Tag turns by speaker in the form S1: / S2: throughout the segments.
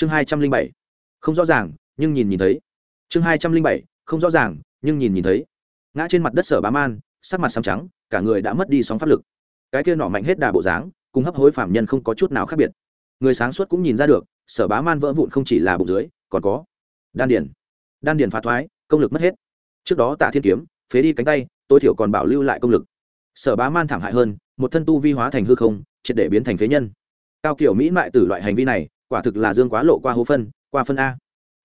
S1: chương hai trăm linh bảy. Không rõ ràng, nhưng nhìn nhìn thấy. Chương hai trăm linh bảy, không rõ ràng, nhưng nhìn nhìn thấy. Ngã trên mặt đất sở bá man, sắc mặt xám trắng, cả người đã mất đi sóng pháp lực. Cái kia nọ mạnh hết đà bộ dáng, cùng hấp hối phạm nhân không có chút nào khác biệt. Người sáng suốt cũng nhìn ra được, sở bá man vỡ vụn không chỉ là bụng dưới, còn có đan điển đan điển phá thoái, công lực mất hết. Trước đó tạ thiên kiếm, phế đi cánh tay, tối thiểu còn bảo lưu lại công lực. Sở bá man thảm hại hơn, một thân tu vi hóa thành hư không, triệt để biến thành phế nhân. Cao kiểu mỹ mại tử loại hành vi này quả thực là dương quá lộ qua hố phân, qua phân a.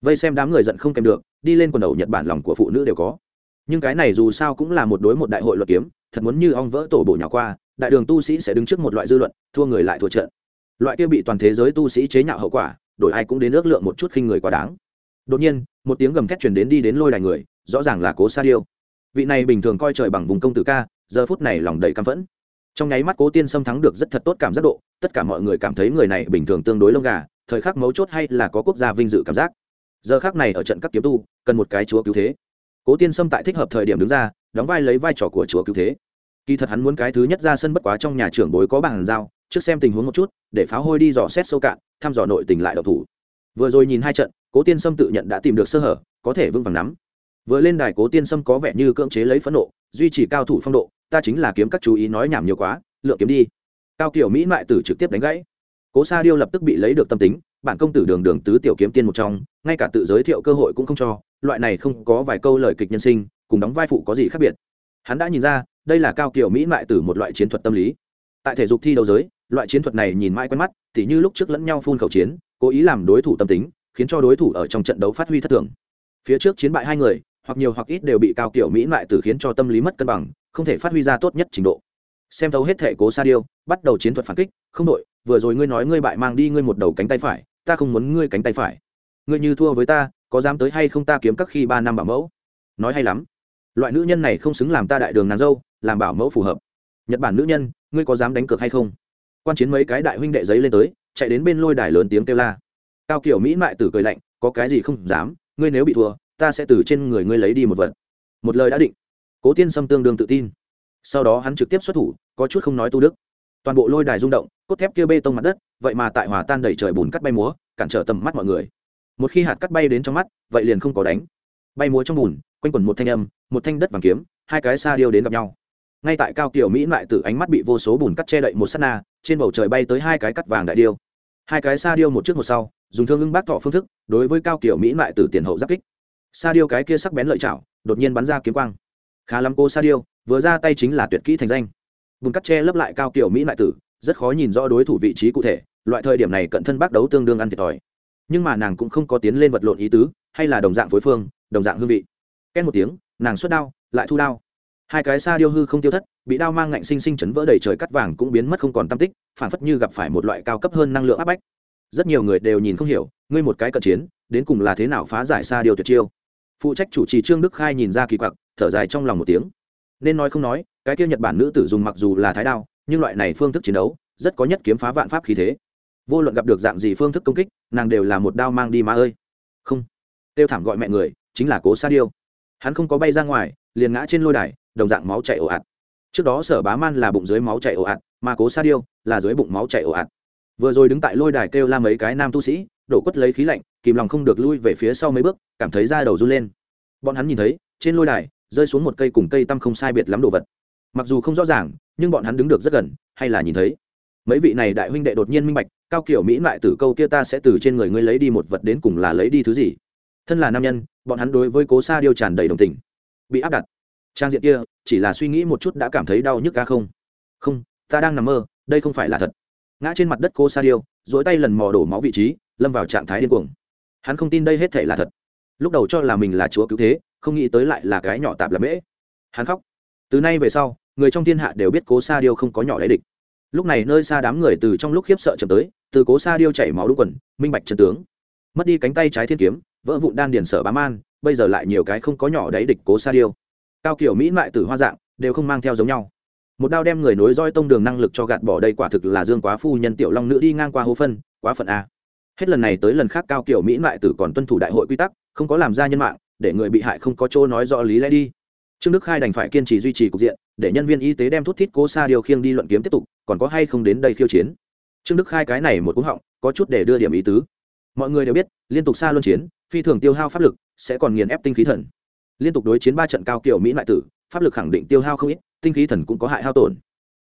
S1: Vây xem đám người giận không kèm được, đi lên quần đầu nhật bản lòng của phụ nữ đều có. Nhưng cái này dù sao cũng là một đối một đại hội luật kiếm, thật muốn như ong vỡ tổ bổ nhỏ qua, đại đường tu sĩ sẽ đứng trước một loại dư luận, thua người lại thua trận. Loại kia bị toàn thế giới tu sĩ chế nhạo hậu quả, đổi ai cũng đến ước lượng một chút khinh người quá đáng. Đột nhiên, một tiếng gầm thét truyền đến đi đến lôi đài người, rõ ràng là cố sa điêu. Vị này bình thường coi trời bằng vùng công tử ca, giờ phút này lòng đầy căm phẫn trong nháy mắt cố tiên Sâm thắng được rất thật tốt cảm giác độ, tất cả mọi người cảm thấy người này bình thường tương đối lông gà, thời khắc mấu chốt hay là có quốc gia vinh dự cảm giác. Giờ khác này ở trận các kiếm tu, cần một cái chúa cứu thế. Cố tiên Sâm tại thích hợp thời điểm đứng ra, đóng vai lấy vai trò của chúa cứu thế. Kỳ thật hắn muốn cái thứ nhất ra sân bất quá trong nhà trưởng bối có bàn giao, trước xem tình huống một chút, để pháo hôi đi dò xét sâu cạn, thăm dò nội tình lại độc thủ. Vừa rồi nhìn hai trận, cố tiên sâm tự nhận đã tìm được sơ hở, có thể vững vàng nắm. Vừa lên đài cố tiên sâm có vẻ như cưỡng chế lấy phẫn nộ, duy trì cao thủ phong độ ta chính là kiếm các chú ý nói nhảm nhiều quá lựa kiếm đi. Cao kiểu mỹ mại tử trực tiếp đánh gãy. Cố sa điêu lập tức bị lấy được tâm tính, bản công tử đường đường tứ tiểu kiếm tiên một trong, ngay cả tự giới thiệu cơ hội cũng không cho, loại này không có vài câu lời kịch nhân sinh, cùng đóng vai phụ có gì khác biệt. Hắn đã nhìn ra, đây là cao kiểu mỹ mại tử một loại chiến thuật tâm lý. Tại thể dục thi đấu giới, loại chiến thuật này nhìn mãi quen mắt thì như lúc trước lẫn nhau phun khẩu chiến, cố ý làm đối thủ tâm tính, khiến cho đối thủ ở trong trận đấu phát huy thất thường. Phía trước chiến bại hai người, hoặc nhiều hoặc ít đều bị cao kiểu mỹ mại tử khiến cho tâm lý mất cân bằng không thể phát huy ra tốt nhất trình độ. Xem thấu hết thể cố sa điêu, bắt đầu chiến thuật phản kích, không đội, vừa rồi ngươi nói ngươi bại mang đi ngươi một đầu cánh tay phải, ta không muốn ngươi cánh tay phải. Ngươi như thua với ta, có dám tới hay không ta kiếm các khi ba năm bảo mẫu. Nói hay lắm. Loại nữ nhân này không xứng làm ta đại đường nàng dâu, làm bảo mẫu phù hợp. Nhật bản nữ nhân, ngươi có dám đánh cược hay không? Quan chiến mấy cái đại huynh đệ giấy lên tới, chạy đến bên lôi đài lớn tiếng kêu la. Cao kiểu mỹ mại tử cười lạnh, có cái gì không dám, ngươi nếu bị thua, ta sẽ từ trên người ngươi lấy đi một vật. Một lời đã định cố tiên sâm tương đương tự tin. Sau đó hắn trực tiếp xuất thủ, có chút không nói tu đức. Toàn bộ lôi đài rung động, cốt thép kia bê tông mặt đất, vậy mà tại hòa tan đẩy trời bùn cắt bay múa, cản trở tầm mắt mọi người. Một khi hạt cắt bay đến trong mắt, vậy liền không có đánh. Bay múa trong bùn, quanh quẩn một thanh âm, một thanh đất vàng kiếm, hai cái xa điêu đến gặp nhau. Ngay tại cao kiểu mỹ lại từ ánh mắt bị vô số bùn cắt che đậy một s á t na, trên bầu trời bay tới hai cái cắt vàng đại điêu. Hai cái sa điêu một trước một sau, dùng thương ưng bác thọ phương thức, đối với cao kiểu mỹ lại từ tiền hậu giáp kích. Sa điêu cái kia sắc bén lợi chảo, đột nhiên bắn ra kiếm quang khá lắm cô sa điêu vừa ra tay chính là tuyệt kỹ thành danh. Bùn cắt che lấp lại cao kiểu mỹ lại tử, rất khó nhìn rõ đối thủ vị trí cụ thể, loại thời điểm này cận thân bác đấu tương đương ăn thiệt thòi. Nhưng mà nàng cũng không có tiến lên vật lộn ý tứ, hay là đồng dạng phối phương, đồng dạng hương vị. Ken một tiếng, nàng xuất đao, lại thu đao. Hai cái xa điêu hư không tiêu thất, bị đao mang ngạnh sinh sinh chấn vỡ đầy trời cắt vàng cũng biến mất không còn tam tích, phản phất như gặp phải một loại cao cấp hơn năng lượng áp bách. Rất nhiều người đều nhìn không hiểu, ngươi một cái cận chiến, đến cùng là thế nào phá giải xa điều tuyệt chiêu? Phụ trách chủ trì trương đức khai nhìn ra kỳ quặc, thở dài trong lòng một tiếng. Nên nói không nói, cái kia nhật bản nữ tử dùng mặc dù là thái đao, nhưng loại này phương thức chiến đấu, rất có nhất kiếm phá vạn pháp khí thế. Vô luận gặp được dạng gì phương thức công kích, nàng đều là một đao mang đi mà ơi. Không. Tiêu thảm gọi mẹ người, chính là cố sa điêu. Hắn không có bay ra ngoài, liền ngã trên lôi đài, đồng dạng máu chảy ồ ạt. Trước đó sở bá man là bụng dưới máu chảy ồ ạt, mà cố sa điêu là dưới bụng máu chảy ồ ạt. Vừa rồi đứng tại lôi đài kêu la mấy cái nam tu sĩ đổ quất lấy khí lạnh, kìm lòng không được lui về phía sau mấy bước, cảm thấy da đầu run lên. Bọn hắn nhìn thấy, trên lôi đài, rơi xuống một cây cùng cây tăm không sai biệt lắm đồ vật. Mặc dù không rõ ràng, nhưng bọn hắn đứng được rất gần, hay là nhìn thấy. Mấy vị này đại huynh đệ đột nhiên minh bạch, cao kiểu mỹ lại từ câu kia ta sẽ từ trên người ngươi lấy đi một vật đến cùng là lấy đi thứ gì. Thân là nam nhân, bọn hắn đối với cố sa điêu tràn đầy đồng tình. Bị áp đặt. Trang diện kia, chỉ là suy nghĩ một chút đã cảm thấy đau nhức ca không? Không, ta đang nằm mơ, đây không phải là thật. Ngã trên mặt đất cô sa điêu dỗi tay lần mò đổ máu vị trí, lâm vào trạng thái điên cuồng. Hắn không tin đây hết thể là thật. Lúc đầu cho là mình là chúa cứu thế, không nghĩ tới lại là cái nhỏ tạp là mễ. Hắn khóc. Từ nay về sau, người trong thiên hạ đều biết cố sa điêu không có nhỏ lấy địch. Lúc này nơi xa đám người từ trong lúc khiếp sợ chậm tới, từ cố sa điêu chảy máu đúng quần, minh bạch chân tướng. Mất đi cánh tay trái thiên kiếm, vỡ vụn đan điền sở bám an bây giờ lại nhiều cái không có nhỏ đáy địch cố sa điêu. Cao kiểu mỹ mại tử hoa dạng, đều không mang theo giống nhau một đao đem người nối roi tông đường năng lực cho gạt bỏ đây quả thực là dương quá phu nhân tiểu long nữ đi ngang qua hố phân, quá phận a. Hết lần này tới lần khác cao kiểu mỹ lại tử còn tuân thủ đại hội quy tắc, không có làm ra nhân mạng, để người bị hại không có chỗ nói rõ lý lẽ đi. Trương đức khai đành phải kiên trì duy trì cục diện, để nhân viên y tế đem thuốc thít cố xa điều khiêng đi luận kiếm tiếp tục, còn có hay không đến đây khiêu chiến. Trương đức khai cái này một cú họng, có chút để đưa điểm ý tứ. Mọi người đều biết, liên tục xa luân chiến, phi thường tiêu hao pháp lực, sẽ còn nghiền ép tinh khí thần. Liên tục đối chiến ba trận cao kiểu mỹ lại tử, pháp lực khẳng định tiêu hao không ít tinh khí thần cũng có hại hao tổn.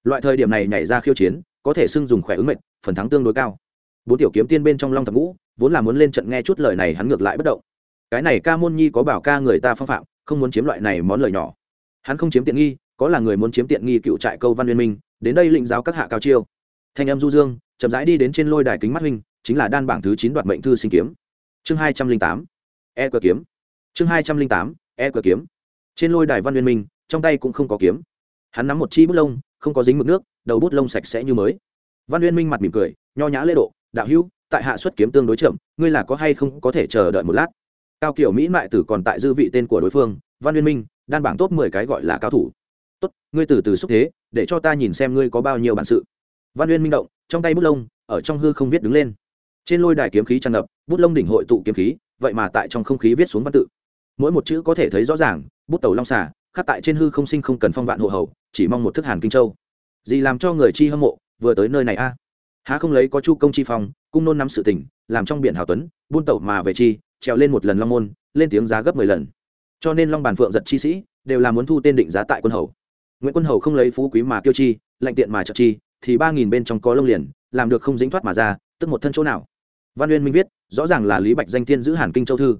S1: Loại thời điểm này nhảy ra khiêu chiến, có thể xưng dùng khỏe ứng mệnh, phần thắng tương đối cao. Bốn tiểu kiếm tiên bên trong long thập ngũ, vốn là muốn lên trận nghe chút lời này hắn ngược lại bất động. Cái này ca môn nhi có bảo ca người ta phong phạm, không muốn chiếm loại này món lời nhỏ. Hắn không chiếm tiện nghi, có là người muốn chiếm tiện nghi cựu trại câu văn liên minh, đến đây lĩnh giáo các hạ cao chiêu. Thanh em du dương, chậm rãi đi đến trên lôi đài kính mắt huynh, chính là đan bảng thứ chín đoạt mệnh thư sinh kiếm. Chương hai trăm linh tám e cờ kiếm. Chương hai trăm linh tám e cờ kiếm. Trên lôi đài văn liên minh, trong tay cũng không có kiếm hắn nắm một chi bút lông, không có dính mực nước, đầu bút lông sạch sẽ như mới. Văn uyên minh mặt mỉm cười, nho nhã lễ độ, đạo hữu, tại hạ xuất kiếm tương đối chậm, ngươi là có hay không có thể chờ đợi một lát? Cao kiểu mỹ mại tử còn tại dư vị tên của đối phương, văn uyên minh, đan bảng top mười cái gọi là cao thủ. Tốt, ngươi từ từ xúc thế, để cho ta nhìn xem ngươi có bao nhiêu bản sự. Văn uyên minh động, trong tay bút lông, ở trong hư không viết đứng lên. Trên lôi đài kiếm khí tràn ngập, bút lông đỉnh hội tụ kiếm khí, vậy mà tại trong không khí viết xuống văn tự. Mỗi một chữ có thể thấy rõ ràng, bút tàu long xả khắc tại trên hư không sinh không cần phong vạn hộ hầu, chỉ mong một thức hàn kinh châu. Gì làm cho người chi hâm mộ vừa tới nơi này a? À? há không lấy có chu công chi phong, cung nôn nắm sự tình, làm trong biển hào tuấn, buôn tẩu mà về chi, trèo lên một lần long môn, lên tiếng giá gấp mười lần. Cho nên long bàn phượng giật chi sĩ, đều là muốn thu tên định giá tại quân hầu. Nguyễn quân hầu không lấy phú quý mà kiêu chi, lạnh tiện mà trợ chi, thì ba nghìn bên trong có lông liền, làm được không dính thoát mà ra, tức một thân chỗ nào. Văn uyên minh viết, rõ ràng là lý bạch danh tiên giữ hàn kinh châu thư.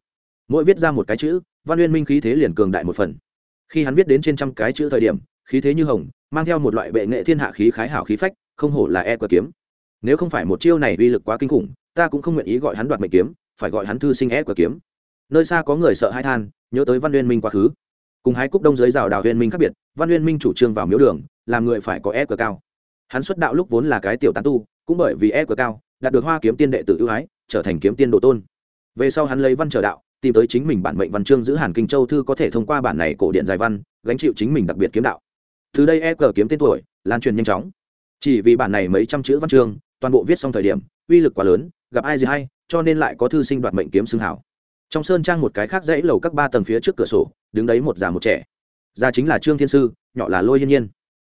S1: Mỗi viết ra một cái chữ, văn uyên minh khí thế liền cường đại một phần khi hắn viết đến trên trăm cái chữ thời điểm, khí thế như hồng, mang theo một loại bệ nghệ thiên hạ khí khái hảo khí phách, không hổ là e cờ kiếm. Nếu không phải một chiêu này uy lực quá kinh khủng, ta cũng không nguyện ý gọi hắn đoạt mệnh kiếm, phải gọi hắn thư sinh e cờ kiếm. Nơi xa có người sợ hai than, nhớ tới văn uyên minh quá khứ. Cùng hai cúc đông dưới rào đào uyên minh khác biệt, văn uyên minh chủ trương vào miếu đường, làm người phải có e cờ cao. Hắn xuất đạo lúc vốn là cái tiểu tán tu, cũng bởi vì e cờ cao, đạt được hoa kiếm tiên đệ tử ưu ái, trở thành kiếm tiên độ tôn. Về sau hắn lấy văn trở đạo tìm tới chính mình bản mệnh văn chương giữ hàn kinh châu thư có thể thông qua bản này cổ điện dài văn, gánh chịu chính mình đặc biệt kiếm đạo. Từ đây e cờ kiếm tên tuổi, lan truyền nhanh chóng. Chỉ vì bản này mấy trăm chữ văn chương, toàn bộ viết xong thời điểm, uy lực quá lớn, gặp ai gì hay, cho nên lại có thư sinh đoạt mệnh kiếm xưng hảo. Trong sơn trang một cái khác dãy lầu các ba tầng phía trước cửa sổ, đứng đấy một già một trẻ. Già chính là trương thiên sư, nhỏ là lôi hiên nhiên.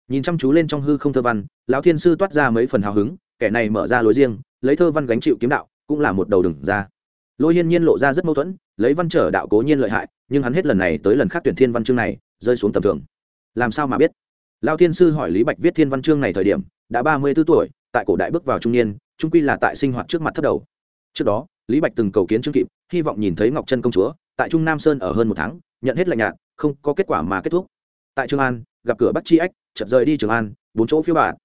S1: Nhìn chăm chú lên trong hư không thơ văn, lão thiên sư toát ra mấy phần hào hứng, kẻ này mở ra lối riêng, lấy thơ văn gánh chịu kiếm đạo, cũng là một đầu đừng ra lôi hiên nhiên lộ ra rất mâu thuẫn, lấy văn trở đạo cố nhiên lợi hại, nhưng hắn hết lần này tới lần khác tuyển thiên văn chương này, rơi xuống tầm thường. Làm sao mà biết? Lao thiên sư hỏi lý bạch viết thiên văn chương này thời điểm, đã ba mươi b ố tuổi, tại cổ đại bước vào trung niên, trung quy là tại sinh hoạt trước mặt thất đầu. Trước đó, lý bạch từng cầu kiến trương kịp, hy vọng nhìn thấy ngọc trân công chúa, tại trung nam sơn ở hơn một tháng, nhận hết lạnh nhạt, không có kết quả mà kết thúc. Tại trường an, gặp cửa bắt chi ách chật rời đi trường an, bốn chỗ phía bản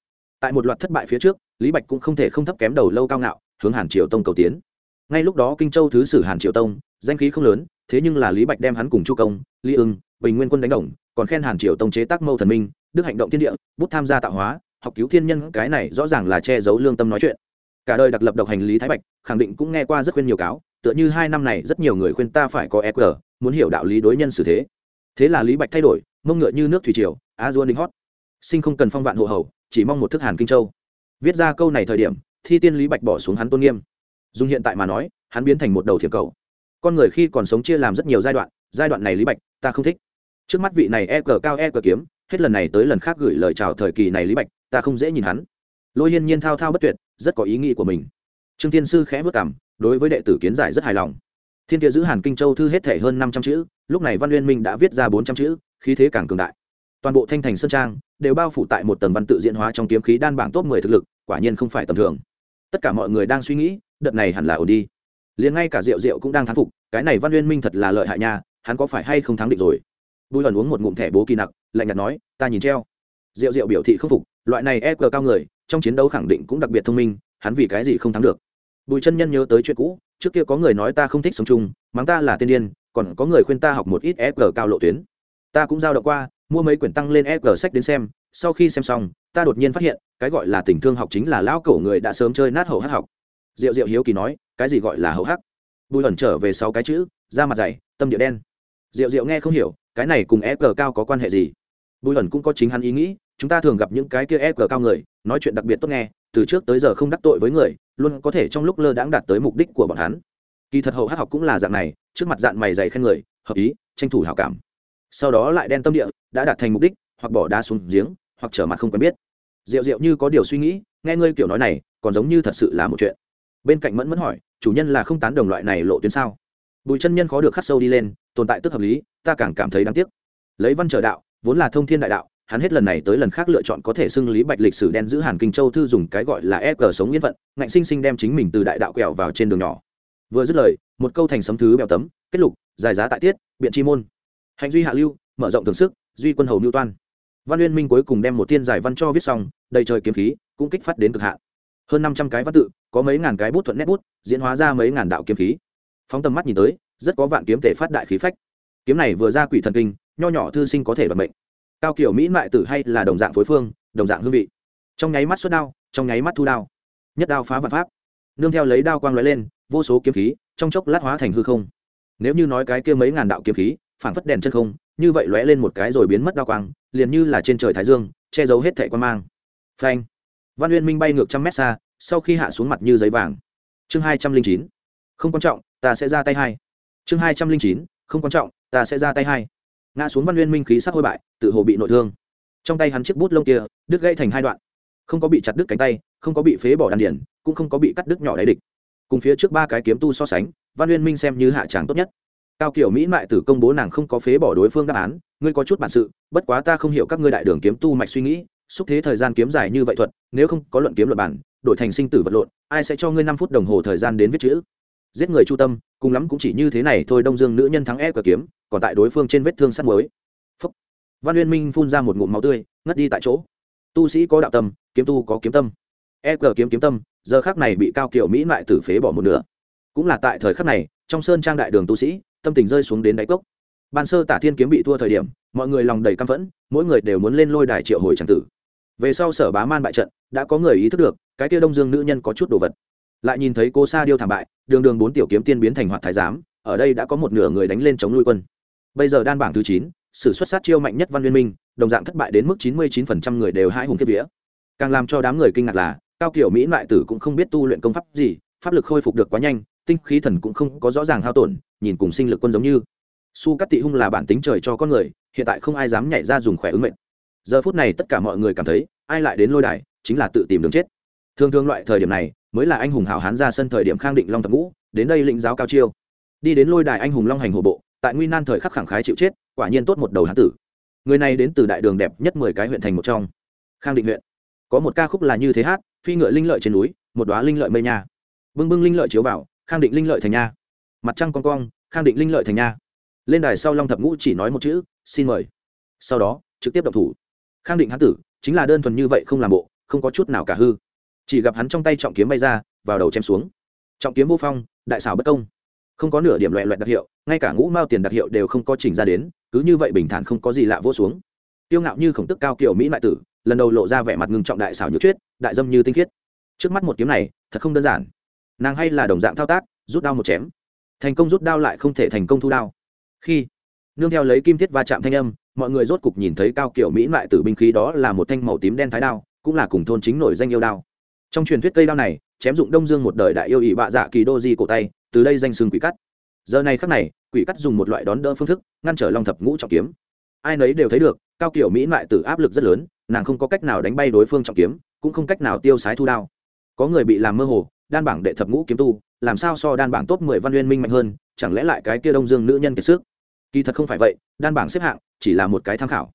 S1: tại một loạt thất bại phía trước, lý bạch cũng không thể không thấp kém đầu lâu cao ngạo, hướng hàn triều tông cầu tiến ngay lúc đó kinh châu thứ sử hàn triều tông, danh khí không lớn, thế nhưng là lý bạch đem hắn cùng chu công, lý ưng, bình nguyên quân đánh đồng, còn khen hàn triều tông chế tác mâu thần minh, đức hành động thiên địa, bút tham gia tạo hóa, học cứu thiên nhân, cái này rõ ràng là che giấu lương tâm nói chuyện. Cả đời đặc lập độc hành lý thái bạch, khẳng định cũng nghe qua rất khuyên nhiều cáo, tựa như hai năm này rất nhiều người khuyên ta phải có eq muốn hiểu đạo lý đối nhân xử thế. Thế là lý bạch thay đổi, mông ngựa như nước thủy triều a dua ninh hót. Sinh không cần phong vạn hộ hầu, chỉ mong một thức hàn kinh châu. Viết ra câu này thời điểm, thi tiên lý bạch bỏ xuống hắn tôn nghiêm dùng hiện tại mà nói, hắn biến thành một đầu thiệp cầu. Con người khi còn sống chia làm rất nhiều giai đoạn giai đoạn này lý bạch, ta không thích. Trước mắt vị này e cờ cao e cờ kiếm, hết lần này tới lần khác gửi lời chào thời kỳ này lý bạch, ta không dễ nhìn hắn. Lôi hiên nhiên thao thao bất tuyệt, rất có ý nghĩ của mình. Trương tiên sư khẽ vất cảm, đối với đệ tử kiến giải rất hài lòng. Thiên kia giữ hàn kinh châu thư hết thể hơn năm trăm chữ, lúc này văn uyên minh đã viết ra bốn trăm chữ, khí thế càng cường đại. Toàn bộ thanh thành sơn trang đều bao phủ tại một tầng văn tự diễn hóa trong kiếm khí đan bảng top mười thực lực, quả nhiên không phải tầm thường. Tất cả mọi người đang suy nghĩ đợt này hẳn là ổn đi. Liền ngay cả rượu rượu cũng đang thán phục, cái này văn uyên minh thật là lợi hại nha, hắn có phải hay không thắng địch rồi? Bùi ẩn uống một ngụm thẻ bố kỳ nặc, lạnh nhạt nói, ta nhìn treo. Rượu rượu biểu thị không phục, loại này e cờ cao người, trong chiến đấu khẳng định cũng đặc biệt thông minh, hắn vì cái gì không thắng được? Bùi chân nhân nhớ tới chuyện cũ, trước kia có người nói ta không thích sống chung, mắng ta là tiên điên, còn có người khuyên ta học một ít e cờ cao lộ tuyến. Ta cũng giao động qua, mua mấy quyển tăng lên e cờ sách đến xem, sau khi xem xong, ta đột nhiên phát hiện, cái gọi là tình thương học chính là lão cổ người đã sớm chơi nát hầu hát học diệu diệu hiếu kỳ nói, cái gì gọi là hậu hắc? Bùi ẩn trở về sáu cái chữ, da mặt dày, tâm địa đen. Diệu diệu nghe không hiểu, cái này cùng e G cao có quan hệ gì? Bùi ẩn cũng có chính hắn ý nghĩ, chúng ta thường gặp những cái kia e G cao người, nói chuyện đặc biệt tốt nghe, từ trước tới giờ không đắc tội với người, luôn có thể trong lúc lơ đãng đạt tới mục đích của bọn hắn. Kỳ thật hậu hát học cũng là dạng này, trước mặt dạng mày dày khen người, hợp ý, tranh thủ hảo cảm. Sau đó lại đen tâm địa, đã đạt thành mục đích, hoặc bỏ đá xuống giếng, hoặc trở mặt không quen biết. Rượu rượu như có điều suy nghĩ, nghe ngươi kiểu nói này, còn giống như thật sự là một chuyện bên cạnh mẫn mẫn hỏi, chủ nhân là không tán đồng loại này lộ tuyến sao? Bùi chân nhân khó được khắc sâu đi lên, tồn tại tức hợp lý, ta càng cảm thấy đáng tiếc. Lấy văn trở đạo, vốn là thông thiên đại đạo, hắn hết lần này tới lần khác lựa chọn có thể xưng lý bạch lịch sử đen giữ hàn kinh châu thư dùng cái gọi là e g sống yên phận, ngạnh sinh sinh đem chính mình từ đại đạo quẹo vào trên đường nhỏ. Vừa dứt lời, một câu thành sấm thứ bèo tấm, kết lục, dài giá tại tiết, biện chi môn. Hành duy hạ lưu, mở rộng thường sức, duy quân hầu mưu toan. Văn uyên minh cuối cùng đem một thiên giải văn cho viết xong, đầy trời kiếm khí, cũng kích phát đến cực hạn hơn năm trăm cái văn tự, có mấy ngàn cái bút thuận nét bút, diễn hóa ra mấy ngàn đạo kiếm khí. Phóng tầm mắt nhìn tới, rất có vạn kiếm thể phát đại khí phách. Kiếm này vừa ra quỷ thần kinh, nho nhỏ thư sinh có thể bật mệnh. Cao kiểu mỹ mại tử hay là đồng dạng phối phương, đồng dạng hương vị. Trong nháy mắt xuất đao, trong nháy mắt thu đao. Nhất đao phá vạn pháp. Nương theo lấy đao quang lóe lên, vô số kiếm khí, trong chốc lát hóa thành hư không. Nếu như nói cái kia mấy ngàn đạo kiếm khí phản phất đèn chân không, như vậy lóe lên một cái rồi biến mất đao quang, liền như là trên trời thái dương, che giấu hết thẻ quan mang. Phanh văn uyên minh bay ngược trăm mét xa, sau khi hạ xuống mặt như giấy vàng. Chương hai trăm linh chín. Không quan trọng, ta sẽ ra tay hai. Chương hai trăm linh chín. Không quan trọng, ta sẽ ra tay hai. Ngã xuống văn Uyên minh khí sắc hôi bại, tự hồ bị nội thương. Trong tay hắn chiếc bút lông kia, đứt gãy thành hai đoạn. Không có bị chặt đứt cánh tay, không có bị phế bỏ đan điển cũng không có bị cắt đứt nhỏ đáy địch. Cùng phía trước ba cái kiếm tu so sánh, văn Uyên minh xem như hạ tràng tốt nhất. Cao kiểu mỹ mại tử công bố nàng không có phế bỏ đối phương đáp án, ngươi có chút bản sự, bất quá ta không hiểu các ngươi đại đường kiếm tu mạch suy nghĩ xúc thế thời gian kiếm dài như vậy thuật, nếu không có luận kiếm luật bản đổi thành sinh tử vật lộn, ai sẽ cho ngươi năm phút đồng hồ thời gian đến viết chữ? Giết người chu tâm, cùng lắm cũng chỉ như thế này thôi, đông dương nữ nhân thắng e cờ kiếm, còn tại đối phương trên vết thương sắt mới Phúc. văn uyên minh phun ra một ngụm máu tươi, ngất đi tại chỗ. Tu sĩ có đạo tâm, kiếm tu có kiếm tâm. E cờ kiếm kiếm tâm, giờ khác này bị cao kiểu mỹ lại tử phế bỏ một nửa. Cũng là tại thời khắc này, trong sơn trang đại đường tu sĩ, tâm tình rơi xuống đến đáy cốc. Ban sơ tả thiên kiếm bị thua thời điểm, mọi người lòng đầy căm phẫn, mỗi người đều muốn lên lôi đài triệu hồi tràng tử về sau sở bá man bại trận, đã có người ý thức được, cái kia đông dương nữ nhân có chút đồ vật. Lại nhìn thấy cô sa điêu thảm bại, đường đường bốn tiểu kiếm tiên biến thành hoạt thái giám, ở đây đã có một nửa người đánh lên chống nuôi quân. Bây giờ đan bảng thứ chín, sự xuất sát chiêu mạnh nhất văn liên minh, đồng dạng thất bại đến mức chín mươi chín phần trăm người đều hai hùng kiếp vía. Càng làm cho đám người kinh ngạc là, cao kiểu mỹ lại tử cũng không biết tu luyện công pháp gì, pháp lực khôi phục được quá nhanh, tinh khí thần cũng không có rõ ràng hao tổn, nhìn cùng sinh lực quân giống như. Su cắt tị hung là bản tính trời cho con người, hiện tại không ai dám nhảy ra dùng khỏe ứng mệnh giờ phút này tất cả mọi người cảm thấy, ai lại đến lôi đài, chính là tự tìm đường chết. Thường thường loại thời điểm này, mới là anh hùng hảo hán ra sân thời điểm khang định long thập ngũ, đến đây lĩnh giáo cao chiêu. Đi đến lôi đài anh hùng long hành hồ bộ, tại nguy nan thời khắc khẳng khái chịu chết, quả nhiên tốt một đầu hán tử. Người này đến từ đại đường đẹp nhất mười cái huyện thành một trong. Khang định huyện. Có một ca khúc là như thế hát, phi ngựa linh lợi trên núi, một đoá linh lợi mây nha. Bưng bưng linh lợi chiếu vào, khang định linh lợi thành nha. Mặt trăng con cong, khang định linh lợi thành nha. Lên đài sau long thập ngũ chỉ nói một chữ, xin mời. Sau đó, trực tiếp đọc thủ khang định hán tử, chính là đơn thuần như vậy không làm bộ, không có chút nào cả hư. Chỉ gặp hắn trong tay trọng kiếm bay ra, vào đầu chém xuống. Trọng kiếm vô phong, đại xảo bất công. Không có nửa điểm loẹ loẹt đặc hiệu, ngay cả ngũ mao tiền đặc hiệu đều không có chỉnh ra đến, cứ như vậy bình thản không có gì lạ vô xuống. Tiêu ngạo như khổng tức cao kiểu mỹ mại tử, lần đầu lộ ra vẻ mặt ngưng trọng đại xảo nhược chuyết, đại dâm như tinh khiết. Trước mắt một kiếm này, thật không đơn giản. Nàng hay là đồng dạng thao tác, rút đao một chém. Thành công rút đao lại không thể thành công thu đao. Khi, nương theo lấy kim thiết va chạm thanh âm mọi người rốt cục nhìn thấy cao kiểu mỹ mại tử binh khí đó là một thanh màu tím đen thái đao, cũng là cùng thôn chính nổi danh yêu đao. Trong truyền thuyết cây đao này, chém dụng đông dương một đời đại yêu ỵ bạ dạ kỳ đô di cổ tay, từ đây danh xương quỷ cắt. Giờ này khắc này, quỷ cắt dùng một loại đón đỡ phương thức, ngăn trở long thập ngũ trọng kiếm. Ai nấy đều thấy được, cao kiểu mỹ mại tử áp lực rất lớn, nàng không có cách nào đánh bay đối phương trọng kiếm, cũng không cách nào tiêu sái thu đao. Có người bị làm mơ hồ, đan bảng đệ thập ngũ kiếm tu, làm sao so đan bảng top mười văn uyên minh mạnh hơn, chẳng lẽ lại cái kia đông dương nữ nhân kiệt sức? Kỳ thật không phải vậy, đan bảng xếp hạng chỉ là một cái tham khảo.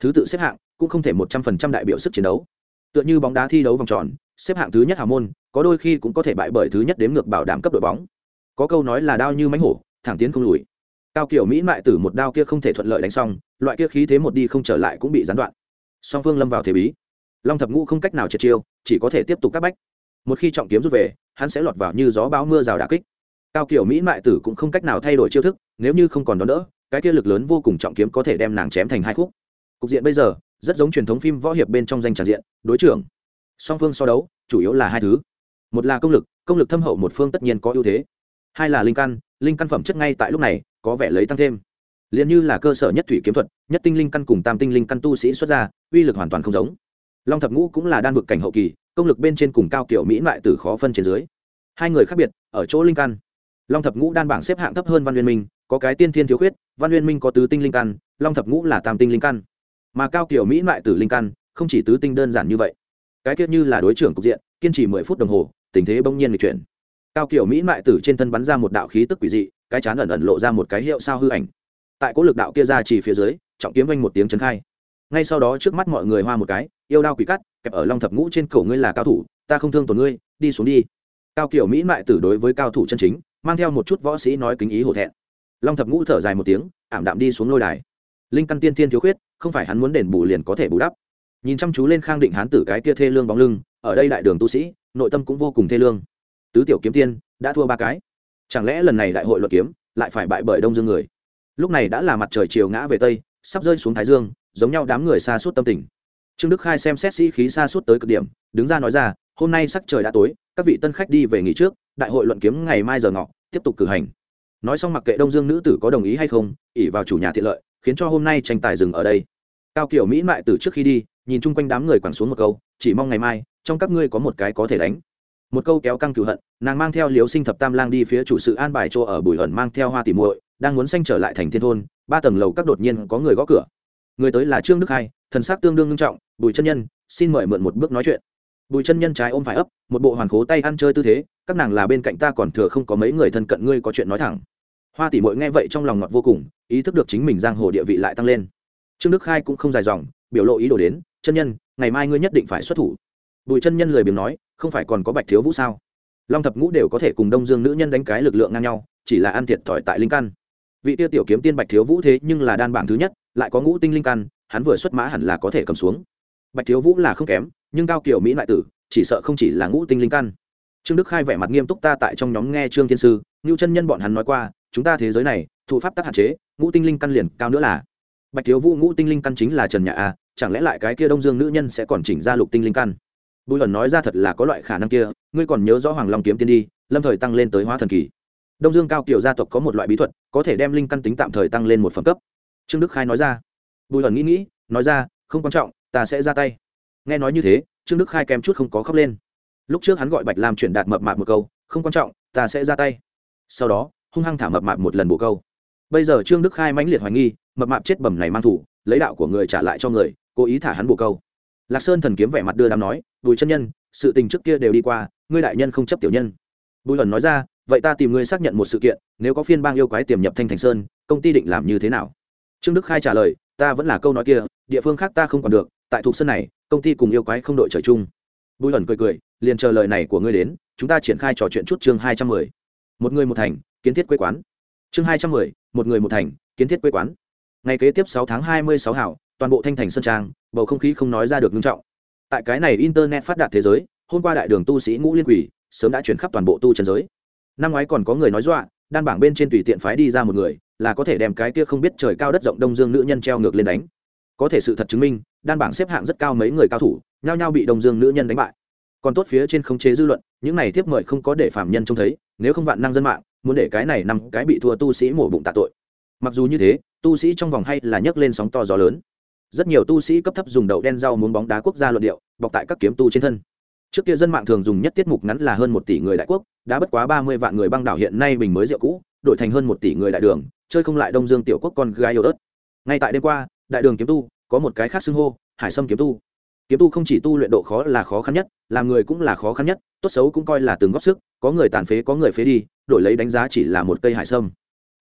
S1: Thứ tự xếp hạng cũng không thể một trăm phần trăm đại biểu sức chiến đấu. Tựa như bóng đá thi đấu vòng tròn, xếp hạng thứ nhất hào môn, có đôi khi cũng có thể bại bởi thứ nhất đếm ngược bảo đảm cấp đội bóng. Có câu nói là đao như mánh hổ, thẳng tiến không lùi. Cao kiểu mỹ mại tử một đao kia không thể thuận lợi đánh xong, loại kia khí thế một đi không trở lại cũng bị gián đoạn. Song phương lâm vào thế bí. Long thập ngũ không cách nào triệt chiêu, chỉ có thể tiếp tục cắt bách. Một khi trọng kiếm rút về, hắn sẽ lọt vào như gió bão mưa rào đà kích. Cao kiểu mỹ mại tử cũng không cách nào thay đổi chiêu thức, nếu như không còn đón đỡ cái kia lực lớn vô cùng trọng kiếm có thể đem nàng chém thành hai khúc. Cục diện bây giờ, rất giống truyền thống phim võ hiệp bên trong danh tràn diện, đối trưởng. Song phương so đấu, chủ yếu là hai thứ. Một là công lực công lực thâm hậu một phương tất nhiên có ưu thế. Hai là linh căn linh căn phẩm chất ngay tại lúc này, có vẻ lấy tăng thêm. Liền như là cơ sở nhất thủy kiếm thuật, nhất tinh linh căn cùng tam tinh linh căn tu sĩ xuất ra, uy lực hoàn toàn không giống. Long thập ngũ cũng là đan vực cảnh hậu kỳ, công lực bên trên cùng cao kiểu mỹ loại từ khó phân trên dưới. Hai người khác biệt, ở chỗ linh căn. Long thập ngũ đan bảng xếp hạng thấp hơn văn nguyên minh có cái tiên thiên thiếu khuyết, văn uyên minh có tứ tinh linh căn, long thập ngũ là tam tinh linh căn. Mà cao kiểu mỹ loại tử linh căn, không chỉ tứ tinh đơn giản như vậy. Cái tiết như là đối trưởng cục diện, kiên trì mười phút đồng hồ, tình thế bỗng nhiên lịch chuyển. Cao kiểu mỹ mại tử trên thân bắn ra một đạo khí tức quỷ dị, cái chán ẩn ẩn lộ ra một cái hiệu sao hư ảnh. Tại cố lực đạo kia ra chỉ phía dưới, trọng kiếm oanh một tiếng chấn khai. Ngay sau đó trước mắt mọi người hoa một cái, yêu đao quỷ cắt, kẹp ở long thập ngũ trên cổ ngươi là cao thủ, ta không thương tổn ngươi, đi xuống đi. Cao kiểu mỹ mại tử đối với cao thủ chân chính, mang theo một chút võ sĩ nói kính ý hổ thẹn long thập ngũ thở dài một tiếng, ảm đạm đi xuống lôi đài. Linh căn tiên thiên thiếu khuyết, không phải hắn muốn đền bù liền có thể bù đắp. Nhìn chăm chú lên khang định hán tử cái kia thê lương bóng lưng, ở đây đại đường tu sĩ, nội tâm cũng vô cùng thê lương. Tứ tiểu kiếm tiên, đã thua ba cái. Chẳng lẽ lần này đại hội luật kiếm, lại phải bại bởi đông dương người? Lúc này đã là mặt trời chiều ngã về tây, sắp rơi xuống thái dương, giống nhau đám người xa suốt tâm tình. Trương đức khai xem xét sĩ khí xa suốt tới cực điểm, đứng ra nói ra, hôm nay sắc trời đã tối, các vị tân khách đi về nghỉ trước, đại hội luận kiếm ngày mai giờ ngọ, tiếp tục cử hành nói xong mặc kệ đông dương nữ tử có đồng ý hay không ỉ vào chủ nhà thiện lợi, khiến cho hôm nay tranh tài dừng ở đây. Cao kiểu mỹ mại từ trước khi đi, nhìn chung quanh đám người quẳng xuống một câu, chỉ mong ngày mai, trong các ngươi có một cái có thể đánh. Một câu kéo căng cửu hận, nàng mang theo liếu sinh thập tam lang đi phía chủ sự an bài chỗ ở bùi hận mang theo hoa tỉ muội, đang muốn xanh trở lại thành thiên thôn, ba tầng lầu các đột nhiên có người gõ cửa. Người tới là trương đức hai, thần sắc tương đương nghiêm trọng, bùi chân nhân, xin mời mượn một bước nói chuyện bùi chân nhân trái ôm phải ấp, một bộ hoàn khố tay ăn chơi tư thế, các nàng là bên cạnh ta còn thừa không có mấy người thân cận ngươi có chuyện nói thẳng. Hoa tỷ mội nghe vậy trong lòng ngọt vô cùng, ý thức được chính mình giang hồ địa vị lại tăng lên. Trương đức khai cũng không dài dòng, biểu lộ ý đồ đến, chân nhân, ngày mai ngươi nhất định phải xuất thủ. Bùi chân nhân lười biếng nói, không phải còn có bạch thiếu vũ sao? Long thập ngũ đều có thể cùng đông dương nữ nhân đánh cái lực lượng ngang nhau, chỉ là ăn thiệt thòi tại linh căn. Vị tiêu tiểu kiếm tiên bạch thiếu vũ thế nhưng là đan bảng thứ nhất, lại có ngũ tinh linh căn, hắn vừa xuất mã hẳn là có thể cầm xuống. Bạch thiếu vũ là không kém nhưng cao kiểu mỹ lại tử, chỉ sợ không chỉ là ngũ tinh linh căn. Trương đức khai vẻ mặt nghiêm túc ta tại trong nhóm nghe trương thiên sư, ngưu chân nhân bọn hắn nói qua, chúng ta thế giới này thụ pháp tắc hạn chế, ngũ tinh linh căn liền cao nữa là. Bạch thiếu vũ ngũ tinh linh căn chính là trần nhà a, chẳng lẽ lại cái kia đông dương nữ nhân sẽ còn chỉnh ra lục tinh linh căn? Bùi ẩn nói ra thật là có loại khả năng kia, ngươi còn nhớ rõ hoàng long kiếm tiên đi, lâm thời tăng lên tới hóa thần kỳ. Đông dương cao kiểu gia tộc có một loại bí thuật, có thể đem linh căn tính tạm thời tăng lên một phẩm cấp. Trương đức khai nói ra. Bùi ẩn nghĩ nghĩ, nói ra, không quan trọng, ta sẽ ra tay nghe nói như thế, trương đức khai kém chút không có khóc lên. Lúc trước hắn gọi bạch lam chuyển đạt mập mạp một câu, không quan trọng, ta sẽ ra tay. Sau đó, hung hăng thả mập mạp một lần bổ câu. Bây giờ trương đức khai mãnh liệt hoài nghi, mập mạp chết bầm này mang thủ, lấy đạo của người trả lại cho người, cố ý thả hắn bổ câu. Lạc sơn thần kiếm vẻ mặt đưa đám nói, bùi chân nhân, sự tình trước kia đều đi qua, ngươi đại nhân không chấp tiểu nhân. Bùi ẩn nói ra, vậy ta tìm ngươi xác nhận một sự kiện, nếu có phiên bang yêu quái tiềm nhập thanh thành sơn, công ty định làm như thế nào? Trương đức khai trả lời, ta vẫn là câu nói kia, địa phương khác ta không còn được, tại thuộc sân này công ty cùng yêu quái không đội trời chung. Bùi ẩn cười cười, liền chờ lời này của ngươi đến, chúng ta triển khai trò chuyện chút chương hai trăm mười. Một người một thành, kiến thiết quê quán. Chương hai trăm mười, một người một thành, kiến thiết quê quán. Ngày kế tiếp sáu tháng hai mươi sáu hảo, toàn bộ thanh thành sân trang, bầu không khí không nói ra được nghiêm trọng. Tại cái này internet phát đạt thế giới, hôm qua đại đường tu sĩ ngũ liên quỷ, sớm đã chuyển khắp toàn bộ tu trần giới. Năm ngoái còn có người nói dọa, đan bảng bên trên tùy tiện phái đi ra một người, là có thể đem cái kia không biết trời cao đất rộng đông dương nữ nhân treo ngược lên đánh. Có thể sự thật chứng minh đan bảng xếp hạng rất cao mấy người cao thủ, nhao nhao bị đông dương nữ nhân đánh bại. Còn tốt phía trên khống chế dư luận, những này tiếp mời không có để phạm nhân trông thấy, nếu không vạn năng dân mạng, muốn để cái này nằm cái bị thua tu sĩ mổ bụng tạ tội. Mặc dù như thế, tu sĩ trong vòng hay là nhấc lên sóng to gió lớn. Rất nhiều tu sĩ cấp thấp dùng đậu đen rau muốn bóng đá quốc gia luận điệu, bọc tại các kiếm tu trên thân. Trước kia dân mạng thường dùng nhất tiết mục ngắn là hơn một tỷ người đại quốc, đã bất quá ba mươi vạn người băng đảo hiện nay bình mới rượu cũ, đổi thành hơn một tỷ người đại đường, chơi không lại đông dương tiểu quốc con gái yêu ớt. Ngay tại đêm qua, đại đường kiếm tu có một cái khác xưng hô, hải sâm kiếm tu. Kiếm tu không chỉ tu luyện độ khó là khó khăn nhất, làm người cũng là khó khăn nhất, tốt xấu cũng coi là từng góp sức, có người tàn phế, có người phế đi, đổi lấy đánh giá chỉ là một cây hải sâm.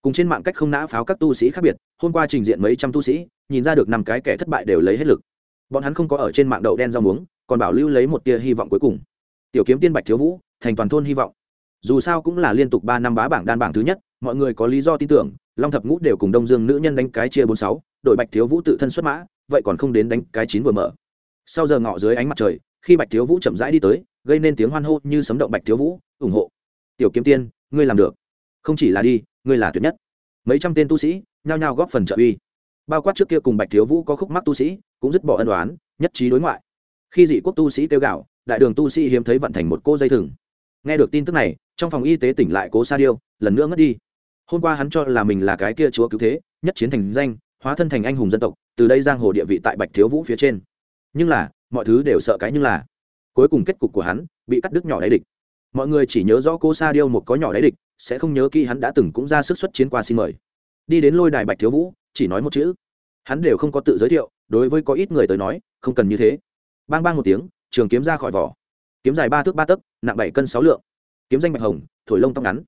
S1: Cùng trên mạng cách không nã pháo các tu sĩ khác biệt, hôm qua trình diện mấy trăm tu sĩ, nhìn ra được năm cái kẻ thất bại đều lấy hết lực. Bọn hắn không có ở trên mạng đậu đen rau muống, còn bảo lưu lấy một tia hy vọng cuối cùng. Tiểu kiếm tiên bạch thiếu vũ, thành toàn thôn hy vọng. Dù sao cũng là liên tục ba năm bá bảng đan bảng thứ nhất, mọi người có lý do tin tưởng, long thập ngũ đều cùng đông dương nữ nhân đánh cái chia bốn sáu đội bạch thiếu vũ tự thân xuất mã vậy còn không đến đánh cái chín vừa mở. Sau giờ ngọ dưới ánh mặt trời, khi bạch thiếu vũ chậm rãi đi tới, gây nên tiếng hoan hô như sấm động bạch thiếu vũ, ủng hộ. Tiểu kiếm tiên, ngươi làm được. Không chỉ là đi, ngươi là tuyệt nhất. Mấy trăm tên tu sĩ nhao nhao góp phần trợ uy. Bao quát trước kia cùng bạch thiếu vũ có khúc mắc tu sĩ, cũng dứt bỏ ân đoán nhất trí đối ngoại. Khi dị quốc tu sĩ kêu gạo đại đường tu sĩ hiếm thấy vận thành một cô dây thừng. Nghe được tin tức này, trong phòng y tế tỉnh lại cố sa điêu, lần nữa ngất đi. Hôm qua hắn cho là mình là cái kia chúa cứu thế, nhất chiến thành danh, hóa thân thành anh hùng dân tộc từ đây giang hồ địa vị tại bạch thiếu vũ phía trên. Nhưng là, mọi thứ đều sợ cái nhưng là, cuối cùng kết cục của hắn bị cắt đứt nhỏ đáy địch. Mọi người chỉ nhớ rõ cô sa điêu một có nhỏ đáy địch, sẽ không nhớ kỹ hắn đã từng cũng ra sức xuất chiến qua xin mời. Đi đến lôi đài bạch thiếu vũ, chỉ nói một chữ. Hắn đều không có tự giới thiệu, đối với có ít người tới nói, không cần như thế. Bang bang một tiếng, trường kiếm ra khỏi vỏ. Kiếm dài ba thước ba tấc, nặng bảy cân sáu lượng. Kiếm danh bạch hồng, thổi lông tóc ngắn.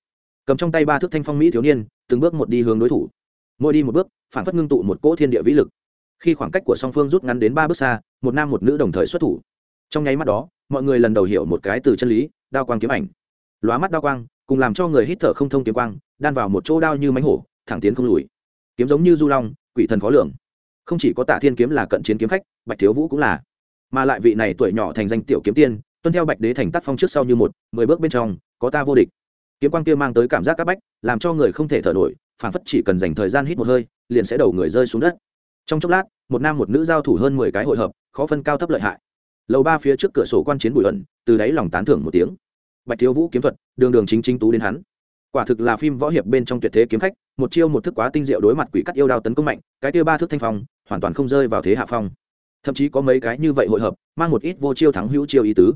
S1: Cầm trong tay ba thước thanh phong mỹ thiếu niên, từng bước một đi hướng đối thủ. Mỗi đi một bước, phản phất ngưng tụ một cỗ thiên địa vĩ lực khi khoảng cách của song phương rút ngắn đến ba bước xa, một nam một nữ đồng thời xuất thủ. Trong nháy mắt đó, mọi người lần đầu hiểu một cái từ chân lý, đao quang kiếm ảnh. Lóa mắt đao quang, cùng làm cho người hít thở không thông kiếm quang, đan vào một chỗ đao như mánh hổ, thẳng tiến không lùi. Kiếm giống như du long, quỷ thần khó lường. Không chỉ có tạ thiên kiếm là cận chiến kiếm khách, bạch thiếu vũ cũng là. Mà lại vị này tuổi nhỏ thành danh tiểu kiếm tiên, tuân theo bạch đế thành tác phong trước sau như một, mười bước bên trong, có ta vô địch. Kiếm quang kia mang tới cảm giác c áp bách, làm cho người không thể thở nổi phản phất chỉ cần dành thời gian hít một hơi, liền sẽ đầu người rơi xuống đất trong chốc lát, một nam một nữ giao thủ hơn mười cái hội hợp, khó phân cao thấp lợi hại. Lầu ba phía trước cửa sổ quan chiến bùi ẩn, từ đáy lòng tán thưởng một tiếng. Bạch thiếu vũ kiếm thuật, đường đường chính chính tú đến hắn. Quả thực là phim võ hiệp bên trong tuyệt thế kiếm khách, một chiêu một thức quá tinh diệu đối mặt quỷ cắt yêu đao tấn công mạnh, cái tiêu ba thước thanh phong, hoàn toàn không rơi vào thế hạ phong. Thậm chí có mấy cái như vậy hội hợp, mang một ít vô chiêu thắng hữu chiêu ý tứ.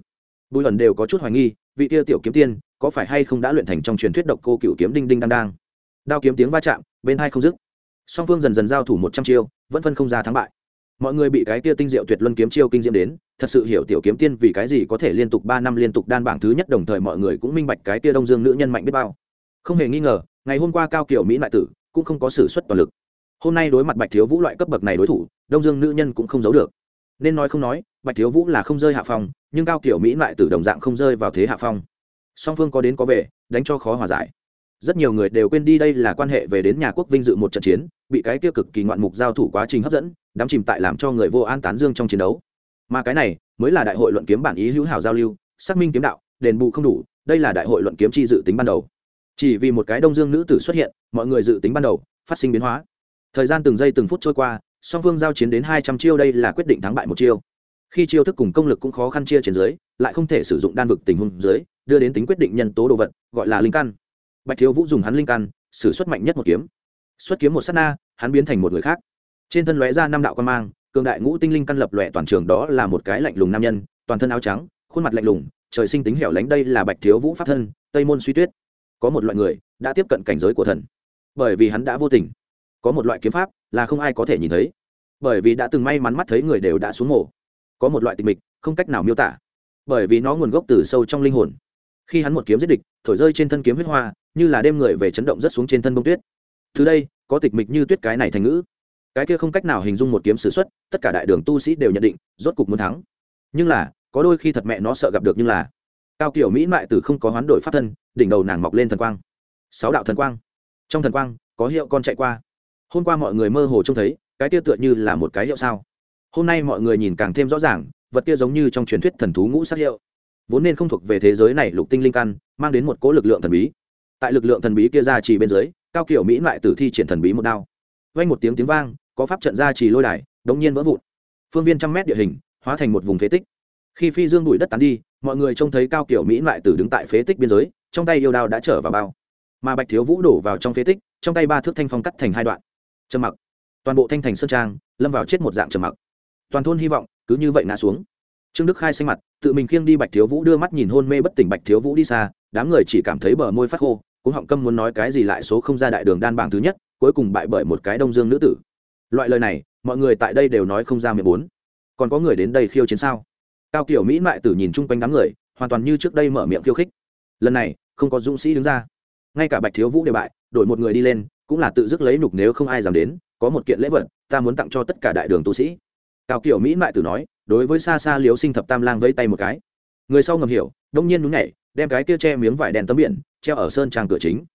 S1: Bùi ẩn đều có chút hoài nghi, vị tiêu tiểu kiếm tiên, có phải hay không đã luyện thành trong truyền thuyết độc cô cựu kiếm đinh đinh đang đang đao kiếm tiếng va chạm, bên hai không dứt song phương dần dần giao thủ một trăm chiêu, vẫn phân không ra thắng bại. Mọi người bị cái kia tinh diệu tuyệt luân kiếm chiêu kinh diễm đến, thật sự hiểu tiểu kiếm tiên vì cái gì có thể liên tục ba năm liên tục đan bảng thứ nhất, đồng thời mọi người cũng minh bạch cái kia đông dương nữ nhân mạnh biết bao. Không hề nghi ngờ, ngày hôm qua cao kiểu mỹ lại tử cũng không có s ử suất toàn lực. Hôm nay đối mặt bạch thiếu vũ loại cấp bậc này đối thủ, đông dương nữ nhân cũng không giấu được. Nên nói không nói, bạch thiếu vũ là không rơi hạ phong, nhưng cao kiểu mỹ lại tử đồng dạng không rơi vào thế hạ phong. Song phương có đến có về, đánh cho khó hòa giải rất nhiều người đều quên đi đây là quan hệ về đến nhà quốc vinh dự một trận chiến, bị cái kia cực kỳ ngoạn mục giao thủ quá trình hấp dẫn, đắm chìm tại làm cho người vô an tán dương trong chiến đấu. Mà cái này mới là đại hội luận kiếm bản ý hữu hảo giao lưu, xác minh kiếm đạo, đền bù không đủ, đây là đại hội luận kiếm chi dự tính ban đầu. Chỉ vì một cái đông dương nữ tử xuất hiện, mọi người dự tính ban đầu, phát sinh biến hóa. Thời gian từng giây từng phút trôi qua, song phương giao chiến đến hai trăm chiêu đây là quyết định thắng bại một chiêu. Khi chiêu thức cùng công lực cũng khó khăn chia trên dưới, lại không thể sử dụng đan vực tình huống dưới, đưa đến tính quyết định nhân tố đồ vật, gọi là linh căn bạch thiếu vũ dùng hắn linh căn, sử xuất mạnh nhất một kiếm. Xuất kiếm một s á t na, hắn biến thành một người khác. Trên thân lóe ra năm đạo quan mang, cường đại ngũ tinh linh căn lập lòe toàn trường đó là một cái lạnh lùng nam nhân, toàn thân áo trắng, khuôn mặt lạnh lùng, trời sinh tính hẻo lánh đây là bạch thiếu vũ pháp thân, tây môn suy tuyết. Có một loại người đã tiếp cận cảnh giới của thần. Bởi vì hắn đã vô tình. Có một loại kiếm pháp là không ai có thể nhìn thấy. Bởi vì đã từng may mắn mắt thấy người đều đã xuống mổ có một loại tịch mịch, không cách nào miêu tả. Bởi vì nó nguồn gốc từ sâu trong linh hồn. Khi hắn một kiếm giết địch, thổi rơi trên thân kiếm huyết hoa như là đêm người về chấn động rất xuống trên thân bông tuyết. Từ đây, có tịch mịch như tuyết cái này thành ngữ. Cái kia không cách nào hình dung một kiếm s ử x u ấ t tất cả đại đường tu sĩ đều nhận định, rốt cục muốn thắng. Nhưng là, có đôi khi thật mẹ nó sợ gặp được nhưng là, cao kiểu mỹ mại từ không có hoán đổi pháp thân, đỉnh đầu nàng mọc lên thần quang. Sáu đạo thần quang. Trong thần quang, có hiệu con chạy qua. Hôm qua mọi người mơ hồ trông thấy, cái kia tựa như là một cái hiệu sao. Hôm nay mọi người nhìn càng thêm rõ ràng, vật kia giống như trong truyền thuyết thần thú ngũ sát hiệu. Vốn nên không thuộc về thế giới này lục tinh linh căn, mang đến một cỗ lực lượng thần bí tại lực lượng thần bí kia ra chỉ bên dưới, cao kiểu mỹ lại tử thi triển thần bí một đao. Vang một tiếng tiếng vang, có pháp trận ra chỉ lôi đài, đống nhiên vỡ vụn. Phương viên trăm mét địa hình, hóa thành một vùng phế tích. Khi phi dương bụi đất tán đi, mọi người trông thấy cao kiểu mỹ lại tử đứng tại phế tích biên giới, trong tay yêu đao đã trở vào bao. Mà bạch thiếu vũ đổ vào trong phế tích, trong tay ba thước thanh phong cắt thành hai đoạn. Trầm mặc. Toàn bộ thanh thành sơn trang, lâm vào chết một dạng trầm mặc. Toàn thôn hy vọng, cứ như vậy ngã xuống. Trương đức khai xanh mặt, tự mình khiêng đi bạch thiếu vũ đưa mắt nhìn hôn mê bất tỉnh bạch thiếu vũ đi xa, đám người chỉ cảm thấy bờ môi phát khô cũng họng câm muốn nói cái gì lại số không ra đại đường đan bảng thứ nhất, cuối cùng bại bởi một cái đông dương nữ tử. Loại lời này, mọi người tại đây đều nói không ra miệng bốn. Còn có người đến đây khiêu chiến sao? Cao kiểu mỹ mại tử nhìn chung quanh đám người, hoàn toàn như trước đây mở miệng khiêu khích. Lần này, không có dũng sĩ đứng ra. Ngay cả bạch thiếu vũ đều bại, đổi một người đi lên, cũng là tự dứt lấy nục nếu không ai dám đến, có một kiện lễ vật, ta muốn tặng cho tất cả đại đường tu sĩ. Cao kiểu mỹ mại tử nói, đối với xa xa liếu sinh thập tam lang vây tay một cái. Người sau ngầm hiểu, đông nhiên nhún nhảy, đem cái kia che miếng vải đen tấm biển treo ở sơn trang cửa chính.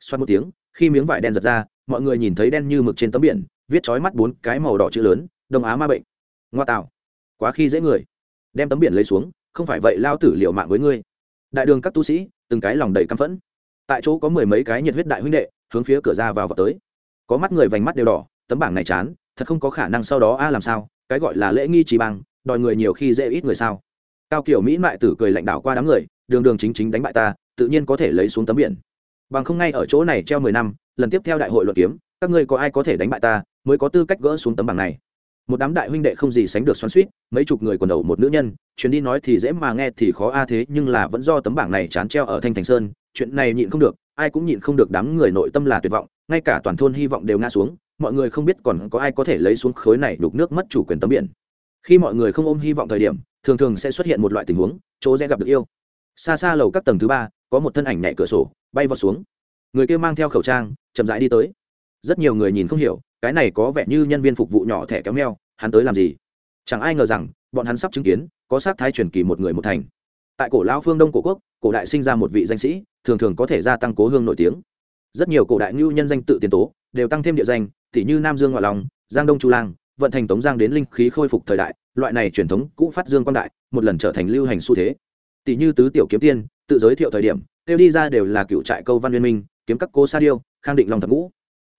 S1: Xoát một tiếng, khi miếng vải đen giật ra, mọi người nhìn thấy đen như mực trên tấm biển, viết trói mắt bốn cái màu đỏ chữ lớn, đông á ma bệnh. Ngoa tạo. Quá khi dễ người. Đem tấm biển lấy xuống, không phải vậy lao tử liệu mạng với ngươi. Đại đường các tu sĩ, từng cái lòng đầy căm phẫn. Tại chỗ có mười mấy cái nhiệt huyết đại huynh đệ, hướng phía cửa ra vào vào tới. Có mắt người vành mắt đều đỏ, tấm bảng này chán, thật không có khả năng sau đó a làm sao, cái gọi là lễ nghi trí bằng, đòi người nhiều khi dễ ít người sao. Cao kiểu mỹ mại tử cười lãnh đạo qua đám người đường đường chính chính đánh bại ta, tự nhiên có thể lấy xuống tấm biển. Bằng không ngay ở chỗ này treo mười năm, lần tiếp theo đại hội luận kiếm, các ngươi có ai có thể đánh bại ta, mới có tư cách gỡ xuống tấm bằng này. Một đám đại huynh đệ không gì sánh được xoắn suýt mấy chục người quần đầu một nữ nhân, chuyến đi nói thì dễ mà nghe thì khó a à thế, nhưng là vẫn do tấm bảng này chán treo ở thanh thành sơn, chuyện này nhịn không được, ai cũng nhịn không được đám người nội tâm là tuyệt vọng, ngay cả toàn thôn hy vọng đều ngã xuống, mọi người không biết còn có ai có thể lấy xuống khối này đục nước mất chủ quyền tấm biển. Khi mọi người không ôm hy vọng thời điểm, thường thường sẽ xuất hiện một loại tình huống, chỗ dễ gặp được yêu xa xa lầu các tầng thứ ba, có một thân ảnh nhảy cửa sổ, bay vào xuống. Người kia mang theo khẩu trang, chậm rãi đi tới. Rất nhiều người nhìn không hiểu, cái này có vẻ như nhân viên phục vụ nhỏ thẻ kéo meo hắn tới làm gì? Chẳng ai ngờ rằng, bọn hắn sắp chứng kiến, có sát thái truyền kỳ một người một thành. Tại cổ lao phương đông cổ quốc, cổ đại sinh ra một vị danh sĩ, thường thường có thể gia tăng cố hương nổi tiếng. Rất nhiều cổ đại ngưu nhân danh tự tiền tố, đều tăng thêm địa danh tỷ như nam dương ngoại lòng giang đông chu lang, vận thành tống giang đến linh khí khôi phục thời đại, loại này truyền thống cũ phát dương quan đại, một lần trở thành lưu hành xu thế tỷ như tứ tiểu kiếm tiên, tự giới thiệu thời điểm, kêu đi ra đều là cựu trại câu văn liên minh, kiếm các cô sa điêu, khang định long thập ngũ.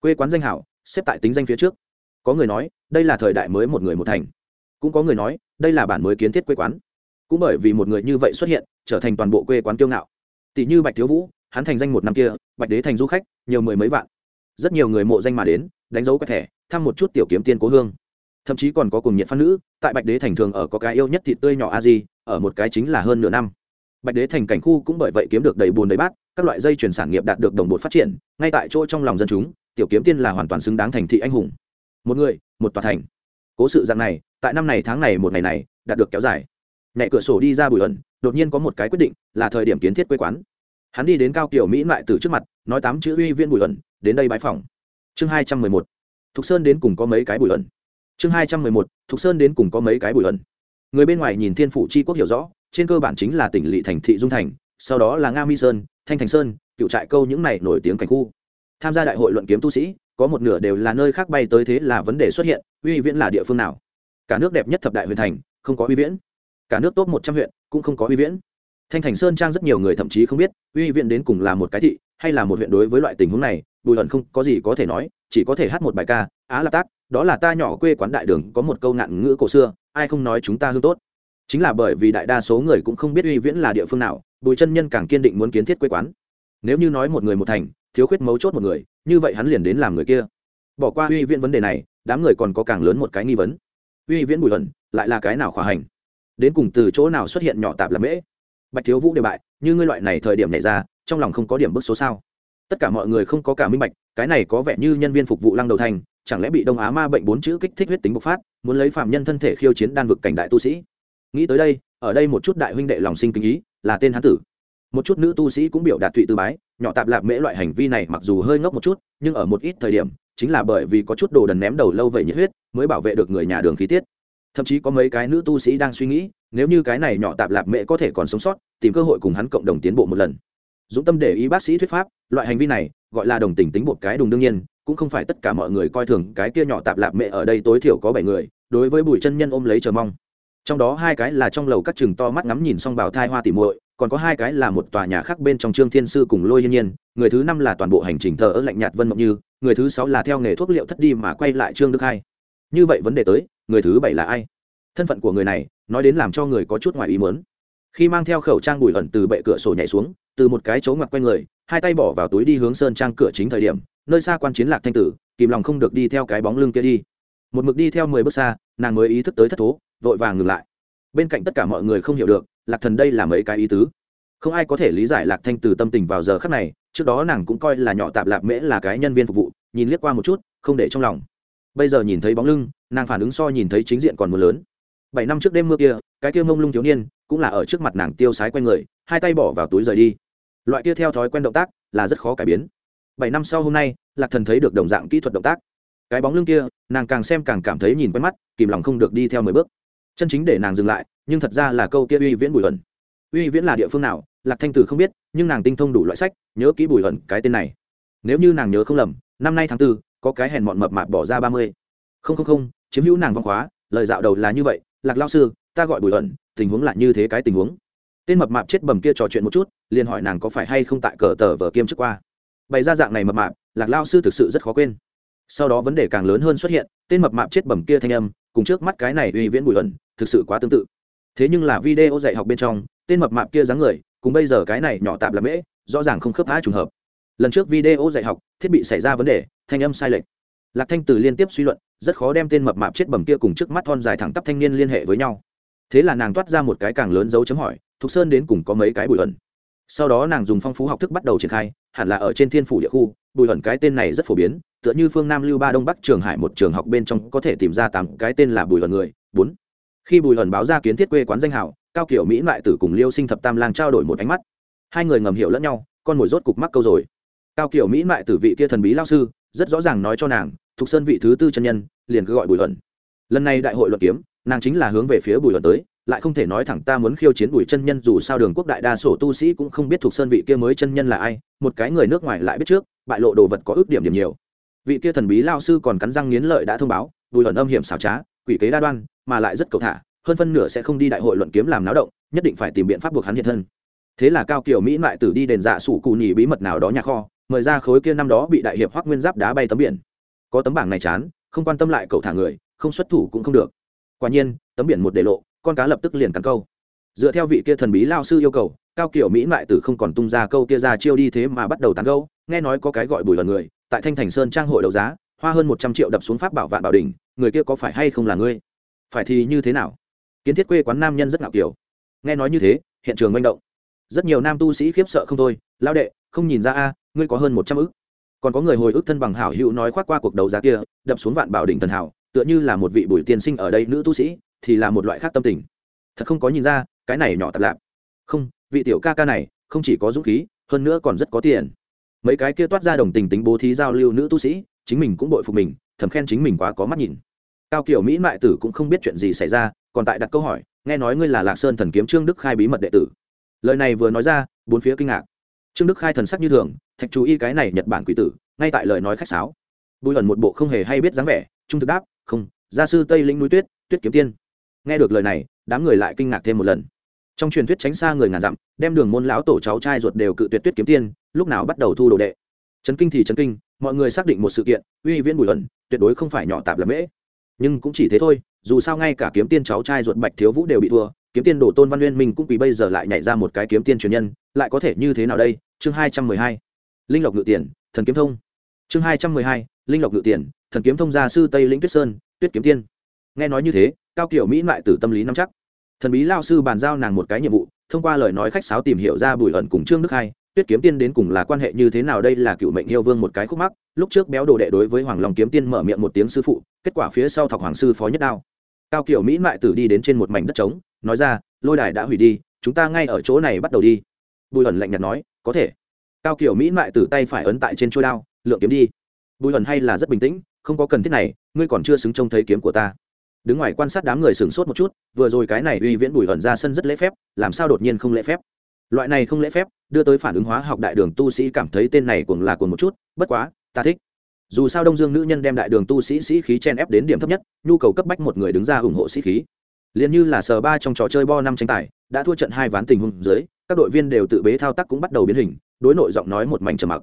S1: Quê quán danh hảo, xếp tại tính danh phía trước. Có người nói, đây là thời đại mới một người một thành. Cũng có người nói, đây là bản mới kiến thiết quê quán. Cũng bởi vì một người như vậy xuất hiện, trở thành toàn bộ quê quán kiêu ngạo. Tỷ như bạch thiếu vũ, hắn thành danh một năm kia, bạch đế thành du khách, nhiều mười mấy vạn. Rất nhiều người mộ danh mà đến, đánh dấu quét thẻ, thăm một chút tiểu kiếm tiên cố hương. Thậm chí còn có cùng nhiệt phan nữ, tại bạch đế thành thường ở có cái yêu nhất thịt tươi nhỏ a di, ở một cái chính là hơn nửa năm bạch đế thành cảnh khu cũng bởi vậy kiếm được đầy bùn đầy bát, các loại dây chuyển sản nghiệp đạt được đồng bộ phát triển, ngay tại chỗ trong lòng dân chúng, tiểu kiếm tiên là hoàn toàn xứng đáng thành thị anh hùng. Một người, một tòa thành. Cố sự dạng này, tại năm này tháng này một ngày này, đạt được kéo dài. Nhẹ cửa sổ đi ra bùi ẩn, đột nhiên có một cái quyết định, là thời điểm kiến thiết quê quán. Hắn đi đến cao kiểu mỹ lại từ trước mặt, nói tám chữ uy viên bùi ẩn, đến đây bãi phòng chương hai trăm mười một. Thục sơn đến cùng có mấy cái bùi ẩn? Chương hai trăm mười một. Thục sơn đến cùng có mấy cái bùi ẩn? Người bên ngoài nhìn thiên phủ c h i quốc hiểu rõ trên cơ bản chính là tỉnh lỵ thành thị dung thành, sau đó là nga mi sơn, thanh thành sơn, cựu trại câu những này nổi tiếng cảnh khu. Tham gia đại hội luận kiếm tu sĩ, có một nửa đều là nơi khác bay tới thế là vấn đề xuất hiện, uy viễn là địa phương nào? Cả nước đẹp nhất thập đại huyện thành, không có uy viễn. Cả nước top một trăm huyện, cũng không có uy viễn. Thanh thành sơn trang rất nhiều người thậm chí không biết, uy viễn đến cùng là một cái thị, hay là một huyện đối với loại tình huống này, bùi hận không có gì có thể nói, chỉ có thể hát một bài ca, á là tác, đó là ta nhỏ quê quán đại đường, có một câu ngạn ngữ cổ xưa, ai không nói chúng ta hương tốt? Chính là bởi vì đại đa số người cũng không biết uy viễn là địa phương nào, bùi chân nhân càng kiên định muốn kiến thiết quê quán. Nếu như nói một người một thành, thiếu khuyết mấu chốt một người, như vậy hắn liền đến làm người kia. Bỏ qua uy viễn vấn đề này, đám người còn có càng lớn một cái nghi vấn. Uy viễn bùi hận lại là cái nào khỏa hành? Đến cùng từ chỗ nào xuất hiện nhỏ tạp là mễ? Bạch thiếu vũ đều bại, như ngươi loại này thời điểm này ra, trong lòng không có điểm bức số sao? Tất cả mọi người không có cả minh bạch, cái này có vẻ như nhân viên phục vụ lăng đầu thành, chẳng lẽ bị đông á ma bệnh bốn chữ kích thích huyết tính bộc phát, muốn lấy phạm nhân thân thể khiêu chiến đan vực cảnh đại tu sĩ? Nghĩ tới đây, ở đây một chút đại huynh đệ lòng sinh kinh ý, là tên hán tử. Một chút nữ tu sĩ cũng biểu đạt thụy tư bái, nhỏ tạp lạp mễ loại hành vi này mặc dù hơi ngốc một chút, nhưng ở một ít thời điểm, chính là bởi vì có chút đồ đần ném đầu lâu vậy nhiệt huyết, mới bảo vệ được người nhà đường khí tiết. Thậm chí có mấy cái nữ tu sĩ đang suy nghĩ, nếu như cái này nhỏ tạp lạp mễ có thể còn sống sót, tìm cơ hội cùng hắn cộng đồng tiến bộ một lần. Dũng tâm để ý bác sĩ thuyết pháp, loại hành vi này, gọi là đồng tình tính một cái đùng đương nhiên, cũng không phải tất cả mọi người coi thường cái kia nhỏ tạp lạp mẹ ở đây tối thiểu có bảy người, đối với bùi chân nhân ôm lấy chờ mong trong đó hai cái là trong lầu các chừng to mắt ngắm nhìn xong bảo thai hoa tỉ muội, còn có hai cái là một tòa nhà khác bên trong trương thiên sư cùng lôi hiên nhiên, người thứ năm là toàn bộ hành trình thờ ơ lạnh nhạt vân mộng như, người thứ sáu là theo nghề thuốc liệu thất đi mà quay lại trương đức hai. Như vậy vấn đề tới, người thứ bảy là ai? Thân phận của người này, nói đến làm cho người có chút ngoài ý muốn. Khi mang theo khẩu trang bùi ẩn từ bệ cửa sổ nhảy xuống, từ một cái chỗ ngoặt quanh người, hai tay bỏ vào túi đi hướng sơn trang cửa chính thời điểm, nơi xa quan chiến lạc thanh tử, kìm lòng không được đi theo cái bóng lưng kia đi. Một mực đi theo mười bước xa, nàng mới ý thức tới thất thố vội vàng ngừng lại. Bên cạnh tất cả mọi người không hiểu được, lạc thần đây là mấy cái ý tứ. Không ai có thể lý giải lạc thanh từ tâm tình vào giờ khắc này, trước đó nàng cũng coi là nhỏ tạp lạp mễ là cái nhân viên phục vụ, nhìn liếc qua một chút, không để trong lòng. Bây giờ nhìn thấy bóng lưng, nàng phản ứng so nhìn thấy chính diện còn mưa lớn. Bảy năm trước đêm mưa kia, cái kia mông lung thiếu niên, cũng là ở trước mặt nàng tiêu sái q u a n người, hai tay bỏ vào túi rời đi. Loại kia theo thói quen động tác, là rất khó cải biến. Bảy năm sau hôm nay, lạc thần thấy được đồng dạng kỹ thuật động tác. Cái bóng lưng kia, nàng càng xem càng cảm thấy nhìn quen mắt, kìm lòng không được đi theo mười bước chân chính để nàng dừng lại, nhưng thật ra là câu kia uy viễn bùi hận uy viễn là địa phương nào, lạc thanh tử không biết, nhưng nàng tinh thông đủ loại sách, nhớ kỹ bùi hận cái tên này. Nếu như nàng nhớ không lầm, năm nay tháng tư, có cái hèn mọn mập mạp bỏ ra ba mươi. Không không không, chiếm hữu nàng văn khóa lời dạo đầu là như vậy, lạc lao sư, ta gọi bùi hận tình huống là như thế cái tình huống. Tên mập mạp chết bầm kia trò chuyện một chút, liền hỏi nàng có phải hay không tại cờ tờ vờ kiêm trước qua. Bày ra dạng này mập mạp, lạc lao sư thực sự rất khó quên. Sau đó vấn đề càng lớn hơn xuất hiện, tên mập mạp chết bầm kia thanh âm cùng trước mắt cái này uy viễn bùi ẩn, thực sự quá tương tự. Thế nhưng là video dạy học bên trong, tên mập mạp kia dáng người, cùng bây giờ cái này nhỏ tạp là mễ, rõ ràng không khớp há trùng hợp. Lần trước video dạy học, thiết bị xảy ra vấn đề, thanh âm sai lệch. Lạc thanh từ liên tiếp suy luận, rất khó đem tên mập mạp chết bầm kia cùng trước mắt thon dài thẳng tắp thanh niên liên hệ với nhau. Thế là nàng toát ra một cái càng lớn dấu chấm hỏi, thục sơn đến cùng có mấy cái bùi ẩn? Sau đó nàng dùng phong phú học thức bắt đầu triển khai, hẳn là ở trên thiên phủ địa khu, bùi hẩn cái tên này rất phổ biến, tựa như phương nam lưu ba đông bắc trường hải một trường học bên trong có thể tìm ra tám cái tên là bùi hẩn người. Bốn. Khi bùi hẩn báo ra kiến thiết quê quán danh hảo cao kiểu mỹ lại tử cùng liêu sinh thập tam lang trao đổi một ánh mắt. Hai người ngầm hiểu lẫn nhau, con mồi rốt cục mắc câu rồi. Cao kiểu mỹ mại tử vị kia thần bí lao sư, rất rõ ràng nói cho nàng, thục sơn vị thứ tư chân nhân, liền cứ gọi bùi hẩn lần này đại hội luận kiếm, nàng chính là hướng về phía bùi hẩn tới lại không thể nói thẳng ta muốn khiêu chiến bùi chân nhân, dù sao đường quốc đại đa số tu sĩ cũng không biết thuộc sơn vị kia mới chân nhân là ai, một cái người nước ngoài lại biết trước, bại lộ đồ vật có ước điểm điểm nhiều. Vị kia thần bí lao sư còn cắn răng nghiến lợi đã thông báo, bùi luận âm hiểm xảo trá, quỷ kế đa đoan, mà lại rất cầu thả, hơn phân nửa sẽ không đi đại hội luận kiếm làm náo động, nhất định phải tìm biện pháp buộc hắn hiện thân. Thế là cao kiều mỹ lại tử đi đền dạ sủ cụ nhì bí mật nào đó nhà kho, mời ra khối kia năm đó bị đại hiệp hoác nguyên giáp đá bay tấm biển. Có tấm bảng này chán, không quan tâm lại cậu thả người, không xuất thủ cũng không được. Quả nhiên, tấm biển một để lộ con cá lập tức liền cắn câu. Dựa theo vị kia thần bí lao sư yêu cầu, cao kiểu mỹ mại tử không còn tung ra câu kia ra chiêu đi thế mà bắt đầu tán câu nghe nói có cái gọi bùi lần người, tại thanh thành sơn trang hội đấu giá, hoa hơn một trăm triệu đập xuống pháp bảo vạn bảo đình người kia có phải hay không là ngươi? Phải thì như thế nào? Kiến thiết quê quán nam nhân rất ngạo kiểu. Nghe nói như thế, hiện trường manh động. Rất nhiều nam tu sĩ khiếp sợ không thôi lao đệ, không nhìn ra a, ngươi có hơn một trăm ức. Còn có người hồi ức thân bằng hảo hữu nói khoác qua cuộc đấu giá kia, đập xuống vạn bảo đỉnh thần hảo, tựa như là một vị bùi tiên sinh ở đây nữ tu sĩ thì là một loại khác tâm tình. Thật không có nhìn ra, cái này nhỏ tạp lạp. Không, vị tiểu ca ca này, không chỉ có dũng khí, hơn nữa còn rất có tiền. Mấy cái kia toát ra đồng tình tính bố thí giao lưu nữ tu sĩ, chính mình cũng bội phục mình, thầm khen chính mình quá có mắt nhìn. Cao kiểu mỹ mại tử cũng không biết chuyện gì xảy ra, còn tại đặt câu hỏi, nghe nói ngươi là lạc sơn thần kiếm trương đức khai bí mật đệ tử. Lời này vừa nói ra, bốn phía kinh ngạc. Trương đức khai thần sắc như thường, thạch chú ý cái này nhật bản quỷ tử, ngay tại lời nói khách sáo. Bùi ẩn một bộ không hề hay biết dáng vẻ, trung thực đáp, không, gia sư tây linh núi tuyết tuyết kiếm tiên nghe được lời này, đám người lại kinh ngạc thêm một lần. Trong truyền thuyết tránh xa người ngàn dặm, đem đường môn lão tổ cháu trai ruột đều cự tuyệt tuyết kiếm tiên, lúc nào bắt đầu thu đồ đệ. Trấn kinh thì trấn kinh, mọi người xác định một sự kiện, uy viễn bùi ẩn, tuyệt đối không phải nhỏ tạp là mễ. Nhưng cũng chỉ thế thôi, dù sao ngay cả kiếm tiên cháu trai ruột bạch thiếu vũ đều bị thua, kiếm tiên đổ tôn văn nguyên minh cũng vì bây giờ lại nhảy ra một cái kiếm tiên truyền nhân, lại có thể như thế nào đây? Chương hai trăm mười hai, linh lộc ngự tiền, thần kiếm thông. Chương hai trăm mười hai, linh lộc ngự tiền, thần kiếm thông gia sư tây lĩnh tuyết sơn, tuyết kiếm tiên. Nghe nói như thế cao kiểu mỹ lại từ tâm lý nắm chắc. Thần bí lao sư bàn giao nàng một cái nhiệm vụ, thông qua lời nói khách sáo tìm hiểu ra bùi ẩn cùng trương đức hai, tuyết kiếm tiên đến cùng là quan hệ như thế nào đây là cựu mệnh yêu vương một cái khúc mắc, lúc trước béo đồ đệ đối với hoàng long kiếm tiên mở miệng một tiếng sư phụ, kết quả phía sau thọc hoàng sư phó nhất đao. Cao kiểu mỹ lại tử đi đến trên một mảnh đất trống, nói ra, lôi đài đã hủy đi, chúng ta ngay ở chỗ này bắt đầu đi. Bùi ẩn lạnh nhạt nói, có thể. Cao kiểu mỹ lại tử tay phải ấn tại trên trôi đao, lượng kiếm đi. Bùi ẩn hay là rất bình tĩnh, không có cần thiết này, ngươi còn chưa xứng trông thấy kiếm của ta đứng ngoài quan sát đám người sửng sốt một chút, vừa rồi cái này uy viễn bùi hận ra sân rất lễ phép, làm sao đột nhiên không lễ phép? Loại này không lễ phép, đưa tới phản ứng hóa học đại đường tu sĩ cảm thấy tên này cuồng là cuồng một chút, bất quá, ta thích. Dù sao đông dương nữ nhân đem đại đường tu sĩ sĩ khí chen ép đến điểm thấp nhất, nhu cầu cấp bách một người đứng ra ủng hộ sĩ khí. Liền như là sờ ba trong trò chơi bo năm tranh tài, đã thua trận hai ván tình huống dưới, các đội viên đều tự bế thao tác cũng bắt đầu biến hình, đối nội giọng nói một mảnh trầm mặc.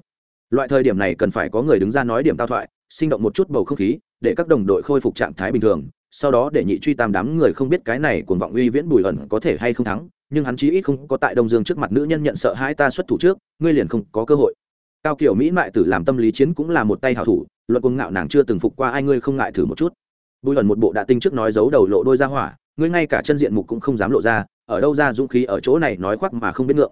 S1: Loại thời điểm này cần phải có người đứng ra nói điểm tao thoại, sinh động một chút bầu không khí, để các đồng đội khôi phục trạng thái bình thường sau đó để nhị truy tam đám người không biết cái này cuồng vọng uy viễn bùi ẩn có thể hay không thắng, nhưng hắn chí ít không có tại đông dương trước mặt nữ nhân nhận sợ hai ta xuất thủ trước, ngươi liền không có cơ hội. Cao kiểu mỹ mại tử làm tâm lý chiến cũng là một tay hảo thủ, luận quân ngạo nàng chưa từng phục qua ai ngươi không ngại thử một chút. Bùi ẩn một bộ đã tinh trước nói giấu đầu lộ đôi ra hỏa, ngươi ngay cả chân diện mục cũng không dám lộ ra, ở đâu ra dũng khí ở chỗ này nói khoác mà không biết ngượng.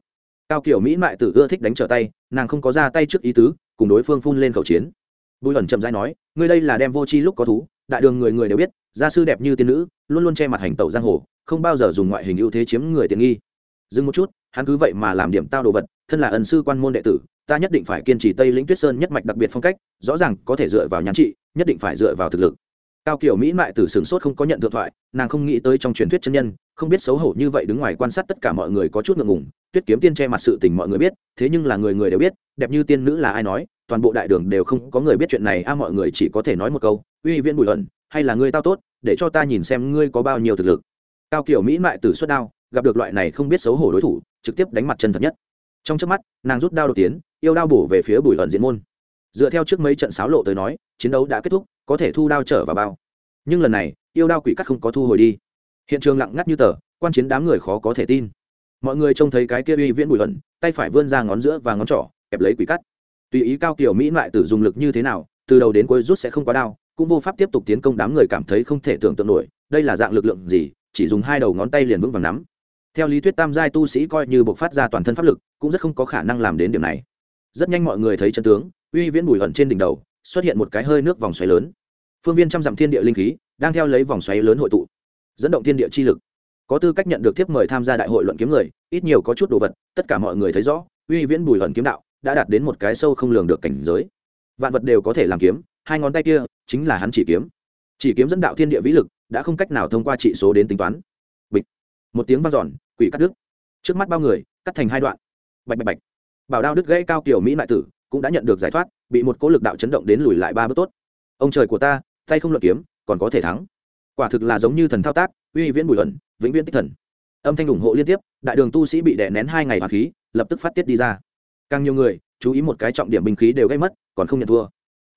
S1: Cao kiểu mỹ mại tử ưa thích đánh trở tay, nàng không có ra tay trước ý tứ, cùng đối phương phun lên khẩu chiến. Bùi ẩn chậm rãi nói, ngươi đây là đem vô chi lúc có thú đại đường người người đều biết, gia sư đẹp như tiên nữ, luôn luôn che mặt hành tẩu giang hồ, không bao giờ dùng ngoại hình ưu thế chiếm người tiện nghi. Dừng một chút, hắn cứ vậy mà làm điểm tao đồ vật, thân là ẩn sư quan môn đệ tử, ta nhất định phải kiên trì tây lĩnh tuyết sơn nhất mạch đặc biệt phong cách, rõ ràng có thể dựa vào nhắn trị, nhất định phải dựa vào thực lực. Cao kiểu mỹ mại tử sửng sốt không có nhận thượng thoại, nàng không nghĩ tới trong truyền thuyết chân nhân, không biết xấu hổ như vậy đứng ngoài quan sát tất cả mọi người có chút ngượng ngùng, tuyết kiếm tiên che mặt sự tình mọi người biết, thế nhưng là người người đều biết, đẹp như tiên nữ là ai nói toàn bộ đại đường đều không có người biết chuyện này. A, mọi người chỉ có thể nói một câu, uy viên bùi ẩn, hay là ngươi tao tốt, để cho ta nhìn xem ngươi có bao nhiêu thực lực. Cao kiểu mỹ mại tử xuất đao, gặp được loại này không biết xấu hổ đối thủ, trực tiếp đánh mặt chân thật nhất. Trong trước mắt, nàng rút đao đầu tiến, yêu đao bổ về phía bùi ẩn diễn môn. Dựa theo trước mấy trận sáo lộ tới nói, chiến đấu đã kết thúc, có thể thu đao trở vào bao. Nhưng lần này, yêu đao quỷ cắt không có thu hồi đi. Hiện trường lặng ngắt như tờ, quan chiến đám người khó có thể tin. Mọi người trông thấy cái kia uy viễn bùi ẩn, tay phải vươn ra ngón giữa và ngón trỏ, kẹp lấy quỷ cắt tùy ý cao kiểu mỹ lại tử dùng lực như thế nào, từ đầu đến cuối rút sẽ không có đau, cũng vô pháp tiếp tục tiến công đám người cảm thấy không thể tưởng tượng nổi, đây là dạng lực lượng gì, chỉ dùng hai đầu ngón tay liền vững vàng nắm. Theo lý thuyết tam giai tu sĩ coi như buộc phát ra toàn thân pháp lực, cũng rất không có khả năng làm đến điểm này. Rất nhanh mọi người thấy chân tướng, uy viễn bùi ẩn trên đỉnh đầu, xuất hiện một cái hơi nước vòng xoáy lớn. Phương viên trăm dặm thiên địa linh khí, đang theo lấy vòng xoáy lớn hội tụ, dẫn động thiên địa chi lực. Có tư cách nhận được tiếp mời tham gia đại hội luận kiếm người, ít nhiều có chút đồ vật, tất cả mọi người thấy rõ, uy viễn bùi ẩn kiếm đạo đã đạt đến một cái sâu không lường được cảnh giới. Vạn vật đều có thể làm kiếm, hai ngón tay kia chính là hắn chỉ kiếm. Chỉ kiếm dẫn đạo thiên địa vĩ lực, đã không cách nào thông qua trị số đến tính toán. Bịch. Một tiếng vang dọn, quỷ cắt đứt. Trước mắt bao người, cắt thành hai đoạn. Bạch bạch bạch. Bảo đao đứt gãy cao kiểu mỹ đại tử, cũng đã nhận được giải thoát, bị một cố lực đạo chấn động đến lùi lại ba bước tốt. Ông trời của ta, tay không luận kiếm, còn có thể thắng. Quả thực là giống như thần thao tác, uy viễn bùi luận, vĩnh viễn tích thần. Âm thanh ủng hộ liên tiếp, đại đường tu sĩ bị đè nén hai ngày hoàng khí, lập tức phát tiết đi ra càng nhiều người, chú ý một cái trọng điểm binh khí đều gây mất, còn không nhận thua.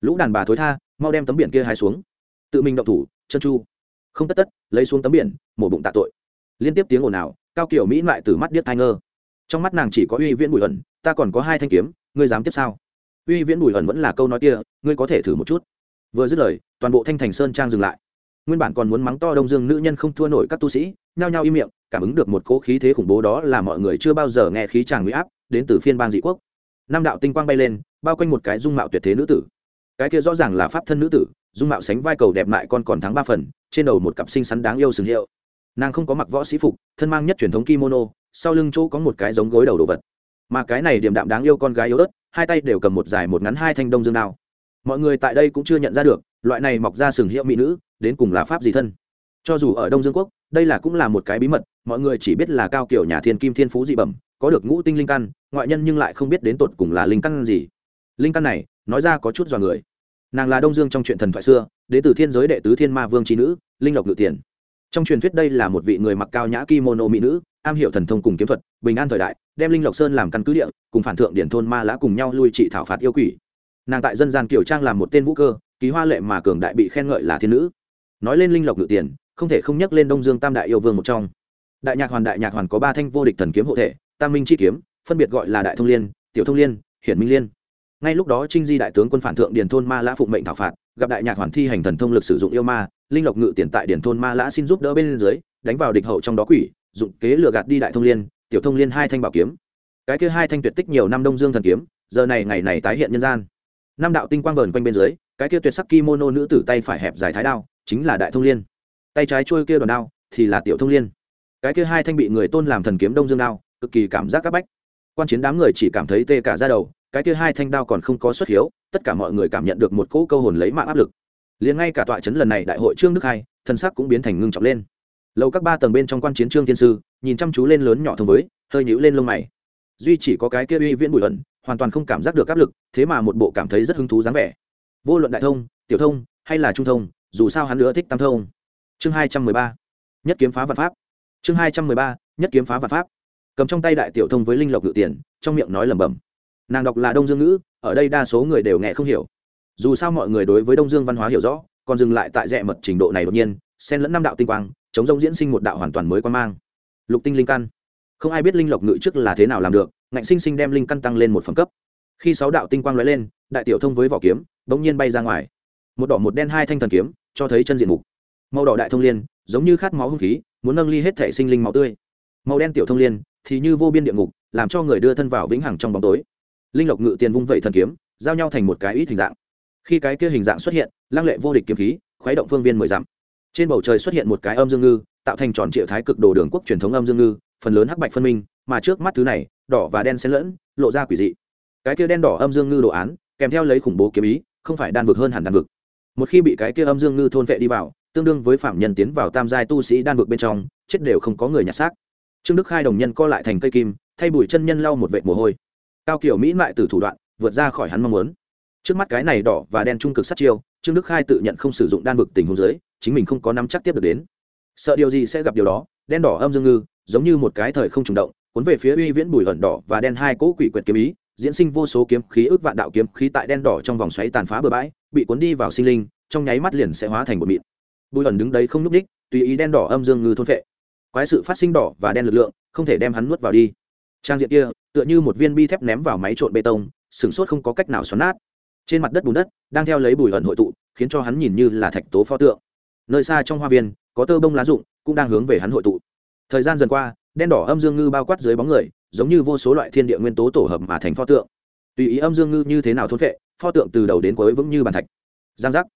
S1: Lũ đàn bà thối tha, mau đem tấm biển kia hai xuống. Tự mình động thủ, chân chu. Không tất tất, lấy xuống tấm biển, mổ bụng tạ tội. Liên tiếp tiếng ồn ào, cao kiểu mỹ lại từ mắt điếc thai ngơ. Trong mắt nàng chỉ có uy viễn bùi ẩn, ta còn có hai thanh kiếm, ngươi dám tiếp sao? Uy viễn bùi ẩn vẫn là câu nói kia, ngươi có thể thử một chút. Vừa dứt lời, toàn bộ thanh thành sơn trang dừng lại. Nguyên bản còn muốn mắng to đông dương nữ nhân không thua nổi các tu sĩ nhao nhao im miệng, cảm ứng được một cỗ khí thế khủng bố đó là mọi người chưa bao giờ nghe khí tràng nguy áp, đến từ phiên bang dị quốc. Năm đạo tinh quang bay lên, bao quanh một cái dung mạo tuyệt thế nữ tử. Cái kia rõ ràng là pháp thân nữ tử, dung mạo sánh vai cầu đẹp lại con còn thắng ba phần, trên đầu một cặp xinh xắn đáng yêu sừng hiệu. Nàng không có mặc võ sĩ phục, thân mang nhất truyền thống kimono, sau lưng chỗ có một cái giống gối đầu đồ vật. Mà cái này điểm đạm đáng yêu con gái yếu ớt, hai tay đều cầm một dài một ngắn hai thanh đông dương đao. Mọi người tại đây cũng chưa nhận ra được, loại này mọc ra sừng hiệu mỹ nữ, đến cùng là pháp gì thân. Cho dù ở đông dương quốc đây là cũng là một cái bí mật, mọi người chỉ biết là cao kiểu nhà thiên kim thiên phú dị bẩm, có được ngũ tinh linh căn, ngoại nhân nhưng lại không biết đến tột cùng là linh căn gì. Linh căn này, nói ra có chút dò người. Nàng là đông dương trong chuyện thần thoại xưa đến từ thiên giới đệ tứ thiên ma vương trí nữ, linh lộc ngự tiền. Trong truyền thuyết đây là một vị người mặc cao nhã kimono mỹ nữ, am hiểu thần thông cùng kiếm thuật, bình an thời đại, đem linh lộc sơn làm căn cứ địa, cùng phản thượng điển thôn ma lã cùng nhau lui trị thảo phạt yêu quỷ. Nàng tại dân gian kiểu trang làm một tên vũ cơ ký hoa lệ mà cường đại bị khen ngợi là thiên nữ. Nói lên linh lộc ngự tiền không thể không nhắc lên đông dương tam đại yêu vương một trong. Đại nhạc hoàn, đại nhạc hoàn có ba thanh vô địch thần kiếm hộ thể, tam minh chi kiếm, phân biệt gọi là đại thông liên, tiểu thông liên, hiển minh liên. Ngay lúc đó trinh di đại tướng quân phản thượng điền thôn ma lã phụng mệnh thảo phạt, gặp đại nhạc hoàn thi hành thần thông lực sử dụng yêu ma, linh lộc ngự tiền tại điền thôn ma lã xin giúp đỡ bên dưới, đánh vào địch hậu trong đó quỷ, dụng kế lừa gạt đi đại thông liên, tiểu thông liên hai thanh bảo kiếm. Cái kia hai thanh tuyệt tích nhiều năm đông dương thần kiếm, giờ này ngày này tái hiện nhân gian. Năm đạo tinh quang vờn quanh bên dưới, cái kia tuyệt sắc kimono nữ tử tay phải hẹp dài thái đao, chính là đại thông liên tay trái trôi kia đòn đao, thì là tiểu thông liên. Cái kia hai thanh bị người tôn làm thần kiếm đông dương đao, cực kỳ cảm giác c áp bách. Quan chiến đám người chỉ cảm thấy tê cả ra đầu, cái kia hai thanh đao còn không có xuất hiếu, tất cả mọi người cảm nhận được một cỗ câu hồn lấy mạng áp lực. Liền ngay cả tọa trấn lần này đại hội trương đức hai thân sắc cũng biến thành ngưng trọng lên. Lâu các ba tầng bên trong quan chiến trương thiên sư, nhìn chăm chú lên lớn nhỏ thông với, hơi nhíu lên lông mày. Duy chỉ có cái kia uy viễn bụi ẩn, hoàn toàn không cảm giác được áp lực, thế mà một bộ cảm thấy rất hứng thú dáng vẻ. Vô luận đại thông, tiểu thông, hay là trung thông, dù sao hắn nữa thích tam thông chương hai trăm mười ba, nhất kiếm phá vật pháp. Chương hai trăm mười ba, nhất kiếm phá vật pháp. Cầm trong tay đại tiểu thông với linh lộc ngự tiền, trong miệng nói lẩm bẩm. Nàng đọc là đông dương ngữ, ở đây đa số người đều nghe không hiểu. Dù sao mọi người đối với đông dương văn hóa hiểu rõ, còn dừng lại tại rẽ mật trình độ này đột nhiên, xen lẫn năm đạo tinh quang, chống rông diễn sinh một đạo hoàn toàn mới quan mang. Lục tinh linh căn. Không ai biết linh lộc ngự trước là thế nào làm được, ngạnh sinh sinh đem linh căn tăng lên một phẩm cấp. Khi sáu đạo tinh quang lóe lên, đại tiểu thông với vỏ kiếm, bỗng nhiên bay ra ngoài. Một đỏ một đen hai thanh thần kiếm, cho thấy chân diện mục màu đỏ đại thông liên, giống như khát máu hung khí, muốn nâng ly hết thể sinh linh máu tươi. Màu đen tiểu thông liên thì như vô biên địa ngục, làm cho người đưa thân vào vĩnh hằng trong bóng tối. Linh lộc ngự tiền vung vẩy thần kiếm, giao nhau thành một cái ít hình dạng. Khi cái kia hình dạng xuất hiện, lăng lệ vô địch kiếm khí, khuấy động phương viên mười dặm. Trên bầu trời xuất hiện một cái âm dương ngư, tạo thành tròn triệu thái cực đồ đường quốc truyền thống âm dương ngư, phần lớn hắc bạch phân minh, mà trước mắt thứ này, đỏ và đen xen lẫn, lộ ra quỷ dị. Cái kia đen đỏ âm dương ngư đồ án, kèm theo lấy khủng bố kiếm ý, không phải đan vực hơn hẳn đan vực. Một khi bị cái kia âm dương ngư thôn vệ đi vào tương đương với phạm nhân tiến vào tam giai tu sĩ đan vực bên trong, chết đều không có người nhặt xác. Trương đức khai đồng nhân co lại thành cây kim, thay bùi chân nhân lau một vệt mồ hôi. Cao kiểu mỹ lại từ thủ đoạn, vượt ra khỏi hắn mong muốn. Trước mắt cái này đỏ và đen trung cực sát chiêu, trương đức khai tự nhận không sử dụng đan vực tình huống dưới, chính mình không có nắm chắc tiếp được đến. Sợ điều gì sẽ gặp điều đó, đen đỏ âm dương ngư, giống như một cái thời không trùng động, cuốn về phía uy viễn bùi ẩn đỏ và đen hai cỗ quỷ quyệt kiếm ý, diễn sinh vô số kiếm khí ước vạn đạo kiếm khí tại đen đỏ trong vòng xoáy tàn phá bừa bãi, bị cuốn đi vào sinh linh, trong nháy mắt liền sẽ hóa thành một mịn bùi ẩn đứng đấy không n ú c đích tùy ý đen đỏ âm dương ngư thôn vệ quái sự phát sinh đỏ và đen lực lượng, không thể đem hắn nuốt vào đi. Trang diện kia, tựa như một viên bi thép ném vào máy trộn bê tông sửng sốt không có cách nào xoắn nát. Trên mặt đất bùn đất, đang theo lấy bùi ẩn hội tụ, khiến cho hắn nhìn như là thạch tố pho tượng. Nơi xa trong hoa viên, có tơ bông lá rụng, cũng đang hướng về hắn hội tụ. Thời gian dần qua, đen đỏ âm dương ngư bao quát dưới bóng người, giống như vô số loại thiên địa nguyên tố tổ hợp mà thành pho tượng. Tùy ý âm dương ngư như thế nào thôn vệ pho tượng từ đầu đến cuối vững như bàn thạch. Giang giác.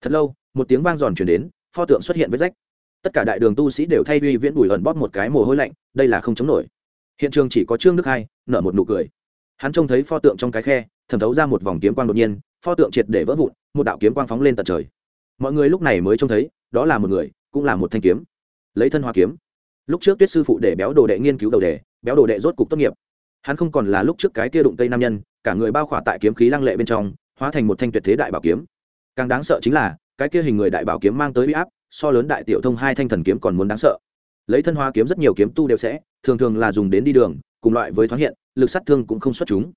S1: Thật lâu, một tiếng vang giòn chuyển đến pho tượng xuất hiện với rách. Tất cả đại đường tu sĩ đều thay uy viễn bùi ẩn bóp một cái mồ hôi lạnh, đây là không chống nổi. Hiện trường chỉ có trương đức hai, nở một nụ cười. Hắn trông thấy pho tượng trong cái khe, thẩm thấu ra một vòng kiếm quang đột nhiên, pho tượng triệt để vỡ vụn, một đạo kiếm quang phóng lên tận trời. Mọi người lúc này mới trông thấy, đó là một người, cũng là một thanh kiếm. Lấy thân hoa kiếm. Lúc trước tuyết sư phụ để béo đồ đệ nghiên cứu đầu đề, béo đồ đệ rốt cục tốt nghiệp. Hắn không còn là lúc trước cái kia đụng tây nam nhân, cả người bao khỏa tại kiếm khí lăng lệ bên trong, hóa thành một thanh tuyệt thế đại bảo kiếm. Càng đáng sợ chính là cái kia hình người đại bảo kiếm mang tới uy áp, so lớn đại tiểu thông hai thanh thần kiếm còn muốn đáng sợ. Lấy thân hoa kiếm rất nhiều kiếm tu đều sẽ, thường thường là dùng đến đi đường, cùng loại với thoáng hiện, lực sát thương cũng không xuất chúng.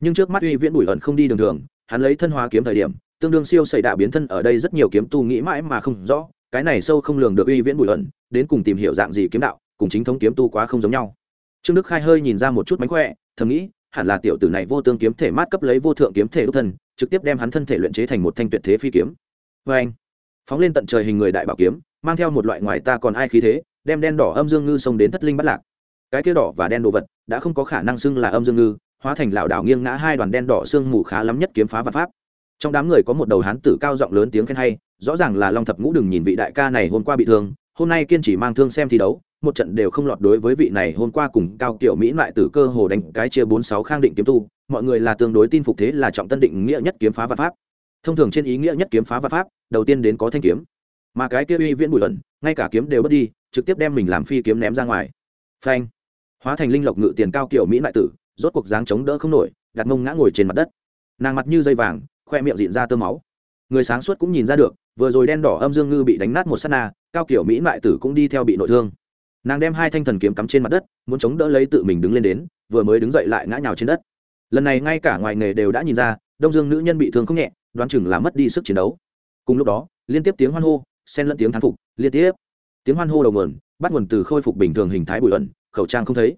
S1: Nhưng trước mắt uy viễn bùi ẩn không đi đường thường, hắn lấy thân hoa kiếm thời điểm, tương đương siêu xảy đạ biến thân ở đây rất nhiều kiếm tu nghĩ mãi mà không rõ, cái này sâu không lường được uy viễn bùi ẩn, đến cùng tìm hiểu dạng gì kiếm đạo, cùng chính thống kiếm tu quá không giống nhau. Trương đức khai hơi nhìn ra một chút mánh khỏe, thầm nghĩ, hẳn là tiểu tử này vô tương kiếm thể mát cấp lấy vô thượng kiếm thể đúc thân, trực tiếp đem hắn thân thể luyện chế thành một thanh tuyệt thế phi kiếm vê anh. Phóng lên tận trời hình người đại bảo kiếm, mang theo một loại ngoài ta còn ai khí thế, đem đen đỏ âm dương ngư xông đến thất linh bắt lạc. Cái kia đỏ và đen đồ vật, đã không có khả năng xưng là âm dương ngư, hóa thành lảo đảo nghiêng ngã hai đoàn đen đỏ xương mù khá lắm nhất kiếm phá vật pháp. Trong đám người có một đầu hán tử cao giọng lớn tiếng khen hay, rõ ràng là long thập ngũ đừng nhìn vị đại ca này hôm qua bị thương, hôm nay kiên trì mang thương xem thi đấu, một trận đều không lọt đối với vị này hôm qua cùng cao kiểu mỹ lại tử cơ hồ đánh cái chia bốn sáu khang định kiếm tu, mọi người là tương đối tin phục thế là trọng tân định nghĩa nhất kiếm phá vật pháp thông thường trên ý nghĩa nhất kiếm phá và pháp, đầu tiên đến có thanh kiếm. Mà cái kia uy viễn bùi luận ngay cả kiếm đều bất đi, trực tiếp đem mình làm phi kiếm ném ra ngoài. Phanh. Hóa thành linh lộc ngự tiền cao kiểu mỹ lại tử, rốt cuộc dáng chống đỡ không nổi, đặt mông ngã ngồi trên mặt đất. Nàng mặt như dây vàng, khoe miệng diện ra tơ máu. Người sáng suốt cũng nhìn ra được, vừa rồi đen đỏ âm dương ngư bị đánh nát một s á t na, cao kiểu mỹ lại tử cũng đi theo bị nội thương. Nàng đem hai thanh thần kiếm cắm trên mặt đất, muốn chống đỡ lấy tự mình đứng lên đến, vừa mới đứng dậy lại ngã nhào trên đất. Lần này ngay cả ngoài nghề đều đã nhìn ra, đông dương nữ nhân bị thương không nhẹ đoán chừng là mất đi sức chiến đấu. Cùng lúc đó, liên tiếp tiếng hoan hô, xen lẫn tiếng thán phục, liên tiếp. Tiếng hoan hô đầu nguồn, bắt nguồn từ khôi phục bình thường hình thái bụi ẩn, khẩu trang không thấy.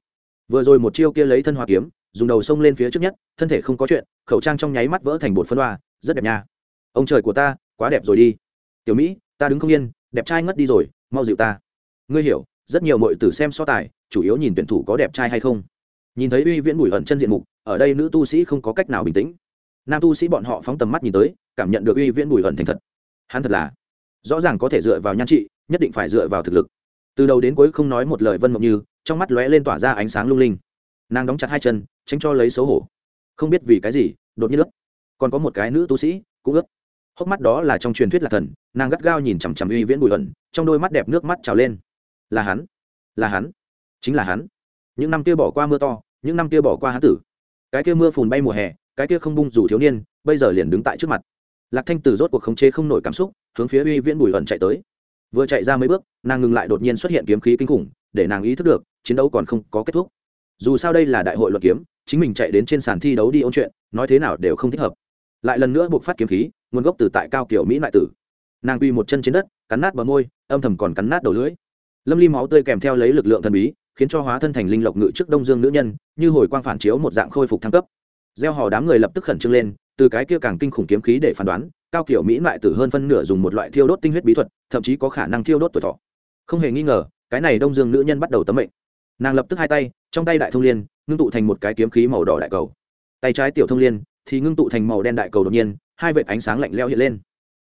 S1: Vừa rồi một chiêu kia lấy thân hoa kiếm, dùng đầu xông lên phía trước nhất, thân thể không có chuyện, khẩu trang trong nháy mắt vỡ thành bột phân hoa, rất đẹp nha. Ông trời của ta, quá đẹp rồi đi. Tiểu mỹ, ta đứng không yên, đẹp trai ngất đi rồi, mau dịu ta. Ngươi hiểu, rất nhiều mọi tử xem so tài, chủ yếu nhìn tuyển thủ có đẹp trai hay không. Nhìn thấy uy viễn bùi ẩn chân diện mục, ở đây nữ tu sĩ không có cách nào bình tĩnh nam tu sĩ bọn họ phóng tầm mắt nhìn tới, cảm nhận được uy viễn bùi ẩn thành thật. Hắn thật là, rõ ràng có thể dựa vào nhan trị, nhất định phải dựa vào thực lực. Từ đầu đến cuối không nói một lời vân mộng như, trong mắt lóe lên tỏa ra ánh sáng lung linh. Nàng đóng chặt hai chân, tránh cho lấy xấu hổ. Không biết vì cái gì, đột nhiên ướt. Còn có một cái nữ tu sĩ, cũng ướt. Hốc mắt đó là trong truyền thuyết là thần, nàng gắt gao nhìn chằm chằm uy viễn bùi ẩn trong đôi mắt đẹp nước mắt trào lên. Là hắn là hắn, chính là hắn. Những năm kia bỏ qua mưa to, những năm kia bỏ qua hán tử. Cái kia mưa phùn bay mùa hè cái kia không bung dù thiếu niên, bây giờ liền đứng tại trước mặt. Lạc thanh tử rốt cuộc khống chế không nổi cảm xúc, hướng phía uy viễn bùi ẩn chạy tới. Vừa chạy ra mấy bước, nàng ngừng lại đột nhiên xuất hiện kiếm khí kinh khủng, để nàng ý thức được, chiến đấu còn không có kết thúc. Dù sao đây là đại hội luật kiếm, chính mình chạy đến trên sàn thi đấu đi ôn chuyện, nói thế nào đều không thích hợp. Lại lần nữa buộc phát kiếm khí, nguồn gốc từ tại cao kiểu mỹ lại tử. Nàng quy một chân trên đất, cắn nát bờ môi, âm thầm còn cắn nát đầu lưỡi. Lâm ly máu tươi kèm theo lấy lực lượng thần bí, khiến cho hóa thân thành linh lộc ngự trước đông dương nữ nhân, như hồi quang phản chiếu một dạng khôi phục thăng cấp gieo hò đám người lập tức khẩn trương lên, từ cái kia càng kinh khủng kiếm khí để phán đoán, cao kiểu mỹ lại tử hơn phân nửa dùng một loại thiêu đốt tinh huyết bí thuật, thậm chí có khả năng thiêu đốt tuổi thọ. Không hề nghi ngờ, cái này đông dương nữ nhân bắt đầu tấm mệnh. Nàng lập tức hai tay, trong tay đại thông liên, ngưng tụ thành một cái kiếm khí màu đỏ đại cầu. Tay trái tiểu thông liên, thì ngưng tụ thành màu đen đại cầu đột nhiên, hai vệt ánh sáng lạnh leo hiện lên.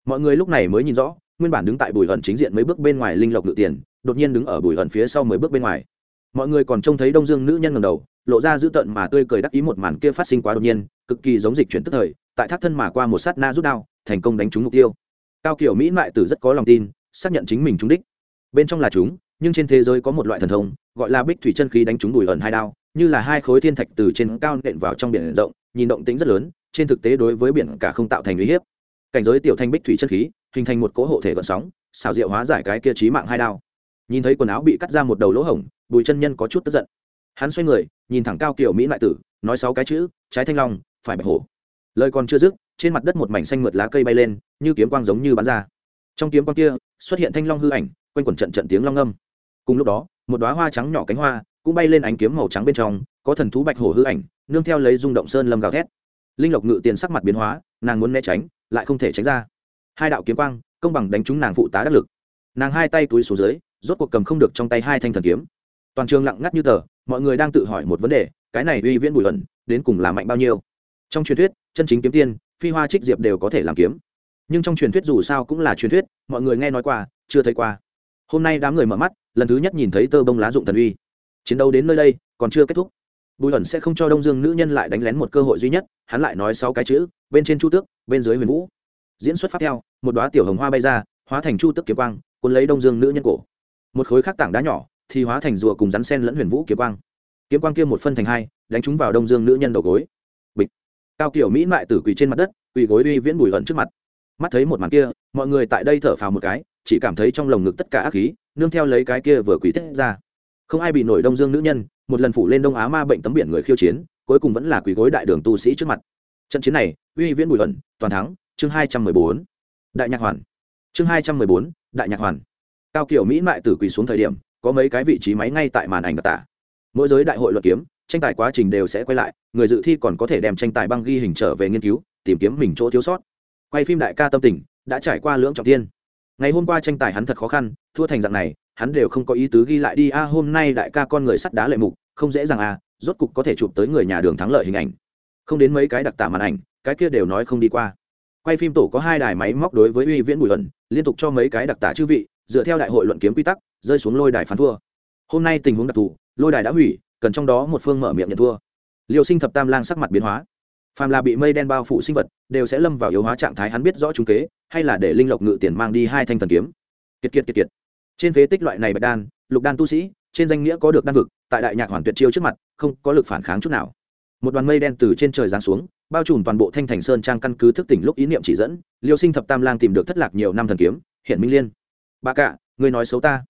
S1: Mọi người lúc này mới nhìn rõ, nguyên bản đứng tại bùi hận chính diện mấy bước bên ngoài linh lộc ngự tiền, đột nhiên đứng ở bùi hận phía sau mười bước bên ngoài. Mọi người còn trông thấy đông dương nữ nhân ngầm đầu lộ ra dữ tợn mà tươi cười đắc ý một màn kia phát sinh quá đột nhiên, cực kỳ giống dịch chuyển tức thời, tại thác thân mà qua một sát na rút đao, thành công đánh trúng mục tiêu. Cao kiểu mỹ mại tử rất có lòng tin, xác nhận chính mình trúng đích. Bên trong là chúng, nhưng trên thế giới có một loại thần thông, gọi là bích thủy chân khí đánh trúng đùi ẩn hai đao, như là hai khối thiên thạch từ trên cao nện vào trong biển rộng, nhìn động tính rất lớn, trên thực tế đối với biển cả không tạo thành uy hiếp. Cảnh giới tiểu thanh bích thủy chân khí, hình thành một cỗ hộ thể gợn sóng, xảo diệu hóa giải cái kia trí mạng hai đao. Nhìn thấy quần áo bị cắt ra một đầu lỗ hổng, bùi chân nhân có chút tức giận hắn xoay người, nhìn thẳng cao kiểu mỹ lại tử, nói sáu cái chữ, trái thanh long, phải bạch hổ. Lời còn chưa dứt, trên mặt đất một mảnh xanh mượt lá cây bay lên, như kiếm quang giống như bắn ra. Trong kiếm quang kia, xuất hiện thanh long hư ảnh, quanh quẩn trận trận tiếng long âm. Cùng lúc đó, một đoá hoa trắng nhỏ cánh hoa cũng bay lên ánh kiếm màu trắng bên trong, có thần thú bạch hổ hư ảnh, nương theo lấy rung động sơn lâm gào thét. Linh lộc ngự tiền sắc mặt biến hóa, nàng muốn né tránh, lại không thể tránh ra. Hai đạo kiếm quang, công bằng đánh trúng nàng phụ tá đắc lực. Nàng hai tay túi xuống dưới, rốt cuộc cầm không được trong tay hai thanh thần kiếm. Toàn trường lặng ngắt như tờ mọi người đang tự hỏi một vấn đề, cái này uy viễn bùi ẩn, đến cùng là mạnh bao nhiêu? Trong truyền thuyết, chân chính kiếm tiên, phi hoa trích diệp đều có thể làm kiếm. Nhưng trong truyền thuyết dù sao cũng là truyền thuyết, mọi người nghe nói qua, chưa thấy qua. Hôm nay đám người mở mắt, lần thứ nhất nhìn thấy tơ bông lá dụng thần uy. Chiến đấu đến nơi đây, còn chưa kết thúc. Bùi ẩn sẽ không cho đông dương nữ nhân lại đánh lén một cơ hội duy nhất, hắn lại nói sáu cái chữ, bên trên chu tước, bên dưới huyền vũ. Diễn xuất phát theo, một đoá tiểu hồng hoa bay ra, hóa thành chu tước kiếm quang, cuốn lấy đông dương nữ nhân cổ. Một khối khác tảng đá nhỏ thì hóa thành rùa cùng rắn sen lẫn huyền vũ kiếm quang. Kiếm quang kia một phân thành hai, đánh chúng vào đông dương nữ nhân đầu gối. Bịch. Cao kiểu mỹ mại tử quỳ trên mặt đất, quỳ gối uy viễn bùi hận trước mặt. Mắt thấy một màn kia, mọi người tại đây thở phào một cái, chỉ cảm thấy trong lồng ngực tất cả ác khí, nương theo lấy cái kia vừa quỳ tết ra. Không ai bị nổi đông dương nữ nhân, một lần phủ lên đông á ma bệnh tấm biển người khiêu chiến, cuối cùng vẫn là quỳ gối đại đường tu sĩ trước mặt. Trận chiến này, uy viễn bùi hận toàn thắng, chương hai trăm mười bốn. Đại nhạc hoàn. Chương hai trăm mười bốn, đại nhạc hoàn. Cao kiểu mỹ mại tử quỳ xuống thời điểm có mấy cái vị trí máy ngay tại màn ảnh đặc tả. Mỗi giới đại hội luận kiếm, tranh tài quá trình đều sẽ quay lại, người dự thi còn có thể đem tranh tài băng ghi hình trở về nghiên cứu, tìm kiếm mình chỗ thiếu sót. Quay phim đại ca tâm tình, đã trải qua lưỡng trọng tiên. Ngày hôm qua tranh tài hắn thật khó khăn, thua thành dạng này, hắn đều không có ý tứ ghi lại đi, a, hôm nay đại ca con người sắt đá lệ mục, không dễ dàng a rốt cục có thể chụp tới người nhà đường thắng lợi hình ảnh. Không đến mấy cái đặc tả màn ảnh, cái kia đều nói không đi qua. Quay phim tổ có hai đài máy móc đối với uy viễn bùi luận, liên tục cho mấy cái đặc tả chư vị, dựa theo đại hội luận kiếm quy tắc rơi xuống lôi đài phán thua. Hôm nay tình huống đặc thù, lôi đài đã hủy, cần trong đó một phương mở miệng nhận thua. Liêu sinh thập tam lang sắc mặt biến hóa. Phàm là bị mây đen bao phủ sinh vật, đều sẽ lâm vào yếu hóa trạng thái hắn biết rõ chúng kế, hay là để linh lộc ngự tiền mang đi hai thanh thần kiếm. Kiệt kiệt kiệt kiệt. Trên phế tích loại này bạch đan, lục đan tu sĩ, trên danh nghĩa có được đan vực, tại đại nhạc hoàn tuyệt chiêu trước mặt, không có lực phản kháng chút nào. Một đoàn mây đen từ trên trời giáng xuống, bao trùm toàn bộ thanh thành sơn trang căn cứ thức tỉnh lúc ý niệm chỉ dẫn, liêu sinh thập tam lang tìm được thất lạc nhiều năm thần kiếm, hiện minh liên. Ba cả, ngươi nói xấu ta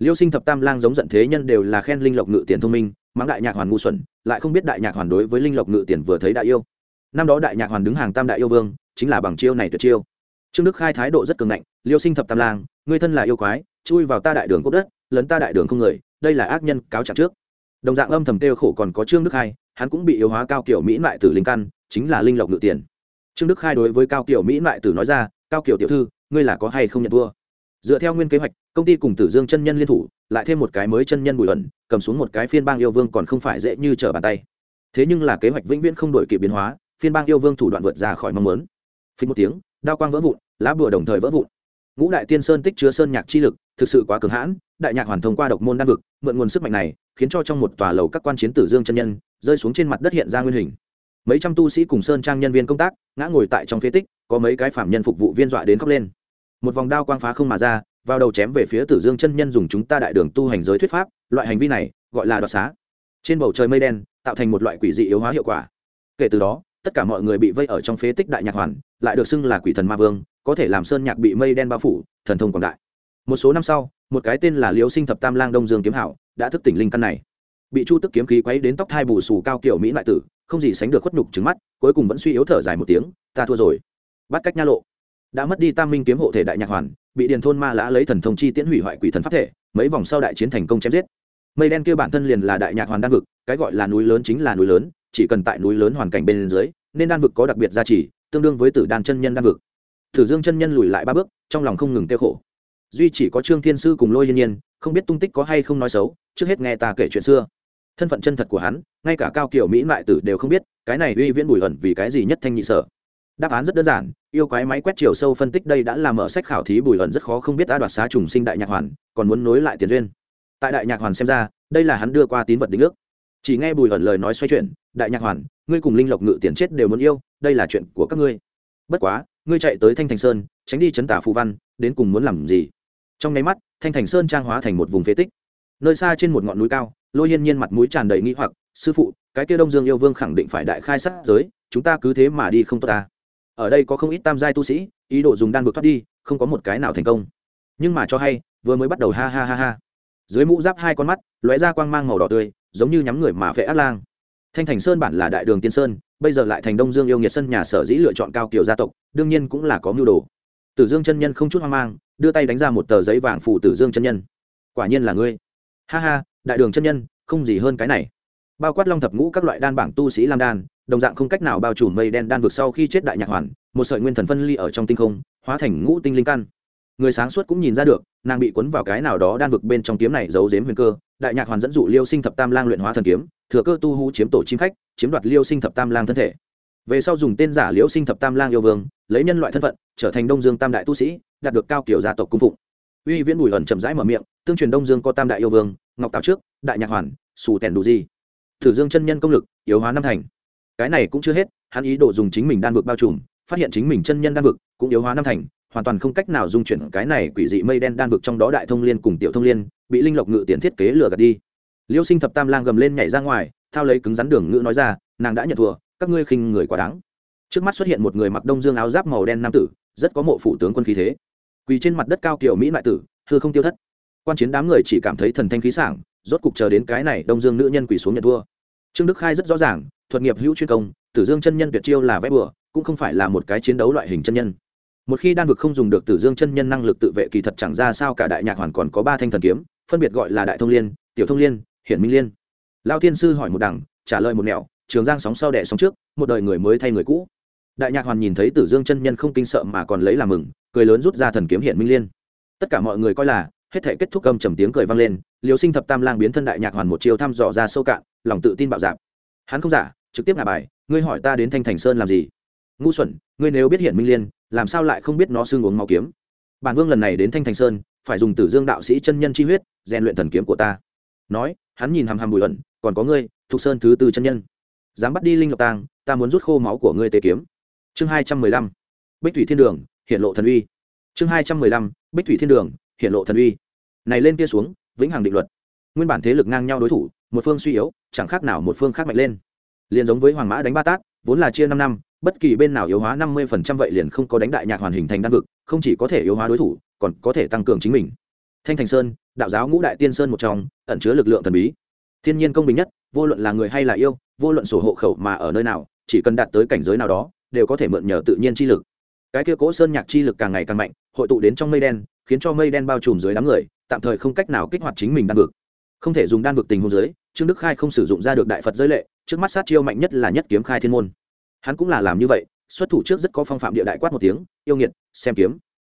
S1: liêu sinh thập tam lang giống giận thế nhân đều là khen linh lộc ngự tiền thông minh, mắng đại nhạc hoàn ngu xuẩn, lại không biết đại nhạc hoàn đối với linh lộc ngự tiền vừa thấy đại yêu. Năm đó đại nhạc hoàn đứng hàng tam đại yêu vương, chính là bằng chiêu này tuyệt chiêu. Trương đức khai thái độ rất cường ngạnh, liêu sinh thập tam lang người thân là yêu quái, chui vào ta đại đường cốt đất, lấn ta đại đường không người, đây là ác nhân, cáo trạng trước. Đồng dạng âm thầm tiêu khổ còn có trương đức khai, hắn cũng bị yếu hóa cao kiểu mỹ mại tử linh căn, chính là linh lộc ngự tiền. Trương đức khai đối với cao kiểu mỹ mại tử nói ra, cao kiểu tiểu thư, ngươi là có hay không nhận vua? Dựa theo nguyên kế hoạch, công ty cùng tử dương chân nhân liên thủ, lại thêm một cái mới chân nhân bùi ẩn, cầm xuống một cái phiên bang yêu vương còn không phải dễ như trở bàn tay. Thế nhưng là kế hoạch vĩnh viễn không đổi kịp biến hóa, phiên bang yêu vương thủ đoạn vượt ra khỏi mong muốn. Phí một tiếng, đao quang vỡ vụn, lá bùa đồng thời vỡ vụn. Ngũ đại tiên sơn tích chứa sơn nhạc chi lực, thực sự quá cường hãn, đại nhạc hoàn thông qua độc môn đan vực, mượn nguồn sức mạnh này, khiến cho trong một tòa lầu các quan chiến tử dương chân nhân, rơi xuống trên mặt đất hiện ra nguyên hình. Mấy trăm tu sĩ cùng sơn trang nhân viên công tác, ngã ngồi tại trong phế tích, có mấy cái phạm nhân phục vụ viên dọa đến khóc lên một vòng đao quang phá không mà ra, vào đầu chém về phía tử dương chân nhân dùng chúng ta đại đường tu hành giới thuyết pháp, loại hành vi này gọi là đoạt xá. Trên bầu trời mây đen, tạo thành một loại quỷ dị yếu hóa hiệu quả. Kể từ đó, tất cả mọi người bị vây ở trong phế tích đại nhạc hoàn, lại được xưng là quỷ thần ma vương, có thể làm sơn nhạc bị mây đen bao phủ, thần thông quảng đại. Một số năm sau, một cái tên là liễu sinh thập tam lang đông dương kiếm hảo, đã thức tỉnh linh căn này. Bị chu tức kiếm khí quấy đến tóc thai bù xù cao kiểu mỹ lại tử, không gì sánh được khuất nhục trứng mắt, cuối cùng vẫn suy yếu thở dài một tiếng, ta thua rồi. Bắt cách nha lộ đã mất đi tam minh kiếm hộ thể đại nhạc hoàn, bị điền thôn ma lã lấy thần thông chi tiễn hủy hoại quỷ thần pháp thể, mấy vòng sau đại chiến thành công chém giết. Mây đen kia bản thân liền là đại nhạc hoàn đan vực, cái gọi là núi lớn chính là núi lớn, chỉ cần tại núi lớn hoàn cảnh bên dưới, nên đan vực có đặc biệt gia trì, tương đương với tử đan chân nhân đan vực. Thử dương chân nhân lùi lại ba bước, trong lòng không ngừng tiêu khổ. Duy chỉ có trương thiên sư cùng lôi hiên nhiên, không biết tung tích có hay không nói xấu, trước hết nghe ta kể chuyện xưa. Thân phận chân thật của hắn, ngay cả cao kiểu mỹ mại tử đều không biết, cái này uy viễn bùi ẩn vì cái gì nhất thanh nhị sở đáp án rất đơn giản, yêu quái máy quét chiều sâu phân tích đây đã làm mở sách khảo thí bùi ẩn rất khó không biết đã đoạt xá trùng sinh đại nhạc hoàn, còn muốn nối lại tiền duyên. Tại đại nhạc hoàn xem ra, đây là hắn đưa qua tín vật định ước. Chỉ nghe bùi ẩn lời nói xoay chuyển, đại nhạc hoàn, ngươi cùng linh lộc ngự tiền chết đều muốn yêu, đây là chuyện của các ngươi. Bất quá, ngươi chạy tới thanh thành sơn, tránh đi chấn tả phù văn, đến cùng muốn làm gì? Trong nháy mắt, thanh thành sơn trang hóa thành một vùng phế tích. Nơi xa trên một ngọn núi cao, lôi hiên nhiên mặt mũi tràn đầy nghĩ hoặc, sư phụ, cái kia đông dương yêu vương khẳng định phải đại khai sát giới, chúng ta cứ thế mà đi không tốt ta ở đây có không ít tam giai tu sĩ, ý đồ dùng đan vực thoát đi, không có một cái nào thành công. Nhưng mà cho hay, vừa mới bắt đầu ha ha ha ha. Dưới mũ giáp hai con mắt, lóe ra quang mang màu đỏ tươi, giống như nhắm người mà phệ ác lang. Thanh thành sơn bản là đại đường tiên sơn, bây giờ lại thành đông dương yêu nghiệt sân nhà sở dĩ lựa chọn cao kiều gia tộc, đương nhiên cũng là có mưu đồ. Tử dương chân nhân không chút hoang mang, đưa tay đánh ra một tờ giấy vàng phủ tử dương chân nhân. Quả nhiên là ngươi. Ha ha, đại đường chân nhân, không gì hơn cái này. Bao quát long thập ngũ các loại đan bảng tu sĩ lam đan đồng dạng không cách nào bao trùm mây đen đan vực sau khi chết đại nhạc hoàn, một sợi nguyên thần phân ly ở trong tinh không, hóa thành ngũ tinh linh căn. Người sáng suốt cũng nhìn ra được, nàng bị cuốn vào cái nào đó đan vực bên trong kiếm này giấu giếm huyền cơ, đại nhạc hoàn dẫn dụ liêu sinh thập tam lang luyện hóa thần kiếm, thừa cơ tu hú chiếm tổ chim khách, chiếm đoạt liêu sinh thập tam lang thân thể. Về sau dùng tên giả liễu sinh thập tam lang yêu vương, lấy nhân loại thân phận, trở thành đông dương tam đại tu sĩ, đạt được cao kiểu gia tộc cung phụng. Uy viễn bùi ẩn chậm rãi mở miệng, tương truyền đông dương có tam đại yêu vương, ngọc tào trước, đại nhạc hoàn xù tèn đủ gì thử dương chân nhân công lực, yếu hóa năm thành cái này cũng chưa hết, hắn ý đồ dùng chính mình đan vực bao trùm, phát hiện chính mình chân nhân đan vực cũng yếu hóa năm thành, hoàn toàn không cách nào dung chuyển cái này quỷ dị mây đen đan vực trong đó đại thông liên cùng tiểu thông liên, bị linh lộc ngự tiền thiết kế lừa gạt đi. Liêu sinh thập tam lang gầm lên nhảy ra ngoài, thao lấy cứng rắn đường ngữ nói ra, nàng đã nhận thua, các ngươi khinh người quá đáng. Trước mắt xuất hiện một người mặc đông dương áo giáp màu đen nam tử, rất có mộ phủ tướng quân khí thế. Quỳ trên mặt đất cao kiểu mỹ lại tử, hư không tiêu thất. Quan chiến đám người chỉ cảm thấy thần thanh khí sảng, rốt cục chờ đến cái này đông dương nữ nhân quỳ xuống nhận thua. Trương đức khai rất rõ ràng thuật nghiệp hữu chuyên công, tử dương chân nhân tuyệt chiêu là vẽ bừa, cũng không phải là một cái chiến đấu loại hình chân nhân. Một khi đan vực không dùng được tử dương chân nhân năng lực tự vệ kỳ thật chẳng ra sao cả đại nhạc hoàn còn có ba thanh thần kiếm, phân biệt gọi là đại thông liên, tiểu thông liên, hiển minh liên. Lao thiên sư hỏi một đằng, trả lời một nẻo, trường giang sóng sau đẻ sóng trước, một đời người mới thay người cũ. Đại nhạc hoàn nhìn thấy tử dương chân nhân không kinh sợ mà còn lấy làm mừng, cười lớn rút ra thần kiếm hiển minh liên. Tất cả mọi người coi là, hết thể kết thúc cầm trầm tiếng cười vang lên liều sinh thập tam lang biến thân đại nhạc hoàn một chiều thăm dò ra sâu cạn, lòng tự tin bạo dạp hắn không giả trực tiếp ngả bài, ngươi hỏi ta đến thanh thành sơn làm gì? Ngu xuẩn, ngươi nếu biết hiển minh liên, làm sao lại không biết nó xương uống máu kiếm? Bản vương lần này đến thanh thành sơn, phải dùng tử dương đạo sĩ chân nhân chi huyết, rèn luyện thần kiếm của ta. Nói, hắn nhìn hàm hàm bùi ẩn, còn có ngươi thuộc sơn thứ tư chân nhân. Dám bắt đi linh lộc tàng, ta muốn rút khô máu của ngươi tề kiếm. Chương hai trăm mười lăm. Bích thủy thiên đường hiện lộ thần uy. Chương hai trăm mười lăm. Bích thủy thiên đường hiện lộ thần uy. Này lên kia xuống, vĩnh hằng định luật. Nguyên bản thế lực ngang nhau đối thủ, một phương suy yếu, chẳng khác nào một phương khác mạnh lên liền giống với hoàng mã đánh ba tát, vốn là chia năm năm, bất kỳ bên nào yếu hóa năm mươi phần trăm vậy liền không có đánh đại nhạc hoàn hình thành đan vực, không chỉ có thể yếu hóa đối thủ, còn có thể tăng cường chính mình. Thanh thành sơn, đạo giáo ngũ đại tiên sơn một trong, ẩn chứa lực lượng thần bí. Thiên nhiên công bình nhất, vô luận là người hay là yêu, vô luận sổ hộ khẩu mà ở nơi nào, chỉ cần đạt tới cảnh giới nào đó, đều có thể mượn nhờ tự nhiên chi lực. Cái kia cỗ sơn nhạc chi lực càng ngày càng mạnh, hội tụ đến trong mây đen, khiến cho mây đen bao trùm dưới đám người, tạm thời không cách nào kích hoạt chính mình đan vực. Không thể dùng đan vực tình hôn giới trương đức khai không sử dụng ra được đại phật giới lệ, trước mắt sát chiêu mạnh nhất là nhất kiếm khai thiên môn. Hắn cũng là làm như vậy, xuất thủ trước rất có phong phạm địa đại quát một tiếng, yêu nghiệt, xem kiếm.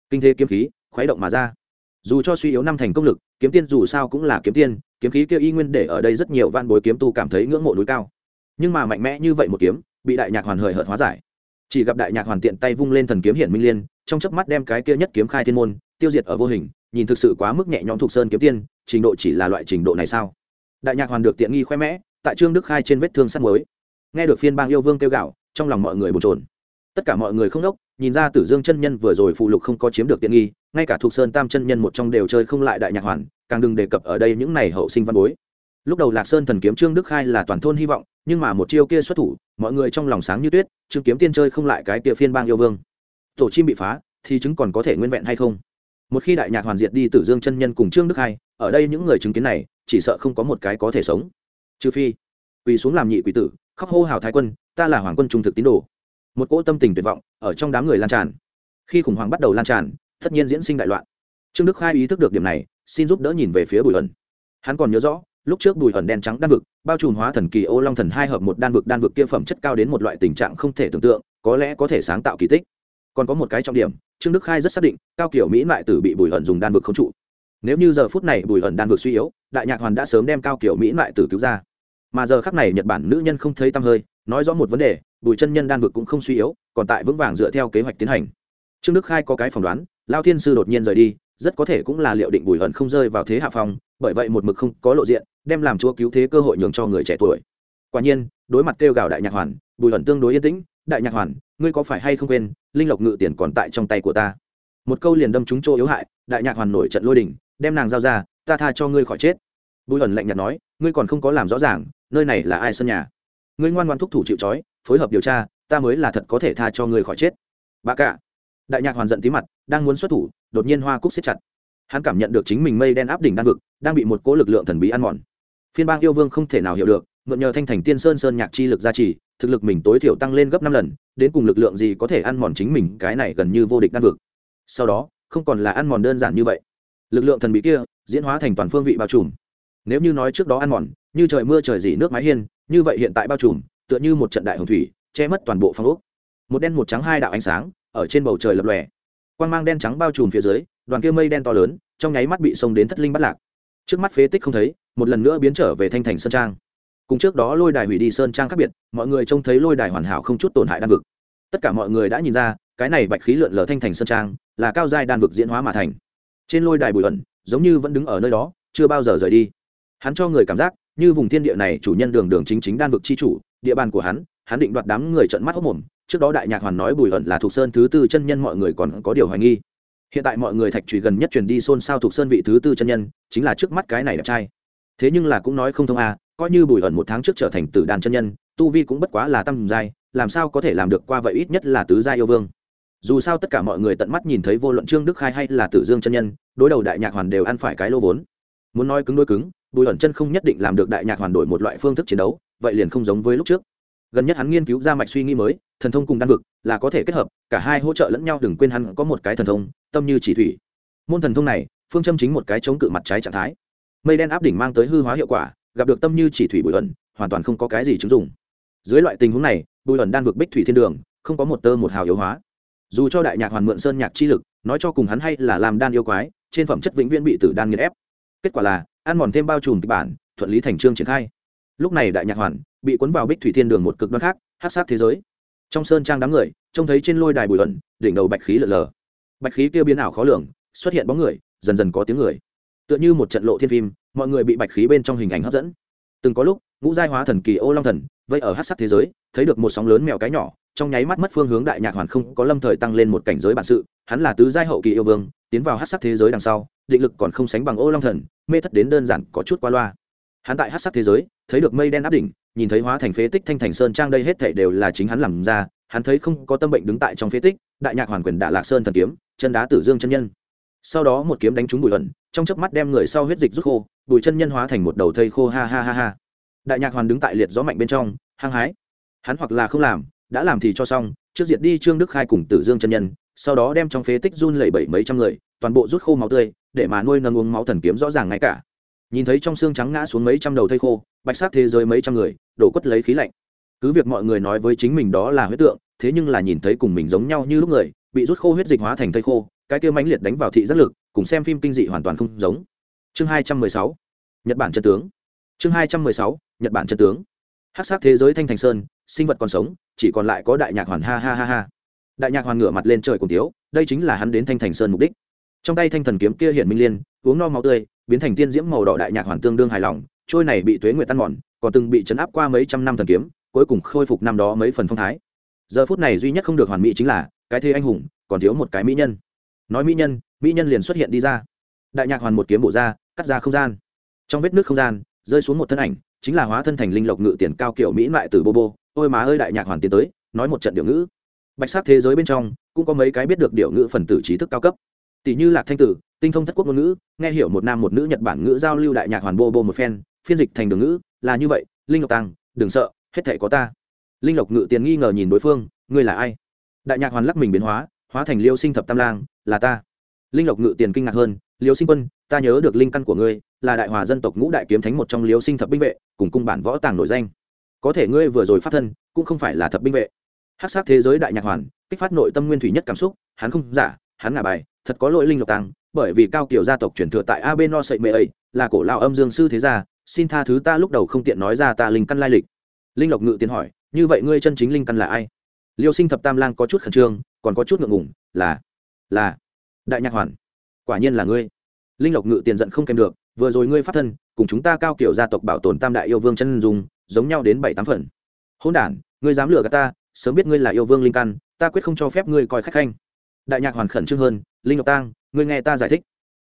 S1: Kinh thế kiếm khí, khuấy động mà ra. Dù cho suy yếu năm thành công lực, kiếm tiên dù sao cũng là kiếm tiên, kiếm khí kia y nguyên để ở đây rất nhiều van bối kiếm tu cảm thấy ngưỡng mộ núi cao. Nhưng mà mạnh mẽ như vậy một kiếm, bị đại nhạc hoàn hời hợt hóa giải. Chỉ gặp đại nhạc hoàn tiện tay vung lên thần kiếm hiển minh liên, trong chớp mắt đem cái kia nhất kiếm khai thiên môn tiêu diệt ở vô hình, nhìn thực sự quá mức nhẹ nhõm thuộc sơn kiếm tiên, trình độ chỉ là loại trình độ này sao? Đại nhạc hoàn được tiện nghi khoe mẽ, tại trương đức khai trên vết thương sắt mới nghe được phiên bang yêu vương kêu gạo, trong lòng mọi người bồn trồn tất cả mọi người không đốc, nhìn ra tử dương chân nhân vừa rồi phụ lục không có chiếm được tiện nghi, ngay cả thuộc sơn tam chân nhân một trong đều chơi không lại đại nhạc hoàn, càng đừng đề cập ở đây những này hậu sinh văn bối. Lúc đầu lạc sơn thần kiếm trương đức khai là toàn thôn hy vọng, nhưng mà một chiêu kia xuất thủ, mọi người trong lòng sáng như tuyết, trương kiếm tiên chơi không lại cái kia phiên bang yêu vương. Tổ chim bị phá, thì chứng còn có thể nguyên vẹn hay không? Một khi đại nhạc hoàn diệt đi tử dương chân nhân cùng trương đức khai, ở đây những người chứng kiến này chỉ sợ không có một cái có thể sống. Trừ phi, quỳ xuống làm nhị quỷ tử, khóc hô hào thái quân, ta là hoàng quân trung thực tín đồ. Một cỗ tâm tình tuyệt vọng ở trong đám người lan tràn. Khi khủng hoảng bắt đầu lan tràn, tất nhiên diễn sinh đại loạn. Trương đức khai ý thức được điểm này, xin giúp đỡ nhìn về phía bùi ẩn. Hắn còn nhớ rõ, lúc trước bùi ẩn đen trắng đan vực, bao trùm hóa thần kỳ ô long thần hai hợp một đan vực đan vực kia phẩm chất cao đến một loại tình trạng không thể tưởng tượng, có lẽ có thể sáng tạo kỳ tích. Còn có một cái trọng điểm, trương đức khai rất xác định, cao kiểu mỹ lại tử bị bùi ẩn dùng đan vực không trụ. Nếu như giờ phút này bùi ẩn đan vực suy yếu đại nhạc hoàn đã sớm đem cao kiểu mỹ lại tử cứu ra. Mà giờ khắc này nhật bản nữ nhân không thấy tăm hơi, nói rõ một vấn đề, bùi chân nhân đan vực cũng không suy yếu, còn tại vững vàng dựa theo kế hoạch tiến hành. Trương đức khai có cái phỏng đoán, lao thiên sư đột nhiên rời đi, rất có thể cũng là liệu định bùi hận không rơi vào thế hạ phong, bởi vậy một mực không có lộ diện, đem làm chúa cứu thế cơ hội nhường cho người trẻ tuổi. Quả nhiên, đối mặt kêu gào đại nhạc hoàn, bùi hận tương đối yên tĩnh, đại nhạc hoàn, ngươi có phải hay không quên, linh lộc ngự tiền còn tại trong tay của ta? Một câu liền đâm trúng chỗ yếu hại, đại nhạc hoàn nổi trận lôi đình, đem nàng giao ra ta tha cho ngươi khỏi chết. Bùi ẩn lạnh nhạt nói, ngươi còn không có làm rõ ràng, nơi này là ai sân nhà? Ngươi ngoan ngoan thúc thủ chịu trói, phối hợp điều tra, ta mới là thật có thể tha cho ngươi khỏi chết. Bà cả. Đại nhạc hoàn giận tí mặt, đang muốn xuất thủ, đột nhiên hoa cúc xếp chặt. Hắn cảm nhận được chính mình mây đen áp đỉnh đan vực, đang bị một cỗ lực lượng thần bí ăn mòn. Phiên bang yêu vương không thể nào hiểu được, mượn nhờ thanh thành tiên sơn sơn nhạc chi lực gia trì, thực lực mình tối thiểu tăng lên gấp năm lần, đến cùng lực lượng gì có thể ăn mòn chính mình cái này gần như vô địch đan vực? Sau đó, không còn là ăn mòn đơn giản như vậy. Lực lượng thần bí kia diễn hóa thành toàn phương vị bao trùm. Nếu như nói trước đó ăn mòn, như trời mưa trời dỉ nước mái hiên, như vậy hiện tại bao trùm, tựa như một trận đại hồng thủy, che mất toàn bộ phong ốc. Một đen một trắng hai đạo ánh sáng, ở trên bầu trời lập lòe. Quang mang đen trắng bao trùm phía dưới, đoàn kia mây đen to lớn, trong nháy mắt bị sông đến thất linh bắt lạc. Trước mắt phế tích không thấy, một lần nữa biến trở về thanh thành sơn trang. Cùng trước đó lôi đài hủy đi sơn trang khác biệt, mọi người trông thấy lôi đài hoàn hảo không chút tổn hại đan vực. Tất cả mọi người đã nhìn ra, cái này bạch khí lượn lờ thanh thành sơn trang, là cao giai đan vực diễn hóa mà thành. Trên lôi đài bùi ẩn giống như vẫn đứng ở nơi đó, chưa bao giờ rời đi. Hắn cho người cảm giác, như vùng thiên địa này chủ nhân đường đường chính chính đan vực chi chủ, địa bàn của hắn hắn định đoạt đám người trận mắt hốc mồm. Trước đó đại nhạc hoàn nói bùi ẩn là thuộc sơn thứ tư chân nhân, mọi người còn có điều hoài nghi. Hiện tại mọi người thạch trùy gần nhất truyền đi xôn xao thuộc sơn vị thứ tư chân nhân, chính là trước mắt cái này đẹp trai. Thế nhưng là cũng nói không thông a, coi như bùi ẩn một tháng trước trở thành tử đàn chân nhân, tu vi cũng bất quá là tâm giai, làm sao có thể làm được qua vậy ít nhất là tứ giai yêu vương. Dù sao tất cả mọi người tận mắt nhìn thấy vô luận trương đức khai hay là tử dương chân nhân đối đầu đại nhạc hoàn đều ăn phải cái lô vốn. Muốn nói cứng đôi cứng, bùi ẩn chân không nhất định làm được đại nhạc hoàn đổi một loại phương thức chiến đấu, vậy liền không giống với lúc trước. Gần nhất hắn nghiên cứu ra mạch suy nghĩ mới, thần thông cùng đan vực là có thể kết hợp, cả hai hỗ trợ lẫn nhau đừng quên hắn có một cái thần thông, tâm như chỉ thủy. Môn thần thông này, phương châm chính một cái chống cự mặt trái trạng thái. Mây đen áp đỉnh mang tới hư hóa hiệu quả, gặp được tâm như chỉ thủy bùi ẩn, hoàn toàn không có cái gì chứng dụng. Dưới loại tình huống này, bùi ẩn đan vực bích thủy thiên đường, không có một tơ một hào yếu hóa. Dù cho đại nhạc hoàn mượn sơn nhạc chi lực, nói cho cùng hắn hay là làm đan yêu quái trên phẩm chất vĩnh viễn bị tử đan nghiền ép. Kết quả là, ăn mòn thêm bao trùm kịch bản, thuận lý thành trương triển khai. Lúc này đại nhạc hoàn bị cuốn vào bích thủy thiên đường một cực đoan khác hát sát thế giới. Trong sơn trang đám người, trông thấy trên lôi đài bùi luận đỉnh đầu bạch khí lờ lờ. Bạch khí kia biến ảo khó lường, xuất hiện bóng người, dần dần có tiếng người. Tựa như một trận lộ thiên phim, mọi người bị bạch khí bên trong hình ảnh hấp dẫn. Từng có lúc, ngũ giai hóa thần kỳ ô long thần, vây ở hát sát thế giới, thấy được một sóng lớn mèo cái nhỏ, trong nháy mắt mất phương hướng đại nhạc hoàn không có lâm thời tăng lên một cảnh giới bản sự, hắn là tứ giai hậu kỳ yêu vương tiến vào hát sắc thế giới đằng sau, định lực còn không sánh bằng ô long thần, mê thất đến đơn giản có chút qua loa. Hắn tại hát sắc thế giới, thấy được mây đen áp đỉnh, nhìn thấy hóa thành phế tích thanh thành sơn trang đây hết thảy đều là chính hắn làm ra, hắn thấy không có tâm bệnh đứng tại trong phế tích, đại nhạc hoàn quyền đạ lạc sơn thần kiếm, chân đá tử dương chân nhân. Sau đó một kiếm đánh trúng bùi ẩn, trong chớp mắt đem người sau huyết dịch rút khô bùi chân nhân hóa thành một đầu thây khô ha ha ha ha. Đại nhạc hoàn đứng tại liệt gió mạnh bên trong, hăng hái. Hắn hoặc là không làm, đã làm thì cho xong, trước diệt đi trương đức khai cùng tử dương chân nhân sau đó đem trong phế tích run lẩy bẩy mấy trăm người, toàn bộ rút khô máu tươi, để mà nuôi nâng uống máu thần kiếm rõ ràng ngay cả. Nhìn thấy trong xương trắng ngã xuống mấy trăm đầu thây khô, bạch sát thế giới mấy trăm người, đổ quất lấy khí lạnh. Cứ việc mọi người nói với chính mình đó là huyết tượng, thế nhưng là nhìn thấy cùng mình giống nhau như lúc người, bị rút khô huyết dịch hóa thành thây khô, cái kia mãnh liệt đánh vào thị giác lực, cùng xem phim kinh dị hoàn toàn không giống. Chương hai trăm mười sáu, nhật bản chân tướng. Chương hai trăm mười sáu, nhật bản chân tướng. Hát sát thế giới thanh thành sơn, sinh vật còn sống, chỉ còn lại có đại nhạc hoàn, ha ha ha ha đại nhạc hoàn ngửa mặt lên trời cùng tiếu đây chính là hắn đến thanh thành sơn mục đích. Trong tay thanh thần kiếm kia hiện minh liên, uống no máu tươi, biến thành tiên diễm màu đỏ đại nhạc hoàn tương đương hài lòng, trôi này bị tuế nguyệt tan mòn, còn từng bị chấn áp qua mấy trăm năm thần kiếm, cuối cùng khôi phục năm đó mấy phần phong thái. Giờ phút này duy nhất không được hoàn mỹ chính là, cái thế anh hùng, còn thiếu một cái mỹ nhân. Nói mỹ nhân mỹ nhân liền xuất hiện đi ra. Đại nhạc hoàn một kiếm bổ ra, cắt ra không gian. Trong vết nước không gian, rơi xuống một thân ảnh, chính là hóa thân thành linh lộc ngự tiền cao kiểu mỹ loại từ bô bô ôi má ơi đại nhạc hoàn tiến tới, nói một trận điệu ngữ bạch sắc thế giới bên trong, cũng có mấy cái biết được điệu ngữ phần tử trí thức cao cấp. Tỷ như lạc thanh tử, tinh thông thất quốc ngôn ngữ, nghe hiểu một nam một nữ nhật bản ngữ giao lưu đại nhạc hoàn bô bô một phen, phiên dịch thành đường ngữ, là như vậy, linh lộc tăng đừng sợ, hết thể có ta. Linh lộc ngự tiền nghi ngờ nhìn đối phương, ngươi là ai? Đại nhạc hoàn lắc mình biến hóa hóa thành liêu sinh thập tam lang, là ta. Linh lộc ngự tiền kinh ngạc hơn, liêu sinh quân, ta nhớ được linh căn của ngươi, là đại hòa dân tộc ngũ đại kiếm thánh một trong liêu sinh thập binh vệ, cùng cung bản võ tàng nổi danh. Có thể ngươi vừa rồi phát thân, cũng không phải là thập binh vệ hát sát thế giới đại nhạc hoàn, kích phát nội tâm nguyên thủy nhất cảm xúc, hắn không giả, hắn ngả bài, thật có lỗi linh lộc tàng, bởi vì cao kiểu gia tộc truyền thừa tại ab no sậy mê ấy là cổ lao âm dương sư thế gia, xin tha thứ ta lúc đầu không tiện nói ra ta linh căn lai lịch. Linh lộc ngự tiến hỏi, như vậy ngươi chân chính linh căn là ai? Liêu sinh thập tam lang có chút khẩn trương, còn có chút ngượng ngủng là là, đại nhạc hoàn. Quả nhiên là ngươi. Linh lộc ngự tiền giận không kèm được, vừa rồi ngươi phát thân, cùng chúng ta cao kiểu gia tộc bảo tồn tam đại yêu vương chân dùng giống nhau đến bảy tám phần. Hôn đản, ngươi dám lừa gạt ta sớm biết ngươi là yêu vương linh căn, ta quyết không cho phép ngươi coi khách khanh. Đại nhạc hoàn khẩn trương hơn, linh ngọc tang, ngươi nghe ta giải thích.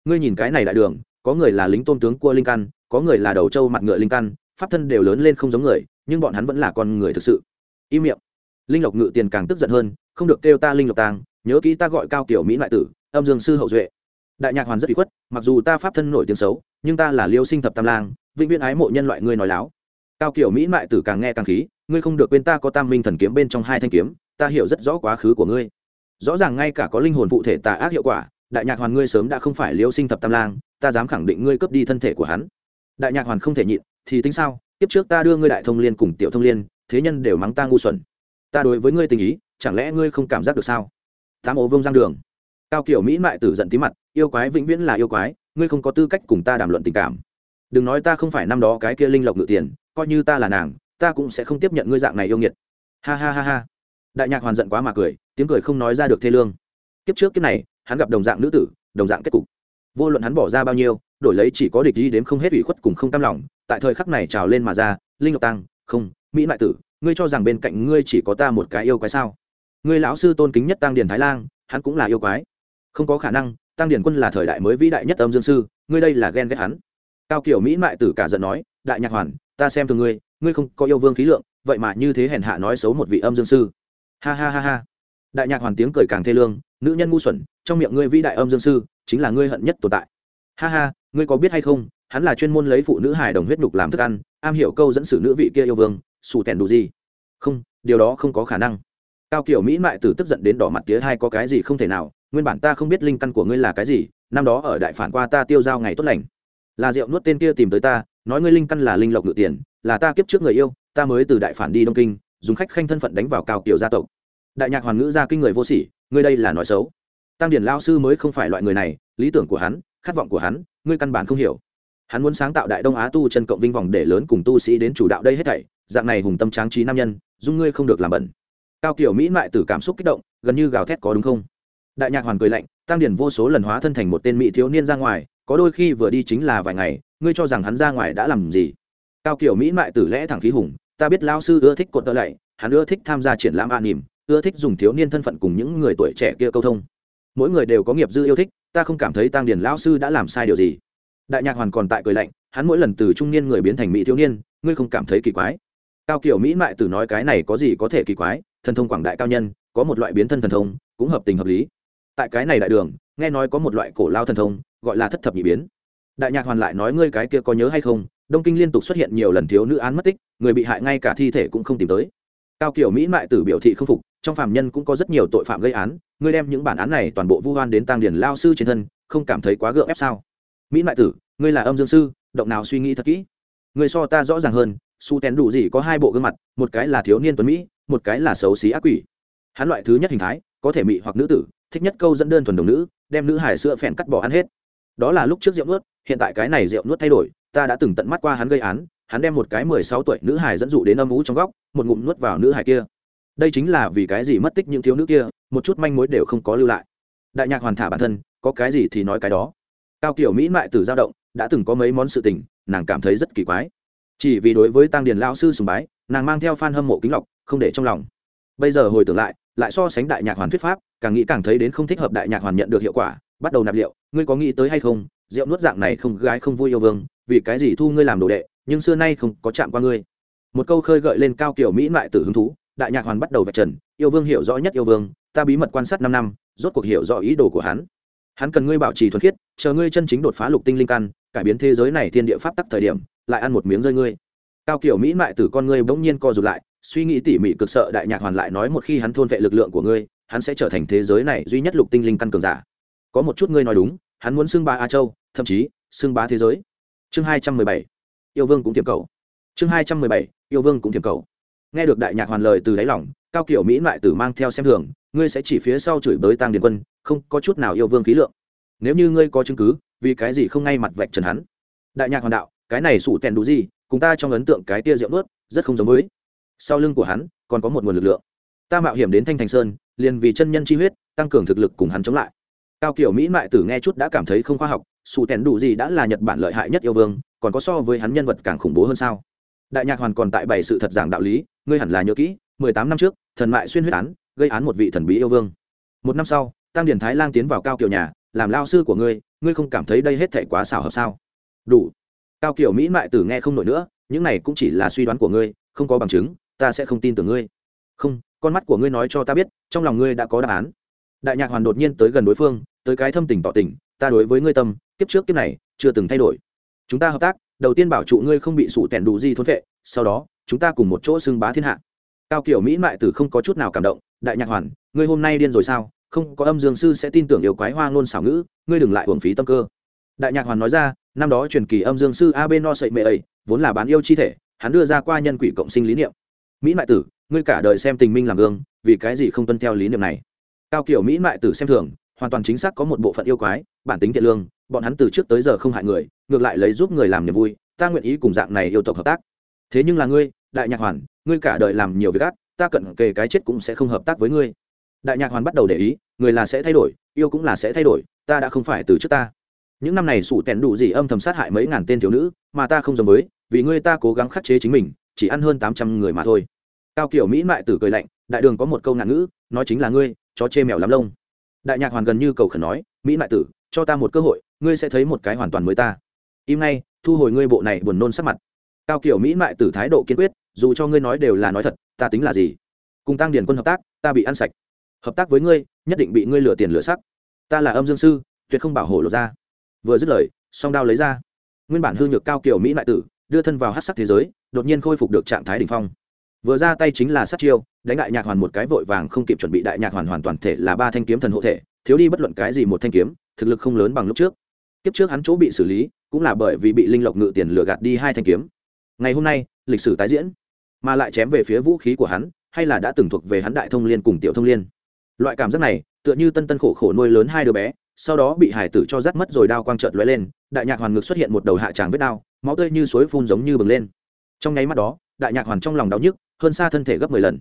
S1: Ngươi nhìn cái này đại đường, có người là lính tôn tướng của linh căn, có người là đầu trâu mặt ngựa linh căn, pháp thân đều lớn lên không giống người, nhưng bọn hắn vẫn là con người thực sự. Im miệng. Linh lộc ngự tiền càng tức giận hơn, không được kêu ta linh lộc tang, nhớ kỹ ta gọi cao kiểu mỹ lại tử, âm dương sư hậu duệ. Đại nhạc hoàn rất bị khuất, mặc dù ta pháp thân nổi tiếng xấu, nhưng ta là liêu sinh thập tam lang, vĩnh viễn ái mộ nhân loại ngươi nói láo. Cao kiểu mỹ mại tử càng nghe càng khí ngươi không được quên ta có tam minh thần kiếm bên trong hai thanh kiếm, ta hiểu rất rõ quá khứ của ngươi. Rõ ràng ngay cả có linh hồn phụ thể tà ác hiệu quả, đại nhạc hoàn ngươi sớm đã không phải liêu sinh thập tam lang, ta dám khẳng định ngươi cướp đi thân thể của hắn. Đại nhạc hoàn không thể nhịn, thì tính sao? Tiếp trước ta đưa ngươi đại thông liên cùng tiểu thông liên, thế nhân đều mắng ta ngu xuẩn. Ta đối với ngươi tình ý, chẳng lẽ ngươi không cảm giác được sao? Tám ố vông giang đường. Cao kiểu mỹ mại tử giận tí mặt, yêu quái vĩnh viễn là yêu quái, ngươi không có tư cách cùng ta đàm luận tình cảm. Đừng nói ta không phải năm đó cái kia linh lộc ngự tiền, coi như ta là nàng ta cũng sẽ không tiếp nhận ngươi dạng này yêu nghiệt. Ha ha ha ha. Đại nhạc hoàn giận quá mà cười, tiếng cười không nói ra được thê lương. Kiếp trước kiếp này, hắn gặp đồng dạng nữ tử, đồng dạng kết cục. Vô luận hắn bỏ ra bao nhiêu, đổi lấy chỉ có địch ý đếm không hết ủy khuất cùng không tam lòng, tại thời khắc này trào lên mà ra, linh ngọc tăng, không, mỹ lại tử, ngươi cho rằng bên cạnh ngươi chỉ có ta một cái yêu quái sao? Ngươi lão sư tôn kính nhất tăng điền thái lang, hắn cũng là yêu quái. Không có khả năng, tăng điền quân là thời đại mới vĩ đại nhất âm dương sư, ngươi đây là ghen ghét hắn. Cao kiểu mỹ mại tử cả giận nói, đại nhạc hoàn ta xem thường ngươi ngươi không có yêu vương khí lượng, vậy mà như thế hèn hạ nói xấu một vị âm dương sư. Ha ha ha ha. Đại nhạc hoàn tiếng cười càng thê lương, nữ nhân ngu xuẩn, trong miệng ngươi vĩ đại âm dương sư, chính là ngươi hận nhất tồn tại. Ha ha, ngươi có biết hay không, hắn là chuyên môn lấy phụ nữ hài đồng huyết nhục làm thức ăn, am hiểu câu dẫn xử nữ vị kia yêu vương xù tèn đủ gì? Không, điều đó không có khả năng. Cao kiểu mỹ mại tử tức giận đến đỏ mặt tía hai có cái gì không thể nào, nguyên bản ta không biết linh căn của ngươi là cái gì, năm đó ở đại phản qua ta tiêu giao ngày tốt lành. Là rượu nuốt tên kia tìm tới ta nói ngươi linh căn là linh lộc ngự tiền, là ta kiếp trước người yêu, ta mới từ đại phản đi đông kinh, dùng khách khanh thân phận đánh vào cao kiểu gia tộc. Đại nhạc hoàn ngữ ra kinh người vô sỉ, ngươi đây là nói xấu. Tăng điển lao sư mới không phải loại người này, lý tưởng của hắn, khát vọng của hắn, ngươi căn bản không hiểu. Hắn muốn sáng tạo đại đông á tu chân cộng vinh vòng để lớn cùng tu sĩ đến chủ đạo đây hết thảy, dạng này hùng tâm tráng trí nam nhân, dung ngươi không được làm bẩn. Cao kiểu mỹ mại tử cảm xúc kích động, gần như gào thét có đúng không? Đại nhạc hoàn cười lạnh, tăng điển vô số lần hóa thân thành một tên mỹ thiếu niên ra ngoài có đôi khi vừa đi chính là vài ngày, ngươi cho rằng hắn ra ngoài đã làm gì? Cao kiểu mỹ mại tử lẽ thẳng khí hùng, ta biết lao sư ưa thích cột tơ lạy, hắn ưa thích tham gia triển lãm an nỉm, ưa thích dùng thiếu niên thân phận cùng những người tuổi trẻ kia câu thông. Mỗi người đều có nghiệp dư yêu thích, ta không cảm thấy tăng điển lão sư đã làm sai điều gì. Đại nhạc hoàn còn tại cười lạnh, hắn mỗi lần từ trung niên người biến thành mỹ thiếu niên, ngươi không cảm thấy kỳ quái. Cao kiểu mỹ mại tử nói cái này có gì có thể kỳ quái, thần thông quảng đại cao nhân, có một loại biến thân thần thông, cũng hợp tình hợp lý. Tại cái này đại đường, nghe nói có một loại cổ lao thần thông gọi là thất thập nhị biến. Đại nhạc hoàn lại nói ngươi cái kia có nhớ hay không? Đông kinh liên tục xuất hiện nhiều lần thiếu nữ án mất tích, người bị hại ngay cả thi thể cũng không tìm tới. Cao kiểu mỹ mại tử biểu thị không phục, trong phạm nhân cũng có rất nhiều tội phạm gây án, ngươi đem những bản án này toàn bộ vu hoan đến tăng điển lao sư trên thân, không cảm thấy quá gượng ép sao? Mỹ mại tử, ngươi là âm dương sư, động nào suy nghĩ thật kỹ. Người so ta rõ ràng hơn, su tén đủ gì có hai bộ gương mặt, một cái là thiếu niên tuấn mỹ, một cái là xấu xí ác quỷ. Hắn loại thứ nhất hình thái, có thể mị hoặc nữ tử, thích nhất câu dẫn đơn thuần đồng nữ, đem nữ hải sữa phèn cắt bỏ ăn hết đó là lúc trước rượu nuốt, hiện tại cái này rượu nuốt thay đổi, ta đã từng tận mắt qua hắn gây án, hắn đem một cái mười sáu tuổi nữ hải dẫn dụ đến âm ú trong góc, một ngụm nuốt vào nữ hải kia. Đây chính là vì cái gì mất tích những thiếu nữ kia, một chút manh mối đều không có lưu lại. Đại nhạc hoàn thả bản thân, có cái gì thì nói cái đó. Cao kiểu mỹ mại từ dao động, đã từng có mấy món sự tình, nàng cảm thấy rất kỳ quái. Chỉ vì đối với tăng điền lao sư sùng bái, nàng mang theo f a n hâm mộ kính lọc, không để trong lòng. Bây giờ hồi tưởng lại lại so sánh đại nhạc hoàn thuyết pháp, càng nghĩ càng thấy đến không thích hợp đại nhạc hoàn nhận được hiệu quả bắt đầu nạp liệu, ngươi có nghĩ tới hay không? Rượu nuốt dạng này không gái không vui yêu vương, vì cái gì thu ngươi làm đồ đệ, nhưng xưa nay không có chạm qua ngươi. Một câu khơi gợi lên cao kiểu mỹ lại tử hứng thú, đại nhạc hoàn bắt đầu vạch trần, yêu vương hiểu rõ nhất yêu vương, ta bí mật quan sát năm năm, rốt cuộc hiểu rõ ý đồ của hắn. Hắn cần ngươi bảo trì thuần khiết, chờ ngươi chân chính đột phá lục tinh linh căn, cải biến thế giới này thiên địa pháp tắc thời điểm, lại ăn một miếng rơi ngươi. Cao kiểu mỹ mại tử con ngươi bỗng nhiên co rụt lại, suy nghĩ tỉ mỉ cực sợ đại nhạc hoàn lại nói một khi hắn thôn vệ lực lượng của ngươi, hắn sẽ trở thành thế giới này duy nhất lục tinh linh căn cường giả có một chút ngươi nói đúng, hắn muốn xưng bá a châu, thậm chí xưng bá thế giới. Chương hai trăm mười bảy, yêu vương cũng tiềm cầu. Chương hai trăm mười bảy, yêu vương cũng tiềm cầu. Nghe được đại nhạc hoàn lời từ đáy lòng, cao kiểu mỹ lại tử mang theo xem thường, ngươi sẽ chỉ phía sau chửi bới tăng điền quân, không có chút nào yêu vương khí lượng. Nếu như ngươi có chứng cứ, vì cái gì không ngay mặt vạch trần hắn? Đại nhạc hoàn đạo, cái này sủ tèn đủ gì, cùng ta trong ấn tượng cái tia rượu nuốt, rất không giống với. Sau lưng của hắn, còn có một nguồn lực lượng. Ta mạo hiểm đến thanh thành sơn, liền vì chân nhân chi huyết, tăng cường thực lực cùng hắn chống lại cao kiểu mỹ mại tử nghe chút đã cảm thấy không khoa học sủ tèn đủ gì đã là nhật bản lợi hại nhất yêu vương, còn có so với hắn nhân vật càng khủng bố hơn sao? Đại nhạc hoàn còn tại bảy sự thật giảng đạo lý, ngươi hẳn là nhớ kỹ, mười tám năm trước, thần mại xuyên huyết án, gây án một vị thần bí yêu vương. Một năm sau tăng điển thái lang tiến vào cao kiểu nhà, làm lao sư của ngươi ngươi không cảm thấy đây hết thể quá xảo hợp sao? Đủ. Cao kiểu mỹ mại tử nghe không nổi nữa, những này cũng chỉ là suy đoán của ngươi, không có bằng chứng, ta sẽ không tin tưởng ngươi. Không, con mắt của ngươi nói cho ta biết, trong lòng ngươi đã có đáp án. Đại nhạc hoàn đột nhiên tới gần đối phương tới cái thâm tình tỏ tình, ta đối với ngươi tâm, kiếp trước kiếp này, chưa từng thay đổi. Chúng ta hợp tác, đầu tiên bảo trụ ngươi không bị sủ tẻn đủ gì thốn vệ, sau đó, chúng ta cùng một chỗ xưng bá thiên hạ. Cao kiểu mỹ mại tử không có chút nào cảm động, đại nhạc hoàn, ngươi hôm nay điên rồi sao? Không, có âm dương sư sẽ tin tưởng yêu quái hoa ngôn xảo ngữ, ngươi đừng lại hưởng phí tâm cơ. Đại nhạc hoàn nói ra, năm đó truyền kỳ âm dương sư ab no sậy mệ ấy vốn là bán yêu chi thể, hắn đưa ra qua nhân quỷ cộng sinh lý niệm. Mỹ mại tử, ngươi cả đời xem tình minh làm gương, vì cái gì không tuân theo lý niệm này? Cao kiểu mỹ mại tử xem thường hoàn toàn chính xác có một bộ phận yêu quái, bản tính thiện lương, bọn hắn từ trước tới giờ không hại người, ngược lại lấy giúp người làm niềm vui, ta nguyện ý cùng dạng này yêu tộc hợp tác. Thế nhưng là ngươi, đại nhạc hoàn, ngươi cả đời làm nhiều việc ác, ta cận kề cái chết cũng sẽ không hợp tác với ngươi. Đại nhạc hoàn bắt đầu để ý, người là sẽ thay đổi, yêu cũng là sẽ thay đổi, ta đã không phải từ trước ta. Những năm này sủ tèn đủ gì âm thầm sát hại mấy ngàn tên thiếu nữ, mà ta không giống với, vì ngươi ta cố gắng khắc chế chính mình, chỉ ăn hơn tám trăm người mà thôi. Cao kiểu mỹ mại tử cười lạnh, đại đường có một câu ngạn ngữ, nói chính là ngươi, chó chê mèo lắm lông đại nhạc hoàn gần như cầu khẩn nói, mỹ mại tử, cho ta một cơ hội, ngươi sẽ thấy một cái hoàn toàn mới ta. Im ngay, thu hồi ngươi bộ này buồn nôn sắc mặt. Cao kiểu mỹ mại tử thái độ kiên quyết, dù cho ngươi nói đều là nói thật, ta tính là gì? Cùng tăng điền quân hợp tác, ta bị ăn sạch. Hợp tác với ngươi, nhất định bị ngươi lừa tiền lừa sắc. Ta là âm dương sư, tuyệt không bảo hộ lộ ra. Vừa dứt lời, song đao lấy ra. Nguyên bản hư nhược cao kiểu mỹ mại tử, đưa thân vào hát sắc thế giới, đột nhiên khôi phục được trạng thái đ ỉ n h phong vừa ra tay chính là sát chiêu, đánh đại nhạc hoàn một cái vội vàng không kịp chuẩn bị đại nhạc hoàn hoàn toàn thể là ba thanh kiếm thần hộ thể, thiếu đi bất luận cái gì một thanh kiếm, thực lực không lớn bằng lúc trước. Kiếp trước hắn chỗ bị xử lý, cũng là bởi vì bị linh lộc ngự tiền lừa gạt đi hai thanh kiếm. Ngày hôm nay, lịch sử tái diễn, mà lại chém về phía vũ khí của hắn, hay là đã từng thuộc về hắn đại thông liên cùng tiểu thông liên. Loại cảm giác này, tựa như tân tân khổ khổ nuôi lớn hai đứa bé, sau đó bị hải tử cho rắt mất rồi đao quang trợt lóe lên, đại nhạc hoàn ngực xuất hiện một đầu hạ tràng vết đao, máu tươi như suối phun giống như bừng lên. Trong nháy mắt đó, đại nhạc hoàn trong lòng đau nhức hơn xa thân thể gấp mười lần.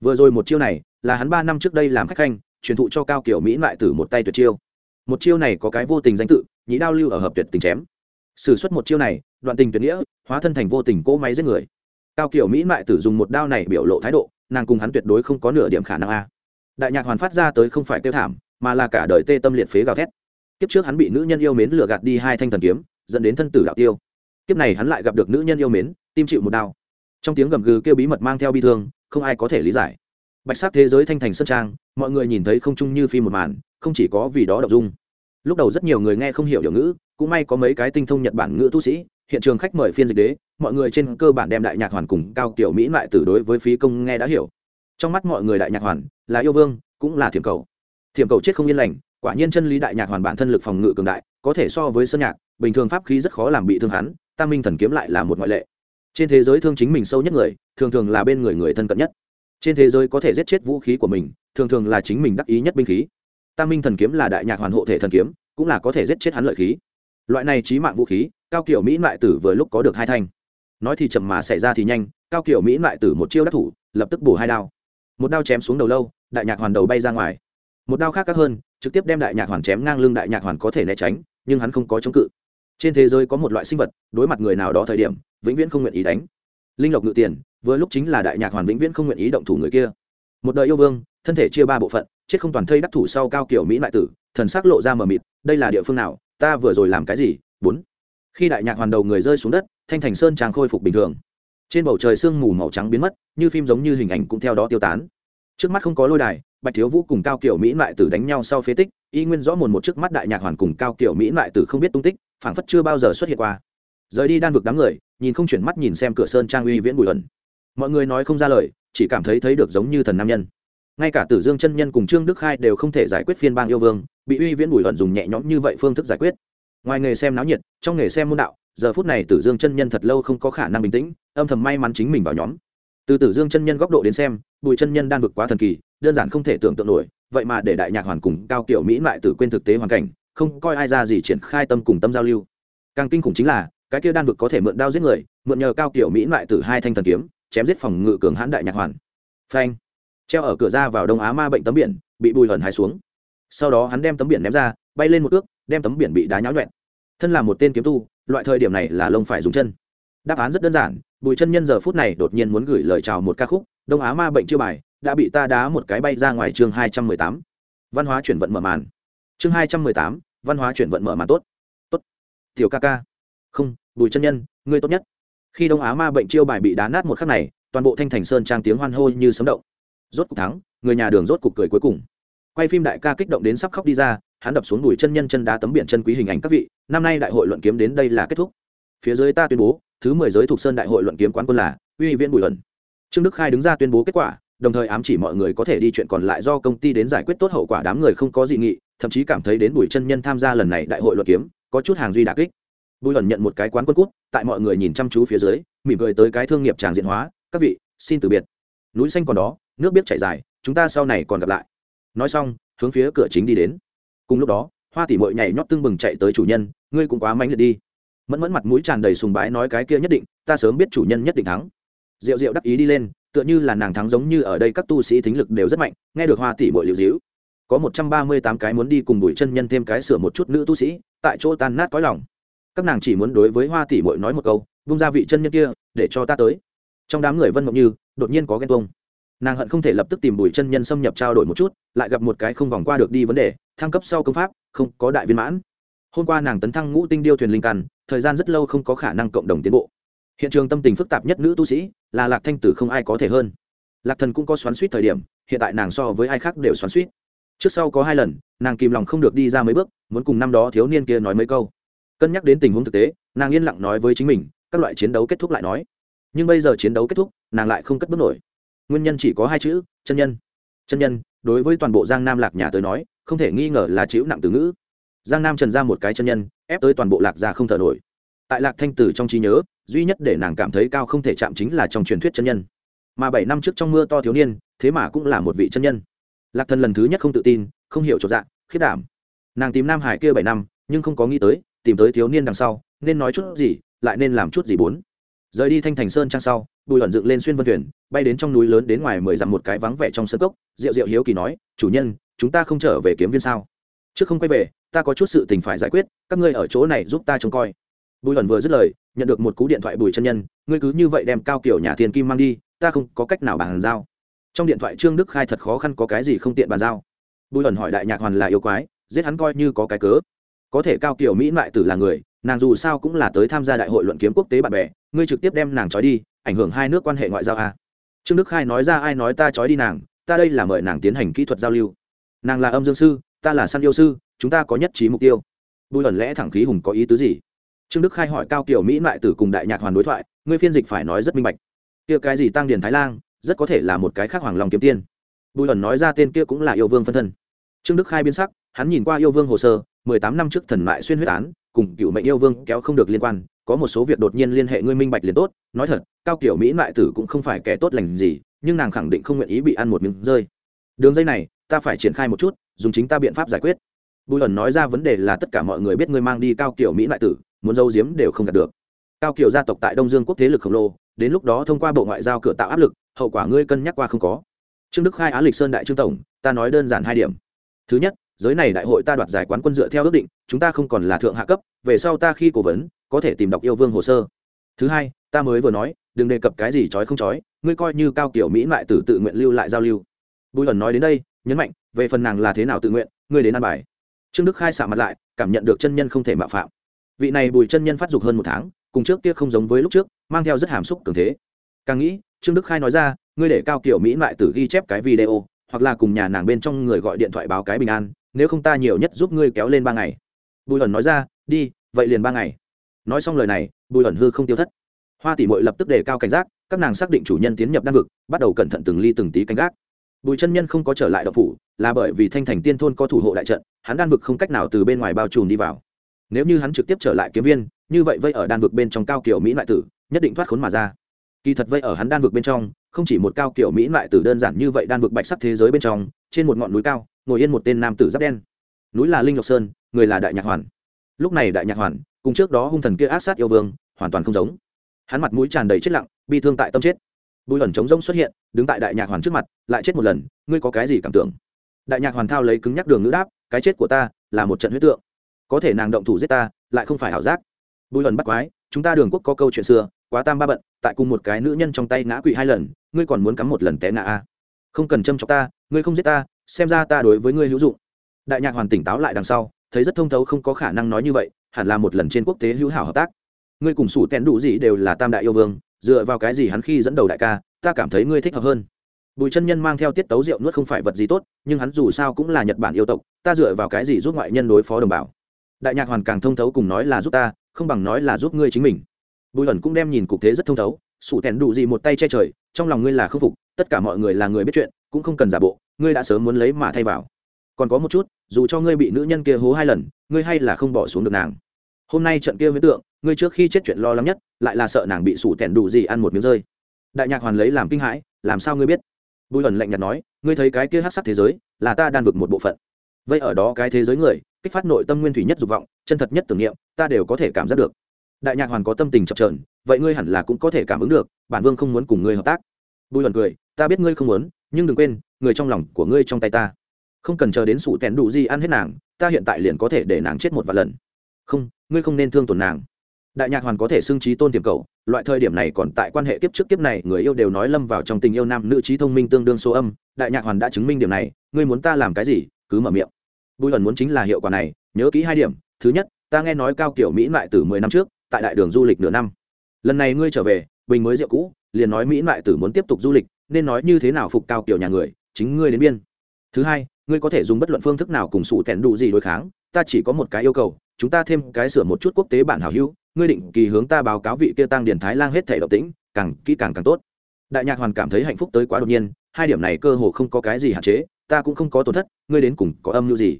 S1: Vừa rồi một chiêu này, là hắn ba năm trước đây làm khách khanh, truyền thụ cho cao kiểu mỹ lại tử một tay tuyệt chiêu. Một chiêu này có cái vô tình danh tự nhĩ đao lưu ở hợp tuyệt tình chém. Sử xuất một chiêu này, đoạn tình tuyệt nghĩa, hóa thân thành vô tình cỗ máy giết người. Cao kiểu mỹ mại tử dùng một đao này biểu lộ thái độ, nàng cùng hắn tuyệt đối không có nửa điểm khả năng a. Đại nhạc hoàn phát ra tới không phải tiêu thảm, mà là cả đời tê tâm liệt phế gào thét. Kiếp trước hắn bị nữ nhân yêu mến lừa gạt đi hai thanh thần kiếm, dẫn đến thân tử đạo tiêu. Kiếp này hắn lại gặp được nữ nhân yêu mến, tim chịu một đao trong tiếng gầm gừ kêu bí mật mang theo bi thương, không ai có thể lý giải. Bạch sắc thế giới thanh thành sân trang, mọi người nhìn thấy không chung như phim một màn, không chỉ có vì đó đọc dung. Lúc đầu rất nhiều người nghe không hiểu điều ngữ, cũng may có mấy cái tinh thông nhật bản ngữ tu sĩ, hiện trường khách mời phiên dịch đế, mọi người trên cơ bản đem đại nhạc hoàn cùng cao kiểu mỹ lại từ đối với phí công nghe đã hiểu. Trong mắt mọi người đại nhạc hoàn là yêu vương, cũng là thiểm cầu. Thiểm cầu chết không yên lành, quả nhiên chân lý đại nhạc hoàn bản thân lực phòng ngự cường đại, có thể so với sơn nhạc, bình thường pháp khí rất khó làm bị thương hắn, tam minh thần kiếm lại là một ngoại lệ trên thế giới thương chính mình sâu nhất người, thường thường là bên người người thân cận nhất. Trên thế giới có thể giết chết vũ khí của mình, thường thường là chính mình đắc ý nhất binh khí. Tam minh thần kiếm là đại nhạc hoàn hộ thể thần kiếm, cũng là có thể giết chết hắn lợi khí. Loại này trí mạng vũ khí, cao kiểu mỹ lại tử vừa lúc có được hai thanh. Nói thì chậm mà xảy ra thì nhanh, cao kiểu mỹ lại tử một chiêu đắc thủ, lập tức bổ hai đao. Một đao chém xuống đầu lâu, đại nhạc hoàn đầu bay ra ngoài. Một đao khác các hơn, trực tiếp đem đại nhạc hoàn chém ngang lưng đại nhạc hoàn có thể né tránh, nhưng hắn không có chống cự. Trên thế giới có một loại sinh vật, đối mặt người nào đó thời điểm vĩnh viễn không nguyện ý đánh. Linh lộc ngự tiền, vừa lúc chính là đại nhạc hoàn vĩnh viễn không nguyện ý động thủ người kia. Một đời yêu vương, thân thể chia ba bộ phận, chết không toàn thây đắc thủ sau cao kiểu mỹ mại tử, thần sắc lộ ra mờ mịt, đây là địa phương nào, ta vừa rồi làm cái gì? Bốn. Khi đại nhạc hoàn đầu người rơi xuống đất, thanh thành sơn trang khôi phục bình thường. Trên bầu trời sương mù màu trắng biến mất, như phim giống như hình ảnh cũng theo đó tiêu tán. Trước mắt không có lôi đài, bạch thiếu vũ cùng cao kiểu mỹ lại tử đánh nhau sau phế tích, y nguyên rõ mồn một trước mắt đại nhạc hoàn cùng cao kiểu mỹ lại tử không biết tung tích, phảng phất chưa bao giờ xuất hiện qua rời đi đan vực đám người, nhìn không chuyển mắt nhìn xem cửa sơn trang uy viễn bùi ẩn. Mọi người nói không ra lời, chỉ cảm thấy thấy được giống như thần nam nhân. Ngay cả tử dương chân nhân cùng trương đức khai đều không thể giải quyết phiên bang yêu vương, bị uy viễn bùi ẩn dùng nhẹ nhõm như vậy phương thức giải quyết. Ngoài nghề xem náo nhiệt, trong nghề xem môn đạo, giờ phút này tử dương chân nhân thật lâu không có khả năng bình tĩnh, âm thầm may mắn chính mình vào nhóm. Từ tử dương chân nhân góc độ đến xem, bùi chân nhân đan vực quá thần kỳ, đơn giản không thể tưởng tượng nổi, vậy mà để đại nhạc hoàn cùng cao kiểu mỹ lại tử quên thực tế hoàn cảnh, không coi ai ra gì triển khai tâm cùng tâm giao lưu. Càng kinh khủng chính là cái kia đan vực có thể mượn đao giết người, mượn nhờ cao kiểu mỹ lại từ hai thanh thần kiếm, chém giết phòng ngự cường hãn đại nhạc hoàn. Phanh. Treo ở cửa ra vào đông á ma bệnh tấm biển, bị bùi hẩn hai xuống. Sau đó hắn đem tấm biển ném ra, bay lên một ước, đem tấm biển bị đá nháo nhuẹn. Thân là một tên kiếm tu, loại thời điểm này là lông phải dùng chân. Đáp án rất đơn giản, bùi chân nhân giờ phút này đột nhiên muốn gửi lời chào một ca khúc, đông á ma bệnh chưa bài, đã bị ta đá một cái bay ra ngoài chương hai trăm mười tám. Văn hóa chuyển vận mở màn. Chương hai trăm mười tám, văn hóa chuyển vận mở màn tốt. Tốt. Tiểu ca ca. Không bùi chân nhân, ngươi tốt nhất. Khi đông á ma bệnh chiêu bài bị đá nát một khắc này, toàn bộ thanh thành sơn trang tiếng hoan hô như sấm động. Rốt cục thắng, người nhà đường rốt cục cười cuối cùng. Quay phim đại ca kích động đến sắp khóc đi ra, hắn đập xuống đùi chân nhân chân đá tấm biển chân quý hình ảnh các vị, năm nay đại hội luận kiếm đến đây là kết thúc. Phía dưới ta tuyên bố, thứ mười giới thuộc sơn đại hội luận kiếm quán quân là uy viễn bùi ẩn trương đức khai đứng ra tuyên bố kết quả, đồng thời ám chỉ mọi người có thể đi chuyện còn lại do công ty đến giải quyết tốt hậu quả đám người không có dị nghị, thậm chí cảm thấy đến bùi chân nhân tham gia lần này đại hội luận kiếm, có chút hàng duy đà kích bùi ẩn nhận một cái quán quân cút, tại mọi người nhìn chăm chú phía dưới, mỉm cười tới cái thương nghiệp tràng diện hóa, các vị, xin từ biệt. Núi xanh còn đó, nước biết chảy dài, chúng ta sau này còn gặp lại. Nói xong, hướng phía cửa chính đi đến. Cùng lúc đó, hoa tỉ mội nhảy nhót tưng bừng chạy tới chủ nhân, ngươi cũng quá mánh liệt đi. Mẫn mẫn mặt mũi tràn đầy sùng bái nói cái kia nhất định, ta sớm biết chủ nhân nhất định thắng. Rượu rượu đắc ý đi lên, tựa như là nàng thắng giống như ở đây các tu sĩ thính lực đều rất mạnh, nghe được hoa tỷ bội liệu dĩu. Có một trăm ba mươi tám cái muốn đi cùng bùi chân nhân thêm cái sửa một chút nữ tu sĩ, tại chỗ tan nát cõi lòng các nàng chỉ muốn đối với hoa tỷ mội nói một câu vung ra vị chân nhân kia để cho ta tới. Trong đám người vân mộng như đột nhiên có ghen tuông. Nàng hận không thể lập tức tìm bùi chân nhân xâm nhập trao đổi một chút lại gặp một cái không vòng qua được đi vấn đề thăng cấp sau công pháp không có đại viên mãn. Hôm qua nàng tấn thăng ngũ tinh điêu thuyền linh càn, thời gian rất lâu không có khả năng cộng đồng tiến bộ. Hiện trường tâm tình phức tạp nhất nữ tu sĩ là lạc thanh tử không ai có thể hơn. Lạc thần cũng có xoắn suýt thời điểm hiện tại nàng so với ai khác đều xoắn suýt trước sau có hai lần nàng kìm lòng không được đi ra mấy bước muốn cùng năm đó thiếu niên kia nói mấy câu cân nhắc đến tình huống thực tế, nàng yên lặng nói với chính mình, các loại chiến đấu kết thúc lại nói. Nhưng bây giờ chiến đấu kết thúc, nàng lại không cất bước nổi. Nguyên nhân chỉ có hai chữ, chân nhân. Chân nhân, đối với toàn bộ giang nam lạc nhà tới nói, không thể nghi ngờ là chịu nặng từ ngữ. Giang nam trần ra một cái chân nhân, ép tới toàn bộ lạc gia không thở nổi. Tại lạc thanh tử trong trí nhớ, duy nhất để nàng cảm thấy cao không thể chạm chính là trong truyền thuyết chân nhân. Mà bảy năm trước trong mưa to thiếu niên, thế mà cũng là một vị chân nhân. Lạc thần lần thứ nhất không tự tin, không hiểu trọn dạng khiết đảm. Nàng tìm nam hải kia bảy năm, nhưng không có nghĩ tới tìm tới thiếu niên đằng sau, nên nói chút gì, lại nên làm chút gì bốn. Rời đi thanh thành sơn trang sau, bùi ẩn dựng lên xuyên vân thuyền, bay đến trong núi lớn đến ngoài mười dặm một cái vắng vẻ trong sân cốc. Rượu rượu hiếu kỳ nói, chủ nhân, chúng ta không trở về kiếm viên sao? Trước không quay về, ta có chút sự tình phải giải quyết, các ngươi ở chỗ này giúp ta trông coi. Bùi ẩn vừa dứt lời, nhận được một cú điện thoại bùi chân nhân, ngươi cứ như vậy đem cao kiểu nhà thiên kim mang đi, ta không có cách nào bàn giao. Trong điện thoại trương đức khai thật khó khăn có cái gì không tiện bàn giao. Bùi ẩn hỏi đại nhạc hoàn là yêu quái, giết hắn coi như có cái cớ có thể cao kiểu mỹ loại tử là người, nàng dù sao cũng là tới tham gia đại hội luận kiếm quốc tế bạn bè, ngươi trực tiếp đem nàng trói đi, ảnh hưởng hai nước quan hệ ngoại giao à. trương đức khai nói ra, ai nói ta trói đi nàng, ta đây là mời nàng tiến hành kỹ thuật giao lưu. Nàng là âm dương sư, ta là săn yêu sư, chúng ta có nhất trí mục tiêu. Bùi ẩn lẽ thẳng khí hùng có ý tứ gì? Trương đức khai hỏi cao kiểu mỹ loại tử cùng đại nhạc hoàn đối thoại, ngươi phiên dịch phải nói rất minh bạch. Kia cái gì tăng điền thái lang, rất có thể là một cái khác hoàng long kiếm tiên. Bùi ẩn nói ra tên kia cũng là yêu vương phân thân. Trương đức khai biến sắc, hắn nhìn qua yêu vương hồ sơ mười tám năm trước thần mại xuyên huyết án, cùng cựu mệnh yêu vương kéo không được liên quan, có một số việc đột nhiên liên hệ ngươi minh bạch liền tốt, nói thật, cao kiểu mỹ lại tử cũng không phải kẻ tốt lành gì, nhưng nàng khẳng định không nguyện ý bị ăn một miếng rơi. Đường dây này, ta phải triển khai một chút, dùng chính ta biện pháp giải quyết. Bùi ẩn nói ra vấn đề là tất cả mọi người biết ngươi mang đi cao kiểu mỹ lại tử, muốn dâu giếm đều không đạt được. Cao kiểu gia tộc tại đông dương quốc thế lực khổng lồ, đến lúc đó thông qua bộ ngoại giao cửa tạo áp lực, hậu quả ngươi cân nhắc qua không có. Trương đức khai á lịch sơn đại trương tổng, ta nói đơn giản hai điểm. Thứ nhất giới này đại hội ta đoạt giải quán quân dựa theo ước định, chúng ta không còn là thượng hạ cấp, về sau ta khi cố vấn, có thể tìm đọc yêu vương hồ sơ. Thứ hai, ta mới vừa nói, đừng đề cập cái gì trói không trói, ngươi coi như cao kiểu mỹ lại tử tự nguyện lưu lại giao lưu. Bùi ẩn nói đến đây, nhấn mạnh, về phần nàng là thế nào tự nguyện, ngươi đến ăn bài. Trương đức khai xả mặt lại, cảm nhận được chân nhân không thể mạo phạm. Vị này bùi chân nhân phát dục hơn một tháng, cùng trước kia không giống với lúc trước, mang theo rất hàm xúc cường thế. Càng nghĩ, trương đức khai nói ra, ngươi để cao kiểu mỹ lại tử ghi chép cái video, hoặc là cùng nhà nàng bên trong người gọi điện thoại báo cái bình an nếu không ta nhiều nhất giúp ngươi kéo lên ba ngày. Bùi ẩn nói ra, đi, vậy liền ba ngày. Nói xong lời này, bùi ẩn hư không tiêu thất. Hoa tỷ mội lập tức đề cao cảnh giác, các nàng xác định chủ nhân tiến nhập đan vực, bắt đầu cẩn thận từng ly từng tí canh gác. Bùi chân nhân không có trở lại độc phủ, là bởi vì thanh thành tiên thôn có thủ hộ đại trận, hắn đan vực không cách nào từ bên ngoài bao trùm đi vào. Nếu như hắn trực tiếp trở lại kiếm viên, như vậy vây ở đan vực bên trong cao kiểu mỹ lại tử, nhất định thoát khốn mà ra. Kỳ thật vây ở hắn đan vực bên trong, không chỉ một cao kiểu mỹ lại tử đơn giản như vậy đan vực bạch sắc thế giới bên trong, trên một ngọn núi cao ngồi yên một tên nam tử giáp đen. Núi là linh ngọc sơn, người là đại nhạc hoàn. Lúc này đại nhạc hoàn, cùng trước đó hung thần kia ác sát yêu vương, hoàn toàn không giống. Hắn mặt mũi tràn đầy chết lặng, bi thương tại tâm chết. Bùi ẩn trống rông xuất hiện, đứng tại đại nhạc hoàn trước mặt, lại chết một lần, ngươi có cái gì cảm tưởng? Đại nhạc hoàn thao lấy cứng nhắc đường ngữ đáp, cái chết của ta là một trận huyết tượng. Có thể nàng động thủ giết ta, lại không phải ảo giác. Bùi ẩn bắt quái, chúng ta đường quốc có câu chuyện xưa, quá tam ba bận, tại cùng một cái nữ nhân trong tay ngã quỵ hai lần, ngươi còn muốn cắm một lần té ngã a không cần châm chọc ta, ngươi không giết ta xem ra ta đối với ngươi hữu dụng. Đại nhạc hoàn tỉnh táo lại đằng sau, thấy rất thông thấu không có khả năng nói như vậy, hẳn là một lần trên quốc tế hữu hảo hợp tác. Ngươi cùng sủ tèn đủ gì đều là tam đại yêu vương, dựa vào cái gì hắn khi dẫn đầu đại ca, ta cảm thấy ngươi thích hợp hơn. Bùi chân nhân mang theo tiết tấu rượu nuốt không phải vật gì tốt, nhưng hắn dù sao cũng là nhật bản yêu tộc, ta dựa vào cái gì giúp ngoại nhân đối phó đồng bào? Đại nhạc hoàn càng thông thấu cùng nói là giúp ta, không bằng nói là giúp ngươi chính mình. Bùi ẩn cũng đem nhìn cục thế rất thông thấu, sủ tèn đủ gì một tay che trời, trong lòng ngươi là khâm phục, tất cả mọi người là người biết chuyện, cũng không cần giả bộ ngươi đã sớm muốn lấy mà thay vào. Còn có một chút, dù cho ngươi bị nữ nhân kia hố hai lần, ngươi hay là không bỏ xuống được nàng. Hôm nay trận kia với tượng, ngươi trước khi chết chuyện lo lắng nhất, lại là sợ nàng bị sủ tẻn đủ gì ăn một miếng rơi. Đại nhạc hoàn lấy làm kinh hãi, làm sao ngươi biết? Bùi ẩn lạnh nhạt nói, ngươi thấy cái kia hát sắc thế giới, là ta đan vực một bộ phận. Vậy ở đó cái thế giới người, kích phát nội tâm nguyên thủy nhất dục vọng, chân thật nhất tưởng niệm, ta đều có thể cảm giác được. Đại nhạc hoàn có tâm tình chập trờn vậy ngươi hẳn là cũng có thể cảm ứng được, bản vương không muốn cùng ngươi hợp tác. Bùi ẩn cười, ta biết ngươi không muốn nhưng đừng quên, người trong lòng của ngươi trong tay ta. Không cần chờ đến sủ tèn đủ gì ăn hết nàng, ta hiện tại liền có thể để nàng chết một vài lần. Không, ngươi không nên thương tổn nàng. Đại nhạc hoàn có thể xưng trí tôn tiềm cầu, loại thời điểm này còn tại quan hệ kiếp trước kiếp này, người yêu đều nói lâm vào trong tình yêu nam nữ trí thông minh tương đương số âm, đại nhạc hoàn đã chứng minh điểm này, ngươi muốn ta làm cái gì, cứ mở miệng. Bùi ẩn muốn chính là hiệu quả này, nhớ kỹ hai điểm, thứ nhất, ta nghe nói cao kiểu mỹ lại từ mười năm trước, tại đại đường du lịch nửa năm. Lần này ngươi trở về, bình mới rượu cũ, liền nói mỹ lại tử muốn tiếp tục du lịch nên nói như thế nào phục cao kiểu nhà người, chính ngươi đến biên. Thứ hai, ngươi có thể dùng bất luận phương thức nào cùng sủ tèn đủ gì đối kháng, ta chỉ có một cái yêu cầu, chúng ta thêm cái sửa một chút quốc tế bản hảo hữu, ngươi định kỳ hướng ta báo cáo vị kia tăng điển thái lang hết thể động tĩnh, càng kỹ càng càng tốt. Đại nhạc hoàn cảm thấy hạnh phúc tới quá đột nhiên, hai điểm này cơ hồ không có cái gì hạn chế, ta cũng không có tổn thất, ngươi đến cùng có âm mưu gì?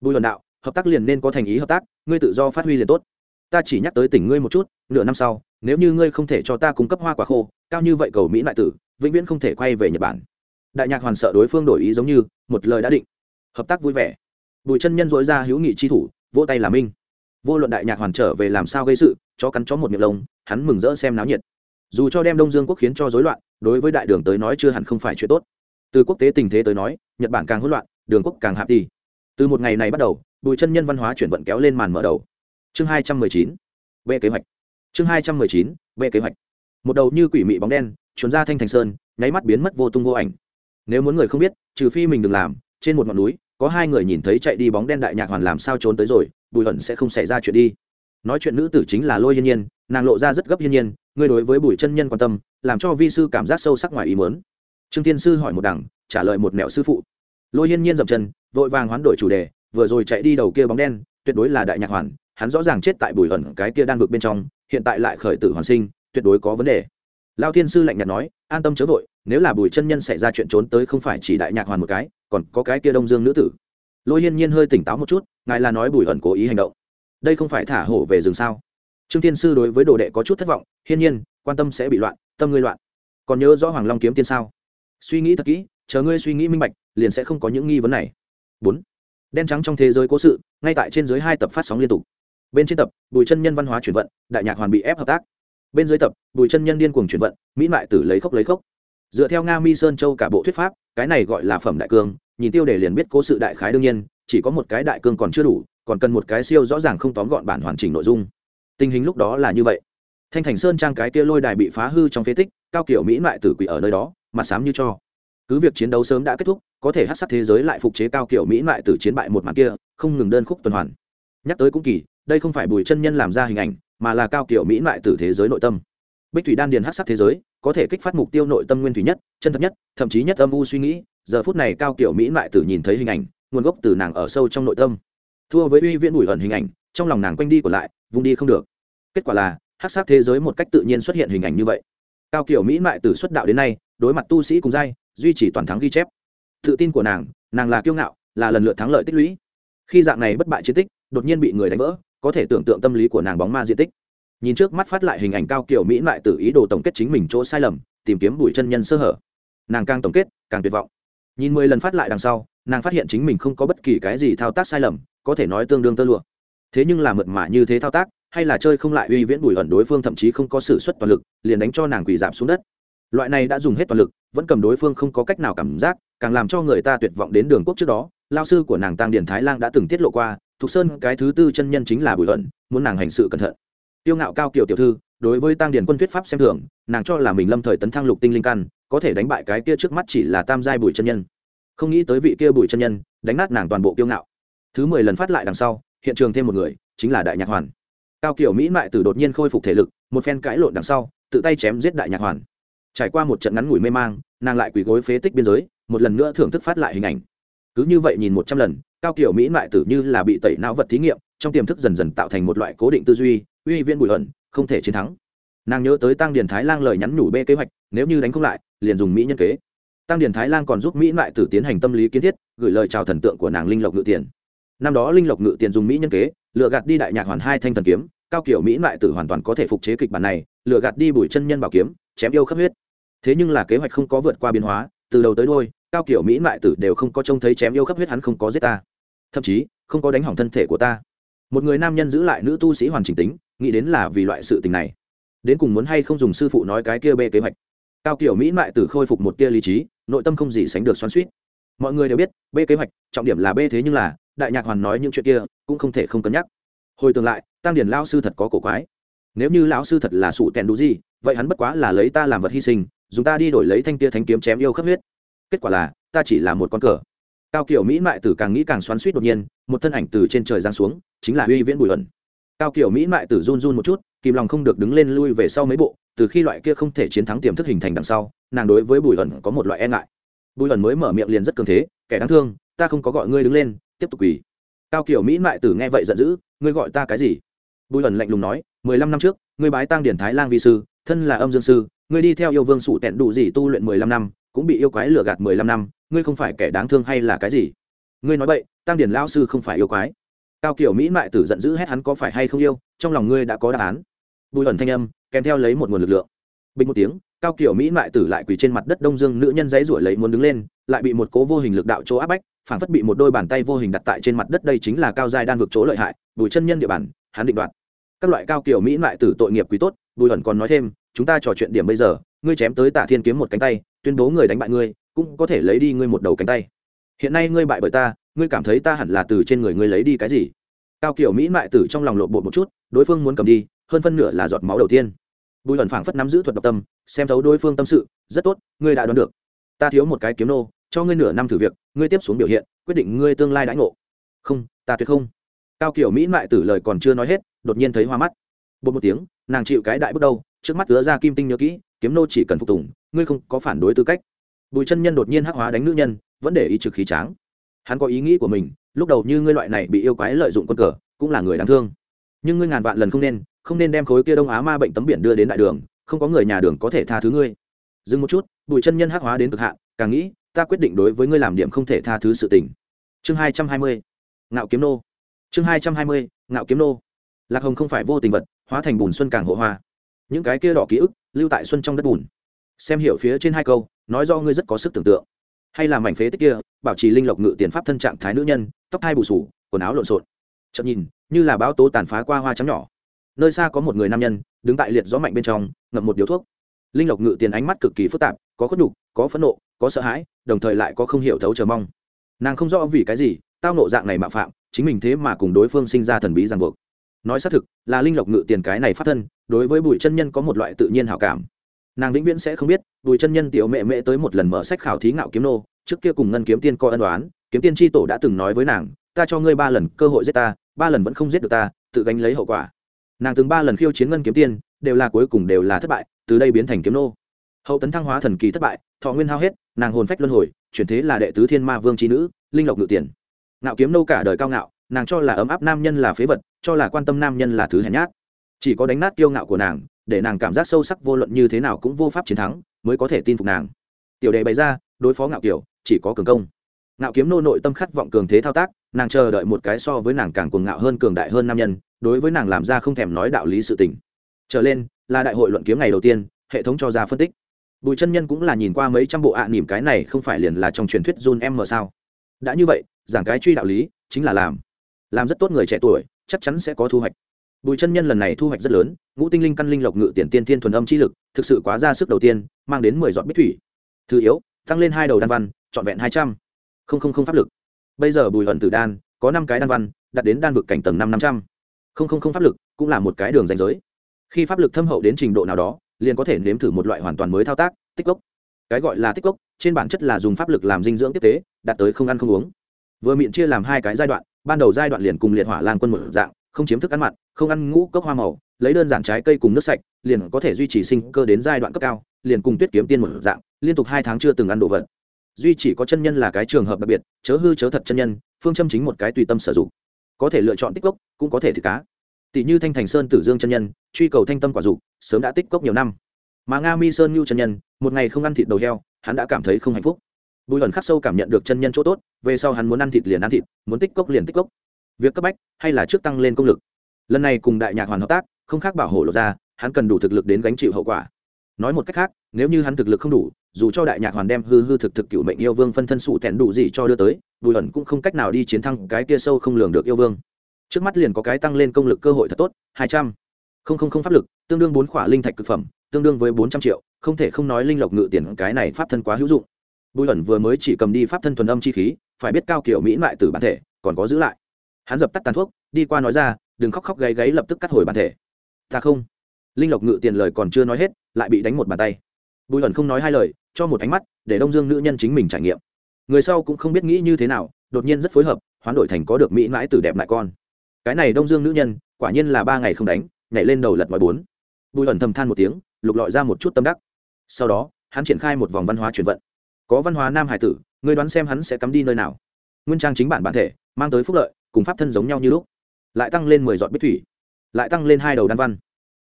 S1: Bùi luận đạo, hợp tác liền nên có thành ý hợp tác, ngươi tự do phát huy liền tốt. Ta chỉ nhắc tới tỉnh ngươi một chút, nửa năm sau, nếu như ngươi không thể cho ta cung cấp hoa quả khô, cao như vậy cầu mỹ đại tử vĩnh viễn không thể quay về nhật bản. Đại nhạc hoàn sợ đối phương đổi ý giống như, một lời đã định. Hợp tác vui vẻ. Bùi chân nhân dối ra hữu nghị chi thủ, vỗ tay là minh. Vô luận đại nhạc hoàn trở về làm sao gây sự cho cắn chó một miệng lông, hắn mừng rỡ xem náo nhiệt. Dù cho đem đông dương quốc khiến cho rối loạn, đối với đại đường tới nói chưa hẳn không phải chuyện tốt. Từ quốc tế tình thế tới nói, nhật bản càng hỗn loạn, đường quốc càng hạp đi từ một ngày này bắt đầu, bùi chân nhân văn hóa chuyển vận kéo lên màn mở đầu. Chương hai trăm mười chín b kế hoạch. Chương hai trăm mười chín b kế hoạch. Một đầu như quỷ mị bóng đen chuẩn ra thanh thành sơn, nháy mắt biến mất vô tung vô ảnh. Nếu muốn người không biết, trừ phi mình đừng làm, trên một ngọn núi, có hai người nhìn thấy chạy đi bóng đen đại nhạc hoàn làm sao trốn tới rồi, bùi hận sẽ không xảy ra chuyện đi. Nói chuyện nữ tử chính là lôi hiên nhiên, nàng lộ ra rất gấp hiên nhiên, ngươi đối với bùi chân nhân quan tâm, làm cho vi sư cảm giác sâu sắc ngoài ý mớn trương tiên sư hỏi một đằng, trả lời một mẹo sư phụ. Lôi hiên nhiên dậm chân, vội vàng hoán đổi chủ đề, vừa rồi chạy đi đầu kia bóng đen, tuyệt đối là đại nhạc hoàn, hắn rõ ràng chết tại bùi ẩn cái kia đan vực bên trong, hiện tại lại khởi tử hoàn sinh, tuyệt đối có vấn đề lao thiên sư lạnh nhạt nói, an tâm chớ vội, nếu là bùi chân nhân xảy ra chuyện trốn tới không phải chỉ đại nhạc hoàn một cái, còn có cái kia đông dương nữ tử. Lôi hiên nhiên hơi tỉnh táo một chút, ngài là nói bùi ẩn cố ý hành động. Đây không phải thả hổ về rừng sao? Trương thiên sư đối với đồ đệ có chút thất vọng, hiên nhiên, quan tâm sẽ bị loạn, tâm ngươi loạn. Còn nhớ rõ hoàng long kiếm tiên sao? Suy nghĩ thật kỹ, chờ ngươi suy nghĩ minh bạch, liền sẽ không có những nghi vấn này. Bốn. Đen trắng trong thế giới cố sự, ngay tại trên dưới hai tập phát sóng liên tục. Bên trên tập, bùi chân nhân văn hóa chuyển vận, đại nhạc hoàn bị ép hợp tác bên dưới tập, bùi chân nhân điên cuồng chuyển vận, mỹ mại tử lấy khốc lấy khốc dựa theo nga mi sơn châu cả bộ thuyết pháp, cái này gọi là phẩm đại cương, nhìn tiêu để liền biết cố sự đại khái đương nhiên, chỉ có một cái đại cương còn chưa đủ, còn cần một cái siêu rõ ràng không tóm gọn bản hoàn chỉnh nội dung. Tình hình lúc đó là như vậy. Thanh thành sơn trang cái kia lôi đài bị phá hư trong phế tích, cao kiểu mỹ mại tử quỷ ở nơi đó, mà sám như cho. Cứ việc chiến đấu sớm đã kết thúc, có thể hát sắc thế giới lại phục chế cao kiểu mỹ mại tử chiến bại một màn kia, không ngừng đơn khúc tuần hoàn. Nhắc tới cũng kỳ, đây không phải bùi chân nhân làm ra hình ảnh mà là cao kiểu mỹ mại tử thế giới nội tâm. Bích thủy đan điền hát sắc thế giới, có thể kích phát mục tiêu nội tâm nguyên thủy nhất, chân thật nhất, thậm chí nhất âm u suy nghĩ. Giờ phút này cao kiểu mỹ mại tử nhìn thấy hình ảnh, nguồn gốc từ nàng ở sâu trong nội tâm. Thua với uy viễn bùi ẩn hình ảnh, trong lòng nàng quanh đi của lại vùng đi không được. Kết quả là hát sắc thế giới một cách tự nhiên xuất hiện hình ảnh như vậy. Cao kiểu mỹ mại tử xuất đạo đến nay, đối mặt tu sĩ cùng giai, duy trì toàn thắng ghi chép. Tự tin của nàng nàng là kiêu ngạo, là lần lượt thắng lợi tích lũy. Khi dạng này bất bại chiến tích, đột nhiên bị người đánh vỡ có thể tưởng tượng tâm lý của nàng bóng ma diện tích. Nhìn trước mắt phát lại hình ảnh cao kiểu mỹ lại tự ý đồ tổng kết chính mình chỗ sai lầm, tìm kiếm bụi chân nhân sơ hở. Nàng càng tổng kết, càng tuyệt vọng. Nhìn mười lần phát lại đằng sau, nàng phát hiện chính mình không có bất kỳ cái gì thao tác sai lầm, có thể nói tương đương tơ lụa. Thế nhưng là mượt mà như thế thao tác, hay là chơi không lại uy viễn bùi ẩn đối phương thậm chí không có sự suất toàn lực, liền đánh cho nàng quỳ giảm xuống đất. Loại này đã dùng hết toàn lực, vẫn cầm đối phương không có cách nào cảm giác, càng làm cho người ta tuyệt vọng đến đường quốc trước đó. Lao sư của nàng tăng điển thái lang đã từng tiết lộ qua thục sơn cái thứ tư chân nhân chính là bùi hận, muốn nàng hành sự cẩn thận. Tiêu ngạo cao kiểu tiểu thư, đối với tăng điển quân thuyết pháp xem thường, nàng cho là mình lâm thời tấn thăng lục tinh linh căn, có thể đánh bại cái kia trước mắt chỉ là tam giai bùi chân nhân. Không nghĩ tới vị kia bùi chân nhân, đánh nát nàng toàn bộ kiêu ngạo. Thứ mười lần phát lại đằng sau, hiện trường thêm một người, chính là đại nhạc hoàn. Cao kiểu mỹ mại tử đột nhiên khôi phục thể lực, một phen cãi lộn đằng sau, tự tay chém giết đại nhạc hoàn. Trải qua một trận ngắn ngủi mê mang, nàng lại quỳ gối phế tích biên giới, một lần nữa thưởng thức phát lại hình ảnh. Cứ như vậy nhìn một trăm lần cao kiểu mỹ mại tử như là bị tẩy não vật thí nghiệm, trong tiềm thức dần dần tạo thành một loại cố định tư duy, uy viên bùi ẩn, không thể chiến thắng. Nàng nhớ tới tăng điền thái lang lời nhắn nhủ bê kế hoạch, nếu như đánh không lại, liền dùng mỹ nhân kế. Tăng điền thái lang còn giúp mỹ mại tử tiến hành tâm lý kiến thiết, gửi lời chào thần tượng của nàng linh lộc ngự tiền. Năm đó linh lộc ngự tiền dùng mỹ nhân kế, lựa gạt đi đại nhạc hoàn hai thanh thần kiếm, cao kiểu mỹ mại tử hoàn toàn có thể phục chế kịch bản này, lựa gạt đi bùi chân nhân bảo kiếm, chém yêu khắp huyết. Thế nhưng là kế hoạch không có vượt qua biến hóa, từ đầu tới đôi cao kiểu mỹ mại tử đều không có trông thấy chém yêu khắp huyết hắn không có giết ta thậm chí không có đánh hỏng thân thể của ta. Một người nam nhân giữ lại nữ tu sĩ hoàn chỉnh tính, nghĩ đến là vì loại sự tình này. Đến cùng muốn hay không dùng sư phụ nói cái kia bê kế hoạch. Cao kiểu mỹ mại tử khôi phục một tia lý trí, nội tâm không gì sánh được xoắn suýt mọi người đều biết, bê kế hoạch, trọng điểm là bê thế nhưng là, đại nhạc hoàn nói những chuyện kia, cũng không thể không cân nhắc. Hồi tương lại tăng điển lao sư thật có cổ quái. Nếu như lão sư thật là sụ tèn đủ gì vậy hắn bất quá là lấy ta làm vật hy sinh, dùng ta đi đổi lấy thanh tia thanh kiếm chém yêu khắp huyết. Kết quả là, ta chỉ là một con cờ cao kiểu mỹ mại tử càng nghĩ càng xoắn suýt đột nhiên, một thân ảnh từ trên trời giáng xuống, chính là uy viễn bùi ẩn. Cao kiểu mỹ mại tử run run một chút, kìm lòng không được đứng lên lui về sau mấy bộ, từ khi loại kia không thể chiến thắng tiềm thức hình thành đằng sau, nàng đối với bùi ẩn có một loại e ngại. Bùi ẩn mới mở miệng liền rất cường thế, kẻ đáng thương, ta không có gọi ngươi đứng lên, tiếp tục quỳ. Cao kiểu mỹ mại tử nghe vậy giận dữ, ngươi gọi ta cái gì? Bùi ẩn lạnh lùng nói, mười lăm năm trước, ngươi bái tăng điển thái lang vi sư, thân là âm dương sư, ngươi đi theo yêu vương sụ tẹn đủ gì tu luyện mười lăm năm cũng bị yêu quái lừa gạt mười lăm năm, ngươi không phải kẻ đáng thương hay là cái gì? Ngươi nói vậy tăng điển lao sư không phải yêu quái. Cao kiểu mỹ mại tử giận dữ hét hắn có phải hay không yêu, trong lòng ngươi đã có đáp án. Bùi ẩn thanh âm, kèm theo lấy một nguồn lực lượng. Bình một tiếng, cao kiểu mỹ mại tử lại quỳ trên mặt đất đông dương nữ nhân giấy ruổi lấy muốn đứng lên, lại bị một cố vô hình lực đạo chỗ áp bách phản phất bị một đôi bàn tay vô hình đặt tại trên mặt đất đây chính là cao giai đan vực chỗ lợi hại, bùi chân nhân địa bàn, hắn định đoạt. Các loại cao kiểu mỹ mại tử tội nghiệp quý tốt, bùi ẩn còn nói thêm, chúng ta trò chuyện điểm bây giờ, ngươi chém tới tạ thiên kiếm một cánh tay tuyên bố người đánh bại ngươi, cũng có thể lấy đi ngươi một đầu cánh tay. Hiện nay ngươi bại bởi ta, ngươi cảm thấy ta hẳn là từ trên người ngươi lấy đi cái gì? Cao kiểu mỹ mại tử trong lòng lộn bột một chút, đối phương muốn cầm đi, hơn phân nửa là giọt máu đầu tiên. Bùi ẩn phảng phất nắm giữ thuật độc tâm, xem thấu đối phương tâm sự, rất tốt, ngươi đã đoán được. Ta thiếu một cái kiếm nô, cho ngươi nửa năm thử việc, ngươi tiếp xuống biểu hiện, quyết định ngươi tương lai đãi ngộ. Không, ta tuyệt không. Cao kiểu mỹ mại tử lời còn chưa nói hết, đột nhiên thấy hoa mắt. Bột một tiếng, nàng chịu cái đại bước đầu trước mắt ứa ra kim tinh nhớ kỹ, kiếm nô chỉ cần phục tùng, ngươi không có phản đối tư cách. Bùi chân nhân đột nhiên hắc hóa đánh nữ nhân, vẫn để ý trực khí tráng. Hắn có ý nghĩ của mình, lúc đầu như ngươi loại này bị yêu quái lợi dụng quân cờ, cũng là người đáng thương. Nhưng ngươi ngàn vạn lần không nên không nên đem khối kia đông á ma bệnh tấm biển đưa đến đại đường, không có người nhà đường có thể tha thứ ngươi. Dừng một chút, bùi chân nhân hắc hóa đến cực hạn, càng nghĩ, ta quyết định đối với ngươi làm điểm không thể tha thứ sự tình. Chương hai trăm hai mươi, ngạo kiếm nô. Chương hai trăm hai mươi, ngạo kiếm nô. Lạc hồng không phải vô tình vật, hóa thành bùn xuân càng hộ hoa những cái kia đỏ ký ức lưu tại xuân trong đất bùn. Xem hiểu phía trên hai câu, nói do ngươi rất có sức tưởng tượng. Hay là mảnh phế tích kia, bảo trì linh lộc ngự tiền pháp thân trạng thái nữ nhân, tóc hai bù sù, quần áo lộn xộn. Chậm nhìn, như là báo tố tàn phá qua hoa trắng nhỏ. Nơi xa có một người nam nhân, đứng tại liệt gió mạnh bên trong, ngậm một điếu thuốc. Linh lộc ngự tiền ánh mắt cực kỳ phức tạp, có khuất nhục, có phẫn nộ, có sợ hãi, đồng thời lại có không hiểu thấu chờ mong. Nàng không rõ vì cái gì, tao nộ dạng này mạo phạm, chính mình thế mà cùng đối phương sinh ra thần bí ràng buộc nói xác thực, là linh lộc ngự tiền cái này phát thân, đối với bùi chân nhân có một loại tự nhiên hảo cảm. Nàng vĩnh viễn sẽ không biết, bùi chân nhân tiểu mẹ mẹ tới một lần mở sách khảo thí ngạo kiếm nô, trước kia cùng ngân kiếm tiên coi ân đoán kiếm tiên tri tổ đã từng nói với nàng, ta cho ngươi ba lần cơ hội giết ta, ba lần vẫn không giết được ta, tự gánh lấy hậu quả. Nàng từng ba lần khiêu chiến ngân kiếm tiên, đều là cuối cùng đều là thất bại, từ đây biến thành kiếm nô. Hậu tấn thăng hóa thần kỳ thất bại, thọ nguyên hao hết, nàng hồn phách luân hồi, chuyển thế là đệ tứ thiên ma vương trí nữ, linh lộc ngự tiền. Ngạo kiếm nô cả đời cao ngạo nàng cho là ấm áp nam nhân là phế vật cho là quan tâm nam nhân là thứ hèn nhát. Chỉ có đánh nát kiêu ngạo của nàng để nàng cảm giác sâu sắc vô luận như thế nào cũng vô pháp chiến thắng mới có thể tin phục nàng. Tiểu đề bày ra đối phó ngạo kiểu chỉ có cường công. Ngạo kiếm nô nội tâm khát vọng cường thế thao tác nàng chờ đợi một cái so với nàng càng cuồng ngạo hơn cường đại hơn nam nhân đối với nàng làm ra không thèm nói đạo lý sự tình. Trở lên là đại hội luận kiếm ngày đầu tiên hệ thống cho ra phân tích. Bùi chân nhân cũng là nhìn qua mấy trăm bộ ạ à, nỉm cái này không phải liền là trong truyền thuyết john em mờ sao? Đã như vậy giảng cái truy đạo lý chính là làm làm rất tốt người trẻ tuổi, chắc chắn sẽ có thu hoạch. Bùi chân nhân lần này thu hoạch rất lớn, ngũ tinh linh căn linh lộc ngự tiền tiên thiên thuần âm chi lực, thực sự quá ra sức đầu tiên, mang đến mười giọt bích thủy. Thứ yếu, tăng lên hai đầu đan văn, trọn vẹn hai trăm. Không không không pháp lực. Bây giờ bùi hận tử đan, có năm cái đan văn đặt đến đan vực cảnh tầng năm năm trăm. Không không không pháp lực, cũng là một cái đường danh giới. Khi pháp lực thâm hậu đến trình độ nào đó, liền có thể nếm thử một loại hoàn toàn mới thao tác, tích cốc cái gọi là tích cốc trên bản chất là dùng pháp lực làm dinh dưỡng tiếp tế, đạt tới không ăn không uống. Vừa miệng chia làm hai cái giai đoạn ban đầu giai đoạn liền cùng liệt hỏa lan quân một dạng, không chiếm thức ăn mặn, không ăn ngũ cốc hoa màu, lấy đơn giản trái cây cùng nước sạch, liền có thể duy trì sinh cơ đến giai đoạn cấp cao, liền cùng tuyết kiếm tiên một dạng, liên tục hai tháng chưa từng ăn đồ vật. Duy chỉ có chân nhân là cái trường hợp đặc biệt, chớ hư chớ thật chân nhân, phương châm chính một cái tùy tâm sử dụng. Có thể lựa chọn tích cốc, cũng có thể thịt cá. Tỷ như thanh thành sơn tử dương chân nhân, truy cầu thanh tâm quả dục, sớm đã tích cốc nhiều năm. Mà nga mi sơn nhu chân nhân, một ngày không ăn thịt đầu heo, hắn đã cảm thấy không hạnh phúc bùi ẩn khắc sâu cảm nhận được chân nhân chỗ tốt, về sau hắn muốn ăn thịt liền ăn thịt, muốn tích cốc liền tích cốc. Việc cấp bách hay là trước tăng lên công lực? Lần này cùng đại nhạc hoàn hợp tác, không khác bảo hộ lột ra, hắn cần đủ thực lực đến gánh chịu hậu quả. Nói một cách khác, nếu như hắn thực lực không đủ, dù cho đại nhạc hoàn đem hư hư thực thực cựu mệnh yêu vương phân thân sụ thẹn đủ gì cho đưa tới, bùi ẩn cũng không cách nào đi chiến thắng cái kia sâu không lường được yêu vương. Trước mắt liền có cái tăng lên công lực cơ hội thật tốt, hai trăm. Không không không pháp lực, tương đương bốn khỏa linh thạch cực phẩm, tương đương với bốn trăm triệu, không thể không nói linh lộc ngự tiền cái này pháp thân quá hữu dụng bùi ẩn vừa mới chỉ cầm đi pháp thân thuần âm chi khí, phải biết cao kiểu mỹ lại từ bản thể, còn có giữ lại. Hắn dập tắt tàn thuốc, đi qua nói ra, đừng khóc khóc gáy gáy, lập tức cắt hồi bản thể. Ta không. Linh lộc ngự tiền lời còn chưa nói hết, lại bị đánh một bàn tay. Bùi ẩn không nói hai lời, cho một ánh mắt, để đông dương nữ nhân chính mình trải nghiệm. Người sau cũng không biết nghĩ như thế nào, đột nhiên rất phối hợp, hoán đổi thành có được mỹ mãi tử đẹp lại con. Cái này đông dương nữ nhân, quả nhiên là ba ngày không đánh, nhảy lên đầu lật mọi bốn. Bùi ẩn thầm than một tiếng, lục lọi ra một chút tâm đắc. Sau đó, hắn triển khai một vòng văn hóa chuyển vận có văn hóa nam hải tử người đoán xem hắn sẽ cắm đi nơi nào. Nguyên trang chính bản bản thể, mang tới phúc lợi, cùng pháp thân giống nhau như lúc. Lại tăng lên mười giọt bích thủy, lại tăng lên hai đầu đan văn.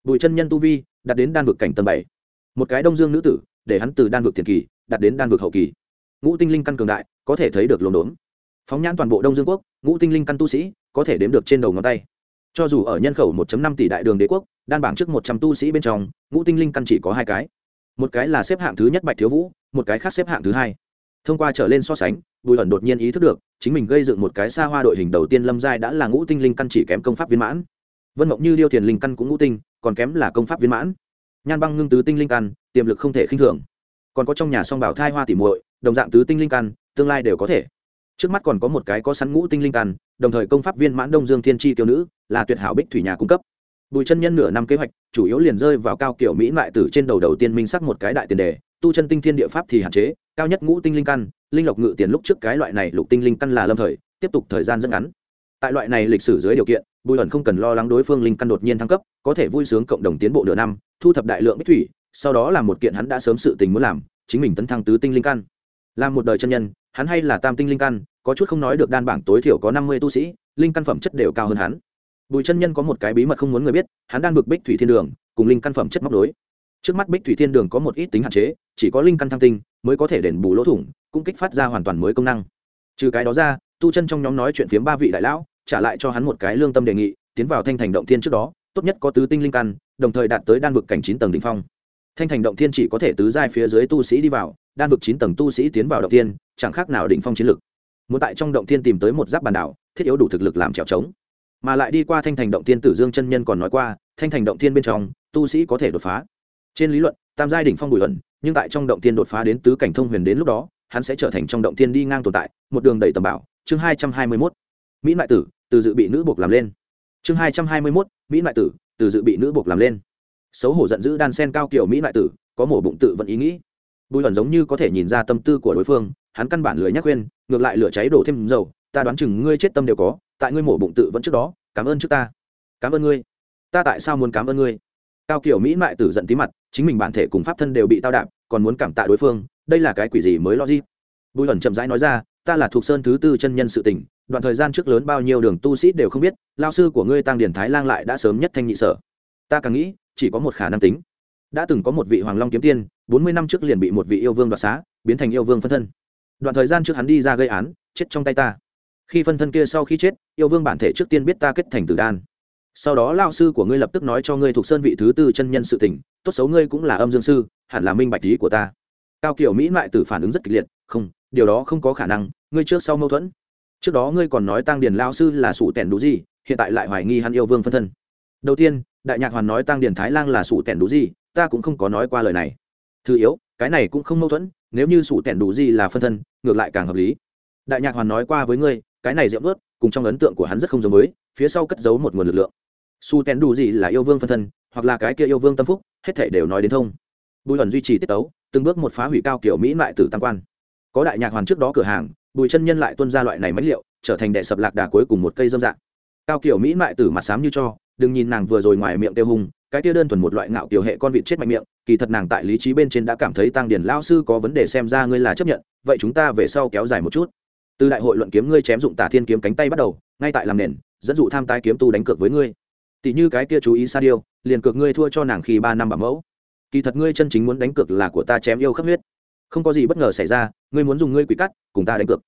S1: Bùi chân nhân tu vi, đạt đến đan vực cảnh tầng bảy. Một cái đông dương nữ tử, để hắn từ đan vực tiền kỳ, đạt đến đan vực hậu kỳ. Ngũ tinh linh căn cường đại, có thể thấy được lồn đốn. Phóng nhãn toàn bộ đông dương quốc, ngũ tinh linh căn tu sĩ, có thể đếm được trên đầu ngón tay. Cho dù ở nhân khẩu 1 năm tỷ đại đường đế quốc, đan bảng trước một trăm tu sĩ bên trong, ngũ tinh linh căn chỉ có hai cái. Một cái là xếp hạng thứ nhất bạch thiếu vũ một cái khác xếp hạng thứ hai. Thông qua trở lên so sánh, bùi ẩn đột nhiên ý thức được, chính mình gây dựng một cái xa hoa đội hình đầu tiên lâm giai đã là ngũ tinh linh căn chỉ kém công pháp viên mãn. Vân mộng như điêu thiền linh căn cũng ngũ tinh, còn kém là công pháp viên mãn. Nhan băng ngưng tứ tinh linh căn, tiềm lực không thể khinh thường. Còn có trong nhà song bảo thai hoa tỉ muội, đồng dạng tứ tinh linh căn, tương lai đều có thể. Trước mắt còn có một cái có sẵn ngũ tinh linh căn, đồng thời công pháp viên mãn đông dương thiên tri tiêu nữ, là tuyệt hảo bích thủy nhà cung cấp. Bùi chân nhân nửa năm kế hoạch, chủ yếu liền rơi vào cao kiểu mỹ lại tử trên đầu đầu tiên minh sắc một cái đại tiền đề tu chân tinh thiên địa pháp thì hạn chế, cao nhất ngũ tinh linh căn, linh lộc ngự tiền lúc trước cái loại này lục tinh linh căn là lâm thời, tiếp tục thời gian rất ngắn. Tại loại này lịch sử dưới điều kiện, bùi ẩn không cần lo lắng đối phương linh căn đột nhiên thăng cấp, có thể vui sướng cộng đồng tiến bộ nửa năm, thu thập đại lượng bích thủy, sau đó là một kiện hắn đã sớm sự tình muốn làm, chính mình tấn thăng tứ tinh linh căn. Làm một đời chân nhân, hắn hay là tam tinh linh căn, có chút không nói được đan bảng tối thiểu có năm mươi tu sĩ, linh căn phẩm chất đều cao hơn hắn. Bùi chân nhân có một cái bí mật không muốn người biết, hắn đang vực bích thủy thiên đường, cùng linh căn phẩm chất móc đối trước mắt bích thủy thiên đường có một ít tính hạn chế, chỉ có linh căn thăng tinh mới có thể đền bù lỗ thủng, cũng kích phát ra hoàn toàn mới công năng. Trừ cái đó ra, tu chân trong nhóm nói chuyện phiếm ba vị đại lão, trả lại cho hắn một cái lương tâm đề nghị, tiến vào thanh thành động thiên trước đó, tốt nhất có tứ tinh linh căn, đồng thời đạt tới đan vực cảnh chín tầng đ ỉ n h phong. Thanh thành động thiên chỉ có thể tứ giai phía dưới tu sĩ đi vào, đan vực chín tầng tu sĩ tiến vào động thiên, chẳng khác nào đỉnh phong chiến lực. Muốn tại trong động thiên tìm tới một giáp bàn đảo, thiết yếu đủ thực lực làm trèo trống. Mà lại đi qua thanh thành động thiên tử dương chân nhân còn nói qua, thanh thành động thiên bên trong, tu sĩ có thể đột phá trên lý luận, tam giai đỉnh phong bùi ẩn, nhưng tại trong động tiên đột phá đến tứ cảnh thông huyền đến lúc đó, hắn sẽ trở thành trong động tiên đi ngang tồn tại, một đường đầy tầm bảo. Chương hai trăm hai mươi mốt, mỹ mại tử, từ dự bị nữ buộc làm lên. Chương hai trăm hai mươi mốt, mỹ mại tử, từ dự bị nữ buộc làm lên. Xấu hổ giận dữ đan sen cao kiểu mỹ mại tử, có mổ bụng tự vận ý nghĩ. Bùi ẩn giống như có thể nhìn ra tâm tư của đối phương, hắn căn bản lười nhắc khuyên, ngược lại lửa cháy đổ thêm dầu, ta đoán chừng ngươi chết tâm đều có, tại ngươi mổ bụng tự vẫn trước đó, cảm ơn trước ta. Cảm ơn ngươi. Ta tại sao muốn cảm ơn ngươi? Cao kiểu mỹ mại tử giận tí mặt, chính mình bản thể cùng pháp thân đều bị tao đạp, còn muốn cảm tạ đối phương, đây là cái quỷ gì mới logic? Bùi ẩn chậm rãi nói ra, ta là thuộc sơn thứ tư chân nhân sự tình, đoạn thời gian trước lớn bao nhiêu đường tu sĩ đều không biết lao sư của ngươi tăng điển thái lang lại đã sớm nhất thanh nhị sở. Ta càng nghĩ, chỉ có một khả năng tính. Đã từng có một vị hoàng long kiếm tiên, bốn mươi năm trước liền bị một vị yêu vương đoạt xá, biến thành yêu vương phân thân. Đoạn thời gian trước hắn đi ra gây án, chết trong tay ta. Khi phân thân kia sau khi chết, yêu vương bản thể trước tiên biết ta kết thành tử đan sau đó lao sư của ngươi lập tức nói cho ngươi thuộc sơn vị thứ tư chân nhân sự tình, tốt xấu ngươi cũng là âm dương sư, hẳn là minh bạch lý của ta. Cao kiểu mỹ lại tử phản ứng rất kịch liệt, không, điều đó không có khả năng, ngươi trước sau mâu thuẫn. Trước đó ngươi còn nói tăng điền lao sư là sủ tẻn đủ gì, hiện tại lại hoài nghi hắn yêu vương phân thân. Đầu tiên, đại nhạc hoàn nói tăng điền thái lang là sủ tẻn đủ gì, ta cũng không có nói qua lời này. Thứ yếu, cái này cũng không mâu thuẫn, nếu như sủ tẻn đủ gì là phân thân, ngược lại càng hợp lý. Đại nhạc hoàn nói qua với ngươi, cái này diễm ướt cùng trong ấn tượng của hắn rất không giống với, phía sau cất giấu một nguồn lực lượng su tèn đủ gì là yêu vương phân thân, hoặc là cái kia yêu vương tâm phúc, hết thể đều nói đến thông. Bùi ẩn duy trì tiết tấu, từng bước một phá hủy cao kiểu mỹ lại từ tam quan. Có đại nhạc hoàn trước đó cửa hàng, bùi chân nhân lại tuân ra loại này máy liệu, trở thành đệ sập lạc đà cuối cùng một cây dâm dạng. Cao kiểu mỹ lại từ mặt xám như cho, đừng nhìn nàng vừa rồi ngoài miệng tiêu hùng cái kia đơn thuần một loại ngạo kiểu hệ con vịt chết mạnh miệng, kỳ thật nàng tại lý trí bên trên đã cảm thấy tăng điển lao sư có vấn đề xem ra ngươi là chấp nhận, vậy chúng ta về sau kéo dài một chút. Từ đại hội luận kiếm ngươi chém dụng tả thiên kiếm cánh tay bắt đầu, ngay tại làm nền, dẫn dụ tham tái kiếm tu đánh cược với ngươi tỷ như cái kia chú ý sa điêu liền cược ngươi thua cho nàng khi ba năm bảo mẫu. Kỳ thật ngươi chân chính muốn đánh cược là của ta chém yêu khắp huyết. Không có gì bất ngờ xảy ra, ngươi muốn dùng ngươi quỷ cắt, cùng ta đánh cược.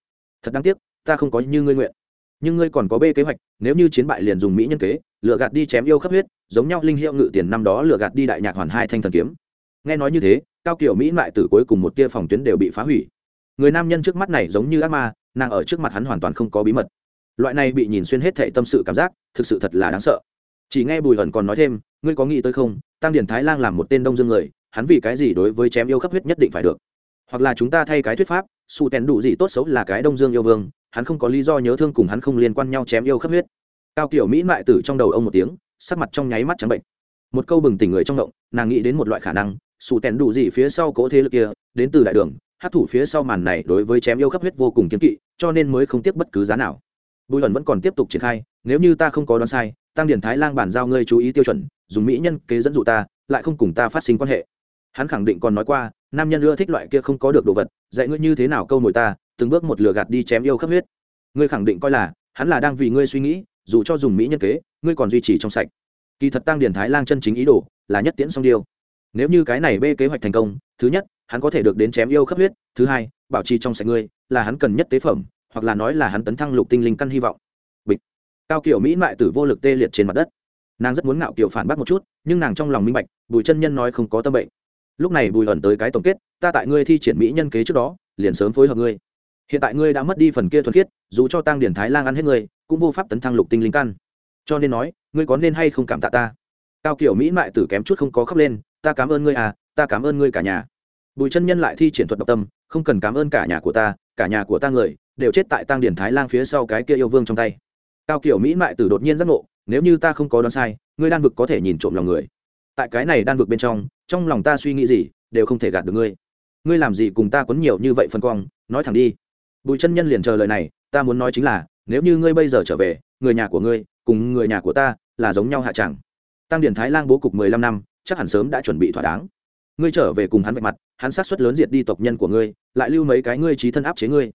S1: Thật đáng tiếc, ta không có như ngươi nguyện. Nhưng ngươi còn có b kế hoạch, nếu như chiến bại liền dùng mỹ nhân kế lựa gạt đi chém yêu khắp huyết, giống nhau linh hiệu ngự tiền năm đó lựa gạt đi đại nhạc hoàn hai thanh thần kiếm. Nghe nói như thế, cao kiểu mỹ lại từ cuối cùng một tia phòng tuyến đều bị phá hủy. Người nam nhân trước mắt này giống như ác ma, nàng ở trước mặt hắn hoàn toàn không có bí mật. Loại này bị nhìn xuyên hết thệ tâm sự cảm giác, thực sự thật là đáng sợ chỉ nghe bùi hẩn còn nói thêm, ngươi có nghĩ tới không tăng điển thái lang làm một tên đông dương người, hắn vì cái gì đối với chém yêu khắp huyết nhất định phải được? Hoặc là chúng ta thay cái thuyết pháp su tèn đủ gì tốt xấu là cái đông dương yêu vương, hắn không có lý do nhớ thương cùng hắn không liên quan nhau chém yêu khắp huyết. Cao kiểu mỹ mại tử trong đầu ông một tiếng, sắc mặt trong nháy mắt trắng bệnh. Một câu bừng tỉnh người trong động, nàng nghĩ đến một loại khả năng, sủ tèn đủ gì phía sau cỗ thế lực kia, đến từ đại đường hát thủ phía sau màn này đối với chém yêu khắp huyết vô cùng kiến kỵ, cho nên mới không tiếp bất cứ giá nào. Bùi luận vẫn còn tiếp tục triển khai, nếu như ta không có đoán sai tăng điển thái lang bản giao ngươi chú ý tiêu chuẩn, dùng mỹ nhân kế dẫn dụ ta, lại không cùng ta phát sinh quan hệ. Hắn khẳng định còn nói qua, nam nhân ưa thích loại kia không có được đồ vật, dạy ngươi như thế nào câu mồi ta, từng bước một lừa gạt đi chém yêu khắp huyết. Ngươi khẳng định coi là, hắn là đang vì ngươi suy nghĩ, dù cho dùng mỹ nhân kế, ngươi còn duy trì trong sạch. Kỳ thật tăng điển thái lang chân chính ý đồ, là nhất tiễn song điêu. Nếu như cái này bê kế hoạch thành công, thứ nhất, hắn có thể được đến chém yêu khắp huyết, thứ hai, bảo trì trong sạch ngươi, là hắn cần nhất tế phẩm, hoặc là nói là hắn tấn thăng lục tinh linh căn hy vọng cao kiểu mỹ mại tử vô lực tê liệt trên mặt đất nàng rất muốn ngạo kiểu phản bác một chút nhưng nàng trong lòng minh bạch bùi chân nhân nói không có tâm bệnh lúc này bùi ẩn tới cái tổng kết ta tại ngươi thi triển mỹ nhân kế trước đó liền sớm phối hợp ngươi hiện tại ngươi đã mất đi phần kia thuần khiết dù cho tăng điển thái lan ăn hết ngươi cũng vô pháp tấn thăng lục tinh linh căn cho nên nói ngươi có nên hay không cảm tạ ta cao kiểu mỹ mại tử kém chút không có khóc lên ta cảm ơn ngươi à ta cảm ơn ngươi cả nhà bùi chân nhân lại thi triển thuật độc tâm không cần cảm ơn cả nhà của ta cả nhà của ta người đều chết tại tăng điển thái lang phía sau cái kia yêu vương trong tay cao kiểu mỹ mại tử đột nhiên giác ngộ, nếu như ta không có đoán sai, ngươi đan vực có thể nhìn trộm lòng người. Tại cái này đan vực bên trong trong lòng ta suy nghĩ gì, đều không thể gạt được ngươi. Ngươi làm gì cùng ta quấn nhiều như vậy phân quang, nói thẳng đi. Bùi chân nhân liền chờ lời này, ta muốn nói chính là, nếu như ngươi bây giờ trở về, người nhà của ngươi cùng người nhà của ta là giống nhau hạ chẳng. Tăng điển thái lang bố cục mười lăm năm, chắc hẳn sớm đã chuẩn bị thỏa đáng. Ngươi trở về cùng hắn vạch mặt, hắn sát xuất lớn diệt đi tộc nhân của ngươi, lại lưu mấy cái ngươi trí thân áp chế ngươi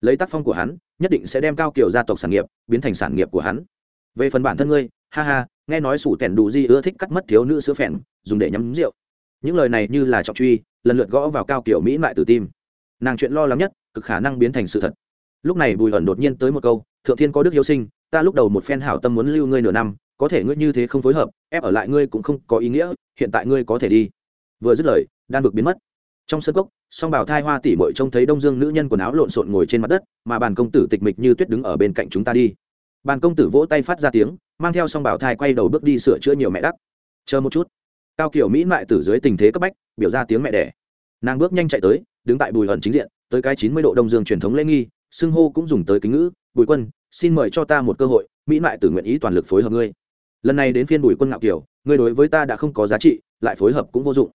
S1: lấy tác phong của hắn, nhất định sẽ đem cao kiểu gia tộc sản nghiệp biến thành sản nghiệp của hắn. Về phần bản thân ngươi, ha ha, nghe nói sủ tẻn đủ di ưa thích cắt mất thiếu nữ sữa phèn, dùng để nhắm rượu. Những lời này như là trọng truy, lần lượt gõ vào cao kiểu mỹ lại từ tim. Nàng chuyện lo lắng nhất, cực khả năng biến thành sự thật. Lúc này bùi ẩn đột nhiên tới một câu, thượng thiên có đức hiếu sinh, ta lúc đầu một phen hảo tâm muốn lưu ngươi nửa năm, có thể ngươi như thế không phối hợp, ép ở lại ngươi cũng không có ý nghĩa, hiện tại ngươi có thể đi. Vừa dứt lời, đan vực biến mất. Trong sân cốc song bảo thai hoa tỉ mội trông thấy đông dương nữ nhân quần áo lộn xộn ngồi trên mặt đất, mà bàn công tử tịch mịch như tuyết đứng ở bên cạnh chúng ta đi. Bàn công tử vỗ tay phát ra tiếng, mang theo song bảo thai quay đầu bước đi sửa chữa nhiều mẹ đắc chờ một chút. Cao kiểu mỹ mại tử dưới tình thế cấp bách, biểu ra tiếng mẹ đẻ. Nàng bước nhanh chạy tới, đứng tại bùi ẩn chính diện, tới cái chín mươi độ đông dương truyền thống lễ nghi, xưng hô cũng dùng tới kính ngữ, bùi quân, xin mời cho ta một cơ hội, mỹ mại tử nguyện ý toàn lực phối hợp ngươi. Lần này đến phiên bùi quân ngạo kiểu ngươi đối với ta đã không có giá trị, lại phối hợp cũng vô dụng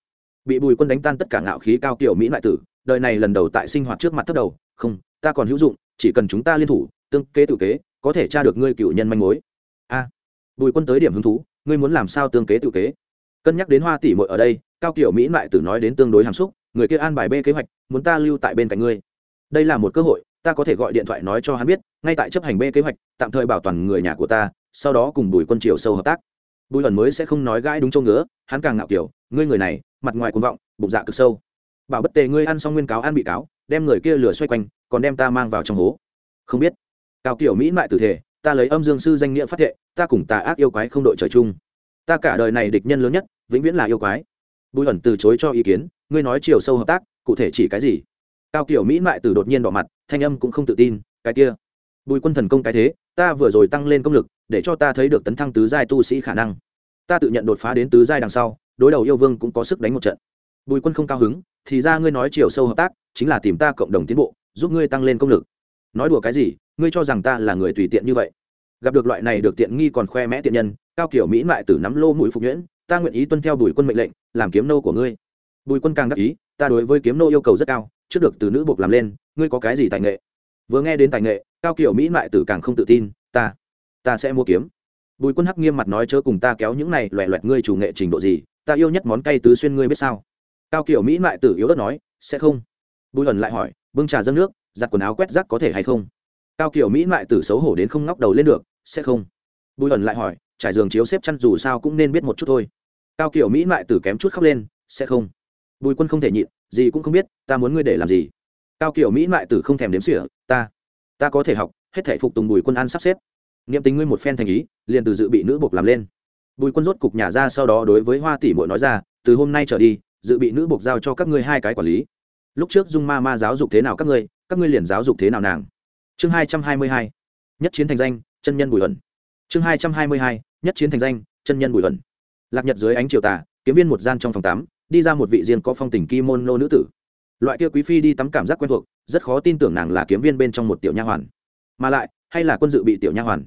S1: bị bùi quân đánh tan tất cả ngạo khí cao kiểu mỹ mại tử, đời này lần đầu tại sinh hoạt trước mặt thất đầu, không, ta còn hữu dụng, chỉ cần chúng ta liên thủ, tương kế tự kế, có thể tra được ngươi cựu nhân manh mối. A, bùi quân tới điểm hứng thú, ngươi muốn làm sao tương kế tự kế? Cân nhắc đến hoa tỷ muội ở đây, cao kiểu mỹ lại tử nói đến tương đối hàm xúc, người kia an bài b kế hoạch, muốn ta lưu tại bên cạnh ngươi. Đây là một cơ hội, ta có thể gọi điện thoại nói cho hắn biết, ngay tại chấp hành b kế hoạch, tạm thời bảo toàn người nhà của ta, sau đó cùng bùi quân triều sâu hợp tác bùi ẩn mới sẽ không nói gãi đúng châu ngứa, hắn càng ngạo kiểu, ngươi người này, mặt ngoài cuồng vọng, bụng dạ cực sâu. Bảo bất tề ngươi ăn xong nguyên cáo ăn bị cáo, đem người kia lừa xoay quanh, còn đem ta mang vào trong hố. Không biết. Cao kiểu mỹ mại tử thể, ta lấy âm dương sư danh nghĩa phát thệ, ta cùng tà ác yêu quái không đội trời chung. Ta cả đời này địch nhân lớn nhất, vĩnh viễn là yêu quái. Bùi ẩn từ chối cho ý kiến, ngươi nói chiều sâu hợp tác, cụ thể chỉ cái gì? Cao kiểu mỹ mại tử đột nhiên đỏ mặt, thanh âm cũng không tự tin, cái kia. Bùi quân thần công cái thế, ta vừa rồi tăng lên công lực để cho ta thấy được tấn thăng tứ giai tu sĩ khả năng. Ta tự nhận đột phá đến tứ giai đằng sau, đối đầu yêu vương cũng có sức đánh một trận. Bùi quân không cao hứng, thì ra ngươi nói chiều sâu hợp tác, chính là tìm ta cộng đồng tiến bộ, giúp ngươi tăng lên công lực. Nói đùa cái gì, ngươi cho rằng ta là người tùy tiện như vậy. Gặp được loại này được tiện nghi còn khoe mẽ tiện nhân, cao kiểu mỹ mại tử nắm lô mũi phục nhuyễn, ta nguyện ý tuân theo bùi quân mệnh lệnh, làm kiếm nô của ngươi. Bùi quân càng đắc ý, ta đối với kiếm nô yêu cầu rất cao, trước được từ nữ buộc làm lên, ngươi có cái gì tài nghệ? Vừa nghe đến tài nghệ, cao kiểu mỹ mại tử càng không tự tin ta sẽ mua kiếm. Bùi quân hắc nghiêm mặt nói chớ cùng ta kéo những này loẹ loẹt ngươi chủ nghệ trình độ gì, ta yêu nhất món cay tứ xuyên ngươi biết sao? Cao kiểu mỹ mại tử yếu ớt nói, sẽ không. Bùi ẩn lại hỏi, bưng trà dâng nước, giặt quần áo quét rác có thể hay không? Cao kiểu mỹ mại tử xấu hổ đến không ngóc đầu lên được, sẽ không. Bùi ẩn lại hỏi, trải giường chiếu xếp chăn dù sao cũng nên biết một chút thôi. Cao kiểu mỹ mại tử kém chút khóc lên, sẽ không. Bùi quân không thể nhịn, gì cũng không biết, ta muốn ngươi để làm gì? Cao kiểu mỹ mại tử không thèm đếm xỉa, ta ta có thể học, hết thể phục tùng bùi quân ăn sắp xếp nghiệm tính ngươi một phen thành ý, liền từ dự bị nữ buộc làm lên. Bùi quân rốt cục nhà ra sau đó đối với hoa tỷ muội nói ra, từ hôm nay trở đi, dự bị nữ buộc giao cho các ngươi hai cái quản lý. Lúc trước dung ma ma giáo dục thế nào các ngươi các ngươi liền giáo dục thế nào nàng. Chương hai trăm hai mươi hai. Nhất chiến thành danh, chân nhân bùi ẩn. Chương hai trăm hai mươi hai. Nhất chiến thành danh, chân nhân bùi ẩn. Lạc nhật dưới ánh chiều tà, kiếm viên một gian trong phòng tắm, đi ra một vị riêng có phong tình kimono nữ tử. Loại kia quý phi đi tắm cảm giác quen thuộc, rất khó tin tưởng nàng là kiếm viên bên trong một tiểu nha hoàn. Mà lại, hay là quân dự bị tiểu nha hoàn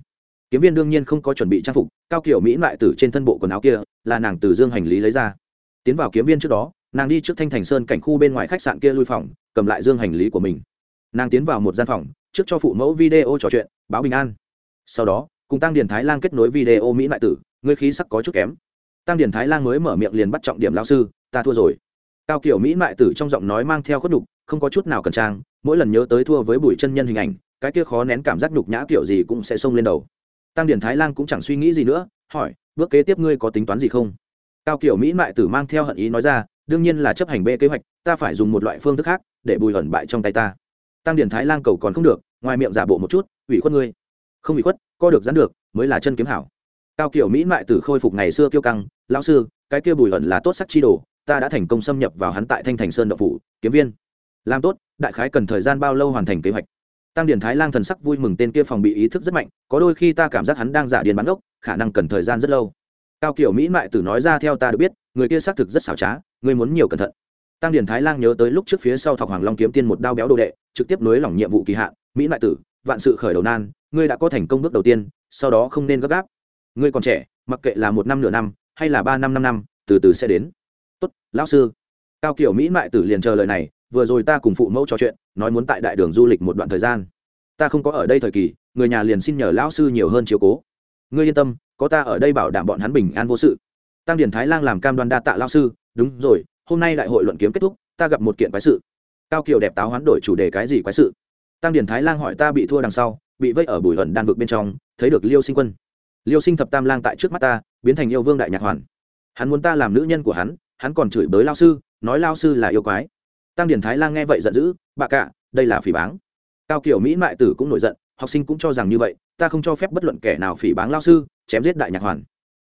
S1: kiếm viên đương nhiên không có chuẩn bị trang phục, cao kiểu mỹ lại từ trên thân bộ quần áo kia, là nàng từ dương hành lý lấy ra. Tiến vào kiếm viên trước đó, nàng đi trước thanh thành sơn cảnh khu bên ngoài khách sạn kia lui phòng, cầm lại dương hành lý của mình. Nàng tiến vào một gian phòng, trước cho phụ mẫu video trò chuyện, báo bình an. Sau đó, cùng tăng điền thái lan kết nối video mỹ lại tử, ngươi khí sắc có chút kém. Tăng điền thái lan mới mở miệng liền bắt trọng điểm lao sư, ta thua rồi. Cao kiểu mỹ mại tử trong giọng nói mang theo khuất đục không có chút nào cẩn trang, mỗi lần nhớ tới thua với bùi chân nhân hình ảnh, cái kia khó nén cảm giác nhục nhã kiểu gì cũng sẽ xông lên đầu tăng điển thái lan cũng chẳng suy nghĩ gì nữa, hỏi, bước kế tiếp ngươi có tính toán gì không? Cao kiểu mỹ mại tử mang theo hận ý nói ra, đương nhiên là chấp hành b kế hoạch, ta phải dùng một loại phương thức khác để bùi hận bại trong tay ta. Tăng điển thái lan cầu còn không được, ngoài miệng giả bộ một chút, ủy khuất ngươi. Không ủy khuất, co được dán được, mới là chân kiếm hảo. Cao kiểu mỹ mại tử khôi phục ngày xưa kiêu căng, lão sư, cái kia bùi hận là tốt sắc chi đồ, ta đã thành công xâm nhập vào hắn tại thanh thành sơn đậu phủ, kiếm viên. Làm tốt, đại khái cần thời gian bao lâu hoàn thành kế hoạch? Tăng điển thái lang thần sắc vui mừng tên kia phòng bị ý thức rất mạnh, có đôi khi ta cảm giác hắn đang giả điền bán ốc khả năng cần thời gian rất lâu. Cao kiểu mỹ mại tử nói ra theo ta được biết, người kia xác thực rất xảo trá, người muốn nhiều cẩn thận. Tăng điển thái lang nhớ tới lúc trước phía sau thọc hoàng long kiếm tiên một đao béo đồ đệ, trực tiếp nối lỏng nhiệm vụ kỳ hạn, mỹ mại tử, vạn sự khởi đầu nan, ngươi đã có thành công bước đầu tiên, sau đó không nên gấp gáp. Ngươi còn trẻ, mặc kệ là một năm nửa năm, hay là ba năm năm năm, từ từ sẽ đến. Tốt, lão sư. Cao kiểu mỹ mại tử liền chờ lời này, vừa rồi ta cùng phụ mẫu trò chuyện nói muốn tại đại đường du lịch một đoạn thời gian. Ta không có ở đây thời kỳ, người nhà liền xin nhờ lão sư nhiều hơn chiếu cố. Ngươi yên tâm, có ta ở đây bảo đảm bọn hắn bình an vô sự. Tăng điển thái lang làm cam đoan đa tạ lão sư, đúng rồi, hôm nay đại hội luận kiếm kết thúc, ta gặp một kiện quái sự. Cao kiều đẹp táo hoán đổi chủ đề cái gì quái sự? Tăng điển thái lang hỏi ta bị thua đằng sau, bị vây ở bùi ẩn đan vực bên trong, thấy được liêu sinh quân. Liêu sinh thập tam lang tại trước mắt ta, biến thành yêu vương đại nhạc hoàn. Hắn muốn ta làm nữ nhân của hắn hắn còn chửi bới lao sư, nói lao sư là yêu quái tăng điển thái lan nghe vậy giận dữ bà cả, đây là phỉ báng. Cao kiểu mỹ mại tử cũng nổi giận, học sinh cũng cho rằng như vậy, ta không cho phép bất luận kẻ nào phỉ báng lao sư, chém giết đại nhạc hoàn.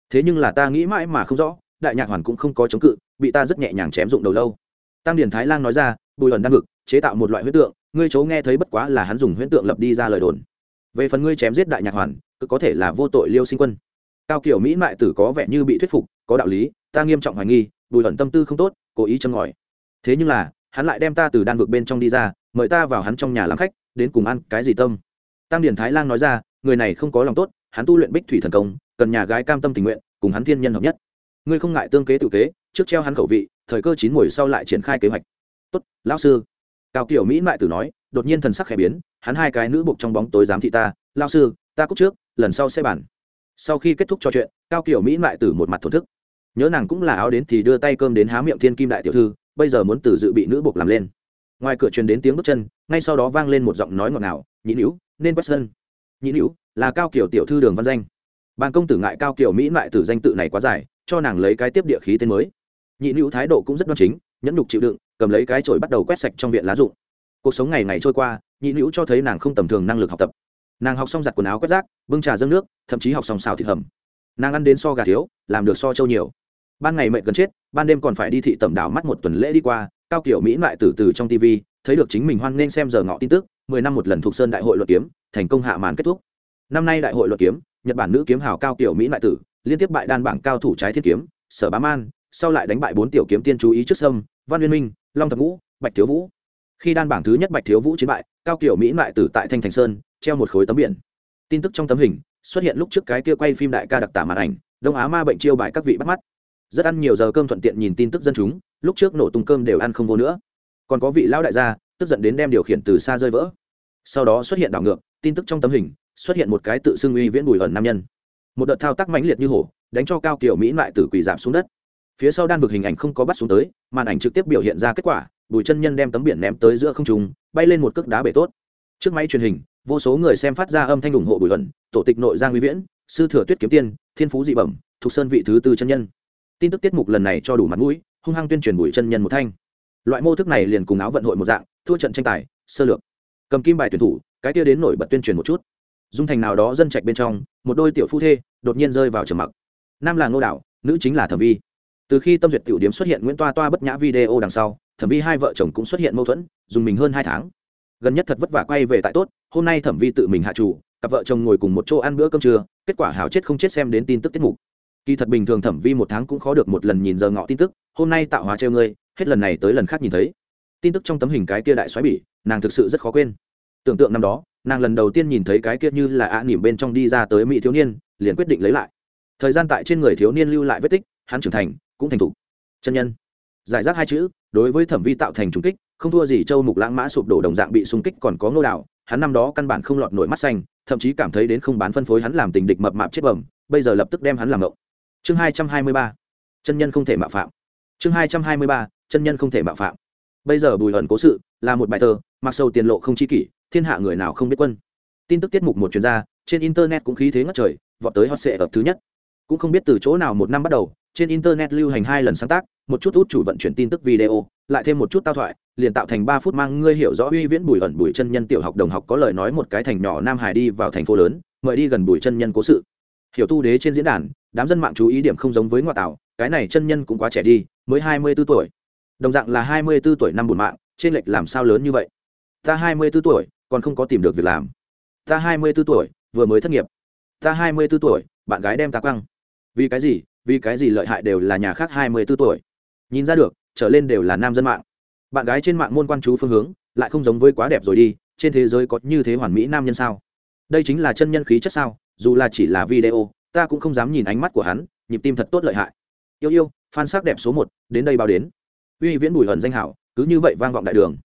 S1: Thế nhưng là ta nghĩ mãi mà không rõ, đại nhạc hoàn cũng không có chống cự, bị ta rất nhẹ nhàng chém dụng đầu lâu. Tăng điển thái lan nói ra, bùi ẩn đang vực, chế tạo một loại huyết tượng, ngươi chấu nghe thấy bất quá là hắn dùng huyết tượng lập đi ra lời đồn. Về phần ngươi chém giết đại nhạc hoàn, cứ có thể là vô tội liêu sinh quân. Cao kiểu mỹ mại tử có vẻ như bị thuyết phục, có đạo lý, ta nghiêm trọng hoài nghi, bùi ẩn tâm tư không tốt, cố ý châm ngòi. Thế nhưng là hắn lại đem ta từ đan vực bên trong đi ra, mời ta vào hắn trong nhà làm khách, đến cùng ăn cái gì tâm? Tăng điển thái lan nói ra, người này không có lòng tốt, hắn tu luyện bích thủy thần công, cần nhà gái cam tâm tình nguyện, cùng hắn thiên nhân hợp nhất. Ngươi không ngại tương kế tự kế, trước treo hắn khẩu vị, thời cơ chín mùi sau lại triển khai kế hoạch. Tốt, lão sư. Cao kiểu mỹ mại tử nói, đột nhiên thần sắc khẽ biến, hắn hai cái nữ buộc trong bóng tối giám thị ta lao sư, ta cúc trước, lần sau sẽ bàn. Sau khi kết thúc trò chuyện, cao kiểu mỹ mại tử một mặt thổn thức. Nhớ nàng cũng là áo đến thì đưa tay cơm đến há miệng thiên kim đại tiểu thư bây giờ muốn từ dự bị nữ buộc làm lên. Ngoài cửa truyền đến tiếng bước chân, ngay sau đó vang lên một giọng nói ngọt ngào, nhị hữu nên quét sân. Nhị hữu là cao kiểu tiểu thư đường văn danh. Ban công tử ngại cao kiểu mỹ lại từ danh tự này quá dài, cho nàng lấy cái tiếp địa khí tên mới. Nhị nữ thái độ cũng rất đoan chính, nhẫn nhục chịu đựng, cầm lấy cái chổi bắt đầu quét sạch trong viện lá rụng. Cuộc sống ngày ngày trôi qua, nhị nữ cho thấy nàng không tầm thường năng lực học tập. Nàng học xong giặt quần áo quét rác, bưng trà dâng nước, thậm chí học xong xào thịt hầm. Nàng ăn đến so gà thiếu, làm được so châu nhiều ban ngày mệt gần chết, ban đêm còn phải đi thị tẩm đảo mắt một tuần lễ đi qua, cao kiểu mỹ lại từ từ trong tv thấy được chính mình hoan nên xem giờ ngọ tin tức, mười năm một lần thuộc sơn đại hội luật kiếm, thành công hạ màn kết thúc. Năm nay đại hội luật kiếm, nhật bản nữ kiếm hào cao kiểu mỹ lại tử, liên tiếp bại đan bảng cao thủ trái thiết kiếm, sở bá man, sau lại đánh bại bốn tiểu kiếm tiên chú ý trước sâm, văn uyên minh, long thập ngũ, bạch thiếu vũ. Khi đan bảng thứ nhất bạch thiếu vũ chiến bại, cao kiểu mỹ lại tử tại thanh thành sơn, treo một khối tấm biển. Tin tức trong tấm hình, xuất hiện lúc trước cái kia quay phim đại ca đặc tả màn ảnh, đông á ma bệnh chiêu bài các vị bắt mắt rất ăn nhiều giờ cơm thuận tiện nhìn tin tức dân chúng, lúc trước nổ tung cơm đều ăn không vô nữa. Còn có vị lão đại gia, tức giận đến đem điều khiển từ xa rơi vỡ. Sau đó xuất hiện đảo ngược, tin tức trong tấm hình, xuất hiện một cái tự xưng uy viễn bùi ẩn nam nhân. Một đợt thao tác mãnh liệt như hổ, đánh cho cao kiểu mỹ lại tử quỷ giảm xuống đất. Phía sau đan vực hình ảnh không có bắt xuống tới, màn ảnh trực tiếp biểu hiện ra kết quả, bùi chân nhân đem tấm biển ném tới giữa không trùng bay lên một cước đá bể tốt. Trước máy truyền hình, vô số người xem phát ra âm thanh ủng hộ bùi ẩn, tổ tịch nội giang uy viễn, sư thừa tuyết kiếm tiên, thiên phú dị bẩm, thuộc sơn vị thứ tư chân nhân tin tức tiết mục lần này cho đủ mặt mũi, hung hăng tuyên truyền bùi chân nhân một thanh. Loại mô thức này liền cùng áo vận hội một dạng, thua trận tranh tài, sơ lược. Cầm kim bài tuyển thủ, cái kia đến nổi bật tuyên truyền một chút. Dung thành nào đó dân trạch bên trong, một đôi tiểu phu thê, đột nhiên rơi vào trầm mặc. Nam là ngô đạo nữ chính là thẩm vi. Từ khi tâm duyệt tiểu điếm xuất hiện nguyễn toa toa bất nhã video đằng sau, thẩm vi hai vợ chồng cũng xuất hiện mâu thuẫn, dùng mình hơn hai tháng. Gần nhất thật vất vả quay về tại tốt, hôm nay thẩm vi tự mình hạ chủ, cặp vợ chồng ngồi cùng một chỗ ăn bữa cơm trưa, kết quả hào chết không chết xem đến tin tức tiết mục kỳ thật bình thường thẩm vi một tháng cũng khó được một lần nhìn giờ ngọ tin tức, hôm nay tạo hóa treo ngươi, hết lần này tới lần khác nhìn thấy. Tin tức trong tấm hình cái kia đại xoáy bỉ, nàng thực sự rất khó quên. Tưởng tượng năm đó, nàng lần đầu tiên nhìn thấy cái kia như là ạ à nỉm bên trong đi ra tới mỹ thiếu niên, liền quyết định lấy lại. Thời gian tại trên người thiếu niên lưu lại vết tích, hắn trưởng thành, cũng thành thục. Chân nhân. Giải rác hai chữ, đối với thẩm vi tạo thành trùng kích, không thua gì châu mục lãng mã sụp đổ đồng dạng bị xung kích còn có ngô đạo hắn năm đó căn bản không lọt nổi mắt xanh, thậm chí cảm thấy đến không bán phân phối hắn làm tình địch mập mạp chết bẩm, bây giờ lập tức đem hắn làm ngộng chương hai trăm hai mươi ba, chân nhân không thể mạo phạm. Chương hai trăm hai mươi ba, chân nhân không thể mạo phạm. Bây giờ bùi ẩn cố sự là một bài thơ, mặc sâu tiền lộ không chi kỷ, thiên hạ người nào không biết quân. Tin tức tiết mục một chuyên gia, trên internet cũng khí thế ngất trời, vọt tới hot sệ ở thứ nhất. Cũng không biết từ chỗ nào một năm bắt đầu, trên internet lưu hành hai lần sáng tác, một chút út chủ vận chuyển tin tức video, lại thêm một chút tao thoại, liền tạo thành ba phút mang ngươi hiểu rõ uy viễn bùi ẩn bùi chân nhân tiểu học đồng học có lời nói một cái thành nhỏ nam hải đi vào thành phố lớn, mời đi gần bùi chân nhân cố sự. Hiểu tu đế trên diễn đàn đám dân mạng chú ý điểm không giống với ngoại tảo, cái này chân nhân cũng quá trẻ đi mới hai mươi b ố tuổi. Đồng dạng là hai mươi b ố tuổi năm bùn mạng trên lệch làm sao lớn như vậy? Ta hai mươi b ố tuổi còn không có tìm được việc làm. Ta hai mươi b ố tuổi vừa mới thất nghiệp. Ta hai mươi b ố tuổi bạn gái đem ta quăng. Vì cái gì? Vì cái gì lợi hại đều là nhà khác hai mươi b ố tuổi. Nhìn ra được trở lên đều là nam dân mạng. Bạn gái trên mạng môn quan chú phương hướng lại không giống với quá đẹp rồi đi trên thế giới có như thế hoàn mỹ nam nhân sao? Đây chính là chân nhân khí chất sao dù là chỉ là video ta cũng không dám nhìn ánh mắt của hắn, nhịp tim thật tốt lợi hại. Yêu yêu phan sắc đẹp số một, đến đây báo đến. Uy viễn bùi hận danh hảo, cứ như vậy vang vọng đại đường.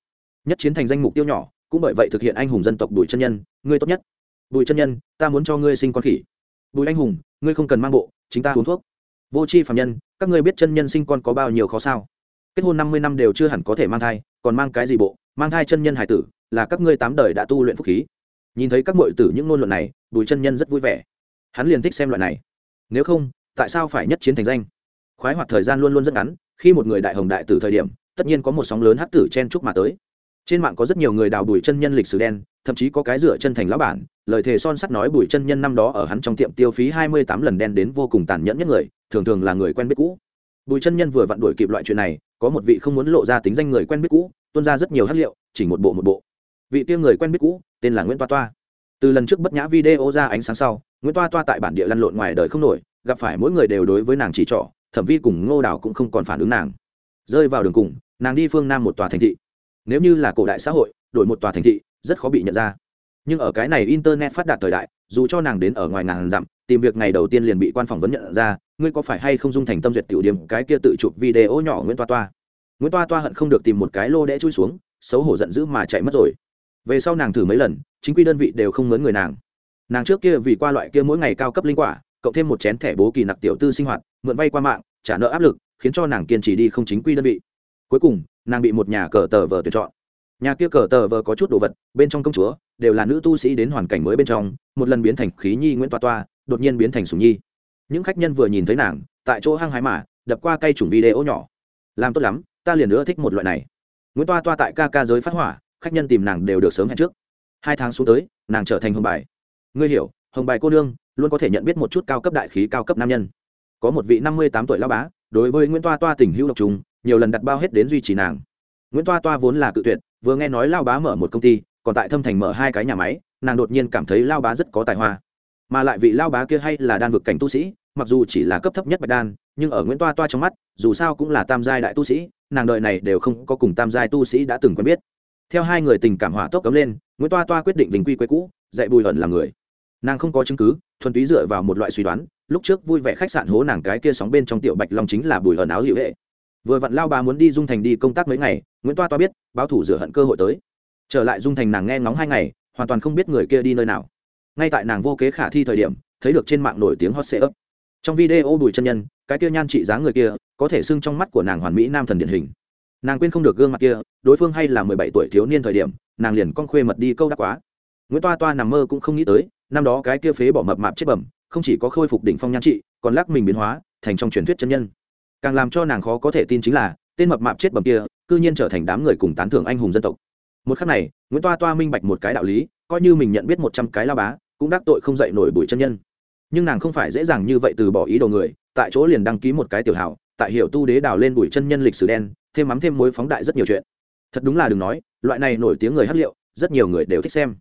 S1: Nhất chiến thành danh mục tiêu nhỏ, cũng bởi vậy thực hiện anh hùng dân tộc bùi chân nhân, ngươi tốt nhất. Bùi chân nhân, ta muốn cho ngươi sinh con khỉ. Bùi anh hùng, ngươi không cần mang bộ, chính ta uống thuốc. Vô c h i phạm nhân, các ngươi biết chân nhân sinh con có bao nhiêu khó sao? Kết hôn năm mươi năm đều chưa hẳn có thể mang thai, còn mang cái gì bộ? Mang thai chân nhân hải tử, là các ngươi tám đời đã tu luyện phúc khí. Nhìn thấy các m tử những ngôn luận này, bùi chân nhân rất vui vẻ hắn liền thích xem loại này. Nếu không, tại sao phải nhất chiến thành danh? Khoái hoạt thời gian luôn luôn rất ngắn, khi một người đại hồng đại tử thời điểm, tất nhiên có một sóng lớn hắc tử chen chúc mà tới. Trên mạng có rất nhiều người đào bùi chân nhân lịch sử đen, thậm chí có cái dựa chân thành lão bản, lời thề son sắt nói bùi chân nhân năm đó ở hắn trong tiệm tiêu phí hai mươi tám lần đen đến vô cùng tàn nhẫn nhất người, thường thường là người quen biết cũ. Bùi chân nhân vừa vặn đuổi kịp loại chuyện này, có một vị không muốn lộ ra tính danh người quen biết cũ tuân ra rất nhiều hát liệu, chỉ một bộ một bộ. Vị tiêu người quen biết cũ, tên là nguyễn toa toa. Từ lần trước bất nhã video ra ánh sáng sau nguyễn toa toa tại bản địa lăn lộn ngoài đời không nổi, gặp phải mỗi người đều đối với nàng chỉ trỏ thẩm vi cùng ngô đào cũng không còn phản ứng nàng. Rơi vào đường cùng, nàng đi phương nam một tòa thành thị. Nếu như là cổ đại xã hội, đổi một tòa thành thị, rất khó bị nhận ra. Nhưng ở cái này internet phát đạt thời đại, dù cho nàng đến ở ngoài ngàn dặm, tìm việc ngày đầu tiên liền bị quan phỏng vấn nhận ra, ngươi có phải hay không dung thành tâm duyệt tiểu điểm, cái kia tự chụp video nhỏ nguyễn toa toa? Nguyễn toa toa hận không được tìm một cái lô đẽ chui xuống, xấu hổ giận dữ mà chạy mất rồi. Về sau nàng thử mấy lần, chính quy đơn vị đều không mớn người nàng nàng trước kia vì qua loại kia mỗi ngày cao cấp linh quả, cộng thêm một chén thẻ bố kỳ nặc tiểu tư sinh hoạt, mượn vay qua mạng, trả nợ áp lực, khiến cho nàng kiên trì đi không chính quy đơn vị. Cuối cùng, nàng bị một nhà cờ tờ vờ tuyển chọn. Nhà kia cờ tờ vờ có chút đồ vật, bên trong công chúa, đều là nữ tu sĩ đến hoàn cảnh mới bên trong, một lần biến thành khí nhi nguyễn toa toa, đột nhiên biến thành sùng nhi. Những khách nhân vừa nhìn thấy nàng, tại chỗ hăng hái mà, đập qua cây chủng video nhỏ. Làm tốt lắm, ta liền nữa thích một loại này. Nguyễn toa toa tại ca ca giới phát hỏa, khách nhân tìm nàng đều được sớm hẹn trước. Hai tháng xuống tới, nàng trở thành hồng bài ngươi hiểu, hồng bài cô nương luôn có thể nhận biết một chút cao cấp đại khí cao cấp nam nhân. Có một vị năm mươi tám tuổi lao bá, đối với nguyễn toa toa tình hữu độc trùng, nhiều lần đặt bao hết đến duy trì nàng. Nguyễn toa toa vốn là cự tuyệt, vừa nghe nói lao bá mở một công ty, còn tại thâm thành mở hai cái nhà máy, nàng đột nhiên cảm thấy lao bá rất có tài hoa. Mà lại vị lao bá kia hay là đan vực cảnh tu sĩ, mặc dù chỉ là cấp thấp nhất bạch đan, nhưng ở nguyễn toa toa trong mắt, dù sao cũng là tam giai đại tu sĩ, nàng đợi này đều không có cùng tam giai tu sĩ đã từng quen biết theo hai người tình cảm hỏa tốc cấm lên, nguyễn toa toa quyết định vinh quy quê cũ, dạy bùi ẩn làm người. Nàng không có chứng cứ, thuần túy dựa vào một loại suy đoán, lúc trước vui vẻ khách sạn hố nàng cái kia sóng bên trong tiểu bạch long chính là bùi ẩn áo dịu hệ. Vừa vặn lao bà muốn đi dung thành đi công tác mấy ngày, nguyễn toa toa biết, báo thủ rửa hận cơ hội tới. Trở lại dung thành nàng nghe ngóng hai ngày, hoàn toàn không biết người kia đi nơi nào. Ngay tại nàng vô kế khả thi thời điểm, thấy được trên mạng nổi tiếng hot sệ ấp trong video bùi chân nhân, cái kia nhan trị giá người kia, có thể xưng trong mắt của nàng hoàn mỹ nam thần điển hình nàng quên không được gương mặt kia, đối phương hay là mười bảy tuổi thiếu niên thời điểm, nàng liền con khuê mật đi câu đắc quá. Nguyễn toa toa nằm mơ cũng không nghĩ tới, năm đó cái kia phế bỏ mập mạp chết bẩm, không chỉ có khôi phục đỉnh phong nhan trị, còn lắc mình biến hóa, thành trong truyền thuyết chân nhân. Càng làm cho nàng khó có thể tin chính là, tên mập mạp chết bẩm kia, cư nhiên trở thành đám người cùng tán thưởng anh hùng dân tộc. Một khắc này, nguyễn toa toa minh bạch một cái đạo lý, coi như mình nhận biết một trăm cái la bá, cũng đắc tội không dậy nổi bụi chân nhân. Nhưng nàng không phải dễ dàng như vậy từ bỏ ý đồ người, tại chỗ liền đăng ký một cái tiểu hảo tại hiệu tu đế đào lên bùi chân nhân lịch sử đen, thêm mắm thêm mối phóng đại rất nhiều chuyện. Thật đúng là đừng nói, loại này nổi tiếng người hát liệu, rất nhiều người đều thích xem.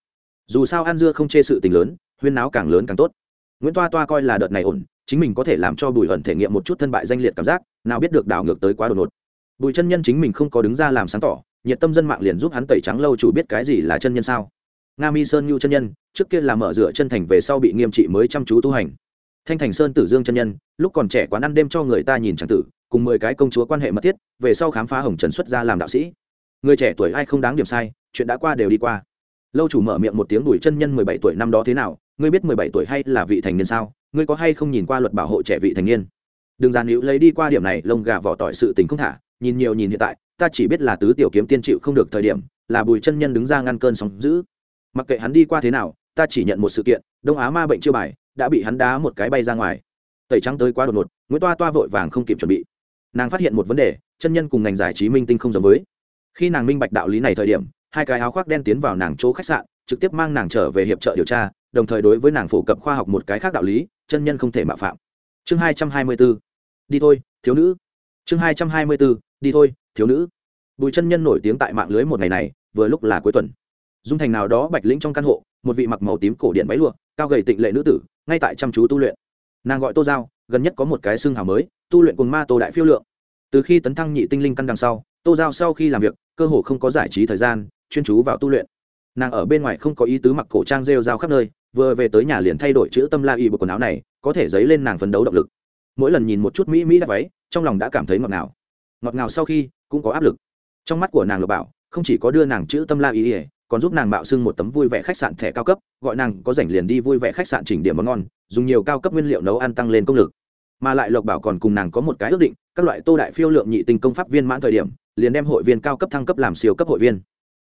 S1: Dù sao ăn dưa không chê sự tình lớn, huyên náo càng lớn càng tốt. Nguyễn toa toa coi là đợt này ổn, chính mình có thể làm cho bùi ẩn thể nghiệm một chút thân bại danh liệt cảm giác, nào biết được đảo ngược tới quá đột ngột. Bùi chân nhân chính mình không có đứng ra làm sáng tỏ, nhiệt tâm dân mạng liền giúp hắn tẩy trắng lâu chủ biết cái gì là chân nhân sao. Nga mi sơn nhu chân nhân, trước kia là mở rửa chân thành về sau bị nghiêm trị mới chăm chú tu hành thanh thành sơn tử dương chân nhân, lúc còn trẻ quán ăn đêm cho người ta nhìn tràng tử, cùng mười cái công chúa quan hệ mật thiết, về sau khám phá hồng trần xuất ra làm đạo sĩ. Người trẻ tuổi ai không đáng điểm sai, chuyện đã qua đều đi qua. Lâu chủ mở miệng một tiếng đuổi chân nhân mười bảy tuổi năm đó thế nào, ngươi biết mười bảy tuổi hay là vị thành niên sao, ngươi có hay không nhìn qua luật bảo hộ trẻ vị thành niên? Đừng giàn hữu lấy đi qua điểm này, lông gà vỏ tỏi sự tình không thả, nhìn nhiều nhìn hiện tại, ta chỉ biết là tứ tiểu kiếm tiên chịu không được thời điểm, là bùi chân nhân đứng ra ngăn cơn sóng giữ mặc kệ hắn đi qua thế nào, ta chỉ nhận một sự kiện, đông á ma bệnh chưa bài đã bị hắn đá một cái bay ra ngoài. Tẩy trắng tới quá đột ngột, nguyễn toa toa vội vàng không kịp chuẩn bị. Nàng phát hiện một vấn đề, chân nhân cùng ngành giải trí minh tinh không giống với. Khi nàng minh bạch đạo lý này thời điểm, hai cái áo khoác đen tiến vào nàng chỗ khách sạn, trực tiếp mang nàng trở về hiệp trợ điều tra, đồng thời đối với nàng phổ cập khoa học một cái khác đạo lý, chân nhân không thể mạo phạm. Chương hai trăm hai mươi b ố đi thôi, thiếu nữ. Chương hai trăm hai mươi b ố đi thôi, thiếu nữ. Bùi chân nhân nổi tiếng tại mạng lưới một ngày này, vừa lúc là cuối tuần. Dung thành nào đó bạch lĩnh trong căn hộ, một vị mặc màu tím cổ điện váy lụa, cao gầy tịnh lệ nữ tử ngay tại chăm chú tu luyện. Nàng gọi tô giao, gần nhất có một cái xương hào mới, tu luyện cùng ma tô đại phiêu lượng. Từ khi tấn thăng nhị tinh linh căn đằng sau, tô giao sau khi làm việc, cơ hồ không có giải trí thời gian, chuyên chú vào tu luyện. Nàng ở bên ngoài không có ý tứ mặc cổ trang rêu rao khắp nơi, vừa về tới nhà liền thay đổi chữ tâm la y bộ quần áo này, có thể dấy lên nàng phấn đấu động lực. Mỗi lần nhìn một chút mỹ mỹ đã váy, trong lòng đã cảm thấy ngọt ngào. Ngọt ngào sau khi, cũng có áp lực. Trong mắt của nàng lộc bảo, không chỉ có đưa nàng chữ tâm la y còn giúp nàng mạo xưng một tấm vui vẻ khách sạn thẻ cao cấp, gọi nàng có rảnh liền đi vui vẻ khách sạn chỉnh điểm món ngon, dùng nhiều cao cấp nguyên liệu nấu ăn tăng lên công lực. Mà lại lộc bảo còn cùng nàng có một cái ước định, các loại tô đại phiêu lượng nhị tinh công pháp viên mãn thời điểm, liền đem hội viên cao cấp thăng cấp làm siêu cấp hội viên.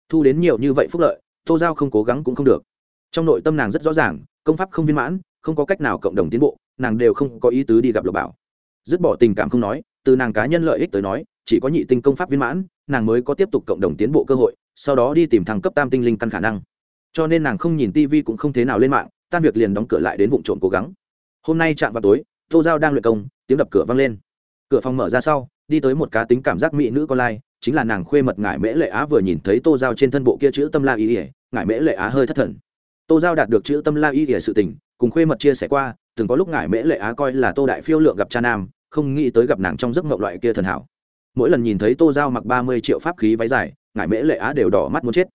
S1: Thu đến nhiều như vậy phúc lợi, tô giao không cố gắng cũng không được. Trong nội tâm nàng rất rõ ràng, công pháp không viên mãn, không có cách nào cộng đồng tiến bộ, nàng đều không có ý tứ đi gặp lộc bảo. Dứt bỏ tình cảm không nói, từ nàng cá nhân lợi ích tới nói, chỉ có nhị tinh công pháp viên mãn, nàng mới có tiếp tục cộng đồng tiến bộ cơ hội sau đó đi tìm thằng cấp tam tinh linh căn khả năng. Cho nên nàng không nhìn tivi cũng không thế nào lên mạng, tan việc liền đóng cửa lại đến vụ trộm cố gắng. Hôm nay chạm vào tối, tô giao đang luyện công, tiếng đập cửa vang lên. Cửa phòng mở ra sau, đi tới một cá tính cảm giác mỹ nữ con lai, chính là nàng khuê mật ngải mễ lệ á vừa nhìn thấy tô giao trên thân bộ kia chữ tâm la ý ỉa ngải mễ lệ á hơi thất thần. Tô giao đạt được chữ tâm la ý ỉa sự tình, cùng khuê mật chia sẻ qua, từng có lúc ngải mễ lệ á coi là tô đại phiêu lượng gặp cha nam, không nghĩ tới gặp nàng trong giấc mộng loại kia thần hảo. Mỗi lần nhìn thấy tô giao mặc ba mươi triệu pháp khí váy dài ngải mễ lệ á đều đỏ mắt muốn chết.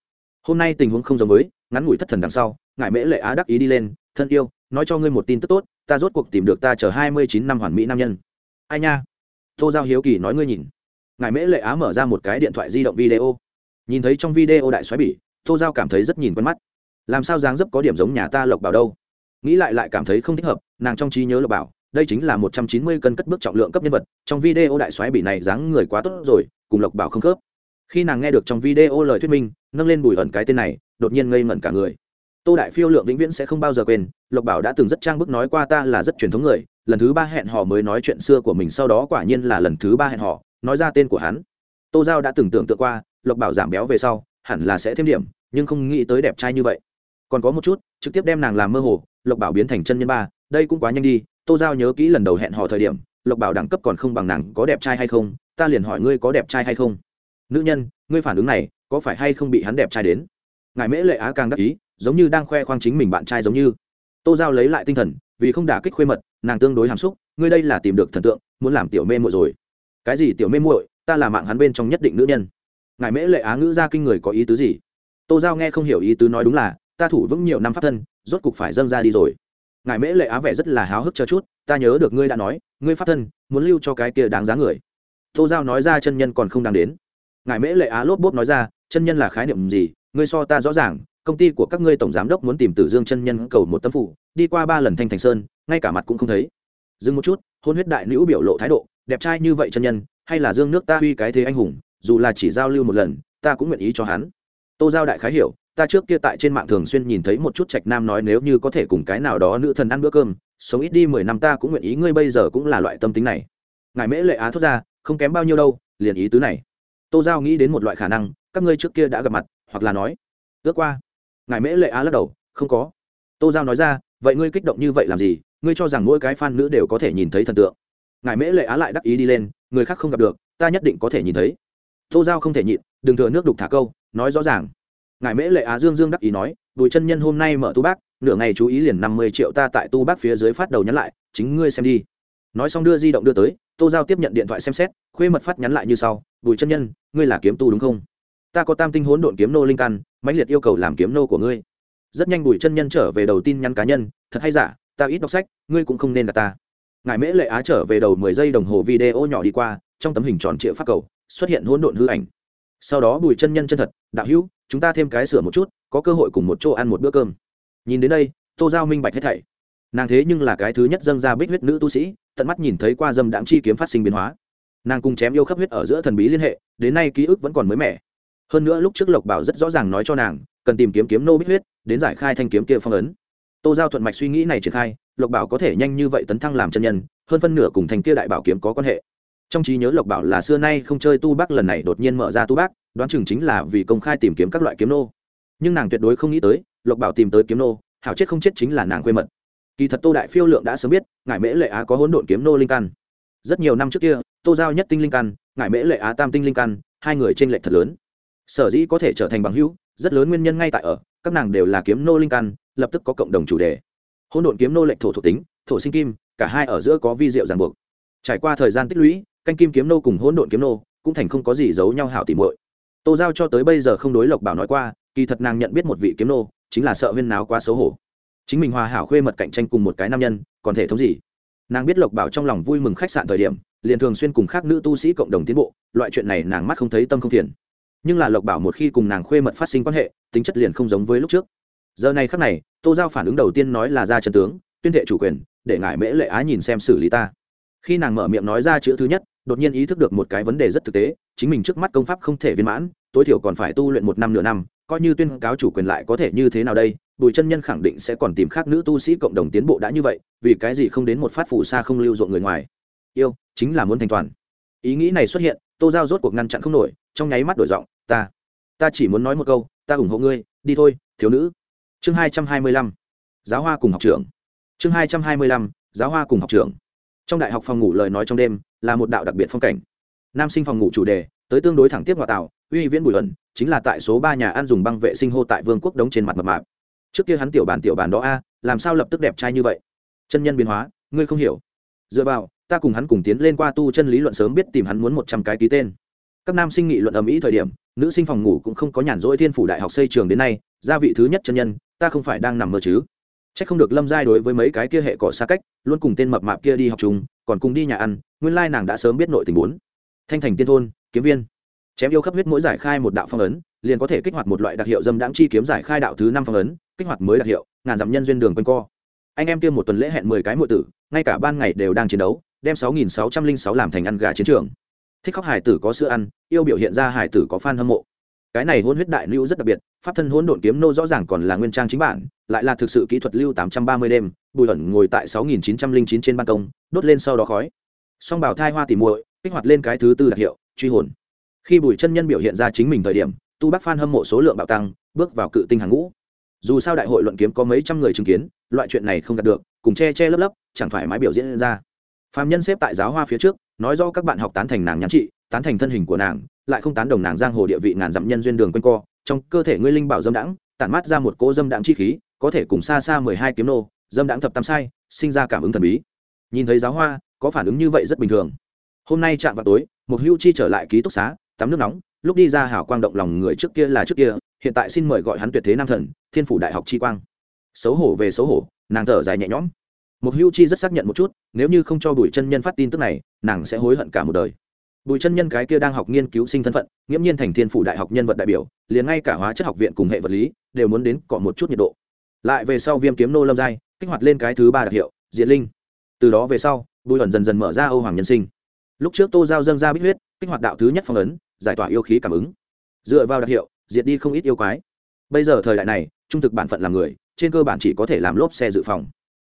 S1: Hôm nay tình huống không giống với, ngắn ngủi thất thần đằng sau ngải mễ lệ á đắc ý đi lên, thân yêu, nói cho ngươi một tin tức tốt, ta rốt cuộc tìm được ta chờ hai mươi chín năm hoàn mỹ nam nhân. Ai nha? Tô giao hiếu kỳ nói ngươi nhìn. Ngài mễ lệ á mở ra một cái điện thoại di động video. Nhìn thấy trong video đại xoáy bỉ, tô giao cảm thấy rất nhìn quen mắt. Làm sao dáng dấp có điểm giống nhà ta lộc bảo đâu? Nghĩ lại lại cảm thấy không thích hợp, nàng trong trí nhớ lộc bảo, đây chính là một trăm chín mươi cân cất bước trọng lượng cấp nhân vật, trong video đại xoáy bỉ này dáng người quá tốt rồi, cùng lộc bảo không khớp khi nàng nghe được trong video lời thuyết minh, nâng lên bùi ẩn cái tên này, đột nhiên ngây ngẩn cả người. Tô đại phiêu lượng vĩnh viễn sẽ không bao giờ quên, lộc bảo đã từng rất trang bức nói qua ta là rất truyền thống người, lần thứ ba hẹn họ mới nói chuyện xưa của mình sau đó quả nhiên là lần thứ ba hẹn họ nói ra tên của hắn. Tô giao đã từng tưởng tượng qua, lộc bảo giảm béo về sau, hẳn là sẽ thêm điểm, nhưng không nghĩ tới đẹp trai như vậy. Còn có một chút, trực tiếp đem nàng làm mơ hồ, lộc bảo biến thành chân nhân ba, đây cũng quá nhanh đi, tô giao nhớ kỹ lần đầu hẹn họ thời điểm, lộc bảo đẳng cấp còn không bằng nàng có đẹp trai hay không, ta liền hỏi ngươi có đẹp trai hay không nữ nhân, ngươi phản ứng này có phải hay không bị hắn đẹp trai đến? Ngài mễ lệ á càng đắc ý, giống như đang khoe khoang chính mình bạn trai giống như. Tô giao lấy lại tinh thần, vì không đả kích khuê mật, nàng tương đối hàm xúc, ngươi đây là tìm được thần tượng, muốn làm tiểu mê muội rồi. Cái gì tiểu mê muội? Ta là mạng hắn bên trong nhất định nữ nhân. Ngài mễ lệ á ngữ ra kinh người có ý tứ gì? Tô giao nghe không hiểu ý tứ nói đúng là, ta thủ vững nhiều năm pháp thân, rốt cục phải dâng ra đi rồi. Ngài mễ lệ á vẻ rất là háo hức cho chút, ta nhớ được ngươi đã nói, ngươi pháp thân, muốn lưu cho cái kia đáng giá người. Tô giao nói ra chân nhân còn không đáng đến ngài mễ lệ á lốp bốp nói ra, chân nhân là khái niệm gì? Ngươi so ta rõ ràng, công ty của các ngươi tổng giám đốc muốn tìm tử dương chân nhân cầu một tấm phụ đi qua ba lần thanh thành sơn, ngay cả mặt cũng không thấy. Dừng một chút, hôn huyết đại nữ biểu lộ thái độ, đẹp trai như vậy chân nhân, hay là dương nước ta uy cái thế anh hùng, dù là chỉ giao lưu một lần, ta cũng nguyện ý cho hắn. Tô giao đại khái hiểu, ta trước kia tại trên mạng thường xuyên nhìn thấy một chút trạch nam nói nếu như có thể cùng cái nào đó nữ thần ăn bữa cơm, sống ít đi mười năm ta cũng nguyện ý, ngươi bây giờ cũng là loại tâm tính này. Ngài mễ lệ á thốt ra, không kém bao nhiêu đâu, liền ý tứ này tô giao nghĩ đến một loại khả năng, các ngươi trước kia đã gặp mặt, hoặc là nói, ước qua. Ngài mễ lệ á lắc đầu, không có. Tô giao nói ra, vậy ngươi kích động như vậy làm gì? Ngươi cho rằng mỗi cái f a n nữ đều có thể nhìn thấy thần tượng. Ngài mễ lệ á lại đắc ý đi lên, người khác không gặp được, ta nhất định có thể nhìn thấy. Tô giao không thể nhịn, đừng thừa nước đục thả câu, nói rõ ràng. Ngài mễ lệ á dương dương đắc ý nói, bùi chân nhân hôm nay mở tu bác, nửa ngày chú ý liền năm mươi triệu ta tại tu bác phía dưới phát đầu nhắn lại, chính ngươi xem đi. Nói xong đưa di động đưa tới, tô giao tiếp nhận điện thoại xem xét, khuê mật phát nhắn lại như sau bùi chân nhân, ngươi là kiếm tu đúng không? Ta có tam tinh hỗn độn kiếm nô linh căn, mãnh liệt yêu cầu làm kiếm nô của ngươi. Rất nhanh bùi chân nhân trở về đầu tin nhắn cá nhân, thật hay giả, ta ít đọc sách, ngươi cũng không nên là ta. Ngài mễ lệ á trở về đầu mười giây đồng hồ video nhỏ đi qua, trong tấm hình tròn triệu phát cầu, xuất hiện hỗn độn hư ảnh. Sau đó bùi chân nhân chân thật, đạo hữu, chúng ta thêm cái sửa một chút, có cơ hội cùng một chỗ ăn một bữa cơm. Nhìn đến đây, tô giao minh bạch hết thảy. Nàng thế nhưng là cái thứ nhất dâng ra bích huyết nữ tu sĩ, tận mắt nhìn thấy qua dâm đạm chi kiếm phát sinh biến hóa nàng cùng chém yêu khắp huyết ở giữa thần bí liên hệ, đến nay ký ức vẫn còn mới mẻ. Hơn nữa lúc trước lộc bảo rất rõ ràng nói cho nàng, cần tìm kiếm kiếm nô bích huyết, đến giải khai thanh kiếm kia phong ấn. Tô giao thuận mạch suy nghĩ này triển khai, lộc bảo có thể nhanh như vậy tấn thăng làm chân nhân, hơn phân nửa cùng thanh kia đại bảo kiếm có quan hệ. Trong trí nhớ lộc bảo là xưa nay không chơi tu bác, lần này đột nhiên mở ra tu bác, đoán chừng chính là vì công khai tìm kiếm các loại kiếm nô. Nhưng nàng tuyệt đối không nghĩ tới, lộc bảo tìm tới kiếm nô, hảo chết không chết chính là nàng quê mật. Kỳ thật tô đại phiêu lượng đã sớm biết, ngải mễ lệ á có hỗn độn kiếm nô linh căn. Rất nhiều năm trước kia tô giao nhất tinh linh căn ngại mễ lệ á tam tinh linh căn, hai người t r ê n lệch thật lớn. Sở dĩ có thể trở thành bằng hữu, rất lớn nguyên nhân ngay tại ở, các nàng đều là kiếm nô linh căn, lập tức có cộng đồng chủ đề. Hỗn độn kiếm nô lệch thổ thuộc tính, thổ sinh kim, cả hai ở giữa có vi diệu ràng buộc. Trải qua thời gian tích lũy, canh kim kiếm nô cùng hỗn độn kiếm nô cũng thành không có gì giấu nhau hảo tỉ muội. Tô giao cho tới bây giờ không đối lộc bảo nói qua, kỳ thật nàng nhận biết một vị kiếm nô, chính là sợ huyên náo quá xấu hổ. Chính mình hòa hảo khuê mật cạnh tranh cùng một cái nam nhân, còn thể thống gì? Nàng biết lộc bảo trong lòng vui mừng khách sạn thời điểm, liền thường xuyên cùng khác nữ tu sĩ cộng đồng tiến bộ, loại chuyện này nàng mắt không thấy tâm không phiền. Nhưng là lộc bảo một khi cùng nàng khuê mật phát sinh quan hệ, tính chất liền không giống với lúc trước. Giờ này khắc này, tô giao phản ứng đầu tiên nói là ra trần tướng, tuyên thệ chủ quyền, để ngại mễ lệ á nhìn xem xử lý ta. Khi nàng mở miệng nói ra chữ thứ nhất, đột nhiên ý thức được một cái vấn đề rất thực tế, chính mình trước mắt công pháp không thể viên mãn tối thiểu còn phải tu luyện một năm nửa năm, coi như tuyên cáo chủ quyền lại có thể như thế nào đây? Bùi chân nhân khẳng định sẽ còn tìm khác nữ tu sĩ cộng đồng tiến bộ đã như vậy, vì cái gì không đến một phát phủ xa không lưu ruộng người ngoài? Yêu, chính là muốn thành toàn. Ý nghĩ này xuất hiện, tô giao rốt cuộc ngăn chặn không nổi, trong nháy mắt đổi giọng, ta ta chỉ muốn nói một câu, ta ủng hộ ngươi, đi thôi, thiếu nữ. Chương hai trăm hai mươi lăm, giáo hoa cùng học trưởng. Chương hai trăm hai mươi lăm, giáo hoa cùng học trưởng. Trong đại học phòng ngủ lời nói trong đêm là một đạo đặc biệt phong cảnh. Nam sinh phòng ngủ chủ đề, tới tương đối thẳng tiếp ngoại tạo uy viễn bùi ẩn, chính là tại số ba nhà ăn dùng băng vệ sinh hô tại vương quốc đống trên mặt mập mạp. Trước kia hắn tiểu bản tiểu bản đó a, làm sao lập tức đẹp trai như vậy? Chân nhân biến hóa, ngươi không hiểu. Dựa vào, ta cùng hắn cùng tiến lên qua tu chân lý luận sớm biết tìm hắn muốn một trăm cái ký tên. Các nam sinh nghị luận ầm ĩ thời điểm, nữ sinh phòng ngủ cũng không có nhàn rỗi thiên phủ đại học xây trường đến nay, gia vị thứ nhất chân nhân, ta không phải đang nằm mơ chứ? C h ắ c không được lâm giai đối với mấy cái kia hệ cỏ xa cách, luôn cùng tên mập mạp kia đi học chúng còn cùng đi nhà ăn, nguyên lai nàng đã sớm biết nội tình bốn. Thanh thành tiên thôn, kiếm viên chém yêu khắp huyết mỗi giải khai một đạo phong ấn, liền có thể kích hoạt một loại đặc hiệu dâm đáng chi kiếm giải khai đạo thứ năm phong ấn, kích hoạt mới đặc hiệu, ngàn dặm nhân duyên đường quanh co. Anh em kia một tuần lễ hẹn mười cái muội tử, ngay cả ban ngày đều đang chiến đấu, đem sáu nghìn sáu trăm linh sáu làm thành ăn gà chiến trường. Thích khóc hải tử có sữa ăn, yêu biểu hiện ra hải tử có fan hâm mộ. Cái này hôn huyết đại lưu rất đặc biệt, pháp thân hôn độn kiếm nô rõ ràng còn là nguyên trang chính bản, lại là thực sự kỹ thuật lưu tám trăm ba mươi đêm, bùi ẩn ngồi tại sáu nghìn chín trăm linh chín trên ban công, đốt lên sau đó khói. Song bảo thai hoa tỉ muội, kích hoạt lên cái thứ tư đặc hiệu, truy hồn khi bùi chân nhân biểu hiện ra chính mình thời điểm, tu bác Phan hâm mộ số lượng bạo tăng, bước vào cự tinh hàng ngũ. Dù sao đại hội luận kiếm có mấy trăm người chứng kiến, loại chuyện này không đạt được, cùng che che lấp lấp, chẳng phải mãi biểu diễn ra. Phạm nhân xếp tại giáo hoa phía trước, nói do các bạn học tán thành nàng nhắn trị tán thành thân hình của nàng, lại không tán đồng nàng giang hồ địa vị ngàn dặm nhân duyên đường quanh co, trong cơ thể ngươi linh bảo dâm đãng, tản mát ra một cỗ dâm đãng chi khí, có thể cùng xa xa mười hai kiếm nô, dâm đãng thập tam sai, sinh ra cảm ứng thần bí. Nhìn thấy giáo hoa, có phản ứng như vậy rất bình thường. Hôm nay chạm vào tối, một hưu chi trở lại ký túc xá tắm nước nóng, lúc đi ra hảo quang động lòng người trước kia là trước kia, hiện tại xin mời gọi hắn tuyệt thế nam thần, thiên phủ đại học chi quang. Xấu hổ về xấu hổ, nàng thở dài nhẹ nhõm. Một hưu chi rất xác nhận một chút, nếu như không cho bùi chân nhân phát tin tức này, nàng sẽ hối hận cả một đời. Bùi chân nhân cái kia đang học nghiên cứu sinh thân phận, nghiễm nhiên thành thiên phủ đại học nhân vật đại biểu, liền ngay cả hóa chất học viện cùng hệ vật lý, đều muốn đến cọ một chút nhiệt độ. Lại về sau viêm kiếm nô lâm giai, kích hoạt lên cái thứ ba đặc hiệu diện linh. Từ đó về sau, bùi ẩn dần dần mở ra âu hoàng nhân sinh. Lúc trước tô giao dâng ra bích huyết, kích hoạt đạo thứ nhất phong ấn giải tỏa yêu khí cảm ứng. Dựa vào đặc hiệu, diệt đi không ít yêu quái. Bây giờ thời đại này, trung thực bản phận làm người, trên cơ bản chỉ có thể làm lốp xe dự phòng.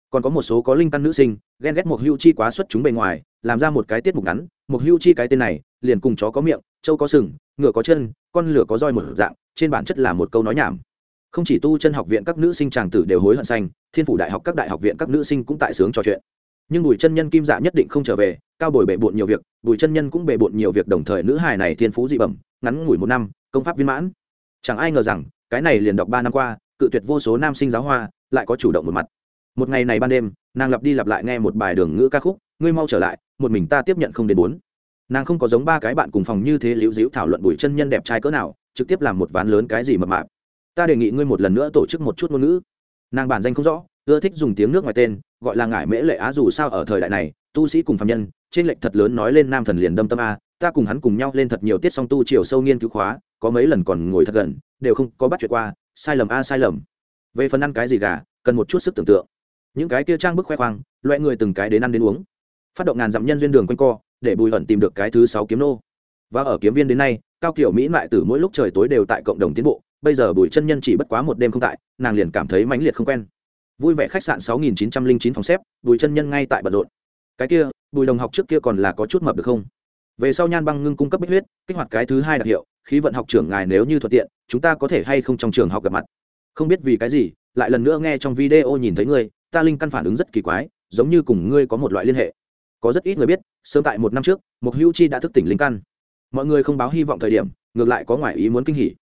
S1: Còn có một số có linh căn nữ sinh, ghen ghét một hưu chi quá xuất chúng bề ngoài, làm ra một cái tiết mục ngắn một hưu chi cái tên này, liền cùng chó có miệng, trâu có sừng, ngựa có chân, con lửa có roi một dạng, trên bản chất là một câu nói nhảm. Không chỉ tu chân học viện các nữ sinh tràng tử đều hối hận xanh, thiên phủ đại học các đại học viện các nữ sinh cũng tại sướng trò chuyện nhưng bùi chân nhân kim dạ nhất định không trở về, cao bồi bệ bộn nhiều việc, bùi chân nhân cũng bệ bộn nhiều việc đồng thời nữ hài này thiên phú dị bẩm, ngắn ngủi một năm, công pháp viên mãn. Chẳng ai ngờ rằng, cái này liền đọc ba năm qua, cự tuyệt vô số nam sinh giáo hoa, lại có chủ động một mặt. Một ngày này ban đêm, nàng lặp đi lặp lại nghe một bài đường ngữ ca khúc, ngươi mau trở lại, một mình ta tiếp nhận không đến bốn. Nàng không có giống ba cái bạn cùng phòng như thế liễu dĩu thảo luận bùi chân nhân đẹp trai cỡ nào, trực tiếp làm một ván lớn cái gì mập mạp. Ta đề nghị ngươi một lần nữa tổ chức một chút ngôn ngữ. Nàng bản danh không rõ ưa thích dùng tiếng nước ngoài tên, gọi là ngải mễ lệ á, dù sao ở thời đại này, tu sĩ cùng phạm nhân, trên lệnh thật lớn nói lên nam thần liền đâm tâm a, ta cùng hắn cùng nhau lên thật nhiều tiết song tu chiều sâu nghiên cứu khóa, có mấy lần còn ngồi thật gần, đều không có bắt chuyện qua, sai lầm a, sai lầm. Về phần ăn cái gì gà, cần một chút sức tưởng tượng. Những cái kia trang bức khoe khoang loại người từng cái đến ăn đến uống. Phát động ngàn dặm nhân duyên đường quanh co, để bùi hận tìm được cái thứ sáu kiếm nô. Và ở kiếm viên đến nay, cao kiểu mỹ mại từ mỗi lúc trời tối đều tại cộng đồng tiến bộ, bây giờ bùi chân nhân chỉ bất quá một đêm không tại, nàng liền cảm thấy mãnh liệt không quen vui vẻ khách sạn sáu nghìn chín trăm linh chín phòng xếp, bùi chân nhân ngay tại bận rộn. Cái kia, bùi đồng học trước kia còn là có chút mập được không? Về sau nhan băng ngưng cung cấp bích huyết, kích hoạt cái thứ hai đặc hiệu, khí vận học trưởng ngài nếu như thuận tiện, chúng ta có thể hay không trong trường học gặp mặt? Không biết vì cái gì, lại lần nữa nghe trong video nhìn thấy ngươi, ta linh căn phản ứng rất kỳ quái, giống như cùng ngươi có một loại liên hệ. Có rất ít người biết, sớm tại một năm trước một hữu chi đã thức tỉnh linh căn. Mọi người không báo hy vọng thời điểm, ngược lại có ngoại ý muốn kinh hỉ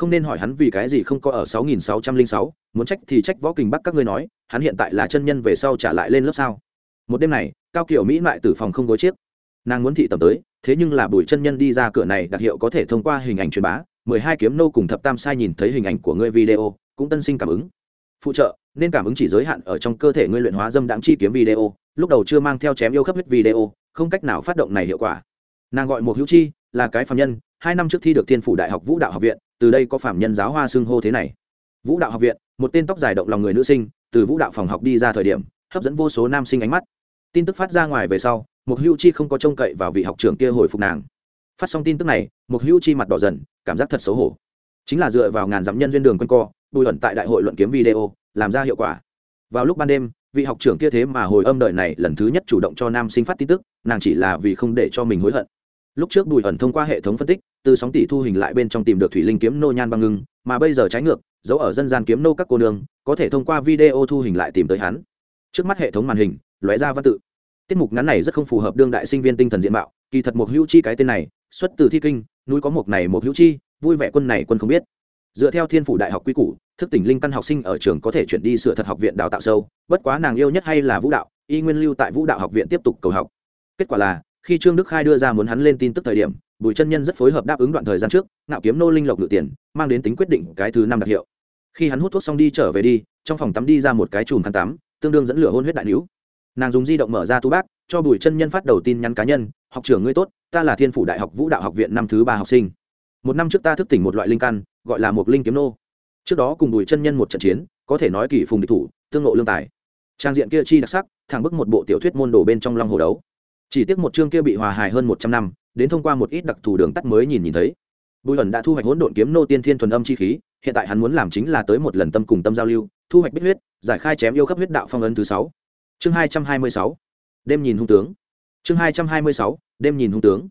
S1: không nên hỏi hắn vì cái gì không có ở sáu nghìn sáu trăm linh sáu, muốn trách thì trách võ kình bắc các ngươi nói, hắn hiện tại là chân nhân về sau trả lại lên lớp sao? Một đêm này, cao kiểu mỹ lại tử phòng không gối chiếc. Nàng muốn thị tầm tới, thế nhưng là bùi chân nhân đi ra cửa này đặc hiệu có thể thông qua hình ảnh truyền bá, mười hai kiếm nô cùng thập tam sai nhìn thấy hình ảnh của ngươi video, cũng tân sinh cảm ứng. Phụ trợ, nên cảm ứng chỉ giới hạn ở trong cơ thể ngươi luyện hóa dâm đáng chi kiếm video, lúc đầu chưa mang theo chém yêu khắp huyết video, không cách nào phát động này hiệu quả. Nàng gọi một hữu chi, là cái phạm nhân, hai năm trước thi được thiên phủ đại học vũ đạo học viện từ đây có phạm nhân giáo hoa xưng hô thế này. Vũ đạo học viện, một tên tóc dài động lòng người nữ sinh, từ vũ đạo phòng học đi ra thời điểm, hấp dẫn vô số nam sinh ánh mắt. Tin tức phát ra ngoài về sau một hưu chi không có trông cậy vào vị học trưởng kia hồi phục nàng. Phát xong tin tức này một hưu chi mặt đỏ dần, cảm giác thật xấu hổ. Chính là dựa vào ngàn dặm nhân duyên đường q u a n co, bùi luận tại đại hội luận kiếm video, làm ra hiệu quả. Vào lúc ban đêm, vị học trưởng kia thế mà hồi âm đời này lần thứ nhất chủ động cho nam sinh phát tin tức, nàng chỉ là vì không để cho mình hối hận lúc trước bùi ẩn thông qua hệ thống phân tích, từ sóng tỷ thu hình lại bên trong tìm được thủy linh kiếm nô nhan băng ngưng, mà bây giờ trái ngược, giấu ở dân gian kiếm nô các cô nương, có thể thông qua video thu hình lại tìm tới hắn. Trước mắt hệ thống màn hình, lóe ra văn tự. Tiết mục ngắn này rất không phù hợp đương đại sinh viên tinh thần diện mạo, kỳ thật một hữu chi cái tên này, xuất từ thi kinh, núi có một này một hữu chi, vui vẻ quân này quân không biết. Dựa theo thiên phủ đại học quy củ, thức tỉnh linh căn học sinh ở trường có thể chuyển đi sửa thật học viện đào tạo sâu, bất quá nàng yêu nhất hay là vũ đạo, y nguyên lưu tại vũ đạo học viện tiếp tục cầu học. Kết quả là khi trương đức khai đưa ra muốn hắn lên tin tức thời điểm bùi chân nhân rất phối hợp đáp ứng đoạn thời gian trước nạo kiếm nô linh lộc ngự tiền mang đến tính quyết định cái thứ năm đặc hiệu khi hắn hút thuốc xong đi trở về đi trong phòng tắm đi ra một cái chùm khăn tắm tương đương dẫn lửa hôn huyết đại nữ nàng dùng di động mở ra tu bác cho bùi chân nhân phát đầu tin nhắn cá nhân học trưởng ngươi tốt ta là thiên phủ đại học vũ đạo học viện năm thứ ba học sinh một năm trước ta thức tỉnh một loại linh căn gọi là một linh kiếm nô trước đó cùng bùi chân nhân một trận chiến có thể nói kỳ phùng địch thủ tương ngộ lương tài trang diện kia chi đặc sắc thẳng bức một bộ tiểu thuyết môn đồ bên trong long hồ đấu chỉ tiếc một chương kia bị hòa hài hơn một trăm năm, đến thông qua một ít đặc thù đường tắt mới nhìn nhìn thấy. Bùi ẩn đã thu hoạch hỗn độn kiếm nô tiên thiên thuần âm chi khí, hiện tại hắn muốn làm chính là tới một lần tâm cùng tâm giao lưu, thu hoạch bích huyết, giải khai chém yêu khắp huyết đạo phong ấn thứ sáu. Chương hai trăm hai mươi sáu. Đêm nhìn hung tướng. Chương hai trăm hai mươi sáu. Đêm nhìn hung tướng.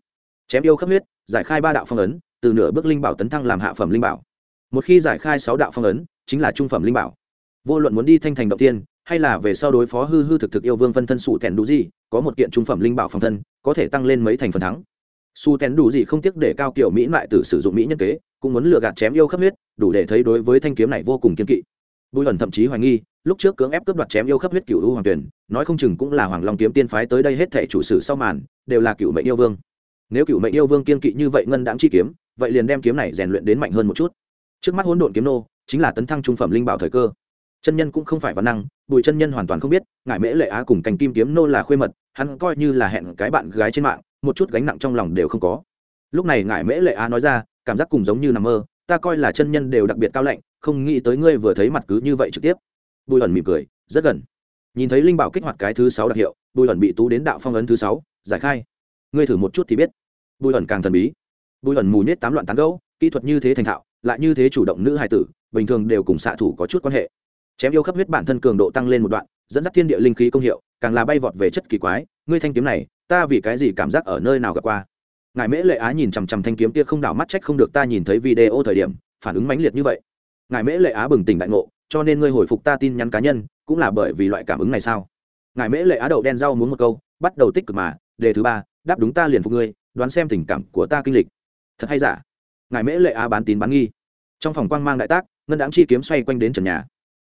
S1: Chém yêu khắp huyết, giải khai ba đạo phong ấn, từ nửa bước linh bảo tấn thăng làm hạ phẩm linh bảo. Một khi giải khai sáu đạo phong ấn, chính là trung phẩm linh bảo. Vô luận muốn đi thanh thành động tiên hay là về sau đối phó hư hư thực thực yêu vương phân thân sụ tèn đủ gì, có một kiện trung phẩm linh bảo phòng thân, có thể tăng lên mấy thành phần thắng. Su tèn đủ gì không tiếc để cao kiểu mỹ lại tử sử dụng mỹ nhân kế, cũng muốn lừa gạt chém yêu khắp huyết, đủ để thấy đối với thanh kiếm này vô cùng kiên kỵ. Bùi ẩn thậm chí hoài nghi, lúc trước cưỡng ép cướp đoạt chém yêu khắp huyết cựu u hoàng tuyển, nói không chừng cũng là hoàng long kiếm tiên phái tới đây hết thể chủ sử sau màn, đều là cựu mệnh yêu vương. Nếu cựu mệnh yêu vương kiên kỵ như vậy ngân đáng chi kiếm, vậy liền đem kiếm này rèn luyện đến mạnh hơn một chút. Trước mắt hỗn độn kiếm nô, chính là tấn thăng trung phẩm linh bảo thời cơ chân nhân cũng không phải văn năng, bùi chân nhân hoàn toàn không biết ngại mễ lệ á cùng cành kim kiếm nô là khuê mật, hắn coi như là hẹn cái bạn gái trên mạng, một chút gánh nặng trong lòng đều không có. Lúc này ngại mễ lệ á nói ra, cảm giác cùng giống như nằm mơ, ta coi là chân nhân đều đặc biệt cao lạnh, không nghĩ tới ngươi vừa thấy mặt cứ như vậy trực tiếp. Bùi ẩn mỉm cười, rất gần. Nhìn thấy linh bảo kích hoạt cái thứ sáu đặc hiệu, bùi ẩn bị tú đến đạo phong ấn thứ sáu, giải khai. Ngươi thử một chút thì biết. Bùi ẩn càng thần bí. Bùi ẩn mù nết tám loạn tán gấu kỹ thuật như thế thành thạo, lại như thế chủ động nữ hài tử, bình thường đều cùng xạ thủ có chút quan hệ chém yêu khắp huyết bản thân cường độ tăng lên một đoạn, dẫn dắt thiên địa linh khí công hiệu, càng là bay vọt về chất kỳ quái. Ngươi thanh kiếm này, ta vì cái gì cảm giác ở nơi nào gặp qua? Ngài mễ lệ á nhìn chằm chằm thanh kiếm kia không đảo mắt trách không được ta nhìn thấy video thời điểm, phản ứng mãnh liệt như vậy. Ngài mễ lệ á bừng tỉnh đại ngộ, cho nên ngươi hồi phục ta tin nhắn cá nhân, cũng là bởi vì loại cảm ứng này sao? Ngài mễ lệ á đậu đen rau muốn một câu, bắt đầu tích cực mà, đề thứ ba, đáp đúng ta liền phục ngươi, đoán xem tình cảm của ta kinh lịch. Thật hay giả? Ngài mễ lệ á bán tín bán nghi. Trong phòng quang mang đại tác, ngân đáng chi kiếm xoay quanh đến trần nhà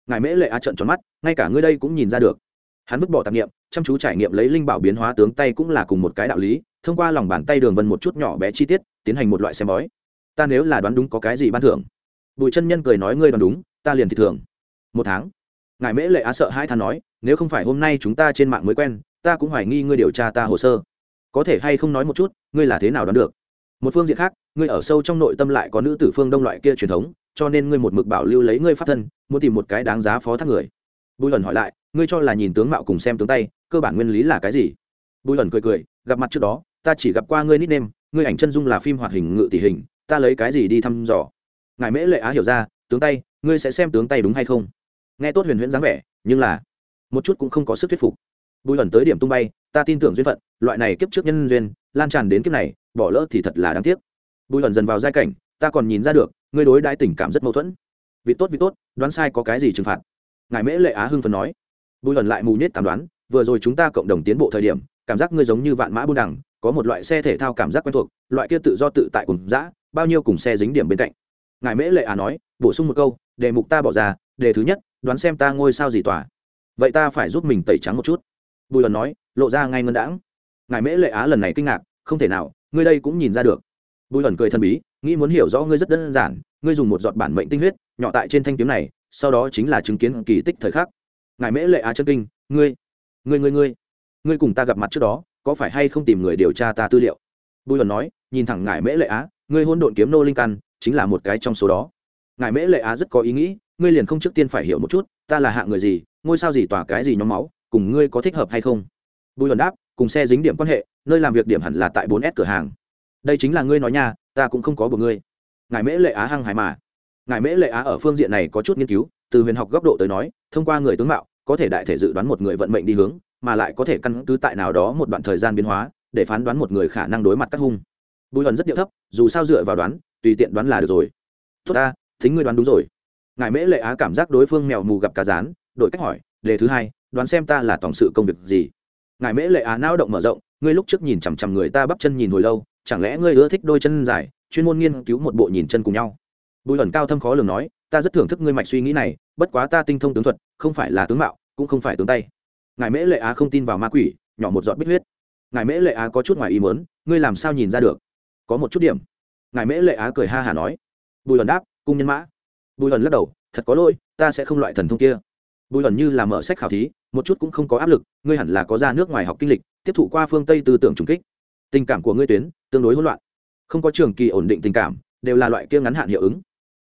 S1: ngài mễ lệ á trận tròn mắt, ngay cả ngươi đây cũng nhìn ra được. Hắn vứt bỏ tạp nghiệm, chăm chú trải nghiệm lấy linh bảo biến hóa tướng tay cũng là cùng một cái đạo lý, thông qua lòng bàn tay đường vân một chút nhỏ bé chi tiết, tiến hành một loại xem bói. Ta nếu là đoán đúng có cái gì ban thưởng? Bùi chân nhân cười nói ngươi đoán đúng, ta liền thì thường một tháng. Ngài mễ lệ á sợ hai than nói, nếu không phải hôm nay chúng ta trên mạng mới quen, ta cũng hoài nghi ngươi điều tra ta hồ sơ. Có thể hay không nói một chút, ngươi là thế nào đoán được? Một phương diện khác, ngươi ở sâu trong nội tâm lại có nữ tử phương đông loại kia truyền thống cho nên ngươi một mực bảo lưu lấy ngươi pháp thân, muốn tìm một cái đáng giá phó thác người. Bùi hẩn hỏi lại, ngươi cho là nhìn tướng mạo cùng xem tướng tay, cơ bản nguyên lý là cái gì? Bùi hẩn cười cười, gặp mặt trước đó, ta chỉ gặp qua ngươi nickname, ngươi ảnh chân dung là phim hoạt hình ngự tỷ hình, ta lấy cái gì đi thăm dò? Ngài mễ lệ á hiểu ra, tướng tay, ngươi sẽ xem tướng tay đúng hay không? Nghe tốt huyền huyễn dáng vẻ, nhưng là, một chút cũng không có sức thuyết phục. Bùi ẩn tới điểm tung bay, ta tin tưởng duyên phận, loại này kiếp trước nhân duyên, lan tràn đến kiếp này, bỏ lỡ thì thật là đáng tiếc. Bùi ẩn dần vào giai cảnh ta còn nhìn ra được, ngươi đối đãi tình cảm rất mâu thuẫn. Vị tốt vị tốt, đoán sai có cái gì trừng phạt. Ngài mễ lệ á hưng phần nói. Bùi lần lại mù nhết tàm đoán, vừa rồi chúng ta cộng đồng tiến bộ thời điểm, cảm giác ngươi giống như vạn mã buôn đẳng có một loại xe thể thao cảm giác quen thuộc, loại kia tự do tự tại cùng dã, bao nhiêu cùng xe dính điểm bên cạnh. Ngài mễ lệ á nói, bổ sung một câu, đề mục ta bỏ ra, đề thứ nhất, đoán xem ta ngôi sao gì tỏa. Vậy ta phải giúp mình tẩy trắng một chút. Bùi lần nói, lộ ra ngay ngân đãng. Ngài mễ lệ á lần này kinh ngạc, không thể nào, ngươi đây cũng nhìn ra được bùi ẩn cười thần bí, nghĩ muốn hiểu rõ ngươi rất đơn giản, ngươi dùng một giọt bản mệnh tinh huyết, nhỏ tại trên thanh kiếm này, sau đó chính là chứng kiến kỳ tích thời khắc. Ngài mễ lệ á chân kinh, ngươi ngươi ngươi ngươi ngươi cùng ta gặp mặt trước đó, có phải hay không tìm người điều tra ta tư liệu? Bùi ẩn nói, nhìn thẳng ngài mễ lệ á, ngươi hôn độn kiếm nô linh căn, chính là một cái trong số đó. Ngài mễ lệ á rất có ý nghĩ, ngươi liền không trước tiên phải hiểu một chút, ta là hạng người gì, ngôi sao gì tỏa cái gì nhóm máu, cùng ngươi có thích hợp hay không? Bùi ẩn đáp, cùng xe dính điểm quan hệ, nơi làm việc điểm hẳn là tại bốn s cửa hàng đây chính là ngươi nói nha, ta cũng không có của ngươi. Ngài mễ lệ á hăng hải mà. Ngài mễ lệ á ở phương diện này có chút nghiên cứu, từ huyền học góc độ tới nói, thông qua người tướng mạo, có thể đại thể dự đoán một người vận mệnh đi hướng, mà lại có thể căn cứ tại nào đó một đoạn thời gian biến hóa, để phán đoán một người khả năng đối mặt các hung. Bùi ẩn rất điệu thấp, dù sao dựa vào đoán, tùy tiện đoán là được rồi. Tốt ta, thính ngươi đoán đúng rồi. Ngài mễ lệ á cảm giác đối phương mèo mù gặp cá rán, đổi cách hỏi, đề thứ hai, đoán xem ta là tổng sự công việc gì? Ngài mễ lệ á não động mở rộng, ngươi lúc trước nhìn chằm chằm người ta bắp chân nhìn hồi lâu chẳng lẽ ngươi ưa thích đôi chân dài, chuyên môn nghiên cứu một bộ nhìn chân cùng nhau? Bùi ẩn cao thâm khó lường nói, ta rất thưởng thức ngươi mạch suy nghĩ này, bất quá ta tinh thông tướng thuật, không phải là tướng mạo, cũng không phải tướng tay. Ngài mễ lệ á không tin vào ma quỷ, nhỏ một giọt bít huyết. Ngài mễ lệ á có chút ngoài ý mớn ngươi làm sao nhìn ra được? Có một chút điểm. Ngài mễ lệ á cười ha hả nói. Bùi ẩn đáp, cung nhân mã. Bùi ẩn lắc đầu, thật có lỗi, ta sẽ không loại thần thông kia. Bùi ẩn như là mở sách khảo thí, một chút cũng không có áp lực, ngươi hẳn là có ra nước ngoài học kinh lịch, tiếp thụ qua phương tây tư tưởng trùng kích tình cảm của ngươi tuyến, tương đối hỗn loạn. Không có trường kỳ ổn định tình cảm, đều là loại kia ngắn hạn hiệu ứng.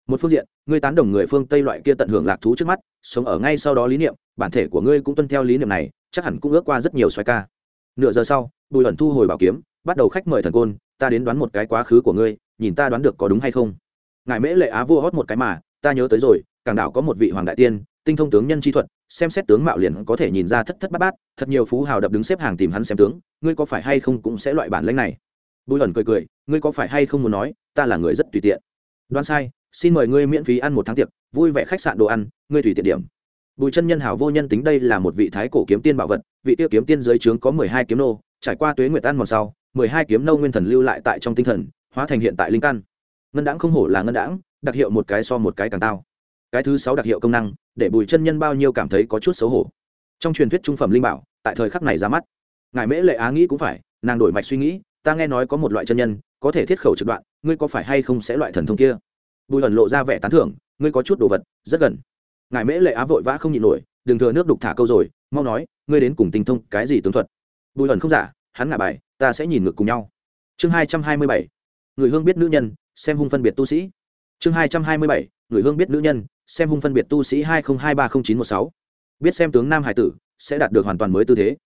S1: Một phương diện, ngươi tán đồng người phương tây loại kia tận hưởng lạc thú trước mắt, sống ở ngay sau đó lý niệm, bản thể của ngươi cũng tuân theo lý niệm này, chắc hẳn cũng ước qua rất nhiều xoài ca. Nửa giờ sau, bùi ẩn thu hồi bảo kiếm, bắt đầu khách mời thần côn, ta đến đoán một cái quá khứ của ngươi, nhìn ta đoán được có đúng hay không. Ngài mễ lệ á vua hót một cái mà, ta nhớ tới rồi cảng đảo có một vị hoàng đại tiên, tinh thông tướng nhân chi thuật, xem xét tướng mạo liền có thể nhìn ra thất thất bát bát, thật nhiều phú hào đập đứng xếp hàng tìm hắn xem tướng, ngươi có phải hay không cũng sẽ loại bản lãnh này? Bùi ẩn cười cười, ngươi có phải hay không muốn nói, ta là người rất tùy tiện. Đoan sai, xin mời ngươi miễn phí ăn một tháng tiệc, vui vẻ khách sạn đồ ăn, ngươi tùy tiện điểm. Bùi chân nhân hảo vô nhân tính đây là một vị thái cổ kiếm tiên bảo vật, vị tiêu kiếm tiên dưới trướng có mười hai kiếm nô, trải qua tuế nguyệt ăn mòn sau, mười hai kiếm nâu nguyên thần lưu lại tại trong tinh thần, hóa thành hiện tại linh căn. Ngân đãng không hổ là ngân đãng, đặc hiệu một cái so một cái càng tao cái thứ sáu đặc hiệu công năng, để bùi chân nhân bao nhiêu cảm thấy có chút xấu hổ. Trong truyền thuyết trung phẩm linh bảo, tại thời khắc này ra mắt. Ngài mễ lệ á nghĩ cũng phải, nàng đổi mạch suy nghĩ, ta nghe nói có một loại chân nhân, có thể thiết khẩu trực đoạn, ngươi có phải hay không sẽ loại thần thông kia? Bùi ẩn lộ ra vẻ tán thưởng, ngươi có chút đồ vật, rất gần. Ngài mễ lệ á vội vã không nhịn nổi, đừng thừa nước đục thả câu rồi, mau nói, ngươi đến cùng tinh thông cái gì tướng thuật? Bùi ẩn không giả, hắn ngả bài, ta sẽ nhìn ngược cùng nhau. Chương hai trăm hai mươi bảy. Người hương biết nữ nhân, xem hung phân biệt tu sĩ. Chương hai trăm hai mươi bảy người hương biết nữ nhân, xem hung phân biệt tu sĩ hai nghìn hai ba không chín một sáu. Biết xem tướng nam hải tử, sẽ đạt được hoàn toàn mới tư thế.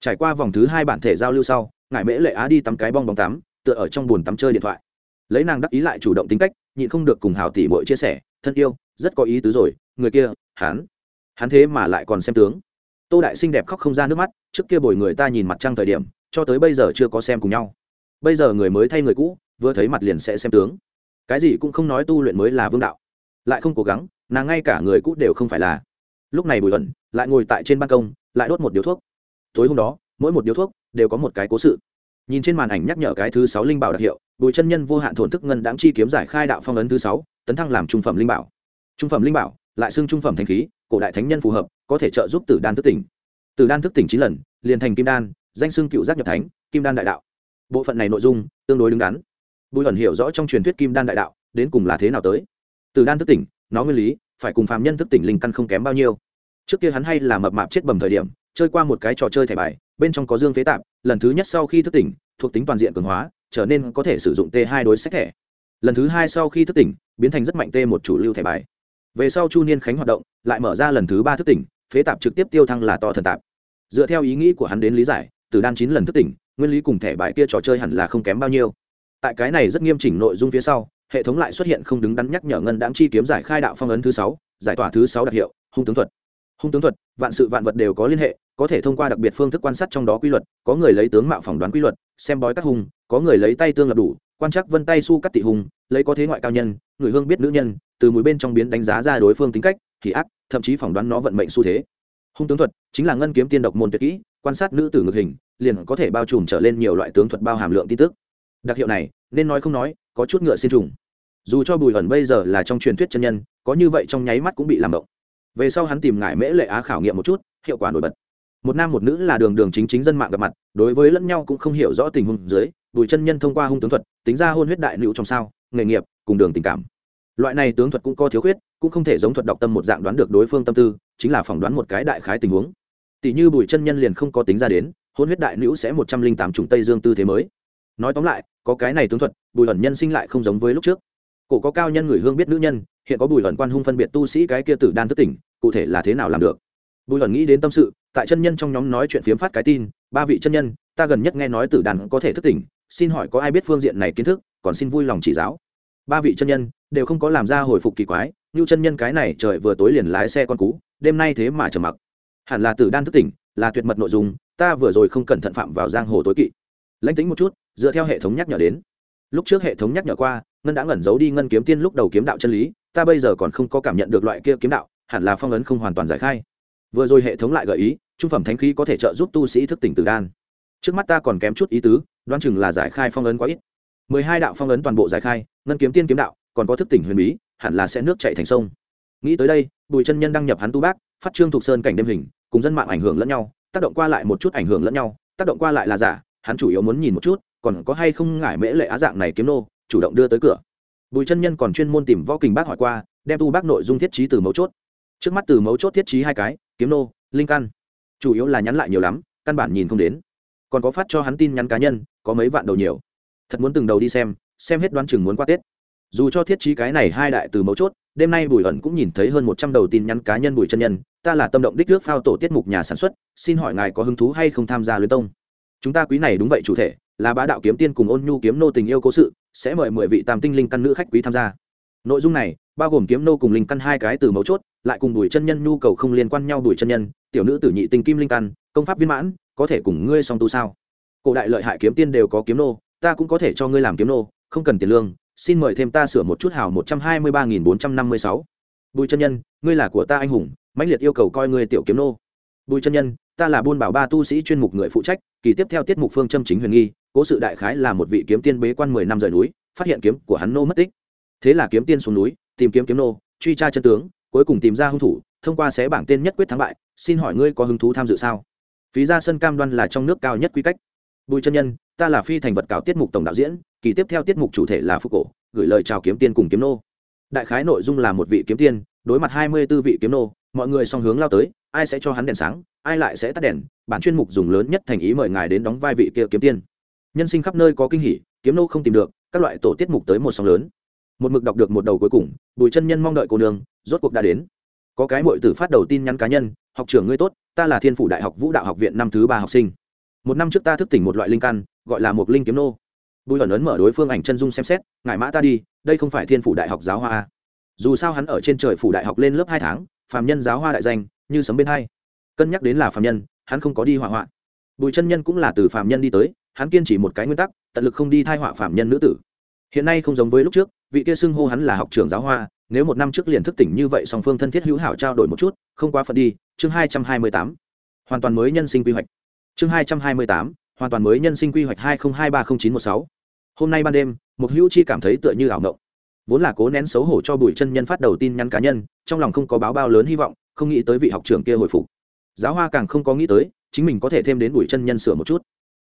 S1: Trải qua vòng thứ hai bản thể giao lưu sau ngại mễ lệ á đi tắm cái bong bóng tắm, tựa ở trong bồn tắm chơi điện thoại. Lấy nàng đắc ý lại chủ động tính cách, nhịn không được cùng hào tỷ bội chia sẻ, thân yêu, rất có ý tứ rồi, người kia, hắn hắn thế mà lại còn xem tướng. Tô đại xinh đẹp khóc không ra nước mắt, trước kia bồi người ta nhìn mặt trăng thời điểm, cho tới bây giờ chưa có xem cùng nhau. Bây giờ người mới thay người cũ, vừa thấy mặt liền sẽ xem tướng. Cái gì cũng không nói tu luyện mới là vương đạo lại không cố gắng, nàng ngay cả người cũ đều không phải là. Lúc này bùi luận lại ngồi tại trên ban công, lại đốt một điếu thuốc. Tối hôm đó, mỗi một điếu thuốc đều có một cái cố sự. Nhìn trên màn ảnh nhắc nhở cái thứ sáu linh bảo đặc hiệu, bùi chân nhân vô hạn thổn thức ngân đáng chi kiếm giải khai đạo phong ấn thứ sáu, tấn thăng làm trung phẩm linh bảo. Trung phẩm linh bảo, lại xưng trung phẩm thanh khí, cổ đại thánh nhân phù hợp, có thể trợ giúp tử đan thức tỉnh. Tử đan thức tỉnh chín lần, liền thành kim đan, danh xưng cựu giác nhập thánh, kim đan đại đạo. Bộ phận này nội dung tương đối đứng đắn. Bùi luận hiểu rõ trong truyền thuyết kim đan đại đạo, đến cùng là thế nào tới từ đan thức tỉnh, nó nguyên lý, phải cùng phạm nhân thức tỉnh linh căn không kém bao nhiêu. Trước kia hắn hay là mập mạp chết bầm thời điểm, chơi qua một cái trò chơi thẻ bài, bên trong có dương phế tạp, lần thứ nhất sau khi thức tỉnh, thuộc tính toàn diện cường hóa, trở nên có thể sử dụng t hai đối sách thẻ. Lần thứ hai sau khi thức tỉnh, biến thành rất mạnh t một chủ lưu thẻ bài. Về sau chu niên khánh hoạt động, lại mở ra lần thứ ba thức tỉnh, phế tạp trực tiếp tiêu thăng là to thần tạp. Dựa theo ý nghĩ của hắn đến lý giải, từ đan chín lần thức tỉnh, nguyên lý cùng thẻ bài kia trò chơi hẳn là không kém bao nhiêu. Tại cái này rất nghiêm chỉnh nội dung phía sau hệ thống lại xuất hiện không đứng đắn nhắc nhở ngân đáng chi kiếm giải khai đạo phong ấn thứ sáu, giải tỏa thứ sáu đặc hiệu, hung tướng thuật. Hung tướng thuật, vạn sự vạn vật đều có liên hệ, có thể thông qua đặc biệt phương thức quan sát trong đó quy luật, có người lấy tướng mạo phỏng đoán quy luật, xem bói các hung, có người lấy tay tương lập đủ, quan chắc vân tay su cắt tị hùng lấy có thế ngoại cao nhân, người hương biết nữ nhân, từ mũi bên trong biến đánh giá ra đối phương tính cách, thì ác, thậm chí phỏng đoán nó vận mệnh xu thế. Hung tướng thuật chính là ngân kiếm tiên độc môn tuyệt kỹ, quan sát nữ tử ngược hình, liền có thể bao trùm trở lên nhiều loại tướng thuật bao hàm lượng tin tức. Đặc hiệu này, nên nói không nói, có chút ngựa xin trùng dù cho bùi ẩn bây giờ là trong truyền thuyết chân nhân, có như vậy trong nháy mắt cũng bị làm động. Về sau hắn tìm ngại mễ lệ á khảo nghiệm một chút, hiệu quả nổi bật. Một nam một nữ là đường đường chính chính dân mạng gặp mặt, đối với lẫn nhau cũng không hiểu rõ tình huống dưới, bùi chân nhân thông qua hung tướng thuật, tính ra hôn huyết đại nữ trong sao, nghề nghiệp, cùng đường tình cảm. Loại này tướng thuật cũng có thiếu khuyết, cũng không thể giống thuật đọc tâm một dạng đoán được đối phương tâm tư, chính là phỏng đoán một cái đại khái tình huống. Tỷ như bùi chân nhân liền không có tính ra đến, hôn huyết đại nữ sẽ một trăm linh tám chủng tây dương tư thế mới. Nói tóm lại, có cái này tướng thuật, bùi ẩn nhân sinh lại không giống với lúc trước cổ có cao nhân người hương biết nữ nhân, hiện có bùi ẩn quan hung phân biệt tu sĩ cái kia tử đan thất tỉnh, cụ thể là thế nào làm được? Bùi ẩn nghĩ đến tâm sự, tại chân nhân trong nhóm nói chuyện phiếm phát cái tin, ba vị chân nhân, ta gần nhất nghe nói tử đàn có thể thức tỉnh, xin hỏi có ai biết phương diện này kiến thức, còn xin vui lòng chỉ giáo. Ba vị chân nhân đều không có làm ra hồi phục kỳ quái, như chân nhân cái này trời vừa tối liền lái xe con cú, đêm nay thế mà trầm mặc. Hẳn là tử đan thức tỉnh, là tuyệt mật nội dung, ta vừa rồi không cẩn thận phạm vào giang hồ tối kỵ. Lãnh tính một chút, dựa theo hệ thống nhắc nhở đến. Lúc trước hệ thống nhắc nhở qua ngân đã ngẩn giấu đi ngân kiếm tiên lúc đầu kiếm đạo chân lý, ta bây giờ còn không có cảm nhận được loại kia kiếm đạo, hẳn là phong ấn không hoàn toàn giải khai. Vừa rồi hệ thống lại gợi ý, trung phẩm thánh khí có thể trợ giúp tu sĩ thức tỉnh từ đan. Trước mắt ta còn kém chút ý tứ, đoán chừng là giải khai phong ấn quá ít. Mười hai đạo phong ấn toàn bộ giải khai, ngân kiếm tiên kiếm đạo, còn có thức tỉnh huyền bí, hẳn là sẽ nước chạy thành sông. Nghĩ tới đây, bùi chân nhân đăng nhập hắn tu bác, phát trương thuộc sơn cảnh đêm hình, cùng dân mạng ảnh hưởng lẫn nhau, tác động qua lại một chút ảnh hưởng lẫn nhau, tác động qua lại là giả, hắn chủ yếu muốn nhìn một chút, còn có hay không ngại mễ lệ á dạng này kiếm nô chủ động đưa tới cửa. Bùi chân nhân còn chuyên môn tìm võ kình bác hỏi qua, đem tu bác nội dung thiết trí từ mấu chốt. Trước mắt từ mấu chốt thiết trí hai cái, kiếm nô, linh căn. Chủ yếu là nhắn lại nhiều lắm, căn bản nhìn không đến. Còn có phát cho hắn tin nhắn cá nhân, có mấy vạn đầu nhiều. Thật muốn từng đầu đi xem xem hết đoán chừng muốn qua tết. Dù cho thiết trí cái này hai đại từ mấu chốt, đêm nay bùi ẩn cũng nhìn thấy hơn một trăm đầu tin nhắn cá nhân bùi chân nhân, ta là tâm động đích nước phao tổ tiết mục nhà sản xuất, xin hỏi ngài có hứng thú hay không tham gia luyến tông? Chúng ta quý này đúng vậy chủ thể là bá đạo kiếm tiên cùng ôn nhu kiếm nô tình yêu cố sự, sẽ mời mười vị tam tinh linh căn nữ khách quý tham gia. Nội dung này bao gồm kiếm nô cùng linh căn hai cái từ mấu chốt, lại cùng đuổi chân nhân nhu cầu không liên quan nhau đuổi chân nhân, tiểu nữ tử nhị tình kim linh căn, công pháp viên mãn, có thể cùng ngươi song tu sao? Cổ đại lợi hại kiếm tiên đều có kiếm nô, ta cũng có thể cho ngươi làm kiếm nô, không cần tiền lương, xin mời thêm ta sửa một chút hào một trăm hai mươi ba nghìn bốn trăm năm mươi sáu. Bùi chân nhân, ngươi là của ta anh hùng, mãnh liệt yêu cầu coi ngươi tiểu kiếm nô. Bùi chân nhân, ta là buôn bảo ba tu sĩ chuyên mục người phụ trách, kỳ tiếp theo tiết mục phương châm chính huyền nghi cố sự đại khái là một vị kiếm tiên bế quan mười năm rời núi, phát hiện kiếm của hắn nô mất tích. Thế là kiếm tiên xuống núi, tìm kiếm kiếm nô, truy tra chân tướng, cuối cùng tìm ra hung thủ, thông qua xé bảng tên nhất quyết thắng bại, xin hỏi ngươi có hứng thú tham dự sao? Phí ra sân cam đoan là trong nước cao nhất quy cách. Bùi chân nhân, ta là phi thành vật cảo tiết mục tổng đạo diễn, kỳ tiếp theo tiết mục chủ thể là phúc cổ, gửi lời chào kiếm tiên cùng kiếm nô. Đại khái nội dung là một vị kiếm tiên, đối mặt hai mươi b ố vị kiếm nô, mọi người song hướng lao tới, ai sẽ cho hắn đèn sáng, ai lại sẽ tắt đèn, bản chuyên mục dùng lớn nhất thành ý mời ngài đến đóng vai vị kia kiếm tiên nhân sinh khắp nơi có kinh hỉ, kiếm nô không tìm được, các loại tổ tiết mục tới một sóng lớn. Một mực đọc được một đầu cuối cùng, bùi chân nhân mong đợi cô nương, rốt cuộc đã đến. Có cái mội tử phát đầu tin nhắn cá nhân, học trưởng ngươi tốt, ta là thiên phủ đại học vũ đạo học viện năm thứ ba học sinh. Một năm trước ta thức tỉnh một loại linh căn, gọi là một linh kiếm nô. Bùi ẩn ấn mở đối phương ảnh chân dung xem xét ngại mã ta đi, đây không phải thiên phủ đại học giáo hoa a. Dù sao hắn ở trên trời phủ đại học lên lớp hai tháng, phàm nhân giáo hoa đại danh, như sấm bên hai. Cân nhắc đến là phàm nhân, hắn không có đi hỏa hoạn. Bùi chân nhân cũng là từ phàm nhân đi tới hắn kiên chỉ một cái nguyên tắc, tận lực không đi thai họa phạm nhân nữ tử. Hiện nay không giống với lúc trước, vị kia xưng hô hắn là học trưởng giáo hoa, nếu một năm trước liền thức tỉnh như vậy song phương thân thiết hữu hảo trao đổi một chút, không quá phận đi, chương hai trăm hai mươi tám. Hoàn toàn mới nhân sinh quy hoạch. Chương hai trăm hai mươi tám, hoàn toàn mới nhân sinh quy hoạch hai nghìn hai ba không chín một sáu. Hôm nay ban đêm, một hữu chi cảm thấy tựa như ảo ngộng vốn là cố nén xấu hổ cho bùi chân nhân phát đầu tin nhắn cá nhân, trong lòng không có báo bao lớn hy vọng, không nghĩ tới vị học trưởng kia hồi phục. Giáo hoa càng không có nghĩ tới, chính mình có thể thêm đến bùi chân nhân sửa một chút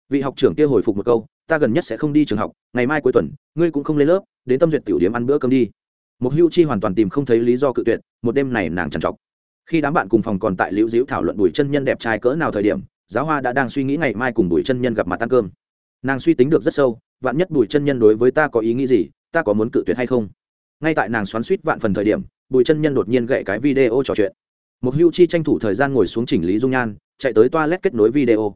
S1: vị học trưởng kia hồi phục một câu, ta gần nhất sẽ không đi trường học, ngày mai cuối tuần, ngươi cũng không lên lớp, đến tâm duyệt tiểu điểm ăn bữa cơm đi. Một hưu chi hoàn toàn tìm không thấy lý do cự tuyệt, một đêm này nàng trằn trọc. Khi đám bạn cùng phòng còn tại liễu diễu thảo luận bùi chân nhân đẹp trai cỡ nào thời điểm, giáo hoa đã đang suy nghĩ ngày mai cùng bùi chân nhân gặp mặt ăn cơm. Nàng suy tính được rất sâu, vạn nhất bùi chân nhân đối với ta có ý nghĩ gì, ta có muốn cự tuyệt hay không? Ngay tại nàng xoắn suýt vạn phần thời điểm bùi chân nhân đột nhiên gậy cái video trò chuyện. Một hưu chi tranh thủ thời gian ngồi xuống chỉnh lý dung nhan, chạy tới toa lét kết nối video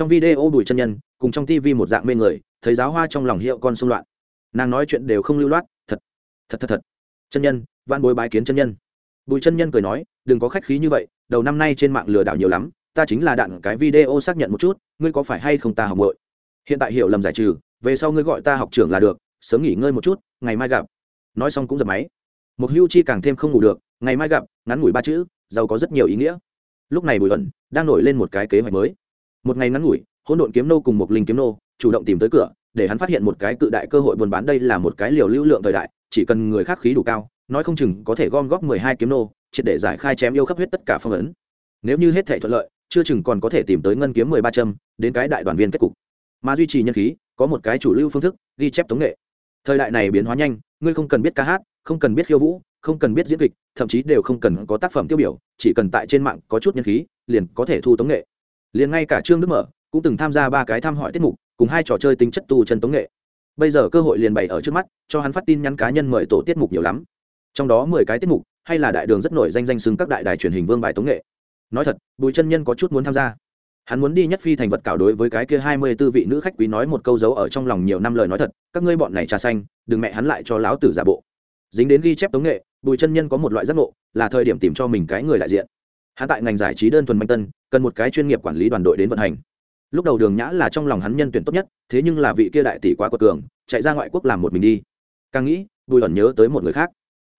S1: trong video bùi chân nhân, cùng trong tv một dạng mê người, thấy giáo hoa trong lòng hiệu con xung loạn. Nàng nói chuyện đều không lưu loát, thật thật thật thật. Chân nhân van bối bái kiến chân nhân. Bùi chân nhân cười nói, đừng có khách khí như vậy, đầu năm nay trên mạng lừa đảo nhiều lắm, ta chính là đạn cái video xác nhận một chút, ngươi có phải hay không ta học bội hiện tại hiểu lầm giải trừ, về sau ngươi gọi ta học trưởng là được, sớm nghỉ ngơi một chút, ngày mai gặp. Nói xong cũng dập máy. Một hưu chi càng thêm không ngủ được, ngày mai gặp, ngắn ngủi ba chữ, giàu có rất nhiều ý nghĩa. Lúc này bùi ẩn đang nổi lên một cái kế hoạch mới một ngày ngắn ngủi, hỗn độn kiếm nô cùng một linh kiếm nô chủ động tìm tới cửa, để hắn phát hiện một cái cự đại cơ hội buôn bán đây là một cái liều lưu lượng thời đại, chỉ cần người khác khí đủ cao, nói không chừng có thể gom góp mười hai kiếm nô, triệt để giải khai chém yêu khắp huyết tất cả phong ấn. Nếu như hết thể thuận lợi, chưa chừng còn có thể tìm tới ngân kiếm mười ba châm, đến cái đại đoàn viên kết cục. Mà duy trì nhân khí, có một cái chủ lưu phương thức, ghi chép tống nghệ. Thời đại này biến hóa nhanh, ngươi không cần biết ca hát, không cần biết khiêu vũ, không cần biết diễn kịch, thậm chí đều không cần có tác phẩm tiêu biểu, chỉ cần tại trên mạng có chút nhân khí, liền có thể thu tống nghệ liền ngay cả trương đức mở cũng từng tham gia ba cái thăm hỏi tiết mục cùng hai trò chơi tính chất tu chân tống nghệ bây giờ cơ hội liền bày ở trước mắt cho hắn phát tin nhắn cá nhân mời tổ tiết mục nhiều lắm trong đó mười cái tiết mục hay là đại đường rất nổi danh danh xưng các đại đài truyền hình vương bài tống nghệ nói thật bùi chân nhân có chút muốn tham gia hắn muốn đi nhất phi thành vật cảo đối với cái kia hai mươi tư vị nữ khách quý nói một câu giấu ở trong lòng nhiều năm lời nói thật các ngươi bọn này trà xanh đừng mẹ hắn lại cho lão tử giả bộ dính đến ghi chép tống nghệ bùi chân nhân có một loại giác ngộ là thời điểm tìm cho mình cái người đại diện hắn tại ngành giải trí đơn thuần manh tân cần một cái chuyên nghiệp quản lý đoàn đội đến vận hành. Lúc đầu đường nhã là trong lòng hắn nhân tuyển tốt nhất, thế nhưng là vị kia đại tỷ quá quật cường, chạy ra ngoại quốc làm một mình đi. Càng nghĩ, bùi ẩn nhớ tới một người khác.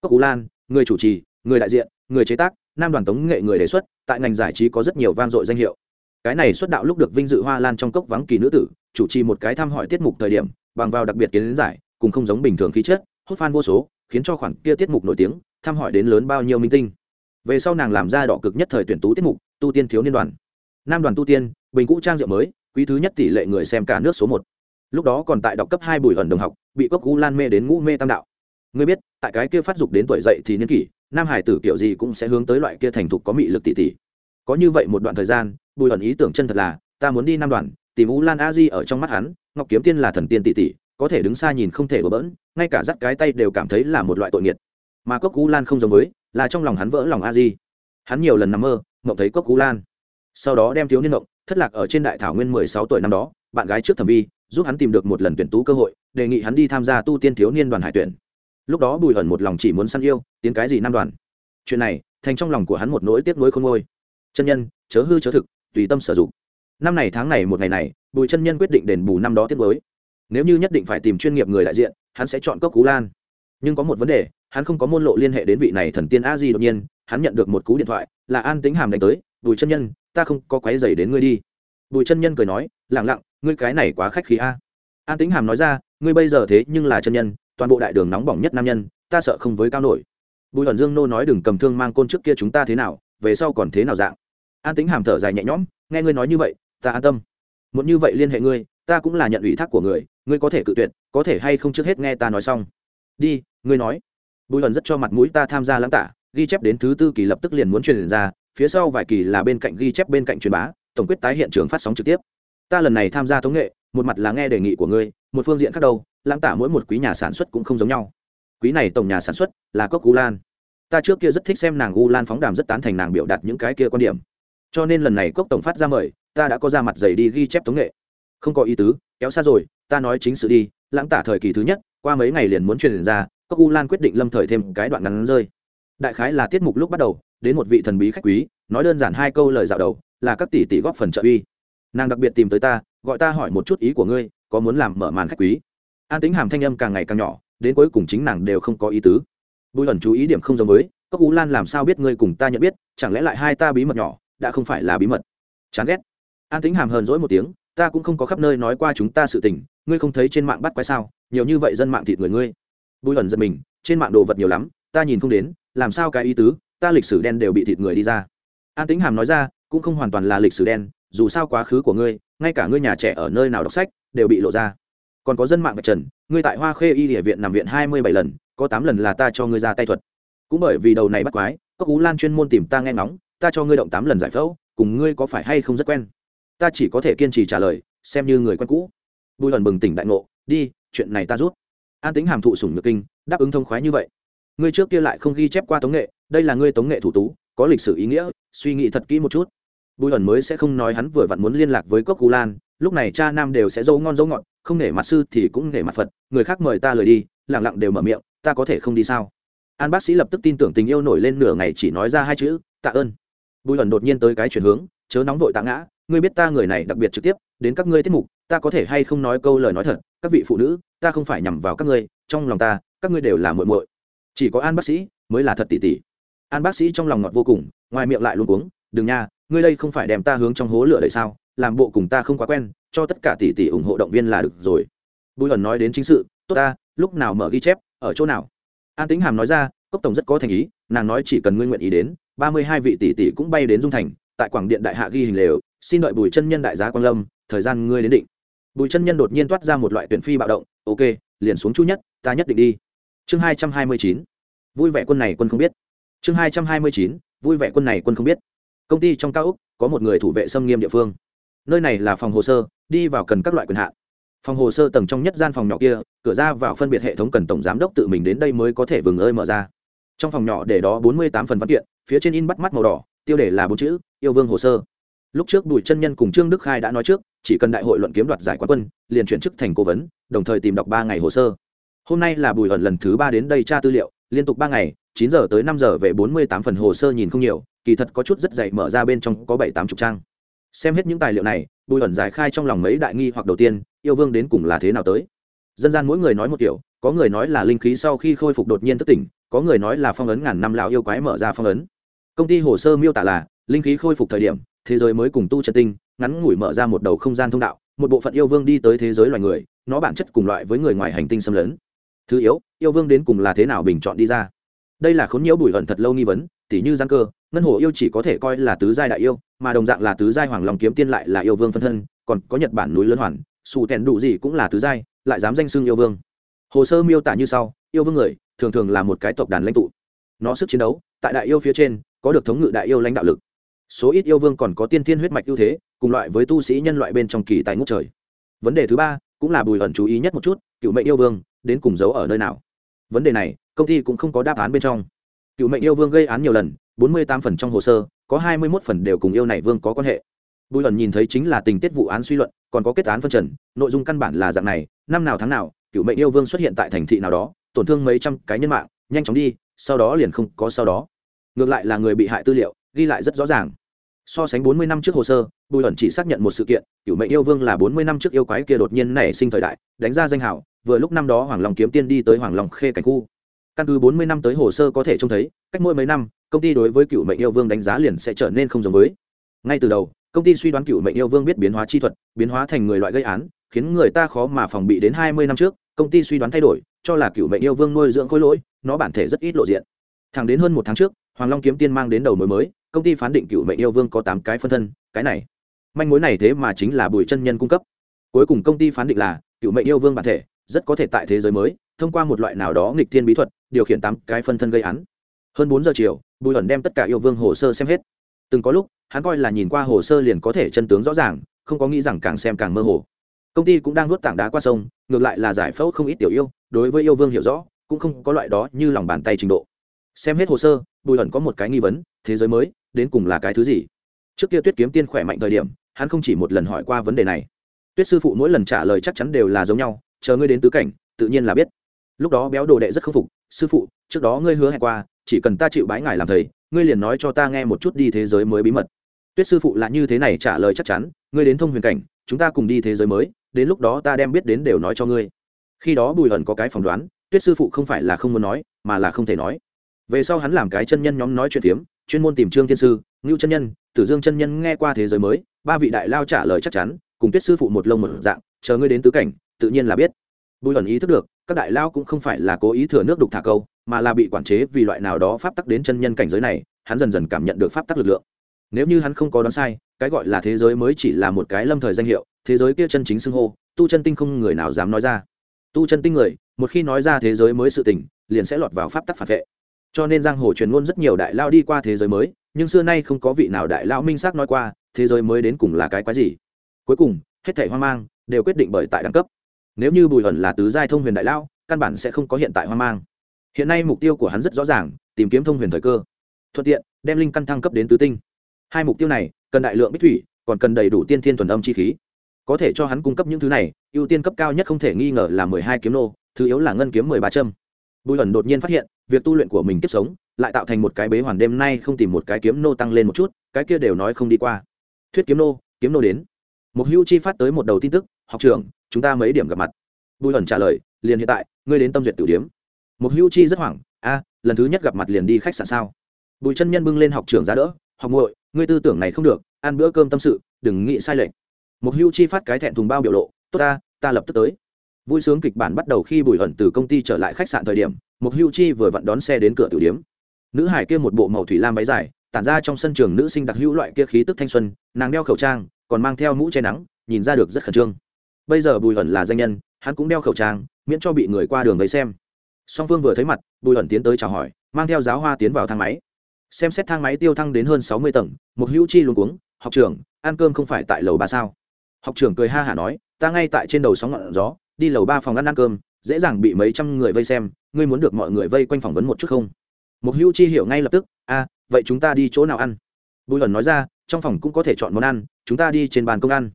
S1: Cốc cú lan, người chủ trì, người đại diện, người chế tác, nam đoàn tống nghệ người đề xuất, tại ngành giải trí có rất nhiều vang dội danh hiệu. Cái này xuất đạo lúc được vinh dự hoa lan trong cốc vắng kỳ nữ tử, chủ trì một cái thăm hỏi tiết mục thời điểm, bằng vào đặc biệt kiến giải, cùng không giống bình thường khí chất, hút fan vô số, khiến cho khoản kia tiết mục nổi tiếng, thăm hỏi đến lớn bao nhiêu minh tinh. Về sau nàng làm ra đỏ cực nhất thời tuyển tú tiết mục tu tiên thiếu niên đoàn. Nam đoàn tu tiên, bình cũ trang rượu mới, quý thứ nhất tỷ lệ người xem cả nước số một. Lúc đó còn tại đọc cấp hai bùi ẩn đồng học, bị cốc cú lan mê đến ngũ mê tam đạo. Ngươi biết, tại cái kia phát dục đến tuổi dậy thì niên kỷ, nam hải tử kiểu gì cũng sẽ hướng tới loại kia thành thục có mị lực tỷ tỷ. Có như vậy một đoạn thời gian, bùi ẩn ý tưởng chân thật là, ta muốn đi nam đoàn, tìm u lan a di ở trong mắt hắn, ngọc kiếm tiên là thần tiên tỷ tỷ, có thể đứng xa nhìn không thể bỡ bỡn, ngay cả dắt cái tay đều cảm thấy là một loại tội nghiệt. Mà cốc cú lan không giống với, là trong lòng hắn vỡ lòng a di. Hắn nhiều lần nằm mơ mộng thấy cốc cú lan. Sau đó đem thiếu niên mộng thất lạc ở trên đại thảo nguyên mười sáu tuổi năm đó, bạn gái trước thẩm vi, giúp hắn tìm được một lần tuyển tú cơ hội, đề nghị hắn đi tham gia tu tiên thiếu niên đoàn hải tuyển. Lúc đó bùi ẩn một lòng chỉ muốn săn yêu, tiến cái gì nam đoàn. Chuyện này, thành trong lòng của hắn một nỗi tiếc nuối không ngôi chân nhân, chớ hư chớ thực, tùy tâm sử dụng. Năm này tháng này một ngày này, bùi chân nhân quyết định đền bù năm đó tiếc nuối. Nếu như nhất định phải tìm chuyên nghiệp người đại diện, hắn sẽ chọn cốc cú lan. Nhưng có một vấn đề, hắn không có môn lộ liên hệ đến vị này thần tiên a di đột nhiên hắn nhận được một cú điện thoại, là an tính hàm đánh tới, bùi chân nhân, ta không có quái dày đến ngươi đi. Bùi chân nhân cười nói, lẳng lặng, ngươi cái này quá khách khí a. An tính hàm nói ra, ngươi bây giờ thế nhưng là chân nhân, toàn bộ đại đường nóng bỏng nhất nam nhân, ta sợ không với cao nổi. Bùi Hận dương nô nói, đừng cầm thương mang côn trước kia chúng ta thế nào, về sau còn thế nào dạng. An tính hàm thở dài nhẹ nhõm, nghe ngươi nói như vậy, ta an tâm. Muốn như vậy liên hệ ngươi, ta cũng là nhận ủy thác của người, ngươi có thể cự tuyệt, có thể hay không trước hết nghe ta nói xong. Đi, ngươi nói. Bùi Hận rất cho mặt mũi, ta tham gia lãng tả ghi chép đến thứ tư kỳ lập tức liền muốn truyền ra, phía sau vài kỳ là bên cạnh ghi chép bên cạnh truyền bá, tổng quyết tái hiện trường phát sóng trực tiếp. Ta lần này tham gia tống nghệ, một mặt là nghe đề nghị của ngươi, một phương diện khác đâu, lãng tả mỗi một quý nhà sản xuất cũng không giống nhau. Quý này tổng nhà sản xuất là cốc u lan. Ta trước kia rất thích xem nàng u lan phóng đàm rất tán thành nàng biểu đạt những cái kia quan điểm. Cho nên lần này cốc tổng phát ra mời, ta đã có ra mặt giày đi ghi chép tống nghệ. Không có ý tứ, kéo xa rồi, ta nói chính sự đi, lãng tả thời kỳ thứ nhất, qua mấy ngày liền muốn truyền ra, cốc u lan quyết định lâm thời thêm cái đoạn ngắn rơi đại khái là tiết mục lúc bắt đầu, đến một vị thần bí khách quý, nói đơn giản hai câu lời dạo đầu, là các tỷ tỷ góp phần trợ uy. Nàng đặc biệt tìm tới ta, gọi ta hỏi một chút ý của ngươi, có muốn làm mở màn khách quý? An tính hàm thanh âm càng ngày càng nhỏ, đến cuối cùng chính nàng đều không có ý tứ. Bùi ẩn chú ý điểm không giống với các cú lan làm sao biết ngươi cùng ta nhận biết, chẳng lẽ lại hai ta bí mật nhỏ, đã không phải là bí mật? Chán ghét. An tính hàm hờn dỗi một tiếng, ta cũng không có khắp nơi nói qua chúng ta sự tình, ngươi không thấy trên mạng bắt quái sao, nhiều như vậy dân mạng thịt người ngươi. Bùi ẩn giật mình, trên mạng đồ vật nhiều lắm, ta nhìn không đến làm sao cái ý tứ, ta lịch sử đen đều bị thịt người đi ra. An tính hàm nói ra, cũng không hoàn toàn là lịch sử đen, dù sao quá khứ của ngươi, ngay cả ngươi nhà trẻ ở nơi nào đọc sách, đều bị lộ ra. Còn có dân mạng vạch trần, ngươi tại hoa khê y địa viện nằm viện hai mươi bảy lần, có tám lần là ta cho ngươi ra tay thuật. Cũng bởi vì đầu này bắt quái các cú lan chuyên môn tìm ta nghe ngóng, ta cho ngươi động tám lần giải phẫu, cùng ngươi có phải hay không rất quen? Ta chỉ có thể kiên trì trả lời, xem như người quen cũ. Bùi ẩn bừng tỉnh đại ngộ, đi, chuyện này ta rút. An tính hàm thụ sủng nhược kinh, đáp ứng thông khoái như vậy ngươi trước kia lại không ghi chép qua tống nghệ, đây là ngươi tống nghệ thủ tú, có lịch sử ý nghĩa, suy nghĩ thật kỹ một chút. Bùi ẩn mới sẽ không nói hắn vừa vặn muốn liên lạc với cốc cú lan, lúc này cha nam đều sẽ dâu ngon dâu ngọt, không nể mặt sư thì cũng nể mặt phật, người khác mời ta lời đi lẳng lặng đều mở miệng, ta có thể không đi sao? An bác sĩ lập tức tin tưởng tình yêu nổi lên nửa ngày chỉ nói ra hai chữ, tạ ơn. Bùi ẩn đột nhiên tới cái chuyển hướng, chớ nóng vội tạ ngã, ngươi biết ta người này đặc biệt trực tiếp, đến các ngươi tiết mục, ta có thể hay không nói câu lời nói thật, các vị phụ nữ, ta không phải nhằm vào các ngươi, trong lòng ta, các ngươi đều là muội muội chỉ có an bác sĩ mới là thật tỷ tỷ an bác sĩ trong lòng ngọt vô cùng, ngoài miệng lại luôn cuống, đừng nha, ngươi đây không phải đem ta hướng trong hố lửa đầy sao? Làm bộ cùng ta không quá quen, cho tất cả tỷ tỷ ủng hộ động viên là được rồi. Bùi ẩn nói đến chính sự, tốt ta, lúc nào mở ghi chép, ở chỗ nào? An tính hàm nói ra, cốc tổng rất có thành ý, nàng nói chỉ cần ngươi nguyện ý đến, ba mươi hai vị tỷ tỷ cũng bay đến dung thành, tại quảng điện đại hạ ghi hình lều, xin đợi bùi chân nhân đại giá quan lâm, thời gian ngươi đến định. Bùi chân nhân đột nhiên toát ra một loại tuyển phi bạo động, ok, liền xuống chu nhất, ta nhất định đi chương hai trăm hai mươi chín. Vui vẻ quân này quân không biết. Chương hai trăm hai mươi chín, vui vẻ quân này quân không biết. Công ty trong cao úc có một người thủ vệ xâm nghiêm địa phương. Nơi này là phòng hồ sơ, đi vào cần các loại quyền hạn. Phòng hồ sơ tầng trong nhất gian phòng nhỏ kia, cửa ra vào phân biệt hệ thống cần tổng giám đốc tự mình đến đây mới có thể vừng ơi mở ra. Trong phòng nhỏ để đó bốn mươi tám phần văn kiện, phía trên in bắt mắt màu đỏ, tiêu đề là bốn chữ, yêu vương hồ sơ. Lúc trước bùi chân nhân cùng trương đức khai đã nói trước, chỉ cần đại hội luận kiếm đoạt giải quán quân, liền chuyển chức thành cố vấn, đồng thời tìm đọc ba ngày hồ sơ hôm nay là bùi ẩn lần thứ ba đến đây tra tư liệu, liên tục ba ngày, chín giờ tới năm giờ về bốn mươi tám phần hồ sơ nhìn không nhiều, kỳ thật có chút rất dày mở ra bên trong có bảy tám chục trang. Xem hết những tài liệu này bùi ẩn giải khai trong lòng mấy đại nghi hoặc đầu tiên, yêu vương đến cùng là thế nào tới? Dân gian mỗi người nói một kiểu, có người nói là linh khí sau khi khôi phục đột nhiên thức tỉnh, có người nói là phong ấn ngàn năm lão yêu quái mở ra phong ấn. Công ty hồ sơ miêu tả là, linh khí khôi phục thời điểm, thế giới mới cùng tu chân tinh, ngắn ngủi mở ra một đầu không gian thông đạo, một bộ phận yêu vương đi tới thế giới loài người, nó bản chất cùng loại với người ngoài hành tinh xâm lấn thứ yếu, yêu vương đến cùng là thế nào bình chọn đi ra? Đây là khốn nhiễu bùi ẩn thật lâu nghi vấn, tỉ như giang cơ, ngân hồ yêu chỉ có thể coi là tứ giai đại yêu, mà đồng dạng là tứ giai hoàng long kiếm tiên lại là yêu vương phân thân, còn có nhật bản núi lớn hoàn xù thèn đủ gì cũng là tứ giai, lại dám danh xưng yêu vương. Hồ sơ miêu tả như sau, yêu vương người, thường thường là một cái tộc đàn lãnh tụ. Nó sức chiến đấu, tại đại yêu phía trên, có được thống ngự đại yêu lãnh đạo lực. Số ít yêu vương còn có tiên thiên huyết mạch ưu thế, cùng loại với tu sĩ nhân loại bên trong kỳ tài ngũ trời. Vấn đề thứ ba, cũng là bùi ẩn chú ý nhất một chút cựu mệnh yêu vương đến cùng giấu ở nơi nào? Vấn đề này, công ty cũng không có đáp án bên trong. Cựu mệnh yêu vương gây án nhiều lần, bốn mươi tám phần trong hồ sơ, có hai mươi một phần đều cùng yêu này vương có quan hệ. Bùi luận nhìn thấy chính là tình tiết vụ án suy luận, còn có kết án phân trần, nội dung căn bản là dạng này, năm nào tháng nào, cựu mệnh yêu vương xuất hiện tại thành thị nào đó, tổn thương mấy trăm cái nhân mạng, nhanh chóng đi, sau đó liền không có sau đó. Ngược lại là người bị hại tư liệu, ghi lại rất rõ ràng. So sánh bốn mươi năm trước hồ sơ, bùi luận chỉ xác nhận một sự kiện, cựu mệnh yêu vương là bốn mươi năm trước yêu quái kia đột nhiên nảy sinh thời đại, đánh ra danh hảo vừa lúc năm đó hoàng long kiếm tiên đi tới hoàng long khê cảnh khu. Căn cứ bốn mươi năm tới hồ sơ có thể trông thấy, cách mỗi mấy năm, công ty đối với cựu mệnh yêu vương đánh giá liền sẽ trở nên không giống với. Ngay từ đầu, công ty suy đoán cựu mệnh yêu vương biết biến hóa chi thuật, biến hóa thành người loại gây án, khiến người ta khó mà phòng bị đến hai mươi năm trước, công ty suy đoán thay đổi, cho là cựu mệnh yêu vương nuôi dưỡng khối lỗi, nó bản thể rất ít lộ diện. Thẳng đến hơn một tháng trước, hoàng long kiếm tiên mang đến đầu mối mới, công ty phán định cựu mệnh yêu vương có tám cái phân thân, cái này. Manh mối này thế mà chính là bùi chân nhân cung cấp. Cuối cùng công ty phán định là cựu mệnh yêu vương bản thể rất có thể tại thế giới mới, thông qua một loại nào đó nghịch thiên bí thuật, điều khiển tám cái phân thân gây án. Hơn bốn giờ chiều, bùi ẩn đem tất cả yêu vương hồ sơ xem hết. Từng có lúc, hắn coi là nhìn qua hồ sơ liền có thể chân tướng rõ ràng, không có nghĩ rằng càng xem càng mơ hồ. Công ty cũng đang nuốt tảng đá qua sông, ngược lại là giải phẫu không ít tiểu yêu, đối với yêu vương hiểu rõ, cũng không có loại đó như lòng bàn tay trình độ. Xem hết hồ sơ, bùi ẩn có một cái nghi vấn, thế giới mới, đến cùng là cái thứ gì? Trước kia tuyết kiếm tiên khỏe mạnh thời điểm, hắn không chỉ một lần hỏi qua vấn đề này. Tuyết sư phụ mỗi lần trả lời chắc chắn đều là giống nhau chờ ngươi đến tứ cảnh, tự nhiên là biết. Lúc đó béo đồ đệ rất khâm phục, sư phụ, trước đó ngươi hứa hẹn qua, chỉ cần ta chịu bái ngài làm thầy, ngươi liền nói cho ta nghe một chút đi thế giới mới bí mật. Tuyết sư phụ là như thế này trả lời chắc chắn, ngươi đến thông huyền cảnh, chúng ta cùng đi thế giới mới, đến lúc đó ta đem biết đến đều nói cho ngươi. Khi đó bùi ẩn có cái phỏng đoán, tuyết sư phụ không phải là không muốn nói, mà là không thể nói. Về sau hắn làm cái chân nhân nhóm nói chuyện phiếm, chuyên môn tìm trương thiên sư, ngưu chân nhân, tử dương chân nhân nghe qua thế giới mới, ba vị đại lao trả lời chắc chắn, cùng tuyết sư phụ một lông một dạng, chờ ngươi đến tứ cảnh tự nhiên là biết. Bùi ẩn ý thức được, các đại lao cũng không phải là cố ý thừa nước đục thả câu, mà là bị quản chế vì loại nào đó pháp tắc đến chân nhân cảnh giới này, hắn dần dần cảm nhận được pháp tắc lực lượng. Nếu như hắn không có đoán sai, cái gọi là thế giới mới chỉ là một cái lâm thời danh hiệu, thế giới kia chân chính xưng hô, tu chân tinh không người nào dám nói ra. Tu chân tinh người, một khi nói ra thế giới mới sự tình, liền sẽ lọt vào pháp tắc phản vệ. Cho nên giang hồ truyền ngôn rất nhiều đại lao đi qua thế giới mới, nhưng xưa nay không có vị nào đại lao minh xác nói qua, thế giới mới đến cùng là cái quái gì. Cuối cùng, hết thể hoang mang đều quyết định bởi tại đẳng cấp nếu như bùi ẩn là tứ giai thông huyền đại lao căn bản sẽ không có hiện tại hoang mang. Hiện nay mục tiêu của hắn rất rõ ràng, tìm kiếm thông huyền thời cơ. Thuận tiện, đem linh căn thăng cấp đến tứ tinh. Hai mục tiêu này, cần đại lượng bích thủy, còn cần đầy đủ tiên thiên thuần âm chi khí. Có thể cho hắn cung cấp những thứ này, ưu tiên cấp cao nhất không thể nghi ngờ là mười hai kiếm nô, thứ yếu là ngân kiếm mười ba trâm. bùi ẩn đột nhiên phát hiện, việc tu luyện của mình kiếp sống, lại tạo thành một cái bế hoàn đêm nay không tìm một cái kiếm nô tăng lên một chút, cái kia đều nói không đi qua. Thuyết kiếm nô kiếm nô đến. Một hưu chi phát tới một đầu tin tức học trưởng, chúng ta mấy điểm gặp mặt? Bùi ẩn trả lời, liền hiện tại, ngươi đến tâm duyệt tử điếm. Một hưu chi rất hoảng, a, lần thứ nhất gặp mặt liền đi khách sạn sao? Bùi chân nhân bưng lên học trưởng giá đỡ, học ngội ngươi tư tưởng này không được, ăn bữa cơm tâm sự, đừng nghĩ sai lệch. Một hưu chi phát cái thẹn thùng bao biểu lộ, tốt ta ta lập tức tới. Vui sướng kịch bản bắt đầu khi bùi ẩn từ công ty trở lại khách sạn thời điểm, một hưu chi vừa vặn đón xe đến cửa tử điếm. Nữ hải kia một bộ màu thủy lam váy dài, tản ra trong sân trường nữ sinh đặc hữu loại kia khí tức thanh xuân, nàng đeo khẩu trang, còn mang theo mũ che nắng, nhìn ra được rất khẩn trương bây giờ bùi ẩn là danh nhân, hắn cũng đeo khẩu trang, miễn cho bị người qua đường lấy xem. Song phương vừa thấy mặt, bùi ẩn tiến tới chào hỏi, mang theo giáo hoa tiến vào thang máy. Xem xét thang máy tiêu thăng đến hơn sáu mươi tầng, một hữu chi luôn cuống, học trưởng, ăn cơm không phải tại lầu ba sao? Học trưởng cười ha hả nói, ta ngay tại trên đầu sóng ngọn gió, đi lầu ba phòng ăn ăn cơm, dễ dàng bị mấy trăm người vây xem, ngươi muốn được mọi người vây quanh phỏng vấn một chút không? Một hữu chi hiểu ngay lập tức a vậy chúng ta đi chỗ nào ăn? Bùi ẩn nói ra, trong phòng cũng có thể chọn món ăn, chúng ta đi trên bàn công ăn.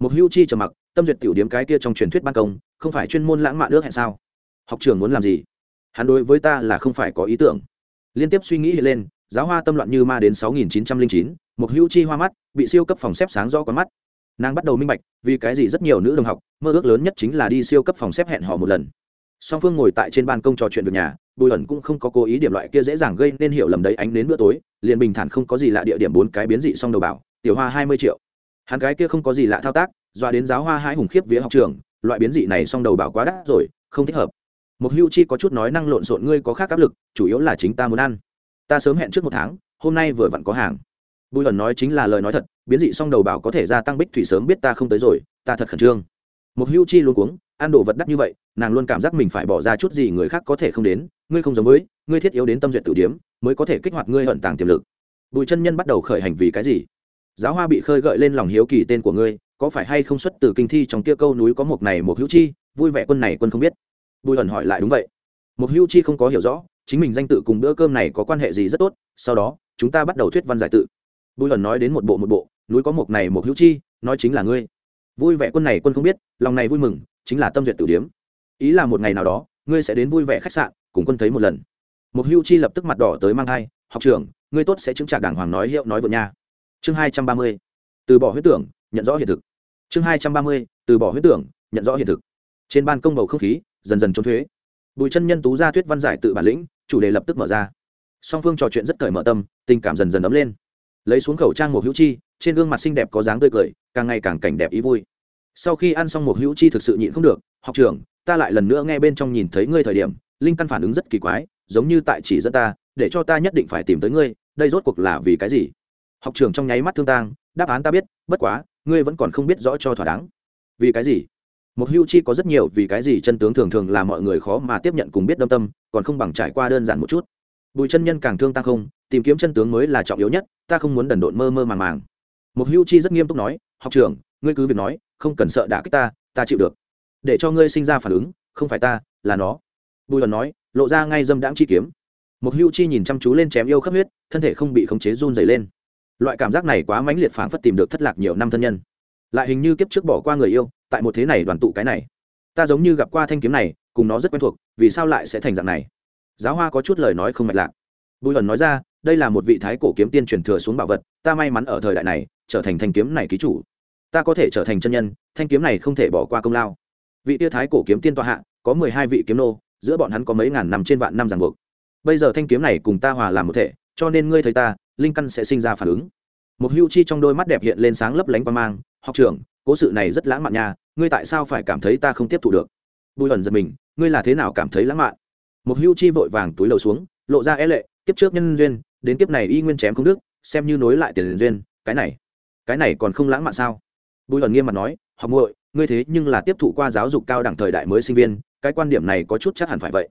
S1: Một hữu chi trầm mặc tâm duyệt tiểu điếm cái kia trong truyền thuyết ban công, không phải chuyên môn lãng mạn nước hẹn sao? Học trưởng muốn làm gì? Hắn đối với ta là không phải có ý tưởng. Liên tiếp suy nghĩ lên, giáo hoa tâm loạn như ma đến sáu nghìn chín trăm linh chín, một hữu chi hoa mắt, bị siêu cấp phòng xếp sáng do con mắt. Nàng bắt đầu minh bạch, vì cái gì rất nhiều nữ đồng học, mơ ước lớn nhất chính là đi siêu cấp phòng xếp hẹn họ một lần. Song phương ngồi tại trên ban công trò chuyện việc nhà, bùi ẩn cũng không có cố ý điểm loại kia dễ dàng gây nên hiểu lầm đấy ánh đến bữa tối, liền bình thản không có gì lạ địa điểm bốn cái biến dị song đầu bảo, tiểu hoa hai mươi triệu. Hắn cái kia không có gì lạ thao tác dọa đến giáo hoa hai hùng khiếp vía học trường, loại biến dị này song đầu bảo quá đắt rồi, không thích hợp. Một hưu chi có chút nói năng lộn xộn, ngươi có khác áp lực, chủ yếu là chính ta muốn ăn. Ta sớm hẹn trước một tháng, hôm nay vừa vặn có hàng. Bùi ẩn nói chính là lời nói thật, biến dị song đầu bảo có thể gia tăng bích thủy sớm biết ta không tới rồi, ta thật khẩn trương. Một hưu chi luôn cuống, ăn đồ vật đắt như vậy, nàng luôn cảm giác mình phải bỏ ra chút gì người khác có thể không đến, ngươi không giống với, ngươi thiết yếu đến tâm duyệt tử điếm, mới có thể kích hoạt ngươi hận tàng tiềm lực. Bùi chân nhân bắt đầu khởi hành vì cái gì? Giáo hoa bị khơi gợi lên lòng hiếu kỳ tên của ngươi có phải hay không xuất từ kinh thi trong kia câu núi có một này một hữu chi? Vui vẻ quân này quân không biết. Bùi ẩn hỏi lại đúng vậy. Một hữu chi không có hiểu rõ, chính mình danh tự cùng bữa cơm này có quan hệ gì rất tốt, sau đó, chúng ta bắt đầu thuyết văn giải tự. Bùi ẩn nói đến một bộ một bộ, núi có một này một hữu chi, nói chính là ngươi. Vui vẻ quân này quân không biết, lòng này vui mừng, chính là tâm duyệt tử điếm. Ý là một ngày nào đó, ngươi sẽ đến vui vẻ khách sạn, cùng quân thấy một lần. Một hữu chi lập tức mặt đỏ tới mang thai, học trưởng, ngươi tốt sẽ chứng trả đàng hoàng nói hiệu nói vượt nha. Chương hai trăm ba mươi. Từ bỏ huyết tưởng nhận rõ hiện thực. Chương hai trăm ba mươi, từ bỏ huyết tưởng, nhận rõ hiện thực. Trên ban công bầu không khí, dần dần trốn thuế. Bùi chân nhân tú ra thuyết văn giải tự bản lĩnh, chủ đề lập tức mở ra. Song phương trò chuyện rất cởi mở tâm, tình cảm dần dần ấm lên. Lấy xuống khẩu trang một hữu chi, trên gương mặt xinh đẹp có dáng tươi cười, càng ngày càng cảnh đẹp ý vui. Sau khi ăn xong một hữu chi thực sự nhịn không được, học trưởng, ta lại lần nữa nghe bên trong nhìn thấy ngươi thời điểm, linh căn phản ứng rất kỳ quái, giống như tại chỉ dẫn ta, để cho ta nhất định phải tìm tới ngươi, đây rốt cuộc là vì cái gì? Học trưởng trong nháy mắt thương tang, đáp án ta biết, bất quá ngươi vẫn còn không biết rõ cho thỏa đáng. Vì cái gì? Một hưu chi có rất nhiều, vì cái gì chân tướng thường thường là mọi người khó mà tiếp nhận cùng biết đâm tâm, còn không bằng trải qua đơn giản một chút. Bùi chân nhân càng thương tăng không, tìm kiếm chân tướng mới là trọng yếu nhất, ta không muốn đần độn mơ mơ màng màng. Một hưu chi rất nghiêm túc nói, học trưởng, ngươi cứ việc nói, không cần sợ đả kích ta ta chịu được. Để cho ngươi sinh ra phản ứng, không phải ta, là nó. Bùi lần nói, lộ ra ngay dâm đãng chi kiếm. Một hưu chi nhìn chăm chú lên chém yêu khắp huyết, thân thể không bị khống chế run dày lên loại cảm giác này quá mãnh liệt phảng phất tìm được thất lạc nhiều năm thân nhân. Lại hình như kiếp trước bỏ qua người yêu, tại một thế này đoàn tụ cái này. Ta giống như gặp qua thanh kiếm này, cùng nó rất quen thuộc, vì sao lại sẽ thành dạng này? Giáo hoa có chút lời nói không mạch lạc. Bùi ẩn nói ra, đây là một vị thái cổ kiếm tiên truyền thừa xuống bảo vật, ta may mắn ở thời đại này, trở thành thanh kiếm này ký chủ. Ta có thể trở thành chân nhân, thanh kiếm này không thể bỏ qua công lao. Vị tia thái cổ kiếm tiên tọa hạ, có mười hai vị kiếm nô, giữa bọn hắn có mấy ngàn năm trên vạn năm ràng buộc. Bây giờ thanh kiếm này cùng ta hòa làm một thể cho nên ngươi thấy ta, linh căn sẽ sinh ra phản ứng. Một hưu chi trong đôi mắt đẹp hiện lên sáng lấp lánh qua mang, học trưởng, cố sự này rất lãng mạn nha, ngươi tại sao phải cảm thấy ta không tiếp thu được? Bùi ẩn giật mình, ngươi là thế nào cảm thấy lãng mạn? Một hưu chi vội vàng túi lầu xuống, lộ ra é lệ, kiếp trước nhân duyên, đến kiếp này y nguyên chém không đức xem như nối lại tiền duyên, cái này cái này còn không lãng mạn sao? Bùi ẩn nghiêm mặt nói, học muội, ngươi thế nhưng là tiếp thụ qua giáo dục cao đẳng thời đại mới sinh viên, cái quan điểm này có chút chắc hẳn phải vậy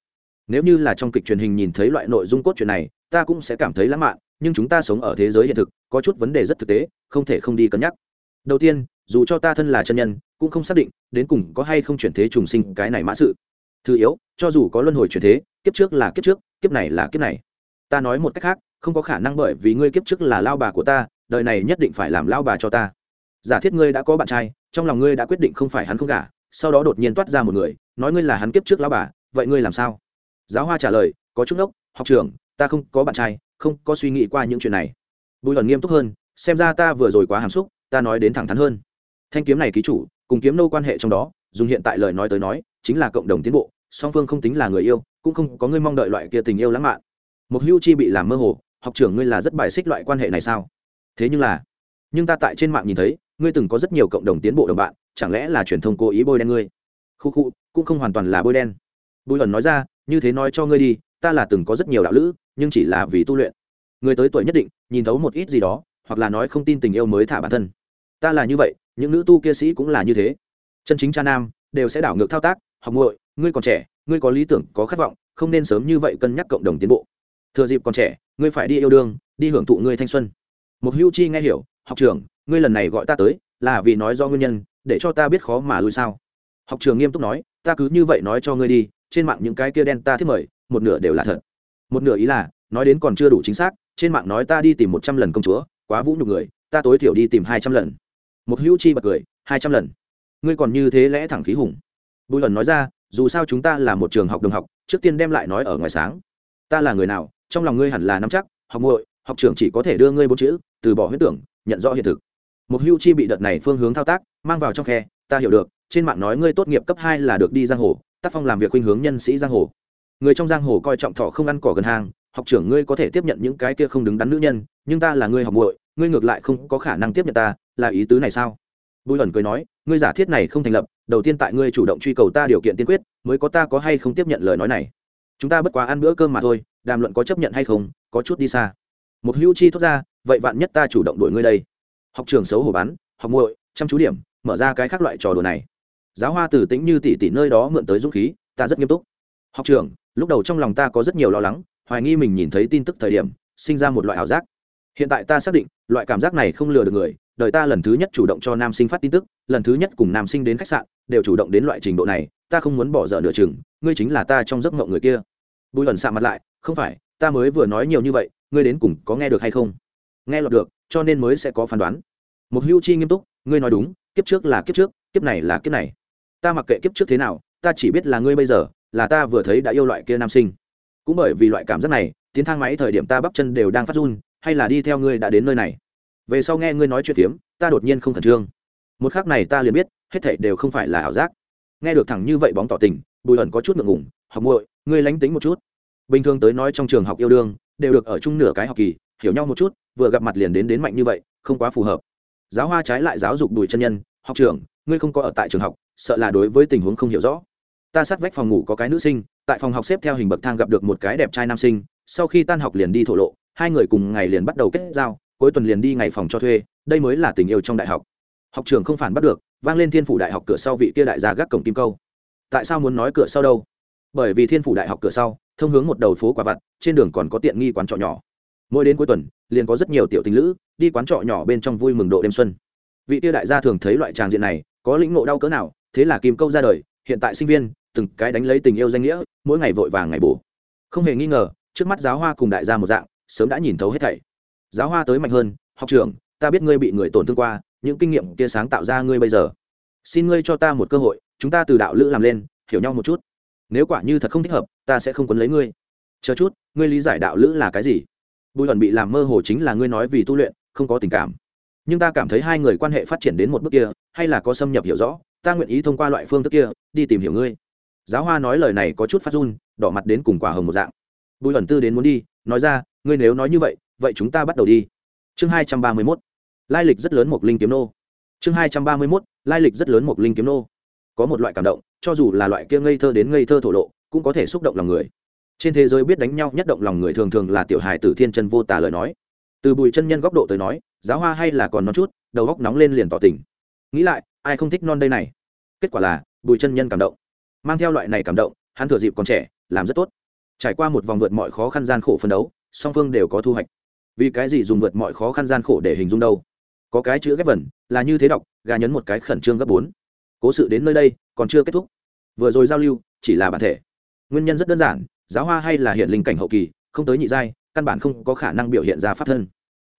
S1: nếu như là trong kịch truyền hình nhìn thấy loại nội dung cốt truyện này, ta cũng sẽ cảm thấy lãng mạn, nhưng chúng ta sống ở thế giới hiện thực, có chút vấn đề rất thực tế, không thể không đi cân nhắc. Đầu tiên, dù cho ta thân là chân nhân, cũng không xác định đến cùng có hay không chuyển thế trùng sinh cái này mã sự. Thứ yếu, cho dù có luân hồi chuyển thế, kiếp trước là kiếp trước, kiếp này là kiếp này. Ta nói một cách khác, không có khả năng bởi vì ngươi kiếp trước là lao bà của ta, đời này nhất định phải làm lao bà cho ta. Giả thiết ngươi đã có bạn trai, trong lòng ngươi đã quyết định không phải hắn không gả, sau đó đột nhiên toát ra một người, nói ngươi là hắn kiếp trước lao bà, vậy ngươi làm sao? Giáo hoa trả lời, có chút ốc học trưởng, ta không có bạn trai, không có suy nghĩ qua những chuyện này. Bùi lần nghiêm túc hơn, xem ra ta vừa rồi quá hàm xúc, ta nói đến thẳng thắn hơn. Thanh kiếm này ký chủ, cùng kiếm nô quan hệ trong đó, dùng hiện tại lời nói tới nói, chính là cộng đồng tiến bộ, song phương không tính là người yêu, cũng không có ngươi mong đợi loại kia tình yêu lãng mạn. Một hưu chi bị làm mơ hồ, học trưởng ngươi là rất bài xích loại quan hệ này sao? Thế nhưng là, nhưng ta tại trên mạng nhìn thấy, ngươi từng có rất nhiều cộng đồng tiến bộ đồng bạn, chẳng lẽ là truyền thông cố ý bôi đen ngươi? Khu khu, cũng không hoàn toàn là bôi đen. Bùi ẩn nói ra như thế nói cho ngươi đi, ta là từng có rất nhiều đạo lữ, nhưng chỉ là vì tu luyện. Người tới tuổi nhất định, nhìn thấu một ít gì đó, hoặc là nói không tin tình yêu mới thả bản thân. Ta là như vậy, những nữ tu kia sĩ cũng là như thế. Chân chính cha nam, đều sẽ đảo ngược thao tác, học muội, ngươi còn trẻ, ngươi có lý tưởng, có khát vọng, không nên sớm như vậy cân nhắc cộng đồng tiến bộ. Thừa dịp còn trẻ, ngươi phải đi yêu đương, đi hưởng thụ ngươi thanh xuân. Một hưu chi nghe hiểu, học trưởng, ngươi lần này gọi ta tới, là vì nói do nguyên nhân, để cho ta biết khó mà lui sao? Học trường nghiêm túc nói, ta cứ như vậy nói cho ngươi đi trên mạng những cái kia đen ta thiết mời, một nửa đều là thật. Một nửa ý là, nói đến còn chưa đủ chính xác, trên mạng nói ta đi tìm một trăm lần công chúa, quá vũ nhục người, ta tối thiểu đi tìm hai trăm lần. Một hữu chi bật cười, hai trăm lần. Ngươi còn như thế lẽ thẳng khí hùng. Bùi lần nói ra, dù sao chúng ta là một trường học đồng học, trước tiên đem lại nói ở ngoài sáng. Ta là người nào, trong lòng ngươi hẳn là nắm chắc, học muội, học trưởng chỉ có thể đưa ngươi bốn chữ, từ bỏ huyết tưởng, nhận rõ hiện thực. Một hưu chi bị đợt này phương hướng thao tác, mang vào trong khe, ta hiểu được, trên mạng nói ngươi tốt nghiệp cấp hai là được đi giang hồ tác phong làm việc khuynh hướng nhân sĩ giang hồ. Người trong giang hồ coi trọng thọ không ăn cỏ gần hàng, học trưởng ngươi có thể tiếp nhận những cái kia không đứng đắn nữ nhân, nhưng ta là ngươi học muội, ngươi ngược lại không có khả năng tiếp nhận ta, là ý tứ này sao? Bùi ẩn cười nói, ngươi giả thiết này không thành lập, đầu tiên tại ngươi chủ động truy cầu ta điều kiện tiên quyết, mới có ta có hay không tiếp nhận lời nói này. Chúng ta bất quá ăn bữa cơm mà thôi, đàm luận có chấp nhận hay không, có chút đi xa. Một hữu chi thốt ra, vậy vạn nhất ta chủ động đuổi ngươi đây? Học trường xấu hổ bắn, học muội, chăm chú điểm, mở ra cái khác loại trò đùa này giáo hoa tử tĩnh như tỷ tỷ nơi đó mượn tới dũng khí, ta rất nghiêm túc. Học trường lúc đầu trong lòng ta có rất nhiều lo lắng, hoài nghi mình nhìn thấy tin tức thời điểm, sinh ra một loại ảo giác. Hiện tại ta xác định, loại cảm giác này không lừa được người, đời ta lần thứ nhất chủ động cho nam sinh phát tin tức, lần thứ nhất cùng nam sinh đến khách sạn, đều chủ động đến loại trình độ này, ta không muốn bỏ dở nửa chừng, ngươi chính là ta trong giấc mộng người kia. Bùi ẩn xạ mặt lại, không phải, ta mới vừa nói nhiều như vậy, ngươi đến cùng có nghe được hay không? Nghe lọt được, cho nên mới sẽ có phán đoán. Một hưu chi nghiêm túc, ngươi nói đúng, kiếp trước là kiếp trước, kiếp này là kiếp này ta mặc kệ kiếp trước thế nào, ta chỉ biết là ngươi bây giờ, là ta vừa thấy đã yêu loại kia nam sinh. Cũng bởi vì loại cảm giác này, tiến thang máy thời điểm ta bắp chân đều đang phát run, hay là đi theo ngươi đã đến nơi này. Về sau nghe ngươi nói chuyện tiếm ta đột nhiên không khẩn trương. Một khác này ta liền biết, hết thảy đều không phải là ảo giác. Nghe được thẳng như vậy bóng tỏ tình, bùi ẩn có chút ngượng ngủng. học muội, ngươi lánh tính một chút. Bình thường tới nói trong trường học yêu đương, đều được ở chung nửa cái học kỳ, hiểu nhau một chút, vừa gặp mặt liền đến đến mạnh như vậy, không quá phù hợp. Giáo hoa trái lại giáo dục bùi chân nhân, học trưởng, ngươi không có ở tại trường học sợ là đối với tình huống không hiểu rõ. Ta sát vách phòng ngủ có cái nữ sinh, tại phòng học xếp theo hình bậc thang gặp được một cái đẹp trai nam sinh, sau khi tan học liền đi thổ lộ, hai người cùng ngày liền bắt đầu kết giao, cuối tuần liền đi ngày phòng cho thuê, đây mới là tình yêu trong đại học. Học trường không phản bắt được, vang lên thiên phủ đại học cửa sau vị kia đại gia gác cổng kim câu. Tại sao muốn nói cửa sau đâu? Bởi vì thiên phủ đại học cửa sau, thông hướng một đầu phố quả vặt, trên đường còn có tiện nghi quán trọ nhỏ. Mỗi đến cuối tuần, liền có rất nhiều tiểu tình lữ, đi quán trọ nhỏ bên trong vui mừng độ đêm xuân. Vị tiêu đại gia thường thấy loại tràng diện này, có lĩnh ngộ đau cỡ nào thế là kim câu ra đời, hiện tại sinh viên, từng cái đánh lấy tình yêu danh nghĩa, mỗi ngày vội vàng ngày bổ. Không hề nghi ngờ, trước mắt giáo hoa cùng đại gia một dạng, sớm đã nhìn thấu hết thảy. Giáo hoa tới mạnh hơn, học trưởng, ta biết ngươi bị người tổn thương qua, những kinh nghiệm kia sáng tạo ra ngươi bây giờ. Xin ngươi cho ta một cơ hội, chúng ta từ đạo lữ làm lên, hiểu nhau một chút. Nếu quả như thật không thích hợp, ta sẽ không quấn lấy ngươi. Chờ chút, ngươi lý giải đạo lữ là cái gì? Bùi hận bị làm mơ hồ chính là ngươi nói vì tu luyện, không có tình cảm. Nhưng ta cảm thấy hai người quan hệ phát triển đến một bước kia, hay là có xâm nhập hiểu rõ ta nguyện ý thông qua loại phương thức kia, đi tìm hiểu ngươi. Giáo hoa nói lời này có chút phát run, đỏ mặt đến cùng quả hồng một dạng. Bùi ẩn tư đến muốn đi, nói ra, ngươi nếu nói như vậy vậy chúng ta bắt đầu đi. Chương hai trăm ba mươi mốt. Lai lịch rất lớn một linh kiếm nô. Chương hai trăm ba mươi mốt, lai lịch rất lớn một linh kiếm nô. Có một loại cảm động, cho dù là loại kia ngây thơ đến ngây thơ thổ lộ, cũng có thể xúc động lòng người. Trên thế giới biết đánh nhau nhất động lòng người thường thường là tiểu hài tử thiên chân vô tả lời nói. Từ bùi chân nhân góc độ tới nói, giáo hoa hay là còn non chút, đầu góc nóng lên liền tỏ tình. Nghĩ lại, ai không thích non đây này? Kết quả là bùi chân nhân cảm động mang theo loại này cảm động hắn thừa dịp còn trẻ làm rất tốt trải qua một vòng vượt mọi khó khăn gian khổ phân đấu song phương đều có thu hoạch vì cái gì dùng vượt mọi khó khăn gian khổ để hình dung đâu có cái chữ ghép vần là như thế đọc gà nhấn một cái khẩn trương gấp bốn cố sự đến nơi đây còn chưa kết thúc vừa rồi giao lưu chỉ là bản thể nguyên nhân rất đơn giản giáo hoa hay là hiện linh cảnh hậu kỳ không tới nhị giai căn bản không có khả năng biểu hiện ra pháp thân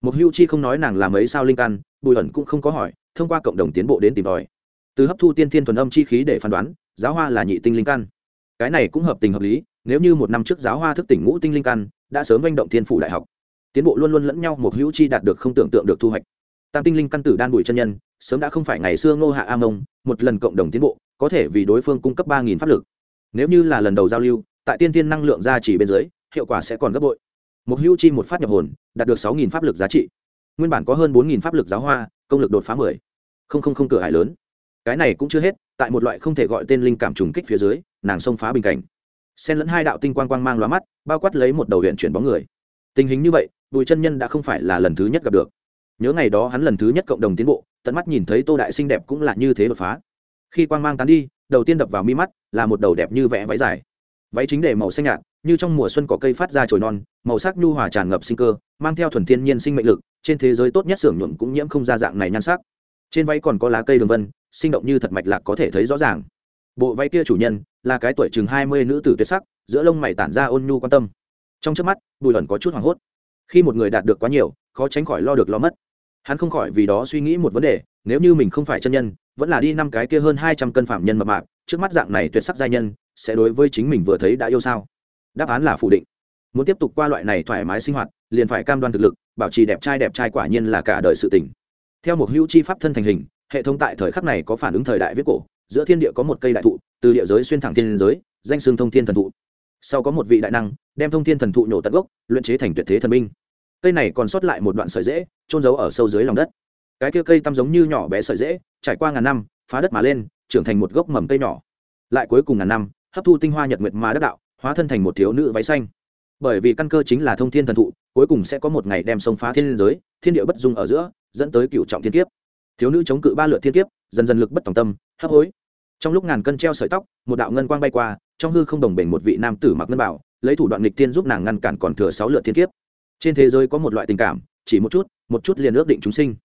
S1: một hưu chi không nói nàng làm ấy sao linh căn bùi ẩn cũng không có hỏi thông qua cộng đồng tiến bộ đến tìm tòi từ hấp thu tiên thiên thuần âm chi khí để phán đoán, giáo hoa là nhị tinh linh căn. Cái này cũng hợp tình hợp lý, nếu như một năm trước giáo hoa thức tỉnh ngũ tinh linh căn, đã sớm manh động thiên phủ đại học. Tiến bộ luôn luôn lẫn nhau, một hữu chi đạt được không tưởng tượng được thu hoạch. Tam tinh linh căn tử đan bùi chân nhân, sớm đã không phải ngày xưa ngô hạ a mông, một lần cộng đồng tiến bộ, có thể vì đối phương cung cấp ba nghìn pháp lực. Nếu như là lần đầu giao lưu, tại tiên tiên năng lượng gia chỉ bên dưới, hiệu quả sẽ còn gấp bội. Một hữu chi một phát nhập hồn, đạt được sáu nghìn pháp lực giá trị. Nguyên bản có hơn bốn nghìn pháp lực giáo hoa, công lực đột phá mười. Không không không cửa hải lớn cái này cũng chưa hết, tại một loại không thể gọi tên linh cảm trùng kích phía dưới, nàng xông phá bình cảnh. Xen lẫn hai đạo tinh quang quang mang lóa mắt, bao quát lấy một đầu huyện chuyển bóng người. Tình hình như vậy, bùi chân nhân đã không phải là lần thứ nhất gặp được. Nhớ ngày đó hắn lần thứ nhất cộng đồng tiến bộ, tận mắt nhìn thấy tô đại xinh đẹp cũng là như thế đột phá. Khi quang mang tán đi, đầu tiên đập vào mi mắt, là một đầu đẹp như vẽ váy dài. Váy chính để màu xanh nhạt, như trong mùa xuân có cây phát ra trồi non, màu sắc nhu hòa tràn ngập sinh cơ, mang theo thuần thiên nhiên sinh mệnh lực, trên thế giới tốt nhất xưởng nhuộm cũng nhiễm không ra dạng này nhan sắc. Trên váy còn có lá cây đường vân sinh động như thật mạch lạc có thể thấy rõ ràng. Bộ váy kia chủ nhân là cái tuổi chừng hai mươi nữ tử tuyệt sắc, giữa lông mày tản ra ôn nhu quan tâm. Trong trước mắt, bùi ẩn có chút hoảng hốt. Khi một người đạt được quá nhiều, khó tránh khỏi lo được lo mất. Hắn không khỏi vì đó suy nghĩ một vấn đề, nếu như mình không phải chân nhân, vẫn là đi năm cái kia hơn hai trăm cân phạm nhân mập mạp, trước mắt dạng này tuyệt sắc giai nhân, sẽ đối với chính mình vừa thấy đã yêu sao? Đáp án là phủ định. Muốn tiếp tục qua loại này thoải mái sinh hoạt, liền phải cam đoan thực lực, bảo trì đẹp trai đẹp trai quả nhiên là cả đời sự tình. Theo một hữu chi pháp thân thành hình hệ thống tại thời khắc này có phản ứng thời đại viết cổ, giữa thiên địa có một cây đại thụ, từ địa giới xuyên thẳng thiên giới, danh xương thông thiên thần thụ. Sau có một vị đại năng, đem thông thiên thần thụ nhổ tận gốc, luyện chế thành tuyệt thế thần binh. Cây này còn sót lại một đoạn sợi dễ trôn giấu ở sâu dưới lòng đất. Cái kia cây tăm giống như nhỏ bé sợi dễ, trải qua ngàn năm, phá đất mà lên, trưởng thành một gốc mầm cây nhỏ. Lại cuối cùng ngàn năm, hấp thu tinh hoa nhật nguyệt mà đắc đạo, hóa thân thành một thiếu nữ váy xanh. Bởi vì căn cơ chính là thông thiên thần thụ, cuối cùng sẽ có một ngày đem sông phá thiên giới, thiên địa bất dung ở giữa, dẫn tới cựu trọng thiên kiếp thiếu nữ chống cự ba lượt thiên kiếp, dần dần lực bất tòng tâm, hấp hối. Trong lúc ngàn cân treo sợi tóc, một đạo ngân quang bay qua, trong hư không đồng bền một vị nam tử mặc ngân bảo, lấy thủ đoạn nghịch tiên giúp nàng ngăn cản còn thừa sáu lượt thiên kiếp. Trên thế giới có một loại tình cảm, chỉ một chút một chút liền ước định chúng sinh.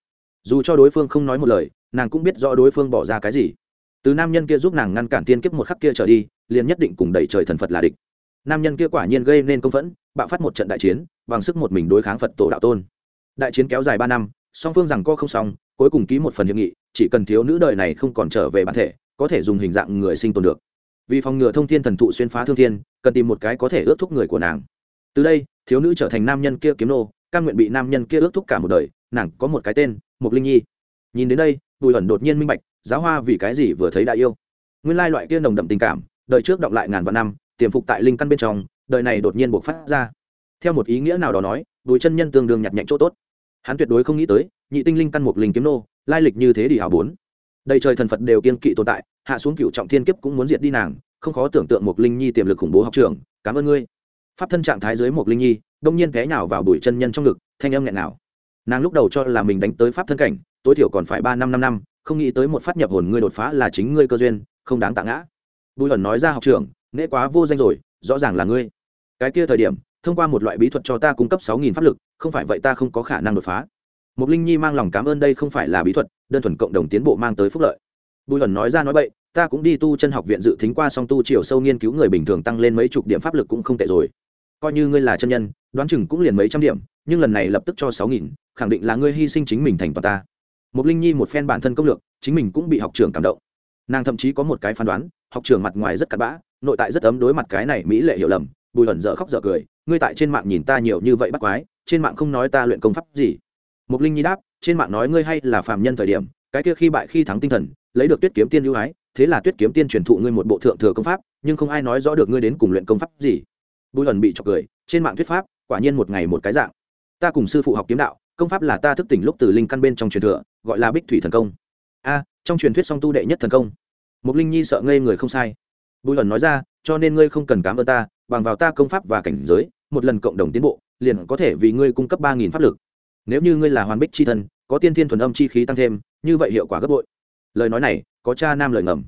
S1: Dù cho đối phương không nói một lời, nàng cũng biết rõ đối phương bỏ ra cái gì. Từ nam nhân kia giúp nàng ngăn cản tiên kiếp một khắc kia trở đi, liền nhất định cùng đẩy trời thần phật là địch. Nam nhân kia quả nhiên gây nên công phẫn, bạo phát một trận đại chiến, bằng sức một mình đối kháng phật tổ đạo tôn. Đại chiến kéo dài ba năm song phương rằng co không xong, cuối cùng ký một phần hiệp nghị, chỉ cần thiếu nữ đời này không còn trở về bản thể, có thể dùng hình dạng người sinh tồn được. Vì phòng ngừa thông thiên thần thụ xuyên phá thương thiên, cần tìm một cái có thể ước thúc người của nàng. Từ đây, thiếu nữ trở thành nam nhân kia kiếm nô căn nguyện bị nam nhân kia ước thúc cả một đời, nàng có một cái tên mục linh nhi. Nhìn đến đây, bùi ẩn đột nhiên minh bạch, giáo hoa vì cái gì vừa thấy đã yêu. Nguyên lai loại kia nồng đậm tình cảm, đời trước động lại ngàn vạn năm, tiềm phục tại linh căn bên trong, đời này đột nhiên buộc phát ra. Theo một ý nghĩa nào đó nói, bùi chân nhân tương đương nhặt nhạnh chỗ tốt hắn tuyệt đối không nghĩ tới, nhị tinh linh căn một linh kiếm nô, lai lịch như thế đi hào bốn. Đầy trời thần phật đều kiên kỵ tồn tại, hạ xuống cựu trọng thiên kiếp cũng muốn diệt đi nàng, không khó tưởng tượng một linh nhi tiềm lực khủng bố học trường, cảm ơn ngươi. Pháp thân trạng thái dưới một linh nhi, đông nhiên té nhào vào đuổi chân nhân trong ngực, thanh âm nghẹn nào nàng lúc đầu cho là mình đánh tới pháp thân cảnh, tối thiểu còn phải ba năm năm năm, không nghĩ tới một phát nhập hồn ngươi đột phá là chính ngươi cơ duyên, không đáng tạ ngã. Bùi ẩn nói ra học trưởng nễ quá vô danh rồi, rõ ràng là ngươi. Cái kia thời điểm, thông qua một loại bí thuật cho ta cung cấp sáu nghìn pháp lực không phải vậy ta không có khả năng đột phá. Mục linh nhi mang lòng cảm ơn đây không phải là bí thuật, đơn thuần cộng đồng tiến bộ mang tới phúc lợi. Bùi ẩn nói ra nói vậy ta cũng đi tu chân học viện dự tính qua song tu chiều sâu nghiên cứu người bình thường tăng lên mấy chục điểm pháp lực cũng không tệ rồi. Coi như ngươi là chân nhân, đoán chừng cũng liền mấy trăm điểm, nhưng lần này lập tức cho sáu nghìn, khẳng định là ngươi hy sinh chính mình thành toàn ta. Một linh nhi một phen bản thân công lược, chính mình cũng bị học trưởng cảm động. Nàng thậm chí có một cái phán đoán, học trưởng mặt ngoài rất cặn bã, nội tại rất ấm đối mặt cái này mỹ lệ hiểu lầm. Bùi ẩn dở khóc dở cười, ngươi tại trên mạng nhìn ta nhiều như vậy bắt quái trên mạng không nói ta luyện công pháp gì. Mục linh nhi đáp, trên mạng nói ngươi hay là phạm nhân thời điểm, cái kia khi bại khi thắng tinh thần, lấy được tuyết kiếm tiên ưu ái, thế là tuyết kiếm tiên truyền thụ ngươi một bộ thượng thừa công pháp, nhưng không ai nói rõ được ngươi đến cùng luyện công pháp gì. Bùi ẩn bị chọc cười, trên mạng thuyết pháp, quả nhiên một ngày một cái dạng. Ta cùng sư phụ học kiếm đạo, công pháp là ta thức tỉnh lúc từ linh căn bên trong truyền thừa, gọi là bích thủy thần công. A, trong truyền thuyết song tu đệ nhất thần công. Mục linh nhi sợ ngây người không sai. Bùi ẩn nói ra, cho nên ngươi không cần cám ơn ta, bằng vào ta công pháp và cảnh giới, một lần cộng đồng tiến bộ liền có thể vì ngươi cung cấp ba nghìn pháp lực. Nếu như ngươi là hoàn bích c h i thân có tiên thiên thuần âm chi khí tăng thêm như vậy hiệu quả gấp bội. Lời nói này có cha nam lời ngầm.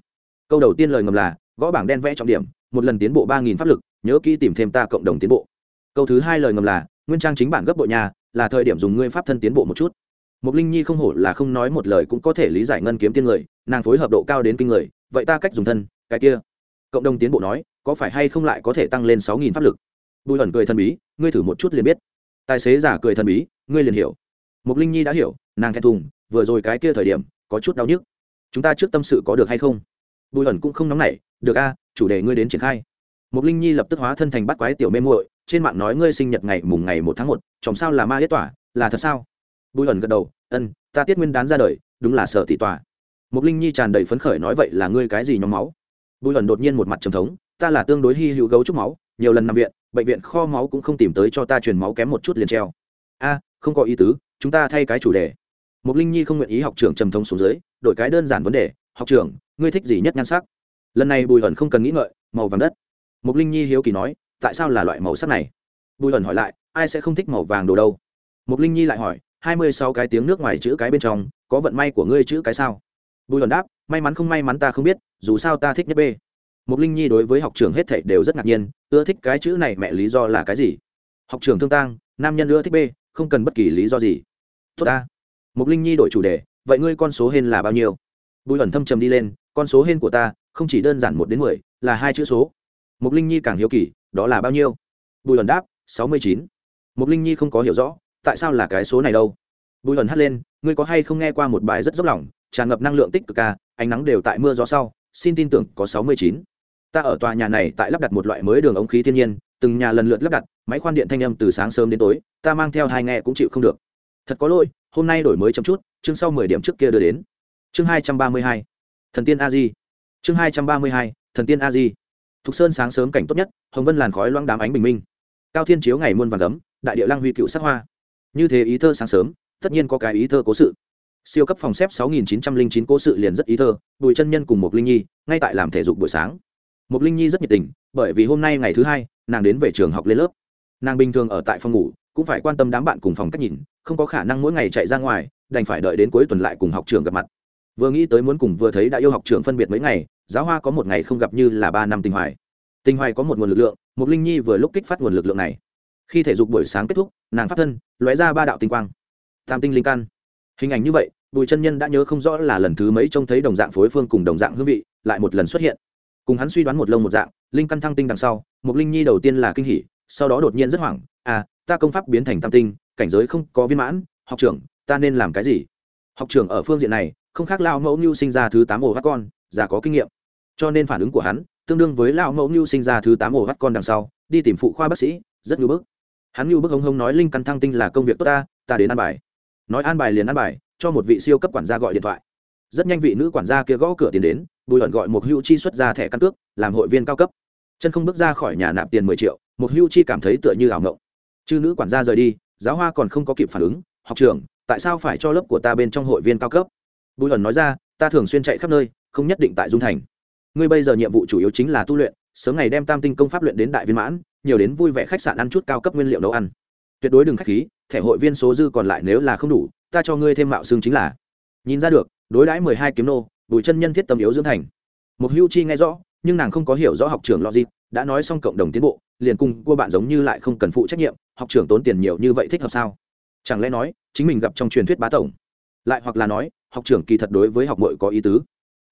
S1: Câu đầu tiên lời ngầm là gõ bảng đen vẽ trọng điểm một lần tiến bộ ba nghìn pháp lực nhớ kỹ tìm thêm ta cộng đồng tiến bộ. Câu thứ hai lời ngầm là nguyên trang chính bản gấp bội nhà là thời điểm dùng ngươi pháp thân tiến bộ một chút. Mục Linh Nhi không hổ là không nói một lời cũng có thể lý giải ngân kiếm tiên người, nàng phối hợp độ cao đến kinh người, vậy ta cách dùng thân, cái kia. Cộng đồng tiến bộ nói, có phải hay không lại có thể tăng lên sáu nghìn pháp lực. Bùi ẩn cười thần bí, ngươi thử một chút liền biết. Tài xế giả cười thần bí, ngươi liền hiểu. Mục Linh Nhi đã hiểu, nàng thẹn thùng, vừa rồi cái kia thời điểm, có chút đau nhức. Chúng ta trước tâm sự có được hay không? Bùi ẩn cũng không nóng nảy, được a, chủ đề ngươi đến triển khai. Mục Linh Nhi lập tức hóa thân thành bắt quái tiểu mê muội, trên mạng nói ngươi sinh nhật ngày mùng ngày một tháng một, chồng sao là ma yết tỏa, là thật sao? Bùi ẩn gật đầu, ân ta tiết nguyên đán ra đời đúng là sợ tỷ tòa mục linh nhi tràn đầy phấn khởi nói vậy là ngươi cái gì nhóm máu bùi ẩn đột nhiên một mặt trầm thống ta là tương đối hy hữu gấu trúc máu nhiều lần nằm viện bệnh viện kho máu cũng không tìm tới cho ta truyền máu kém một chút liền treo. A, không có ý tứ, chúng ta thay cái chủ đề. Mục linh nhi không nguyện ý học trưởng trầm thông xuống dưới, đổi cái đơn giản vấn đề, học trưởng, ngươi thích gì nhất nhan sắc? Lần này bùi ẩn không cần nghĩ ngợi, màu vàng đất. Mục linh nhi hiếu kỳ nói, tại sao là loại màu sắc này? Bùi ẩn hỏi lại, ai sẽ không thích màu vàng đồ đâu? Mục linh nhi lại hỏi, hai mươi sáu cái tiếng nước ngoài chữ cái bên trong, có vận may của ngươi chữ cái sao? Bùi luận đáp, may mắn không may mắn ta không biết, dù sao ta thích nhất b. Mục linh nhi đối với học trường hết thảy đều rất ngạc nhiên, ưa thích cái chữ này mẹ lý do là cái gì? Học trường thương tang, nam nhân ưa thích b không cần bất kỳ lý do gì. Tốt ta. Mục linh nhi đổi chủ đề, vậy ngươi con số hên là bao nhiêu? Bùi ẩn thâm trầm đi lên, con số hên của ta không chỉ đơn giản một đến mười, là hai chữ số. Mục linh nhi càng hiếu kỳ, đó là bao nhiêu? Bùi ẩn đáp, sáu mươi chín. Mục linh nhi không có hiểu rõ, tại sao là cái số này đâu? Bùi ẩn hắt lên, ngươi có hay không nghe qua một bài rất dốc lòng, tràn ngập năng lượng tích cực ca ánh nắng đều tại mưa gió sau, xin tin tưởng có sáu mươi chín ta ở tòa nhà này tại lắp đặt một loại mới đường ống khí thiên nhiên, từng nhà lần lượt lắp đặt, máy khoan điện thanh âm từ sáng sớm đến tối, ta mang theo hai nghe cũng chịu không được. Thật có lỗi, hôm nay đổi mới chậm chút, chương sau mười điểm trước kia đưa đến. Chương hai trăm ba mươi hai, thần tiên a di. Chương hai trăm ba mươi hai, thần tiên a di. Thục sơn sáng sớm cảnh tốt nhất, hồng vân làn khói loang đám ánh bình minh. Cao thiên chiếu ngày muôn vàng gấm, đại địa lăng huy cựu sắc hoa. Như thế ý thơ sáng sớm, tất nhiên có cái ý thơ cố sự. Siêu cấp phòng xếp 6909 cố sự liền rất ý thơ, bùi chân nhân cùng một linh nhi, ngay tại làm thể dục buổi sáng một linh nhi rất nhiệt tình, bởi vì hôm nay ngày thứ hai, nàng đến về trường học lên lớp. Nàng bình thường ở tại phòng ngủ, cũng phải quan tâm đám bạn cùng phòng cách nhìn, không có khả năng mỗi ngày chạy ra ngoài, đành phải đợi đến cuối tuần lại cùng học trường gặp mặt. Vừa nghĩ tới muốn cùng vừa thấy đã yêu học trường phân biệt mấy ngày, giáo hoa có một ngày không gặp như là ba năm tình hoài. Tình hoài có một nguồn lực lượng một linh nhi vừa lúc kích phát nguồn lực lượng này. Khi thể dục buổi sáng kết thúc, nàng phát thân, lóe ra ba đạo tinh quang. Tam tinh linh căn. Hình ảnh như vậy, bùi chân nhân đã nhớ không rõ là lần thứ mấy trông thấy đồng dạng phối phương cùng đồng dạng hương vị, lại một lần xuất hiện cùng hắn suy đoán một lông một dạng, linh căn thăng tinh đằng sau một linh nhi đầu tiên là kinh hỉ, sau đó đột nhiên rất hoảng à ta công pháp biến thành tam tinh, cảnh giới không có viên mãn, học trưởng, ta nên làm cái gì? Học trưởng ở phương diện này, không khác lao mẫu như sinh ra thứ tám ổ vắt con, già có kinh nghiệm. Cho nên phản ứng của hắn, tương đương với lao mẫu như sinh ra thứ tám ổ vắt con đằng sau, đi tìm phụ khoa bác sĩ, rất ngưỡng bức. Hắn ngưu bức hông hông nói, linh căn thăng tinh là công việc tốt ta ta đến ăn bài. Nói an bài liền an bài, cho một vị siêu cấp quản gia gọi điện thoại rất nhanh vị nữ quản gia kia gõ cửa tiền đến, bùi ẩn gọi một hưu chi xuất ra thẻ căn cước, làm hội viên cao cấp. Chân không bước ra khỏi nhà nạp tiền mười triệu một hưu chi cảm thấy tựa như ảo ngộng chứ nữ quản gia rời đi, giáo hoa còn không có kịp phản ứng, học trưởng, tại sao phải cho lớp của ta bên trong hội viên cao cấp? Bùi ẩn nói ra, ta thường xuyên chạy khắp nơi, không nhất định tại dung thành. Ngươi bây giờ nhiệm vụ chủ yếu chính là tu luyện, sớm ngày đem tam tinh công pháp luyện đến đại viên mãn, nhiều đến vui vẻ khách sạn ăn chút cao cấp nguyên liệu nấu ăn. Tuyệt đối đừng khách khí, thẻ hội viên số dư còn lại nếu là không đủ, ta cho ngươi thêm mạo xương chính là. Nhìn ra được đối đãi mười hai kiếm nô, bùi chân nhân thiết tâm yếu dưỡng thành. Một hưu chi nghe rõ, nhưng nàng không có hiểu rõ học trường logic, đã nói xong cộng đồng tiến bộ, liền cùng cua bạn giống như lại không cần phụ trách nhiệm, học trưởng tốn tiền nhiều như vậy thích hợp sao? Chẳng lẽ nói, chính mình gặp trong truyền thuyết bá tổng? Lại hoặc là nói, học trưởng kỳ thật đối với học mội có ý tứ.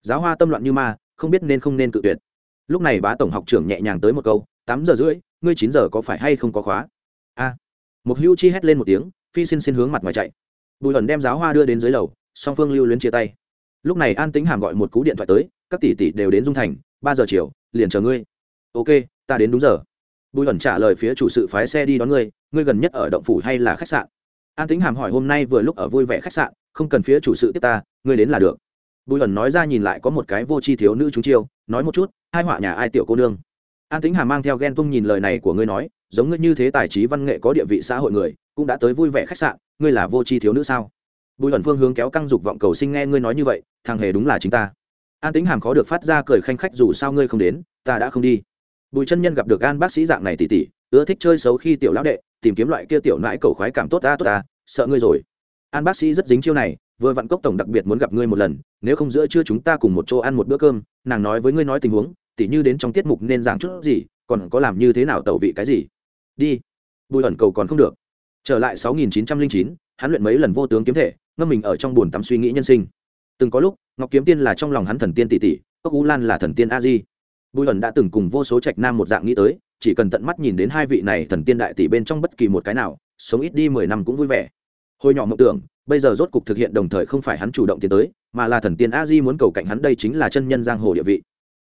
S1: Giáo hoa tâm loạn như ma, không biết nên không nên cự tuyệt. Lúc này bá tổng học trưởng nhẹ nhàng tới một câu, tám giờ rưỡi, ngươi chín giờ có phải hay không có khóa? A. Một hưu chi hét lên một tiếng, phi xin xin hướng mặt ngoài chạy. Bùi ẩn đem giáo hoa đưa đến dưới lầu song phương lưu luyến chia tay. Lúc này an tính hàm gọi một cú điện thoại tới, các tỷ tỷ đều đến dung thành, ba giờ chiều, liền chờ ngươi. Ok, ta đến đúng giờ. Bùi ẩn trả lời phía chủ sự phái xe đi đón ngươi ngươi gần nhất ở động phủ hay là khách sạn? An tính hàm hỏi hôm nay vừa lúc ở vui vẻ khách sạn, không cần phía chủ sự tiếp ta, ngươi đến là được. Bùi ẩn nói ra nhìn lại có một cái vô tri thiếu nữ chúng chiêu, nói một chút, hai họa nhà ai tiểu cô nương? An tính hàm mang theo ghen tung nhìn lời này của ngươi nói, giống ngươi như thế tài trí văn nghệ có địa vị xã hội người, cũng đã tới vui vẻ khách sạn, ngươi là vô tri thiếu nữ sao? Bùi ẩn phương hướng kéo căng dục vọng cầu sinh nghe ngươi nói như vậy thằng hề đúng là chính ta. An tính hàm khó được phát ra cười khanh khách dù sao ngươi không đến ta đã không đi. Bùi chân nhân gặp được an bác sĩ dạng này tỉ tỉ ưa thích chơi xấu khi tiểu lão đệ tìm kiếm loại kia tiểu nãi cầu khoái cảm tốt ta tốt ta sợ ngươi rồi. An bác sĩ rất dính chiêu này vừa vặn cốc tổng đặc biệt muốn gặp ngươi một lần nếu không giữa trưa chúng ta cùng một chỗ ăn một bữa cơm nàng nói với ngươi nói tình huống tỉ như đến trong tiết mục nên giảng chút gì còn có làm như thế nào tẩu vị cái gì. Đi. Bùi ẩn cầu còn không được. Trở lại 6909, hắn luyện mấy lần vô tướng kiếm thể, ngâm mình ở trong buồn tắm suy nghĩ nhân sinh. Từng có lúc, ngọc kiếm tiên là trong lòng hắn thần tiên tỷ tỷ, cốc u lan là thần tiên a di. Bùi ẩn đã từng cùng vô số trạch nam một dạng nghĩ tới, chỉ cần tận mắt nhìn đến hai vị này thần tiên đại tỷ bên trong bất kỳ một cái nào, sống ít đi mười năm cũng vui vẻ. Hồi nhỏ mộng tưởng, bây giờ rốt cục thực hiện đồng thời không phải hắn chủ động tiến tới, mà là thần tiên a di muốn cầu cạnh hắn đây chính là chân nhân giang hồ địa vị.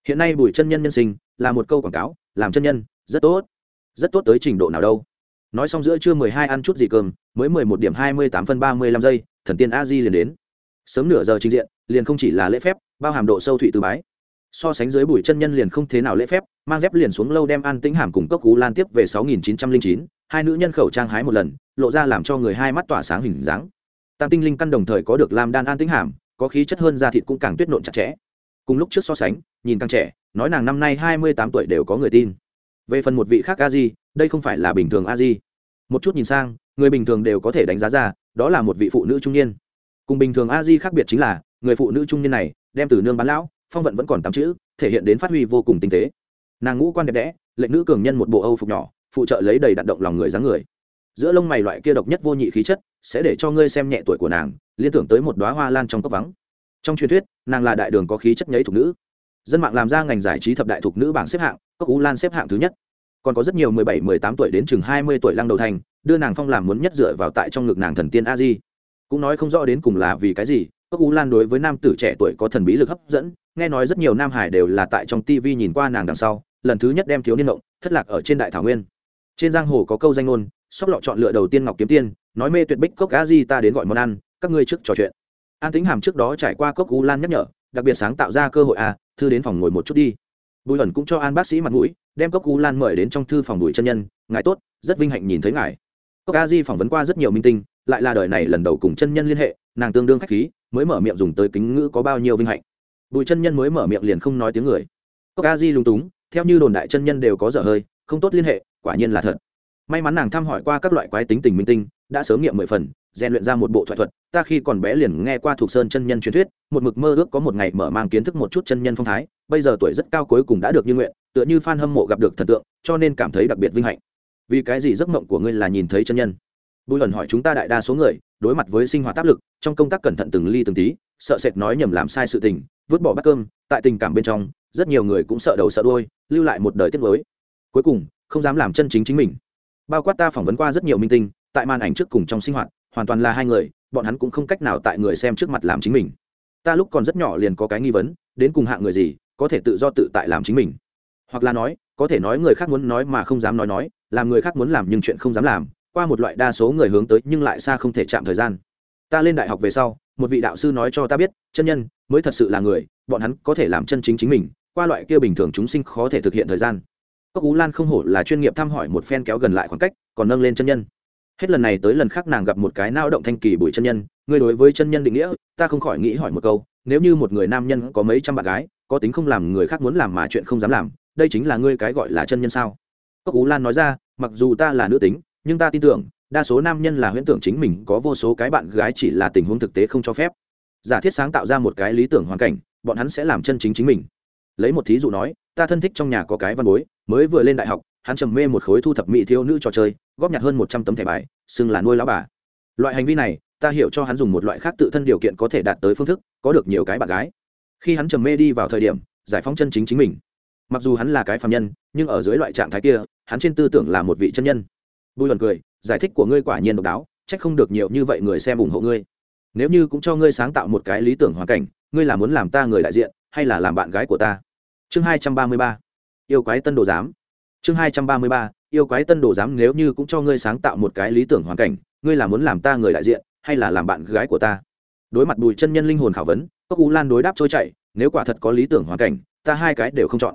S1: Hiện nay bùi chân nhân nhân sinh, là một câu quảng cáo, làm chân nhân, rất tốt. Rất tốt tới trình độ nào đâu. Nói xong giữa trưa mười hai ăn chút gì cơm mới mười một điểm hai mươi tám phân ba mươi lăm giây, thần tiên a di liền đến. Sớm nửa giờ trình diện, liền không chỉ là lễ phép, bao hàm độ sâu thủy từ bái. So sánh dưới bùi chân nhân liền không thế nào lễ phép, mang dép liền xuống lâu đem an tĩnh hàm cùng cốc cú lan tiếp về sáu nghìn chín trăm linh chín, hai nữ nhân khẩu trang hái một lần, lộ ra làm cho người hai mắt tỏa sáng hình dáng. Tam tinh linh căn đồng thời có được làm đan an tĩnh hàm, có khí chất hơn da thịt cũng càng tuyết nộn chặt chẽ. Cùng lúc trước so sánh, nhìn càng trẻ, nói nàng năm nay hai mươi tám tuổi đều có người tin. Về phần một vị khác a di đây không phải là bình thường a di một chút nhìn sang người bình thường đều có thể đánh giá ra, đó là một vị phụ nữ trung niên. Cùng bình thường a di khác biệt chính là, người phụ nữ trung niên này, đem từ nương bán lão, phong vận vẫn còn tám chữ, thể hiện đến phát huy vô cùng tinh tế. Nàng ngũ quan đẹp đẽ, lệnh nữ cường nhân một bộ âu phục nhỏ, phụ trợ lấy đầy đạn động lòng người dáng người. Giữa lông mày loại kia độc nhất vô nhị khí chất, sẽ để cho ngươi xem nhẹ tuổi của nàng, liên tưởng tới một đoá hoa lan trong cốc vắng. Trong truyền thuyết, nàng là đại đường có khí chất nhấy thục nữ. Dân mạng làm ra ngành giải trí thập đại thục nữ bảng xếp hạng, cốc ú lan xếp hạng thứ nhất. Còn có rất nhiều mười bảy, mười tám tuổi đến chừng hai mươi tuổi lăng đầu thành đưa nàng phong làm muốn nhất dựa vào tại trong ngực nàng thần tiên a di. Cũng nói không rõ đến cùng là vì cái gì, cốc u lan đối với nam tử trẻ tuổi có thần bí lực hấp dẫn, nghe nói rất nhiều nam hải đều là tại trong tv nhìn qua nàng đằng sau, lần thứ nhất đem thiếu niên động, thất lạc ở trên đại thảo nguyên. Trên giang hồ có câu danh ngôn, sóc lọ chọn lựa đầu tiên ngọc kiếm tiên, nói mê tuyệt bích cốc a di ta đến gọi món ăn, các ngươi trước trò chuyện. An tính hàm trước đó trải qua cốc u lan nhắc nhở, đặc biệt sáng tạo ra cơ hội à thư đến phòng ngồi một chút đi. Bùi ẩn cũng cho an bác sĩ mặt mũi, đem cốc u lan mời đến trong thư phòng bùi chân nhân, ngài tốt, rất vinh hạnh nhìn thấy ngài cốc a di phỏng vấn qua rất nhiều minh tinh, lại là đời này lần đầu cùng chân nhân liên hệ, nàng tương đương khách khí, mới mở miệng dùng tới kính ngữ có bao nhiêu vinh hạnh. Bùi chân nhân mới mở miệng liền không nói tiếng người. Cốc a di lung túng, theo như đồn đại chân nhân đều có dở hơi, không tốt liên hệ, quả nhiên là thật. May mắn nàng thăm hỏi qua các loại quái tính tình minh tinh, đã sớm nghiệm mười phần, rèn luyện ra một bộ thoại thuật, ta khi còn bé liền nghe qua thuộc sơn chân nhân truyền thuyết, một mực mơ ước có một ngày mở mang kiến thức một chút chân nhân phong thái, bây giờ tuổi rất cao cuối cùng đã được như nguyện, tựa như f hâm mộ gặp được thần tượng, cho nên cảm thấy đặc biệt vinh hạnh vì cái gì giấc mộng của ngươi là nhìn thấy chân nhân? Bùi lần hỏi chúng ta đại đa số người, đối mặt với sinh hoạt áp lực, trong công tác cẩn thận từng ly từng tí, sợ sệt nói nhầm làm sai sự tình, vứt bỏ bát cơm, tại tình cảm bên trong, rất nhiều người cũng sợ đầu sợ đôi lưu lại một đời tiết mới cuối cùng, không dám làm chân chính chính mình. Bao quát ta phỏng vấn qua rất nhiều minh tinh, tại màn ảnh trước cùng trong sinh hoạt, hoàn toàn là hai người, bọn hắn cũng không cách nào tại người xem trước mặt làm chính mình. Ta lúc còn rất nhỏ liền có cái nghi vấn, đến cùng hạng người gì, có thể tự do tự tại làm chính mình? Hoặc là nói, có thể nói người khác muốn nói mà không dám nói nói làm người khác muốn làm nhưng chuyện không dám làm, qua một loại đa số người hướng tới nhưng lại xa không thể chạm thời gian. Ta lên đại học về sau, một vị đạo sư nói cho ta biết, chân nhân mới thật sự là người, bọn hắn có thể làm chân chính chính mình, qua loại kia bình thường chúng sinh khó thể thực hiện thời gian. Cốc ú lan không hổ là chuyên nghiệp thăm hỏi một phen kéo gần lại khoảng cách, còn nâng lên chân nhân. Hết lần này tới lần khác nàng gặp một cái nao động thanh kỳ bùi chân nhân người đối với chân nhân định nghĩa, ta không khỏi nghĩ hỏi một câu, nếu như một người nam nhân có mấy trăm bạn gái, có tính không làm người khác muốn làm mà chuyện không dám làm, đây chính là ngươi cái gọi là chân nhân sao? Cốc ú lan nói ra, mặc dù ta là nữ tính, nhưng ta tin tưởng, đa số nam nhân là huyễn tưởng chính mình có vô số cái bạn gái chỉ là tình huống thực tế không cho phép. Giả thiết sáng tạo ra một cái lý tưởng hoàn cảnh, bọn hắn sẽ làm chân chính chính mình. Lấy một thí dụ nói, ta thân thích trong nhà có cái văn bối, mới vừa lên đại học, hắn trầm mê một khối thu thập mỹ thiếu nữ trò chơi, góp nhặt hơn một trăm tấm thẻ bài, xưng là nuôi lão bà. Loại hành vi này, ta hiểu cho hắn dùng một loại khác tự thân điều kiện có thể đạt tới phương thức, có được nhiều cái bạn gái. Khi hắn trầm mê đi vào thời điểm, giải phóng chân chính chính mình mặc dù hắn là cái phạm nhân, nhưng ở dưới loại trạng thái kia, hắn trên tư tưởng là một vị chân nhân. Bùi luận cười, giải thích của ngươi quả nhiên độc đáo, trách không được nhiều như vậy người xem ủng hộ ngươi. Nếu như cũng cho ngươi sáng tạo một cái lý tưởng hoàn cảnh, ngươi là muốn làm ta người đại diện, hay là làm bạn gái của ta? Chương hai trăm ba mươi ba. Yêu quái tân đồ giám. Chương hai trăm ba mươi ba. Yêu quái tân đồ giám nếu như cũng cho ngươi sáng tạo một cái lý tưởng hoàn cảnh, ngươi là muốn làm ta người đại diện, hay là làm bạn gái của ta? Đối mặt bùi chân nhân linh hồn khảo vấn, cốc u lan đối đáp trôi chảy, nếu quả thật có lý tưởng hoàn cảnh, ta hai cái đều không chọn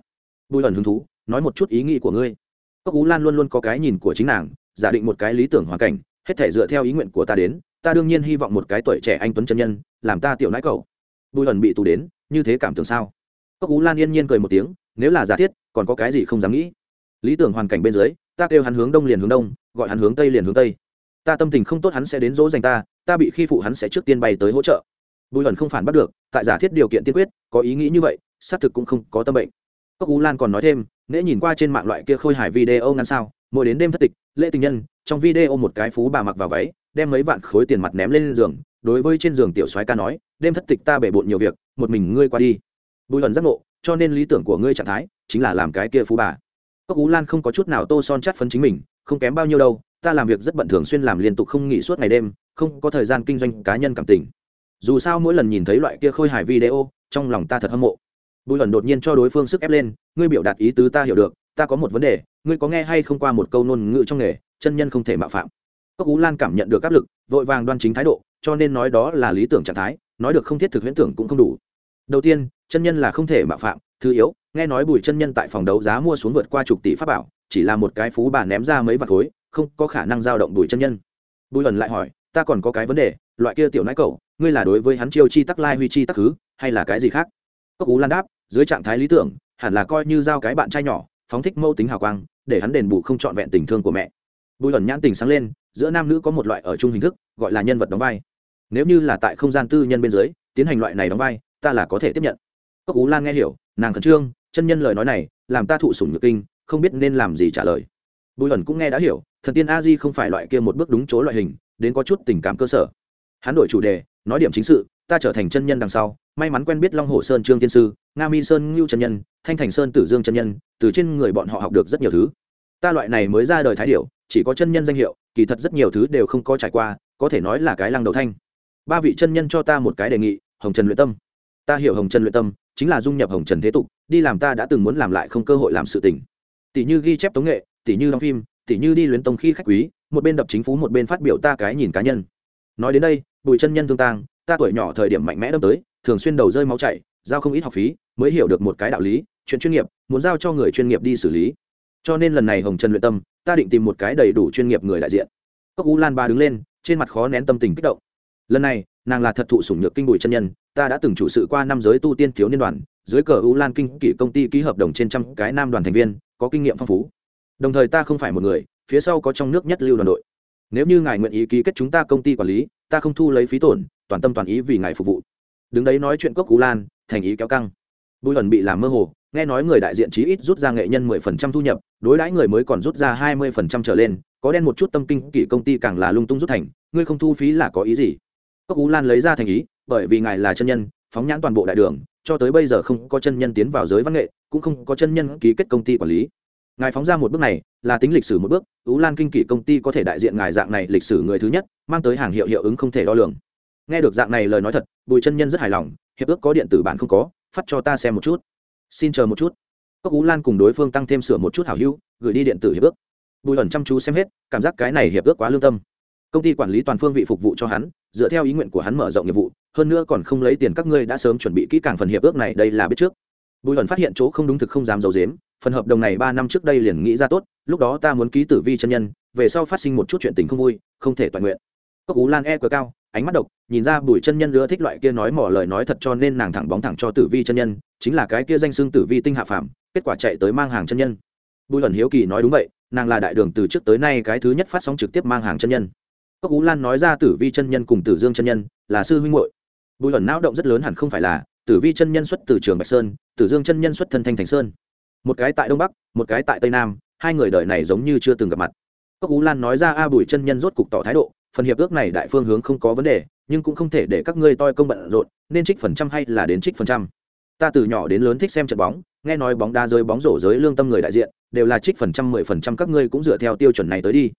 S1: bùi ẩn hứng thú, nói một chút ý nghĩ của ngươi. Cốc ú lan luôn luôn có cái nhìn của chính nàng, giả định một cái lý tưởng hoàn cảnh, hết thể dựa theo ý nguyện của ta đến, ta đương nhiên hy vọng một cái tuổi trẻ anh tuấn chân nhân, làm ta tiểu nãi cầu bùi ẩn bị tù đến, như thế cảm tưởng sao? Cốc ú lan yên nhiên cười một tiếng, nếu là giả thiết, còn có cái gì không dám nghĩ? Lý tưởng hoàn cảnh bên dưới, ta kêu hắn hướng đông liền hướng đông, gọi hắn hướng tây liền hướng tây. Ta tâm tình không tốt hắn sẽ đến dỗ dành ta ta bị khi phụ hắn sẽ trước tiên bay tới hỗ trợ. Bùi ẩn không phản bắt được, tại giả thiết điều kiện tiên quyết, có ý nghĩ như vậy, xác thực cũng không có tâm bệnh cốc u lan còn nói thêm, nễ nhìn qua trên mạng loại kia khôi hài video ngắn sao, mỗi đến đêm thất tịch, lễ tình nhân, trong video một cái phú bà mặc vào váy, đem mấy vạn khối tiền mặt ném lên giường, đối với trên giường tiểu soái ca nói, đêm thất tịch ta bể bộn nhiều việc, một mình ngươi qua đi. Bùi hận giác ngộ, cho nên lý tưởng của ngươi trạng thái, chính là làm cái kia phú bà. Cốc ú lan không có chút nào tô son chắt phấn chính mình, không kém bao nhiêu đâu, ta làm việc rất bận thường xuyên làm liên tục không nghỉ suốt ngày đêm, không có thời gian kinh doanh cá nhân cảm tình. Dù sao mỗi lần nhìn thấy loại kia khôi hài video, trong lòng ta thật hâm mộ bùi ẩn đột nhiên cho đối phương sức ép lên, ngươi biểu đạt ý tứ ta hiểu được, ta có một vấn đề, ngươi có nghe hay không qua một câu ngôn ngữ trong nghề, chân nhân không thể mạo phạm. Cốc ú lan cảm nhận được áp lực, vội vàng đoan chính thái độ, cho nên nói đó là lý tưởng trạng thái, nói được không thiết thực huyễn tưởng cũng không đủ. Đầu tiên, chân nhân là không thể mạo phạm, thứ yếu, nghe nói bùi chân nhân tại phòng đấu giá mua xuống vượt qua chục tỷ pháp bảo, chỉ là một cái phú bà ném ra mấy vạt khối, không có khả năng giao động bùi chân nhân. Bùi ẩn lại hỏi, ta còn có cái vấn đề, loại kia tiểu nãi cậu, ngươi là đối với hắn chiêu chi tắc lai huy chi tắc khứ hay là cái gì khác? Cốc ú lan đáp, dưới trạng thái lý tưởng, hẳn là coi như giao cái bạn trai nhỏ, phóng thích mâu tính hào quang, để hắn đền bù không trọn vẹn tình thương của mẹ. Bùi ẩn nhãn tình sáng lên, giữa nam nữ có một loại ở chung hình thức, gọi là nhân vật đóng vai. Nếu như là tại không gian tư nhân bên dưới, tiến hành loại này đóng vai, ta là có thể tiếp nhận. Cốc ú lan nghe hiểu, nàng khẩn trương, chân nhân lời nói này, làm ta thụ sủng nhược kinh, không biết nên làm gì trả lời. Bùi ẩn cũng nghe đã hiểu, thần tiên a di không phải loại kia một bước đúng chỗ loại hình, đến có chút tình cảm cơ sở. Hắn đổi chủ đề, nói điểm chính sự ta trở thành chân nhân đằng sau, may mắn quen biết long hồ sơn trương tiên sư, nga mi sơn ngưu chân nhân, thanh thành sơn tử dương chân nhân, từ trên người bọn họ học được rất nhiều thứ. Ta loại này mới ra đời thái điệu chỉ có chân nhân danh hiệu, kỳ thật rất nhiều thứ đều không có trải qua, có thể nói là cái lăng đầu thanh. Ba vị chân nhân cho ta một cái đề nghị, hồng trần luyện tâm. Ta hiểu hồng trần luyện tâm, chính là dung nhập hồng trần thế tục, đi làm ta đã từng muốn làm lại không cơ hội làm sự tình. Tỷ như ghi chép tống nghệ, tỷ như đóng phim, tỷ như đi luyến tông khi khách quý, một bên đập chính phú một bên phát biểu ta cái nhìn cá nhân. Nói đến đây, bùi chân nhân thương tang ta tuổi nhỏ thời điểm mạnh mẽ đâm tới, thường xuyên đầu rơi máu chảy, giao không ít học phí, mới hiểu được một cái đạo lý, chuyện chuyên nghiệp, muốn giao cho người chuyên nghiệp đi xử lý. Cho nên lần này hồng trần luyện tâm, ta định tìm một cái đầy đủ chuyên nghiệp người đại diện. Cốc u lan ba đứng lên, trên mặt khó nén tâm tình kích động. Lần này, nàng là thật thụ sủng nhược kinh bùi chân nhân, ta đã từng chủ sự qua năm giới tu tiên thiếu niên đoàn, dưới cờ u lan kinh kỷ công ty ký hợp đồng trên trăm cái nam đoàn thành viên, có kinh nghiệm phong phú. Đồng thời ta không phải một người, phía sau có trong nước nhất lưu đoàn đội. Nếu như ngài nguyện ý ký kết chúng ta công ty quản lý, ta không thu lấy phí tổn toàn tâm toàn ý vì ngài phục vụ. Đứng đấy nói chuyện cốc cú lan, thành ý kéo căng. Bùi ẩn bị làm mơ hồ, nghe nói người đại diện chí ít rút ra nghệ nhân mười phần trăm thu nhập, đối đãi người mới còn rút ra hai mươi phần trăm trở lên, có đen một chút tâm kinh kỷ công ty càng là lung tung rút thành, ngươi không thu phí là có ý gì? Cốc cú lan lấy ra thành ý, bởi vì ngài là chân nhân, phóng nhãn toàn bộ đại đường, cho tới bây giờ không có chân nhân tiến vào giới văn nghệ, cũng không có chân nhân ký kết công ty quản lý. Ngài phóng ra một bước này, là tính lịch sử một bước ú lan kinh kỷ công ty có thể đại diện ngài dạng này lịch sử người thứ nhất, mang tới hàng hiệu hiệu ứng không thể đo lường nghe được dạng này lời nói thật, bùi chân nhân rất hài lòng, hiệp ước có điện tử bản không có, phát cho ta xem một chút. Xin chờ một chút. Cốc ú lan cùng đối phương tăng thêm sửa một chút hảo hữu, gửi đi điện tử hiệp ước. Bùi ẩn chăm chú xem hết, cảm giác cái này hiệp ước quá lương tâm. Công ty quản lý toàn phương vị phục vụ cho hắn, dựa theo ý nguyện của hắn mở rộng nghiệp vụ, hơn nữa còn không lấy tiền các ngươi đã sớm chuẩn bị kỹ càng phần hiệp ước này, đây là biết trước. Bùi ẩn phát hiện chỗ không đúng thực không dám giấu dếm phần hợp đồng này ba năm trước đây liền nghĩ ra tốt, lúc đó ta muốn ký tử vi chân nhân, về sau phát sinh một chút chuyện tình không vui, không thể toàn nguyện. Cốc ú lan e cờ cao ánh mắt độc, nhìn ra bùi chân nhân lứa thích loại kia nói mỏ lời nói thật cho nên nàng thẳng bóng thẳng cho tử vi chân nhân, chính là cái kia danh xưng tử vi tinh hạ phàm, kết quả chạy tới mang hàng chân nhân. Bùi ẩn hiếu kỳ nói đúng vậy, nàng là đại đường từ trước tới nay cái thứ nhất phát sóng trực tiếp mang hàng chân nhân. Cốc ú lan nói ra tử vi chân nhân cùng tử dương chân nhân, là sư huynh hội bùi ẩn não động rất lớn hẳn không phải là, tử vi chân nhân xuất từ trường bạch sơn, tử dương chân nhân xuất thân thanh thành sơn. Một cái tại đông bắc, một cái tại tây nam, hai người đời này giống như chưa từng gặp mặt. Cốc ú lan nói ra, a bùi chân nhân rốt cục tỏ thái độ phần hiệp ước này đại phương hướng không có vấn đề, nhưng cũng không thể để các ngươi toi công bận rộn, nên trích phần trăm hay là đến trích phần trăm. Ta từ nhỏ đến lớn thích xem trận bóng, nghe nói bóng đá rơi bóng rổ giới lương tâm người đại diện, đều là trích phần trăm, mười phần trăm các ngươi cũng dựa theo tiêu chuẩn này tới đi.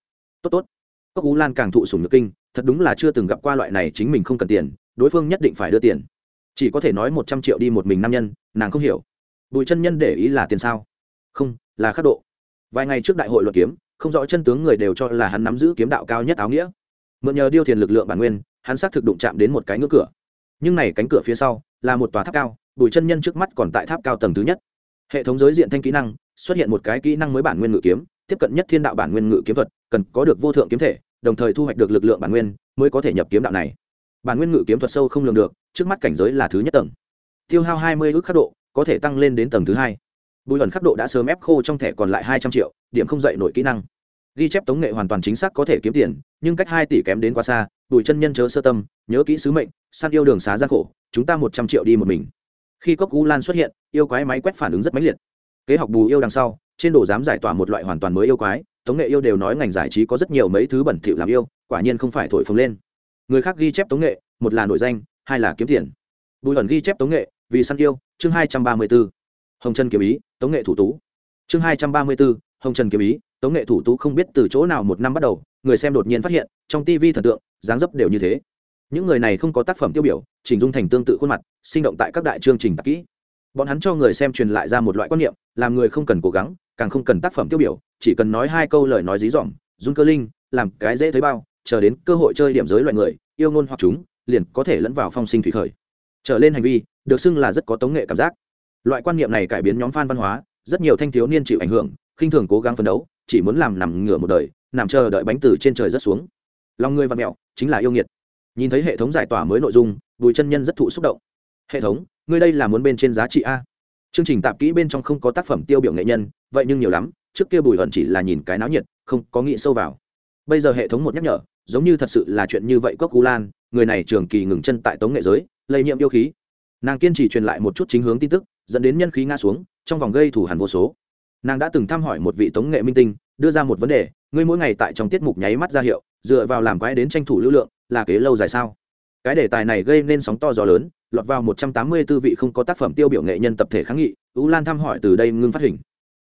S1: Tốt tốt. Cốc ú lan càng thụ sùng nhược kinh, thật đúng là chưa từng gặp qua loại này chính mình không cần tiền, đối phương nhất định phải đưa tiền. Chỉ có thể nói một trăm triệu đi một mình nam nhân, nàng không hiểu. Bùi chân nhân để ý là tiền sao? Không, là khắc độ. Vài ngày trước đại hội luật kiếm, không rõ chân tướng người đều cho là hắn nắm giữ kiếm đạo cao nhất áo nghĩa mượn nhờ điêu thiền lực lượng bản nguyên, hắn xác thực đụng chạm đến một cái ngưỡng cửa. Nhưng này cánh cửa phía sau là một tòa tháp cao, bùi chân nhân trước mắt còn tại tháp cao tầng thứ nhất. Hệ thống giới diện thanh kỹ năng, xuất hiện một cái kỹ năng mới bản nguyên ngự kiếm, tiếp cận nhất thiên đạo bản nguyên ngự kiếm thuật, cần có được vô thượng kiếm thể, đồng thời thu hoạch được lực lượng bản nguyên mới có thể nhập kiếm đạo này. Bản nguyên ngự kiếm thuật sâu không lường được, trước mắt cảnh giới là thứ nhất tầng. Tiêu hao hai mươi ước khắc độ, có thể tăng lên đến tầng thứ hai. Bùi ẩn khắc độ đã sớm ép khô trong thẻ còn lại hai trăm triệu, điểm không dạy nổi kỹ năng ghi chép tống nghệ hoàn toàn chính xác có thể kiếm tiền, nhưng cách hai tỷ kém đến quá xa, bùi chân nhân chớ sơ tâm, nhớ kỹ sứ mệnh, săn yêu đường xá gian khổ, chúng ta một trăm triệu đi một mình. Khi cốc u lan xuất hiện, yêu quái máy quét phản ứng rất mãnh liệt. Kế học bù yêu đằng sau, trên đồ dám giải tỏa một loại hoàn toàn mới yêu quái, tống nghệ yêu đều nói ngành giải trí có rất nhiều mấy thứ bẩn thỉu làm yêu, quả nhiên không phải thổi phồng lên. Người khác ghi chép tống nghệ, một là nổi danh, hai là kiếm tiền. Bùi ẩn ghi chép tống nghệ, vì săn yêu, chương hai trăm ba mươi b ố hồng trần kiếm ý, tống nghệ thủ tú. Chương hai trăm ba mươi b ố hồng trần kiếm ý tống nghệ thủ tú không biết từ chỗ nào một năm bắt đầu, người xem đột nhiên phát hiện, trong tv thần tượng, dáng dấp đều như thế. Những người này không có tác phẩm tiêu biểu, chỉnh dung thành tương tự khuôn mặt, sinh động tại các đại chương trình tạp kỹ. Bọn hắn cho người xem truyền lại ra một loại quan niệm, làm người không cần cố gắng, càng không cần tác phẩm tiêu biểu, chỉ cần nói hai câu lời nói dí dỏm, run cơ linh, làm cái dễ thấy bao, chờ đến cơ hội chơi điểm giới loại người, yêu ngôn hoặc chúng, liền có thể lẫn vào phong sinh thủy khởi. Trở lên hành vi, được xưng là rất có tống nghệ cảm giác. Loại quan niệm này cải biến nhóm f a n văn hóa, rất nhiều thanh thiếu niên chịu ảnh hưởng, khinh thường cố gắng phấn đấu chỉ muốn làm nằm ngửa một đời, nằm chờ đợi bánh từ trên trời rất xuống. Lòng người và mẹo chính là yêu nghiệt. Nhìn thấy hệ thống giải tỏa mới nội dung, bùi chân nhân rất thụ xúc động. Hệ thống, ngươi đây là muốn bên trên giá trị a? Chương trình tạp kỹ bên trong không có tác phẩm tiêu biểu nghệ nhân, vậy nhưng nhiều lắm, trước kia bùi hận chỉ là nhìn cái náo nhiệt, không có nghĩ sâu vào. Bây giờ hệ thống một nhắc nhở, giống như thật sự là chuyện như vậy cốc cú lan, người này trường kỳ ngừng chân tại tống nghệ giới, lây nhiễm yêu khí. Nàng kiên trì truyền lại một chút chính hướng tin tức, dẫn đến nhân khí ngã xuống, trong vòng gây thủ hẳn vô số nàng đã từng thăm hỏi một vị tống nghệ minh tinh, đưa ra một vấn đề, ngươi mỗi ngày tại trong tiết mục nháy mắt ra hiệu, dựa vào làm quái đến tranh thủ lưu lượng, là kế lâu dài sao? Cái đề tài này gây nên sóng to gió lớn, lọt vào một trăm tám mươi 184 vị không có tác phẩm tiêu biểu nghệ nhân tập thể kháng nghị ú lan thăm hỏi từ đây ngưng phát hình.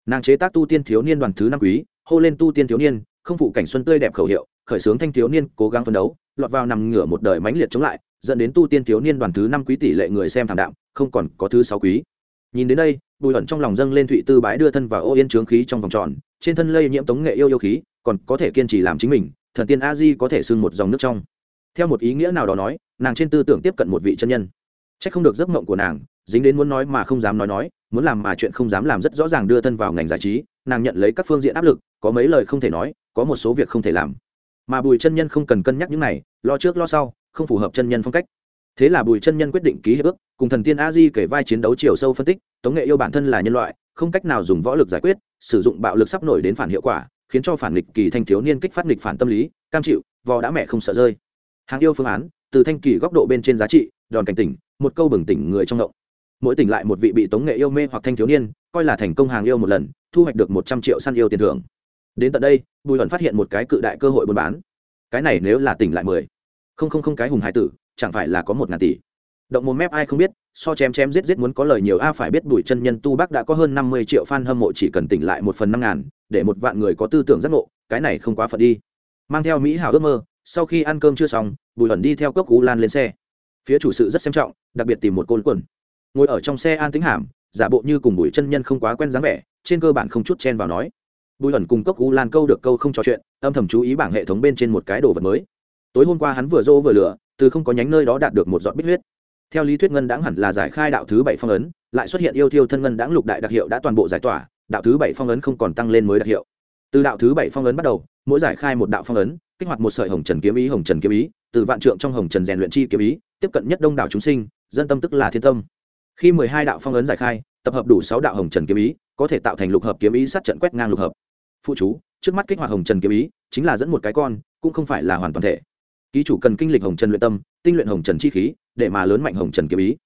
S1: Nàng chế tác tu tiên thiếu niên đoàn thứ năm quý, hô lên tu tiên thiếu niên, không phụ cảnh xuân tươi đẹp khẩu hiệu, khởi xướng thanh thiếu niên cố gắng phấn đấu, lọt vào nằm ngửa một đời mãnh liệt chống lại, dẫn đến tu tiên thiếu niên đoàn thứ năm quý tỷ lệ người xem thảm đạm, không còn có thứ sáu quý. Nhìn đến đây bùi ẩn trong lòng dâng lên thụy tư bái đưa thân vào ô yên trướng khí trong vòng tròn, trên thân lây nhiễm tống nghệ yêu yêu khí, còn có thể kiên trì làm chính mình, thần tiên a di có thể sưng một dòng nước trong. Theo một ý nghĩa nào đó nói, nàng trên tư tưởng tiếp cận một vị chân nhân. C h ắ c không được giấc mộng của nàng, dính đến muốn nói mà không dám nói nói, muốn làm mà chuyện không dám làm rất rõ ràng đưa thân vào ngành giải trí, nàng nhận lấy các phương diện áp lực, có mấy lời không thể nói, có một số việc không thể làm. Mà bùi chân nhân không cần cân nhắc những này, lo trước lo sau, không phù hợp chân nhân phong cách thế là bùi chân nhân quyết định ký hiệp ước, cùng thần tiên a di kể vai chiến đấu chiều sâu phân tích, tống nghệ yêu bản thân là nhân loại, không cách nào dùng võ lực giải quyết, sử dụng bạo lực sắp nổi đến phản hiệu quả, khiến cho phản nghịch kỳ thanh thiếu niên kích phát nghịch phản tâm lý, cam chịu, vò đã mẹ không sợ rơi. Hàng yêu phương án, từ thanh kỳ góc độ bên trên giá trị, đòn cảnh tỉnh, một câu bừng tỉnh người trong động mỗi tỉnh lại một vị bị tống nghệ yêu mê hoặc thanh thiếu niên, coi là thành công hàng yêu một lần, thu hoạch được một trăm triệu săn yêu tiền thưởng. Đến tận đây, bùi hận phát hiện một cái cự đại cơ hội buôn bán. Cái này nếu là tỉnh lại mười, không không không cái hùng hải tử chẳng phải là có một ngàn tỷ. Động một mép ai không biết, so chém chém giết giết muốn có lời nhiều, a, phải biết bùi chân nhân tu bác đã có hơn năm mươi triệu fan hâm mộ chỉ cần tỉnh lại một phần năm ngàn, để một vạn người có tư tưởng giác ngộ, cái này không quá phận đi. Mang theo mỹ hảo ước mơ, sau khi ăn cơm chưa xong, bùi ẩn đi theo cốc cú lan lên xe. Phía chủ sự rất xem trọng, đặc biệt tìm một côn quần. Ngồi ở trong xe an tính hàm, giả bộ như cùng bùi chân nhân không quá quen dáng vẻ, trên cơ bản không chút chen vào nói. Bùi ẩn cùng cốc cú lan câu được câu không trò chuyện, âm thầm chú ý bảng hệ thống bên trên một cái đồ vật mới. Tối hôm qua hắn vừa dô vừa lửa từ không có nhánh nơi đó đạt được một giọt bích huyết. Theo lý thuyết ngân đáng hẳn là giải khai đạo thứ bảy phong ấn, lại xuất hiện yêu thiêu thân ngân đáng lục đại đặc hiệu đã toàn bộ giải tỏa, đạo thứ bảy phong ấn không còn tăng lên mới đặc hiệu. Từ đạo thứ bảy phong ấn bắt đầu, mỗi giải khai một đạo phong ấn, kích hoạt một sợi hồng trần kiếm ý, hồng trần kiếm ý, từ vạn trượng trong hồng trần rèn luyện chi kiếm ý, tiếp cận nhất đông đảo chúng sinh, dân tâm tức là thiên tâm. Khi mười hai đạo phong ấn giải khai, tập hợp đủ sáu đạo hồng trần kiếm ý, có thể tạo thành lục hợp kiếm ý sát trận quét ngang lục hợp. Phụ chú, trước mắt kích hoạt hồng trần kiếm ý, chính là dẫn một cái con, cũng không phải là hoàn toàn thể ký chủ cần kinh lịch hồng trần luyện tâm tinh luyện hồng trần chi khí để mà lớn mạnh hồng trần kiếm ý.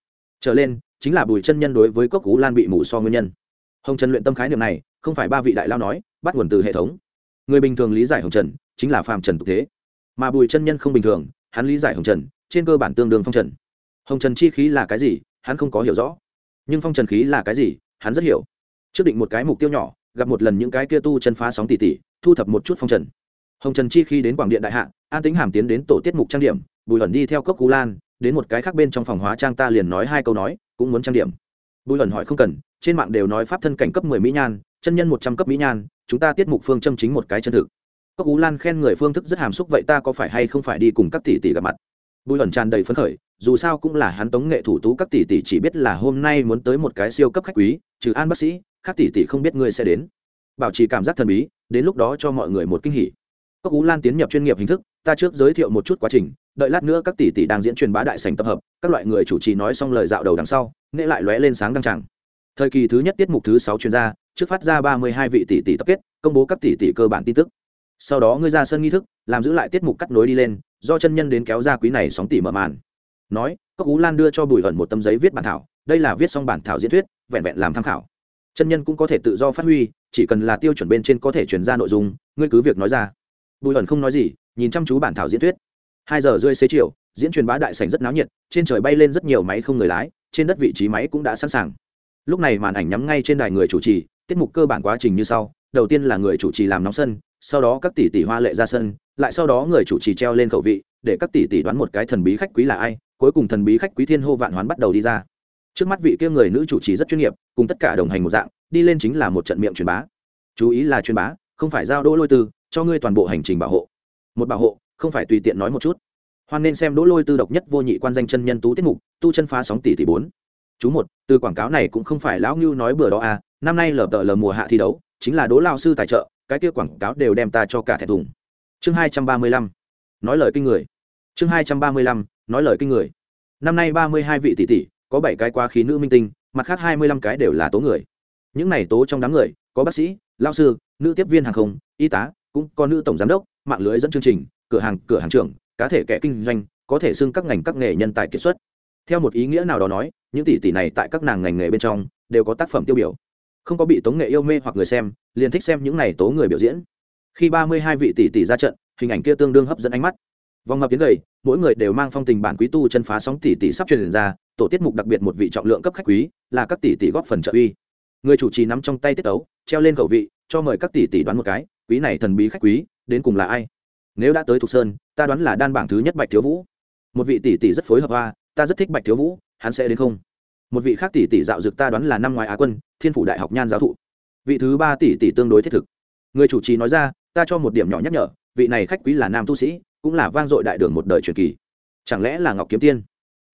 S1: Trở lên chính là bùi chân nhân đối với cốc cú lan bị mù so nguyên nhân. Hồng trần luyện tâm khái niệm này không phải ba vị đại lao nói bắt nguồn từ hệ thống. Người bình thường lý giải hồng trần chính là phàm trần tục thế. Mà bùi chân nhân không bình thường hắn lý giải hồng trần trên cơ bản tương đương phong trần. Hồng trần chi khí là cái gì hắn không có hiểu rõ. Nhưng phong trần khí là cái gì hắn rất hiểu. Trước định một cái mục tiêu nhỏ gặp một lần những cái kia tu chân phá sóng tỷ tỷ, thu thập một chút phong trần hồng trần chi khi đến quảng điện đại hạ, an tính hàm tiến đến tổ tiết mục trang điểm, bùi ẩn đi theo cốc cú lan, đến một cái khác bên trong phòng hóa trang ta liền nói hai câu nói, cũng muốn trang điểm. Bùi ẩn hỏi không cần, trên mạng đều nói pháp thân cảnh cấp mười mỹ nhan, chân nhân một trăm cấp mỹ nhan, chúng ta tiết mục phương châm chính một cái chân thực. Cốc cú lan khen người phương thức rất hàm xúc vậy ta có phải hay không phải đi cùng các tỷ tỷ gặp mặt? Bùi ẩn tràn đầy phấn khởi, dù sao cũng là hắn tống nghệ thủ tú các tỷ tỷ chỉ biết là hôm nay muốn tới một cái siêu cấp khách quý, trừ an bác sĩ các tỷ tỷ không biết ngươi sẽ đến. Bảo trì cảm giác thần bí, đến lúc đó cho mọi người một kinh hỉ cốc ú lan tiến nhập chuyên nghiệp hình thức, ta trước giới thiệu một chút quá trình, đợi lát nữa các tỷ tỷ đang diễn truyền bá đại sành tập hợp, các loại người chủ trì nói xong lời dạo đầu đằng sau, nghệ lại lóe lên sáng đăng tràng. Thời kỳ thứ nhất tiết mục thứ sáu chuyên gia, trước phát ra ba mươi hai vị tỷ tỷ tập kết, công bố các tỷ tỷ cơ bản tin tức. Sau đó ngươi ra sân nghi thức, làm giữ lại tiết mục cắt nối đi lên, do chân nhân đến kéo ra quý này sóng tỷ mở màn. Nói, cốc ú lan đưa cho bùi hận một tấm giấy viết bản thảo, đây là viết xong bản thảo diễn thuyết, vẹn vẹn làm tham khảo. Chân nhân cũng có thể tự do phát huy, chỉ cần là tiêu chuẩn bên trên có thể chuyển ra nội dung, ngươi cứ việc nói ra bùi ẩn không nói gì, nhìn chăm chú bản thảo diễn thuyết. Hai giờ rơi xế chiều, diễn truyền bá đại sảnh rất náo nhiệt, trên trời bay lên rất nhiều máy không người lái, trên đất vị trí máy cũng đã sẵn sàng. Lúc này màn ảnh nhắm ngay trên đài người chủ trì, tiết mục cơ bản quá trình như sau. Đầu tiên là người chủ trì làm nóng sân, sau đó các tỷ tỷ hoa lệ ra sân, lại sau đó người chủ trì treo lên khẩu vị, để các tỷ tỷ đoán một cái thần bí khách quý là ai, cuối cùng thần bí khách quý thiên hô vạn hoán bắt đầu đi ra. Trước mắt vị kia người nữ chủ trì rất chuyên nghiệp, cùng tất cả đồng hành một dạng, đi lên chính là một trận miệng truyền bá. Chú ý là truyền bá, không phải giao đỗ lôi tư cho ngươi toàn bộ hành trình bảo hộ. Một bảo hộ, không phải tùy tiện nói một chút. Hoan nên xem đỗ lôi tư độc nhất vô nhị quan danh chân nhân tú tiết mục, tu chân phá sóng tỷ tỷ bốn. Chú một, từ quảng cáo này cũng không phải lão ngưu nói bừa đó à năm nay lờ tờ lờ mùa hạ thi đấu, chính là đỗ lao sư tài trợ, cái kia quảng cáo đều đem ta cho cả thẻ thùng. Chương hai trăm ba mươi lăm, nói lời kinh người. Chương hai trăm ba mươi lăm, nói lời kinh người. Năm nay ba mươi hai vị tỷ tỷ, có bảy cái quá khí nữ minh tinh, mặt khác hai mươi lăm cái đều là tố người. Những này tố trong đám người, có bác sĩ lao sư, nữ tiếp viên hàng không, y tá cũng có nữ tổng giám đốc, mạng lưới dẫn chương trình, cửa hàng cửa hàng trưởng, cá thể kẻ kinh doanh, có thể xưng các ngành các nghề nhân tài kiệt xuất. Theo một ý nghĩa nào đó nói, những tỷ tỷ này tại các nàng ngành nghề bên trong đều có tác phẩm tiêu biểu. Không có bị tống nghệ yêu mê hoặc người xem, liền thích xem những này tố người biểu diễn. Khi ba mươi hai vị tỷ tỷ ra trận, hình ảnh kia tương đương hấp dẫn ánh mắt. Vòng ngập tiến gầy, mỗi người đều mang phong tình bản quý tu chân phá sóng tỷ tỷ sắp truyền ra, tổ tiết mục đặc biệt một vị trọng lượng cấp khách quý, là các tỷ tỷ góp phần trợ uy. Người chủ trì nắm trong tay tiết ấu, treo lên khẩu vị, cho mời các tỷ tỷ đoán một cái quý này thần bí khách quý, đến cùng là ai? Nếu đã tới thục sơn, ta đoán là đan bảng thứ nhất bạch thiếu vũ. Một vị tỷ tỷ rất phối hợp hoa, ta rất thích bạch thiếu vũ, hắn sẽ đến không? Một vị khác tỷ tỷ dạo dực ta đoán là năm ngoài á quân, thiên phủ đại học nhan giáo thụ. Vị thứ ba tỷ tỷ tương đối thiết thực. Người chủ trì nói ra, ta cho một điểm nhỏ nhắc nhở, vị này khách quý là nam tu sĩ, cũng là vang dội đại đường một đời truyền kỳ. Chẳng lẽ là ngọc kiếm tiên?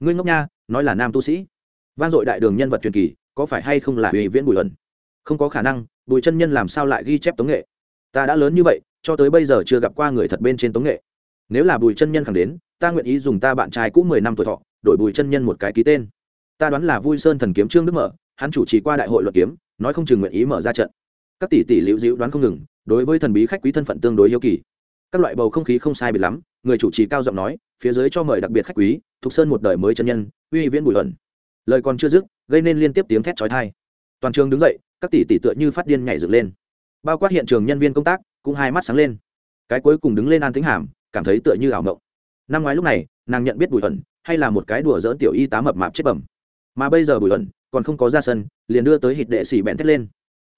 S1: Ngươi ngốc nha, nói là nam tu sĩ. Vang dội đại đường nhân vật truyền kỳ, có phải hay không là ủy viễn bùi ẩn không có khả năng, bùi chân nhân làm sao lại ghi chép tống nghệ? Ta đã lớn như vậy, cho tới bây giờ chưa gặp qua người thật bên trên tống nghệ. Nếu là bùi chân nhân khẳng đến, ta nguyện ý dùng ta bạn trai cũ mười năm tuổi thọ, đổi bùi chân nhân một cái ký tên. Ta đoán là vui sơn thần kiếm trương đức mở, hắn chủ trì qua đại hội luật kiếm, nói không chừng nguyện ý mở ra trận. Các tỷ tỷ liễu diễu đoán không ngừng, đối với thần bí khách quý thân phận tương đối yêu kỳ. Các loại bầu không khí không sai biệt lắm, người chủ trì cao giọng nói, phía dưới cho mời đặc biệt khách quý, thục sơn một đời mới chân nhân, uy viễn bùi ẩn lời còn chưa dứt, gây nên liên tiếp tiếng thét trói thai toàn trường đứng dậy, các tỷ tỷ tựa như phát điên nhảy dựng lên bao quát hiện trường nhân viên công tác, cũng hai mắt sáng lên. Cái cuối cùng đứng lên an tính hàm, cảm thấy tựa như ảo mộng. Năm ngoái lúc này, nàng nhận biết bùi ẩn, hay là một cái đùa dỡn tiểu y tá mập mạp chết bẩm. Mà bây giờ bùi ẩn, còn không có ra sân, liền đưa tới hít đệ xỉ bẹn thét lên.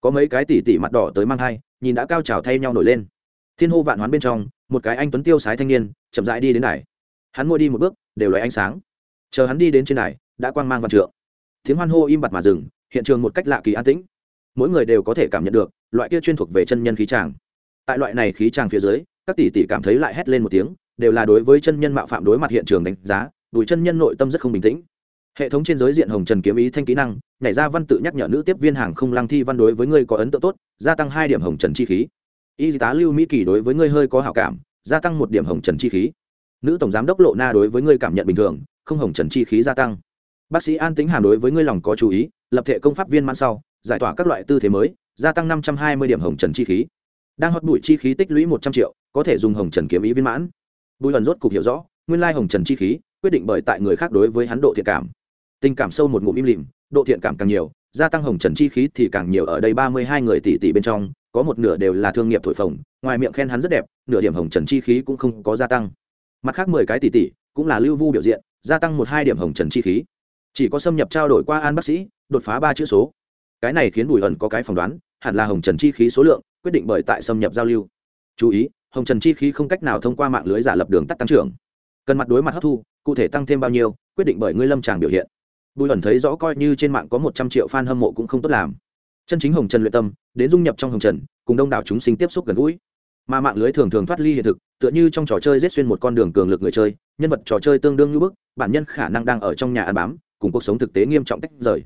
S1: Có mấy cái tỉ tỉ mặt đỏ tới mang thai, nhìn đã cao trào thay nhau nổi lên. Thiên hô vạn hoán bên trong, một cái anh tuấn tiêu sái thanh niên, chậm rãi đi đến đài. Hắn ngồi đi một bước, đều loại ánh sáng. Chờ hắn đi đến trên đài, đã quang mang văn trượng. Tiếng hoan hô im bặt mà dừng, hiện trường một cách lạ kỳ an tĩnh. Mỗi người đều có thể cảm nhận được loại kia chuyên thuộc về chân nhân khí tràng tại loại này khí tràng phía dưới, các tỷ tỷ cảm thấy lại hét lên một tiếng, đều là đối với chân nhân mạo phạm đối mặt hiện trường đánh giá, đùi chân nhân nội tâm rất không bình tĩnh. Hệ thống trên giới diện hồng trần kiếm ý thanh kỹ năng, nhảy ra văn tự nhắc nhở nữ tiếp viên hàng không lăng thi văn đối với ngươi có ấn tượng tốt, gia tăng hai điểm hồng trần chi khí. Y tá lưu mỹ kỳ đối với ngươi hơi có hảo cảm, gia tăng một điểm hồng trần chi khí. Nữ tổng giám đốc lộ na đối với ngươi cảm nhận bình thường, không hồng trần chi khí gia tăng. Bác sĩ an tính hàm đối với ngươi lòng có chú ý, lập thể công pháp viên mãn sau, giải tỏa các loại tư thế mới gia tăng năm trăm hai mươi điểm hồng trần chi khí. Đang hót bụi chi khí tích lũy một trăm triệu, có thể dùng hồng trần kiếm ý viên mãn. Bùi hận rốt cục hiểu rõ, nguyên lai hồng trần chi khí, quyết định bởi tại người khác đối với hắn độ thiện cảm. Tình cảm sâu một ngụm im lìm, độ thiện cảm càng nhiều, gia tăng hồng trần chi khí thì càng nhiều ở đây ba mươi hai người tỷ tỷ bên trong, có một nửa đều là thương nghiệp thổi phồng, ngoài miệng khen hắn rất đẹp, nửa điểm hồng trần chi khí cũng không có gia tăng. Mặt khác mười cái tỷ tỷ cũng là lưu vu biểu diện, gia tăng một hai điểm hồng trần chi khí. Chỉ có xâm nhập trao đổi qua an bác sĩ, đột phá ba chữ số. Cái này khiến bùi ẩn có cái phỏng đoán hẳn là hồng trần chi khí số lượng, quyết định bởi tại xâm nhập giao lưu. Chú ý, hồng trần chi khí không cách nào thông qua mạng lưới giả lập đường tắt tăng trưởng. Cần mặt đối mặt hấp thu, cụ thể tăng thêm bao nhiêu, quyết định bởi ngươi lâm tràng biểu hiện. Bùi ẩn thấy rõ coi như trên mạng có một trăm triệu fan hâm mộ cũng không tốt làm. Chân chính hồng trần luyện tâm, đến dung nhập trong hồng trần, cùng đông đảo chúng sinh tiếp xúc gần gũi. Mà mạng lưới thường thường thoát ly hiện thực, tựa như trong trò chơi rết xuyên một con đường cường lực người chơi, nhân vật trò chơi tương đương như bức, bản nhân khả năng đang ở trong nhà ăn bám, cùng cuộc sống thực tế nghiêm trọng tách rời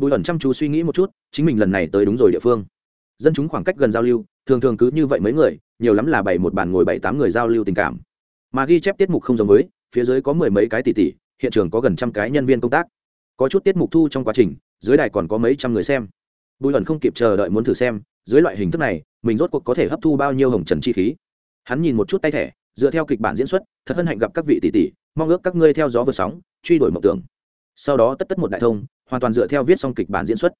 S1: bùi ẩn chăm chú suy nghĩ một chút, chính mình lần này tới đúng rồi địa phương. Dân chúng khoảng cách gần giao lưu, thường thường cứ như vậy mấy người, nhiều lắm là bảy một bàn ngồi bảy tám người giao lưu tình cảm. Mà ghi chép tiết mục không giống với, phía dưới có mười mấy cái tỷ tỷ, hiện trường có gần trăm cái nhân viên công tác. Có chút tiết mục thu trong quá trình, dưới đài còn có mấy trăm người xem. Bùi ẩn không kịp chờ đợi muốn thử xem, dưới loại hình thức này, mình rốt cuộc có thể hấp thu bao nhiêu hồng trần chi khí. Hắn nhìn một chút tay thẻ, dựa theo kịch bản diễn xuất, thật hân hạnh gặp các vị tỷ tỷ, mong ước các ngươi theo gió vượt sóng, truy đuổi mộng tưởng. Sau đó tất tất một đại thông hoàn toàn dựa theo viết xong kịch bản diễn xuất.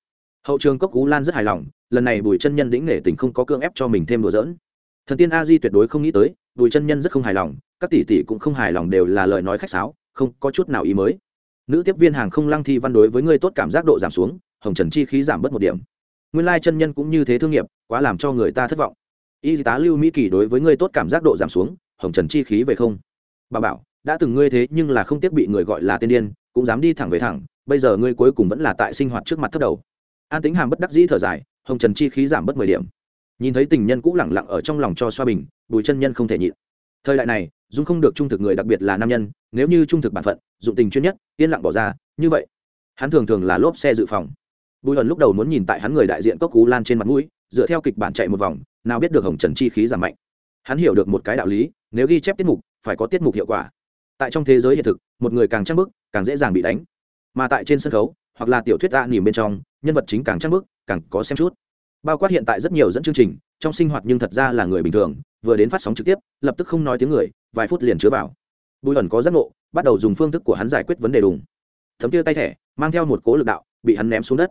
S1: Hậu trường cốc cú lan rất hài lòng, lần này bùi chân nhân đĩnh nể tình không có cương ép cho mình thêm đùa dỡn thần tiên a di tuyệt đối không nghĩ tới, bùi chân nhân rất không hài lòng, các tỷ tỷ cũng không hài lòng đều là lời nói khách sáo, không có chút nào ý mới. Nữ tiếp viên hàng không lăng thi văn đối với ngươi tốt cảm giác độ giảm xuống, hồng trần chi khí giảm bớt một điểm. Nguyên lai chân nhân cũng như thế thương nghiệp, quá làm cho người ta thất vọng. Y tá lưu mỹ kỳ đối với ngươi tốt cảm giác độ giảm xuống, hồng trần chi khí về không. Bà bảo, đã từng ngươi thế nhưng là không tiếc bị người gọi là tiên điên, cũng dám đi thẳng về thẳng bây giờ ngươi cuối cùng vẫn là tại sinh hoạt trước mặt thất đầu. An tính hàm bất đắc dĩ thở dài, hồng trần chi khí giảm bớt mười điểm. Nhìn thấy tình nhân cũ lẳng lặng ở trong lòng cho xoa bình, bùi chân nhân không thể nhịn. Thời đại này, dung không được trung thực người đặc biệt là nam nhân, nếu như trung thực bản phận, dụng tình chuyên nhất, yên lặng bỏ ra, như vậy, hắn thường thường là lốp xe dự phòng. Bùi ẩn lúc đầu muốn nhìn tại hắn người đại diện cốc cú lan trên mặt mũi, dựa theo kịch bản chạy một vòng, nào biết được hồng trần chi khí giảm mạnh. Hắn hiểu được một cái đạo lý, nếu ghi chép tiết mục, phải có tiết mục hiệu quả. Tại trong thế giới hiện thực, một người càng trăng bức, càng dễ dàng bị đánh mà tại trên sân khấu, hoặc là tiểu thuyết tạ nỉm bên trong, nhân vật chính càng trang bức, càng có xem chút. Bao quát hiện tại rất nhiều dẫn chương trình, trong sinh hoạt nhưng thật ra là người bình thường, vừa đến phát sóng trực tiếp, lập tức không nói tiếng người, vài phút liền chứa vào. Bùi ẩn có giác ngộ, bắt đầu dùng phương thức của hắn giải quyết vấn đề đùng. Thấm tia tay thẻ, mang theo một cố lực đạo, bị hắn ném xuống đất.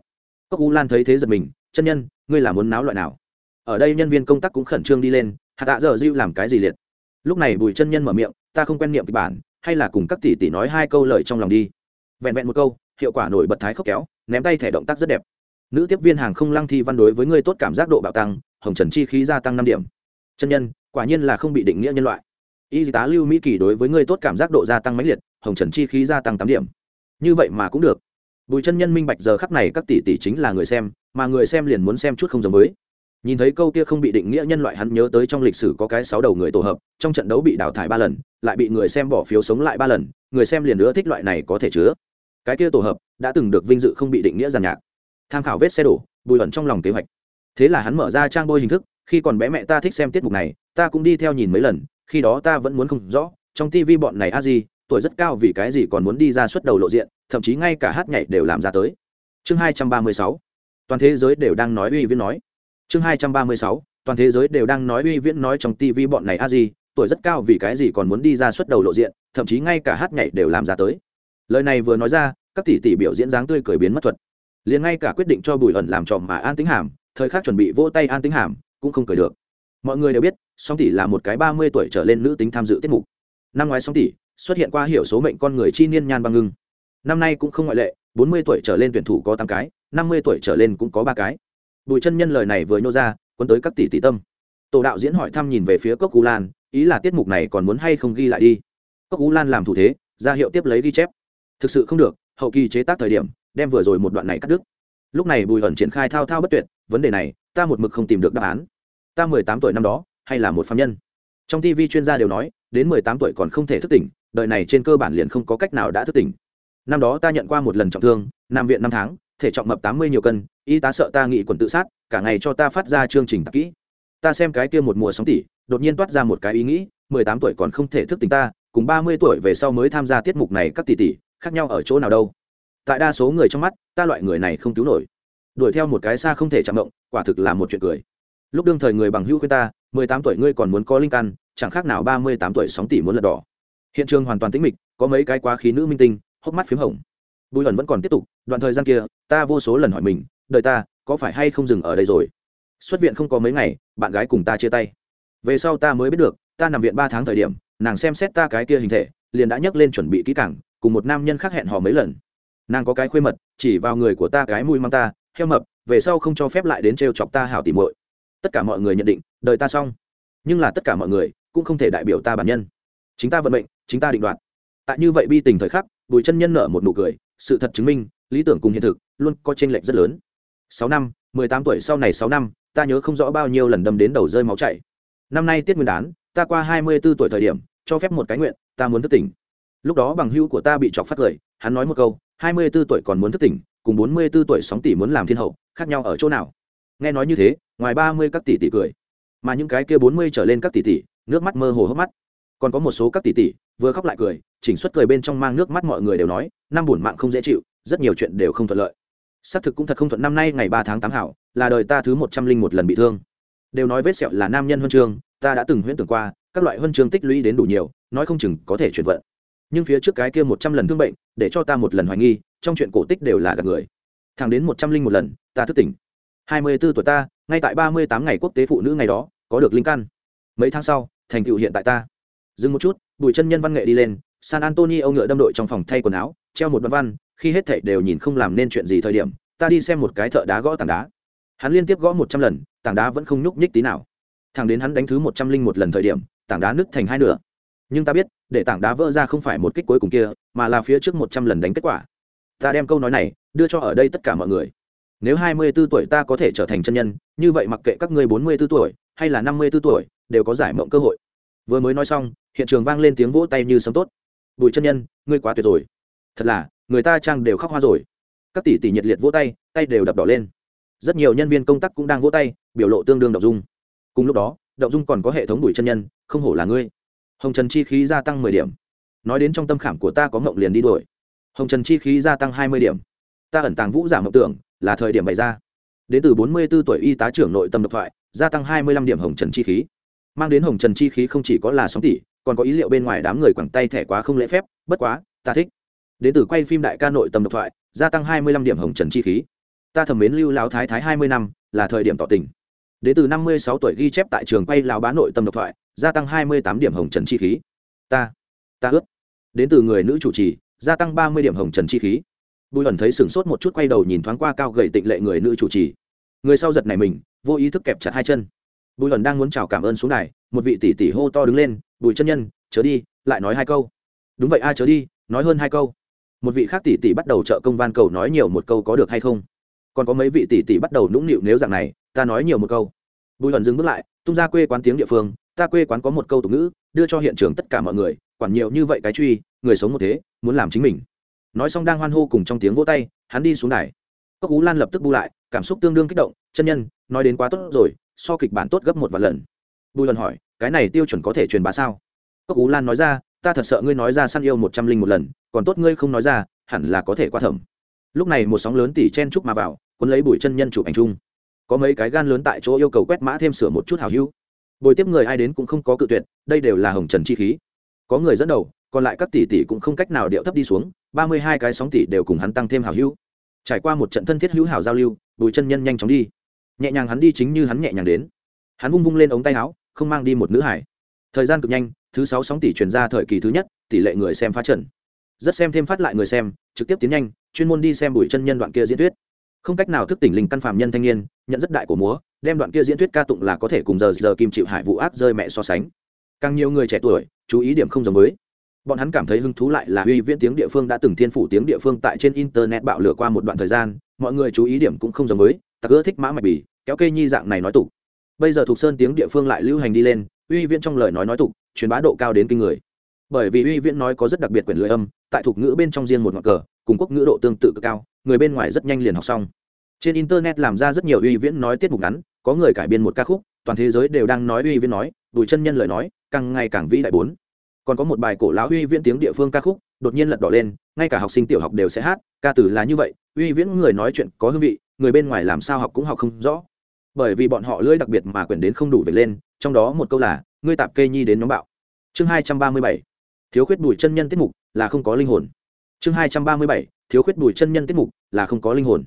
S1: Cốc u lan thấy thế giật mình, chân nhân, ngươi là muốn náo loại nào? Ở đây nhân viên công tác cũng khẩn trương đi lên, hạ tạ giờ dịu làm cái gì liệt? Lúc này bùi chân nhân mở miệng, ta không quen niệm kịch bản, hay là cùng các tỷ tỷ nói hai câu lời trong lòng đi vẹn vẹn một câu, hiệu quả nổi bật thái khốc kéo, ném tay thẻ động tác rất đẹp. Nữ tiếp viên hàng không lăng thi văn đối với người tốt cảm giác độ bạo tăng, hồng trần chi khí gia tăng năm điểm. Chân nhân, quả nhiên là không bị định nghĩa nhân loại. Y tá lưu mỹ kỳ đối với người tốt cảm giác độ gia tăng mãnh liệt, hồng trần chi khí gia tăng tám điểm. Như vậy mà cũng được. Bùi chân nhân minh bạch giờ khắc này các tỷ tỷ chính là người xem, mà người xem liền muốn xem chút không giống với. Nhìn thấy câu kia không bị định nghĩa nhân loại hắn nhớ tới trong lịch sử có cái sáu đầu người tổ hợp, trong trận đấu bị đào thải ba lần, lại bị người xem bỏ phiếu sống lại ba lần, người xem liền nữa thích loại này có thể chứa cái kia tổ hợp đã từng được vinh dự không bị định nghĩa giàn nhạc. Tham khảo vết xe đổ, bùi ẩn trong lòng kế hoạch. Thế là hắn mở ra trang bôi hình thức, khi còn bé mẹ ta thích xem tiết mục này, ta cũng đi theo nhìn mấy lần, khi đó ta vẫn muốn không rõ, trong tivi bọn này a gì tuổi rất cao vì cái gì còn muốn đi ra suất đầu lộ diện, thậm chí ngay cả hát nhảy đều làm ra tới. Chương hai trăm ba mươi sáu, toàn thế giới đều đang nói uy viễn nói. Chương hai trăm ba mươi sáu, toàn thế giới đều đang nói uy viễn nói trong tivi bọn này a gì tuổi rất cao vì cái gì còn muốn đi ra suất đầu lộ diện, thậm chí ngay cả hát nhảy đều làm ra tới lời này vừa nói ra, các tỷ tỷ biểu diễn dáng tươi cười biến mất thuật. Liền ngay cả quyết định cho bùi ẩn làm trò mà an tính hàm, thời khắc chuẩn bị vỗ tay an tính hàm, cũng không cười được. Mọi người đều biết, song tỷ là một cái ba mươi tuổi trở lên nữ tính tham dự tiết mục. Năm ngoái song tỷ xuất hiện qua hiểu số mệnh con người chi niên nhan băng ngưng. Năm nay cũng không ngoại lệ, bốn mươi tuổi trở lên tuyển thủ có tám cái, năm mươi tuổi trở lên cũng có ba cái. Bùi chân nhân lời này vừa nhô ra quân tới các tỷ tỷ tâm. Tổ đạo diễn hỏi thăm nhìn về phía cốc cú lan, ý là tiết mục này còn muốn hay không ghi lại đi. Cốc cú lan làm thủ thế, ra hiệu tiếp lấy ghi chép thực sự không được, hậu kỳ chế tác thời điểm, đem vừa rồi một đoạn này cắt đứt. Lúc này bùi ẩn triển khai thao thao bất tuyệt, vấn đề này, ta một mực không tìm được đáp án. Ta mười tám tuổi năm đó, hay là một phạm nhân? Trong tv chuyên gia đều nói, đến mười tám tuổi còn không thể thức tỉnh, đời này trên cơ bản liền không có cách nào đã thức tỉnh. Năm đó ta nhận qua một lần trọng thương nằm viện năm tháng, thể trọng mập tám mươi nhiều cân, y tá sợ ta nghị quần tự sát, cả ngày cho ta phát ra chương trình tạp kỹ. Ta xem cái kia một mùa sóng tỷ đột nhiên toát ra một cái ý nghĩ, mười tám tuổi còn không thể thức tỉnh ta, cùng ba mươi tuổi về sau mới tham gia tiết mục này các tỷ tỷ khác nhau ở chỗ nào đâu. Tại đa số người trong mắt, ta loại người này không cứu nổi. Đuổi theo một cái xa không thể chạm động, quả thực là một chuyện cười. Lúc đương thời người bằng hữu khuyên ta, mười tám tuổi ngươi còn muốn có linh căn, chẳng khác nào ba mươi tám tuổi sóng tỷ muốn lật đỏ. Hiện trường hoàn toàn tĩnh mịch, có mấy cái quá khí nữ minh tinh, hốc mắt p h í m hồng. Bùi ẩn vẫn còn tiếp tục, đoạn thời gian kia, ta vô số lần hỏi mình, đời ta, có phải hay không dừng ở đây rồi? Xuất viện không có mấy ngày, bạn gái cùng ta chia tay. Về sau ta mới biết được, ta nằm viện ba tháng thời điểm, nàng xem xét ta cái kia hình thể, liền đã nhấc lên chuẩn bị kỹ cảng cùng một nam nhân khác hẹn hò mấy lần. Nàng có cái khuê mật, chỉ vào người của ta cái mùi mang ta, heo mập, về sau không cho phép lại đến trêu chọc ta hảo tìm muội. Tất cả mọi người nhận định, đời ta xong. Nhưng là tất cả mọi người cũng không thể đại biểu ta bản nhân. Chính ta vận mệnh, chính ta định đoạt. Tại như vậy bi tình thời khắc, bùi chân nhân nở một nụ cười, sự thật chứng minh, lý tưởng cùng hiện thực luôn có tranh lệch rất lớn. Sáu năm, mười tám tuổi sau này sáu năm, ta nhớ không rõ bao nhiêu lần đâm đến đầu rơi máu chảy. Năm nay tiết nguyên đán, ta qua hai mươi b ố tuổi thời điểm, cho phép một cái nguyện, ta muốn thức tỉnh lúc đó bằng hữu của ta bị chọc phát cười, hắn nói một câu, hai mươi b ố tuổi còn muốn thức tỉnh, cùng bốn mươi b ố tuổi sóng tỷ muốn làm thiên hậu, khác nhau ở chỗ nào? Nghe nói như thế, ngoài ba mươi các tỷ tỷ cười. Mà những cái kia bốn mươi trở lên các tỷ tỷ, nước mắt mơ hồ hốc mắt. Còn có một số các tỷ tỷ, vừa khóc lại cười, chỉnh xuất cười bên trong mang nước mắt mọi người đều nói, năm buồn mạng không dễ chịu, rất nhiều chuyện đều không thuận lợi. Xác thực cũng thật không thuận năm nay ngày ba tháng tám hảo, là đời ta thứ một trăm linh một lần bị thương. Đều nói vết sẹo là nam nhân huân chương, ta đã từng huyễn tưởng qua, các loại huân chương tích lũy đến đủ nhiều, nói không chừng có thể chuyển vận nhưng phía trước cái kia một trăm lần thương bệnh, để cho ta một lần hoài nghi, trong chuyện cổ tích đều là gạt người. Thẳng đến một trăm linh một lần, ta thức tỉnh. Hai mươi b ố tuổi ta, ngay tại ba mươi tám ngày quốc tế phụ nữ ngày đó, có được linh căn. Mấy tháng sau, thành tựu hiện tại ta. Dừng một chút, bùi chân nhân văn nghệ đi lên, san antonio ngựa đâm đội trong phòng thay quần áo, treo một văn văn, khi hết thảy đều nhìn không làm nên chuyện gì thời điểm, ta đi xem một cái thợ đá gõ tảng đá. Hắn liên tiếp gõ một trăm lần, tảng đá vẫn không nhúc nhích tí nào. Thằng đến hắn đánh thứ một trăm linh một lần thời điểm, tảng đá nứt thành hai nửa. Nhưng ta biết để tảng đá vỡ ra không phải một kích cuối cùng kia, mà là phía trước một trăm lần đánh kết quả. Ta đem câu nói này đưa cho ở đây tất cả mọi người. Nếu hai mươi b ố tuổi ta có thể trở thành chân nhân, như vậy mặc kệ các ngươi bốn mươi b ố tuổi hay là năm mươi b ố tuổi, đều có giải mộng cơ hội. Vừa mới nói xong, hiện trường vang lên tiếng vỗ tay như sấm tốt. Bùi chân nhân, ngươi quá tuyệt rồi. Thật là, người ta trang đều khóc hoa rồi. Các tỷ tỷ nhiệt liệt vỗ tay tay đều đập đỏ lên. Rất nhiều nhân viên công tác cũng đang vỗ tay, biểu lộ tương đương đ ộ n g dung. Cùng lúc đó đ ộ n g dung còn có hệ thống bùi chân nhân, không hổ là ngươi hồng trần chi khí gia tăng mười điểm. Nói đến trong tâm khảm của ta có mộng liền đi đuổi. Hồng trần chi khí gia tăng hai mươi điểm. Ta ẩn tàng vũ giả mộng tưởng, là thời điểm bày ra. Đến từ bốn mươi b ố tuổi y tá trưởng nội tâm độc thoại, gia tăng hai mươi lăm điểm hồng trần chi khí. Mang đến hồng trần chi khí không chỉ có là sóng tỷ còn có ý liệu bên ngoài đám người quẳng tay thẻ quá không lễ phép, bất quá, ta thích. Đến từ quay phim đại ca nội tâm độc thoại, gia tăng hai mươi lăm điểm hồng trần chi khí. Ta thầm mến lưu lão thái thái hai mươi năm, là thời điểm tỏ tình. Đến từ năm mươi sáu tuổi ghi chép tại trường quay lão bá nội tâm độc thoại gia tăng hai mươi tám điểm hồng trần chi khí. Ta ta ướt đến từ người nữ chủ trì, gia tăng ba mươi điểm hồng trần chi khí. Bùi ẩn thấy sửng sốt một chút quay đầu nhìn thoáng qua cao gầy tịnh lệ người nữ chủ trì. Người sau giật này mình, vô ý thức kẹp chặt hai chân. Bùi ẩn đang muốn chào cảm ơn xuống này một vị tỷ tỷ hô to đứng lên, bùi chân nhân, chớ đi, lại nói hai câu. Đúng vậy ai chớ đi, nói hơn hai câu. Một vị khác tỷ tỷ bắt đầu trợ công van cầu nói nhiều một câu có được hay không. Còn có mấy vị tỷ tỷ bắt đầu nũng nịu nếu dạng này, ta nói nhiều một câu. Bùi ẩn dừng bước lại, tung ra quê quán tiếng địa phương ta quê quán có một câu tục ngữ, đưa cho hiện trường tất cả mọi người, quản nhiều như vậy cái truy, người sống một thế, muốn làm chính mình. Nói xong đang hoan hô cùng trong tiếng vỗ tay, hắn đi xuống đài. Cốc ú lan lập tức bu lại, cảm xúc tương đương kích động, chân nhân, nói đến quá tốt rồi, so kịch bản tốt gấp một vài lần. Bùi lần hỏi, cái này tiêu chuẩn có thể truyền bá sao? Cốc ú lan nói ra, ta thật sợ ngươi nói ra săn yêu một trăm linh một lần, còn tốt ngươi không nói ra, hẳn là có thể qua thẩm. Lúc này một sóng lớn tỉ chen chúc mà vào quân lấy bùi chân nhân chụp ảnh chung. Có mấy cái gan lớn tại chỗ yêu cầu quét mã thêm sửa một chút hào hữu bồi tiếp người ai đến cũng không có cự tuyệt, đây đều là hồng trần chi khí. Có người dẫn đầu, còn lại các tỷ tỷ cũng không cách nào điệu thấp đi xuống, ba mươi hai cái sóng tỷ đều cùng hắn tăng thêm hào hữu. Trải qua một trận thân thiết hữu hảo giao lưu, bùi chân nhân nhanh chóng đi. Nhẹ nhàng hắn đi chính như hắn nhẹ nhàng đến. Hắn vung vung lên ống tay áo, không mang đi một nữ hải. Thời gian cực nhanh, thứ sáu sóng tỷ truyền ra thời kỳ thứ nhất, tỷ lệ người xem phá trận. Rất xem thêm phát lại người xem, trực tiếp tiến nhanh, chuyên môn đi xem bùi chân nhân đoạn kia diễn thuyết không cách nào thức tỉnh linh căn phạm nhân thanh niên, nhận rất đại của múa, đem đoạn kia diễn thuyết ca tụng là có thể cùng giờ giờ kim chịu hại vụ ác rơi mẹ so sánh càng nhiều người trẻ tuổi, chú ý điểm không giống mới. bọn hắn cảm thấy hứng thú lại là uy viễn tiếng địa phương đã từng thiên phủ tiếng địa phương tại trên internet bạo lửa qua một đoạn thời gian, mọi người chú ý điểm cũng không giống mới. tặc ưa thích mã mạch bì kéo cây nhi dạng này nói tục bây giờ thuộc sơn tiếng địa phương lại lưu hành đi lên, uy viễn trong lời nói nói tục, truyền bá độ cao đến kinh người bởi vì uy viễn nói có rất đặc biệt quyền lưỡi âm tại thuộc ngữ bên trong riêng một ngọn cờ, cùng quốc ngữ độ tương tự cực cao, người bên ngoài rất nhanh liền học xong. Trên internet làm ra rất nhiều uy viễn nói tiết mục ngắn, có người cải biên một ca khúc, toàn thế giới đều đang nói uy viễn nói đùi chân nhân lời nói, càng ngày càng vĩ đại bốn. Còn có một bài cổ lão uy viễn tiếng địa phương ca khúc, đột nhiên lật đỏ lên, ngay cả học sinh tiểu học đều sẽ hát, ca từ là như vậy, uy viễn người nói chuyện có hương vị, người bên ngoài làm sao học cũng học không rõ. Bởi vì bọn họ lưỡi đặc biệt mà quyển đến không đủ về lên, trong đó một câu là, ngươi tạp kê nhi đến nhóm bạo. Chương hai trăm ba mươi bảy. Thiếu khuyết bùi chân nhân tiết mục là không có linh hồn. Chương hai trăm ba mươi bảy, thiếu khuyết bùi chân nhân tiết mục, là không có linh hồn.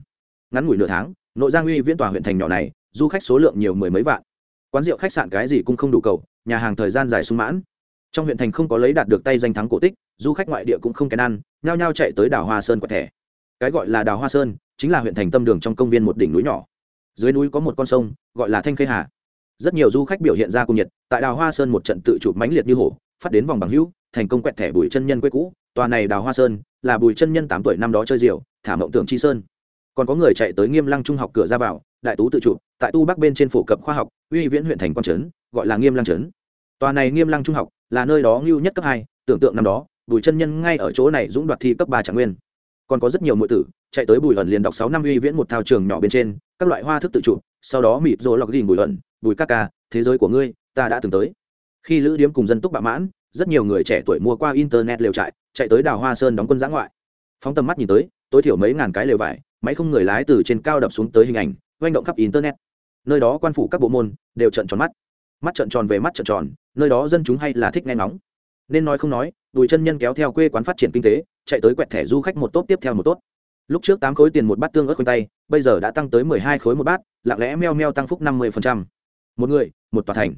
S1: Ngắn ngủi nửa tháng, nội giang uy viễn tòa huyện thành nhỏ này, du khách số lượng nhiều mười mấy vạn. Quán rượu khách sạn cái gì cũng không đủ cầu, nhà hàng thời gian dài sung mãn. Trong huyện thành không có lấy đạt được tay danh thắng cổ tích, du khách ngoại địa cũng không kèn ăn, nhao nhao chạy tới đảo hoa sơn quẹt thẻ. Cái gọi là đảo hoa sơn, chính là huyện thành tâm đường trong công viên một đỉnh núi nhỏ. Dưới núi có một con sông, gọi là thanh khê hà. Rất nhiều du khách biểu hiện ra cung nhiệt, tại đào hoa sơn một trận tự chụp mãnh liệt như hổ, phát đến vòng bằng hữu thành công quẹt thẻ bùi chân nhân quê cũ, tòa này đào hoa sơn là bùi chân nhân tám tuổi năm đó chơi diều, thả mộng tưởng chi sơn. Còn có người chạy tới nghiêm lăng trung học cửa ra vào, đại tú tự chủ, tại tu bắc bên trên phổ cập khoa học, uy viễn huyện thành quan trấn, gọi là nghiêm lăng trấn. Tòa này nghiêm lăng trung học là nơi đó ngưu nhất cấp hai, tưởng tượng năm đó, bùi chân nhân ngay ở chỗ này dũng đoạt thi cấp ba trạng nguyên. Còn có rất nhiều mọi tử chạy tới bùi ẩn liền đọc sáu năm uy viễn một thao trường nhỏ bên trên, các loại hoa thức tự chủ, sau đó mịt rồi lọc gìn bùi ẩn, bùi các ca, thế giới của ngươi, ta đã từng tới. Khi lữ điếm cùng dân túc bạ mãn rất nhiều người trẻ tuổi mua qua internet lều trại, chạy tới đào hoa sơn đóng quân giã ngoại. Phóng tầm mắt nhìn tới, tối thiểu mấy ngàn cái lều vải, máy không người lái từ trên cao đập xuống tới hình ảnh oanh động khắp internet. Nơi đó quan phủ các bộ môn đều trận tròn mắt. Mắt trận tròn về mắt trận tròn, nơi đó dân chúng hay là thích nghe nóng nên nói không nói, đùi chân nhân kéo theo quê quán phát triển kinh tế, chạy tới quẹt thẻ du khách một tốt tiếp theo một tốt. Lúc trước tám khối tiền một bát tương ớt khoanh tay, bây giờ đã tăng tới mười hai khối một bát, lặng lẽ meo meo tăng phúc năm mươi phần trăm. Một người, một tòa thành.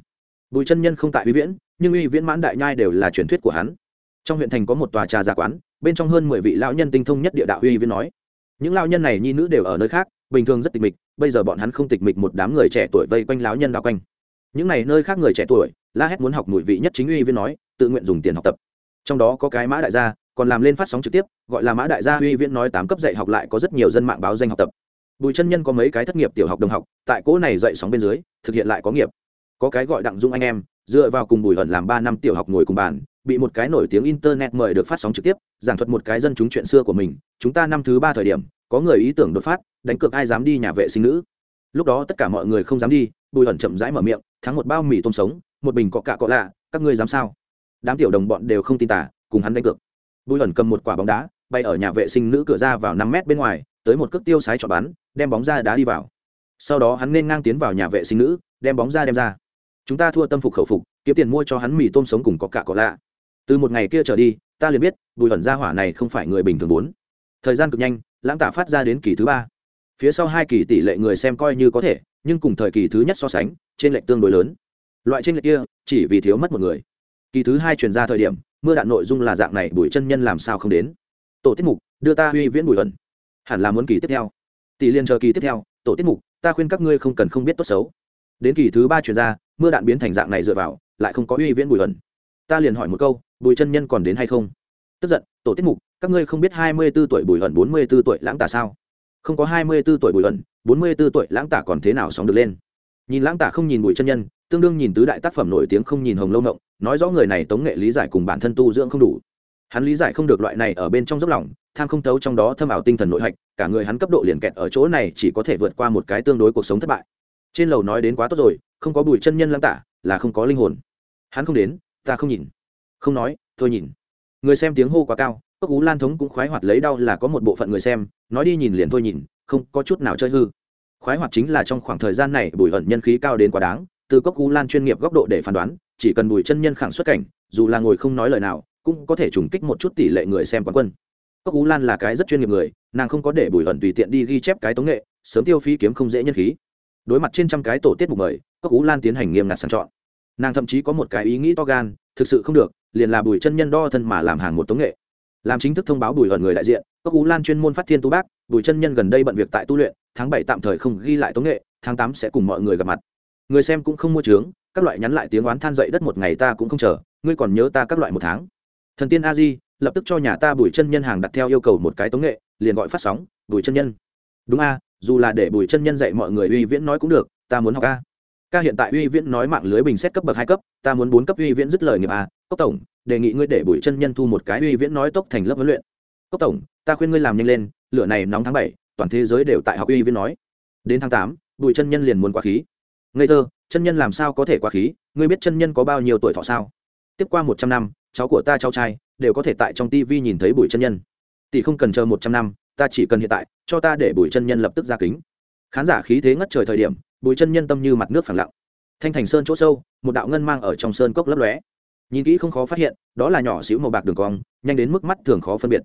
S1: Bùi chân nhân không tại huy viễn nhưng uy viễn mãn đại nhai đều là truyền thuyết của hắn. Trong huyện thành có một tòa trà giả quán, bên trong hơn mười vị lão nhân tinh thông nhất địa đạo uy viễn nói. Những lão nhân này nhi nữ đều ở nơi khác, bình thường rất tịch mịch, bây giờ bọn hắn không tịch mịch một đám người trẻ tuổi vây quanh lão nhân đạo quanh. Những này nơi khác người trẻ tuổi, la hét muốn học mùi vị nhất chính uy viễn nói, tự nguyện dùng tiền học tập. Trong đó có cái mã đại gia, còn làm lên phát sóng trực tiếp, gọi là mã đại gia uy viễn nói tám cấp dạy học lại có rất nhiều dân mạng báo danh học tập. Bùi chân nhân có mấy cái thất nghiệp tiểu học đồng học, tại cỗ này dạy sóng bên dưới, thực hiện lại có nghiệp. Có cái gọi đặng dung anh em dựa vào cùng bùi hận làm ba năm tiểu học ngồi cùng bàn, bị một cái nổi tiếng internet mời được phát sóng trực tiếp, giảng thuật một cái dân chúng chuyện xưa của mình. Chúng ta năm thứ ba thời điểm, có người ý tưởng đột phát, đánh cược ai dám đi nhà vệ sinh nữ. Lúc đó tất cả mọi người không dám đi, bùi Hận chậm rãi mở miệng, thắng một bao mì tôm sống, một bình cọ cạ cọ lạ, các ngươi dám sao? Đám tiểu đồng bọn đều không tin tả cùng hắn đánh cược. Bùi Hận cầm một quả bóng đá, bay ở nhà vệ sinh nữ cửa ra vào năm mét bên ngoài, tới một cước tiêu sái chọn bắn, đem bóng ra đá đi vào. Sau đó hắn nên ngang tiến vào nhà vệ sinh nữ, đem bóng ra đem ra chúng ta thua tâm phục khẩu phục, kiếm tiền mua cho hắn mì tôm sống cùng có cả có lạ. Từ một ngày kia trở đi, ta liền biết, bùi ẩn gia hỏa này không phải người bình thường bốn. Thời gian cực nhanh, lãng tả phát ra đến kỳ thứ ba. Phía sau hai kỳ tỷ lệ người xem coi như có thể, nhưng cùng thời kỳ thứ nhất so sánh, trên lệch tương đối lớn. Loại trên lệch kia, chỉ vì thiếu mất một người. Kỳ thứ hai truyền ra thời điểm, mưa đạn nội dung là dạng này, bùi chân nhân làm sao không đến. Tổ tiết mục, đưa ta huy viễn bùi ẩn hẳn là muốn kỳ tiếp theo. Tỷ liên chờ kỳ tiếp theo, tổ tiết mục, ta khuyên các ngươi không cần không biết tốt xấu. Đến kỳ thứ ba truyền ra mưa đạn biến thành dạng này dựa vào, lại không có uy viễn bùi ẩn. Ta liền hỏi một câu, bùi chân nhân còn đến hay không? Tức giận, tổ tiết mục, các ngươi không biết hai mươi b ố tuổi bùi ẩn, bốn mươi b ố tuổi lãng tả sao? Không có hai mươi b ố tuổi bùi ẩn, bốn mươi b ố tuổi lãng tả còn thế nào sóng được lên? Nhìn lãng tả không nhìn bùi chân nhân, tương đương nhìn tứ đại tác phẩm nổi tiếng không nhìn hồng lâu ngộng, nói rõ người này tống nghệ lý giải cùng bản thân tu dưỡng không đủ. Hắn lý giải không được loại này ở bên trong dốc lòng, tham không tấu trong đó thâm ảo tinh thần nội hạch, cả người hắn cấp độ liền kẹt ở chỗ này chỉ có thể vượt qua một cái tương đối cuộc sống thất bại. Trên lầu nói đến quá tốt rồi không có bùi chân nhân lãng tả, là không có linh hồn. Hắn không đến, ta không nhìn. Không nói, thôi nhìn. Người xem tiếng hô quá cao, cốc ú lan thống cũng khoái hoạt lấy đau là có một bộ phận người xem, nói đi nhìn liền thôi nhìn, không có chút nào chơi hư. Khoái hoạt chính là trong khoảng thời gian này bùi ẩn nhân khí cao đến quá đáng, từ cốc ú lan chuyên nghiệp góc độ để phán đoán, chỉ cần bùi chân nhân khẳng xuất cảnh, dù là ngồi không nói lời nào, cũng có thể trùng kích một chút tỷ lệ người xem quán quân. Cốc ú lan là cái rất chuyên nghiệp người, nàng không có để bùi ẩn tùy tiện đi ghi chép cái tống nghệ, sớm tiêu phí kiếm không dễ nhân khí đối mặt trên trăm cái tổ tiết mục mời, cốc ú lan tiến hành nghiêm ngặt sàng chọn. Nàng thậm chí có một cái ý nghĩ to gan, thực sự không được, liền là bùi chân nhân đo thân mà làm hàng một tống nghệ. Làm chính thức thông báo bùi ẩn người đại diện, cốc ú lan chuyên môn phát thiên tu bác, bùi chân nhân gần đây bận việc tại tu luyện, tháng bảy tạm thời không ghi lại tống nghệ, tháng tám sẽ cùng mọi người gặp mặt. Người xem cũng không mua trướng các loại nhắn lại tiếng oán than dậy đất một ngày ta cũng không chờ, ngươi còn nhớ ta các loại một tháng. Thần tiên a di, lập tức cho nhà ta bùi chân nhân hàng đặt theo yêu cầu một cái tống nghệ, liền gọi phát sóng, bùi chân nhân. Đúng a dù là để bùi chân nhân dạy mọi người uy viễn nói cũng được, ta muốn học a. Ca hiện tại uy viễn nói mạng lưới bình xét cấp bậc hai cấp, ta muốn bốn cấp uy viễn dứt lời nghiệp a. Cốc tổng, đề nghị ngươi để bùi chân nhân thu một cái uy viễn nói tốc thành lớp huấn luyện. Cốc tổng, ta khuyên ngươi làm nhanh lên, lửa này nóng tháng bảy, toàn thế giới đều tại học uy viễn nói. Đến tháng tám, bùi chân nhân liền muốn quá khí. Ngây thơ, chân nhân làm sao có thể quá khí? Ngươi biết chân nhân có bao nhiêu tuổi thọ sao? Tiếp qua một trăm năm, cháu của ta, cháu trai, đều có thể tại trong tivi nhìn thấy bùi chân nhân. Tỷ không cần chờ một trăm năm ta chỉ cần hiện tại, cho ta để bùi chân nhân lập tức ra kính. Khán giả khí thế ngất trời thời điểm, bùi chân nhân tâm như mặt nước phẳng lặng. Thanh thành sơn chỗ sâu, một đạo ngân mang ở trong sơn cốc lấp lóe. Nhìn kỹ không khó phát hiện, đó là nhỏ xíu màu bạc đường cong, nhanh đến mức mắt thường khó phân biệt.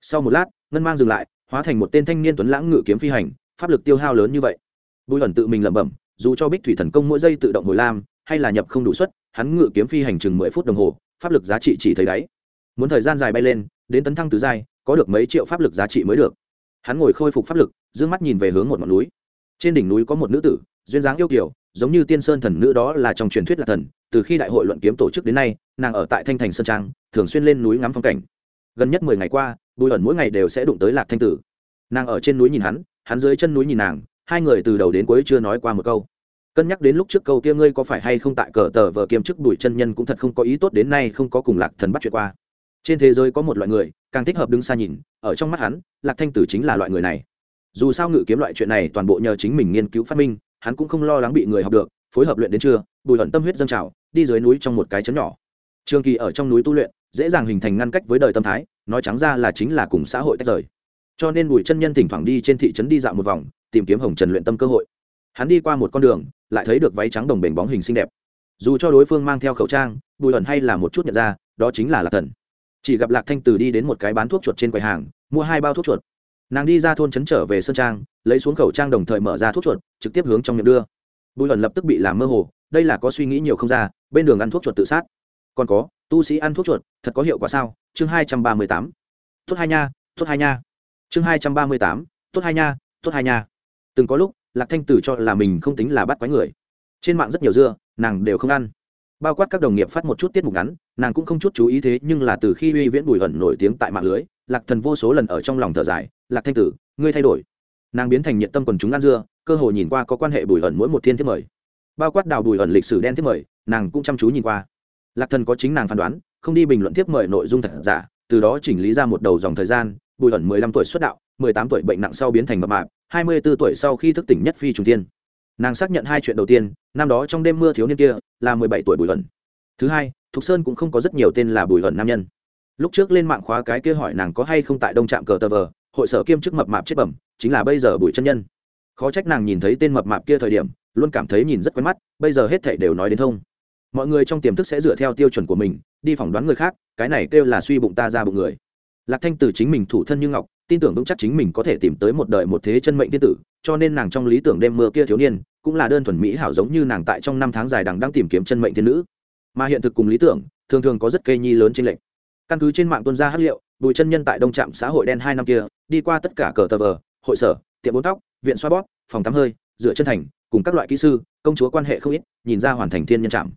S1: Sau một lát, ngân mang dừng lại, hóa thành một tên thanh niên tuấn lãng ngự kiếm phi hành, pháp lực tiêu hao lớn như vậy. Bùi ẩn tự mình lẩm bẩm, dù cho bích thủy thần công mỗi giây tự động hồi lam, hay là nhập không đủ suất, hắn ngự kiếm phi hành chừng mười phút đồng hồ, pháp lực giá trị chỉ thấy đáy. Muốn thời gian dài bay lên, đến tấn thăng tứ giai có được mấy triệu pháp lực giá trị mới được. Hắn ngồi khôi phục pháp lực d ư ơ n g mắt nhìn về hướng một ngọn núi. Trên đỉnh núi có một nữ tử, duyên dáng yêu kiều, giống như tiên sơn thần nữ đó là trong truyền thuyết là thần. Từ khi đại hội luận kiếm tổ chức đến nay, nàng ở tại thanh thành sơn trang, thường xuyên lên núi ngắm phong cảnh. Gần nhất mười ngày qua, bùi ẩn mỗi ngày đều sẽ đụng tới lạc thanh tử. Nàng ở trên núi nhìn hắn hắn dưới chân núi nhìn nàng, hai người từ đầu đến cuối chưa nói qua một câu. Cân nhắc đến lúc trước câu kia ngươi có phải hay không tại cờ tờ vờ kiêm chức đuổi chân nhân cũng thật không có ý tốt đến nay không có cùng lạc thần bắt chuyện qua trên thế giới có một loại người, càng thích hợp đứng xa nhìn, ở trong mắt hắn, lạc thanh tử chính là loại người này. Dù sao ngự kiếm loại chuyện này toàn bộ nhờ chính mình nghiên cứu phát minh, hắn cũng không lo lắng bị người học được, phối hợp luyện đến trưa, bùi hận tâm huyết dâng trào, đi dưới núi trong một cái chấn nhỏ. Trường kỳ ở trong núi tu luyện, dễ dàng hình thành ngăn cách với đời tâm thái, nói trắng ra là chính là cùng xã hội tách rời. Cho nên bùi chân nhân thỉnh thoảng đi trên thị trấn đi dạo một vòng, tìm kiếm hồng trần luyện tâm cơ hội. Hắn đi qua một con đường, lại thấy được váy trắng đồng bền bóng hình xinh đẹp. Dù cho đối phương mang theo khẩu trang, bùi hận hay là một chút nhận ra, đó chính là lạc thần chỉ gặp lạc thanh từ đi đến một cái bán thuốc chuột trên quầy hàng, mua hai bao thuốc chuột. Nàng đi ra thôn trấn trở về sơn trang, lấy xuống khẩu trang đồng thời mở ra thuốc chuột, trực tiếp hướng trong miệng đưa. Bùi ẩn lập tức bị làm mơ hồ, đây là có suy nghĩ nhiều không ra, bên đường ăn thuốc chuột tự sát. Còn có, tu sĩ ăn thuốc chuột, thật có hiệu quả sao? Chương hai trăm ba mươi tám. Tốt hai nha, tốt hai nha. Chương hai trăm ba mươi tám. Tốt hai nha, tốt hai nha. Từng có lúc, lạc thanh tử cho là mình không tính là bắt quái người. Trên mạng rất nhiều dưa, nàng đều không ăn bao quát các đồng nghiệp phát một chút tiết mục ngắn, nàng cũng không chút chú ý thế, nhưng là từ khi uy viễn bùi hận nổi tiếng tại mạng lưới, lạc thần vô số lần ở trong lòng thở dài, lạc thanh tử, ngươi thay đổi. Nàng biến thành nhiệt tâm quần chúng ăn dưa, cơ hội nhìn qua có quan hệ bùi hận mỗi một thiên thiết mời. Bao quát đào bùi hận lịch sử đen thiết mời, nàng cũng chăm chú nhìn qua. Lạc thần có chính nàng phán đoán, không đi bình luận tiếp mời nội dung thật giả, từ đó chỉnh lý ra một đầu dòng thời gian, bùi hận mười lăm tuổi xuất đạo, mười tám tuổi bệnh nặng sau biến thành mập mạp, hai mươi bốn tuổi sau khi thức tỉnh nhất phi trùng tiên nàng xác nhận hai chuyện đầu tiên, năm đó trong đêm mưa thiếu niên kia là mười bảy tuổi bùi ẩn thứ hai, thục sơn cũng không có rất nhiều tên là bùi ẩn nam nhân. Lúc trước lên mạng khóa cái kia hỏi nàng có hay không tại đông trạm cờ tờ vờ, hội sở kiêm chức mập mạp chết bẩm, chính là bây giờ bùi chân nhân. Khó trách nàng nhìn thấy tên mập mạp kia thời điểm, luôn cảm thấy nhìn rất quen mắt, bây giờ hết thảy đều nói đến thông. Mọi người trong tiềm thức sẽ dựa theo tiêu chuẩn của mình, đi phỏng đoán người khác, cái này kêu là suy bụng ta ra bụng người. Lạc thanh từ chính mình thủ thân như ngọc, tin tưởng vững chắc chính mình có thể tìm tới một đời một thế chân mệnh thiên tử cho nên nàng trong lý tưởng đêm mưa kia thiếu niên cũng là đơn thuần mỹ hảo giống như nàng tại trong năm tháng dài đằng đang tìm kiếm chân mệnh thiên nữ. Mà hiện thực cùng lý tưởng, thường thường có rất cây nhi lớn trên lệnh căn cứ trên mạng tuân gia hát liệu, bùi chân nhân tại đông trạm xã hội đen hai năm kia, đi qua tất cả cờ tờ vờ, hội sở, tiệm bốn tóc, viện xoa bóp, phòng tắm hơi dựa chân thành, cùng các loại kỹ sư, công chúa quan hệ không ít, nhìn ra hoàn thành thiên nhân trạm.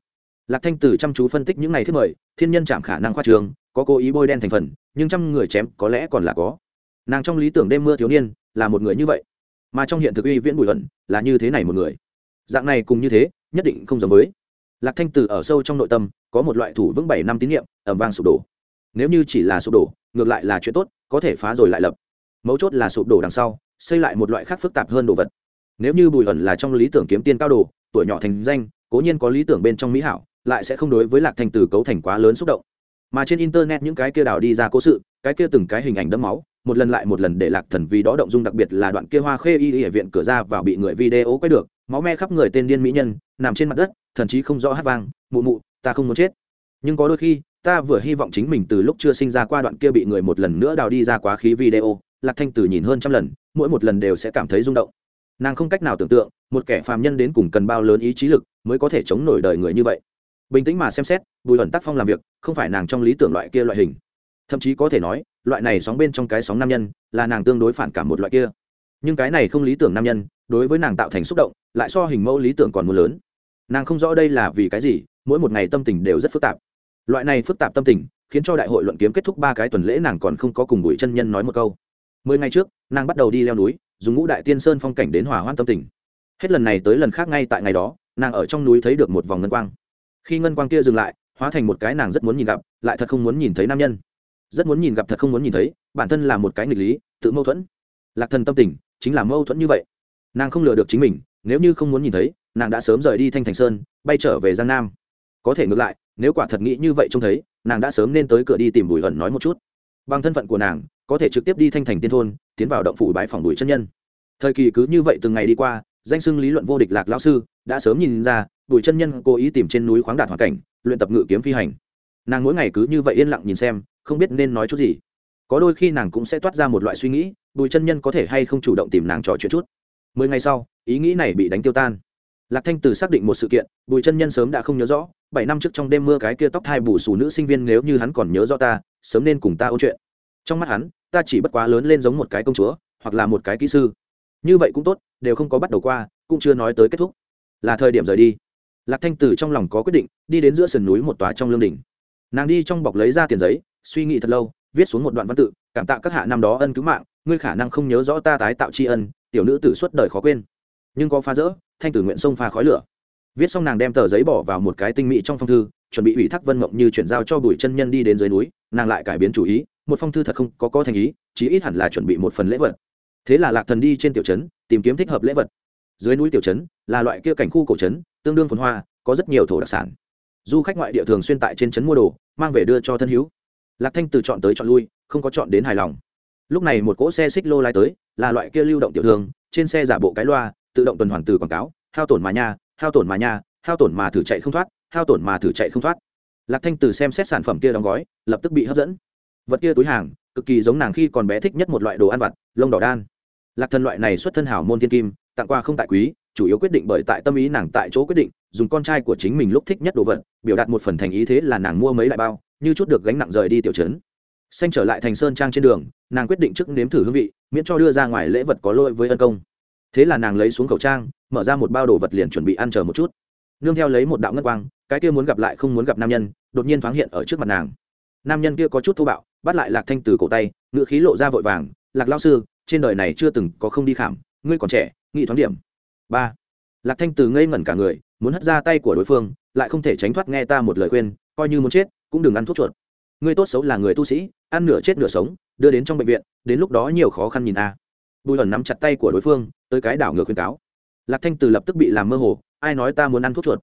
S1: Lạc thanh tử chăm chú phân tích những ngày thứ mời, thiên nhân chạm khả năng khoa trường, có cố ý bôi đen thành phần, nhưng trăm người chém có lẽ còn là có. Nàng trong lý tưởng đêm mưa thiếu niên là một người như vậy mà trong hiện thực uy viễn bùi luận là như thế này một người. Dạng này cùng như thế, nhất định không giống với. Lạc thanh tử ở sâu trong nội tâm, có một loại thủ vững bảy năm tín nhiệm ẩm vang sụp đổ. Nếu như chỉ là sụp đổ, ngược lại là chuyện tốt, có thể phá rồi lại lập. Mấu chốt là sụp đổ đằng sau, xây lại một loại khác phức tạp hơn đồ vật. Nếu như bùi ẩn là trong lý tưởng kiếm tiên cao đồ, tuổi nhỏ thành danh, cố nhiên có lý tưởng bên trong mỹ hảo, lại sẽ không đối với lạc thanh tử cấu thành quá lớn xúc động. Mà trên internet những cái kia đào đi ra cố sự, cái kia từng cái hình ảnh đẫm máu một lần lại một lần để lạc thần vì đó động dung, đặc biệt là đoạn kia hoa khê y ở viện cửa ra vào bị người video quay được, máu me khắp người tên điên mỹ nhân, nằm trên mặt đất, thần chí không rõ hát vang, mụ mụ, ta không muốn chết. Nhưng có đôi khi, ta vừa hy vọng chính mình từ lúc chưa sinh ra qua đoạn kia bị người một lần nữa đào đi ra quá khí video, lạc thanh tử nhìn hơn trăm lần, mỗi một lần đều sẽ cảm thấy rung động. Nàng không cách nào tưởng tượng, một kẻ phàm nhân đến cùng cần bao lớn ý chí lực mới có thể chống nổi đời người như vậy. Bình tĩnh mà xem xét, bùi ẩn tác phong làm việc, không phải nàng trong lý tưởng loại kia loại hình. Thậm chí có thể nói loại này sóng bên trong cái sóng nam nhân, là nàng tương đối phản cảm một loại kia. Nhưng cái này không lý tưởng nam nhân, đối với nàng tạo thành xúc động, lại so hình mẫu lý tưởng còn muốn lớn. Nàng không rõ đây là vì cái gì, mỗi một ngày tâm tình đều rất phức tạp. Loại này phức tạp tâm tình, khiến cho đại hội luận kiếm kết thúc ba cái tuần lễ nàng còn không có cùng bùi chân nhân nói một câu. Mười ngày trước, nàng bắt đầu đi leo núi, dùng ngũ đại tiên sơn phong cảnh đến hỏa hoan tâm tình. Hết lần này tới lần khác ngay tại ngày đó, nàng ở trong núi thấy được một vòng ngân quang. Khi ngân quang kia dừng lại, hóa thành một cái nàng rất muốn nhìn gặp, lại thật không muốn nhìn thấy nam nhân rất muốn nhìn gặp thật không muốn nhìn thấy, bản thân là một cái nghịch lý, tự mâu thuẫn. Lạc thần tâm tình chính là mâu thuẫn như vậy. Nàng không lừa được chính mình, nếu như không muốn nhìn thấy, nàng đã sớm rời đi thanh thành sơn, bay trở về giang nam. Có thể ngược lại, nếu quả thật nghĩ như vậy trông thấy, nàng đã sớm nên tới cửa đi tìm bùi ẩn nói một chút. Bằng thân phận của nàng, có thể trực tiếp đi thanh thành tiên thôn, tiến vào động phủ bãi phòng bùi chân nhân. Thời kỳ cứ như vậy từng ngày đi qua, danh xưng lý luận vô địch lạc lao sư, đã sớm nhìn ra, bùi chân nhân cố ý tìm trên núi khoáng đạt hoàn cảnh, luyện tập ngự kiếm phi hành. Nàng mỗi ngày cứ như vậy yên lặng nhìn xem không biết nên nói chút gì. Có đôi khi nàng cũng sẽ toát ra một loại suy nghĩ, bùi chân nhân có thể hay không chủ động tìm nàng trò chuyện chút. Mười ngày sau, ý nghĩ này bị đánh tiêu tan. Lạc thanh từ xác định một sự kiện, bùi chân nhân sớm đã không nhớ rõ, bảy năm trước trong đêm mưa cái kia tóc hai bù xù nữ sinh viên nếu như hắn còn nhớ rõ ta, sớm nên cùng ta ôn chuyện. Trong mắt hắn, ta chỉ bất quá lớn lên giống một cái công chúa, hoặc là một cái kỹ sư. Như vậy cũng tốt, đều không có bắt đầu qua, cũng chưa nói tới kết thúc. Là thời điểm rời đi. Lạc thanh tử trong lòng có quyết định, đi đến giữa sườn núi một tòa trong lương đình nàng đi trong bọc lấy ra tiền giấy suy nghĩ thật lâu, viết xuống một đoạn văn tự, cảm tạ các hạ năm đó ân cứu mạng, ngươi khả năng không nhớ rõ ta tái tạo tri ân, tiểu nữ tử suốt đời khó quên. Nhưng có phá rỡ, thanh tử nguyện sông pha khói lửa. Viết xong nàng đem tờ giấy bỏ vào một cái tinh mỹ trong phong thư, chuẩn bị ủy thác vân mộng như chuyển giao cho bùi chân nhân đi đến dưới núi, nàng lại cải biến chủ ý, một phong thư thật không có có thành ý, chí ít hẳn là chuẩn bị một phần lễ vật. Thế là lạc thần đi trên tiểu trấn, tìm kiếm thích hợp lễ vật. Dưới núi tiểu trấn là loại kia cảnh khu cổ trấn, tương đương phồn hoa, có rất nhiều thổ đặc sản. Du khách ngoại địa thường xuyên tại trên trấn mua đồ, mang về đưa cho thân hữu lạc thanh từ chọn tới chọn lui không có chọn đến hài lòng. Lúc này một cỗ xe xích lô lai tới là loại kia lưu động tiểu thương, trên xe giả bộ cái loa tự động tuần hoàn từ quảng cáo hao tổn mà nha hao tổn mà nha hao tổn mà thử chạy không thoát hao tổn mà thử chạy không thoát. Lạc thanh từ xem xét sản phẩm kia đóng gói lập tức bị hấp dẫn. Vật kia túi hàng cực kỳ giống nàng khi còn bé thích nhất một loại đồ ăn vặt lông đỏ đan. Lạc thần loại này xuất thân hảo môn thiên kim tặng quà không tại quý chủ yếu quyết định bởi tại tâm ý nàng tại chỗ quyết định dùng con trai của chính mình lúc thích nhất đồ vật biểu đạt một phần thành ý thế là nàng mua mấy đại bao như chút được gánh nặng rời đi tiểu trấn. Xanh trở lại thành sơn trang trên đường, nàng quyết định trước nếm thử hương vị, miễn cho đưa ra ngoài lễ vật có lỗi với ân công. Thế là nàng lấy xuống khẩu trang, mở ra một bao đồ vật liền chuẩn bị ăn chờ một chút. Nương theo lấy một đạo ngân quang, cái kia muốn gặp lại không muốn gặp nam nhân, đột nhiên thoáng hiện ở trước mặt nàng. Nam nhân kia có chút thô bạo, bắt lại lạc thanh từ cổ tay ngự khí lộ ra vội vàng, lạc lao sư, trên đời này chưa từng có không đi khảm, ngươi còn trẻ, nghị thoáng điểm. Ba. Lạc thanh từ ngây ngẩn cả người, muốn hất ra tay của đối phương, lại không thể tránh thoát nghe ta một lời khuyên, coi như muốn chết cũng đừng ăn thuốc chuột. Ngươi tốt xấu là người tu sĩ, ăn nửa chết nửa sống, đưa đến trong bệnh viện, đến lúc đó nhiều khó khăn nhìn a. Bùi ẩn nắm chặt tay của đối phương, tới cái đảo ngược khuyên cáo. Lạc thanh từ lập tức bị làm mơ hồ, ai nói ta muốn ăn thuốc chuột?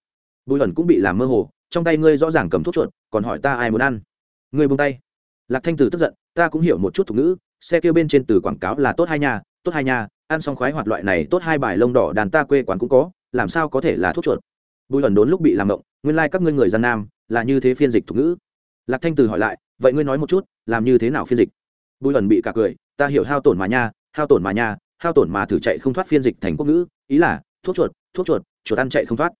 S1: Bùi ẩn cũng bị làm mơ hồ, trong tay ngươi rõ ràng cầm thuốc chuột, còn hỏi ta ai muốn ăn? Ngươi buông tay. Lạc thanh từ tức giận, ta cũng hiểu một chút thuộc ngữ, xe kêu bên trên từ quảng cáo là tốt hai nhà, tốt hai nhà, ăn xong khoái hoạt loại này tốt hai bài lông đỏ đàn ta quê quán cũng có, làm sao có thể là thuốc chuột? Bùi ẩn đốn lúc bị làm động nguyên lai các ngươi người gian nam là như thế phiên dịch thuộc ngữ. Lạc thanh từ hỏi lại, vậy ngươi nói một chút, làm như thế nào phiên dịch? Bùi ẩn bị cả cười, ta hiểu hao tổn mà nha, hao tổn mà nha, hao tổn mà thử chạy không thoát phiên dịch thành quốc ngữ, ý là, thuốc chuột thuốc chuột chuột ăn chạy không thoát.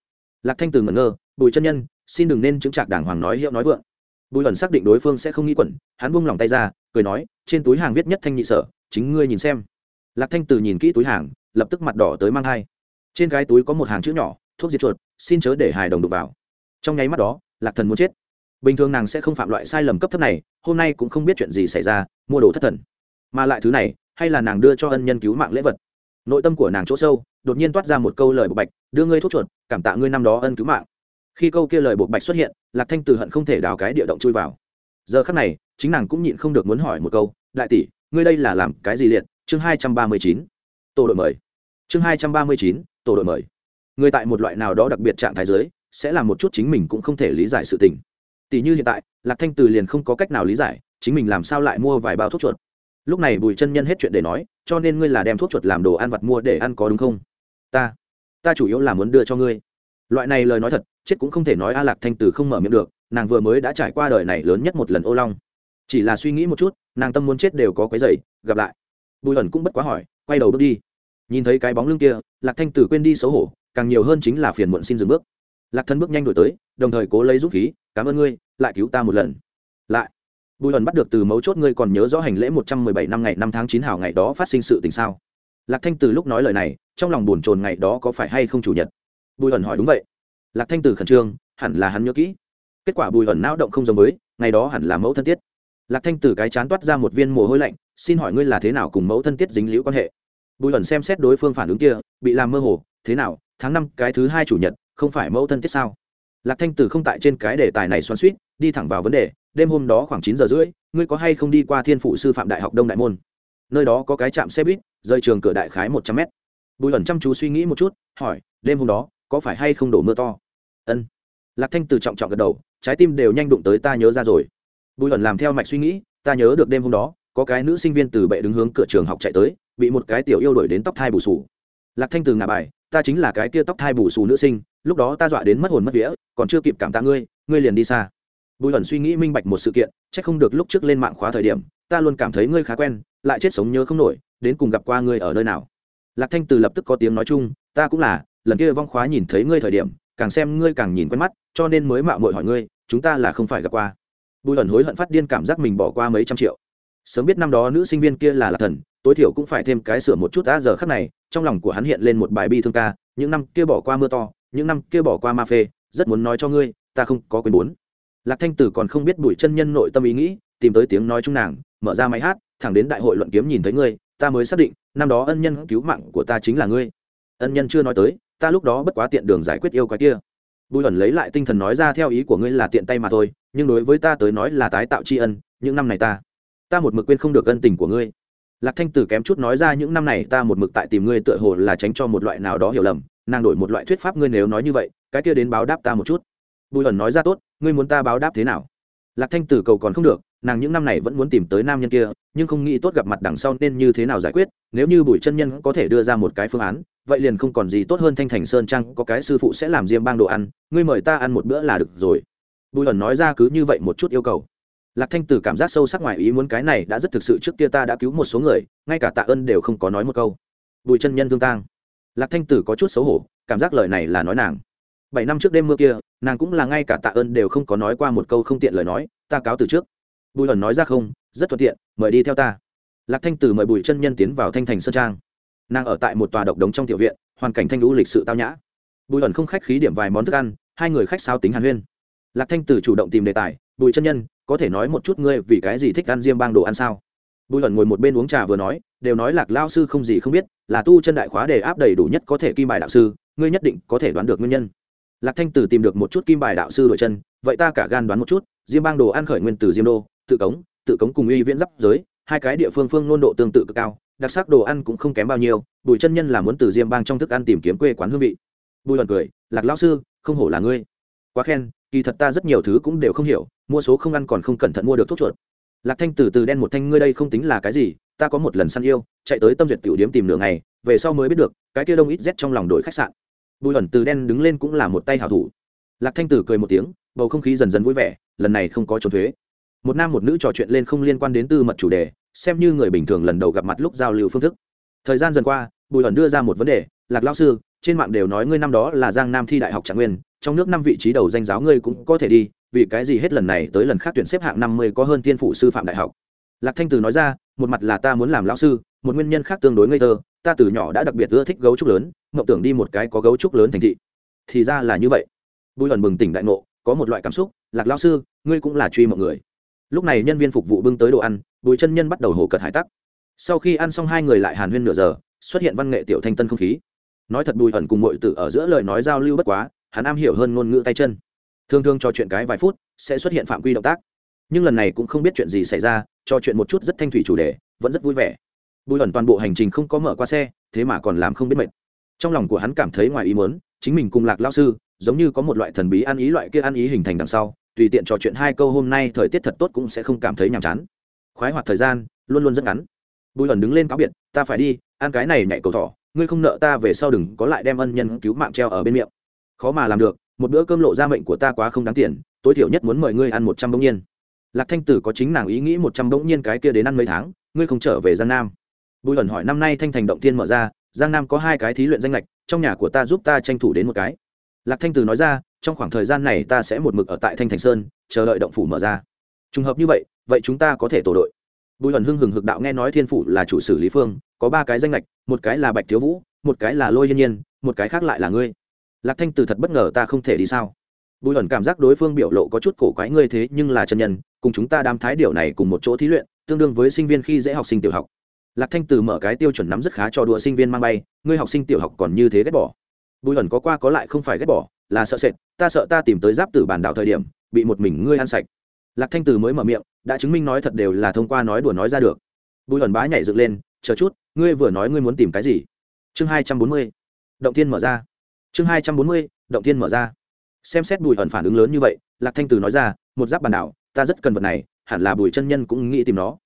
S1: Lạc thanh từ ngẩn ngơ, bùi chân nhân, xin đừng nên chứng trạc đàng hoàng nói hiệu nói vượng. Bùi ẩn xác định đối phương sẽ không nghĩ quẩn, hắn buông lòng tay ra, cười nói, trên túi hàng viết nhất thanh nhị sở, chính ngươi nhìn xem. Lạc thanh từ nhìn kỹ túi hàng, lập tức mặt đỏ tới mang hai trên cái túi có một hàng chữ nhỏ, thuốc diệt chuột, xin chớ để hài đồng đục vào. Trong nháy mắt đó lạc thần muốn chết. Bình thường nàng sẽ không phạm loại sai lầm cấp thấp này, hôm nay cũng không biết chuyện gì xảy ra, mua đồ thất thần. Mà lại thứ này, hay là nàng đưa cho ân nhân cứu mạng lễ vật. Nội tâm của nàng chỗ sâu, đột nhiên toát ra một câu lời bộc bạch, đưa ngươi thuốc chuột, cảm tạ ngươi năm đó ân cứu mạng. Khi câu kia lời bộc bạch xuất hiện, lạc thanh từ hận không thể đào cái địa động chui vào. Giờ khắc này, chính nàng cũng nhịn không được muốn hỏi một câu, đại tỷ, ngươi đây là làm cái gì liệt? Chương hai trăm ba mươi chín. Tổ đội mời. Chương hai trăm ba mươi chín, tổ đội mời. Người tại một loại nào đó đặc biệt trạng thái giới sẽ làm một chút chính mình cũng không thể lý giải sự tình. Tỷ như hiện tại, lạc thanh từ liền không có cách nào lý giải, chính mình làm sao lại mua vài bao thuốc chuột. Lúc này bùi chân nhân hết chuyện để nói, cho nên ngươi là đem thuốc chuột làm đồ ăn vặt mua để ăn có đúng không? Ta ta chủ yếu là muốn đưa cho ngươi. Loại này lời nói thật, chết cũng không thể nói a lạc thanh từ không mở miệng được, nàng vừa mới đã trải qua đời này lớn nhất một lần ô long. Chỉ là suy nghĩ một chút, nàng tâm muốn chết đều có quấy giày gặp lại. Bùi ẩn cũng bất quá hỏi, quay đầu bước đi. Nhìn thấy cái bóng lưng kia, lạc thanh tử quên đi xấu hổ, càng nhiều hơn chính là phiền muộn xin dừng bước lạc thân bước nhanh đổi tới, đồng thời cố lấy dũng khí, cảm ơn ngươi, lại cứu ta một lần. Lại, bùi ẩn bắt được từ mấu chốt ngươi còn nhớ rõ hành lễ một trăm mười bảy năm ngày, năm tháng chín hảo ngày đó phát sinh sự tình sao? Lạc thanh từ lúc nói lời này, trong lòng buồn chồn ngày đó có phải hay không chủ nhật? Bùi ẩn hỏi, đúng vậy. Lạc thanh từ khẩn trương, hẳn là hắn nhớ kỹ. Kết quả bùi ẩn não động không giống với, ngày đó hẳn là mẫu thân tiết. Lạc thanh từ cái chán toát ra một viên mồ hôi lạnh, xin hỏi ngươi là thế nào cùng mẫu thân tiết dính liễu quan hệ? Bùi ẩn xem xét đối phương phản ứng kia, bị làm mơ hồ, thế nào, tháng năm cái thứ hai chủ nhật không phải mẫu thân tiết sao? Lạc thanh từ không tại trên cái đề tài này xoắn suýt đi thẳng vào vấn đề, đêm hôm đó khoảng chín giờ rưỡi, ngươi có hay không đi qua thiên phụ sư phạm đại học đông đại môn? Nơi đó có cái trạm xe buýt, rời trường cửa đại khái một trăm mét. Bùi ẩn chăm chú suy nghĩ một chút, hỏi, đêm hôm đó, có phải hay không đổ mưa to? Ân. Lạc thanh từ trọng trọng gật đầu, trái tim đều nhanh đụng tới ta nhớ ra rồi. Bùi ẩn làm theo mạch suy nghĩ, ta nhớ được đêm hôm đó, có cái nữ sinh viên từ bệ đứng hướng cửa trường học chạy tới, bị một cái tiểu yêu đổi đến tóc thai bù sù. Lạc thanh từ ngà bài, ta chính là cái kia tóc thai bù sù nữ sinh lúc đó ta dọa đến mất hồn mất vía, còn chưa kịp cảm tạ ngươi ngươi liền đi xa. Bùi hẩn suy nghĩ minh bạch một sự kiện c h ắ c không được lúc trước lên mạng khóa thời điểm, ta luôn cảm thấy ngươi khá quen, lại chết sống nhớ không nổi, đến cùng gặp qua ngươi ở nơi nào. Lạc thanh từ lập tức có tiếng nói chung, ta cũng là, lần kia vong khóa nhìn thấy ngươi thời điểm, càng xem ngươi càng nhìn quen mắt, cho nên mới mạo mội hỏi ngươi, chúng ta là không phải gặp qua. Bùi hẩn hối hận phát điên cảm giác mình bỏ qua mấy trăm triệu. Sớm biết năm đó nữ sinh viên kia là lạc thần, tối thiểu cũng phải thêm cái sửa một chút đã giờ khắc này, trong lòng của hắn hiện lên một bài bi thương ca, những năm kia bỏ qua mưa to những năm kia bỏ qua ma phê, rất muốn nói cho ngươi, ta không có quyền bốn. Lạc thanh tử còn không biết bùi chân nhân nội tâm ý nghĩ, tìm tới tiếng nói chung nàng, mở ra máy hát, thẳng đến đại hội luận kiếm nhìn thấy ngươi, ta mới xác định, năm đó ân nhân cứu mạng của ta chính là ngươi. Ân nhân chưa nói tới, ta lúc đó bất quá tiện đường giải quyết yêu quái kia. Bùi ẩn lấy lại tinh thần nói ra theo ý của ngươi là tiện tay mà thôi, nhưng đối với ta tới nói là tái tạo tri ân, những năm này ta ta một mực quên không được ân tình của ngươi. Lạc thanh tử kém chút nói ra những năm này ta một mực tại tìm ngươi tựa hồ là tránh cho một loại nào đó hiểu lầm nàng đổi một loại thuyết pháp ngươi nếu nói như vậy, cái kia đến báo đáp ta một chút. Bùi ẩn nói ra tốt, ngươi muốn ta báo đáp thế nào? Lạc thanh tử cầu còn không được, nàng những năm này vẫn muốn tìm tới nam nhân kia, nhưng không nghĩ tốt gặp mặt đằng sau nên như thế nào giải quyết, nếu như bùi chân nhân có thể đưa ra một cái phương án, vậy liền không còn gì tốt hơn thanh thành sơn trang, có cái sư phụ sẽ làm diêm bang đồ ăn, ngươi mời ta ăn một bữa là được rồi. Bùi ẩn nói ra cứ như vậy một chút yêu cầu. Lạc thanh tử cảm giác sâu sắc ngoài ý muốn cái này đã rất thực sự trước kia ta đã cứu một số người, ngay cả tạ ơn đều không có nói một câu. Bùi chân nhân thương tang lạc thanh tử có chút xấu hổ, cảm giác lời này là nói nàng. Bảy năm trước đêm mưa kia, nàng cũng là ngay cả tạ ơn đều không có nói qua một câu không tiện lời nói, ta cáo từ trước. Bùi ẩn nói ra không, rất thuận tiện, mời đi theo ta. Lạc thanh tử mời bùi chân nhân tiến vào thanh thành sơn trang. Nàng ở tại một tòa độc đống trong tiểu viện, hoàn cảnh thanh lũ lịch sự tao nhã. Bùi ẩn không khách khí điểm vài món thức ăn, hai người khách sao tính hàn huyên. Lạc thanh tử chủ động tìm đề tài, bùi chân nhân, có thể nói một chút ngươi vì cái gì thích ăn diêm bang đồ ăn sao? Bùi ẩn ngồi một bên uống trà vừa nói, đều nói lạc lao sư không gì không biết, là tu chân đại khóa để áp đầy đủ nhất có thể kim bài đạo sư, ngươi nhất định có thể đoán được nguyên nhân. Lạc thanh tử tìm được một chút kim bài đạo sư đội chân, vậy ta cả gan đoán một chút, diêm bang đồ ăn khởi nguyên từ diêm đô, tự cống tự cống cùng uy viễn giáp giới, hai cái địa phương phương nôn độ tương tự cực cao, đặc sắc đồ ăn cũng không kém bao nhiêu, bùi chân nhân là muốn từ diêm bang trong thức ăn tìm kiếm quê quán hương vị. Bùi ẩn cười, lạc lao sư, không hổ là ngươi. Quá khen, kỳ thật ta rất nhiều thứ cũng đều không hiểu, mua số không ăn còn không cẩn thận mua được thuốc chuột lạc thanh từ từ đen một thanh, ngươi đây không tính là cái gì, ta có một lần săn yêu, chạy tới tâm duyệt tiểu điếm tìm nửa ngày, về sau mới biết được, cái kia đông ít rét trong lòng đổi khách sạn. Bùi ẩn từ đen đứng lên cũng là một tay hảo thủ. Lạc thanh tử cười một tiếng, bầu không khí dần dần vui vẻ, lần này không có trốn thuế. Một nam một nữ trò chuyện lên không liên quan đến tư mật chủ đề, xem như người bình thường lần đầu gặp mặt lúc giao lưu phương thức. Thời gian dần qua bùi ẩn đưa ra một vấn đề, lạc lao sư, trên mạng đều nói ngươi năm đó là giang nam thi đại học trạng nguyên, trong nước năm vị trí đầu danh giáo ngươi cũng có thể đi, vì cái gì hết lần này tới lần khác tuyển xếp hạng năm mươi có hơn tiên phụ sư phạm đại học? Lạc thanh từ nói ra, một mặt là ta muốn làm lão sư, một nguyên nhân khác tương đối ngây thơ, ta từ nhỏ đã đặc biệt ưa thích gấu trúc lớn, mộng tưởng đi một cái có gấu trúc lớn thành thị. Thì ra là như vậy. Bùi ẩn bừng tỉnh đại ngộ, có một loại cảm xúc, lạc lão sư, ngươi cũng là truy mọi người. Lúc này nhân viên phục vụ bưng tới đồ ăn, bùi chân nhân bắt đầu hổ cật hải tắc. Sau khi ăn xong hai người lại hàn huyên nửa giờ xuất hiện văn nghệ tiểu thanh tân không khí. Nói thật bùi ẩn cùng mọi tử ở giữa lời nói giao lưu bất quá, hắn am hiểu hơn ngôn ngữ tay chân. Thường thường trò chuyện cái vài phút, sẽ xuất hiện phạm quy động tác. Nhưng lần này cũng không biết chuyện gì xảy ra, trò chuyện một chút rất thanh thủy chủ đề, vẫn rất vui vẻ. Bùi ẩn toàn bộ hành trình không có mở qua xe, thế mà còn làm không biết mệt. Trong lòng của hắn cảm thấy ngoài ý muốn, chính mình cùng lạc lao sư, giống như có một loại thần bí ăn ý loại kia ăn ý hình thành đằng sau, tùy tiện trò chuyện hai câu hôm nay thời tiết thật tốt cũng sẽ không cảm thấy nhàm chán. Khoái hoạt thời gian, luôn luôn rất ngắn bùi ẩn đứng lên cáo biệt, ta phải đi, ăn cái này nhảy cầu thỏ, ngươi không nợ ta về sau đừng có lại đem ân nhân cứu mạng treo ở bên miệng. Khó mà làm được, một bữa cơm lộ ra mệnh của ta quá không đáng tiền, tối thiểu nhất muốn mời ngươi ăn một trăm bỗng nhiên. Lạc thanh tử có chính nàng ý nghĩ một trăm bỗng nhiên cái kia đến ăn mấy tháng, ngươi không trở về giang nam. Bùi ẩn hỏi năm nay thanh thành động tiên mở ra, giang nam có hai cái thí luyện danh lệch, trong nhà của ta giúp ta tranh thủ đến một cái. Lạc thanh tử nói ra, trong khoảng thời gian này ta sẽ một mực ở tại thanh thành sơn, chờ đợi động phủ mở ra. Trùng hợp như vậy vậy chúng ta có thể tổ đội bùi ẩn hưng hừng hực đạo nghe nói thiên phủ là chủ sử lý phương, có ba cái danh lệch một cái là bạch thiếu vũ, một cái là lôi yên nhiên, một cái khác lại là ngươi. Lạc thanh từ thật bất ngờ ta không thể đi sao? Bùi ẩn cảm giác đối phương biểu lộ có chút cổ quái ngươi thế nhưng là chân nhân, cùng chúng ta đam thái điều này cùng một chỗ thí luyện, tương đương với sinh viên khi dễ học sinh tiểu học. Lạc thanh từ mở cái tiêu chuẩn nắm rất khá cho đùa sinh viên mang bay, ngươi học sinh tiểu học còn như thế ghét bỏ. Bùi ẩn có qua có lại không phải ghét bỏ, là sợ sệt, ta sợ ta tìm tới giáp tử bản đảo thời điểm, bị một mình ngươi ăn sạch. Lạc thanh từ mới mở miệng đã chứng minh nói thật đều là thông qua nói đùa nói ra được. Bùi ẩn bá nhảy dựng lên, chờ chút, ngươi vừa nói ngươi muốn tìm cái gì? Chương hai trăm bốn mươi, động thiên mở ra. Chương hai trăm bốn mươi, động thiên mở ra. Xem xét bùi ẩn phản ứng lớn như vậy, lạc thanh từ nói ra, một giáp bàn đảo, ta rất cần vật này, hẳn là bùi chân nhân cũng nghĩ tìm nó.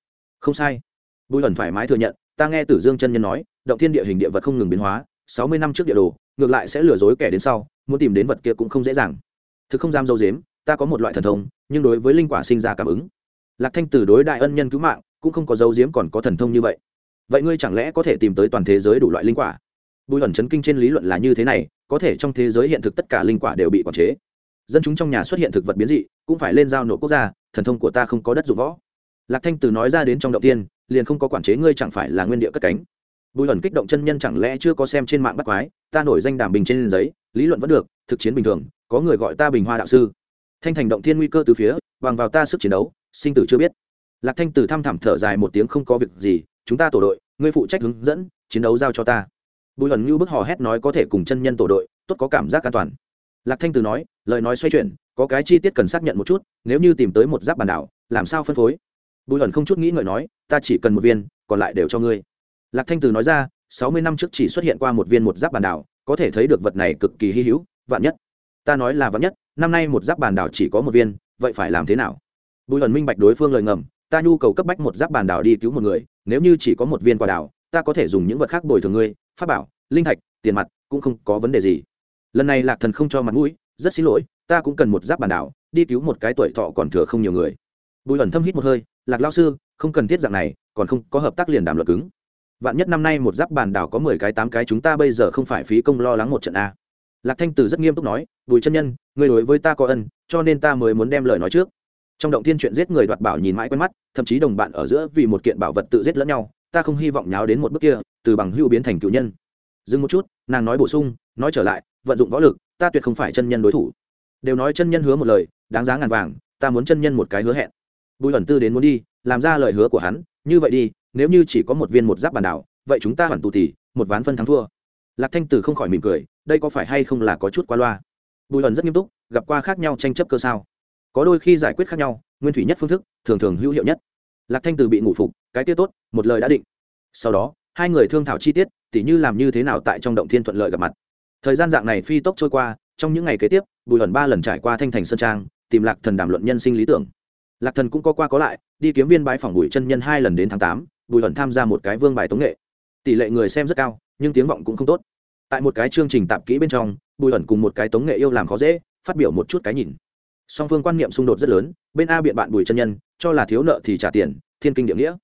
S1: Không sai. Bùi ẩn thoải mái thừa nhận, ta nghe tử dương chân nhân nói, động thiên địa hình địa vật không ngừng biến hóa, sáu mươi năm trước địa đồ, ngược lại sẽ lừa dối kẻ đến sau, muốn tìm đến vật kia cũng không dễ dàng. Thực không dám dâu dếm, ta có một loại thần thông, nhưng đối với linh quả sinh ra cảm ứng lạc thanh tử đối đại ân nhân cứu mạng, cũng không có dấu diếm còn có thần thông như vậy. Vậy ngươi chẳng lẽ có thể tìm tới toàn thế giới đủ loại linh quả? Bùi ẩn chấn kinh trên lý luận là như thế này, có thể trong thế giới hiện thực tất cả linh quả đều bị quản chế. Dân chúng trong nhà xuất hiện thực vật biến dị, cũng phải lên giao nộp quốc gia, thần thông của ta không có đất dụng võ. Lạc thanh từ nói ra đến trong động tiên, liền không có quản chế ngươi chẳng phải là nguyên địa cất cánh. Bùi ẩn kích động chân nhân chẳng lẽ chưa có xem trên mạng bắt quái, ta nổi danh đàm bình trên giấy, lý luận vẫn được, thực chiến bình thường, có người gọi ta bình hoa đạo sư. Thanh thành động thiên nguy cơ từ phía, bằng vào ta sức chiến đấu sinh tử chưa biết. Lạc thanh từ thăm thẳm thở dài một tiếng không có việc gì, chúng ta tổ đội, ngươi phụ trách hướng dẫn, chiến đấu giao cho ta. Bùi ẩn như bức hò hét nói có thể cùng chân nhân tổ đội, tốt có cảm giác an toàn. Lạc thanh từ nói, lời nói xoay chuyển, có cái chi tiết cần xác nhận một chút, nếu như tìm tới một giáp bàn đảo, làm sao phân phối? Bùi ẩn không chút nghĩ ngợi nói, ta chỉ cần một viên, còn lại đều cho ngươi. Lạc thanh từ nói ra, sáu mươi năm trước chỉ xuất hiện qua một viên một giáp bàn đảo, có thể thấy được vật này cực kỳ hy hữu, vạn nhất. Ta nói là vạn nhất, năm nay một giáp bàn đảo chỉ có một viên, vậy phải làm thế nào? Bùi ẩn minh bạch đối phương lời ngầm, ta nhu cầu cấp bách một giáp bàn đảo đi cứu một người, nếu như chỉ có một viên quả đảo, ta có thể dùng những vật khác bồi thường ngươi, pháp bảo, linh thạch, tiền mặt, cũng không có vấn đề gì. Lần này lạc thần không cho mặt mũi, rất xin lỗi, ta cũng cần một giáp bàn đảo, đi cứu một cái tuổi thọ còn thừa không nhiều người. Bùi ẩn thâm hít một hơi, lạc lao sư, không cần thiết dạng này, còn không có hợp tác liền đàm luật cứng. Vạn nhất năm nay một giáp bàn đảo có mười cái tám cái chúng ta bây giờ không phải phí công lo lắng một trận a. Lạc thanh tử rất nghiêm túc nói, bùi chân nhân người đối với ta có ân, cho nên ta mới muốn đem lời nói trước trong động thiên chuyện giết người đoạt bảo nhìn mãi quen mắt, thậm chí đồng bạn ở giữa vì một kiện bảo vật tự giết lẫn nhau, ta không hy vọng nháo đến một bước kia, từ bằng hưu biến thành cựu nhân. Dừng một chút, nàng nói bổ sung, nói trở lại, vận dụng võ lực, ta tuyệt không phải chân nhân đối thủ. Đều nói chân nhân hứa một lời, đáng giá ngàn vàng, ta muốn chân nhân một cái hứa hẹn. Bùi ẩn tư đến muốn đi, làm ra lời hứa của hắn, như vậy đi, nếu như chỉ có một viên một giáp bàn đảo, vậy chúng ta hẳn tù tỷ một ván phân thắng thua. Lạc thanh tử không khỏi mỉm cười, đây có phải hay không là có chút qua loa? Bùi ẩn rất nghiêm túc, gặp qua khác nhau tranh chấp cơ sao? Có đôi khi giải quyết khác nhau, nguyên thủy nhất phương thức, thường thường hữu hiệu nhất. Lạc thanh Từ bị ngủ phục, cái tiết tốt, một lời đã định. Sau đó, hai người thương thảo chi tiết, tỉ như làm như thế nào tại trong động thiên thuận lợi gặp mặt. Thời gian dạng này phi tốc trôi qua, trong những ngày kế tiếp, bùi ẩn ba lần trải qua thanh thành sơn trang, tìm lạc thần đàm luận nhân sinh lý tưởng. Lạc thần cũng có qua có lại, đi kiếm viên bãi phòng bùi chân nhân hai lần đến tháng tám, bùi ẩn tham gia một cái vương bài tống nghệ. Tỷ lệ người xem rất cao, nhưng tiếng vọng cũng không tốt. Tại một cái chương trình tạp kỹ bên trong, bùi ẩn cùng một cái tống nghệ yêu làm khó dễ, phát biểu một chút cái nhìn song phương quan niệm xung đột rất lớn, bên a biện bạn bùi chân nhân, cho là thiếu nợ thì trả tiền, thiên kinh địa nghĩa.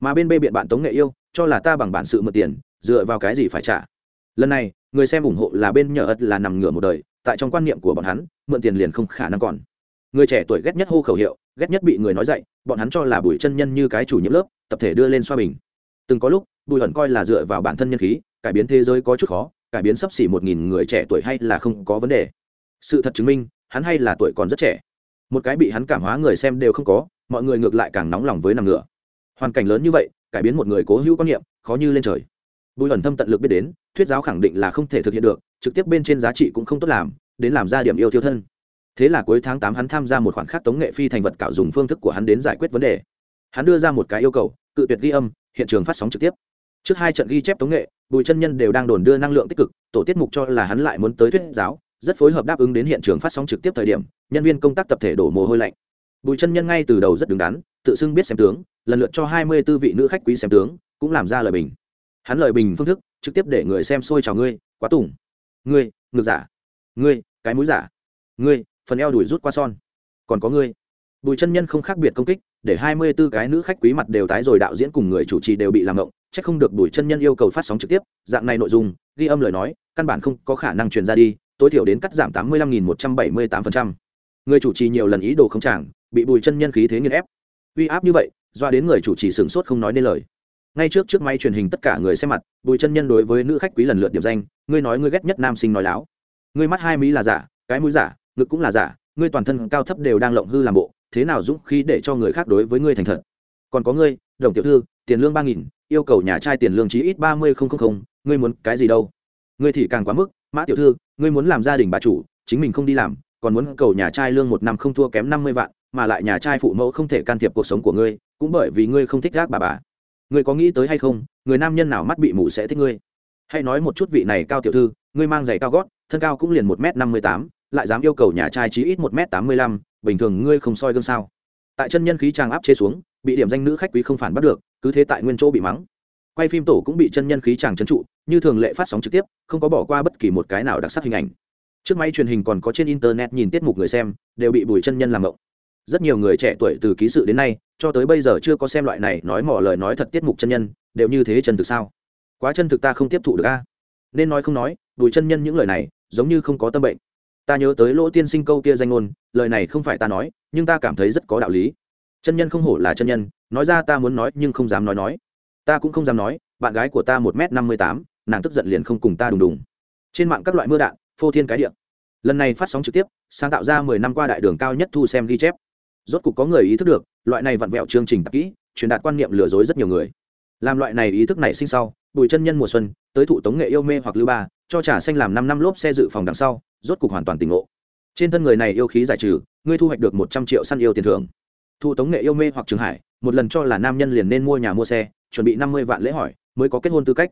S1: Mà bên b biện bạn tống nghệ yêu, cho là ta bằng bản sự mượn tiền, dựa vào cái gì phải trả. Lần này, người xem ủng hộ là bên nhờ ất là nằm ngửa một đời, tại trong quan niệm của bọn hắn, mượn tiền liền không khả năng còn. Người trẻ tuổi ghét nhất hô khẩu hiệu, ghét nhất bị người nói dạy bọn hắn cho là bùi chân nhân như cái chủ nhiệm lớp, tập thể đưa lên xoa bình. Từng có lúc, bùi Hận coi là dựa vào bản thân nhân khí, cải biến thế giới có chút khó, cải biến sắp xỉ một nghìn người trẻ tuổi hay là không có vấn đề. Sự thật chứng minh hắn hay là tuổi còn rất trẻ. Một cái bị hắn cảm hóa người xem đều không có, mọi người ngược lại càng nóng lòng với nằm ngựa. Hoàn cảnh lớn như vậy, cải biến một người cố hữu quan niệm, khó như lên trời. Bùi ẩn thâm tận lực biết đến, thuyết giáo khẳng định là không thể thực hiện được, trực tiếp bên trên giá trị cũng không tốt làm, đến làm ra điểm yêu thiêu thân. Thế là cuối tháng tám hắn tham gia một khoản khác tống nghệ phi thành vật cạo dùng phương thức của hắn đến giải quyết vấn đề. Hắn đưa ra một cái yêu cầu, cự tuyệt ghi âm, hiện trường phát sóng trực tiếp. Trước hai trận ghi chép tống nghệ, bùi chân nhân đều đang đồn đưa năng lượng tích cực, tổ tiết mục cho là hắn lại muốn tới thuyết giáo rất phối hợp đáp ứng đến hiện trường phát sóng trực tiếp thời điểm nhân viên công tác tập thể đổ mồ hôi lạnh. Bùi chân nhân ngay từ đầu rất đứng đắn tự xưng biết xem tướng lần lượt cho hai mươi b ố vị nữ khách quý xem tướng cũng làm ra lời bình. Hắn lời bình phương thức trực tiếp để người xem xôi chào ngươi quá tủng. Ngươi ngược giả. Ngươi cái mũi giả. Ngươi phần eo đuổi rút qua son. Còn có ngươi. Bùi chân nhân không khác biệt công kích để hai mươi b ố cái nữ khách quý mặt đều tái rồi đạo diễn cùng người chủ trì đều bị làm ngộng, c h ắ c không được bùi chân nhân yêu cầu phát sóng trực tiếp dạng này nội dung ghi âm lời nói căn bản không có khả năng truyền ra đi tối thiểu đến cắt giảm tám mươi lăm nghìn một trăm bảy mươi tám phần trăm. Người chủ trì nhiều lần ý đồ không tràng bị bùi chân nhân khí thế nghiên ép. Uy áp như vậy, doa đến người chủ trì sửng sốt không nói nên lời. Ngay trước trước máy truyền hình tất cả người xem mặt, bùi chân nhân đối với nữ khách quý lần lượt điểm danh, ngươi nói ngươi ghét nhất nam sinh nói láo. Ngươi mắt hai mí là giả, cái mũi giả, ngực cũng là giả, ngươi toàn thân cao thấp đều đang lộng hư làm bộ, thế nào dũng khí để cho người khác đối với ngươi thành thật? Còn có ngươi, đồng tiểu thư, tiền lương ba nghìn, yêu cầu nhà trai tiền lương chí ít ba mươi không không không, ngươi muốn cái gì đâu? Ngươi thì càng quá mức mã tiểu thư, ngươi muốn làm gia đình bà chủ, chính mình không đi làm, còn muốn cầu nhà trai lương một năm không thua kém năm mươi vạn, mà lại nhà trai phụ mẫu không thể can thiệp cuộc sống của ngươi, cũng bởi vì ngươi không thích gác bà bà. Ngươi có nghĩ tới hay không, người nam nhân nào mắt bị mù sẽ thích ngươi? Hãy nói một chút vị này cao tiểu thư, ngươi mang giày cao gót, thân cao cũng liền một m năm mươi tám, lại dám yêu cầu nhà trai chí ít một m tám mươi lăm, bình thường ngươi không soi gương sao? Tại chân nhân khí trang áp chế xuống, bị điểm danh nữ khách quý không phản bắt được, cứ thế tại nguyên chỗ bị mắng. Quay phim tổ cũng bị chân nhân khí tràng trấn trụ như thường lệ phát sóng trực tiếp, không có bỏ qua bất kỳ một cái nào đặc sắc hình ảnh. Trước máy truyền hình còn có trên internet nhìn tiết mục người xem, đều bị bùi chân nhân làm ngộng. Rất nhiều người trẻ tuổi từ ký sự đến nay, cho tới bây giờ chưa có xem loại này nói mỏ lời nói thật tiết mục chân nhân, đều như thế chân thực sao? Quá chân thực ta không tiếp thụ được a. Nên nói không nói, bùi chân nhân những lời này, giống như không có tâm bệnh. Ta nhớ tới lỗ tiên sinh câu kia danh ngôn, lời này không phải ta nói, nhưng ta cảm thấy rất có đạo lý. Chân nhân không hổ là chân nhân, nói ra ta muốn nói nhưng không dám nói nói. Ta cũng không dám nói, bạn gái của ta một m năm mươi tám nàng tức giận liền không cùng ta đùng đùng. Trên mạng các loại mưa đạn, phô thiên cái điện lần này phát sóng trực tiếp, sáng tạo ra mười năm qua đại đường cao nhất thu xem ghi chép. Rốt cục có người ý thức được, loại này vặn vẹo chương trình tạp kỹ, truyền đạt quan niệm lừa dối rất nhiều người. Làm loại này ý thức này sinh sau, bùi chân nhân mùa xuân, tới thụ tống nghệ yêu mê hoặc lưu ba, cho trà xanh làm năm năm lốp xe dự phòng đằng sau, rốt cục hoàn toàn tỉnh ngộ. Trên thân người này yêu khí giải trừ, ngươi thu hoạch được một trăm triệu săn yêu tiền thưởng. Thụ tống nghệ yêu mê hoặc trường hải, một lần cho là nam nhân liền nên mua nhà mua xe, chuẩn bị năm mươi vạn lễ hỏi, mới có kết hôn tư cách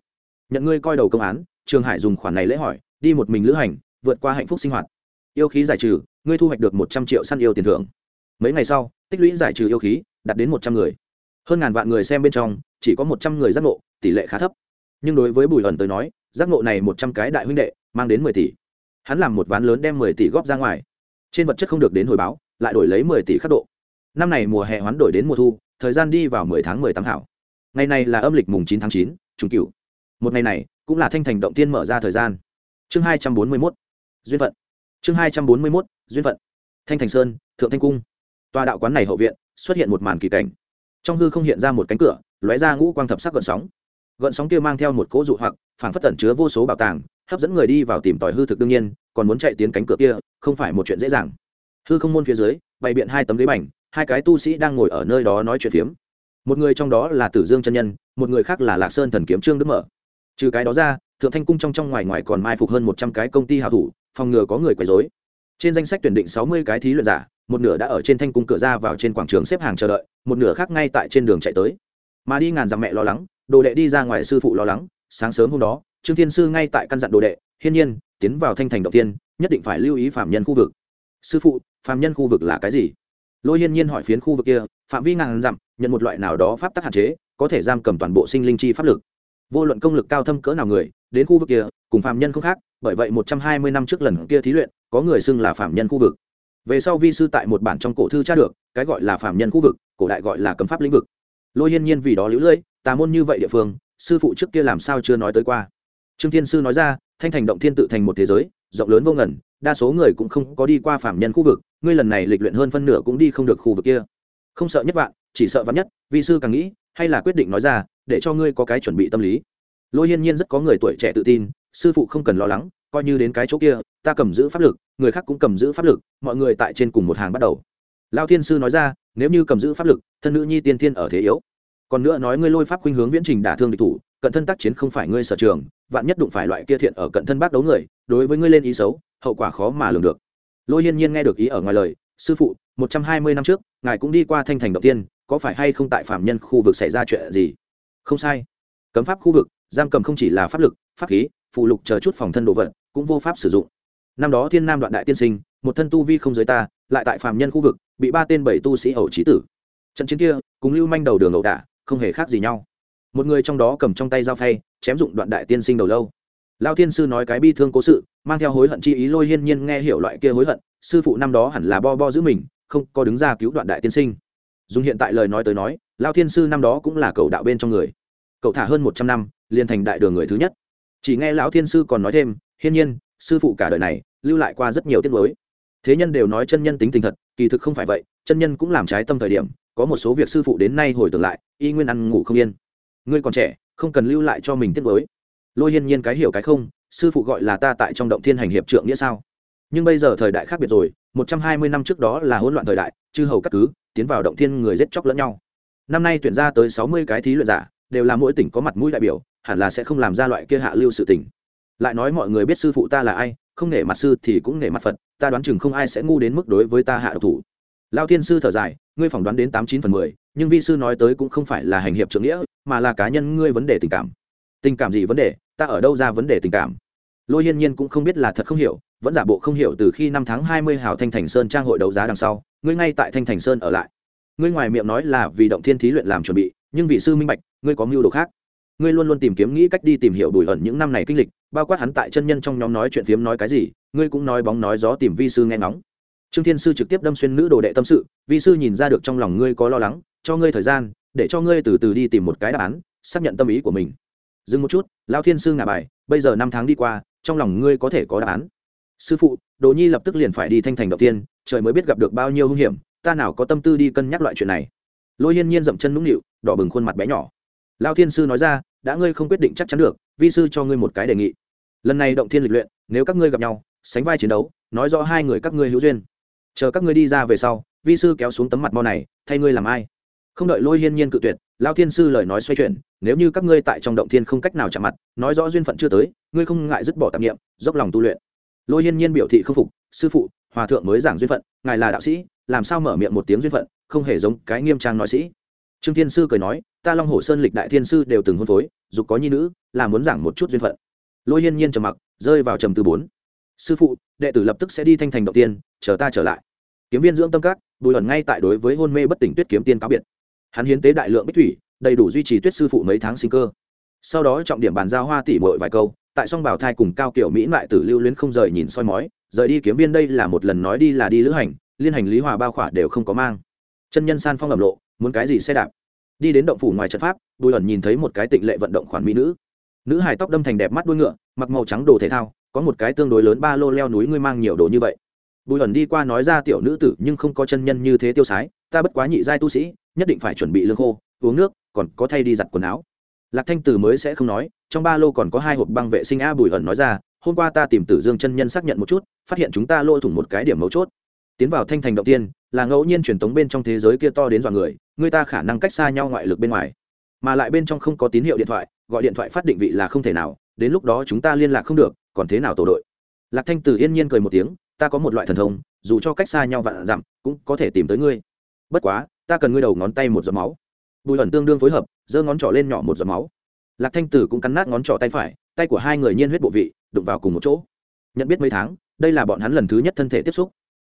S1: nhận ngươi coi đầu công án, trường hải dùng khoản này lễ hỏi, đi một mình lữ hành, vượt qua hạnh phúc sinh hoạt. Yêu khí giải trừ, ngươi thu hoạch được một trăm triệu săn yêu tiền thưởng. Mấy ngày sau, tích lũy giải trừ yêu khí, đạt đến một trăm người. Hơn ngàn vạn người xem bên trong, chỉ có một trăm người giác ngộ, tỷ lệ khá thấp. Nhưng đối với bùi ẩn tới nói, giác ngộ này một trăm cái đại huynh đệ, mang đến mười tỷ. Hắn làm một ván lớn đem mười tỷ góp ra ngoài. Trên vật chất không được đến hồi báo, lại đổi lấy mười tỷ khắc độ. Năm này mùa hè hoán đổi đến mùa thu, thời gian đi vào mười tháng mười tám hảo. Ngày này là âm lịch mùng chín tháng chín, trùng cửu một ngày này cũng là thanh thành động tiên mở ra thời gian. Chương hai trăm bốn mươi mốt, duyên phận. Chương hai trăm bốn mươi mốt, duyên phận. Thanh thành sơn, thượng thanh cung. Tòa đạo quán này hậu viện, xuất hiện một màn kỳ cảnh. Trong hư không hiện ra một cánh cửa, lóe ra ngũ quang thập sắc gợn sóng. Gợn sóng kia mang theo một cỗ dụ hoặc phản phất tẩn chứa vô số bảo tàng, hấp dẫn người đi vào tìm tòi hư thực đương nhiên, còn muốn chạy tiến cánh cửa kia, không phải một chuyện dễ dàng. Hư không môn phía dưới, bày biện hai tấm ghế bành, hai cái tu sĩ đang ngồi ở nơi đó nói chuyện phiếm. Một người trong đó là tử dương chân nhân, một người khác là lạc sơn thần kiếm trương đức mở trừ cái đó ra, thượng thanh cung trong trong ngoài ngoài còn mai phục hơn một trăm cái công ty hào thủ, phòng ngừa có người quấy dối trên danh sách tuyển định sáu mươi cái thí luyện giả, một nửa đã ở trên thanh cung cửa ra vào trên quảng trường xếp hàng chờ đợi, một nửa khác ngay tại trên đường chạy tới. Mà đi ngàn dặm mẹ lo lắng, đồ đệ đi ra ngoài sư phụ lo lắng, sáng sớm hôm đó, trương thiên sư ngay tại căn dặn đồ đệ, hiên nhiên, tiến vào thanh thành đầu tiên nhất định phải lưu ý phạm nhân khu vực. Sư phụ, phạm nhân khu vực là cái gì? Lôi hiên nhiên hỏi phiến khu vực kia, phạm vi ngàn dặm, nhận một loại nào đó pháp tắc hạn chế, có thể giam cầm toàn bộ sinh linh chi pháp lực vô luận công lực cao thâm cỡ nào người, đến khu vực kia, cùng phạm nhân không khác, bởi vậy một trăm hai mươi năm trước lần kia thí luyện, có người xưng là phạm nhân khu vực. Về sau vi sư tại một bản trong cổ thư tra được, cái gọi là phạm nhân khu vực, cổ đại gọi là cấm pháp lĩnh vực. Lôi hiên nhiên vì đó lũ lưỡi tà môn như vậy địa phương, sư phụ trước kia làm sao chưa nói tới qua. Trương thiên sư nói ra, thanh thành động thiên tự thành một thế giới, rộng lớn vô ngần, đa số người cũng không có đi qua phạm nhân khu vực, ngươi lần này lịch luyện hơn phân nửa cũng đi không được khu vực kia. Không sợ nhất vạn, chỉ sợ vắn nhất, vi sư càng nghĩ, hay là quyết định nói ra để cho ngươi có cái chuẩn bị tâm lý. Lôi hiên nhiên rất có người tuổi trẻ tự tin, sư phụ không cần lo lắng, coi như đến cái chỗ kia, ta cầm giữ pháp lực, người khác cũng cầm giữ pháp lực, mọi người tại trên cùng một hàng bắt đầu. Lao thiên sư nói ra, nếu như cầm giữ pháp lực, thân nữ nhi tiên thiên ở thế yếu. Còn nữa nói ngươi lôi pháp khuynh hướng viễn trình đả thương địch thủ, cận thân tác chiến không phải ngươi sở trường, vạn nhất đụng phải loại kia thiện ở cận thân bác đấu người, đối với ngươi lên ý xấu, hậu quả khó mà lường được. Lôi hiên nhiên nghe được ý ở ngoài lời, sư phụ, một trăm hai mươi năm trước, ngài cũng đi qua thanh thành đầu tiên, có phải hay không tại phạm nhân khu vực xảy ra chuyện gì? Không sai. Cấm pháp khu vực, giam cầm không chỉ là pháp lực, pháp khí, phụ lục chờ chút phòng thân đồ vật, cũng vô pháp sử dụng. Năm đó thiên nam đoạn đại tiên sinh, một thân tu vi không giới ta, lại tại phạm nhân khu vực, bị ba tên bảy tu sĩ ẩu trí tử. Trận chiến kia, cùng lưu manh đầu đường ẩu đả, không hề khác gì nhau. Một người trong đó cầm trong tay dao phay, chém dụng đoạn đại tiên sinh đầu lâu. Lao thiên sư nói cái bi thương cố sự, mang theo hối hận chi ý lôi hiên nhiên nghe hiểu loại kia hối hận, sư phụ năm đó hẳn là bo bo giữ mình, không có đứng ra cứu đoạn đại tiên sinh. Dùng hiện tại lời nói tới nói lao thiên sư năm đó cũng là cầu đạo bên trong người. Cậu thả hơn một trăm năm, liền thành đại đường người thứ nhất. Chỉ nghe lão thiên sư còn nói thêm, hiên nhiên, sư phụ cả đời này lưu lại qua rất nhiều tiết mới thế nhân đều nói chân nhân tính tình thật, kỳ thực không phải vậy, chân nhân cũng làm trái tâm thời điểm, có một số việc sư phụ đến nay hồi tưởng lại, y nguyên ăn ngủ không yên. Ngươi còn trẻ, không cần lưu lại cho mình tiết mới lôi hiên nhiên cái hiểu cái không, sư phụ gọi là ta tại trong động thiên hành hiệp trượng nghĩa sao? Nhưng bây giờ thời đại khác biệt rồi, một trăm hai mươi năm trước đó là hỗn loạn thời đại, chư hầu các cứ tiến vào động thiên người giết chóc lẫn nhau năm nay tuyển ra tới sáu mươi cái thí luyện giả, đều là mỗi tỉnh có mặt mũi đại biểu, hẳn là sẽ không làm ra loại kia hạ lưu sự tỉnh lại nói mọi người biết sư phụ ta là ai, không nể mặt sư thì cũng nể mặt phật, ta đoán chừng không ai sẽ ngu đến mức đối với ta hạ độc thủ. Lao thiên sư thở dài, ngươi phỏng đoán đến tám chín phần mười, nhưng vi sư nói tới cũng không phải là hành hiệp trưởng nghĩa, mà là cá nhân ngươi vấn đề tình cảm. Tình cảm gì vấn đề, ta ở đâu ra vấn đề tình cảm? Lôi hiên nhiên cũng không biết là thật không hiểu, vẫn giả bộ không hiểu từ khi năm tháng hai mươi hào thanh thành sơn trang hội đấu giá đằng sau, ngươi ngay tại thanh thành sơn ở lại ngươi ngoài miệng nói là vì động thiên thí luyện làm chuẩn bị, nhưng vị sư minh bạch, ngươi có mưu đồ khác. Ngươi luôn luôn tìm kiếm nghĩ cách đi tìm hiểu đùi ẩn những năm này kinh lịch, bao quát hắn tại chân nhân trong nhóm nói chuyện phiếm nói cái gì, ngươi cũng nói bóng nói gió tìm vi sư nghe ngóng. Trương thiên sư trực tiếp đâm xuyên nữ đồ đệ tâm sự, vi sư nhìn ra được trong lòng ngươi có lo lắng, cho ngươi thời gian, để cho ngươi từ từ đi tìm một cái đáp án, xác nhận tâm ý của mình. Dừng một chút lao thiên sư ngả bài, bây giờ năm tháng đi qua, trong lòng ngươi có thể có đáp án. Sư phụ, đồ nhi lập tức liền phải đi thanh thành đầu tiên, trời mới biết gặp được bao nhiêu hung hiểm ta nào có tâm tư đi cân nhắc loại chuyện này. Lôi hiên nhiên dậm chân nũng nịu, đỏ bừng khuôn mặt bé nhỏ. Lao thiên sư nói ra, đã ngươi không quyết định chắc chắn được, vi sư cho ngươi một cái đề nghị. Lần này động thiên lịch luyện, nếu các ngươi gặp nhau, sánh vai chiến đấu, nói rõ hai người các ngươi hữu duyên. Chờ các ngươi đi ra về sau, vi sư kéo xuống tấm mặt mo này, thay ngươi làm ai? Không đợi lôi hiên nhiên cự tuyệt lao thiên sư lời nói xoay chuyển, nếu như các ngươi tại trong động thiên không cách nào chạm mặt, nói rõ duyên phận chưa tới, ngươi không ngại dứt bỏ tạp nghiệm dốc lòng tu luyện. Lôi hiên nhiên biểu thị không phục, sư phụ, hòa thượng mới giảng duyên phận, ngài là đạo sĩ làm sao mở miệng một tiếng duyên phận, không hề giống cái nghiêm trang nói sĩ. Trương thiên sư cười nói, ta long hồ sơn lịch đại thiên sư đều từng hôn phối, dù có nhi nữ, là muốn giảng một chút duyên phận. Lôi hiên nhiên trầm mặc, rơi vào trầm từ bốn. Sư phụ, đệ tử lập tức sẽ đi thanh thành đầu tiên, chờ ta trở lại. Kiếm viên dưỡng tâm các, bùi ẩn ngay tại đối với hôn mê bất tỉnh tuyết kiếm tiên cáo biệt. Hắn hiến tế đại lượng bích thủy, đầy đủ duy trì tuyết sư phụ mấy tháng sinh cơ. Sau đó trọng điểm bàn giao hoa tỷ mội vài câu, tại song bảo thai cùng cao kiểu mỹ lại tử lưu luyến không rời nhìn soi mói, rời đi kiếm viên đây là một lần nói đi là đi lữ hành liên hành lý hòa bao khỏa đều không có mang. Chân nhân san phong ẩm lộ, muốn cái gì xe đạp? Đi đến động phủ ngoài trận pháp, bùi ẩn nhìn thấy một cái tịnh lệ vận động khoản mỹ nữ. Nữ hài tóc đâm thành đẹp mắt đuôi ngựa, mặc màu trắng đồ thể thao, có một cái tương đối lớn ba lô leo núi ngươi mang nhiều đồ như vậy. Bùi ẩn đi qua nói ra tiểu nữ tử, nhưng không có chân nhân như thế tiêu sái, ta bất quá nhị giai tu sĩ, nhất định phải chuẩn bị lương khô, uống nước, còn có thay đi giặt quần áo. Lạc thanh tử mới sẽ không nói, trong ba lô còn có hai hộp băng vệ sinh a bùi ẩn nói ra, hôm qua ta tìm tử dương chân nhân xác nhận một chút, phát hiện chúng ta lôi thủng một cái điểm mấu chốt tiến vào thanh thành đầu tiên, là ngẫu nhiên truyền tống bên trong thế giới kia to đến dọa người người ta khả năng cách xa nhau ngoại lực bên ngoài. Mà lại bên trong không có tín hiệu điện thoại, gọi điện thoại phát định vị là không thể nào, đến lúc đó chúng ta liên lạc không được, còn thế nào tổ đội? Lạc thanh tử yên nhiên cười một tiếng, ta có một loại thần thông, dù cho cách xa nhau vạn dặm, cũng có thể tìm tới ngươi. Bất quá, ta cần ngươi đầu ngón tay một giọt máu. Bùi ẩn tương đương phối hợp, giơ ngón trỏ lên nhỏ một giọt máu. Lạc thanh tử cũng cắn nát ngón trỏ tay phải, tay của hai người nhiên huyết bộ vị, đụng vào cùng một chỗ. Nhận biết mấy tháng, đây là bọn hắn lần thứ nhất thân thể tiếp xúc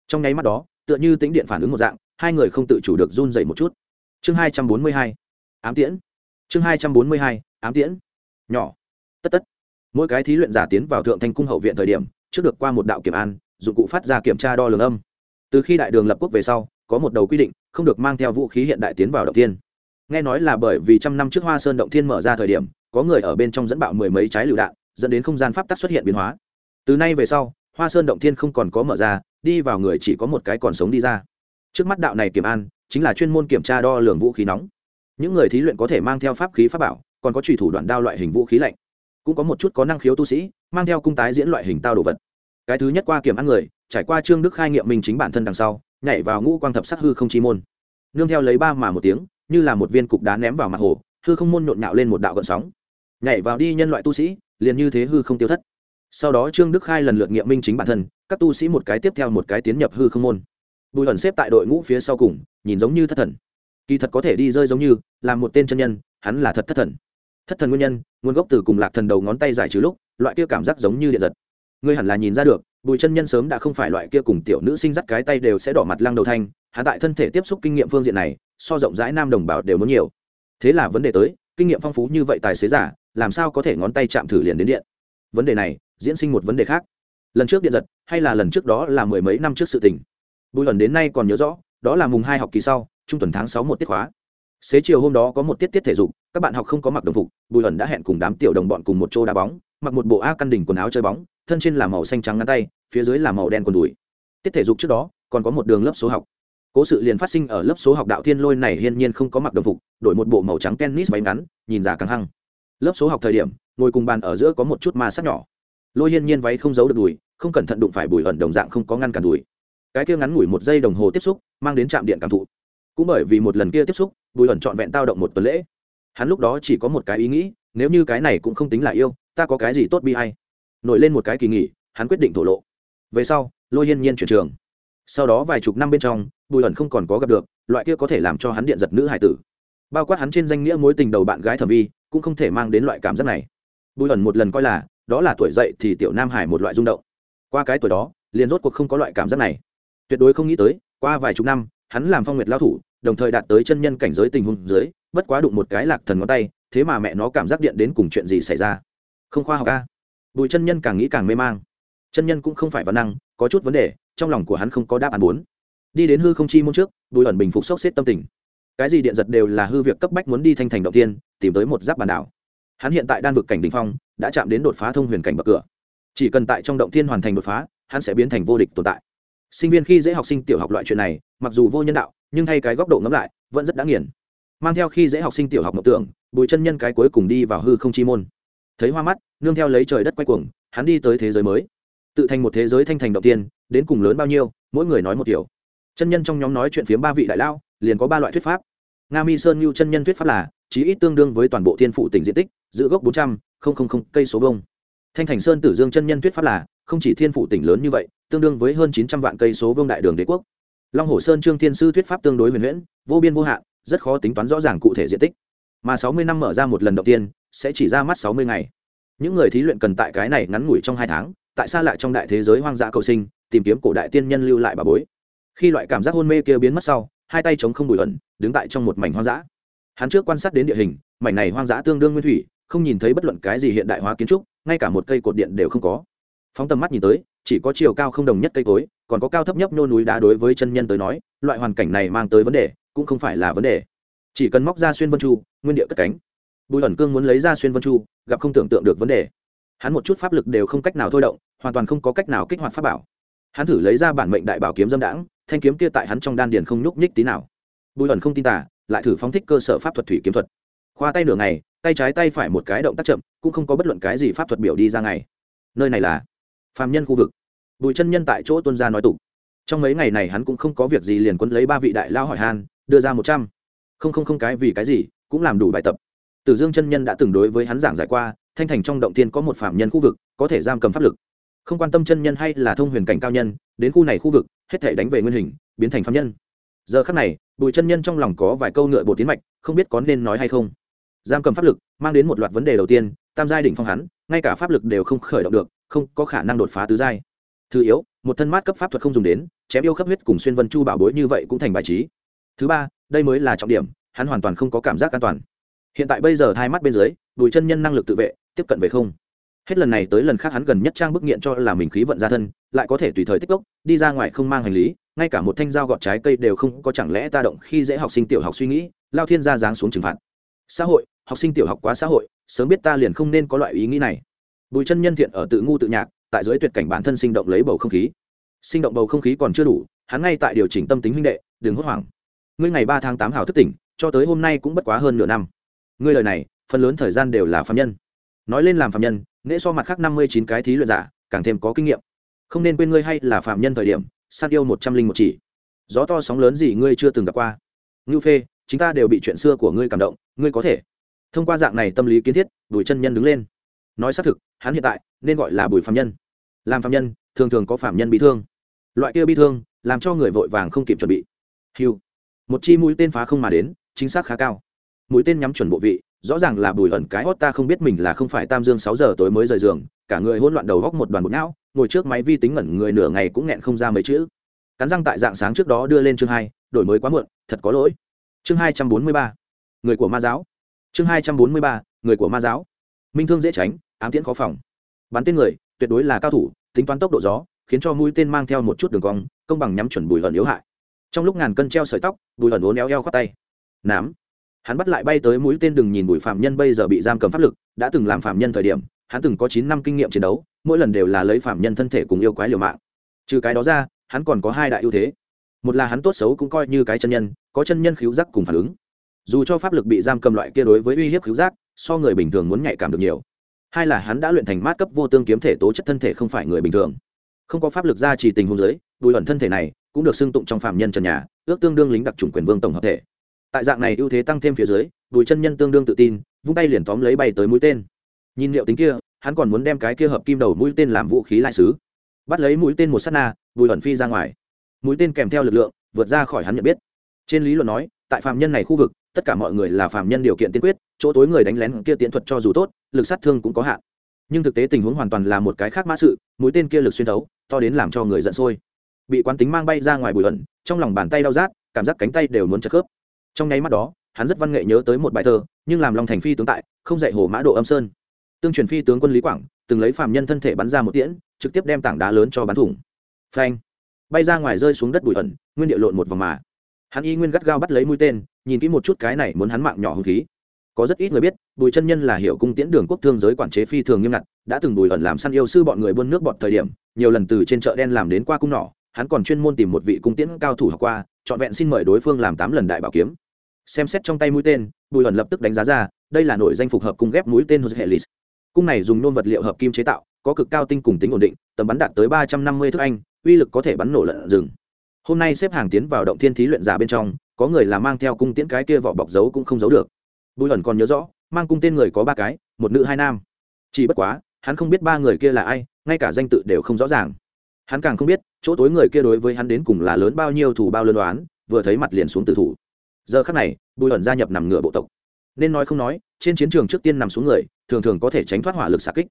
S1: trong nháy mắt đó, tựa như tính điện phản ứng một dạng, hai người không tự chủ được run dậy một chút. Chương hai trăm bốn mươi hai, ám tiễn. Chương hai trăm bốn mươi hai, ám tiễn. Nhỏ. Tất tất. Mỗi cái thí luyện giả tiến vào thượng thanh cung hậu viện thời điểm, trước được qua một đạo kiểm an, dụng cụ phát ra kiểm tra đo lường âm. Từ khi đại đường lập quốc về sau, có một đầu quy định, không được mang theo vũ khí hiện đại tiến vào động tiên nghe nói là bởi vì trăm năm trước hoa sơn động thiên mở ra thời điểm, có người ở bên trong dẫn bạo mười mấy trái lựu đạn, dẫn đến không gian pháp tắc xuất hiện biến hóa. Từ nay về sau, hoa sơn động thiên không còn có mở ra đi vào người chỉ có một cái còn sống đi ra. Trước mắt đạo này kiểm an, chính là chuyên môn kiểm tra đo lường vũ khí nóng. Những người thí luyện có thể mang theo pháp khí pháp bảo, còn có trùy thủ đoạn đao loại hình vũ khí lạnh. Cũng có một chút có năng khiếu tu sĩ, mang theo cung tái diễn loại hình tao đồ vật. Cái thứ nhất qua kiểm ăn người, trải qua trương đức khai nghiệm mình chính bản thân đằng sau, nhảy vào ngũ quang thập sắc hư không chi môn. Nương theo lấy ba mà một tiếng, như là một viên cục đá ném vào mặt hồ, hư không môn nhộn nhạo lên một đạo gợn sóng. Nhảy vào đi nhân loại tu sĩ, liền như thế hư không tiêu thất sau đó trương đức khai lần lượt nghiệm minh chính bản thân các tu sĩ một cái tiếp theo một cái tiến nhập hư không môn bùi hẩn xếp tại đội ngũ phía sau cùng nhìn giống như thất thần kỳ thật có thể đi rơi giống như là một tên chân nhân hắn là thật thất thần thất thần nguyên nhân nguồn gốc từ cùng lạc thần đầu ngón tay giải trừ lúc loại kia cảm giác giống như điện giật ngươi hẳn là nhìn ra được bùi chân nhân sớm đã không phải loại kia cùng tiểu nữ sinh dắt cái tay đều sẽ đỏ mặt lăng đầu thanh hạ tại thân thể tiếp xúc kinh nghiệm phương diện này so rộng rãi nam đồng bào đều muốn nhiều thế là vấn đề tới kinh nghiệm phong phú như vậy tài xế giả làm sao có thể ngón tay chạm thử liền đến điện vấn đề này diễn sinh một vấn đề khác. Lần trước điện giật, hay là lần trước đó là mười mấy năm trước sự tình. Bùi lần đến nay còn nhớ rõ, đó là mùng hai học kỳ sau, trung tuần tháng sáu một tiết khóa. Xế chiều hôm đó có một tiết tiết thể dục, các bạn học không có mặc đồng phục, bùi ẩn đã hẹn cùng đám tiểu đồng bọn cùng một chỗ đá bóng, mặc một bộ a căn đỉnh quần áo chơi bóng, thân trên là màu xanh trắng ngắn tay, phía dưới là màu đen quần đùi. Tiết thể dục trước đó, còn có một đường lớp số học. Cố sự liền phát sinh ở lớp số học đạo thiên lôi này hiên nhiên không có mặc đồng phục, đổi một bộ màu trắng tennis váy ngắn, nhìn giả căng hăng. Lớp số học thời điểm, ngồi cùng bàn ở giữa có một chút ma sát nhỏ lôi hiên nhiên váy không giấu được đùi, không cẩn thận đụng phải bùi ẩn đồng dạng không có ngăn cản đùi. Cái kia ngắn ngủi một giây đồng hồ tiếp xúc, mang đến trạm điện cảm thụ. Cũng bởi vì một lần kia tiếp xúc, bùi ẩn trọn vẹn tao động một tuần lễ. Hắn lúc đó chỉ có một cái ý nghĩ, nếu như cái này cũng không tính là yêu, ta có cái gì tốt bi hay nổi lên một cái kỳ nghỉ, hắn quyết định thổ lộ. Về sau, lôi hiên nhiên chuyển trường. Sau đó vài chục năm bên trong, bùi ẩn không còn có gặp được, loại kia có thể làm cho hắn điện giật nữ hải tử. Bao quát hắn trên danh nghĩa mối tình đầu bạn gái thẩm vi, cũng không thể mang đến loại cảm giác này. Bùi ẩn một lần coi là đó là tuổi dậy thì tiểu nam hải một loại rung động. Qua cái tuổi đó, liền rốt cuộc không có loại cảm giác này. Tuyệt đối không nghĩ tới, qua vài chục năm, hắn làm phong nguyệt lao thủ, đồng thời đạt tới chân nhân cảnh giới tình huống dưới, bất quá đụng một cái lạc thần ngón tay, thế mà mẹ nó cảm giác điện đến cùng chuyện gì xảy ra. Không khoa học ca bùi chân nhân càng nghĩ càng mê mang. Chân nhân cũng không phải văn năng, có chút vấn đề, trong lòng của hắn không có đáp án bốn đi đến hư không chi môn trước, bùi ẩn bình phục sốc xếp tâm tình. Cái gì điện giật đều là hư việc cấp bách muốn đi thanh thành động tiên tìm tới một giáp bàn đảo hắn hiện tại đan vực cảnh đ ỉ n h phong, đã chạm đến đột phá thông huyền cảnh bậc cửa. Chỉ cần tại trong động thiên hoàn thành đột phá, hắn sẽ biến thành vô địch tồn tại. Sinh viên khi dễ học sinh tiểu học loại chuyện này, mặc dù vô nhân đạo, nhưng thay cái góc độ ngẫm lại, vẫn rất đáng nghiền. Mang theo khi dễ học sinh tiểu học mộng tưởng, bùi chân nhân cái cuối cùng đi vào hư không chi môn. Thấy hoa mắt, nương theo lấy trời đất quay cuồng, hắn đi tới thế giới mới. Tự thành một thế giới thanh thành đầu tiên, đến cùng lớn bao nhiêu, mỗi người nói một kiểu. Chân nhân trong nhóm nói chuyện phiếm ba vị đại lao, liền có ba loại thuyết pháp. Nga mi sơn Ngưu chân nhân thuyết pháp là, chí ít tương đương với toàn bộ thiên phụ tỉnh diện tích giữ gốc bốn trăm linh cây số vông thanh thành sơn tử dương chân nhân thuyết pháp là, không chỉ thiên phụ tỉnh lớn như vậy, tương đương với hơn chín trăm vạn cây số vương đại đường đế quốc. Long hồ sơn trương thiên sư thuyết pháp tương đối huyền huyễn, vô biên vô hạn, rất khó tính toán rõ ràng cụ thể diện tích. Mà sáu mươi năm mở ra một lần đầu tiên, sẽ chỉ ra mắt sáu mươi ngày. Những người thí luyện cần tại cái này ngắn ngủi trong hai tháng, tại sao lại trong đại thế giới hoang dã cầu sinh, tìm kiếm cổ đại tiên nhân lưu lại bà bối. Khi loại cảm giác hôn mê kia biến mất sau, hai tay chống không bụi ẩn, đứng tại trong một mảnh hoang dã. Hắn trước quan sát đến địa hình, mảnh này hoang dã tương đương nguyên thủy không nhìn thấy bất luận cái gì hiện đại hóa kiến trúc, ngay cả một cây cột điện đều không có. Phóng tầm mắt nhìn tới, chỉ có chiều cao không đồng nhất cây cối, còn có cao thấp nhấp nhô núi đá đối với chân nhân tới nói, loại hoàn cảnh này mang tới vấn đề, cũng không phải là vấn đề. Chỉ cần móc ra xuyên vân chu, nguyên địa cất cánh. Bùi ẩn cương muốn lấy ra xuyên vân chu, gặp không tưởng tượng được vấn đề. Hắn một chút pháp lực đều không cách nào thôi động, hoàn toàn không có cách nào kích hoạt pháp bảo. Hắn thử lấy ra bản mệnh đại bảo kiếm dâm đãng, thanh kiếm kia tại hắn trong đan điền không nhúc nhích tí nào. Bùi ẩn không tin tả lại thử phóng thích cơ sở pháp thuật thủy kiếm thuật. Khoa tay nửa ngày tay trái tay phải một cái động tác chậm, cũng không có bất luận cái gì pháp thuật biểu đi ra ngày nơi này là phàm nhân khu vực. Bùi chân nhân tại chỗ tuân ra nói tục. Trong mấy ngày này hắn cũng không có việc gì liền quân lấy ba vị đại lao hỏi han, đưa ra một trăm. Không không không cái vì cái gì, cũng làm đủ bài tập. Tử dương chân nhân đã từng đối với hắn giảng giải qua, thanh thành trong động tiên có một phạm nhân khu vực, có thể giam cầm pháp lực. Không quan tâm chân nhân hay là thông huyền cảnh cao nhân, đến khu này khu vực, hết thể đánh về nguyên hình, biến thành phạm nhân. Giờ khắc này, bùi chân nhân trong lòng có vài câu ngựa bộ tiến mạch, không biết có nên nói hay không giam cầm pháp lực, mang đến một loạt vấn đề đầu tiên, tam giai đỉnh phong hắn, ngay cả pháp lực đều không khởi động được, không có khả năng đột phá tứ giai. Thứ yếu, một thân mát cấp pháp thuật không dùng đến, chém yêu khắp huyết cùng xuyên vân chu bảo bối như vậy cũng thành bài trí. Thứ ba, đây mới là trọng điểm, hắn hoàn toàn không có cảm giác an toàn. Hiện tại bây giờ hai mắt bên dưới đùi chân nhân năng lực tự vệ, tiếp cận về không. Hết lần này tới lần khác hắn gần nhất trang bức nghiện cho là mình khí vận ra thân, lại có thể tùy thời tích cốc đi ra ngoài không mang hành lý, ngay cả một thanh dao gọt trái cây đều không, có chẳng lẽ ta động khi dễ học sinh tiểu học suy nghĩ, lao thiên gia giáng xuống trừng phạt xã hội, học sinh tiểu học quá xã hội, sớm biết ta liền không nên có loại ý nghĩ này. Bùi chân nhân thiện ở tự ngu tự nhạc, tại dưới tuyệt cảnh bản thân sinh động lấy bầu không khí. Sinh động bầu không khí còn chưa đủ, hắn ngay tại điều chỉnh tâm tính huynh đệ, đừng hốt hoảng. Ngươi ngày ba tháng tám hảo thức tỉnh, cho tới hôm nay cũng bất quá hơn nửa năm. Ngươi lời này, phần lớn thời gian đều là phạm nhân. Nói lên làm phạm nhân nghệ so mặt khác năm mươi chín cái thí luyện giả, càng thêm có kinh nghiệm. Không nên quên ngươi hay là phạm nhân thời điểm sát yêu một trăm linh một chỉ. Gió to sóng lớn gì ngươi chưa từng gặp qua. Ngưu phê chúng ta đều bị chuyện xưa của ngươi cảm động ngươi có thể. Thông qua dạng này tâm lý kiến thiết, bùi chân nhân đứng lên. Nói xác thực, hắn hiện tại nên gọi là bùi phạm nhân. Làm phạm nhân, thường thường có phạm nhân bị thương. Loại kia bị thương, làm cho người vội vàng không kịp chuẩn bị. Hiu một chi mũi tên phá không mà đến, chính xác khá cao. Mũi tên nhắm chuẩn bộ vị, rõ ràng là bùi ẩn cái hót ta không biết mình là không phải tam dương sáu giờ tối mới rời giường, cả người hỗn loạn đầu góc một đoàn bột não, ngồi trước máy vi tính ngẩn người nửa ngày cũng nghẹn không ra mấy chữ. Cắn răng tại dạng sáng trước đó đưa lên chương hai, đổi mới quá muộn, thật có lỗi. Chương hai trăm bốn mươi ba người của ma giáo. Chương hai trăm bốn mươi ba, người của ma giáo. Minh thương dễ tránh, ám tiễn khó phòng. Bắn tên người, tuyệt đối là cao thủ, tính toán tốc độ gió, khiến cho mũi tên mang theo một chút đường cong, công bằng nhắm chuẩn bùi ẩn yếu hại. Trong lúc ngàn cân treo sợi tóc, bùi ẩn uốn éo eo khoác tay. Nám. Hắn bắt lại bay tới mũi tên đừng nhìn bùi phạm nhân bây giờ bị giam cầm pháp lực, đã từng làm phạm nhân thời điểm, hắn từng có chín năm kinh nghiệm chiến đấu, mỗi lần đều là lấy phạm nhân thân thể cùng yêu quái liều mạng. Trừ cái đó ra, hắn còn có hai đại ưu thế. Một là hắn tốt xấu cũng coi như cái chân nhân, có chân nhân khiếu giác cùng phản ứng dù cho pháp lực bị giam cầm loại kia đối với uy hiếp cứu giác, so người bình thường muốn nhạy cảm được nhiều. Hai là hắn đã luyện thành mát cấp vô tương kiếm thể tố chất thân thể không phải người bình thường. Không có pháp lực ra chỉ tình hôn giới, bùi ẩn thân thể này cũng được xưng tụng trong phạm nhân trần nhà, ước tương đương lính đặc trùng quyền vương tổng hợp thể. Tại dạng này ưu thế tăng thêm phía dưới, bùi chân nhân tương đương tự tin, vung tay liền tóm lấy bay tới mũi tên. Nhìn liệu tính kia, hắn còn muốn đem cái kia hợp kim đầu mũi tên làm vũ khí lại xứ bắt lấy mũi tên một s á t na, bùi ẩn phi ra ngoài. Mũi tên kèm theo lực lượng, vượt ra khỏi hắn nhận biết. Trên lý luận nói, tại phạm nhân này khu vực tất cả mọi người là phạm nhân điều kiện tiên quyết, chỗ tối người đánh lén kia tiến thuật cho dù tốt, lực sát thương cũng có hạn. Nhưng thực tế tình huống hoàn toàn là một cái khác mã sự, mũi tên kia lực xuyên thấu, to đến làm cho người giận sôi. Bị quán tính mang bay ra ngoài bùi ẩn, trong lòng bàn tay đau rát, cảm giác cánh tay đều muốn chật khớp. Trong nháy mắt đó, hắn rất văn nghệ nhớ tới một bài thơ, nhưng làm long thành phi tướng tại, không dạy hồ mã độ âm sơn. Tương truyền phi tướng quân lý quảng, từng lấy phạm nhân thân thể bắn ra một tiễn, trực tiếp đem tảng đá lớn cho bắn thủng. Phanh! Bay ra ngoài rơi xuống đất bụi ẩn, nguyên địa lộn một vòng mà hắn y nguyên gắt gao bắt lấy mũi tên, nhìn kỹ một chút cái này muốn hắn mạng nhỏ hung khí. Có rất ít người biết, bùi chân nhân là hiệu cung tiễn đường quốc thương giới quản chế phi thường nghiêm ngặt, đã từng bùi ẩn làm săn yêu sư bọn người buôn nước bọn thời điểm, nhiều lần từ trên chợ đen làm đến qua cung nỏ, hắn còn chuyên môn tìm một vị cung tiễn cao thủ học qua, trọn vẹn xin mời đối phương làm tám lần đại bảo kiếm. Xem xét trong tay mũi tên, bùi ẩn lập tức đánh giá ra, đây là nội danh phục hợp cung ghép mũi tên helis cung này dùng nôn vật liệu hợp kim chế tạo, có cực cao tinh cùng tính ổn định, tầm bắn đạt tới ba trăm năm mươi thước anh, uy lực có thể bắn nổ lợn rừng hôm nay xếp hàng tiến vào động thiên thí luyện giả bên trong, có người là mang theo cung tiễn cái kia vỏ bọc giấu cũng không giấu được. Bùi ẩn còn nhớ rõ, mang cung tên người có ba cái, một nữ hai nam. Chỉ bất quá, hắn không biết ba người kia là ai, ngay cả danh tự đều không rõ ràng. Hắn càng không biết, chỗ tối người kia đối với hắn đến cùng là lớn bao nhiêu thủ bao lân đoán, vừa thấy mặt liền xuống tử thủ. Giờ khắc này, bùi ẩn gia nhập nằm ngựa bộ tộc. Nên nói không nói, trên chiến trường trước tiên nằm xuống người, thường thường có thể tránh thoát hỏa lực xạ kích.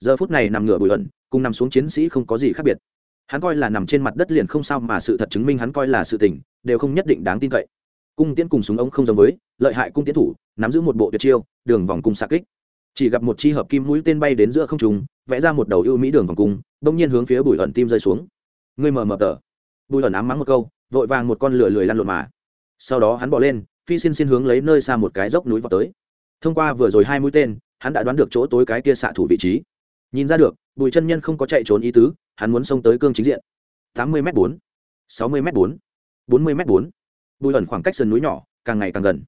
S1: Giờ phút này nằm ngựa bùi ẩn, cùng nằm xuống chiến sĩ không có gì khác biệt hắn coi là nằm trên mặt đất liền không sao mà sự thật chứng minh hắn coi là sự tình, đều không nhất định đáng tin cậy. Cung tiễn cùng súng ống không giống với, lợi hại cung tiễn thủ, nắm giữ một bộ tuyệt chiêu, đường vòng cung xạ kích. Chỉ gặp một chi hợp kim mũi tên bay đến giữa không trung, vẽ ra một đầu ưu mỹ đường vòng cung, bỗng nhiên hướng phía bùi ẩn tim rơi xuống. Ngươi mờ mờ tờ. Bùi ẩn ám mắng một câu, vội vàng một con lửa lười lăn lộn mà. Sau đó hắn bỏ lên, phi xin xin hướng lấy nơi xa một cái dốc núi vào tới. Thông qua vừa rồi hai mũi tên, hắn đã đoán được chỗ tối cái kia xạ thủ vị trí. Nhìn ra được, bùi chân nhân không có chạy trốn ý tứ hắn muốn xông tới cương chính diện. tám mươi m bốn, sáu mươi m bốn bốn mươi m bốn. Bùi ẩn khoảng cách sườn núi nhỏ, càng ngày càng gần.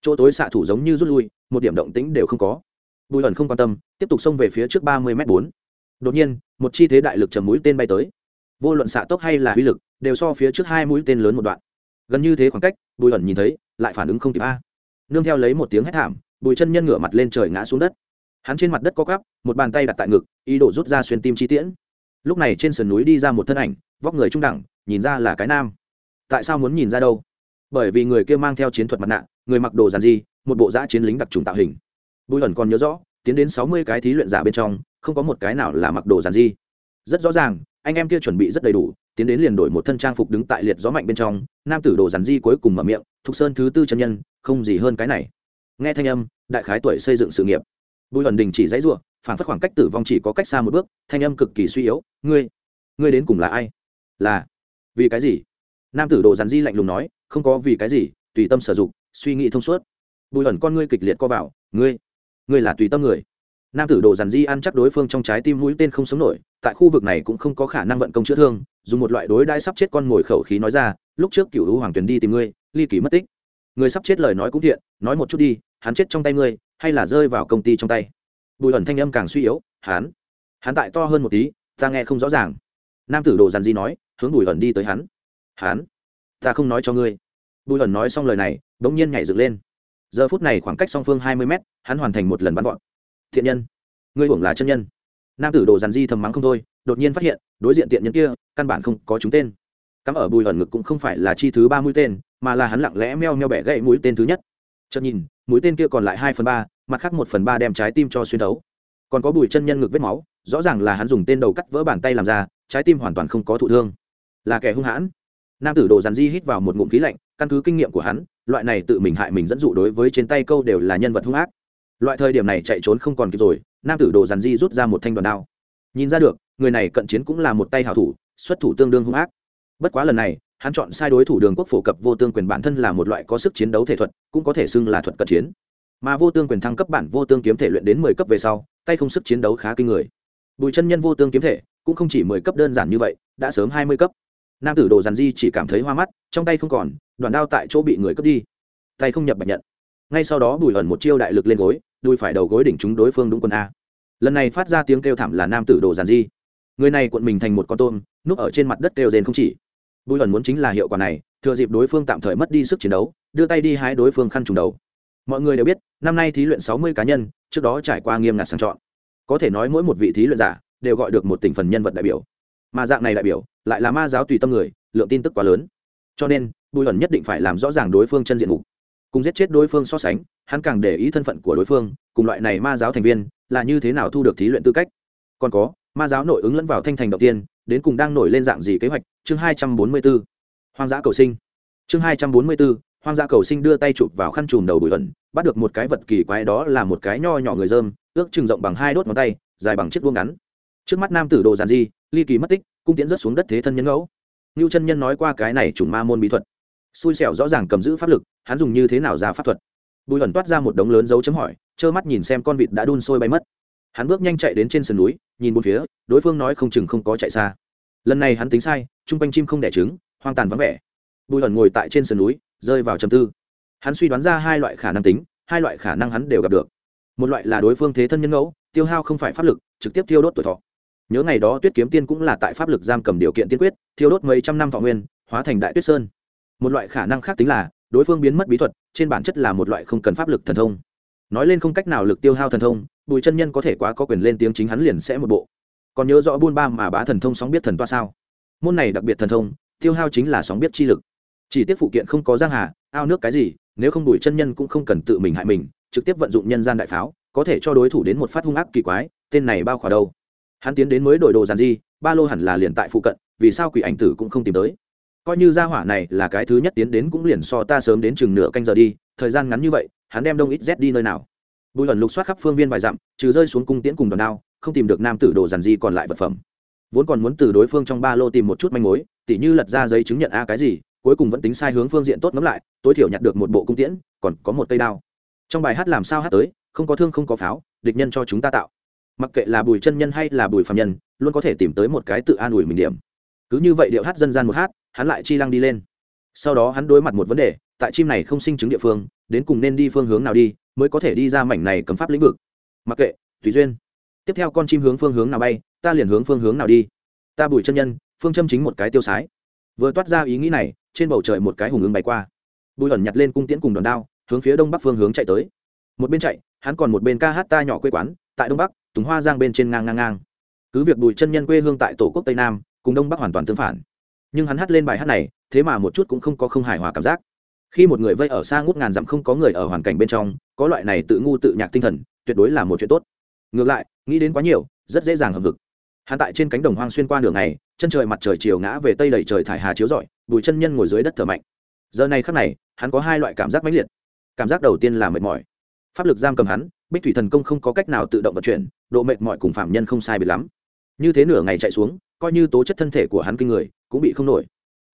S1: Chỗ tối xạ thủ giống như rút lui, một điểm động tĩnh đều không có. Bùi ẩn không quan tâm, tiếp tục xông về phía trước ba mươi m bốn. Đột nhiên, một chi thế đại lực chầm mũi tên bay tới. Vô luận xạ tốc hay là uy lực, đều so phía trước hai mũi tên lớn một đoạn. Gần như thế khoảng cách, bùi ẩn nhìn thấy, lại phản ứng không kịp a. Nương theo lấy một tiếng hét thảm, bùi chân nhân ngửa mặt lên trời ngã xuống đất. Hắn trên mặt đất co cắp một bàn tay đặt tại ngực, ý đồ rút ra xuyên tim chi tiễn lúc này trên sườn núi đi ra một thân ảnh, vóc người trung đẳng, nhìn ra là cái nam. Tại sao muốn nhìn ra đâu? Bởi vì người kia mang theo chiến thuật mặt nạ, người mặc đồ giàn di một bộ giã chiến lính đặc trùng tạo hình. Bùi ẩn còn nhớ rõ, tiến đến sáu mươi cái thí luyện giả bên trong, không có một cái nào là mặc đồ giàn di rất rõ ràng, anh em kia chuẩn bị rất đầy đủ, tiến đến liền đổi một thân trang phục đứng tại liệt gió mạnh bên trong, nam tử đồ giàn di cuối cùng mở miệng, thục sơn thứ tư chân nhân, không gì hơn cái này. Nghe thanh âm, đại khái tuổi xây dựng sự nghiệp. Bùi ẩn đình chỉ dãy ruộng phản phất khoảng cách tử vong chỉ có cách xa một bước, thanh âm cực kỳ suy yếu, ngươi ngươi đến cùng là ai? Là. Vì cái gì? Nam tử đồ giàn di lạnh lùng nói, không có vì cái gì, tùy tâm sử dụng, suy nghĩ thông suốt. Bùi ẩn con ngươi kịch liệt co vào, ngươi ngươi là tùy tâm người. Nam tử đồ dàn di ăn chắc đối phương trong trái tim mũi tên không sống nổi, tại khu vực này cũng không có khả năng vận công chữa thương, dùng một loại đối đãi sắp chết con mồi khẩu khí nói ra, lúc trước cựu hữu hoàng tuyền đi tìm ngươi, ly kỳ mất tích. Người sắp chết lời nói cũng thiện, nói một chút đi, hắn chết trong tay ngươi, hay là rơi vào công ty trong tay? Bùi ẩn thanh âm càng suy yếu hắn hắn tại to hơn một tí, ta nghe không rõ ràng. Nam tử đồ dàn di nói, hướng bùi ẩn đi tới hắn. Hắn ta không nói cho ngươi. Bùi ẩn nói xong lời này đ ỗ n g nhiên nhảy dựng lên. Giờ phút này khoảng cách song phương hai mươi mét, hắn hoàn thành một lần bắn gọn thiện nhân, ngươi hưởng là chân nhân. Nam tử đồ dàn di thầm mắng không thôi, đột nhiên phát hiện, đối diện tiện nhân kia, căn bản không có chúng tên. Cắm ở bùi ẩn ngực cũng không phải là chi thứ ba mũi tên, mà là hắn lặng lẽ meo meo bẻ gãy mũi tên thứ nhất. Chợt nhìn, mũi tên kia còn lại hai phần ba mặt khác một phần ba đem trái tim cho xuyên đấu còn có bùi chân nhân ngực vết máu, rõ ràng là hắn dùng tên đầu cắt vỡ bàn tay làm ra, trái tim hoàn toàn không có thụ thương. Là kẻ hung hãn. Nam tử đồ dàn di hít vào một ngụm khí lạnh, căn cứ kinh nghiệm của hắn, loại này tự mình hại mình dẫn dụ đối với trên tay câu đều là nhân vật hung ác. Loại thời điểm này chạy trốn không còn kịp rồi, nam tử đồ dàn di rút ra một thanh đoàn đao. Nhìn ra được, người này cận chiến cũng là một tay hảo thủ, xuất thủ tương đương hung ác. Bất quá lần này, hắn chọn sai đối thủ đường quốc phổ cập vô tương quyền bản thân là một loại có sức chiến đấu thể thuật, cũng có thể xưng là thuật cận chiến mà vô tương quyền thăng cấp bản vô tương kiếm thể luyện đến mười cấp về sau, tay không sức chiến đấu khá kinh người. Bùi chân nhân vô tương kiếm thể cũng không chỉ mười cấp đơn giản như vậy, đã sớm hai mươi cấp. Nam tử đồ giản di chỉ cảm thấy hoa mắt, trong tay không còn đoàn đao tại chỗ bị người cướp đi. Tay không nhập bạch nhận. Ngay sau đó bùi ẩn một chiêu đại lực lên gối, đùi phải đầu gối đỉnh chúng đối phương đúng quân a. Lần này phát ra tiếng kêu thảm là nam tử đồ giàn di. Người này cuộn mình thành một con tôm, núp ở trên mặt đất kêu rên không chỉ. Bùi ẩn muốn chính là hiệu quả này, thừa dịp đối phương tạm thời mất đi sức chiến đấu, đưa tay đi hái đối phương khăn trùng đầu mọi người đều biết, năm nay thí luyện sáu mươi cá nhân, trước đó trải qua nghiêm ngặt sàng chọn. Có thể nói mỗi một vị thí luyện giả đều gọi được một tỉnh phần nhân vật đại biểu. Mà dạng này đại biểu, lại là ma giáo tùy tâm người, lượng tin tức quá lớn. Cho nên, bùi ẩn nhất định phải làm rõ ràng đối phương chân diện mục. Cùng giết chết đối phương so sánh, hắn càng để ý thân phận của đối phương, cùng loại này ma giáo thành viên, là như thế nào thu được thí luyện tư cách. Còn có, ma giáo nội ứng lẫn vào thanh thành đầu tiên, đến cùng đang nổi lên dạng gì kế hoạch, chương hai trăm bốn mươi b ố hoang dã cầu sinh. Chương hai trăm bốn mươi b ố hoang dã cầu sinh đưa tay chụp vào khăn chùm đầu bụi ẩn, bắt được một cái vật kỳ quái đó là một cái nho nhỏ người dơm, ước chừng rộng bằng hai đốt ngón tay, dài bằng chiếc đuông ngắn. Trước mắt nam tử đồ giàn di ly kỳ mất tích, cung tiễn rớt xuống đất thế thân nhân ngẫu. Ngưu chân nhân nói qua cái này chủng ma môn bí thuật. Xui xẻo rõ ràng cầm giữ pháp lực, hắn dùng như thế nào ra pháp thuật? Bùi ẩn toát ra một đống lớn dấu chấm hỏi, trơ mắt nhìn xem con vịt đã đun sôi bay mất. Hắn bước nhanh chạy đến trên sườn núi, nhìn bốn phía, đối phương nói không chừng không có chạy xa. Lần này hắn tính sai, chung quanh chim không đẻ trứng, hoang tàn vắng vẻ. Bùi ẩn ngồi tại trên sườn núi rơi vào trầm tư. Hắn suy đoán ra hai loại khả năng tính, hai loại khả năng hắn đều gặp được. Một loại là đối phương thế thân nhân ngẫu, tiêu hao không phải pháp lực, trực tiếp tiêu đốt tuổi thọ. Nhớ ngày đó tuyết kiếm tiên cũng là tại pháp lực giam cầm điều kiện tiên quyết, thiêu đốt mấy trăm năm thọ nguyên, hóa thành đại tuyết sơn. Một loại khả năng khác tính là, đối phương biến mất bí thuật, trên bản chất là một loại không cần pháp lực thần thông. Nói lên không cách nào lực tiêu hao thần thông, bùi chân nhân có thể quá có quyền lên tiếng chính hắn liền sẽ một bộ. Còn nhớ rõ buôn ba mà bá thần thông sóng biết thần toa sao? Môn này đặc biệt thần thông, tiêu hao chính là sóng biết chi lực chỉ tiếc phụ kiện không có giang hà, ao nước cái gì, nếu không đuổi chân nhân cũng không cần tự mình hại mình, trực tiếp vận dụng nhân gian đại pháo, có thể cho đối thủ đến một phát hung ác kỳ quái, tên này bao khỏa đâu? Hắn tiến đến mới đổi đồ giàn di, ba lô hẳn là liền tại phụ cận, vì sao quỷ ảnh tử cũng không tìm tới? Coi như gia hỏa này là cái thứ nhất tiến đến cũng liền so ta sớm đến chừng nửa canh giờ đi, thời gian ngắn như vậy, hắn đem đông ít z đi nơi nào? Bùi ẩn lục soát khắp phương viên vài dặm, trừ rơi xuống cung tiễn cùng đòn đao, không tìm được nam tử đồ giàn di còn lại vật phẩm. Vốn còn muốn từ đối phương trong ba lô tìm một chút manh mối, tỉ như lật ra giấy chứng nhận a cái gì cuối cùng vẫn tính sai hướng phương diện tốt ngẫm lại, tối thiểu nhặt được một bộ cung tiễn, còn có một cây đao. Trong bài hát làm sao hát tới, không có thương không có pháo, địch nhân cho chúng ta tạo. Mặc kệ là bùi chân nhân hay là bùi phạm nhân, luôn có thể tìm tới một cái tự an ủi mình điểm. Cứ như vậy điệu hát dân gian một hát, hắn lại chi lăng đi lên. Sau đó hắn đối mặt một vấn đề, tại chim này không sinh chứng địa phương, đến cùng nên đi phương hướng nào đi, mới có thể đi ra mảnh này cấm pháp lĩnh vực. Mặc kệ, tùy duyên. Tiếp theo con chim hướng phương hướng nào bay, ta liền hướng phương hướng nào đi. Ta bùi chân nhân, phương châm chính một cái tiêu sái. Vừa toát ra ý nghĩ này trên bầu trời một cái hùng ứng bay qua. Bùi ẩn nhặt lên cung tiễn cùng đòn đao, hướng phía đông bắc phương hướng chạy tới. Một bên chạy, hắn còn một bên ca hát ta nhỏ quê quán, tại đông bắc, tùng hoa giang bên trên ngang ngang ngang. Cứ việc bùi chân nhân quê hương tại tổ quốc tây nam, cùng đông bắc hoàn toàn tương phản. Nhưng hắn hát lên bài hát này, thế mà một chút cũng không có không hài hòa cảm giác. Khi một người vây ở xa ngút ngàn dặm không có người ở hoàn cảnh bên trong, có loại này tự ngu tự nhạc tinh thần, tuyệt đối là một chuyện tốt. Ngược lại, nghĩ đến quá nhiều, rất dễ dàng hợp vực hắn tại trên cánh đồng hoang xuyên qua đường này chân trời mặt trời chiều ngã về tây đầy trời thải hà chiếu rọi, bùi chân nhân ngồi dưới đất thở mạnh. Giờ này khắc này, hắn có hai loại cảm giác mãnh liệt. Cảm giác đầu tiên là mệt mỏi. Pháp lực giam cầm hắn, bích thủy thần công không có cách nào tự động vận chuyển, độ mệt mỏi cùng phạm nhân không sai biệt lắm. Như thế nửa ngày chạy xuống, coi như tố chất thân thể của hắn kinh người, cũng bị không nổi.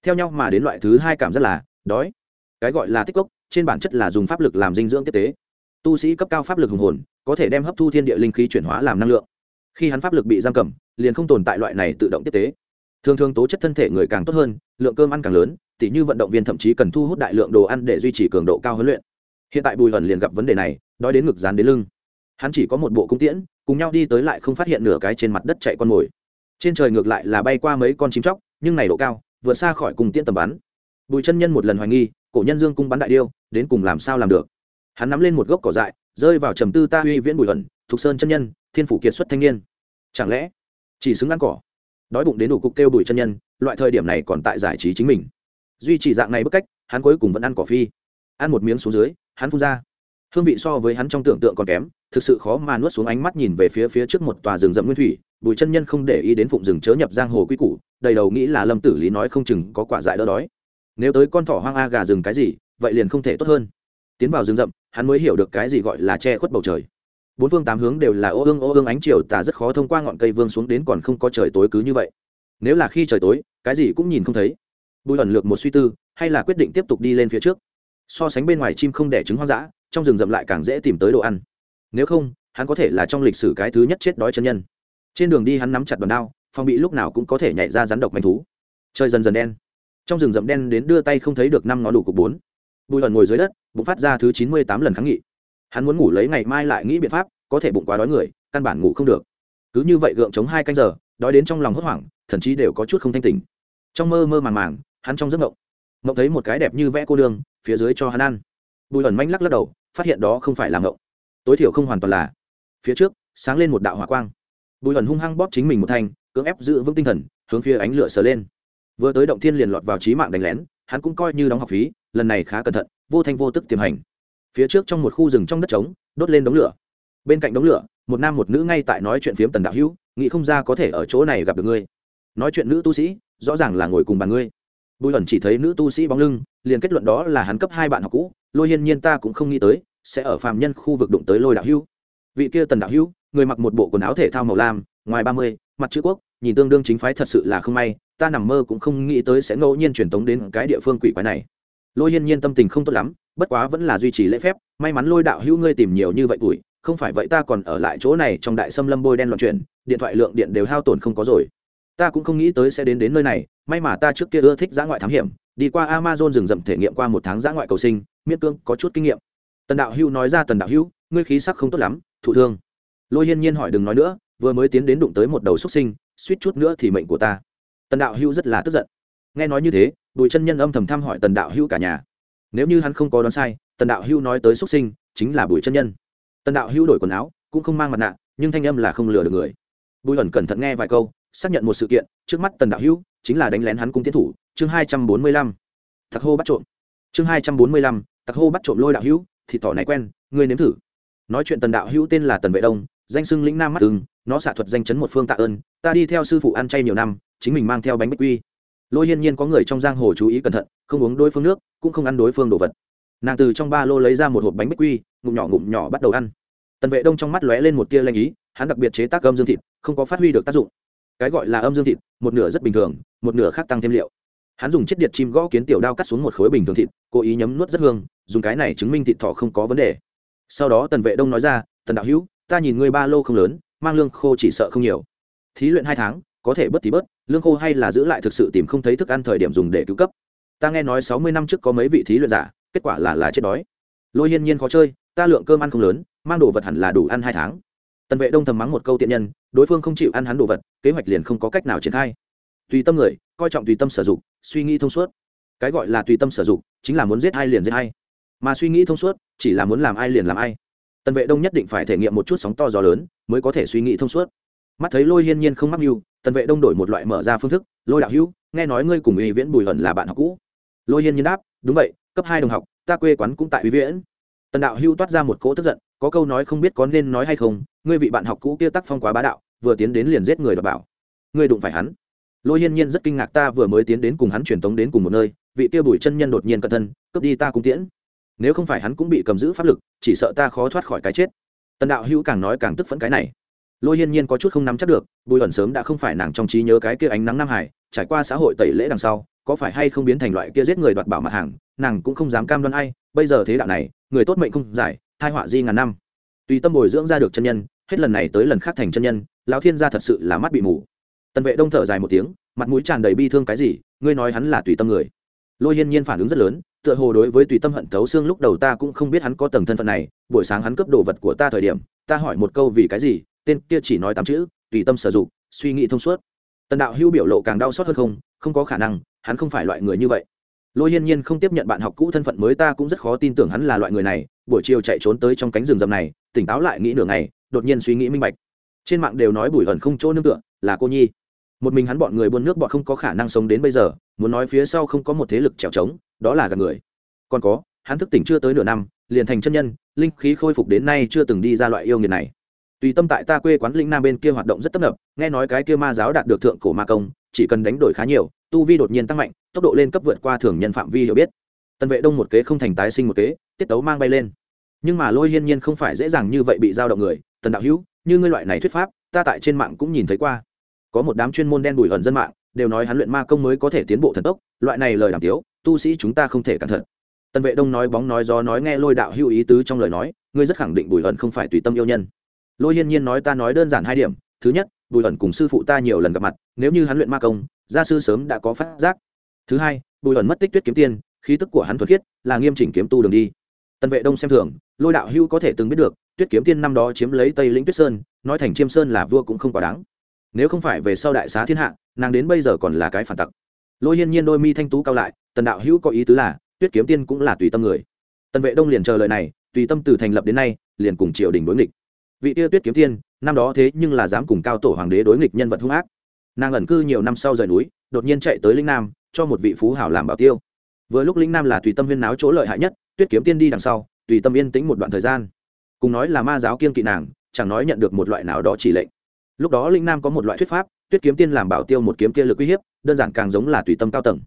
S1: Theo nhau mà đến loại thứ hai cảm giác là đói. Cái gọi là tích cốc, trên bản chất là dùng pháp lực làm dinh dưỡng tiếp tế. Tu sĩ cấp cao pháp lực hùng hồn, có thể đem hấp thu thiên địa linh khí chuyển hóa làm năng lượng khi hắn pháp lực bị giam cầm, liền không tồn tại loại này tự động tiếp tế. Thường thường tố chất thân thể người càng tốt hơn, lượng cơm ăn càng lớn, tỉ như vận động viên thậm chí cần thu hút đại lượng đồ ăn để duy trì cường độ cao huấn luyện. Hiện tại bùi hẩn liền gặp vấn đề này, đói đến ngực dán đến lưng. Hắn chỉ có một bộ cung tiễn, cùng nhau đi tới lại không phát hiện nửa cái trên mặt đất chạy con mồi. Trên trời ngược lại là bay qua mấy con chim chóc, nhưng này độ cao, vượt xa khỏi cung tiễn tầm bắn. Bùi chân nhân một lần hoài nghi, cổ nhân dương cung bắn đại điêu, đến cùng làm sao làm được? Hắn nắm lên một gốc cỏ dại, rơi vào trầm tư ta uy viễn bùi hẩn, thục sơn chân nhân thiên phủ kiệt xuất thanh niên. Chẳng lẽ, chỉ xứng ăn cỏ? Đói bụng đến đủ cục kêu bùi chân nhân, loại thời điểm này còn tại giải trí chính mình. Duy trì dạng này bức cách, hắn cuối cùng vẫn ăn cỏ phi. Ăn một miếng xuống dưới, hắn phun ra. Hương vị so với hắn trong tưởng tượng còn kém, thực sự khó mà nuốt xuống ánh mắt nhìn về phía phía trước một tòa rừng rậm nguyên thủy, bùi chân nhân không để ý đến phụng rừng chớ nhập giang hồ quy củ, đầy đầu nghĩ là lâm tử lý nói không chừng có quả dại đỡ đói. Nếu tới con thỏ hoang a gà rừng cái gì, vậy liền không thể tốt hơn. Tiến vào rừng rậm, hắn mới hiểu được cái gì gọi là che khuất bầu trời bốn phương tám hướng đều là ô ương ô ương ánh chiều tà rất khó thông qua ngọn cây vương xuống đến còn không có trời tối cứ như vậy. Nếu là khi trời tối, cái gì cũng nhìn không thấy. Bùi ẩn lược một suy tư, hay là quyết định tiếp tục đi lên phía trước. So sánh bên ngoài chim không đẻ trứng hoang dã, trong rừng rậm lại càng dễ tìm tới đồ ăn. Nếu không, hắn có thể là trong lịch sử cái thứ nhất chết đói chân nhân. Trên đường đi hắn nắm chặt đòn đao, phòng bị lúc nào cũng có thể nhảy ra rắn độc manh thú. Trời dần dần đen. Trong rừng rậm đen đến đưa tay không thấy được năm ngón đủ cục bốn. Bùi ẩn ngồi dưới đất, bụng phát ra thứ chín mươi tám lần kháng nghị hắn muốn ngủ lấy ngày mai lại nghĩ biện pháp, có thể bụng quá đói người, căn bản ngủ không được. Cứ như vậy gượng chống hai canh giờ, đói đến trong lòng hốt hoảng, thậm chí đều có chút không thanh tỉnh. Trong mơ mơ màng màng, hắn trong giấc mộng mộng thấy một cái đẹp như vẽ cô đường phía dưới cho hắn ăn. Bùi ẩn manh lắc lắc đầu, phát hiện đó không phải là mộng. Tối thiểu không hoàn toàn là. Phía trước, sáng lên một đạo hỏa quang. Bùi ẩn hung hăng bóp chính mình một thanh, cưỡng ép giữ vững tinh thần, hướng phía ánh lửa sờ lên. Vừa tới động thiên liền lọt vào trí mạng đánh lén, hắn cũng coi như đóng học phí, lần này khá cẩn thận, vô thanh vô tức tiềm hành phía trước trong một khu rừng trong đất trống, đốt lên đống lửa. Bên cạnh đống lửa, một nam một nữ ngay tại nói chuyện phiếm tần đạo hữu, nghĩ không ra có thể ở chỗ này gặp được ngươi. Nói chuyện nữ tu sĩ, rõ ràng là ngồi cùng bàn ngươi. Bùi ẩn chỉ thấy nữ tu sĩ bóng lưng, liền kết luận đó là hắn cấp hai bạn học cũ, lôi hiên nhiên ta cũng không nghĩ tới, sẽ ở phạm nhân khu vực đụng tới lôi đạo hữu. Vị kia tần đạo hữu, người mặc một bộ quần áo thể thao màu lam, ngoài ba mươi, mặt chữ quốc, nhìn tương đương chính phái thật sự là không may, ta nằm mơ cũng không nghĩ tới sẽ ngẫu nhiên truyền tống đến cái địa phương quỷ quái này. Lôi hiên nhiên tâm tình không tốt lắm bất quá vẫn là duy trì lễ phép, may mắn lôi đạo hữu ngươi tìm nhiều như vậy tuổi, không phải vậy ta còn ở lại chỗ này trong đại sâm lâm bôi đen loạn chuyển, điện thoại lượng điện đều hao tổn không có rồi. Ta cũng không nghĩ tới sẽ đến đến nơi này, may mà ta trước kia ưa thích giã ngoại thám hiểm, đi qua amazon rừng rậm thể nghiệm qua một tháng giã ngoại cầu sinh, miễn cương có chút kinh nghiệm. Tần đạo hữu nói ra tần đạo hữu, ngươi khí sắc không tốt lắm, thụ thương. Lôi hiên nhiên hỏi đừng nói nữa, vừa mới tiến đến đụng tới một đầu xuất sinh, suýt chút nữa thì mệnh của ta. Tần đạo hữu rất là tức giận. Nghe nói như thế, bùi chân nhân âm thầm thăm hỏi tần đạo hữu cả nhà nếu như hắn không có đoán sai, tần đạo hưu nói tới xuất sinh chính là bùi chân nhân. Tần đạo hưu đổi quần áo, cũng không mang mặt nạ, nhưng thanh âm là không lừa được người. Bùi ẩn cẩn thận nghe vài câu, xác nhận một sự kiện, trước mắt tần đạo hưu chính là đánh lén hắn cung tiến thủ, chương hai trăm bốn mươi lăm. Thặc hô bắt trộm. Chương hai trăm bốn mươi lăm, tặc hô bắt trộm lôi đạo hữu, thì tỏ này quen, ngươi nếm thử. Nói chuyện tần đạo hữu tên là tần vệ đông, danh xưng lĩnh nam mắt ưng, nó xạ thuật danh chấn một phương tạ ơn, ta đi theo sư phụ ăn chay nhiều năm, chính mình mang theo bánh bích quy lôi hiên nhiên có người trong giang hồ chú ý cẩn thận, không uống đối phương nước, cũng không ăn đối phương đồ vật. Nàng từ trong ba lô lấy ra một hộp bánh bích quy, ngụm nhỏ ngụm nhỏ bắt đầu ăn. Tần vệ đông trong mắt lóe lên một tia lanh ý, hắn đặc biệt chế tác âm dương thịt, không có phát huy được tác dụng. Cái gọi là âm dương thịt, một nửa rất bình thường, một nửa khác tăng thêm liệu. Hắn dùng chiếc điện chim gõ kiến tiểu đao cắt xuống một khối bình thường thịt, cố ý nhấm nuốt rất hương, dùng cái này chứng minh thịt thọ không có vấn đề. Sau đó tần vệ đông nói ra, tần đạo hữu, ta nhìn ngươi ba lô không lớn, mang lương khô chỉ sợ không nhiều. Thí luyện hai tháng có thể bớt thì bớt, lương khô hay là giữ lại thực sự tìm không thấy thức ăn thời điểm dùng để cứu cấp. Ta nghe nói sáu mươi năm trước có mấy vị thí luyện giả, kết quả là là chết đói. Lôi hiên nhiên khó chơi, ta lượng cơm ăn không lớn, mang đồ vật hẳn là đủ ăn hai tháng. Tần vệ đông thầm mắng một câu tiện nhân, đối phương không chịu ăn hắn đồ vật, kế hoạch liền không có cách nào triển khai. Tùy tâm người, coi trọng tùy tâm sử dụng suy nghĩ thông suốt. Cái gọi là tùy tâm sử dụng chính là muốn giết ai liền giết ai. Mà suy nghĩ thông suốt, chỉ là muốn làm ai liền làm ai. Tần vệ đông nhất định phải thể nghiệm một chút sóng to gió lớn, mới có thể suy nghĩ thông suốt mắt thấy lôi hiên nhiên không mắc mưu, tần vệ đông đổi một loại mở ra phương thức, lôi đạo hữu, nghe nói ngươi cùng uy viễn bùi hẩn là bạn học cũ. Lôi hiên nhiên đáp, đúng vậy, cấp hai đồng học, ta quê quán cũng tại uy viễn. Tần đạo hữu toát ra một cỗ tức giận, có câu nói không biết có nên nói hay không, ngươi vị bạn học cũ kia tác phong quá bá đạo, vừa tiến đến liền giết người đọc bảo. Ngươi đụng phải hắn. Lôi hiên nhiên rất kinh ngạc, ta vừa mới tiến đến cùng hắn truyền tống đến cùng một nơi, vị kia bùi chân nhân đột nhiên cẩn thân, cướp đi ta cung tiễn. Nếu không phải hắn cũng bị cầm giữ pháp lực, chỉ sợ ta khó thoát khỏi cái chết. Tần đạo hữu càng nói càng tức phẫn cái này lôi hiên nhiên có chút không nắm chắc được, bùi ẩn sớm đã không phải nàng trong trí nhớ cái kia ánh nắng nam hải, trải qua xã hội tẩy lễ đằng sau, có phải hay không biến thành loại kia giết người đoạt bảo mặt hàng, nàng cũng không dám cam đoan ai, bây giờ thế đạo này, người tốt mệnh không giải, hai họa di ngàn năm. Tùy tâm bồi dưỡng ra được chân nhân, hết lần này tới lần khác thành chân nhân, lão thiên gia thật sự là mắt bị mù. Tần vệ đông thở dài một tiếng, mặt mũi tràn đầy bi thương cái gì, ngươi nói hắn là tùy tâm người. Lôi hiên nhiên phản ứng rất lớn, tựa hồ đối với tùy tâm hận thấu xương lúc đầu ta cũng không biết hắn có tầng thân phận này, buổi sáng hắn cướp đồ vật của ta thời điểm, ta hỏi một câu vì cái gì tên kia chỉ nói tám chữ, tùy tâm sử dụng, suy nghĩ thông suốt. Tần đạo hưu biểu lộ càng đau xót hơn không không có khả năng, hắn không phải loại người như vậy. Lôi hiên nhiên không tiếp nhận bạn học cũ thân phận mới ta cũng rất khó tin tưởng hắn là loại người này, buổi chiều chạy trốn tới trong cánh rừng rậm này, tỉnh táo lại nghĩ nửa ngày, đột nhiên suy nghĩ minh bạch. Trên mạng đều nói bùi ẩn không chỗ nương tựa, là cô nhi. Một mình hắn bọn người buôn nước bọn không có khả năng sống đến bây giờ, muốn nói phía sau không có một thế lực trèo trống, đó là gần người. Còn có, hắn thức tỉnh chưa tới nửa năm, liền thành chân nhân, linh khí khôi phục đến nay chưa từng đi ra loại yêu nghiệt này tùy tâm tại ta quê quán linh nam bên kia hoạt động rất tấp nập, nghe nói cái kia ma giáo đạt được thượng cổ ma công, chỉ cần đánh đổi khá nhiều, tu vi đột nhiên tăng mạnh, tốc độ lên cấp vượt qua thường nhân phạm vi hiểu biết. Tần vệ đông một kế không thành tái sinh một kế, tiết tấu mang bay lên. Nhưng mà lôi hiên nhiên không phải dễ dàng như vậy bị giao động người, tần đạo hữu, như ngươi loại này thuyết pháp, ta tại trên mạng cũng nhìn thấy qua. Có một đám chuyên môn đen đủi ẩn dân mạng, đều nói hắn luyện ma công mới có thể tiến bộ thần tốc, loại này lời đàm tiếu, tu sĩ chúng ta không thể cẩn thận tần vệ đông nói bóng nói gió nói nghe lôi đạo hữu ý tứ trong lời nói, ngươi rất khẳng định bùi ẩn không phải tùy tâm yêu nhân lôi hiên nhiên nói ta nói đơn giản hai điểm. Thứ nhất, bùi ẩn cùng sư phụ ta nhiều lần gặp mặt, nếu như hắn luyện ma công, gia sư sớm đã có phát giác. Thứ hai, bùi ẩn mất tích tuyết kiếm tiên, khí tức của hắn thuật khiết, là nghiêm chỉnh kiếm tu đường đi. Tần vệ đông xem thường, lôi đạo hữu có thể từng biết được, tuyết kiếm tiên năm đó chiếm lấy tây lĩnh tuyết sơn, nói thành chiêm sơn là vua cũng không quá đáng. Nếu không phải về sau đại xá thiên hạ, nàng đến bây giờ còn là cái phản tặc. Lôi hiên nhiên đôi mi thanh tú cao lại, tần đạo hữu có ý tứ là, tuyết kiếm tiên cũng là tùy tâm người. Tần vệ đông liền chờ lời này, tùy tâm từ thành lập đến nay, liền cùng triều đình đối nghịch vị tia tuyết kiếm tiên, năm đó thế nhưng là dám cùng cao tổ hoàng đế đối nghịch nhân vật hung ác. Nàng ẩn cư nhiều năm sau rời núi, đột nhiên chạy tới linh nam, cho một vị phú hảo làm bảo tiêu. Vừa lúc linh nam là tùy tâm viên náo chỗ lợi hại nhất, tuyết kiếm tiên đi đằng sau, tùy tâm yên tĩnh một đoạn thời gian. Cùng nói là ma giáo kiên kỵ nàng, chẳng nói nhận được một loại nào đó chỉ lệnh. Lúc đó linh nam có một loại thuyết pháp, tuyết kiếm tiên làm bảo tiêu một kiếm kia lực uy hiếp, đơn giản càng giống là tùy tâm cao tầng.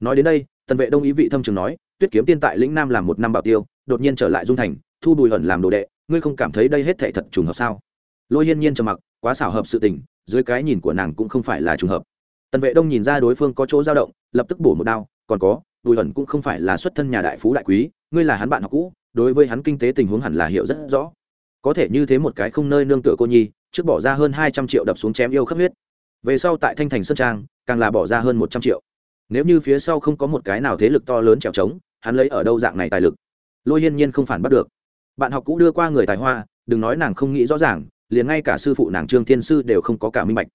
S1: Nói đến đây, tần vệ đông ý vị thâm trường nói, tuyết kiếm tiên tại lĩnh nam làm một năm bảo tiêu, đột nhiên trở lại dung thành, thu bùi hẩn làm đồ đệ ngươi không cảm thấy đây hết thể thật trùng hợp sao? Lôi hiên nhiên trầm mặc, quá xảo hợp sự tình, dưới cái nhìn của nàng cũng không phải là trùng hợp. Tần vệ đông nhìn ra đối phương có chỗ dao động, lập tức bổ một đao, còn có, bùi hẩn cũng không phải là xuất thân nhà đại phú đại quý, ngươi là hắn bạn học cũ, đối với hắn kinh tế tình huống hẳn là hiểu rất rõ. Có thể như thế một cái không nơi nương tựa cô nhi, trước bỏ ra hơn hai trăm triệu đập xuống chém yêu khắp huyết. Về sau tại thanh thành sơn trang, càng là bỏ ra hơn một trăm triệu. Nếu như phía sau không có một cái nào thế lực to lớn trèo trống, hắn lấy ở đâu dạng này tài lực? Lôi hiên nhiên không phản bắt được bạn học cũ đưa qua người tài hoa, đừng nói nàng không nghĩ rõ ràng, liền ngay cả sư phụ nàng trương thiên sư đều không có cả minh bạch.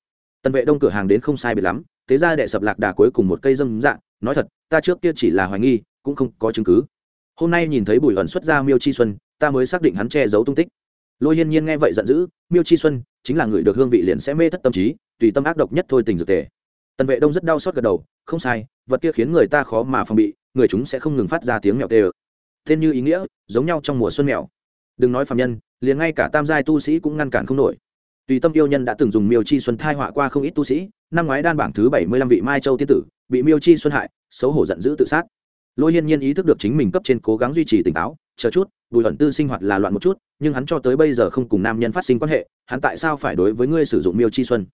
S1: Tần vệ đông cửa hàng đến không sai biệt lắm, thế ra đệ sập lạc đà cuối cùng một cây dâm dạng nói thật, ta trước kia chỉ là hoài nghi, cũng không có chứng cứ. Hôm nay nhìn thấy bùi ẩn xuất ra miêu chi xuân, ta mới xác định hắn che giấu tung tích. Lôi hiên nhiên nghe vậy giận dữ, miêu chi xuân, chính là người được hương vị liền sẽ mê thất tâm trí, tùy tâm ác độc nhất thôi tình dược tề. Tần vệ đông rất đau xót gật đầu, không sai, vật kia khiến người ta khó mà phòng bị, người chúng sẽ không ngừng phát ra tiếng mèo tê ơ tên như ý nghĩa, giống nhau trong mùa xuân mèo. Đừng nói phạm nhân, liền ngay cả tam giai tu sĩ cũng ngăn cản không nổi. Tùy tâm yêu nhân đã từng dùng miêu chi xuân thai họa qua không ít tu sĩ, năm ngoái đan bảng thứ bảy mươi lăm vị mai châu tiên tử, bị miêu chi xuân hại, xấu hổ giận dữ tự sát. Lôi hiên nhiên ý thức được chính mình cấp trên cố gắng duy trì tỉnh táo, chờ chút, bùi ẩn tư sinh hoạt là loạn một chút, nhưng hắn cho tới bây giờ không cùng nam nhân phát sinh quan hệ, hắn tại sao phải đối với ngươi sử dụng miêu chi xuân?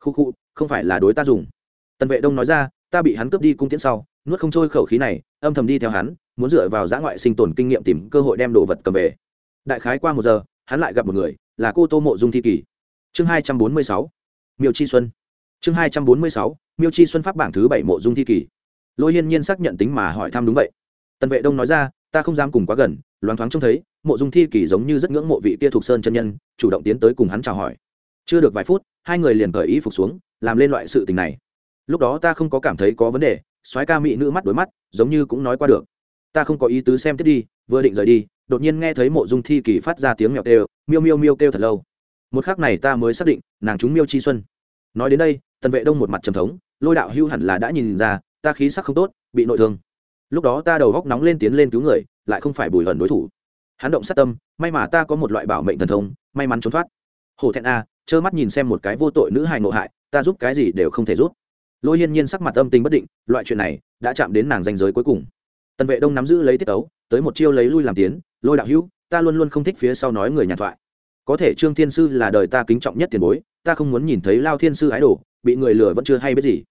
S1: Khu khu, không phải là đối ta dùng. Tần vệ đông nói ra, ta bị hắn cướp đi cung tiễn sau, nuốt không trôi khẩu khí này âm thầm đi theo hắn, muốn dựa vào giã ngoại sinh tồn kinh nghiệm tìm cơ hội đem đồ vật cầm về. Đại khái qua một giờ, hắn lại gặp một người, là cô tô mộ dung thi kỳ. Chương hai trăm bốn mươi sáu, miêu chi xuân. Chương hai trăm bốn mươi sáu, miêu chi xuân pháp bảng thứ bảy mộ dung thi kỳ. Lôi hiên nhiên xác nhận tính mà hỏi thăm đúng vậy. Tần vệ đông nói ra, ta không dám cùng quá gần, loáng thoáng trông thấy, mộ dung thi kỳ giống như rất ngưỡng mộ vị kia thuộc sơn chân nhân, chủ động tiến tới cùng hắn chào hỏi. Chưa được vài phút, hai người liền cởi ý phục xuống, làm lên loại sự tình này. Lúc đó ta không có cảm thấy có vấn đề soái ca mỹ nữ mắt đối mắt, giống như cũng nói qua được. Ta không có ý tứ xem tiếp đi, vừa định rời đi, đột nhiên nghe thấy mộ dung thi kỳ phát ra tiếng mèo kêu, miêu miêu miêu kêu thật lâu. Một khắc này ta mới xác định, nàng chúng miêu chi xuân. Nói đến đây, tần vệ đông một mặt trầm thống, lôi đạo hưu hẳn là đã nhìn ra, ta khí sắc không tốt, bị nội thương. Lúc đó ta đầu góc nóng lên tiến lên cứu người, lại không phải bùi hận đối thủ. Hắn động sát tâm, may mà ta có một loại bảo mệnh thần thông, may mắn trốn thoát. Hổ thẹn a trơ mắt nhìn xem một cái vô tội nữ hài nộ hại, ta giúp cái gì đều không thể giúp lôi hiên nhiên sắc mặt âm tình bất định, loại chuyện này đã chạm đến nàng danh giới cuối cùng. Tần vệ đông nắm giữ lấy tiết tấu, tới một chiêu lấy lui làm tiến, lôi đạo hữu, ta luôn luôn không thích phía sau nói người nhàn thoại. Có thể trương thiên sư là đời ta kính trọng nhất tiền bối, ta không muốn nhìn thấy lao thiên sư ái đồ, bị người lừa vẫn chưa hay biết gì.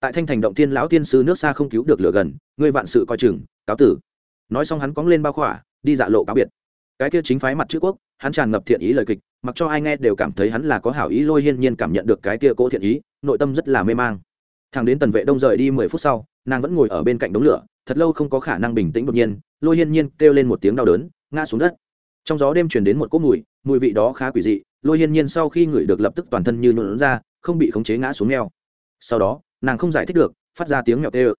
S1: Tại thanh thành động thiên lão thiên sư nước xa không cứu được lửa gần ngươi vạn sự coi chừng, cáo tử. Nói xong hắn cóng lên bao khỏa, đi dạ lộ cáo biệt. Cái kia chính phái mặt chữ quốc, hắn tràn ngập thiện ý lời kịch, mặc cho ai nghe đều cảm thấy hắn là có hảo ý, lôi hiên nhiên cảm nhận được cái kia cố thiện ý, nội tâm rất là mê mang thằng đến tần vệ đông rời đi mười phút sau, nàng vẫn ngồi ở bên cạnh đống lửa, thật lâu không có khả năng bình tĩnh đột nhiên, lôi hiên nhiên kêu lên một tiếng đau đớn, ngã xuống đất. Trong gió đêm chuyển đến một cỗ mùi mùi vị đó khá quỷ dị, lôi hiên nhiên sau khi ngửi được lập tức toàn thân như nhuộn ra, không bị khống chế ngã xuống neo sau đó, nàng không giải thích được, phát ra tiếng mèo tê ự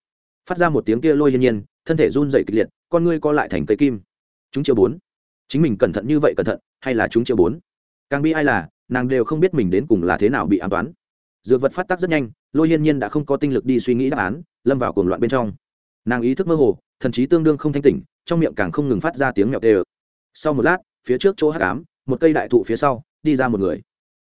S1: phát ra một tiếng kia lôi hiên nhiên, thân thể run dậy kịch liệt, con ngươi co lại thành cây kim. Chúng chiều bốn. Chính mình cẩn thận như vậy cẩn thận, hay là chúng chiều bốn? Càng bi ai là, nàng đều không biết mình đến cùng là thế nào bị an toán. Dược vật phát tác rất nhanh lôi hiên nhiên đã không có tinh lực đi suy nghĩ đáp án, lâm vào cuồng loạn bên trong. Nàng ý thức mơ hồ, thần chí tương đương không thanh tỉnh, trong miệng càng không ngừng phát ra tiếng mèo tê ờ sau một lát, phía trước chỗ hát cám một cây đại thụ phía sau, đi ra một người.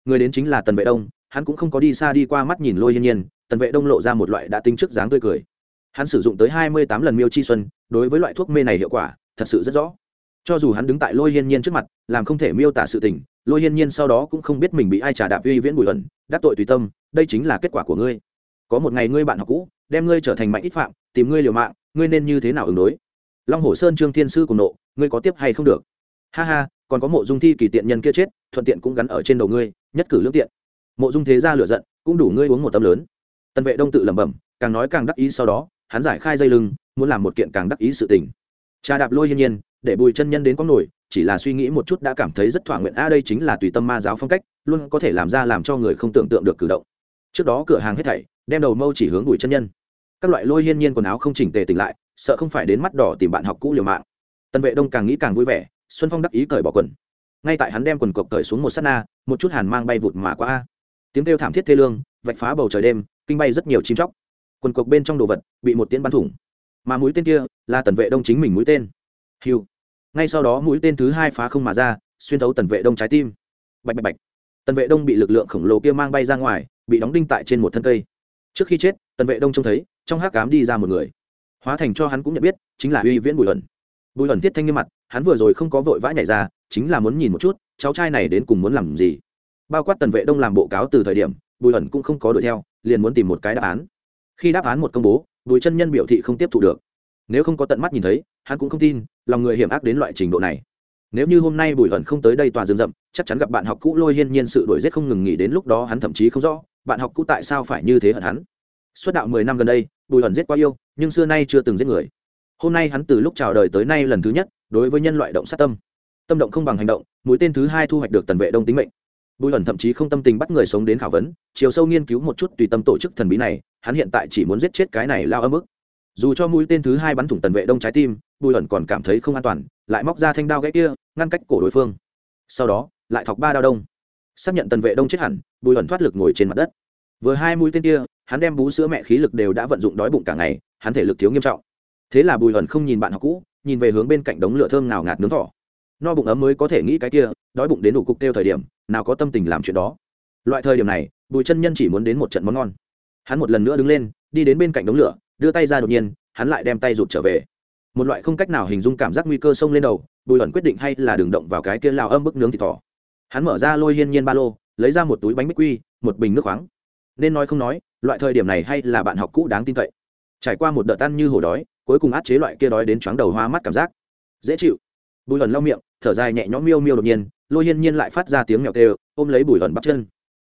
S1: Người đến chính là tần vệ đông, hắn cũng không có đi xa đi qua mắt nhìn lôi hiên nhiên, tần vệ đông lộ ra một loại đã tinh trước dáng tươi cười. Hắn sử dụng tới hai mươi tám lần miêu chi xuân, đối với loại thuốc mê này hiệu quả, thật sự rất rõ. Cho dù hắn đứng tại lôi hiên nhiên trước mặt, làm không thể miêu tả sự tình, lôi hiên nhiên sau đó cũng không biết mình bị ai trả đạp uy viễn bùi ẩn, đắc tội tùy tâm đây chính là kết quả của ngươi. Có một ngày ngươi bạn học cũ, đem ngươi trở thành mạnh ít phạm, tìm ngươi liều mạng, ngươi nên như thế nào ứng đối? Long hồ sơn trương thiên sư cùng nộ, ngươi có tiếp hay không được? Ha ha, còn có mộ dung thi kỳ tiện nhân kia chết, thuận tiện cũng gắn ở trên đầu ngươi, nhất cử lương tiện. Mộ dung thế ra lựa giận, cũng đủ ngươi uống một tấm lớn. Tần vệ đông tự lẩm bẩm, càng nói càng đắc ý sau đó, hắn giải khai dây lưng, muốn làm một kiện càng đắc ý sự tình. Cha đạp lôi hiên nhiên, để bùi chân nhân đến có nổi, chỉ là suy nghĩ một chút đã cảm thấy rất thỏa nguyện, a, đây chính là tùy tâm ma giáo phong cách, luôn có thể làm ra làm cho người không tưởng tượng được cử động trước đó cửa hàng hết thảy, đem đầu mâu chỉ hướng bùi chân nhân. Các loại lôi hiên nhiên quần áo không chỉnh tề tỉnh lại, sợ không phải đến mắt đỏ tìm bạn học cũ liều mạng. Tân vệ đông càng nghĩ càng vui vẻ, xuân phong đắc ý cởi bỏ quần. Ngay tại hắn đem quần cộc cởi xuống một s á t na, một chút hàn mang bay vụt mà qua. A tiếng kêu thảm thiết thê lương, vạch phá bầu trời đêm, kinh bay rất nhiều chim chóc. Quần cộc bên trong đồ vật bị một tiễn bắn thủng. Mà mũi tên kia là tần vệ đông chính mình mũi tên. Hiu. Ngay sau đó mũi tên thứ hai phá không mà ra, xuyên thấu tần vệ đông trái tim. Bạch bạch bạch. Tần vệ đông bị lực lượng khổng lồ kia mang bay ra ngoài bị đóng đinh tại trên một thân cây. Trước khi chết, tần vệ đông trông thấy, trong hát cám đi ra một người. Hóa thành cho hắn cũng nhận biết, chính là uy viễn bùi ẩn. Bùi ẩn thiết thanh nghiêm mặt, hắn vừa rồi không có vội vã nhảy ra, chính là muốn nhìn một chút, cháu trai này đến cùng muốn làm gì. Bao quát tần vệ đông làm bộ cáo từ thời điểm, bùi ẩn cũng không có đuổi theo, liền muốn tìm một cái đáp án. Khi đáp án một công bố, bùi chân nhân biểu thị không tiếp thu được. Nếu không có tận mắt nhìn thấy, hắn cũng không tin, lòng người hiểm ác đến loại trình độ này nếu như hôm nay bùi ẩn không tới đây tòa rừng rậm, chắc chắn gặp bạn học cũ lôi hiên nhiên sự đổi giết không ngừng nghỉ đến lúc đó hắn thậm chí không rõ, bạn học cũ tại sao phải như thế hận hắn. Suốt đạo mười năm gần đây, bùi ẩn giết quá yêu, nhưng xưa nay chưa từng giết người. Hôm nay hắn từ lúc chào đời tới nay lần thứ nhất, đối với nhân loại động sát tâm. Tâm động không bằng hành động, mũi tên thứ hai thu hoạch được tần vệ đông tính mệnh. Bùi ẩn thậm chí không tâm tình bắt người sống đến khảo vấn, chiều sâu nghiên cứu một chút tùy tâm tổ chức thần bí này, hắn hiện tại chỉ muốn giết chết cái này lao âm ức. Dù cho mũi tên thứ hai bắn thủng tần vệ đông trái tim bùi ẩn còn cảm thấy không an toàn, lại móc ra thanh đao gãy kia, ngăn cách cổ đối phương. Sau đó, lại thọc ba đao đông. Xác nhận tần vệ đông chết hẳn, bùi ẩn thoát lực ngồi trên mặt đất. Vừa hai mũi tên kia, hắn đem bú sữa mẹ khí lực đều đã vận dụng đói bụng cả ngày, hắn thể lực thiếu nghiêm trọng. Thế là bùi ẩn không nhìn bạn học cũ, nhìn về hướng bên cạnh đống lửa thơm nào ngạt nướng thỏ. No bụng ấm mới có thể nghĩ cái kia, đói bụng đến đủ cục tiêu thời điểm, nào có tâm tình làm chuyện đó. Loại thời điểm này, bùi chân nhân chỉ muốn đến một trận món ngon. Hắn một lần nữa đứng lên, đi đến bên cạnh đống lửa, đưa tay ra đột nhiên, hắn lại đem tay rụt trở về một loại không cách nào hình dung cảm giác nguy cơ xông lên đầu, bùi ẩn quyết định hay là đường động vào cái kia lao âm bức nướng thịt thỏ. Hắn mở ra lôi hiên nhiên ba lô, lấy ra một túi bánh bích quy, một bình nước khoáng. Nên nói không nói, loại thời điểm này hay là bạn học cũ đáng tin cậy. Trải qua một đợt ăn như hổ đói, cuối cùng át chế loại kia đói đến chóng đầu hoa mắt cảm giác. Dễ chịu. Bùi ẩn lau miệng, thở dài nhẹ nhõm miêu miêu đột nhiên, lôi hiên nhiên lại phát ra tiếng mèo kêu ôm lấy bùi ẩn bắp chân.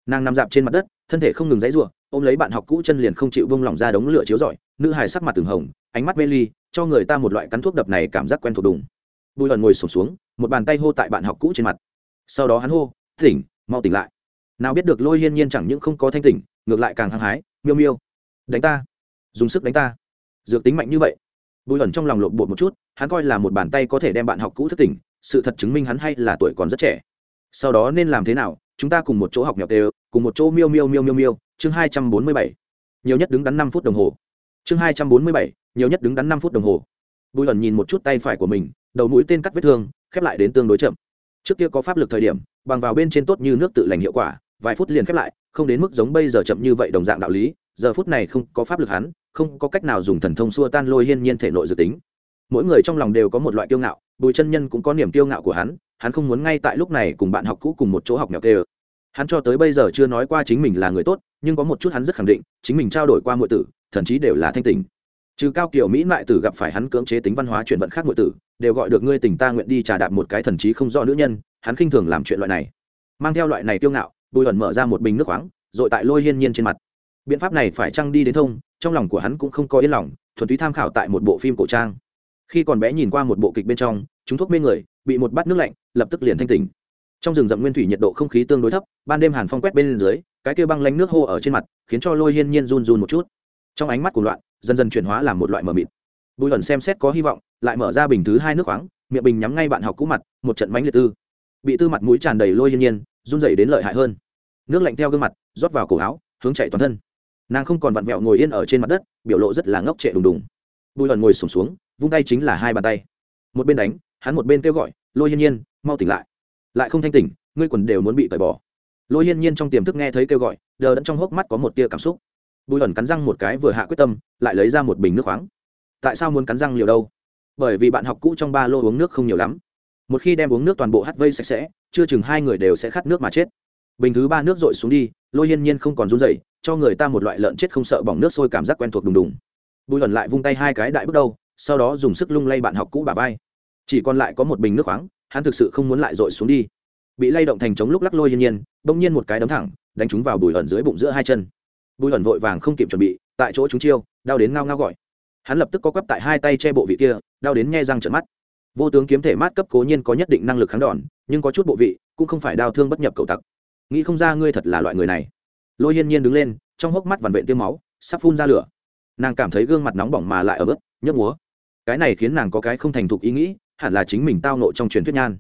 S1: Nàng nằm dạp trên mặt đất, thân thể không ngừng dãy rủa, ôm lấy bạn học cũ chân liền không chịu bông lỏng ra đống lửa chiếu rọi, nữ hài sắc mặt từng hồng, ánh mắt mê ly cho người ta một loại cắn thuốc đập này cảm giác quen thuộc đùng. Bùi ẩn ngồi sổm xuống, một bàn tay hô tại bạn học cũ trên mặt. Sau đó hắn hô, tỉnh, mau tỉnh lại. Nào biết được lôi hiên nhiên chẳng những không có thanh tỉnh, ngược lại càng hăng hái, miêu miêu, đánh ta, dùng sức đánh ta. Dược tính mạnh như vậy. Bùi ẩn trong lòng lộn bột một chút, hắn coi là một bàn tay có thể đem bạn học cũ thức tỉnh, sự thật chứng minh hắn hay là tuổi còn rất trẻ. Sau đó nên làm thế nào? Chúng ta cùng một chỗ học nhọc đều, cùng một chỗ miêu miêu miêu miêu miêu, chương hai trăm bốn mươi bảy. Nhiều nhất đứng đắn năm phút đồng hồ. Chương hai trăm bốn mươi bảy nhiều nhất đứng đắn năm phút đồng hồ. Bùi ẩn nhìn một chút tay phải của mình, đầu mũi tên cắt vết thương, khép lại đến tương đối chậm. Trước kia có pháp lực thời điểm, bằng vào bên trên tốt như nước tự lành hiệu quả, vài phút liền khép lại, không đến mức giống bây giờ chậm như vậy đồng dạng đạo lý, giờ phút này không có pháp lực hắn, không có cách nào dùng thần thông xua tan lôi hiên nhiên thể nội dự tính. Mỗi người trong lòng đều có một loại kiêu ngạo, bùi chân nhân cũng có niềm kiêu ngạo của hắn hắn không muốn ngay tại lúc này cùng bạn học cũ cùng một chỗ học nhỏ kê hắn cho tới bây giờ chưa nói qua chính mình là người tốt, nhưng có một chút hắn rất khẳng định, chính mình trao đổi qua mọi tử, thậm chí đều là thanh tình trừ cao kiểu mỹ lại tử gặp phải hắn cưỡng chế tính văn hóa chuyển vận khác ngụy tử, đều gọi được ngươi tình ta nguyện đi trà đạp một cái thần trí không do nữ nhân, hắn khinh thường làm chuyện loại này. Mang theo loại này kiêu ngạo, bùi ẩn mở ra một bình nước khoáng, rồi tại lôi hiên nhiên trên mặt. Biện pháp này phải trăng đi đến thông, trong lòng của hắn cũng không có yên lòng, thuần túy tham khảo tại một bộ phim cổ trang. Khi còn bé nhìn qua một bộ kịch bên trong, chúng thuốc mê người, bị một bát nước lạnh, lập tức liền thanh tỉnh. Trong rừng rậm nguyên thủy nhiệt độ không khí tương đối thấp, ban đêm hàn phong quét bên dưới, cái kia băng lanh nước hô ở trên mặt, khiến cho lôi hiên nhiên run run một chút. Trong ánh mắt của loạn dần dần chuyển hóa làm một loại mờ mịt. Bùi ẩn xem xét có hy vọng lại mở ra bình thứ hai nước khoáng miệng bình nhắm ngay bạn học cũ mặt một trận mánh liệt tư. Bị tư mặt mũi tràn đầy lôi hiên nhiên run dậy đến lợi hại hơn. Nước lạnh theo gương mặt rót vào cổ áo hướng chạy toàn thân. Nàng không còn vặn vẹo ngồi yên ở trên mặt đất biểu lộ rất là ngốc trệ đùng đùng. Bùi ẩn ngồi sùng xuống, xuống vung tay chính là hai bàn tay. Một bên đánh hắn một bên kêu gọi lôi hiên nhiên mau tỉnh lại. Lại không thanh tỉnh ngươi quần đều muốn bị tẩy bỏ. Lôi hiên nhiên trong tiềm thức nghe thấy kêu gọi đờ đẫn trong hốc mắt có một tia cảm xúc bùi ẩn cắn răng một cái vừa hạ quyết tâm, lại lấy ra một bình nước khoáng. Tại sao muốn cắn răng nhiều đâu? Bởi vì bạn học cũ trong ba lô uống nước không nhiều lắm. Một khi đem uống nước toàn bộ hắt vây sạch sẽ, chưa chừng hai người đều sẽ khát nước mà chết. Bình thứ ba nước dội xuống đi, lôi hiên nhiên không còn run dậy cho người ta một loại lợn chết không sợ bỏng nước sôi cảm giác quen thuộc đùng đùng. Bùi ẩn lại vung tay hai cái đại bước đầu, sau đó dùng sức lung lay bạn học cũ bà vai. Chỉ còn lại có một bình nước khoáng, hắn thực sự không muốn lại dội xuống đi. Bị lay động thành chống lúc lắc lôi hiên nhiên, bỗng nhiên một cái đấm thẳng, đánh chúng vào bùi ẩn dưới bụng giữa hai chân bùi ẩn vội vàng không kịp chuẩn bị, tại chỗ chúng chiêu, đau đến ngao ngao gọi. Hắn lập tức có quắp tại hai tay che bộ vị kia, đau đến nghe răng trận mắt. Vô tướng kiếm thể mát cấp cố nhiên có nhất định năng lực kháng đòn, nhưng có chút bộ vị cũng không phải đau thương bất nhập cầu tặc. Nghĩ không ra ngươi thật là loại người này. Lôi hiên nhiên đứng lên, trong hốc mắt vằn vện tiêu máu, sắp phun ra lửa. Nàng cảm thấy gương mặt nóng bỏng mà lại ở bớt nhấp múa. Cái này khiến nàng có cái không thành thục ý nghĩ, hẳn là chính mình tao nộ trong truyền thuyết nhan.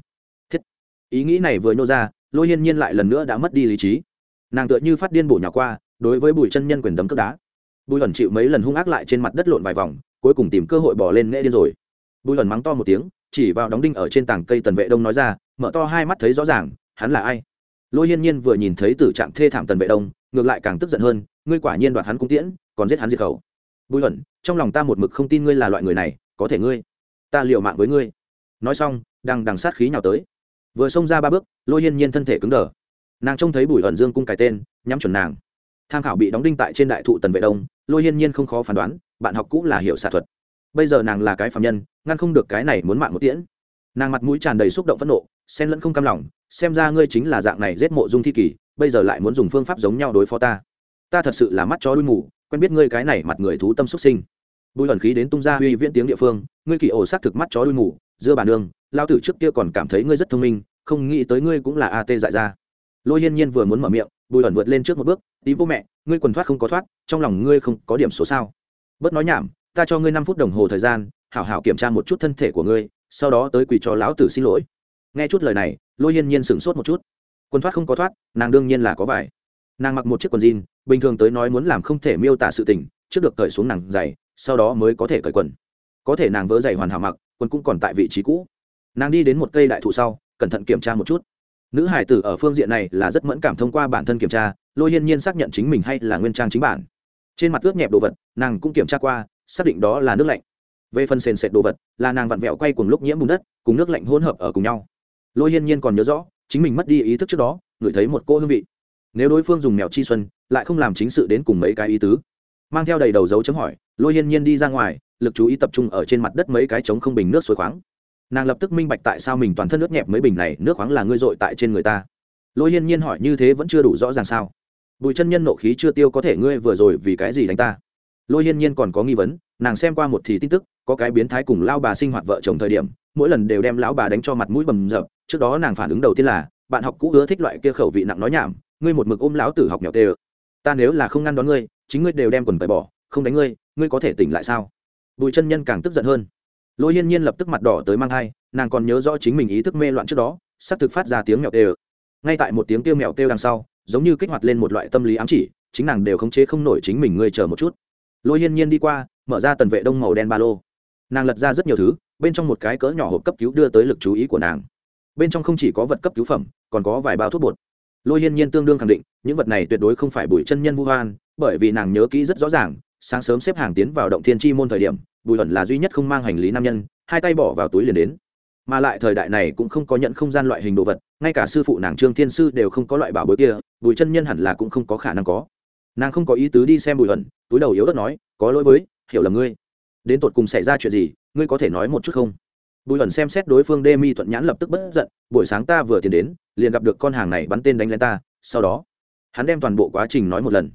S1: Thiết. Ý nghĩ này vừa nhô ra, lôi hiên nhiên lại lần nữa đã mất đi lý trí. Nàng tựa như phát điên bổ nhỏ qua đối với bùi chân nhân quyền đấm cướp đá. Bùi ẩn chịu mấy lần hung ác lại trên mặt đất lộn vài vòng, cuối cùng tìm cơ hội bỏ lên nghệ điên rồi. Bùi ẩn mắng to một tiếng, chỉ vào đóng đinh ở trên tảng cây tần vệ đông nói ra, mở to hai mắt thấy rõ ràng, hắn là ai? Lôi hiên nhiên vừa nhìn thấy tử trạng thê thảm tần vệ đông, ngược lại càng tức giận hơn, ngươi quả nhiên đoạt hắn cung tiễn, còn giết hắn diệt khẩu. Bùi ẩn trong lòng ta một mực không tin ngươi là loại người này, có thể ngươi, ta liều mạng với ngươi. Nói xong đang đằng sát khí nhào tới. Vừa xông ra ba bước, lôi hiên nhiên thân thể cứng đờ. Nàng trông thấy bùi ẩn dương cung cái tên, nhắm chuẩn nàng tham khảo bị đóng đinh tại trên đại thụ tần vệ đông, lôi hiên nhiên không khó phán đoán, bạn học cũng là hiểu xạ thuật. Bây giờ nàng là cái phạm nhân, ngăn không được cái này muốn mạng một tiễn. Nàng mặt mũi tràn đầy xúc động phẫn nộ, xen lẫn không cam lòng, xem ra ngươi chính là dạng này giết mộ dung thi kỳ, bây giờ lại muốn dùng phương pháp giống nhau đối phó ta. Ta thật sự là mắt chó đuôi mù, quen biết ngươi cái này mặt người thú tâm xuất sinh. Bùi ẩn khí đến tung ra uy viễn tiếng địa phương, ngươi kỳ ổ xác thực mắt chó đuôi mù, dưa bàn đường lao tử trước kia còn cảm thấy ngươi rất thông minh, không nghĩ tới ngươi cũng là at dại ra. Lôi hiên nhiên vừa muốn mở miệng, bùi ẩn vượt lên trước một bước tí vô mẹ, ngươi quần thoát không có thoát, trong lòng ngươi không có điểm số sao? Bớt nói nhảm, ta cho ngươi năm phút đồng hồ thời gian, hảo hảo kiểm tra một chút thân thể của ngươi, sau đó tới quỳ cho lão tử xin lỗi. Nghe chút lời này, lôi hiên nhiên sửng sốt một chút. Quần thoát không có thoát, nàng đương nhiên là có vải. Nàng mặc một chiếc quần jean, bình thường tới nói muốn làm không thể miêu tả sự tình, trước được cởi xuống nàng giày, sau đó mới có thể cởi quần. Có thể nàng vỡ giày hoàn hảo mặc, quần cũng còn tại vị trí cũ. Nàng đi đến một cây đại thụ sau, cẩn thận kiểm tra một chút nữ hải tử ở phương diện này là rất mẫn cảm thông qua bản thân kiểm tra, lôi hiên nhiên xác nhận chính mình hay là nguyên trang chính bản. Trên mặt ướt nhẹp đồ vật, nàng cũng kiểm tra qua, xác định đó là nước lạnh. Về phần sền sệt đồ vật, là nàng vặn vẹo quay cùng lúc nhiễm bùn đất, cùng nước lạnh hỗn hợp ở cùng nhau. Lôi hiên nhiên còn nhớ rõ, chính mình mất đi ý thức trước đó, ngửi thấy một cô hương vị. Nếu đối phương dùng mèo chi xuân, lại không làm chính sự đến cùng mấy cái ý tứ. Mang theo đầy đầu dấu chấm hỏi, lôi hiên nhiên đi ra ngoài, lực chú ý tập trung ở trên mặt đất mấy cái trống không bình nước suối khoáng nàng lập tức minh bạch tại sao mình toàn thân nước nhẹp mấy bình này, nước khoáng là ngươi dội tại trên người ta. Lôi hiên nhiên hỏi như thế vẫn chưa đủ rõ ràng sao. Bùi chân nhân nộ khí chưa tiêu có thể ngươi vừa rồi vì cái gì đánh ta? Lôi hiên nhiên còn có nghi vấn, nàng xem qua một thì tin tức, có cái biến thái cùng lao bà sinh hoạt vợ chồng thời điểm, mỗi lần đều đem lão bà đánh cho mặt mũi bầm rập trước đó nàng phản ứng đầu tiên là, bạn học cũ ưa thích loại kia khẩu vị nặng nói nhảm, ngươi một mực ôm lão tử học nhỏ tê ta nếu là không ngăn đón ngươi, chính ngươi đều đem quần phải bỏ, không đánh ngươi ngươi có thể tỉnh lại sao? Bùi chân nhân càng tức giận hơn lôi hiên nhiên lập tức mặt đỏ tới mang thai, nàng còn nhớ rõ chính mình ý thức mê loạn trước đó, sắp thực phát ra tiếng mèo kêu ngay tại một tiếng kêu mèo kêu đằng sau, giống như kích hoạt lên một loại tâm lý ám chỉ, chính nàng đều khống chế không nổi chính mình, ngươi chờ một chút. Lôi hiên nhiên đi qua, mở ra tần vệ đông màu đen ba lô. Nàng lật ra rất nhiều thứ, bên trong một cái cỡ nhỏ hộp cấp cứu đưa tới lực chú ý của nàng. Bên trong không chỉ có vật cấp cứu phẩm, còn có vài bao thuốc bột. Lôi hiên nhiên tương đương khẳng định, những vật này tuyệt đối không phải bùi chân nhân vu hoan bởi vì nàng nhớ kỹ rất rõ ràng sáng sớm xếp hàng tiến vào động thiên chi môn thời điểm, bùi ẩn là duy nhất không mang hành lý nam nhân, hai tay bỏ vào túi liền đến. Mà lại thời đại này cũng không có nhận không gian loại hình đồ vật, ngay cả sư phụ nàng trương thiên sư đều không có loại bảo bối kia, bùi chân nhân hẳn là cũng không có khả năng có. Nàng không có ý tứ đi xem bùi ẩn túi đầu yếu đất nói, có lỗi với, hiểu là ngươi. Đến tột cùng xảy ra chuyện gì, ngươi có thể nói một chút không? Bùi ẩn xem xét đối phương đê mi thuận nhãn lập tức bất giận, buổi sáng ta vừa tiến đến, liền gặp được con hàng này bắn tên đánh lên ta, sau đó, hắn đem toàn bộ quá trình nói một lần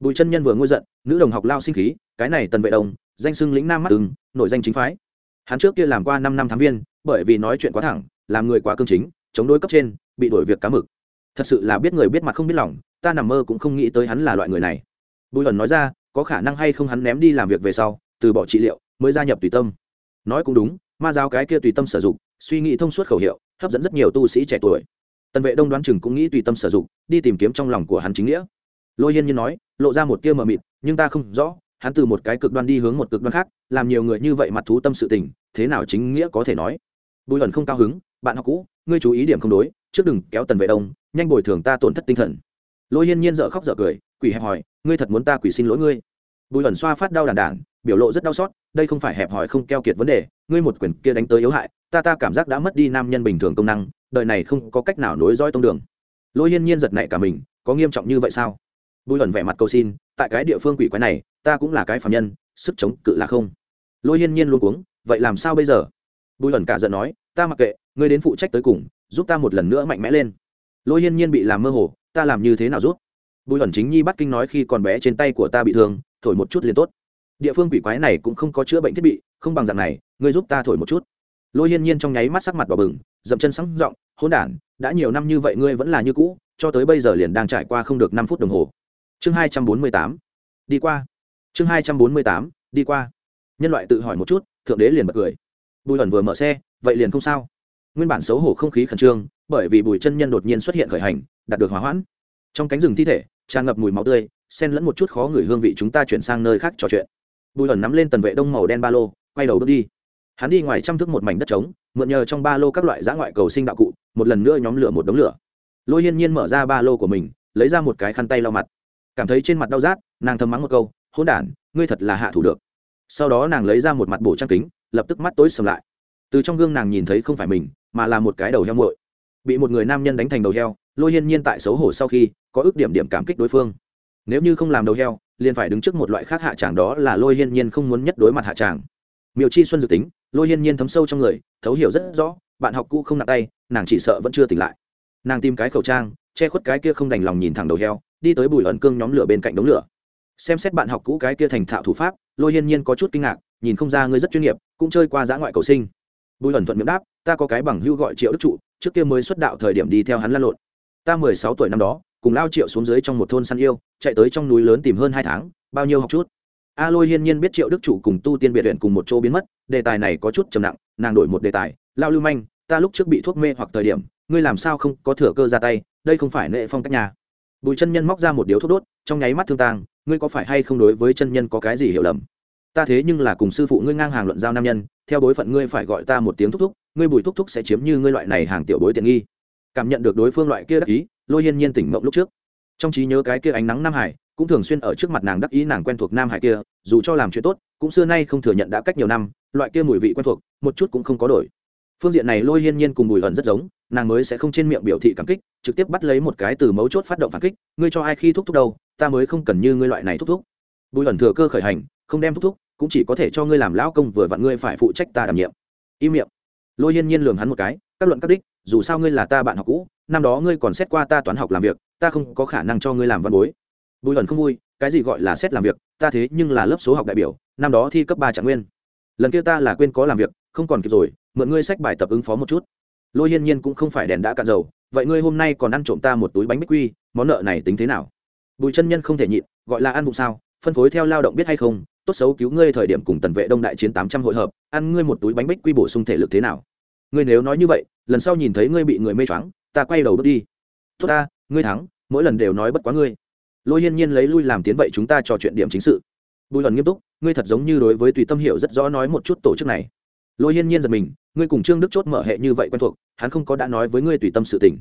S1: bùi chân nhân vừa ngôi giận, nữ đồng học lao sinh khí, cái này tần vệ đồng, danh xưng lĩnh nam mắt ưng, nội danh chính phái. Hắn trước kia làm qua năm năm tháng viên, bởi vì nói chuyện quá thẳng, làm người quá cương chính, chống đối cấp trên, bị đổi việc cá mực. Thật sự là biết người biết mặt không biết lòng, ta nằm mơ cũng không nghĩ tới hắn là loại người này. Bùi ẩn nói ra, có khả năng hay không hắn ném đi làm việc về sau, từ bỏ trị liệu, mới gia nhập tùy tâm. Nói cũng đúng, ma giáo cái kia tùy tâm sử dụng, suy nghĩ thông suốt khẩu hiệu, hấp dẫn rất nhiều tu sĩ trẻ tuổi. Tần vệ đông đoán chừng cũng nghĩ tùy tâm sử dụng, đi tìm kiếm trong lòng của hắn chính nghĩa lôi hiên nhiên nói, lộ ra một tia mờ mịt, nhưng ta không rõ, hắn từ một cái cực đoan đi hướng một cực đoan khác, làm nhiều người như vậy mặt thú tâm sự tình, thế nào chính nghĩa có thể nói? Bùi ẩn không cao hứng, bạn học cũ, ngươi chú ý điểm không đối, trước đừng kéo tần vệ đông, nhanh bồi thường ta tổn thất tinh thần. Lôi hiên nhiên dợ khóc dợ cười, quỷ hẹp hỏi, ngươi thật muốn ta quỷ xin lỗi ngươi? Bùi ẩn xoa phát đau đàn đản biểu lộ rất đau xót, đây không phải hẹp hỏi không keo kiệt vấn đề, ngươi một quyền kia đánh tới yếu hại, ta ta cảm giác đã mất đi nam nhân bình thường công năng, đời này không có cách nào nối dõi tông đường. Lôi hiên nhiên giật nảy cả mình, có nghiêm trọng như vậy sao? Bùi ẩn vẻ mặt cầu xin, tại cái địa phương quỷ quái này, ta cũng là cái phạm nhân, sức chống cự là không. Lôi hiên nhiên luôn cuống, vậy làm sao bây giờ? Bùi ẩn cả giận nói, ta mặc kệ, ngươi đến phụ trách tới cùng, giúp ta một lần nữa mạnh mẽ lên. Lôi hiên nhiên bị làm mơ hồ, ta làm như thế nào giúp? Bùi ẩn chính nhi bắt kinh nói, khi còn bé trên tay của ta bị thương, thổi một chút liền tốt. Địa phương quỷ quái này cũng không có chữa bệnh thiết bị, không bằng dạng này, ngươi giúp ta thổi một chút. Lôi hiên nhiên trong nháy mắt sắc mặt đỏ bừng, dậm chân sáng giọng hôn đản, đã nhiều năm như vậy ngươi vẫn là như cũ, cho tới bây giờ liền đang trải qua không được năm phút đồng hồ chương hai trăm bốn mươi tám, đi qua. Chương hai trăm bốn mươi tám, đi qua. Nhân loại tự hỏi một chút, thượng đế liền bật cười. Bùi ẩn vừa mở xe, vậy liền không sao. Nguyên bản xấu hổ không khí khẩn trương, bởi vì bùi chân nhân đột nhiên xuất hiện khởi hành, đạt được hỏa hoãn. Trong cánh rừng thi thể, tràn ngập mùi máu tươi, xen lẫn một chút khó ngửi hương vị chúng ta chuyển sang nơi khác trò chuyện. Bùi ẩn nắm lên tần vệ đông màu đen ba lô, quay đầu bước đi. Hắn đi ngoài chăm thức một mảnh đất trống, mượn nhờ trong ba lô các loại giã ngoại cầu sinh đạo cụ, một lần nữa nhóm lửa một đống lửa. Lôi hiên nhiên mở ra ba lô của mình, lấy ra một cái khăn tay lau mặt cảm thấy trên mặt đau rát, nàng thầm mắng một câu, hỗn đản, ngươi thật là hạ thủ được. Sau đó nàng lấy ra một mặt bổ trang kính, lập tức mắt tối sầm lại. Từ trong gương nàng nhìn thấy không phải mình, mà là một cái đầu heo muội. Bị một người nam nhân đánh thành đầu heo, lôi hiên nhiên tại xấu hổ sau khi, có ước điểm điểm cảm kích đối phương. Nếu như không làm đầu heo, liền phải đứng trước một loại khác hạ tràng đó là lôi hiên nhiên không muốn nhất đối mặt hạ tràng. Miêu chi xuân dự tính, lôi hiên nhiên thấm sâu trong người, thấu hiểu rất rõ, bạn học cũ không nặng tay, nàng chỉ sợ vẫn chưa tỉnh lại. Nàng tìm cái khẩu trang, che khuất cái kia không đành lòng nhìn thẳng đầu heo đi tới bùi ẩn cương nhóm lửa bên cạnh đống lửa. Xem xét bạn học cũ cái kia thành thạo thủ pháp, lôi hiên nhiên có chút kinh ngạc, nhìn không ra ngươi rất chuyên nghiệp, cũng chơi qua giã ngoại cầu sinh. Bùi ẩn thuận miệng đáp, ta có cái bằng hưu gọi triệu đức trụ, trước kia mới xuất đạo thời điểm đi theo hắn lăn lộn. Ta mười sáu tuổi năm đó, cùng lao triệu xuống dưới trong một thôn săn yêu, chạy tới trong núi lớn tìm hơn hai tháng, bao nhiêu học chút? A lôi hiên nhiên biết triệu đức chủ cùng tu tiên biệt huyện cùng một chỗ biến mất, đề tài này có chút trầm nặng, nàng đổi một đề tài, lao lưu manh, ta lúc trước bị thuốc mê hoặc thời điểm, ngươi làm sao không có thừa cơ ra tay, đây không phải nệ phong cách nhà bùi chân nhân móc ra một điếu thuốc đốt, trong nháy mắt thương tàng ngươi có phải hay không đối với chân nhân có cái gì hiểu lầm? Ta thế nhưng là cùng sư phụ ngươi ngang hàng luận giao nam nhân, theo bối phận ngươi phải gọi ta một tiếng thúc thúc, ngươi bùi thúc thúc sẽ chiếm như ngươi loại này hàng tiểu bối tiện nghi. Cảm nhận được đối phương loại kia đắc ý, lôi hiên nhiên tỉnh mộng lúc trước. Trong trí nhớ cái kia ánh nắng nam hải, cũng thường xuyên ở trước mặt nàng đắc ý nàng quen thuộc nam hải kia, dù cho làm chuyện tốt, cũng xưa nay không thừa nhận đã cách nhiều năm, loại kia mùi vị quen thuộc, một chút cũng không có đổi phương diện này lôi hiên nhiên cùng bùi ẩn rất giống, nàng mới sẽ không trên miệng biểu thị cảm kích, trực tiếp bắt lấy một cái từ mấu chốt phát động phản kích, ngươi cho ai khi thúc thúc đâu, ta mới không cần như ngươi loại này thúc thúc. Bùi ẩn thừa cơ khởi hành, không đem thúc thúc, cũng chỉ có thể cho ngươi làm lão công vừa vặn ngươi phải phụ trách ta đảm nhiệm. Im miệng. Lôi hiên nhiên lường hắn một cái, các luận các đích, dù sao ngươi là ta bạn học cũ, năm đó ngươi còn xét qua ta toán học làm việc, ta không có khả năng cho ngươi làm văn bối. Bùi ẩn không vui, cái gì gọi là xét làm việc, ta thế nhưng là lớp số học đại biểu, năm đó thi cấp ba trạng nguyên. Lần kia ta là quên có làm việc, không còn kịp rồi mượn ngươi sách bài tập ứng phó một chút. Lôi hiên nhiên cũng không phải đèn đã cạn dầu, vậy ngươi hôm nay còn ăn trộm ta một túi bánh bích quy, món nợ này tính thế nào? Bùi chân nhân không thể nhịn, gọi là ăn bụng sao, phân phối theo lao động biết hay không, tốt xấu cứu ngươi thời điểm cùng tần vệ đông đại chiến tám trăm hội hợp, ăn ngươi một túi bánh bích quy bổ sung thể lực thế nào? Ngươi nếu nói như vậy, lần sau nhìn thấy ngươi bị người mê choáng, ta quay đầu bước đi. Tốt ta, ngươi thắng, mỗi lần đều nói bất quá ngươi. Lôi hiên nhiên lấy lui làm tiến vậy chúng ta trò chuyện điểm chính sự. Bùi lần nghiêm túc, ngươi thật giống như đối với tùy tâm hiểu rất rõ nói một chút tổ chức này lôi hiên nhiên giật mình, ngươi cùng trương đức chốt mở hệ như vậy quen thuộc, hắn không có đã nói với ngươi tùy tâm sự tình.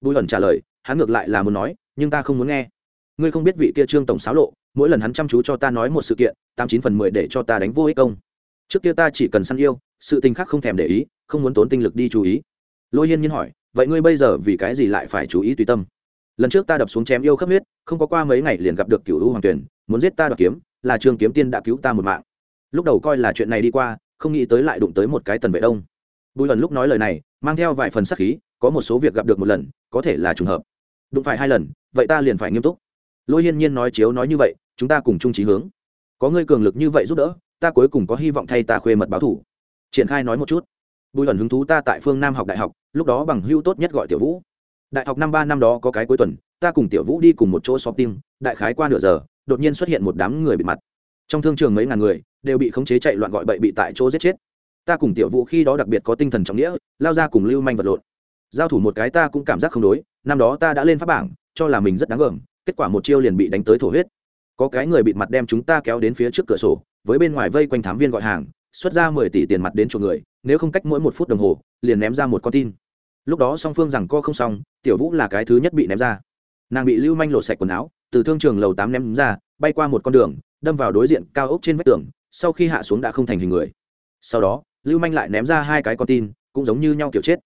S1: Bùi ẩn trả lời, hắn ngược lại là muốn nói, nhưng ta không muốn nghe. Ngươi không biết vị kia trương tổng xáo lộ, mỗi lần hắn chăm chú cho ta nói một sự kiện, tám chín phần mười để cho ta đánh vô ích công. Trước kia ta chỉ cần săn yêu, sự tình khác không thèm để ý, không muốn tốn tinh lực đi chú ý. Lôi hiên nhiên hỏi, vậy ngươi bây giờ vì cái gì lại phải chú ý tùy tâm? Lần trước ta đập xuống chém yêu khắp huyết, không có qua mấy ngày liền gặp được cựu u hoàng tuyển muốn giết ta đoạt kiếm, là Trương kiếm tiên đã cứu ta một mạng. Lúc đầu coi là chuyện này đi qua không nghĩ tới lại đụng tới một cái tần vệ đông. Bùi lần lúc nói lời này, mang theo vài phần sắc khí, có một số việc gặp được một lần, có thể là trùng hợp. Đụng phải hai lần, vậy ta liền phải nghiêm túc. Lôi hiên nhiên nói chiếu nói như vậy, chúng ta cùng chung trí hướng. Có ngươi cường lực như vậy giúp đỡ, ta cuối cùng có hy vọng thay ta khuê mật báo thủ. Triển khai nói một chút. Bùi ẩn hứng thú ta tại phương nam học đại học, lúc đó bằng hưu tốt nhất gọi tiểu vũ. Đại học năm ba năm đó có cái cuối tuần, ta cùng tiểu vũ đi cùng một chỗ shopping đại khái qua nửa giờ, đột nhiên xuất hiện một đám người bị mặt trong thương trường mấy ngàn người đều bị khống chế chạy loạn gọi bậy bị tại chỗ giết chết. Ta cùng tiểu vũ khi đó đặc biệt có tinh thần trọng nghĩa, lao ra cùng lưu manh vật lộn. Giao thủ một cái ta cũng cảm giác không đối, năm đó ta đã lên pháp bảng, cho là mình rất đáng gờm kết quả một chiêu liền bị đánh tới thổ huyết. Có cái người bị mặt đem chúng ta kéo đến phía trước cửa sổ, với bên ngoài vây quanh thám viên gọi hàng, xuất ra mười tỷ tiền mặt đến chỗ người, nếu không cách mỗi một phút đồng hồ, liền ném ra một con tin. Lúc đó song phương rằng co không xong, tiểu vũ là cái thứ nhất bị ném ra. Nàng bị lưu manh lột sạch quần áo, từ thương trường lầu tám ném ra, bay qua một con đường đâm vào đối diện cao ốc trên vách tường, sau khi hạ xuống đã không thành hình người. Sau đó, lưu manh lại ném ra hai cái con tin, cũng giống như nhau kiểu chết.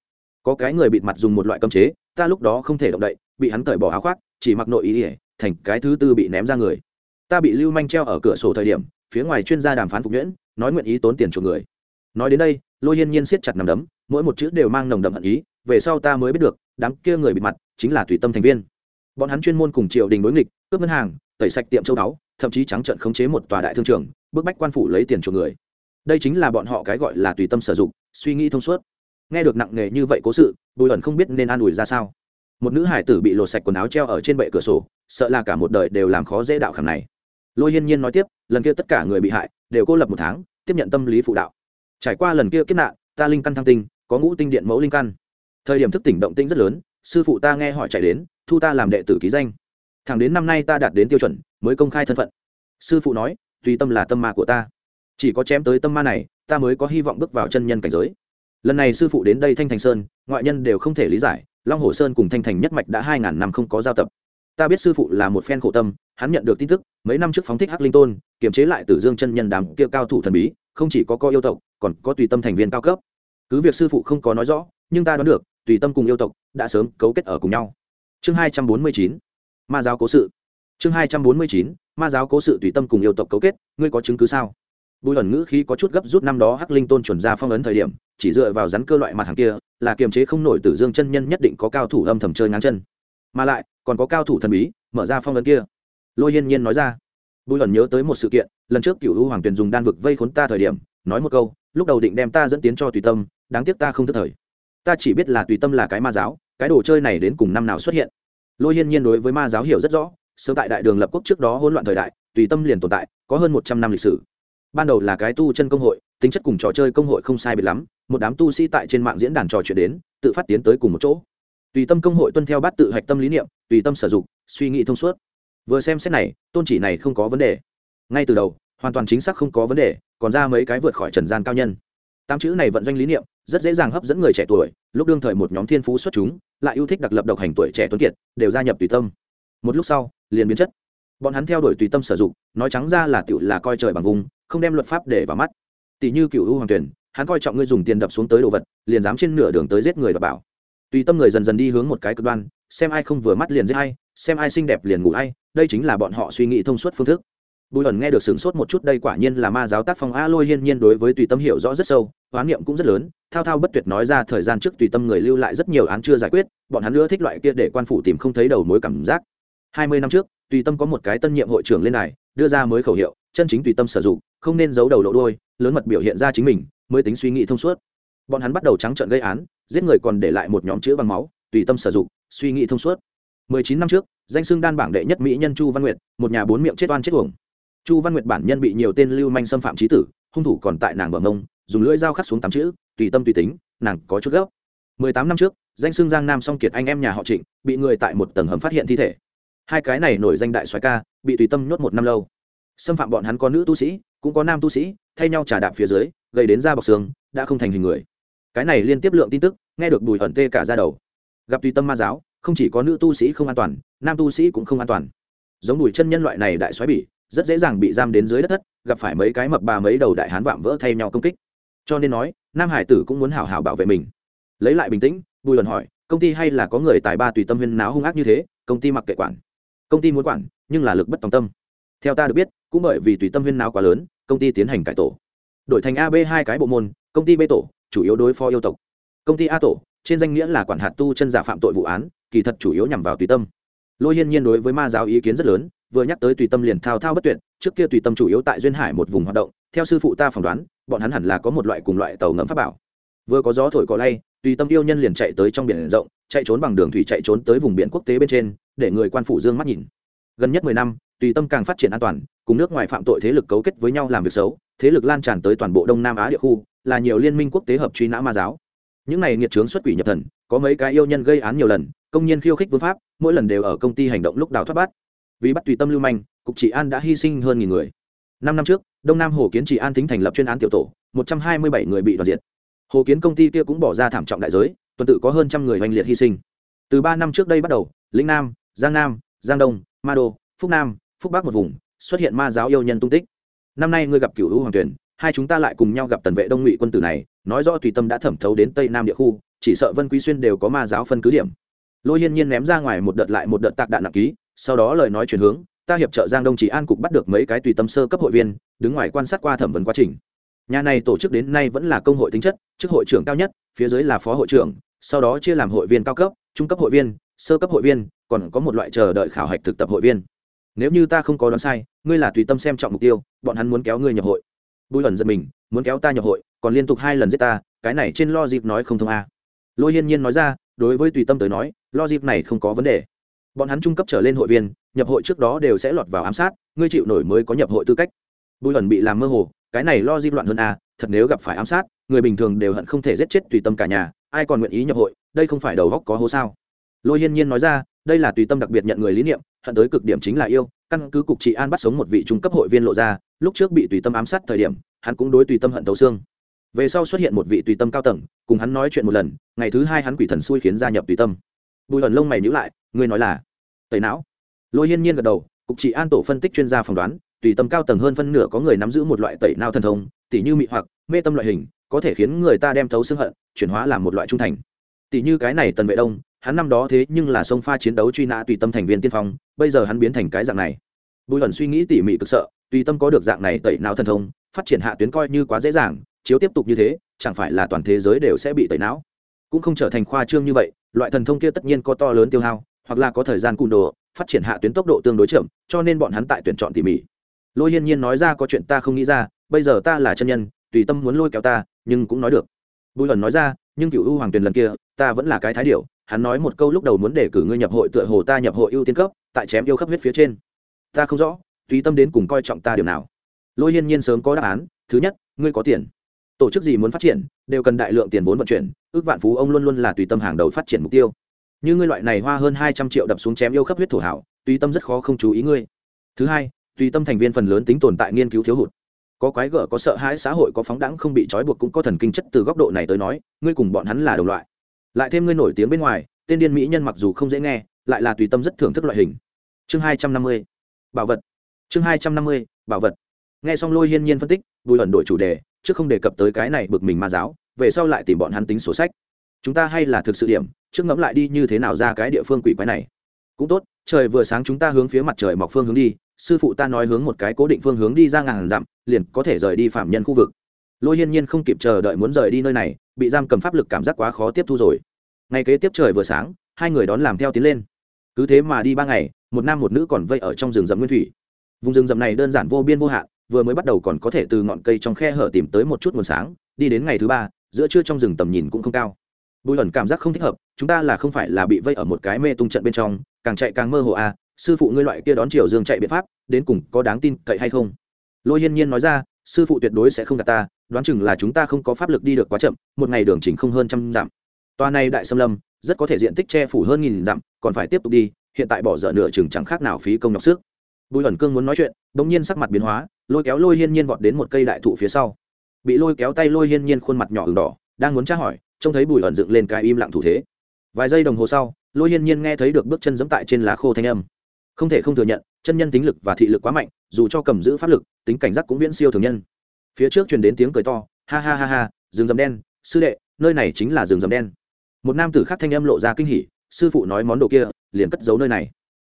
S1: Có cái người bịt mặt dùng một loại cơm chế, ta lúc đó không thể động đậy, bị hắn cởi bỏ áo khoác, chỉ mặc nội ý ỉa thành cái thứ tư bị ném ra người. Ta bị lưu manh treo ở cửa sổ thời điểm, phía ngoài chuyên gia đàm phán phục nhuyễn, nói nguyện ý tốn tiền chuộc người. Nói đến đây, lôi hiên nhiên siết chặt nằm đấm, mỗi một chữ đều mang nồng đậm hận ý, về sau ta mới biết được, đám kia người bị mặt chính là tùy tâm thành viên. Bọn hắn chuyên môn cùng triều đình đối nghịch, cướp ngân hàng, tẩy sạch tiệm châu đáo thậm chí trắng trận khống chế một tòa đại thương trường, bức bách quan phủ lấy tiền chuộc người. Đây chính là bọn họ cái gọi là tùy tâm sử dụng, suy nghĩ thông suốt. Nghe được nặng nề như vậy cố sự, bùi ẩn không biết nên an ủi ra sao. Một nữ hải tử bị lột sạch quần áo treo ở trên bệ cửa sổ, sợ là cả một đời đều làm khó dễ đạo khảm này. Lôi hiên nhiên nói tiếp, lần kia tất cả người bị hại đều cô lập một tháng, tiếp nhận tâm lý phụ đạo. Trải qua lần kia kiếp nạn, ta linh căn thăng tinh, có ngũ tinh điện mẫu linh căn. Thời điểm thức tỉnh động tinh rất lớn, sư phụ ta nghe hỏi chạy đến, thu ta làm đệ tử ký danh thẳng đến năm nay ta đạt đến tiêu chuẩn, mới công khai thân phận. Sư phụ nói, tùy tâm là tâm ma của ta. Chỉ có chém tới tâm ma này, ta mới có hy vọng bước vào chân nhân cảnh giới. Lần này sư phụ đến đây thanh thành sơn, ngoại nhân đều không thể lý giải, long hồ sơn cùng thanh thành nhất mạch đã hai ngàn năm không có giao tập. Ta biết sư phụ là một phen khổ tâm, hắn nhận được tin tức, mấy năm trước phóng thích hắc linh tôn, kiềm chế lại tử dương chân nhân đám kia cao thủ thần bí, không chỉ có co yêu tộc, còn có tùy tâm thành viên cao cấp. Cứ việc sư phụ không có nói rõ, nhưng ta đoán được, tùy tâm cùng yêu tộc đã sớm cấu kết ở cùng nhau. Chương hai trăm bốn mươi chín ma giáo cố sự. Chương hai trăm bốn mươi chín, ma giáo cố sự tùy tâm cùng yêu tộc cấu kết, ngươi có chứng cứ sao? Bùi ẩn ngữ khí có chút gấp rút năm đó hắc linh tôn chuẩn ra phong ấn thời điểm, chỉ dựa vào rắn cơ loại mặt hàng kia, là kiềm chế không nổi tử dương chân nhân nhất định có cao thủ âm thầm chơi ngang chân. Mà lại, còn có cao thủ thần bí, mở ra phong ấn kia. Lôi hiên nhiên nói ra, bùi ẩn nhớ tới một sự kiện, lần trước cựu u hoàng tuyền dùng đan vực vây khốn ta thời điểm, nói một câu, lúc đầu định đem ta dẫn tiến cho tùy tâm, đáng tiếc ta không thất thời. Ta chỉ biết là tùy tâm là cái ma giáo, cái đồ chơi này đến cùng năm nào xuất hiện lôi hiên nhiên đối với ma giáo hiểu rất rõ, sớm tại đại đường lập quốc trước đó hỗn loạn thời đại, tùy tâm liền tồn tại, có hơn một trăm năm lịch sử. Ban đầu là cái tu chân công hội, tính chất cùng trò chơi công hội không sai biệt lắm, một đám tu sĩ tại trên mạng diễn đàn trò chuyện đến, tự phát tiến tới cùng một chỗ. Tùy tâm công hội tuân theo bát tự hạch tâm lý niệm, tùy tâm sử dụng suy nghĩ thông suốt. Vừa xem xét này, tôn chỉ này không có vấn đề. Ngay từ đầu, hoàn toàn chính xác không có vấn đề, còn ra mấy cái vượt khỏi trần gian cao nhân. Tám chữ này vận doanh lý niệm rất dễ dàng hấp dẫn người trẻ tuổi, lúc đương thời một nhóm thiên phú xuất chúng, lại yêu thích đặc lập độc hành tuổi trẻ tuấn kiệt, đều gia nhập tùy tâm. Một lúc sau, liền biến chất. Bọn hắn theo đuổi tùy tâm sử dụng, nói trắng ra là tựu là coi trời bằng vùng, không đem luật pháp để vào mắt. Tỷ như cựu u hoàng tuyển, hắn coi trọng ngươi dùng tiền đập xuống tới đồ vật, liền dám trên nửa đường tới giết người và bảo. Tùy tâm người dần dần đi hướng một cái cực đoan, xem ai không vừa mắt liền giết ai, xem ai xinh đẹp liền ngủ ai, đây chính là bọn họ suy nghĩ thông suốt phương thức. Bùi ẩn nghe được sửng sốt một chút, đây quả nhiên là ma giáo tác phong a lôi hiên nhiên đối với tùy tâm hiểu rõ rất sâu, hoán niệm cũng rất lớn thao thao bất tuyệt nói ra thời gian trước tùy tâm người lưu lại rất nhiều án chưa giải quyết, bọn hắn nữa thích loại kia để quan phủ tìm không thấy đầu mối cảm giác. Hai mươi năm trước, tùy tâm có một cái tân nhiệm hội trưởng lên này, đưa ra mới khẩu hiệu, chân chính tùy tâm sử dụng, không nên giấu đầu lộ đôi lớn mật biểu hiện ra chính mình, mới tính suy nghĩ thông suốt. Bọn hắn bắt đầu trắng trợn gây án, giết người còn để lại một nhóm chữ bằng máu, tùy tâm sử dụng, suy nghĩ thông suốt. Mười chín năm trước, danh xưng đan bảng đệ nhất mỹ nhân chu văn nguyệt, một nhà bốn miệng chết oan chết uổng. Chu văn nguyệt bản nhân bị nhiều tên lưu manh xâm phạm trí tử, hung thủ còn tại nàng bờ mông, dùng lưỡi dao khắc xuống tám chữ tùy tâm tùy tính, nàng có chút gốc mười tám năm trước, danh xưng giang nam song kiệt anh em nhà họ trịnh, bị người tại một tầng hầm phát hiện thi thể. Hai cái này nổi danh đại soái ca, bị tùy tâm nhốt một năm lâu. Xâm phạm bọn hắn có nữ tu sĩ, cũng có nam tu sĩ, thay nhau trả đạp phía dưới, gây đến da bọc xương, đã không thành hình người. Cái này liên tiếp lượng tin tức, nghe được bùi ẩn tê cả ra đầu. Gặp tùy tâm ma giáo, không chỉ có nữ tu sĩ không an toàn, nam tu sĩ cũng không an toàn. Giống bùi chân nhân loại này đại xoáy bỉ rất dễ dàng bị giam đến dưới đất thất, gặp phải mấy cái mập bà mấy đầu đại hán vạm vỡ thay nhau công kích. Cho nên nói nam hải tử cũng muốn hảo hảo bảo vệ mình. Lấy lại bình tĩnh, bùi luận hỏi, công ty hay là có người tài ba tùy tâm huyên náo hung ác như thế, công ty mặc kệ quản. Công ty muốn quản, nhưng là lực bất tòng tâm. Theo ta được biết, cũng bởi vì tùy tâm huyên náo quá lớn, công ty tiến hành cải tổ. Đổi thành ab hai cái bộ môn, công ty b tổ, chủ yếu đối phó yêu tộc. Công ty a tổ, trên danh nghĩa là quản hạt tu chân giả phạm tội vụ án, kỳ thật chủ yếu nhằm vào tùy tâm. Lôi hiên nhiên đối với ma giáo ý kiến rất lớn, vừa nhắc tới tùy tâm liền thao thao bất tuyệt, trước kia tùy tâm chủ yếu tại duyên hải một vùng hoạt động, theo sư phụ ta phỏng đoán bọn hắn hẳn là có một loại cùng loại tàu ngầm pháp bảo. Vừa có gió thổi cỏ lay, tùy tâm yêu nhân liền chạy tới trong biển rộng, chạy trốn bằng đường thủy chạy trốn tới vùng biển quốc tế bên trên, để người quan phủ dương mắt nhìn. Gần nhất mười năm, tùy tâm càng phát triển an toàn, cùng nước ngoài phạm tội thế lực cấu kết với nhau làm việc xấu, thế lực lan tràn tới toàn bộ đông nam á địa khu, là nhiều liên minh quốc tế hợp truy nã ma giáo. Những này nghiệt trướng xuất quỷ nhập thần, có mấy cái yêu nhân gây án nhiều lần, công nhân khiêu khích vương pháp, mỗi lần đều ở công ty hành động lúc đào thoát bắt vì bắt tùy tâm lưu manh, cục trị an đã hy sinh hơn nghìn người. Năm năm trước đông nam hồ kiến trị an tính thành lập chuyên án tiểu tổ, một trăm hai mươi bảy người bị đoạt diệt. Hồ kiến công ty kia cũng bỏ ra thảm trọng đại giới, tuần tự có hơn trăm người oanh liệt hy sinh. Từ ba năm trước đây bắt đầu, lĩnh nam, giang nam, giang đông, ma đô, phúc nam, phúc bắc một vùng, xuất hiện ma giáo yêu nhân tung tích. Năm nay ngươi gặp cựu hữu hoàng tuyển, hai chúng ta lại cùng nhau gặp tần vệ đông ngụy quân tử này, nói rõ tùy tâm đã thẩm thấu đến tây nam địa khu, chỉ sợ vân quý xuyên đều có ma giáo phân cứ điểm. Lôi hiên nhiên ném ra ngoài một đợt lại một đợt tạc đạn nặng ký, sau đó lời nói chuyển hướng ta hiệp trợ giang đông chỉ an cục bắt được mấy cái tùy tâm sơ cấp hội viên, đứng ngoài quan sát qua thẩm vấn quá trình. Nhà này tổ chức đến nay vẫn là công hội tính chất, chức hội trưởng cao nhất, phía dưới là phó hội trưởng, sau đó chia làm hội viên cao cấp, trung cấp hội viên, sơ cấp hội viên, còn có một loại chờ đợi khảo hạch thực tập hội viên. Nếu như ta không có đoán sai, ngươi là tùy tâm xem trọng mục tiêu, bọn hắn muốn kéo ngươi nhập hội. Bùi ẩn giật mình, muốn kéo ta nhập hội, còn liên tục hai lần giết ta, cái này trên lo dịp nói không thông a. Lôi hiên nhiên nói ra, đối với tùy tâm tới nói lo dịp này không có vấn đề bọn hắn trung cấp trở lên hội viên, nhập hội trước đó đều sẽ lọt vào ám sát, ngươi chịu nổi mới có nhập hội tư cách. Bùi ẩn bị làm mơ hồ, cái này lo di loạn hơn a thật nếu gặp phải ám sát, người bình thường đều hận không thể giết chết tùy tâm cả nhà, ai còn nguyện ý nhập hội, đây không phải đầu góc có hố sao? Lôi hiên nhiên nói ra, đây là tùy tâm đặc biệt nhận người lý niệm, hận tới cực điểm chính là yêu, căn cứ cục trị an bắt sống một vị trung cấp hội viên lộ ra, lúc trước bị tùy tâm ám sát thời điểm, hắn cũng đối tùy tâm hận tấu xương. Về sau xuất hiện một vị tùy tâm cao tầng, cùng hắn nói chuyện một lần, ngày thứ hai hắn quỷ thần xui khiến gia nhập tùy tâm. Bùi ẩn lông mày nhữ lại ngươi nói là tẩy não. Lôi hiên nhiên gật đầu, cục trị an tổ phân tích chuyên gia phỏng đoán, tùy tâm cao tầng hơn phân nửa có người nắm giữ một loại tẩy não thần thông, tỉ như mị hoặc, mê tâm loại hình, có thể khiến người ta đem thấu xương hận, chuyển hóa làm một loại trung thành. Tỉ như cái này tần vệ đông, hắn năm đó thế nhưng là sông pha chiến đấu truy nã tùy tâm thành viên tiên phong, bây giờ hắn biến thành cái dạng này. Bùi ẩn suy nghĩ tỉ mỉ cực sợ, tùy tâm có được dạng này tẩy não thần thông, phát triển hạ tuyến coi như quá dễ dàng, chiếu tiếp tục như thế, chẳng phải là toàn thế giới đều sẽ bị tẩy não? Cũng không trở thành khoa trương như vậy, loại thần thông kia tất nhiên có to lớn tiêu hao hoặc là có thời gian cùn đồ, phát triển hạ tuyến tốc độ tương đối chậm, cho nên bọn hắn tại tuyển chọn tỉ mỉ. Lôi hiên nhiên nói ra có chuyện ta không nghĩ ra, bây giờ ta là chân nhân, tùy tâm muốn lôi kéo ta, nhưng cũng nói được. Bùi ẩn nói ra, nhưng cựu u hoàng tuyền lần kia, ta vẫn là cái thái điệu hắn nói một câu lúc đầu muốn để cử ngươi nhập hội tựa hồ ta nhập hội ưu tiên cấp, tại chém yêu khắp huyết phía trên. Ta không rõ, tùy tâm đến cùng coi trọng ta điều nào. Lôi hiên nhiên sớm có đáp án, thứ nhất, ngươi có tiền. Tổ chức gì muốn phát triển, đều cần đại lượng tiền vốn vận chuyển, ước vạn phú ông luôn luôn là tùy tâm hàng đầu phát triển mục tiêu như ngươi loại này hoa hơn hai trăm triệu đập xuống chém yêu khắp huyết thổ hảo, tùy tâm rất khó không chú ý ngươi. Thứ hai, tùy tâm thành viên phần lớn tính tồn tại nghiên cứu thiếu hụt. Có quái gở, có sợ hãi, xã hội có phóng đẳng không bị trói buộc cũng có thần kinh chất từ góc độ này tới nói, ngươi cùng bọn hắn là đồng loại. Lại thêm ngươi nổi tiếng bên ngoài, tên điên mỹ nhân mặc dù không dễ nghe, lại là tùy tâm rất thưởng thức loại hình. Chương hai trăm năm mươi, bảo vật. Chương hai trăm năm mươi, bảo vật. Nghe xong lôi hiên nhiên phân tích, bùi ẩn đổi chủ đề chứ không đề cập tới cái này bực mình ma giáo, về sau lại tìm bọn hắn tính sổ sách chúng ta hay là thực sự điểm, trước ngẫm lại đi như thế nào ra cái địa phương quỷ quái này. Cũng tốt, trời vừa sáng chúng ta hướng phía mặt trời mọc phương hướng đi, sư phụ ta nói hướng một cái cố định phương hướng đi ra ngàn dặm, liền có thể rời đi phạm nhân khu vực. Lôi hiên nhiên không kịp chờ đợi muốn rời đi nơi này, bị giam cầm pháp lực cảm giác quá khó tiếp thu rồi. Ngày kế tiếp trời vừa sáng, hai người đón làm theo tiến lên. Cứ thế mà đi ba ngày, một nam một nữ còn vây ở trong rừng rậm nguyên thủy. Vùng rừng rậm này đơn giản vô biên vô hạn, vừa mới bắt đầu còn có thể từ ngọn cây trong khe hở tìm tới một chút nguồn sáng, đi đến ngày thứ ba, giữa trưa trong rừng tầm nhìn cũng không cao bùi ẩn cảm giác không thích hợp, chúng ta là không phải là bị vây ở một cái mê tung trận bên trong, càng chạy càng mơ hồ à sư phụ ngươi loại kia đón chiều dương chạy biện pháp, đến cùng có đáng tin cậy hay không? Lôi hiên nhiên nói ra, sư phụ tuyệt đối sẽ không gạt ta, đoán chừng là chúng ta không có pháp lực đi được quá chậm, một ngày đường chỉnh không hơn trăm dặm. Toa này đại xâm lâm, rất có thể diện tích che phủ hơn nghìn dặm, còn phải tiếp tục đi, hiện tại bỏ dở nửa chừng chẳng khác nào phí công nhọc sức. Bùi ẩn cương muốn nói chuyện bỗng nhiên sắc mặt biến hóa, lôi kéo lôi hiên nhiên vọt đến một cây đại thụ phía sau. Bị lôi kéo tay lôi hiên nhiên khuôn mặt nhỏ ửng đỏ, đang muốn tra hỏi trông thấy bùi ẩn dựng lên cái im lặng thủ thế. Vài giây đồng hồ sau, lôi hiên nhiên nghe thấy được bước chân giẫm tại trên lá khô thanh âm. Không thể không thừa nhận, chân nhân tính lực và thị lực quá mạnh, dù cho cầm giữ pháp lực, tính cảnh giác cũng viễn siêu thường nhân. Phía trước truyền đến tiếng cười to, ha ha ha ha, rừng rầm đen, sư đệ, nơi này chính là rừng rầm đen. Một nam tử khác thanh âm lộ ra kinh hỉ, sư phụ nói món đồ kia, liền cất giấu nơi này.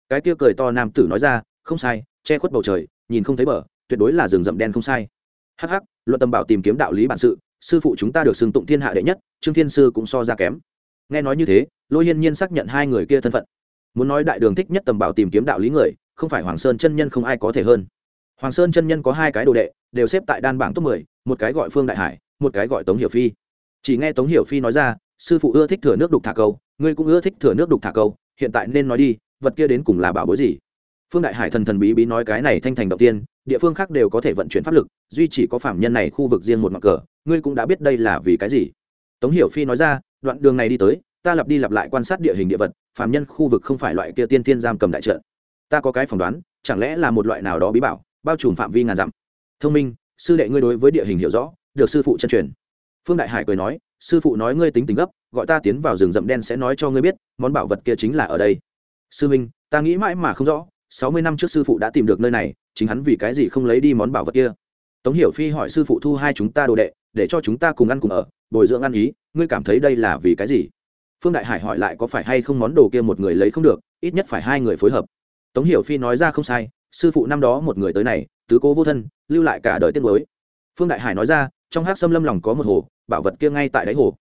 S1: Cái kia cười to nam tử nói ra, không sai, che khuất bầu trời, nhìn không thấy bờ, tuyệt đối là rừng rậm đen không sai. Hh luận tâm bảo tìm kiếm đạo lý bản sự sư phụ chúng ta được xưng tụng thiên hạ đệ nhất, trương thiên sư cũng so ra kém. Nghe nói như thế, lôi hiên nhiên xác nhận hai người kia thân phận. Muốn nói đại đường thích nhất tầm bảo tìm kiếm đạo lý người, không phải hoàng sơn chân nhân không ai có thể hơn. Hoàng sơn chân nhân có hai cái đồ đệ, đều xếp tại đan bảng top mười, một cái gọi phương đại hải, một cái gọi tống hiểu phi. Chỉ nghe tống hiểu phi nói ra, sư phụ ưa thích thừa nước đục thả câu, ngươi cũng ưa thích thừa nước đục thả câu, hiện tại nên nói đi, vật kia đến cùng là bảo bối gì? Phương đại hải thần thần bí bí nói cái này thanh thành đầu tiên, địa phương khác đều có thể vận chuyển pháp lực, duy chỉ có phạm nhân này khu vực riêng một mặt cờ ngươi cũng đã biết đây là vì cái gì. Tống hiểu phi nói ra, đoạn đường này đi tới, ta lặp đi lặp lại quan sát địa hình địa vật phạm nhân khu vực không phải loại kia tiên tiên giam cầm đại trận. Ta có cái phỏng đoán, chẳng lẽ là một loại nào đó bí bảo, bao trùm phạm vi ngàn dặm. Thông minh, sư đệ ngươi đối với địa hình hiểu rõ, được sư phụ chân truyền. Phương đại hải cười nói, sư phụ nói ngươi tính tình gấp, gọi ta tiến vào rừng rậm đen sẽ nói cho ngươi biết, món bảo vật kia chính là ở đây. Sư minh, ta nghĩ mãi mà không rõ, sáu mươi năm trước sư phụ đã tìm được nơi này, chính hắn vì cái gì không lấy đi món bảo vật kia? Tống hiểu phi hỏi sư phụ thu hai chúng ta đồ đệ để cho chúng ta cùng ăn cùng ở, bồi dưỡng ăn ý, ngươi cảm thấy đây là vì cái gì? Phương đại hải hỏi lại có phải hay không món đồ kia một người lấy không được, ít nhất phải hai người phối hợp. Tống hiểu phi nói ra không sai, sư phụ năm đó một người tới này, tứ cố vô thân, lưu lại cả đời tiết mới phương đại hải nói ra, trong hát xâm lâm lòng có một hồ, bảo vật kia ngay tại đáy hồ.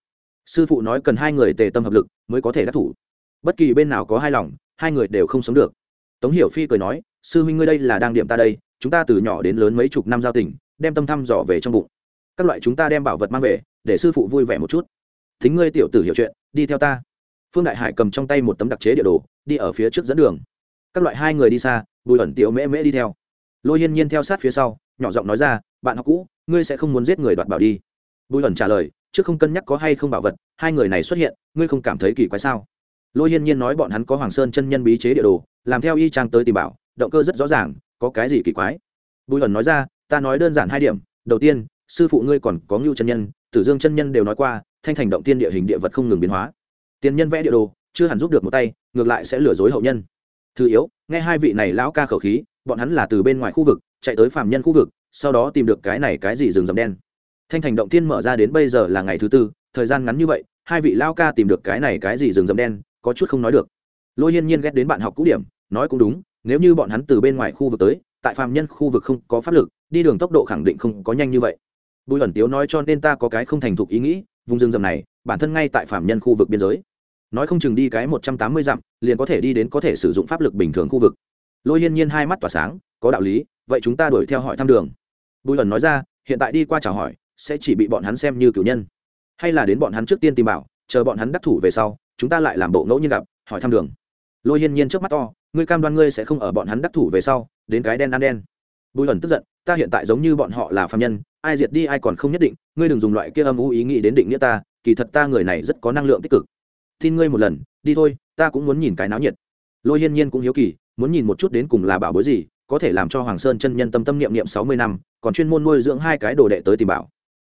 S1: Sư phụ nói cần hai người tề tâm hợp lực mới có thể đắc thủ. Bất kỳ bên nào có hai lòng, hai người đều không sống được. Tống hiểu phi cười nói, sư huynh ngươi đây là đang điểm ta đây, chúng ta từ nhỏ đến lớn mấy chục năm giao tình, đem tâm thăm dò về trong bụng các loại chúng ta đem bảo vật mang về, để sư phụ vui vẻ một chút. Thính ngươi tiểu tử hiểu chuyện, đi theo ta. Phương đại hải cầm trong tay một tấm đặc chế địa đồ, đi ở phía trước dẫn đường. Các loại hai người đi xa, bùi ẩn tiểu mễ mễ đi theo. Lôi hiên nhiên theo sát phía sau, nhỏ giọng nói ra, bạn học cũ, ngươi sẽ không muốn giết người đoạt bảo đi. Bùi ẩn trả lời, trước không cân nhắc có hay không bảo vật, hai người này xuất hiện, ngươi không cảm thấy kỳ quái sao? Lôi hiên nhiên nói bọn hắn có hoàng sơn chân nhân bí chế địa đồ, làm theo y trang tới tìm bảo, động cơ rất rõ ràng, có cái gì kỳ quái? Bùi ẩn nói ra, ta nói đơn giản hai điểm, đầu tiên sư phụ ngươi còn có ngưu chân nhân, tử dương chân nhân đều nói qua, thanh thành động tiên địa hình địa vật không ngừng biến hóa. Tiền nhân vẽ địa đồ, chưa hẳn giúp được một tay, ngược lại sẽ lừa dối hậu nhân. Thứ yếu, nghe hai vị này lão ca khẩu khí, bọn hắn là từ bên ngoài khu vực, chạy tới phạm nhân khu vực, sau đó tìm được cái này cái gì rừng rậm đen. Thanh thành động tiên mở ra đến bây giờ là ngày thứ tư, thời gian ngắn như vậy, hai vị lao ca tìm được cái này cái gì rừng rậm đen, có chút không nói được. Lôi hiên nhiên ghét đến bạn học cũ điểm, nói cũng đúng, nếu như bọn hắn từ bên ngoài khu vực tới, tại phạm nhân khu vực không có pháp lực, đi đường tốc độ khẳng định không có nhanh như vậy bùi ẩn tiếu nói cho nên ta có cái không thành thục ý nghĩ, vùng rừng rậm này, bản thân ngay tại phạm nhân khu vực biên giới. Nói không chừng đi cái một trăm tám mươi dặm, liền có thể đi đến có thể sử dụng pháp lực bình thường khu vực. Lôi hiên nhiên hai mắt tỏa sáng, có đạo lý, vậy chúng ta đuổi theo hỏi thăm đường. Bùi ẩn nói ra, hiện tại đi qua chào hỏi, sẽ chỉ bị bọn hắn xem như cử nhân. Hay là đến bọn hắn trước tiên tìm bảo, chờ bọn hắn đắc thủ về sau, chúng ta lại làm bộ ngẫu nhiên gặp, hỏi thăm đường. Lôi hiên nhiên trước mắt to, ngươi cam đoan ngươi sẽ không ở bọn hắn đắc thủ về sau, đến cái đen ăn đen. Bùi ẩn tức giận, ta hiện tại giống như bọn họ là phạm nhân ai diệt đi ai còn không nhất định, ngươi đừng dùng loại kia âm u ý nghĩ đến định nghĩa ta, kỳ thật ta người này rất có năng lượng tích cực. Tin ngươi một lần, đi thôi, ta cũng muốn nhìn cái náo nhiệt. Lôi hiên nhiên cũng hiếu kỳ, muốn nhìn một chút đến cùng là bảo bối gì, có thể làm cho hoàng sơn chân nhân tâm tâm niệm niệm sáu mươi năm, còn chuyên môn nuôi dưỡng hai cái đồ đệ tới tìm bảo.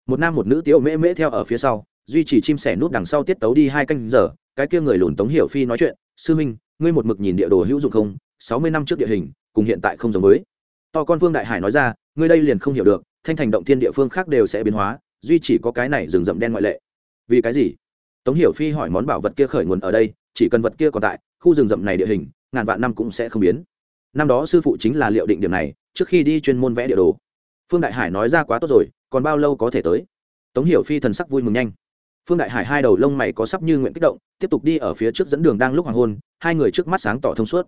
S1: Một nam một nữ tiếu mễ mễ theo ở phía sau, duy trì chim sẻ nút đằng sau tiết tấu đi hai canh giờ, cái kia người lùn tống hiểu phi nói chuyện, sư minh, ngươi một mực nhìn địa đồ hữu dụng không? Sáu mươi năm trước địa hình, cùng hiện tại không giống với. To con vương đại hải nói ra, ngươi đây liền không hiểu được thanh thành động thiên địa phương khác đều sẽ biến hóa, duy chỉ có cái này rừng rậm đen ngoại lệ. Vì cái gì? Tống hiểu phi hỏi món bảo vật kia khởi nguồn ở đây, chỉ cần vật kia còn tại, khu rừng rậm này địa hình, ngàn vạn năm cũng sẽ không biến. Năm đó sư phụ chính là liệu định điểm này, trước khi đi chuyên môn vẽ địa đồ. Phương đại hải nói ra quá tốt rồi, còn bao lâu có thể tới? Tống hiểu phi thần sắc vui mừng nhanh. Phương đại hải hai đầu lông mày có sắp như nguyện kích động, tiếp tục đi ở phía trước dẫn đường đang lúc hoàng hôn, hai người trước mắt sáng tỏ thông suốt.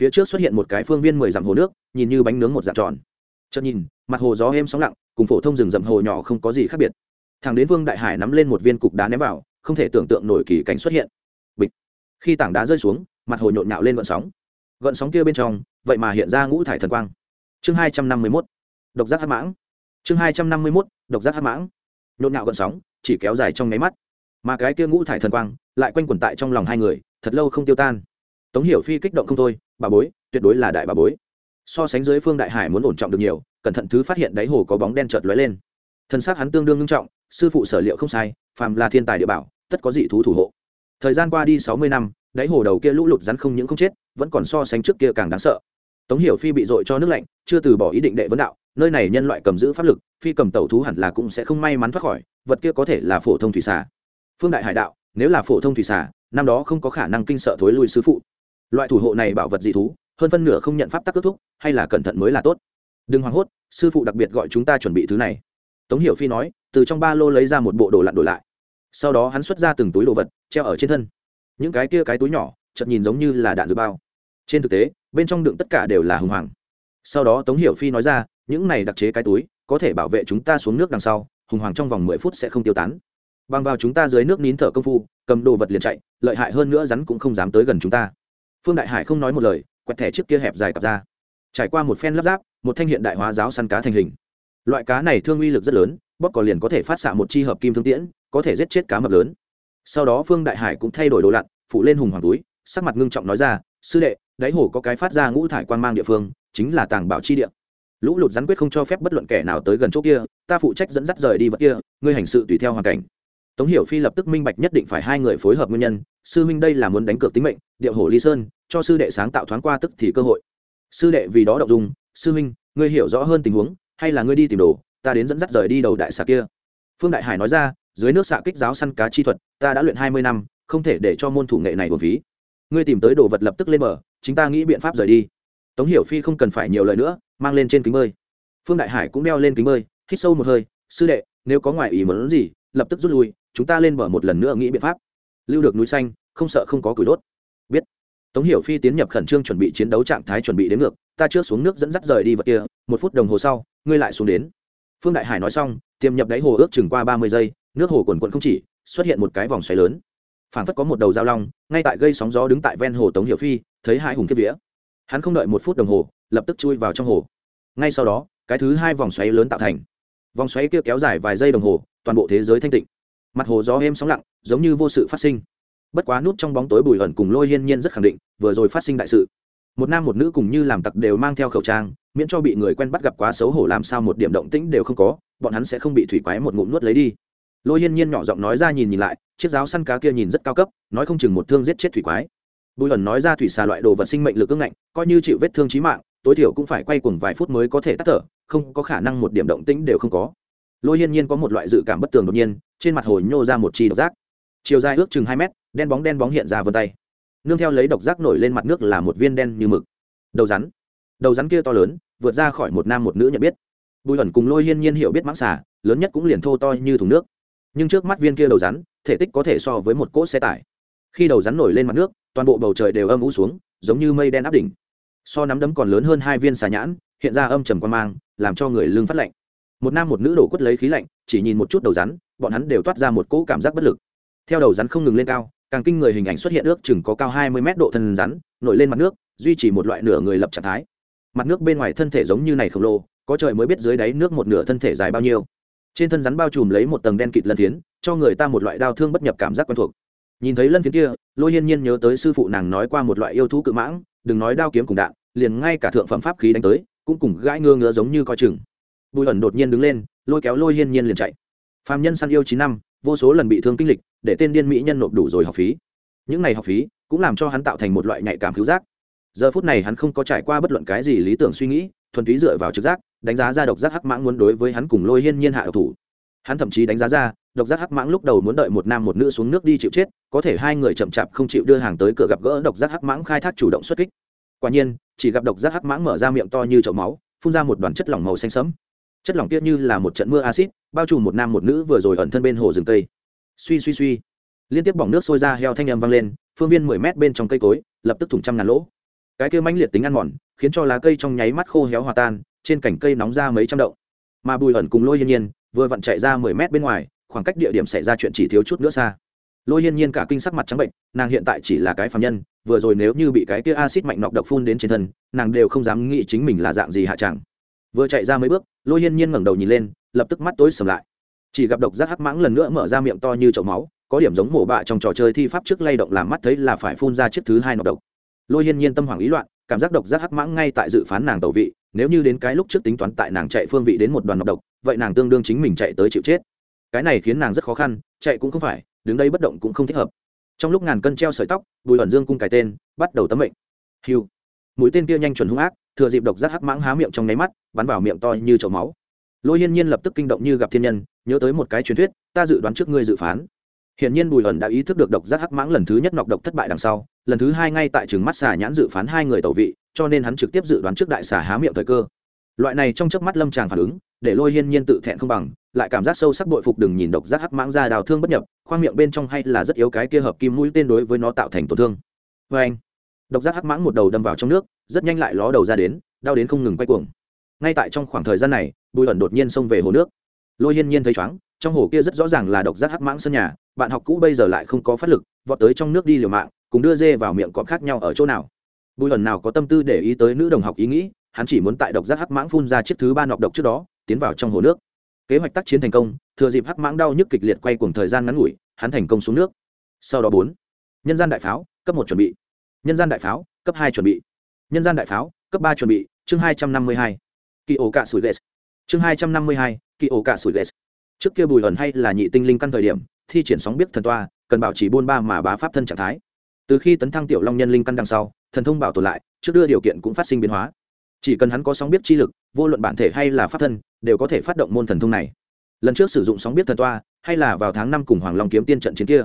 S1: Phía trước xuất hiện một cái phương viên mười dặm hồ nước, nhìn như bánh nướng một dạng tròn chợt nhìn, mặt hồ gió êm sóng lặng, cùng phổ thông rừng rậm hồ nhỏ không có gì khác biệt. Thằng đến vương đại hải nắm lên một viên cục đá ném vào, không thể tưởng tượng nổi kỳ cảnh xuất hiện. Bịch. Khi tảng đá rơi xuống, mặt hồ nhộn nhạo lên gợn sóng. Gợn sóng kia bên trong, vậy mà hiện ra ngũ thải thần quang. Chương hai trăm năm mươi mốt. Độc giác hát mãng. Chương hai trăm năm mươi mốt. Độc giác hát mãng. Nhộn nhạo gợn sóng, chỉ kéo dài trong nháy mắt. Mà cái kia ngũ thải thần quang, lại quanh quẩn tại trong lòng hai người, thật lâu không tiêu tan. Tống hiểu phi kích động không thôi, bà bối, tuyệt đối là đại bà bối so sánh dưới phương đại hải muốn ổn trọng được nhiều, cẩn thận thứ phát hiện đáy hồ có bóng đen chợt lóe lên. Thân xác hắn tương đương nghiêm trọng, sư phụ sở liệu không sai, phàm là thiên tài địa bảo, tất có dị thú thủ hộ. Thời gian qua đi sáu mươi năm, đáy hồ đầu kia lũ lụt rắn không những không chết, vẫn còn so sánh trước kia càng đáng sợ. Tống hiểu phi bị dội cho nước lạnh, chưa từ bỏ ý định đệ vấn đạo, nơi này nhân loại cầm giữ pháp lực, phi cầm tẩu thú hẳn là cũng sẽ không may mắn thoát khỏi, vật kia có thể là phổ thông thủy xà. Phương đại hải đạo, nếu là phổ thông thủy xà, năm đó không có khả năng kinh sợ thối lui sư phụ. Loại thủ hộ này bảo vật dị thú hơn phân nửa không nhận pháp tắc kết thúc, hay là cẩn thận mới là tốt. Đừng hoảng hốt, sư phụ đặc biệt gọi chúng ta chuẩn bị thứ này. Tống hiểu phi nói, từ trong ba lô lấy ra một bộ đồ lặn đổi lại. Sau đó hắn xuất ra từng túi đồ vật, treo ở trên thân. Những cái kia cái túi nhỏ, chợt nhìn giống như là đạn dược bao. Trên thực tế, bên trong đựng tất cả đều là hùng hoàng. Sau đó tống hiểu phi nói ra, những này đặc chế cái túi, có thể bảo vệ chúng ta xuống nước đằng sau, hùng hoàng trong vòng mười phút sẽ không tiêu tán. Bằng vào chúng ta dưới nước nín thở công phu, cầm đồ vật liền chạy, lợi hại hơn nữa rắn cũng không dám tới gần chúng ta. Phương đại hải không nói một lời quẹt thẻ chiếc kia hẹp dài cặp ra. Trải qua một phen lắp ráp, một thanh hiện đại hóa giáo săn cá thành hình. Loại cá này thương uy lực rất lớn, bóp cò liền có thể phát xạ một chi hợp kim thương tiễn, có thể giết chết cá mập lớn. Sau đó phương đại hải cũng thay đổi đồ lặn phụ lên hùng hoàng túi, sắc mặt ngưng trọng nói ra, sư đệ, đáy hồ có cái phát ra ngũ thải quan mang địa phương, chính là tàng bảo chi địa. Lũ lụt rắn quyết không cho phép bất luận kẻ nào tới gần chỗ kia, ta phụ trách dẫn dắt rời đi vật kia, ngươi hành sự tùy theo hoàn cảnh. Tống hiểu phi lập tức minh bạch nhất định phải hai người phối hợp nguyên nhân, sư minh đây là muốn đánh cược tính mệnh, điệu hổ ly sơn cho sư đệ sáng tạo thoáng qua tức thì cơ hội. Sư đệ vì đó đọc dung, sư minh ngươi hiểu rõ hơn tình huống, hay là ngươi đi tìm đồ, ta đến dẫn dắt rời đi đầu đại xà kia. Phương đại hải nói ra, dưới nước xạ kích giáo săn cá chi thuật, ta đã luyện hai mươi năm, không thể để cho môn thủ nghệ này bổn phí. Ngươi tìm tới đồ vật lập tức lên mở chúng ta nghĩ biện pháp rời đi. Tống hiểu phi không cần phải nhiều lời nữa, mang lên trên kính bơi. Phương đại hải cũng đeo lên kính bơi, hít sâu một hơi, sư đệ, nếu có ngoại ý muốn gì, lập tức rút lui, chúng ta lên bờ một lần nữa nghĩ biện pháp. Lưu được núi xanh, không sợ không có củi đốt tống hiểu phi tiến nhập khẩn trương chuẩn bị chiến đấu trạng thái chuẩn bị đến ngược, ta chưa xuống nước dẫn dắt rời đi vật kia, một phút đồng hồ sau, ngươi lại xuống đến. Phương đại hải nói xong, tiềm nhập đáy hồ ước chừng qua ba mươi giây, nước hồ quần quận không chỉ, xuất hiện một cái vòng xoáy lớn. Phảng phất có một đầu dao long, ngay tại gây sóng gió đứng tại ven hồ tống hiểu phi, thấy hai hùng kiếp vía. Hắn không đợi một phút đồng hồ, lập tức chui vào trong hồ. Ngay sau đó, cái thứ hai vòng xoáy lớn tạo thành. Vòng xoáy kia kéo dài vài giây đồng hồ, toàn bộ thế giới thanh tịnh. Mặt hồ gió êm sóng lặng, giống như vô sự phát sinh bất quá nút trong bóng tối bùi ẩn cùng lôi hiên nhiên rất khẳng định, vừa rồi phát sinh đại sự. Một nam một nữ cùng như làm tặc đều mang theo khẩu trang, miễn cho bị người quen bắt gặp quá xấu hổ làm sao một điểm động tĩnh đều không có, bọn hắn sẽ không bị thủy quái một ngụm nuốt lấy đi. Lôi hiên nhiên nhỏ giọng nói ra nhìn nhìn lại, chiếc giáo săn cá kia nhìn rất cao cấp, nói không chừng một thương giết chết thủy quái. Bùi ẩn nói ra thủy xà loại đồ vật sinh mệnh lực ưng ngạnh, coi như chịu vết thương trí mạng, tối thiểu cũng phải quay cuồng vài phút mới có thể tắt thở, không có khả năng một điểm động tĩnh đều không có. Lôi hiên nhiên có một loại dự cảm bất tường đột nhiên, trên mặt hồi nhô ra một chi độc giác. Chiều dài ước chừng hai mét đen bóng đen bóng hiện ra vân tay. Nương theo lấy độc giác nổi lên mặt nước là một viên đen như mực. Đầu rắn. Đầu rắn kia to lớn, vượt ra khỏi một nam một nữ nhận biết. Bùi ẩn cùng lôi hiên nhiên hiểu biết mãng xà, lớn nhất cũng liền thô to như thùng nước. Nhưng trước mắt viên kia đầu rắn, thể tích có thể so với một cỗ xe tải. Khi đầu rắn nổi lên mặt nước, toàn bộ bầu trời đều âm ú xuống, giống như mây đen áp đỉnh. So nắm đấm còn lớn hơn hai viên xà nhãn, hiện ra âm trầm quan mang, làm cho người lương phát lạnh. Một nam một nữ đổ quất lấy khí lạnh, chỉ nhìn một chút đầu rắn, bọn hắn đều toát ra một cỗ cảm giác bất lực. Theo đầu rắn không ngừng lên cao càng kinh người hình ảnh xuất hiện ước chừng có cao hai mươi mét độ thân rắn, nổi lên mặt nước, duy trì một loại nửa người lập trạng thái. Mặt nước bên ngoài thân thể giống như này khổng lồ, có trời mới biết dưới đáy nước một nửa thân thể dài bao nhiêu. Trên thân rắn bao trùm lấy một tầng đen kịt lân thiến cho người ta một loại đau thương bất nhập cảm giác quen thuộc. Nhìn thấy lân phiến kia, lôi hiên nhiên nhớ tới sư phụ nàng nói qua một loại yêu thú cự mãng, đừng nói đao kiếm cùng đạn, liền ngay cả thượng phẩm pháp khí đánh tới, cũng cùng gãi ngơ ngứa giống như coi chừng. Bùi ẩn đột nhiên đứng lên, lôi kéo lôi hiên nhiên liền chạy. Phạm nhân săn yêu chín năm vô số lần bị thương kinh lịch, để tên điên mỹ nhân nộp đủ rồi học phí. Những ngày học phí cũng làm cho hắn tạo thành một loại nhạy cảm cứu giác. Giờ phút này hắn không có trải qua bất luận cái gì lý tưởng suy nghĩ, thuần túy dựa vào trực giác, đánh giá ra độc giác hắc mãng muốn đối với hắn cùng lôi hiên nhiên hạ độc thủ. Hắn thậm chí đánh giá ra, độc giác hắc mãng lúc đầu muốn đợi một nam một nữ xuống nước đi chịu chết, có thể hai người chậm chạp không chịu đưa hàng tới cửa gặp gỡ độc giác hắc mãng khai thác chủ động xuất kích. Quả nhiên, chỉ gặp độc giác hắc mãng mở ra miệng to như chậu máu, phun ra một đoàn chất lỏng màu xanh sẫm chất lỏng tiết như là một trận mưa acid bao trùm một nam một nữ vừa rồi ẩn thân bên hồ rừng tây suy suy suy. Liên tiếp bỏng nước sôi ra heo thanh âm vang lên, phương viên mười mét bên trong cây cối, lập tức thủng trăm ngàn lỗ. Cái kia mãnh liệt tính ăn mòn, khiến cho lá cây trong nháy mắt khô héo hòa tan, trên cành cây nóng ra mấy trăm động. Mà bùi ẩn cùng lôi hiên nhiên, vừa vặn chạy ra mười mét bên ngoài, khoảng cách địa điểm xảy ra chuyện chỉ thiếu chút nữa xa. Lôi hiên nhiên cả kinh sắc mặt trắng bệnh, nàng hiện tại chỉ là cái phạm nhân, vừa rồi nếu như bị cái kia acid mạnh nọc độc phun đến trên thân, nàng đều không dám nghĩ chính mình là dạng gì hạ chẳng vừa chạy ra mấy bước, lôi hiên nhiên ngẩng đầu nhìn lên, lập tức mắt tối sầm lại. Chỉ gặp độc giác hắc mãng lần nữa mở ra miệng to như chậu máu, có điểm giống mổ bạ trong trò chơi thi pháp trước lay động làm mắt thấy là phải phun ra chiếc thứ hai nọc độc. Lôi hiên nhiên tâm hoảng ý loạn, cảm giác độc giác hắc mãng ngay tại dự phán nàng tẩu vị, nếu như đến cái lúc trước tính toán tại nàng chạy phương vị đến một đoàn nọc độc, vậy nàng tương đương chính mình chạy tới chịu chết. Cái này khiến nàng rất khó khăn, chạy cũng không phải, đứng đây bất động cũng không thích hợp. Trong lúc ngàn cân treo sợi tóc, bùi ẩn dương cung cái tên, bắt đầu tấm mệnh. Hiu mũi tên kia nhanh chuẩn hung ác thừa dịp độc giác hắc mãng há miệng trong nháy mắt bắn vào miệng to như chậu máu lôi hiên nhiên lập tức kinh động như gặp thiên nhân nhớ tới một cái truyền thuyết ta dự đoán trước ngươi dự phán Hiển nhiên Bùi ẩn đã ý thức được độc giác hắc mãng lần thứ nhất nọc độc thất bại đằng sau, lần thứ hai ngay tại trường mắt xà nhãn dự phán hai người tẩu vị, cho nên hắn trực tiếp dự đoán trước đại xà há miệng thời cơ. Loại này trong chớp mắt lâm tràng phản ứng, để Lôi Hiên Nhiên tự thẹn không bằng, lại cảm giác sâu sắc bội phục đừng nhìn độc giác hắc mãng ra đào thương bất nhập, khoang miệng bên trong hay là rất yếu cái kia hợp kim mũi tên đối với nó tạo thành tổn thương. vê anh, độc giác hắc mãng một đầu đâm vào trong nước, rất nhanh lại ló đầu ra đến, đau đến không ngừng quay cuồng. Ngay tại trong khoảng thời gian này, Bùi ẩn đột nhiên xông về hồ nước. Lôi Hiên Nhiên thấy chóng, trong hồ kia rất rõ ràng là độc giác hắc mãng sân nhà, bạn học cũ bây giờ lại không có phát lực vọt tới trong nước đi liều mạng cùng đưa dê vào miệng còn khác nhau ở chỗ nào bùi ẩn nào có tâm tư để ý tới nữ đồng học ý nghĩ hắn chỉ muốn tại độc giác hắc mãng phun ra chiếc thứ ba nọc độc trước đó tiến vào trong hồ nước kế hoạch tác chiến thành công thừa dịp hắc mãng đau nhức kịch liệt quay cùng thời gian ngắn ngủi hắn thành công xuống nước sau đó bốn nhân gian đại pháo cấp một chuẩn bị nhân gian đại pháo, cấp hai chuẩn bị. Nhân gian đại pháo, cấp ba chuẩn bị, chương hai trăm năm mươi hai. Kỳ ổ cạ sủi ghét. Chương hai trăm năm mươi hai, kỳ ổ cạ sủi ghét. Trước kia bùi ẩn hay là nhị tinh linh căn thời điểm, thi triển sóng biết thần toa, cần bảo trì buôn ba mà bá pháp thân trạng thái. Từ khi tấn thăng tiểu long nhân linh căn đằng sau, thần thông bảo tồn lại, trước đưa điều kiện cũng phát sinh biến hóa. Chỉ cần hắn có sóng biết chi lực, vô luận bản thể hay là pháp thân, đều có thể phát động môn thần thông này. Lần trước sử dụng sóng biết thần toa, hay là vào tháng năm cùng hoàng long kiếm tiên trận chiến kia.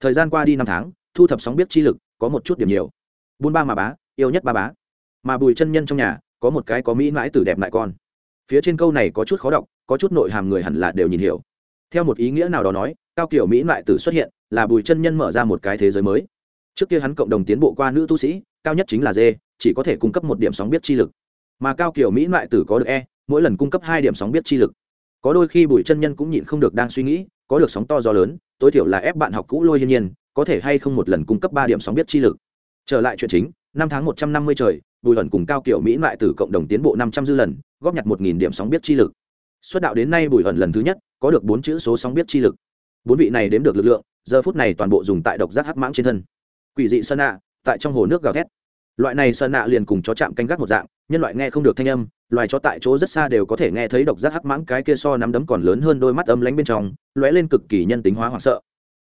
S1: Thời gian qua đi năm tháng, thu thập sóng biết chi lực có một chút điểm nhiều. Buôn ba mà bá, yêu nhất ba bá. Mà bùi chân nhân trong nhà, có một cái có mỹ mãi tử đẹp lại con. Phía trên câu này có chút khó đọc, có chút nội hàm người hẳn là đều nhìn hiểu. Theo một ý nghĩa nào đó nói, cao kiểu mỹ lại tử xuất hiện, là bùi chân nhân mở ra một cái thế giới mới. Trước kia hắn cộng đồng tiến bộ qua nữ tu sĩ, cao nhất chính là d chỉ có thể cung cấp một điểm sóng biết chi lực. Mà cao kiểu mỹ lại tử có được e mỗi lần cung cấp hai điểm sóng biết chi lực. Có đôi khi bùi chân nhân cũng nhịn không được đang suy nghĩ, có được sóng to gió lớn, tối thiểu là ép bạn học cũ lôi hiên nhiên có thể hay không một lần cung cấp ba điểm sóng biết chi lực. Trở lại chuyện chính, năm tháng một trăm năm mươi trời, bùi ẩn cùng cao kiểu mỹ lại tử cộng đồng tiến bộ năm trăm dư lần, góp nhặt một nghìn điểm sóng biết chi lực. Xuất đạo đến nay bùi ẩn lần thứ nhất, có được bốn chữ số sóng biết chi lực. Bốn vị này đếm được lực lượng, giờ phút này toàn bộ dùng tại độc giác hắc mãng trên thân. Quỷ dị sơn nạ, tại trong hồ nước gào thét. Loại này sơn nạ liền cùng chó chạm canh gác một dạng, nhân loại nghe không được thanh âm, loài chó tại chỗ rất xa đều có thể nghe thấy độc giác hắc mãng cái kia so nắm đấm còn lớn hơn đôi mắt ấm lánh bên trong, lóe lên cực kỳ nhân tính hóa hoảng sợ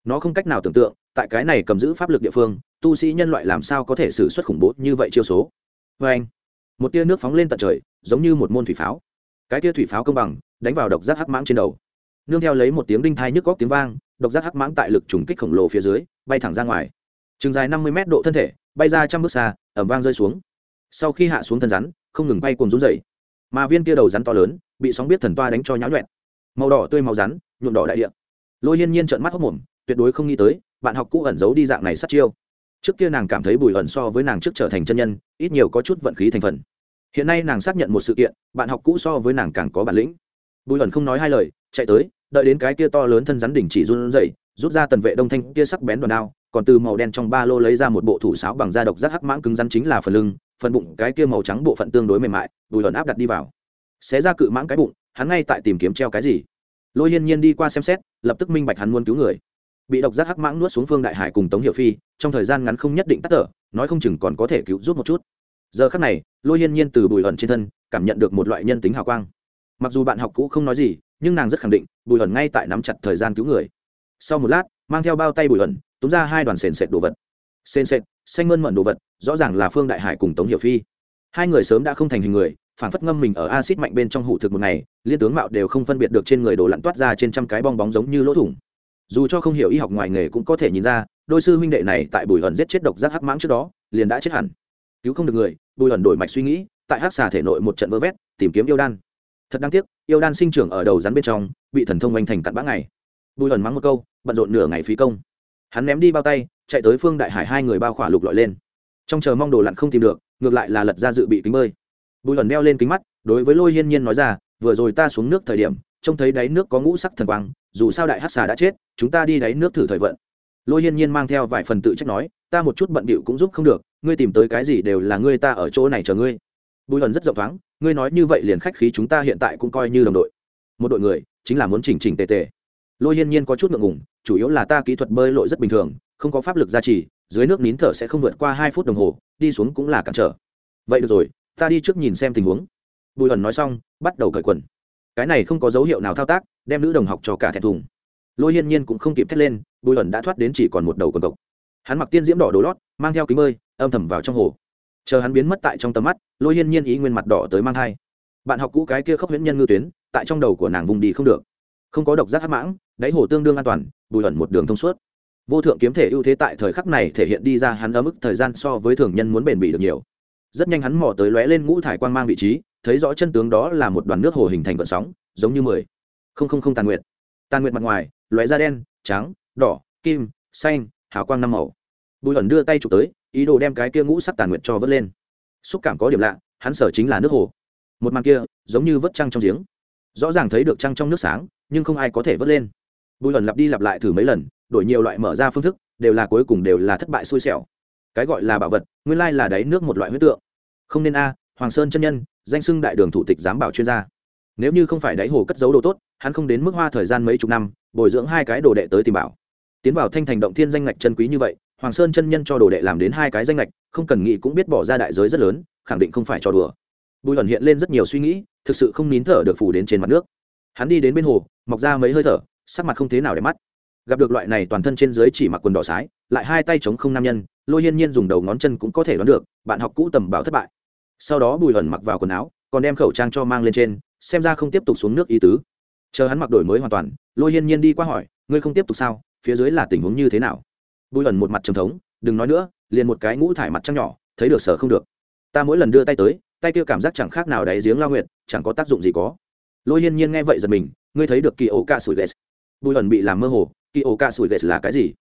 S1: nó không cách nào tưởng tượng, tại cái này cầm giữ pháp lực địa phương, tu sĩ nhân loại làm sao có thể xử suất khủng bố như vậy chiêu số. Vê anh, một tia nước phóng lên tận trời, giống như một môn thủy pháo. Cái tia thủy pháo công bằng, đánh vào độc giác hắc mãng trên đầu. Nương theo lấy một tiếng đinh thai nhức góc tiếng vang, độc giác hắc mãng tại lực trùng kích khổng lồ phía dưới, bay thẳng ra ngoài. Chừng dài năm mươi mét độ thân thể, bay ra trăm bước xa ẩm vang rơi xuống. Sau khi hạ xuống thân rắn, không ngừng bay cùng rún dày mà viên kia đầu rắn to lớn, bị sóng biết thần toa đánh cho nháo nhuẹn màu đỏ tươi màu rắn, nhuộm đỏ đại địa. Lôi hiên nhiên trợn mắt hốc mồm tuyệt đối không nghĩ tới, bạn học cũ ẩn giấu đi dạng này sát chiêu. Trước kia nàng cảm thấy bùi ẩn so với nàng trước trở thành chân nhân, ít nhiều có chút vận khí thành phần. Hiện nay nàng xác nhận một sự kiện, bạn học cũ so với nàng càng có bản lĩnh. Bùi ẩn không nói hai lời, chạy tới, đợi đến cái kia to lớn thân rắn đỉnh chỉ run rẩy, rút ra tần vệ đông thanh kia sắc bén đòn đao, còn từ màu đen trong ba lô lấy ra một bộ thủ sáo bằng da độc giác hắc mãng cứng rắn chính là phần lưng, phần bụng cái kia màu trắng bộ phận tương đối mềm mại, bùi ẩn áp đặt đi vào. Xé ra cự mãng cái bụng, hắn ngay tại tìm kiếm treo cái gì? Lôi hiên nhiên đi qua xem xét, lập tức minh bạch hắn muốn cứu người bị độc giác hắc mãng nuốt xuống phương đại hải cùng tống hiệu phi, trong thời gian ngắn không nhất định tắt thở, nói không chừng còn có thể cứu giúp một chút. Giờ khắc này, lôi hiên nhiên từ bùi ẩn trên thân, cảm nhận được một loại nhân tính hào quang. Mặc dù bạn học cũ không nói gì, nhưng nàng rất khẳng định, bùi ẩn ngay tại nắm chặt thời gian cứu người. Sau một lát, mang theo bao tay bùi ẩn, túm ra hai đoàn sền sệt đồ vật. Sền sệt, xanh mơn mận đồ vật, rõ ràng là phương đại hải cùng tống hiểu phi. Hai người sớm đã không thành hình người, phản phất ngâm mình ở acid mạnh bên trong hủ thực một ngày, liên tướng mạo đều không phân biệt được trên người đồ lặn toát ra trên trăm cái bong bóng giống như lỗ thủng dù cho không hiểu y học ngoài nghề cũng có thể nhìn ra, đôi sư huynh đệ này tại bùi ẩn giết chết độc giác hắc mãng trước đó, liền đã chết hẳn. Cứu không được người, bùi ẩn đổi mạch suy nghĩ, tại hắc xà thể nội một trận vơ vét, tìm kiếm yêu đan. Thật đáng tiếc, yêu đan sinh trưởng ở đầu rắn bên trong, bị thần thông oanh thành cặn bã ngày. Bùi ẩn mắng một câu, bận rộn nửa ngày phí công. Hắn ném đi bao tay, chạy tới phương đại hải hai người bao khỏa lục lọi lên. Trong chờ mong đồ lặn không tìm được, ngược lại là lật ra dự bị kính bơi. Bùi ẩn đeo lên kính mắt, đối với lôi hiên nhiên nói ra, vừa rồi ta xuống nước thời điểm, trông thấy đáy nước có ngũ sắc thần quang dù sao đại hát xà đã chết, chúng ta đi đáy nước thử thời vận. Lôi hiên nhiên mang theo vài phần tự trách nói, ta một chút bận bịu cũng giúp không được, ngươi tìm tới cái gì đều là ngươi ta ở chỗ này chờ ngươi. Bùi hận rất rộng thoáng, ngươi nói như vậy liền khách khí chúng ta hiện tại cũng coi như đồng đội. Một đội người, chính là muốn chỉnh chỉnh tề tề. Lôi hiên nhiên có chút ngượng ngùng, chủ yếu là ta kỹ thuật bơi lội rất bình thường, không có pháp lực gia trì, dưới nước nín thở sẽ không vượt qua hai phút đồng hồ, đi xuống cũng là cản trở. Vậy được rồi, ta đi trước nhìn xem tình huống. Bùi hận nói xong, bắt đầu cởi quần cái này không có dấu hiệu nào thao tác, đem nữ đồng học cho cả thẹn thùng. Lôi hiên nhiên cũng không kịp thét lên, bùi ẩn đã thoát đến chỉ còn một đầu quần cộc. Hắn mặc tiên diễm đỏ đồ lót, mang theo kính bơi, âm thầm vào trong hồ. Chờ hắn biến mất tại trong tầm mắt, lôi hiên nhiên ý nguyên mặt đỏ tới mang thai. Bạn học cũ cái kia khóc huyễn nhân ngư tuyến, tại trong đầu của nàng vùng đi không được. Không có độc giác hát mãng, đáy hồ tương đương an toàn, bùi ẩn một đường thông suốt. Vô thượng kiếm thể ưu thế tại thời khắc này thể hiện đi ra hắn ở mức thời gian so với thường nhân muốn bền bỉ được nhiều. Rất nhanh hắn mò tới lóe lên ngũ thải quang mang vị trí thấy rõ chân tướng đó là một đoàn nước hồ hình thành vận sóng, giống như mười. Không không không, tàn nguyệt. Tàn nguyệt mặt ngoài, lóe da đen, trắng, đỏ, kim, xanh, hào quang năm màu. Bùi ẩn đưa tay chụp tới, ý đồ đem cái kia ngũ sắc tàn nguyệt cho vớt lên. Xúc cảm có điểm lạ, hắn sở chính là nước hồ. Một màn kia, giống như vớt trăng trong giếng. Rõ ràng thấy được trăng trong nước sáng, nhưng không ai có thể vớt lên. Bùi ẩn lặp đi lặp lại thử mấy lần, đổi nhiều loại mở ra phương thức, đều là cuối cùng đều là thất bại xui xẻo. Cái gọi là bảo vật, nguyên lai là đáy nước một loại huyết tượng. Không nên a, hoàng sơn chân nhân danh xưng đại đường thủ tịch giám bảo chuyên gia. Nếu như không phải đáy hồ cất giấu đồ tốt, hắn không đến mức hoa thời gian mấy chục năm, bồi dưỡng hai cái đồ đệ tới tìm bảo. Tiến vào thanh thành động thiên danh ngạch chân quý như vậy, hoàng sơn chân nhân cho đồ đệ làm đến hai cái danh ngạch, không cần nghĩ cũng biết bỏ ra đại giới rất lớn, khẳng định không phải cho đùa. Bùi ẩn hiện lên rất nhiều suy nghĩ, thực sự không nín thở được phủ đến trên mặt nước. Hắn đi đến bên hồ, mọc ra mấy hơi thở, sắc mặt không thế nào để mắt. Gặp được loại này toàn thân trên dưới chỉ mặc quần đỏ sái, lại hai tay chống không nam nhân, lôi hiên nhiên dùng đầu ngón chân cũng có thể đoán được, bạn học cũ tầm bảo thất bại sau đó bùi ẩn mặc vào quần áo, còn đem khẩu trang cho mang lên trên, xem ra không tiếp tục xuống nước ý tứ. Chờ hắn mặc đổi mới hoàn toàn, lôi hiên nhiên đi qua hỏi, ngươi không tiếp tục sao? Phía dưới là tình huống như thế nào? Bùi ẩn một mặt trầm thống, đừng nói nữa, liền một cái ngũ thải mặt trăng nhỏ, thấy được sở không được. Ta mỗi lần đưa tay tới, tay kia cảm giác chẳng khác nào đáy giếng lao nguyệt, chẳng có tác dụng gì có. Lôi hiên nhiên nghe vậy giật mình, ngươi thấy được kỳ ổ ca sủi ghét bùi ẩn bị làm mơ hồ kỳ ổ ca sủi ghét là cái gì?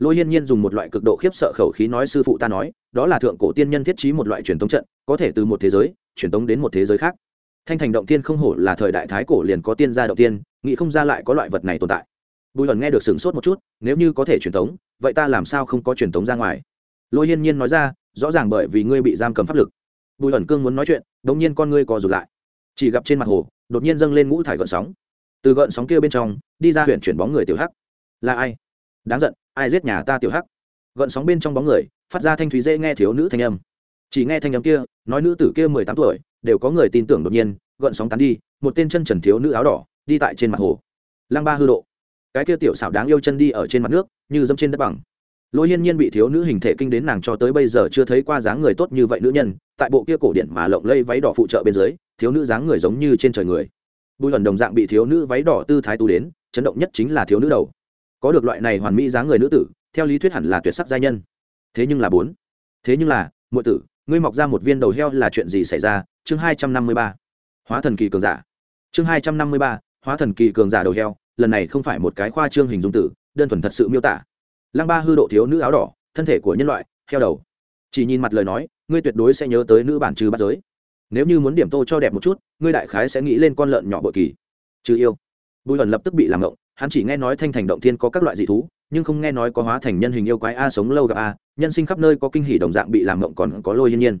S1: Lôi hiên nhiên dùng một loại cực độ khiếp sợ khẩu khí nói sư phụ ta nói, đó là thượng cổ tiên nhân thiết trí một loại truyền thống trận, có thể từ một thế giới, truyền thống đến một thế giới khác. Thanh thành động tiên không hổ là thời đại thái cổ liền có tiên gia động tiên, nghĩ không ra lại có loại vật này tồn tại. Bùi ẩn nghe được sửng sốt một chút, nếu như có thể truyền thống vậy ta làm sao không có truyền thống ra ngoài? Lôi hiên nhiên nói ra, rõ ràng bởi vì ngươi bị giam cầm pháp lực. Bùi ẩn cương muốn nói chuyện đ ỗ n g nhiên con ngươi co rụt lại. Chỉ gặp trên mặt hồ, đột nhiên dâng lên ngũ thải gợn sóng. Từ gợn sóng kia bên trong, đi ra huyện chuyển bóng người tiểu hắc. Là ai? Đáng giận ai giết nhà ta tiểu hắc? Gợn sóng bên trong bóng người, phát ra thanh thúy dễ nghe thiếu nữ thanh âm. Chỉ nghe thanh âm kia, nói nữ tử kia mười tám tuổi, đều có người tin tưởng đột nhiên, gợn sóng tán đi, một tên chân trần thiếu nữ áo đỏ, đi tại trên mặt hồ. Lăng ba hư độ. Cái kia tiểu xảo đáng yêu chân đi ở trên mặt nước, như dâm trên đất bằng. Lôi hiên nhiên bị thiếu nữ hình thể kinh đến nàng cho tới bây giờ chưa thấy qua dáng người tốt như vậy nữ nhân, tại bộ kia cổ điện mà lộng lây váy đỏ phụ trợ bên dưới, thiếu nữ dáng người giống như trên trời người. Bùi ẩn đồng dạng bị thiếu nữ váy đỏ tư thái tu đến, chấn động nhất chính là thiếu nữ đầu có được loại này hoàn mỹ dáng người nữ tử, theo lý thuyết hẳn là tuyệt sắc giai nhân. Thế nhưng là bốn. Thế nhưng là, muội tử, ngươi mọc ra một viên đầu heo là chuyện gì xảy ra? Chương hai trăm năm mươi ba. Hóa thần kỳ cường giả. Chương hai trăm năm mươi ba, hóa thần kỳ cường giả đầu heo, lần này không phải một cái khoa trương hình dung tử, đơn thuần thật sự miêu tả. Lăng ba hư độ thiếu nữ áo đỏ, thân thể của nhân loại, heo đầu. Chỉ nhìn mặt lời nói, ngươi tuyệt đối sẽ nhớ tới nữ bản trừ bắt giới. Nếu như muốn điểm tô cho đẹp một chút, ngươi đại khái sẽ nghĩ lên con lợn nhỏ bội kỳ. Trừ yêu. Bùi ẩn lập tức bị làm ngộng hắn chỉ nghe nói thanh thành động thiên có các loại dị thú, nhưng không nghe nói có hóa thành nhân hình yêu quái a sống lâu gặp a, nhân sinh khắp nơi có kinh hỉ đồng dạng bị làm mộng còn có lôi hiên nhiên.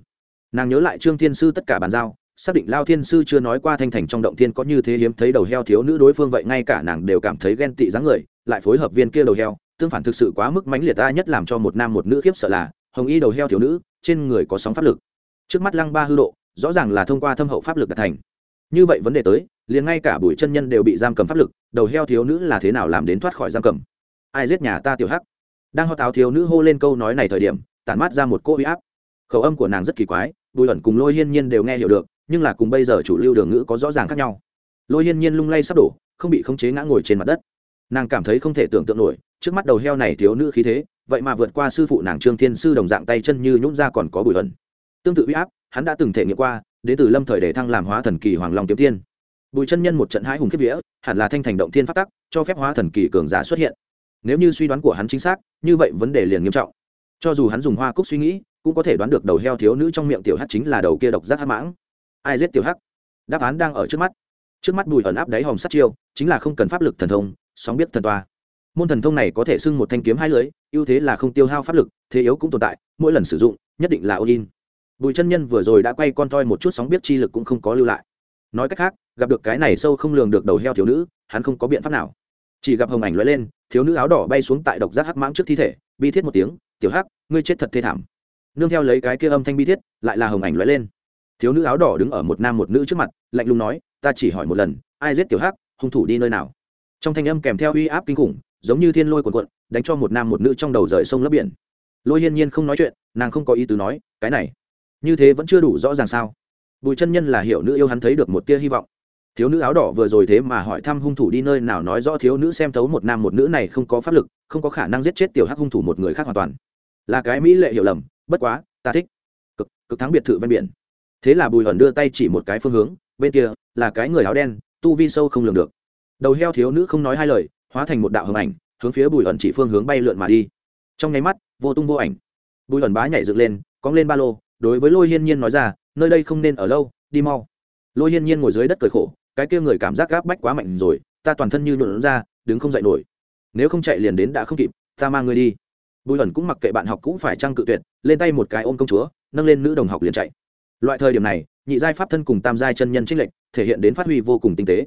S1: Nàng nhớ lại trương thiên sư tất cả bàn giao, xác định lao thiên sư chưa nói qua thanh thành trong động thiên có như thế hiếm thấy đầu heo thiếu nữ đối phương vậy, ngay cả nàng đều cảm thấy ghen tị dáng người, lại phối hợp viên kia đầu heo, tương phản thực sự quá mức mãnh liệt ta nhất làm cho một nam một nữ khiếp sợ là, hồng y đầu heo thiếu nữ, trên người có sóng pháp lực. Trước mắt lăng ba hư độ, rõ ràng là thông qua thâm hậu pháp lực đạt thành. Như vậy vấn đề tới liền ngay cả bùi chân nhân đều bị giam cầm pháp lực, đầu heo thiếu nữ là thế nào làm đến thoát khỏi giam cầm? Ai giết nhà ta tiểu hắc? Đang ho táo thiếu nữ hô lên câu nói này thời điểm, tản mát ra một cỗ huy áp. Khẩu âm của nàng rất kỳ quái, bùi ẩn cùng lôi hiên nhiên đều nghe hiểu được, nhưng là cùng bây giờ chủ lưu đường ngữ có rõ ràng khác nhau. Lôi hiên nhiên lung lay sắp đổ, không bị khống chế ngã ngồi trên mặt đất. Nàng cảm thấy không thể tưởng tượng nổi, trước mắt đầu heo này thiếu nữ khí thế, vậy mà vượt qua sư phụ nàng trương thiên sư đồng dạng tay chân như nhũng ra còn có bùi ẩn. Tương tự uy áp, hắn đã từng thể nghiệm qua, đến từ lâm thời để thăng làm hóa thần kỳ hoàng long kiếm tiên bùi chân nhân một trận hãi hùng kiếp vía, hẳn là thanh thành động thiên phát tắc, cho phép hóa thần kỳ cường giả xuất hiện. Nếu như suy đoán của hắn chính xác, như vậy vấn đề liền nghiêm trọng. Cho dù hắn dùng hoa cúc suy nghĩ, cũng có thể đoán được đầu heo thiếu nữ trong miệng tiểu hắc chính là đầu kia độc giác hắc mãng. Ai giết tiểu hắc? Đáp án đang ở trước mắt. Trước mắt bùi ẩn áp đáy hòm sắt chiêu, chính là không cần pháp lực thần thông, sóng biết thần toa. Môn thần thông này có thể xưng một thanh kiếm hai lưới, ưu thế là không tiêu hao pháp lực, thế yếu cũng tồn tại, mỗi lần sử dụng, nhất định là ô in. Bùi chân nhân vừa rồi đã quay con toi một chút sóng biết chi lực cũng không có lưu lại. Nói cách khác gặp được cái này sâu không lường được đầu heo thiếu nữ, hắn không có biện pháp nào. Chỉ gặp hồng ảnh lóe lên, thiếu nữ áo đỏ bay xuống tại độc giác hắc mãng trước thi thể, bi thiết một tiếng, tiểu hắc, ngươi chết thật thê thảm. Nương theo lấy cái kia âm thanh bi thiết, lại là hồng ảnh lóe lên. Thiếu nữ áo đỏ đứng ở một nam một nữ trước mặt, lạnh lùng nói, ta chỉ hỏi một lần, ai giết tiểu hắc, hung thủ đi nơi nào? Trong thanh âm kèm theo uy áp kinh khủng, giống như thiên lôi cuộn cuộn, đánh cho một nam một nữ trong đầu rời sông lấp biển. Lôi hiên nhiên không nói chuyện, nàng không có ý tứ nói, cái này, như thế vẫn chưa đủ rõ ràng sao? Bùi chân nhân là hiểu nữ yêu hắn thấy được một tia hy vọng thiếu nữ áo đỏ vừa rồi thế mà hỏi thăm hung thủ đi nơi nào nói rõ thiếu nữ xem thấu một nam một nữ này không có pháp lực, không có khả năng giết chết tiểu hắc hung thủ một người khác hoàn toàn. Là cái mỹ lệ hiểu lầm, bất quá, ta thích. Cực cực thắng biệt thự ven biển. Thế là bùi hẩn đưa tay chỉ một cái phương hướng, bên kia là cái người áo đen, tu vi sâu không lường được. Đầu heo thiếu nữ không nói hai lời, hóa thành một đạo hầm ảnh, hướng phía bùi hẩn chỉ phương hướng bay lượn mà đi. Trong nháy mắt, vô tung vô ảnh. Bùi hẩn bá nhảy dựng lên cóng lên ba lô, đối với lôi hiên nhiên nói ra, nơi đây không nên ở lâu, đi mau. Lôi hiên nhiên ngồi dưới đất cười khổ cái kia người cảm giác gáp bách quá mạnh rồi, ta toàn thân như nhuộn ra, đứng không dậy nổi. Nếu không chạy liền đến đã không kịp, ta mang người đi. Bùi ẩn cũng mặc kệ bạn học cũng phải trăng cự tuyệt, lên tay một cái ôm công chúa, nâng lên nữ đồng học liền chạy. Loại thời điểm này, nhị giai pháp thân cùng tam giai chân nhân trích lệnh thể hiện đến phát huy vô cùng tinh tế.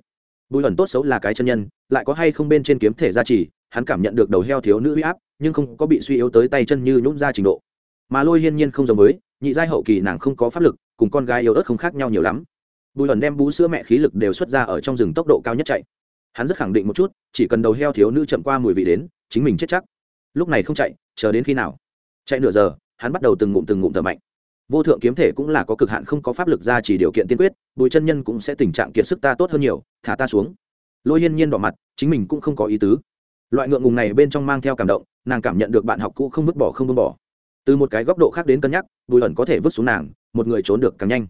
S1: Bùi ẩn tốt xấu là cái chân nhân, lại có hay không bên trên kiếm thể gia trì, hắn cảm nhận được đầu heo thiếu nữ huy áp, nhưng không có bị suy yếu tới tay chân như nhún ra trình độ. Mà lôi hiên nhiên không giống với, nhị giai hậu kỳ nàng không có pháp lực, cùng con gái yếu ớt không khác nhau nhiều lắm bùi ẩn đem bú sữa mẹ khí lực đều xuất ra ở trong rừng tốc độ cao nhất chạy. Hắn rất khẳng định một chút, chỉ cần đầu heo thiếu nữ chậm qua mùi vị đến, chính mình chết chắc. Lúc này không chạy, chờ đến khi nào? Chạy nửa giờ, hắn bắt đầu từng ngụm từng ngụm thở mạnh. Vô thượng kiếm thể cũng là có cực hạn không có pháp lực ra chỉ điều kiện tiên quyết, bùi chân nhân cũng sẽ tình trạng kiệt sức ta tốt hơn nhiều, thả ta xuống. Lôi hiên nhiên đỏ mặt, chính mình cũng không có ý tứ. Loại ngượng ngùng này bên trong mang theo cảm động, nàng cảm nhận được bạn học cũ không vứt bỏ không vứt bỏ. Từ một cái góc độ khác đến cân nhắc, bùi ẩn có thể vứt xuống nàng, một người trốn được càng nhanh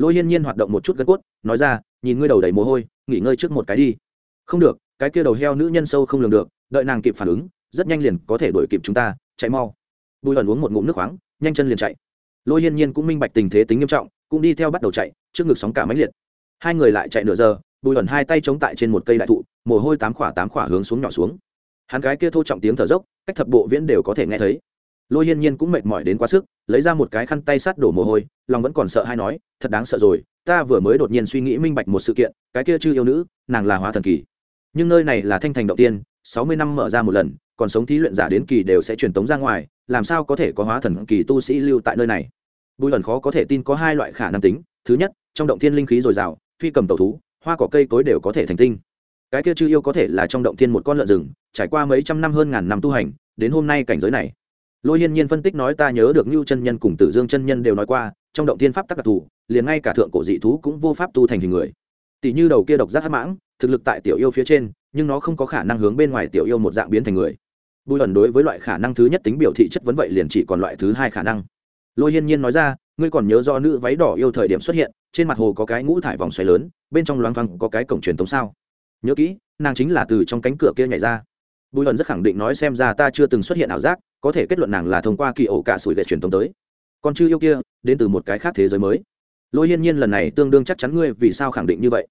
S1: lôi hiên nhiên hoạt động một chút gân cốt, nói ra, nhìn ngươi đầu đầy mồ hôi, nghỉ ngơi trước một cái đi. Không được, cái kia đầu heo nữ nhân sâu không lường được, đợi nàng kịp phản ứng, rất nhanh liền có thể đuổi kịp chúng ta, chạy mau. Bùi ẩn uống một ngụm nước khoáng, nhanh chân liền chạy. Lôi hiên nhiên cũng minh bạch tình thế tính nghiêm trọng, cũng đi theo bắt đầu chạy, trước ngực sóng cả máy liệt. Hai người lại chạy nửa giờ, bùi ẩn hai tay chống tại trên một cây đại thụ, mồ hôi tám khỏa tám khỏa hướng xuống nhỏ xuống. Hắn cái kia thô trọng tiếng thở dốc, cách thập bộ viễn đều có thể nghe thấy lôi hiên nhiên cũng mệt mỏi đến quá sức, lấy ra một cái khăn tay sắt đổ mồ hôi, lòng vẫn còn sợ hay nói, thật đáng sợ rồi, ta vừa mới đột nhiên suy nghĩ minh bạch một sự kiện, cái kia chưa yêu nữ, nàng là hóa thần kỳ. Nhưng nơi này là thanh thành đầu tiên, sáu mươi năm mở ra một lần, còn sống thí luyện giả đến kỳ đều sẽ truyền tống ra ngoài, làm sao có thể có hóa thần kỳ tu sĩ lưu tại nơi này? Bùi ẩn khó có thể tin có hai loại khả năng tính, thứ nhất, trong động thiên linh khí dồi dào, phi cầm tẩu thú, hoa cỏ cây cối đều có thể thành tinh. Cái kia chư yêu có thể là trong động thiên một con lợn rừng, trải qua mấy trăm năm hơn ngàn năm tu hành, đến hôm nay cảnh giới này lôi hiên nhiên phân tích nói ta nhớ được ngưu chân nhân cùng tử dương chân nhân đều nói qua, trong động thiên pháp tắc đặc thù, liền ngay cả thượng cổ dị thú cũng vô pháp tu thành hình người. Tỷ như đầu kia độc giác hát mãng, thực lực tại tiểu yêu phía trên, nhưng nó không có khả năng hướng bên ngoài tiểu yêu một dạng biến thành người. Bùi ẩn đối với loại khả năng thứ nhất tính biểu thị chất vấn vậy liền chỉ còn loại thứ hai khả năng. Lôi hiên nhiên nói ra, ngươi còn nhớ do nữ váy đỏ yêu thời điểm xuất hiện, trên mặt hồ có cái ngũ thải vòng xoáy lớn, bên trong loang thoang có cái cổng truyền tống sao? Nhớ kỹ, nàng chính là từ trong cánh cửa kia nhảy ra bùi ẩn rất khẳng định nói xem ra ta chưa từng xuất hiện ảo giác, có thể kết luận nàng là thông qua kỳ ổ cả sủi gậy truyền tống tới. Còn chư yêu kia, đến từ một cái khác thế giới mới. Lôi hiên nhiên lần này tương đương chắc chắn ngươi vì sao khẳng định như vậy.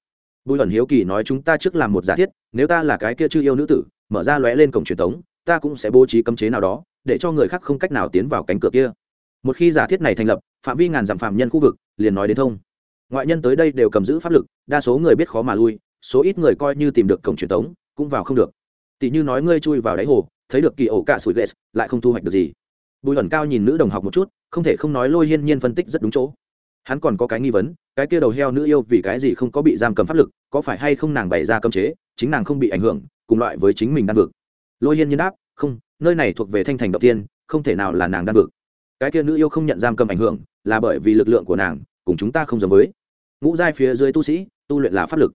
S1: Bùi ẩn hiếu kỳ nói chúng ta trước làm một giả thiết, nếu ta là cái kia chư yêu nữ tử, mở ra lóe lên cổng truyền tống, ta cũng sẽ bố trí cấm chế nào đó, để cho người khác không cách nào tiến vào cánh cửa kia. Một khi giả thiết này thành lập, phạm vi ngàn dặm phạm nhân khu vực, liền nói đến thông. Ngoại nhân tới đây đều cầm giữ pháp lực, đa số người biết khó mà lui, số ít người coi như tìm được cổng truyền tống, cũng vào không được tỷ như nói ngươi chui vào đáy hồ, thấy được kỳ ổ cả sủi ghét, lại không thu hoạch được gì. Bùi ẩn cao nhìn nữ đồng học một chút, không thể không nói lôi hiên nhiên phân tích rất đúng chỗ. Hắn còn có cái nghi vấn, cái kia đầu heo nữ yêu vì cái gì không có bị giam cầm pháp lực, có phải hay không nàng bày ra cấm chế, chính nàng không bị ảnh hưởng, cùng loại với chính mình đan vực. Lôi hiên nhiên đáp, không, nơi này thuộc về thanh thành đầu tiên, không thể nào là nàng đan vực. Cái kia nữ yêu không nhận giam cầm ảnh hưởng, là bởi vì lực lượng của nàng, cùng chúng ta không giống với. Ngũ giai phía dưới tu sĩ, tu luyện là pháp lực.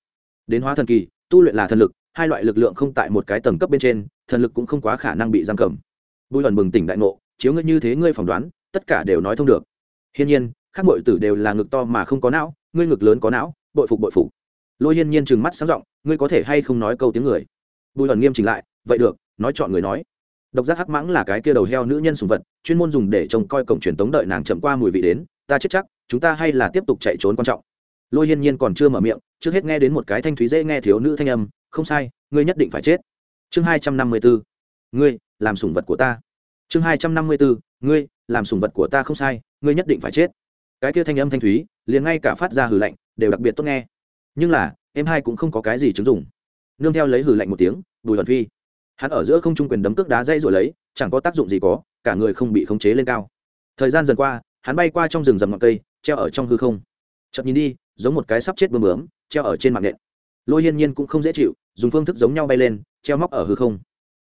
S1: Đến hóa thần kỳ, tu luyện là thần lực hai loại lực lượng không tại một cái tầng cấp bên trên, thần lực cũng không quá khả năng bị giam cầm. Bùi ẩn bừng tỉnh đại ngộ, chiếu ngươi như thế ngươi phỏng đoán, tất cả đều nói thông được. Hiên nhiên khác mọi tử đều là ngực to mà không có não, ngươi ngực lớn có não, bội phục bội phục. Lôi hiên nhiên trừng mắt sáng r ộ n g ngươi có thể hay không nói câu tiếng người? Bùi ẩn nghiêm chỉnh lại, vậy được, nói chọn người nói. Độc giác hắc mãng là cái kia đầu heo nữ nhân sùng vật, chuyên môn dùng để trông coi cổng truyền tống đợi nàng chậm qua mùi vị đến, ta chết chắc, chúng ta hay là tiếp tục chạy trốn quan trọng. Lôi hiên nhiên còn chưa mở miệng, trước hết nghe đến một cái thanh thúy dễ nghe thiếu nữ thanh âm không sai, ngươi nhất định phải chết. Chương hai trăm năm mươi bốn. Ngươi, làm sùng vật của ta. Chương hai trăm năm mươi bốn. Ngươi, làm sùng vật của ta không sai, ngươi nhất định phải chết. Cái kia thanh âm thanh thúy, liền ngay cả phát ra hử lạnh, đều đặc biệt tốt nghe. Nhưng là, em hai cũng không có cái gì chứng dụng. Nương theo lấy hử lạnh một tiếng, bùi thuận phi. Hắn ở giữa không trung quyền đấm cước đá dây rồi lấy, chẳng có tác dụng gì có, cả người không bị khống chế lên cao. Thời gian dần qua, hắn bay qua trong rừng rầm ngọn cây, treo ở trong hư không. Chậm nhìn đi, giống một cái sắp chết bơm bướm, treo ở trên mạng nện lôi hiên nhiên cũng không dễ chịu, dùng phương thức giống nhau bay lên, treo móc ở hư không.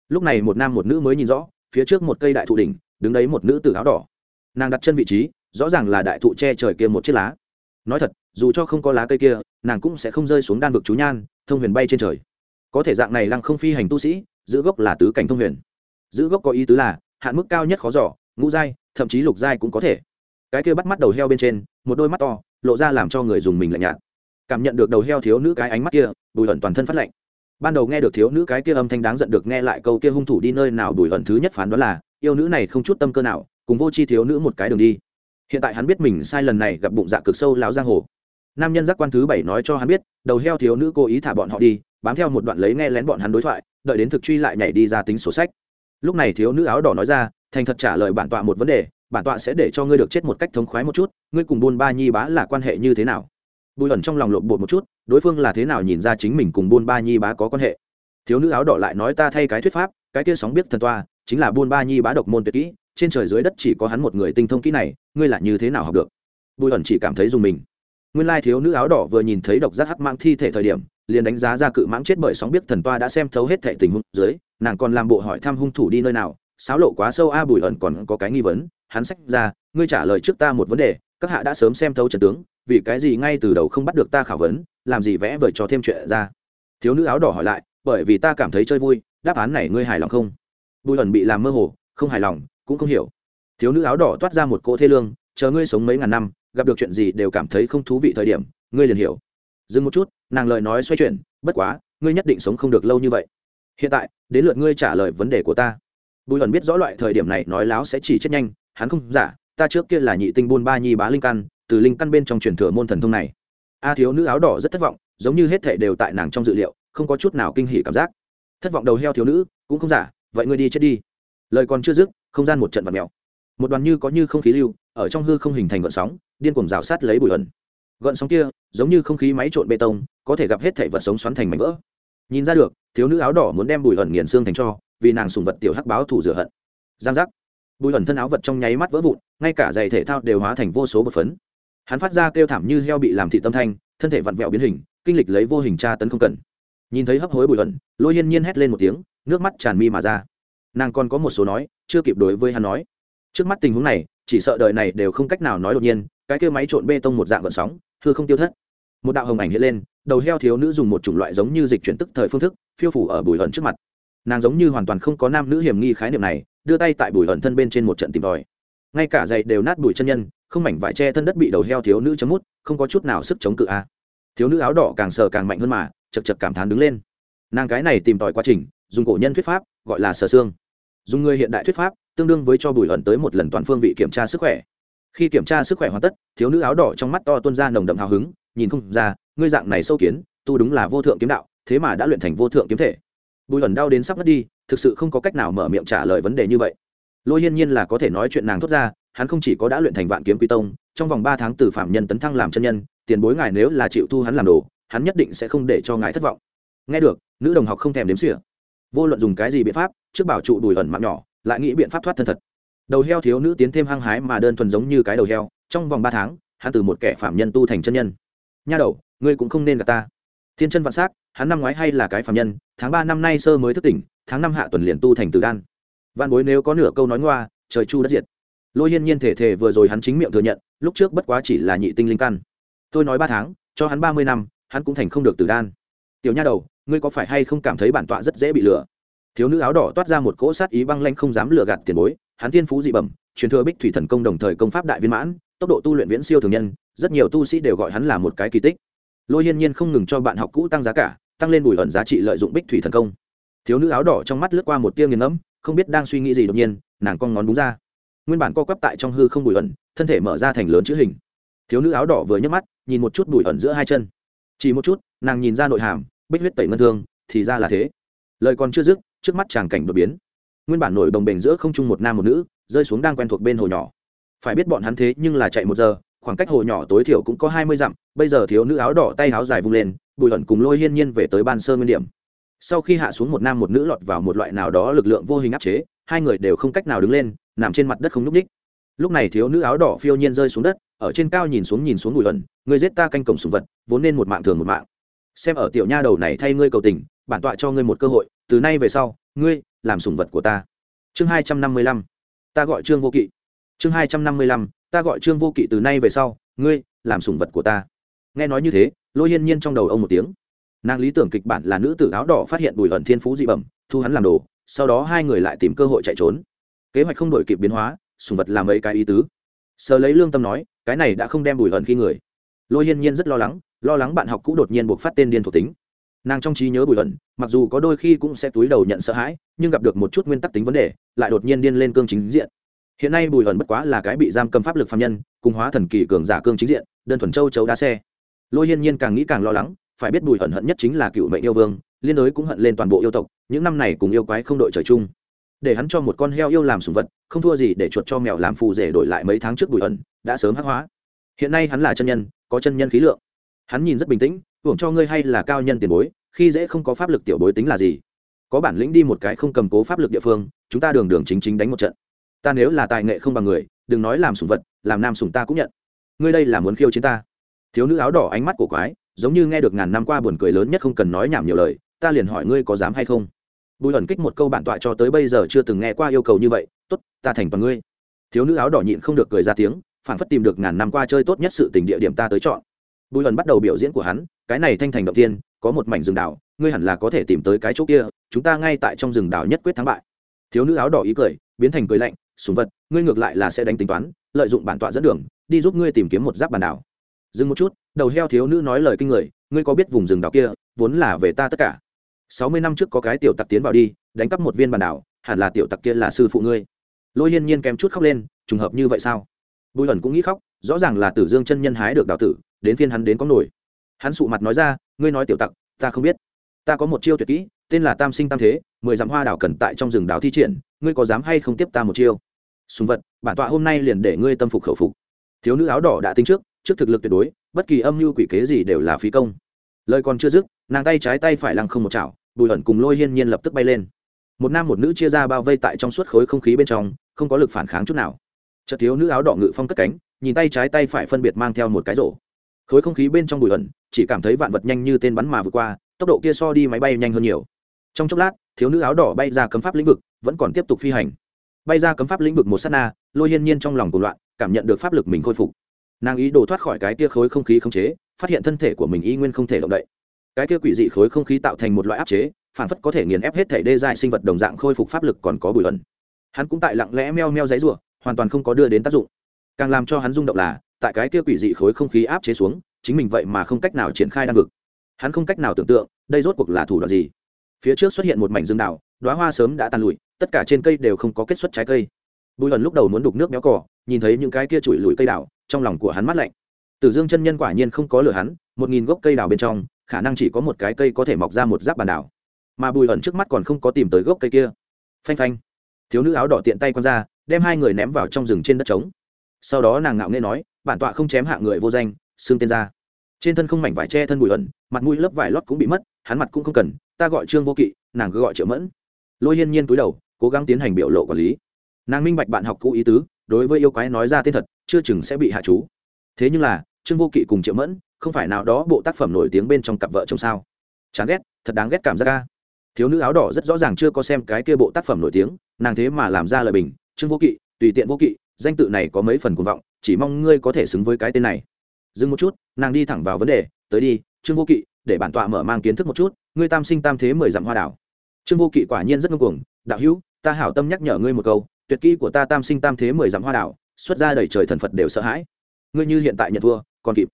S1: Lúc này một nam một nữ mới nhìn rõ, phía trước một cây đại thụ đỉnh, đứng đấy một nữ tử áo đỏ. Nàng đặt chân vị trí, rõ ràng là đại thụ che trời kia một chiếc lá. Nói thật, dù cho không có lá cây kia, nàng cũng sẽ không rơi xuống đan vực chú nhan, thông huyền bay trên trời. Có thể dạng này lăng không phi hành tu sĩ, giữ gốc là tứ cảnh thông huyền. Giữ gốc có ý tứ là, hạn mức cao nhất khó giỏ ngũ giai, thậm chí lục giai cũng có thể. Cái kia bắt mắt đầu heo bên trên, một đôi mắt to, lộ ra làm cho người dùng mình lạnh nhạt cảm nhận được đầu heo thiếu nữ cái ánh mắt kia, bùi ẩn toàn thân phát lạnh. Ban đầu nghe được thiếu nữ cái kia âm thanh đáng giận được nghe lại câu kia hung thủ đi nơi nào, bùi ẩn thứ nhất phán đó là, yêu nữ này không chút tâm cơ nào, cùng vô chi thiếu nữ một cái đường đi. Hiện tại hắn biết mình sai lần này gặp bụng dạ cực sâu láo giang hồ. Nam nhân giác quan thứ bảy nói cho hắn biết, đầu heo thiếu nữ cố ý thả bọn họ đi, bám theo một đoạn lấy nghe lén bọn hắn đối thoại, đợi đến thực truy lại nhảy đi ra tính sổ sách. Lúc này thiếu nữ áo đỏ nói ra, thành thật trả lời bản tọa một vấn đề, bản tọa sẽ để cho ngươi được chết một cách thống khoái một chút, ngươi cùng buôn ba nhi bá là quan hệ như thế nào? Bùi ẩn trong lòng lộn bột một chút, đối phương là thế nào nhìn ra chính mình cùng buôn ba nhi bá có quan hệ? Thiếu nữ áo đỏ lại nói ta thay cái thuyết pháp, cái kia sóng biết thần toa, chính là buôn ba nhi bá độc môn tuyệt kỹ, trên trời dưới đất chỉ có hắn một người tinh thông kỹ này, ngươi là như thế nào học được? Bùi ẩn chỉ cảm thấy dùng mình. Nguyên lai thiếu nữ áo đỏ vừa nhìn thấy độc giác hắc mang thi thể thời điểm, liền đánh giá ra cự mãng chết bởi sóng biết thần toa đã xem thấu hết thệ tình huống dưới, nàng còn làm bộ hỏi thăm hung thủ đi nơi nào sáo lộ quá sâu a, bùi ẩn còn có cái nghi vấn, hắn sách ra, ngươi trả lời trước ta một vấn đề, các hạ đã sớm xem thấu trận tướng vì cái gì ngay từ đầu không bắt được ta khảo vấn, làm gì vẽ vời cho thêm chuyện ra? Thiếu nữ áo đỏ hỏi lại, bởi vì ta cảm thấy chơi vui, đáp án này ngươi hài lòng không? Bùi ẩn bị làm mơ hồ, không hài lòng, cũng không hiểu. Thiếu nữ áo đỏ toát ra một cỗ thê lương, chờ ngươi sống mấy ngàn năm, gặp được chuyện gì đều cảm thấy không thú vị thời điểm, ngươi liền hiểu. Dừng một chút, nàng lời nói xoay chuyển, bất quá, ngươi nhất định sống không được lâu như vậy. Hiện tại, đến lượt ngươi trả lời vấn đề của ta. Bùi ẩn biết rõ loại thời điểm này nói láo sẽ chỉ chết nhanh, hắn không giả, ta trước kia là nhị tinh buôn ba nhi bá linh căn từ linh căn bên trong truyền thừa môn thần thông này. A thiếu nữ áo đỏ rất thất vọng, giống như hết thể đều tại nàng trong dự liệu, không có chút nào kinh hỉ cảm giác. Thất vọng đầu heo thiếu nữ, cũng không giả, vậy ngươi đi chết đi. Lời còn chưa dứt, không gian một trận vật mèo. Một đoàn như có như không khí lưu, ở trong hư không hình thành gợn sóng, điên cuồng rào sát lấy bụi ẩn. Gợn sóng kia, giống như không khí máy trộn bê tông, có thể gặp hết thể vật sống xoắn thành mảnh vỡ. Nhìn ra được, thiếu nữ áo đỏ muốn đem bụi ẩn nghiền xương thành cho, vì nàng sùng vật tiểu hắc báo thủ rửa hận. Giang giác. Bùi ẩn thân áo vật trong nháy mắt vỡ vụn, ngay cả giày thể thao đều hóa thành vô số bột phấn hắn phát ra kêu thảm như heo bị làm thị tâm thanh, thân thể vặn vẹo biến hình, kinh lịch lấy vô hình tra tấn không cần. Nhìn thấy hấp hối bùi ẩn, lôi hiên nhiên hét lên một tiếng, nước mắt tràn mi mà ra. Nàng còn có một số nói, chưa kịp đối với hắn nói. Trước mắt tình huống này, chỉ sợ đời này đều không cách nào nói đột nhiên, cái kêu máy trộn bê tông một dạng gợn sóng, hư không tiêu thất. Một đạo hồng ảnh hiện lên, đầu heo thiếu nữ dùng một chủng loại giống như dịch chuyển tức thời phương thức, phiêu phủ ở bùi hận trước mặt. Nàng giống như hoàn toàn không có nam nữ hiểm nghi khái niệm này, đưa tay tại bùi hận thân bên trên một trận tìm tòi. Ngay cả giày đều nát bùi chân nhân không mảnh vải che thân đất bị đầu heo thiếu nữ chấm mút, không có chút nào sức chống cự a. Thiếu nữ áo đỏ càng sờ càng mạnh hơn mà, chật chật cảm thán đứng lên. Nàng cái này tìm tòi quá trình, dùng cổ nhân thuyết pháp, gọi là sờ xương. Dùng người hiện đại thuyết pháp, tương đương với cho bùi hận tới một lần toàn phương vị kiểm tra sức khỏe. Khi kiểm tra sức khỏe hoàn tất, thiếu nữ áo đỏ trong mắt to tuôn ra nồng đậm hào hứng, nhìn không ra, ngươi dạng này sâu kiến, tu đúng là vô thượng kiếm đạo, thế mà đã luyện thành vô thượng kiếm thể. Bùi ẩn đau đến sắp mất đi, thực sự không có cách nào mở miệng trả lời vấn đề như vậy. Lôi hiên nhiên là có thể nói chuyện nàng thốt ra hắn không chỉ có đã luyện thành vạn kiếm quy tông, trong vòng ba tháng từ phạm nhân tấn thăng làm chân nhân, tiền bối ngài nếu là chịu thu hắn làm đồ, hắn nhất định sẽ không để cho ngài thất vọng. Nghe được, nữ đồng học không thèm đếm xỉa. Vô luận dùng cái gì biện pháp, trước bảo trụ đùi ẩn mạng nhỏ, lại nghĩ biện pháp thoát thân thật. Đầu heo thiếu nữ tiến thêm hăng hái mà đơn thuần giống như cái đầu heo, trong vòng ba tháng, hắn từ một kẻ phạm nhân tu thành chân nhân. Nha đầu, ngươi cũng không nên gặp ta. Thiên chân vạn s á c hắn năm ngoái hay là cái phạm nhân, tháng ba năm nay sơ mới thức tỉnh, tháng năm hạ tuần liền tu thành từ đan. Văn bối nếu có nửa câu nói ngoa, trời chu đất diệt lôi hiên nhiên thể thể vừa rồi hắn chính miệng thừa nhận, lúc trước bất quá chỉ là nhị tinh linh căn. Tôi nói ba tháng, cho hắn ba mươi năm, hắn cũng thành không được từ đan. Tiểu nha đầu, ngươi có phải hay không cảm thấy bản tọa rất dễ bị lừa? Thiếu nữ áo đỏ toát ra một cỗ sát ý băng lanh không dám lừa gạt tiền bối, hắn thiên phú dị bẩm, truyền thừa bích thủy thần công đồng thời công pháp đại viên mãn, tốc độ tu luyện viễn siêu thường nhân, rất nhiều tu sĩ đều gọi hắn là một cái kỳ tích. Lôi hiên nhiên không ngừng cho bạn học cũ tăng giá cả, tăng lên bùi ẩn giá trị lợi dụng bích thủy thần công. Thiếu nữ áo đỏ trong mắt lướt qua một tia nghiền ngẫm, không biết đang suy nghĩ gì đột nhiên, nàng con ngón đúng ra nguyên bản co quắp tại trong hư không bùi ẩn, thân thể mở ra thành lớn chữ hình. Thiếu nữ áo đỏ vừa nhấc mắt, nhìn một chút bùi ẩn giữa hai chân. Chỉ một chút, nàng nhìn ra nội hàm, bích huyết tẩy ngân thương, thì ra là thế. Lời còn chưa dứt, trước mắt chàng cảnh đột biến. Nguyên bản nổi đồng bềnh giữa không trung một nam một nữ, rơi xuống đang quen thuộc bên hồ nhỏ. Phải biết bọn hắn thế nhưng là chạy một giờ, khoảng cách hồ nhỏ tối thiểu cũng có hai mươi dặm, bây giờ thiếu nữ áo đỏ tay áo dài vung lên bùi ẩn cùng lôi hiên nhiên về tới ban sơ nguyên điểm. Sau khi hạ xuống một nam một nữ lọt vào một loại nào đó lực lượng vô hình áp chế, hai người đều không cách nào đứng lên nằm trên mặt đất không nhúc ních lúc này thiếu nữ áo đỏ phiêu nhiên rơi xuống đất, ở trên cao nhìn xuống nhìn xuống bùi ẩn người giết ta canh cổng sùng vật, vốn nên một mạng thường một mạng. Xem ở tiểu nha đầu này thay ngươi cầu tình, bản tọa cho ngươi một cơ hội, từ nay về sau, ngươi làm sùng vật của ta. Chương hai trăm năm mươi lăm, ta gọi trương vô kỵ. Chương hai trăm năm mươi lăm, ta gọi trương vô kỵ từ nay về sau, ngươi làm sùng vật của ta. Nghe nói như thế, lôi hiên nhiên trong đầu ông một tiếng. Nàng lý tưởng kịch bản là nữ tử áo đỏ phát hiện bùi ẩn thiên phú dị bẩm, thu hắn làm đồ, sau đó hai người lại tìm cơ hội chạy trốn kế hoạch không đổi kịp biến hóa sùng vật làm ấy cái ý tứ. Sờ lấy lương tâm nói cái này đã không đem bùi Hận khi người. Lôi hiên nhiên rất lo lắng lo lắng bạn học cũ đột nhiên buộc phát tên điên thuộc tính. Nàng trong trí nhớ bùi Hận, mặc dù có đôi khi cũng sẽ túi đầu nhận sợ hãi nhưng gặp được một chút nguyên tắc tính vấn đề lại đột nhiên điên lên cương chính diện. Hiện nay bùi Hận bất quá là cái bị giam cầm pháp lực phạm nhân cùng hóa thần kỳ cường giả cương chính diện đơn thuần châu chấu đá xe. Lôi hiên nhiên càng nghĩ càng lo lắng phải biết bùi Hận hận nhất chính là cựu mệnh yêu vương liên đối cũng hận lên toàn bộ yêu tộc những năm này cùng yêu quái không đội trời chung để hắn cho một con heo yêu làm sùng vật, không thua gì để chuột cho mèo làm phù rể đổi lại mấy tháng trước bùi ẩn, đã sớm hắc hóa. Hiện nay hắn là chân nhân, có chân nhân khí lượng. Hắn nhìn rất bình tĩnh, hưởng cho ngươi hay là cao nhân tiền bối, khi dễ không có pháp lực tiểu bối tính là gì? Có bản lĩnh đi một cái không cầm cố pháp lực địa phương, chúng ta đường đường chính chính đánh một trận. Ta nếu là tài nghệ không bằng người, đừng nói làm sùng vật, làm nam sùng ta cũng nhận. Ngươi đây là muốn khiêu chiến ta. Thiếu nữ áo đỏ ánh mắt của quái, giống như nghe được ngàn năm qua buồn cười lớn nhất không cần nói nhảm nhiều lời, ta liền hỏi ngươi có dám hay không? Bùi ẩn kích một câu bản tọa cho tới bây giờ chưa từng nghe qua yêu cầu như vậy, tốt, ta thành toàn ngươi. Thiếu nữ áo đỏ nhịn không được cười ra tiếng phản phất tìm được ngàn năm qua chơi tốt nhất sự tình địa điểm ta tới chọn. Bùi ẩn bắt đầu biểu diễn của hắn, cái này thanh thành động tiên có một mảnh rừng đảo, ngươi hẳn là có thể tìm tới cái chỗ kia, chúng ta ngay tại trong rừng đảo nhất quyết thắng bại. Thiếu nữ áo đỏ ý cười, biến thành cười lạnh súng vật, ngươi ngược lại là sẽ đánh tính toán, lợi dụng bản tọa dẫn đường, đi giúp ngươi tìm kiếm một giáp bản đảo. Dừng một chút, đầu heo thiếu nữ nói lời kinh người, ngươi có biết vùng rừng đảo kia, vốn là về ta tất cả sáu mươi năm trước có cái tiểu tặc tiến vào đi, đánh cắp một viên bản đảo, hẳn là tiểu tặc kia là sư phụ ngươi. Lôi hiên nhiên kém chút khóc lên, trùng hợp như vậy sao? Bùi ẩn cũng nghĩ khóc, rõ ràng là tử dương chân nhân hái được đào tử, đến phiên hắn đến có nổi. Hắn sụ mặt nói ra, ngươi nói tiểu tặc, ta không biết. Ta có một chiêu tuyệt kỹ, tên là tam sinh tam thế, mười dặm hoa đảo cần tại trong rừng đảo thi triển, ngươi có dám hay không tiếp ta một chiêu? Sùng vật, bản tọa hôm nay liền để ngươi tâm phục khẩu phục. Thiếu nữ áo đỏ đã tính trước trước thực lực tuyệt đối, bất kỳ âm mưu quỷ kế gì đều là phí công. Lời còn chưa dứt, nàng tay trái tay phải lăng không một chảo bùi ẩn cùng lôi hiên nhiên lập tức bay lên. Một nam một nữ chia ra bao vây tại trong suốt khối không khí bên trong, không có lực phản kháng chút nào. Chợt thiếu nữ áo đỏ ngự phong cất cánh, nhìn tay trái tay phải phân biệt mang theo một cái rổ. Khối không khí bên trong bụi ẩn, chỉ cảm thấy vạn vật nhanh như tên bắn mà vượt qua, tốc độ kia so đi máy bay nhanh hơn nhiều. Trong chốc lát, thiếu nữ áo đỏ bay ra cấm pháp lĩnh vực, vẫn còn tiếp tục phi hành. Bay ra cấm pháp lĩnh vực một s á t na, lôi hiên nhiên trong lòng cuộc loạn, cảm nhận được pháp lực mình khôi phục. Nàng ý đồ thoát khỏi cái tia khối không khí không chế, phát hiện thân thể của mình y nguyên không thể động đậy cái kia quỷ dị khối không khí tạo thành một loại áp chế phản phất có thể nghiền ép hết thể đê dài sinh vật đồng dạng khôi phục pháp lực còn có bùi ẩn. Hắn cũng tại lặng lẽ meo meo giấy rủa, hoàn toàn không có đưa đến tác dụng. Càng làm cho hắn rung động là, tại cái kia quỷ dị khối không khí áp chế xuống, chính mình vậy mà không cách nào triển khai đan vực. Hắn không cách nào tưởng tượng, đây rốt cuộc là thủ đoạn gì. Phía trước xuất hiện một mảnh rừng đảo đoá hoa sớm đã tàn lụi, tất cả trên cây đều không có kết xuất trái cây. Bùi ẩn lúc đầu muốn đục nước béo cỏ nhìn thấy những cái kia chùi lùi cây đảo, trong lòng của hắn mát lạnh. Tử dương chân nhân quả nhiên không có lừa hắn, một nghìn gốc cây đảo bên trong khả năng chỉ có một cái cây có thể mọc ra một giáp bàn đảo. Mà bùi ẩn trước mắt còn không có tìm tới gốc cây kia. Phanh phanh. Thiếu nữ áo đỏ tiện tay q ra, đem hai người ném vào trong rừng trên đất trống. Sau đó nàng ngạo nghê nói, bản tọa không chém hạ người vô danh xương tên ra. Trên thân không mảnh vải che thân bùi ẩn, mặt mũi lớp vải lót cũng bị mất, hắn mặt cũng không cần, ta gọi trương vô kỵ, nàng cứ gọi triệu mẫn. Lôi hiên nhiên túi đầu, cố gắng tiến hành biểu lộ quản lý. Nàng minh bạch bạn học cũ ý tứ, đối với yêu quái nói ra tên thật, chưa chừng sẽ bị hạ chú. Thế nhưng là, trương vô kỵ cùng triệu mẫn không phải nào đó bộ tác phẩm nổi tiếng bên trong cặp vợ chồng sao? Chán ghét, thật đáng ghét cảm giác ca thiếu nữ áo đỏ rất rõ ràng chưa có xem cái kia bộ tác phẩm nổi tiếng, nàng thế mà làm ra lời bình, trương vô kỵ, tùy tiện vô kỵ, danh tự này có mấy phần cuồng vọng, chỉ mong ngươi có thể xứng với cái tên này. Dừng một chút, nàng đi thẳng vào vấn đề, tới đi, trương vô kỵ, để bản tọa mở mang kiến thức một chút, ngươi tam sinh tam thế mười dặm hoa đảo. Trương vô kỵ quả nhiên rất ngông cuồng, đạo hữu, ta hảo tâm nhắc nhở ngươi một câu, tuyệt kỹ của ta tam sinh tam thế mười dặm hoa đảo, xuất ra đầy trời thần phật đều sợ hãi. Ngươi như hiện tại nhận thua, còn kịp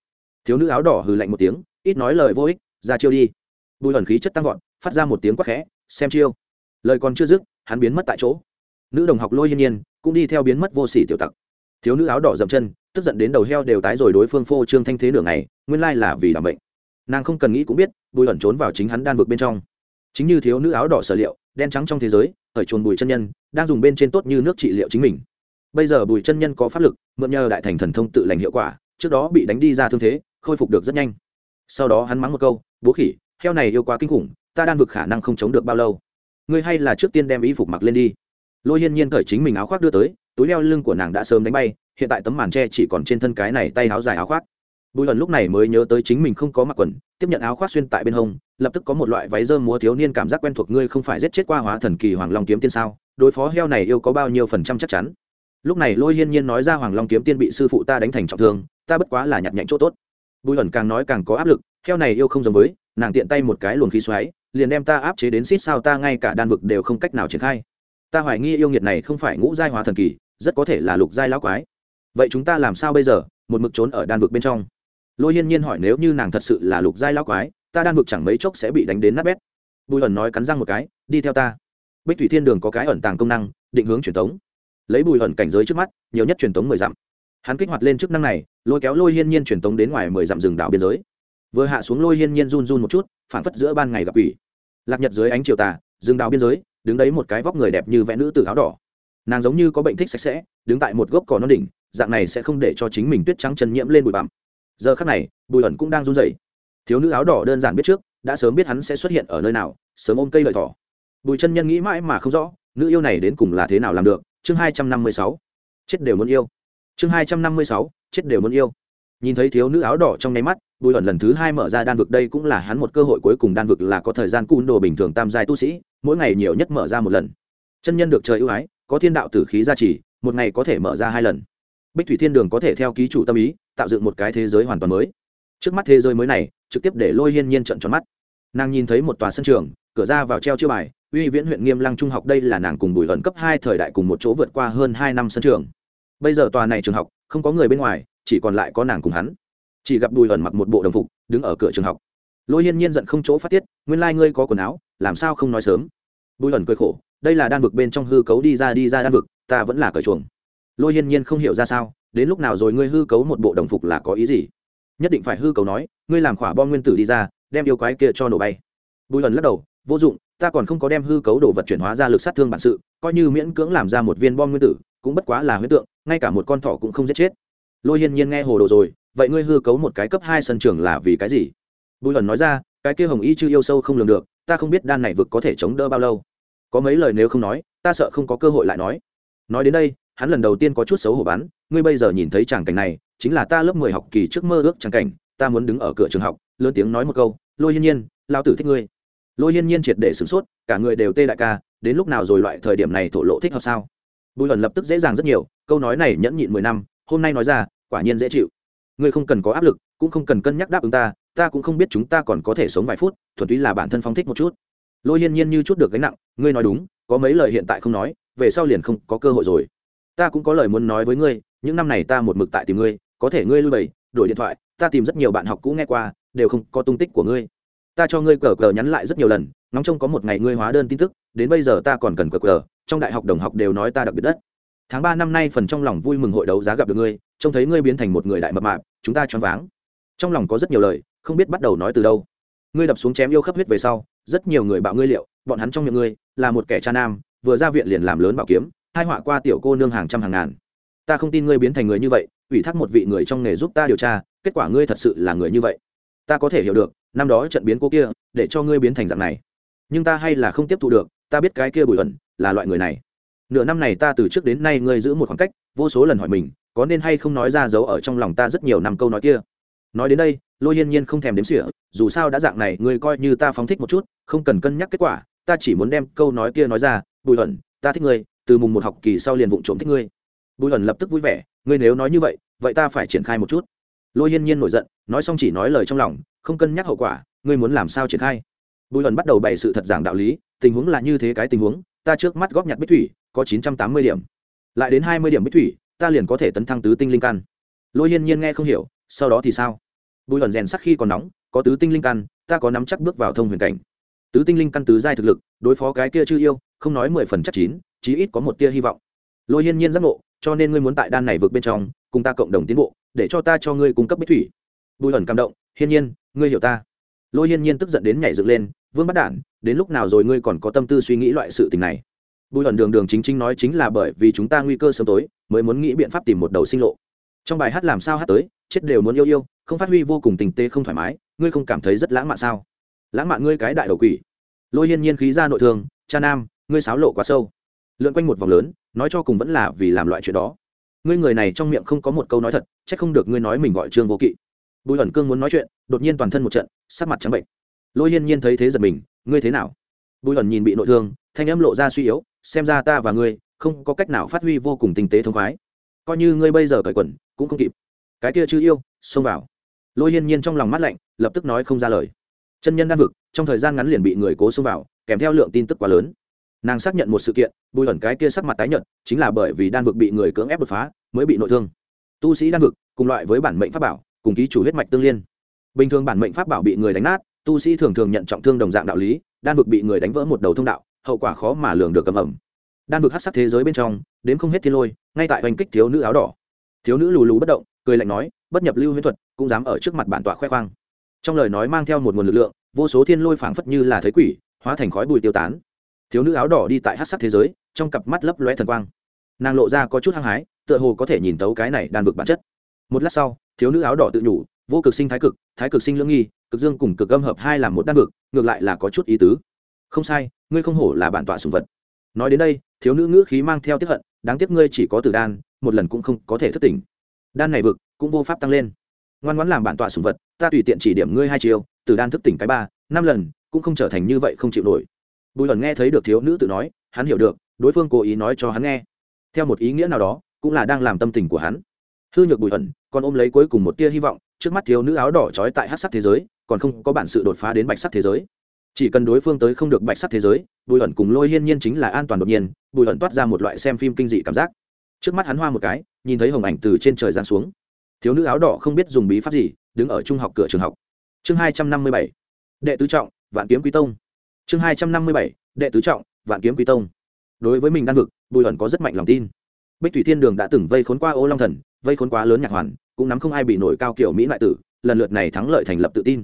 S1: thiếu nữ áo đỏ hừ lạnh một tiếng, ít nói lời vô ích, ra chiêu đi. Bùi ẩn khí chất tăng vọt, phát ra một tiếng quắc khẽ, xem chiêu. Lời còn chưa dứt, hắn biến mất tại chỗ. Nữ đồng học lôi hiên nhiên, cũng đi theo biến mất vô sỉ tiểu tặc. Thiếu nữ áo đỏ dậm chân, tức giận đến đầu heo đều tái rồi đối phương phô trương thanh thế nửa ngày, nguyên lai là vì đảm bệnh. Nàng không cần nghĩ cũng biết, bùi ẩn trốn vào chính hắn đan vực bên trong. Chính như thiếu nữ áo đỏ sở liệu, đen trắng trong thế giới ở chuồn bùi chân nhân, đang dùng bên trên tốt như nước trị liệu chính mình. Bây giờ bùi chân nhân có pháp lực, mượn nhờ đại thành thần thông tự lành hiệu quả, trước đó bị đánh đi ra thương thế khôi phục được rất nhanh. Sau đó hắn mắng một câu, bố khỉ, heo này yêu quá kinh khủng, ta đan vực khả năng không chống được bao lâu. Ngươi hay là trước tiên đem y phục mặc lên đi. Lôi hiên nhiên cởi chính mình áo khoác đưa tới, túi leo lưng của nàng đã sớm đánh bay, hiện tại tấm màn tre chỉ còn trên thân cái này tay áo dài áo khoác. Bùi lần lúc này mới nhớ tới chính mình không có mặc quần, tiếp nhận áo khoác xuyên tại bên hông, lập tức có một loại váy dơm múa thiếu niên cảm giác quen thuộc, ngươi không phải giết chết qua hóa thần kỳ hoàng long kiếm tiên sao? Đối phó heo này yêu có bao nhiêu phần trăm chắc chắn? Lúc này lôi hiên nhiên nói ra hoàng long kiếm tiên bị sư phụ ta đánh thành trọng thương, ta bất quá là nhặt nhạnh chỗ tốt bùi ẩn càng nói càng có áp lực, heo này yêu không giống với, nàng tiện tay một cái luồng khí xoáy, liền đem ta áp chế đến xít sao ta ngay cả đan vực đều không cách nào triển khai. Ta hoài nghi yêu nghiệt này không phải ngũ giai hóa thần kỳ, rất có thể là lục giai lão quái. Vậy chúng ta làm sao bây giờ, một mực trốn ở đan vực bên trong? Lôi hiên nhiên hỏi nếu như nàng thật sự là lục giai lão quái, ta đan vực chẳng mấy chốc sẽ bị đánh đến nát bét. Bùi ẩn nói cắn răng một cái, đi theo ta. Bích thủy thiên đường có cái ẩn tàng công năng, định hướng truyền thống lấy bùi ẩn cảnh giới trước mắt, nhiều nhất truyền thống mười dặm. Hắn kích hoạt lên chức năng này lôi kéo lôi hiên nhiên truyền tống đến ngoài mười dặm rừng đảo biên giới. Vừa hạ xuống lôi hiên nhiên run run một chút phản phất giữa ban ngày gặp ủy lạc nhật dưới ánh chiều tà, rừng đảo biên giới, đứng đấy một cái vóc người đẹp như vẽ nữ từ áo đỏ. Nàng giống như có bệnh thích sạch sẽ, đứng tại một gốc cỏ non đỉnh, dạng này sẽ không để cho chính mình tuyết trắng chân nhiễm lên bụi bặm. Giờ khắc này bùi ẩn cũng đang run rẩy. Thiếu nữ áo đỏ đơn giản biết trước, đã sớm biết hắn sẽ xuất hiện ở nơi nào, sớm ôm cây lợi thỏ. Bùi chân nhân nghĩ mãi mà không rõ, nữ yêu này đến cùng là thế nào làm được, chương hai trăm năm mươi sáu. Chết đều muốn yêu chương hai trăm năm mươi sáu, chết đều muốn yêu. Nhìn thấy thiếu nữ áo đỏ trong nháy mắt, bùi ẩn lần thứ hai mở ra đan vực đây cũng là hắn một cơ hội cuối cùng đan vực là có thời gian cun đồ bình thường tam giai tu sĩ, mỗi ngày nhiều nhất mở ra một lần. Chân nhân được trời ưu ái, có thiên đạo tử khí gia trì, một ngày có thể mở ra hai lần. Bích thủy thiên đường có thể theo ký chủ tâm ý, tạo dựng một cái thế giới hoàn toàn mới. Trước mắt thế giới mới này, trực tiếp để lôi hiên nhiên trận tròn mắt. Nàng nhìn thấy một tòa sân trường, cửa ra vào treo chiêu bài, uy viễn huyện nghiêm lăng trung học đây là nàng cùng bùi ẩn cấp hai thời đại cùng một chỗ vượt qua hơn hai năm sân trường bây giờ tòa này trường học, không có người bên ngoài, chỉ còn lại có nàng cùng hắn. Chỉ gặp bùi ẩn mặc một bộ đồng phục, đứng ở cửa trường học. Lôi hiên nhiên giận không chỗ phát tiết, nguyên lai、like、ngươi có quần áo, làm sao không nói sớm? Bùi ẩn cười khổ, đây là đan vực bên trong hư cấu đi ra đi ra đan vực, ta vẫn là cởi chuồng. Lôi hiên nhiên không hiểu ra sao, đến lúc nào rồi ngươi hư cấu một bộ đồng phục là có ý gì? Nhất định phải hư cấu nói, ngươi làm khỏa bom nguyên tử đi ra, đem yêu quái kia cho nổ bay. Bùi ẩn lắc đầu, vô dụng, ta còn không có đem hư cấu đồ vật chuyển hóa ra lực sát thương bản sự, coi như miễn cưỡng làm ra một viên bom nguyên tử, cũng bất quá là huyết tượng ngay cả một con thỏ cũng không giết chết. Lôi hiên nhiên nghe hồ đồ rồi, vậy ngươi hư cấu một cái cấp hai sân trường là vì cái gì? Bùi ẩn nói ra, cái kia hồng y chưa yêu sâu không lường được, ta không biết đan này vực có thể chống đỡ bao lâu. Có mấy lời nếu không nói, ta sợ không có cơ hội lại nói. Nói đến đây, hắn lần đầu tiên có chút xấu hổ bắn, ngươi bây giờ nhìn thấy tràng cảnh này, chính là ta lớp mười học kỳ trước mơ ước tràng cảnh, ta muốn đứng ở cửa trường học, lớn tiếng nói một câu, lôi hiên nhiên lao tử thích ngươi. Lôi hiên nhiên triệt để sửng sốt, cả người đều tê đại ca, đến lúc nào rồi loại thời điểm này thổ lộ thích hợp sao? Bùi ẩn lập tức dễ dàng rất nhiều câu nói này nhẫn nhịn mười năm, hôm nay nói ra, quả nhiên dễ chịu. Ngươi không cần có áp lực, cũng không cần cân nhắc đáp ứng ta ta cũng không biết chúng ta còn có thể sống vài phút, thuần túy là bản thân phong thích một chút. Lôi hiên nhiên như chút được gánh nặng, ngươi nói đúng, có mấy lời hiện tại không nói, về sau liền không có cơ hội rồi. Ta cũng có lời muốn nói với ngươi, những năm này ta một mực tại tìm ngươi, có thể ngươi lui bày đổi điện thoại, ta tìm rất nhiều bạn học cũ nghe qua, đều không có tung tích của ngươi. Ta cho ngươi cờ cờ nhắn lại rất nhiều lần nóng trông có một ngày ngươi hóa đơn tin tức, đến bây giờ ta còn cần cờ cờ, trong đại học đồng học đều nói ta đặc biệt đất tháng ba năm nay phần trong lòng vui mừng hội đấu giá gặp được ngươi, trông thấy ngươi biến thành một người đại mập mạp, chúng ta choáng váng. Trong lòng có rất nhiều lời, không biết bắt đầu nói từ đâu. Ngươi đập xuống chém yêu khắp huyết về sau, rất nhiều người bạo ngươi liệu, bọn hắn trong miệng ngươi, là một kẻ cha nam, vừa ra viện liền làm lớn bảo kiếm, hai họa qua tiểu cô nương hàng trăm hàng ngàn. Ta không tin ngươi biến thành người như vậy, ủy thác một vị người trong nghề giúp ta điều tra, kết quả ngươi thật sự là người như vậy. Ta có thể hiểu được, năm đó trận biến cô kia, để cho ngươi biến thành dạng này. Nhưng ta hay là không tiếp thu được, ta biết cái kia bùi ẩn, là loại người này nửa năm này ta từ trước đến nay ngươi giữ một khoảng cách, vô số lần hỏi mình, có nên hay không nói ra giấu ở trong lòng ta rất nhiều năm câu nói kia. Nói đến đây, lôi hiên nhiên không thèm đếm sỉa dù sao đã dạng này, ngươi coi như ta phóng thích một chút, không cần cân nhắc kết quả, ta chỉ muốn đem câu nói kia nói ra, bùi ẩn ta thích ngươi, từ mùng một học kỳ sau liền vụng trộm thích ngươi. Bùi ẩn lập tức vui vẻ, ngươi nếu nói như vậy vậy ta phải triển khai một chút. Lôi hiên nhiên nổi giận, nói xong chỉ nói lời trong lòng, không cân nhắc hậu quả, ngươi muốn làm sao triển khai? Bùi ẩn bắt đầu bày sự thật giảng đạo lý, tình huống là như thế cái tình huống ta trước mắt góp nhặt bích thủy, có chín trăm tám mươi điểm. Lại đến hai mươi điểm bích thủy, ta liền có thể tấn thăng tứ tinh linh căn. Lôi hiên nhiên nghe không hiểu, sau đó thì sao? Bùi ẩn rèn sắc khi còn nóng, có tứ tinh linh căn, ta có nắm chắc bước vào thông huyền cảnh. Tứ tinh linh căn tứ giai thực lực, đối phó cái kia chưa yêu, không nói mười phần chắc chín, chí ít có một tia hy vọng. Lôi hiên nhiên giác ngộ, cho nên ngươi muốn tại đan này vượt bên trong, cùng ta cộng đồng tiến bộ, để cho ta cho ngươi cung cấp bích thủy. Bùi ẩn cảm động, hiên nhiên, ngươi hiểu ta. Lôi hiên nhiên tức giận đến nhảy dựng lên, vương bắt đản đến lúc nào rồi ngươi còn có tâm tư suy nghĩ loại sự tình này? Bùi ẩn đường đường chính chính nói chính là bởi vì chúng ta nguy cơ sớm tối, mới muốn nghĩ biện pháp tìm một đầu sinh lộ. Trong bài hát làm sao hát tới, chết đều muốn yêu yêu, không phát huy vô cùng tình tế không thoải mái, ngươi không cảm thấy rất lãng mạn sao? Lãng mạn ngươi cái đại đầu quỷ. Lôi hiên nhiên khí ra nội thương, cha nam, ngươi sáo lộ quá sâu. Lượn quanh một vòng lớn, nói cho cùng vẫn là vì làm loại chuyện đó. Ngươi người này trong miệng không có một câu nói thật c h ắ c không được ngươi nói mình gọi trương vô kỵ. Bùi ẩn cương muốn nói chuyện, đột nhiên toàn thân một trận, sắc mặt trắng bệnh lôi hiên nhiên thấy thế giật mình, ngươi thế nào? Bùi ẩn nhìn bị nội thương, thanh âm lộ ra suy yếu, xem ra ta và ngươi không có cách nào phát huy vô cùng tinh tế thông khoái. Coi như ngươi bây giờ cởi quần, cũng không kịp. Cái kia chưa yêu, xông vào. Lôi hiên nhiên trong lòng mắt lạnh, lập tức nói không ra lời. Chân nhân đan vực, trong thời gian ngắn liền bị người cố xông vào, kèm theo lượng tin tức quá lớn. Nàng xác nhận một sự kiện, bùi ẩn cái kia sắc mặt tái nhợt, chính là bởi vì đan vực bị người cưỡng ép đột phá, mới bị nội thương. Tu sĩ đan vực, cùng loại với bản mệnh pháp bảo, cùng ký chủ huyết mạch tương liên. Bình thường bản mệnh pháp bảo bị người đánh nát tu sĩ thường thường nhận trọng thương đồng dạng đạo lý, đan vực bị người đánh vỡ một đầu thông đạo, hậu quả khó mà lường được cầm ẩm đan vực hát sắc thế giới bên trong, đến không hết thiên lôi, ngay tại oanh kích thiếu nữ áo đỏ. Thiếu nữ lù lù bất động, cười lạnh nói, bất nhập lưu huyễn thuật, cũng dám ở trước mặt bản tọa khoe khoang. Trong lời nói mang theo một nguồn lực lượng, vô số thiên lôi phảng phất như là thấy quỷ, hóa thành khói bụi tiêu tán. Thiếu nữ áo đỏ đi tại hát sắc thế giới, trong cặp mắt lấp lóe thần quang. Nàng lộ ra có chút hăng hái, tựa hồ có thể nhìn tấu cái này đan vực bản chất. Một lát sau, thiếu nữ áo đỏ tự nhủ, vô cực sinh thái cực thái cực sinh lưỡng nghi cực dương cùng cực âm hợp hai làm một đan vực, ngược lại là có chút ý tứ. Không sai, ngươi không hổ là bản tọa sùng vật. Nói đến đây, thiếu nữ ngữ khí mang theo tiếp hận, đáng tiếc ngươi chỉ có tử đan, một lần cũng không có thể thất tỉnh. Đan này vực cũng vô pháp tăng lên. Ngoan ngoãn làm bản tọa sùng vật, ta tùy tiện chỉ điểm ngươi hai chiều tử đan thức tỉnh cái ba, năm lần, cũng không trở thành như vậy không chịu nổi. Bùi ẩn nghe thấy được thiếu nữ tự nói, hắn hiểu được, đối phương cố ý nói cho hắn nghe. Theo một ý nghĩa nào đó, cũng là đang làm tâm tình của hắn hư nhược bùi ẩn, còn ôm lấy cuối cùng một tia hy vọng, trước mắt thiếu nữ áo đỏ trói tại hát sắc thế giới, còn không có bản sự đột phá đến bạch sắc thế giới. Chỉ cần đối phương tới không được bạch sắc thế giới, bùi ẩn cùng lôi hiên nhiên chính là an toàn đột nhiên, bùi ẩn toát ra một loại xem phim kinh dị cảm giác. Trước mắt hắn hoa một cái, nhìn thấy hồng ảnh từ trên trời giáng xuống. Thiếu nữ áo đỏ không biết dùng bí pháp gì, đứng ở trung học cửa trường học. Chương hai trăm năm mươi bảy, đệ tứ trọng, vạn kiếm quý tông. Chương hai trăm năm mươi bảy, đệ tứ trọng, vạn kiếm quý tông. Đối với mình đan vực, bùi ẩn có rất mạnh lòng tin. Bích thủy thiên đường đã từng vây khốn qua ô long thần vây khốn quá lớn nhạc hoàn, cũng nắm không ai bị nổi cao kiểu mỹ lại tử, lần lượt này thắng lợi thành lập tự tin.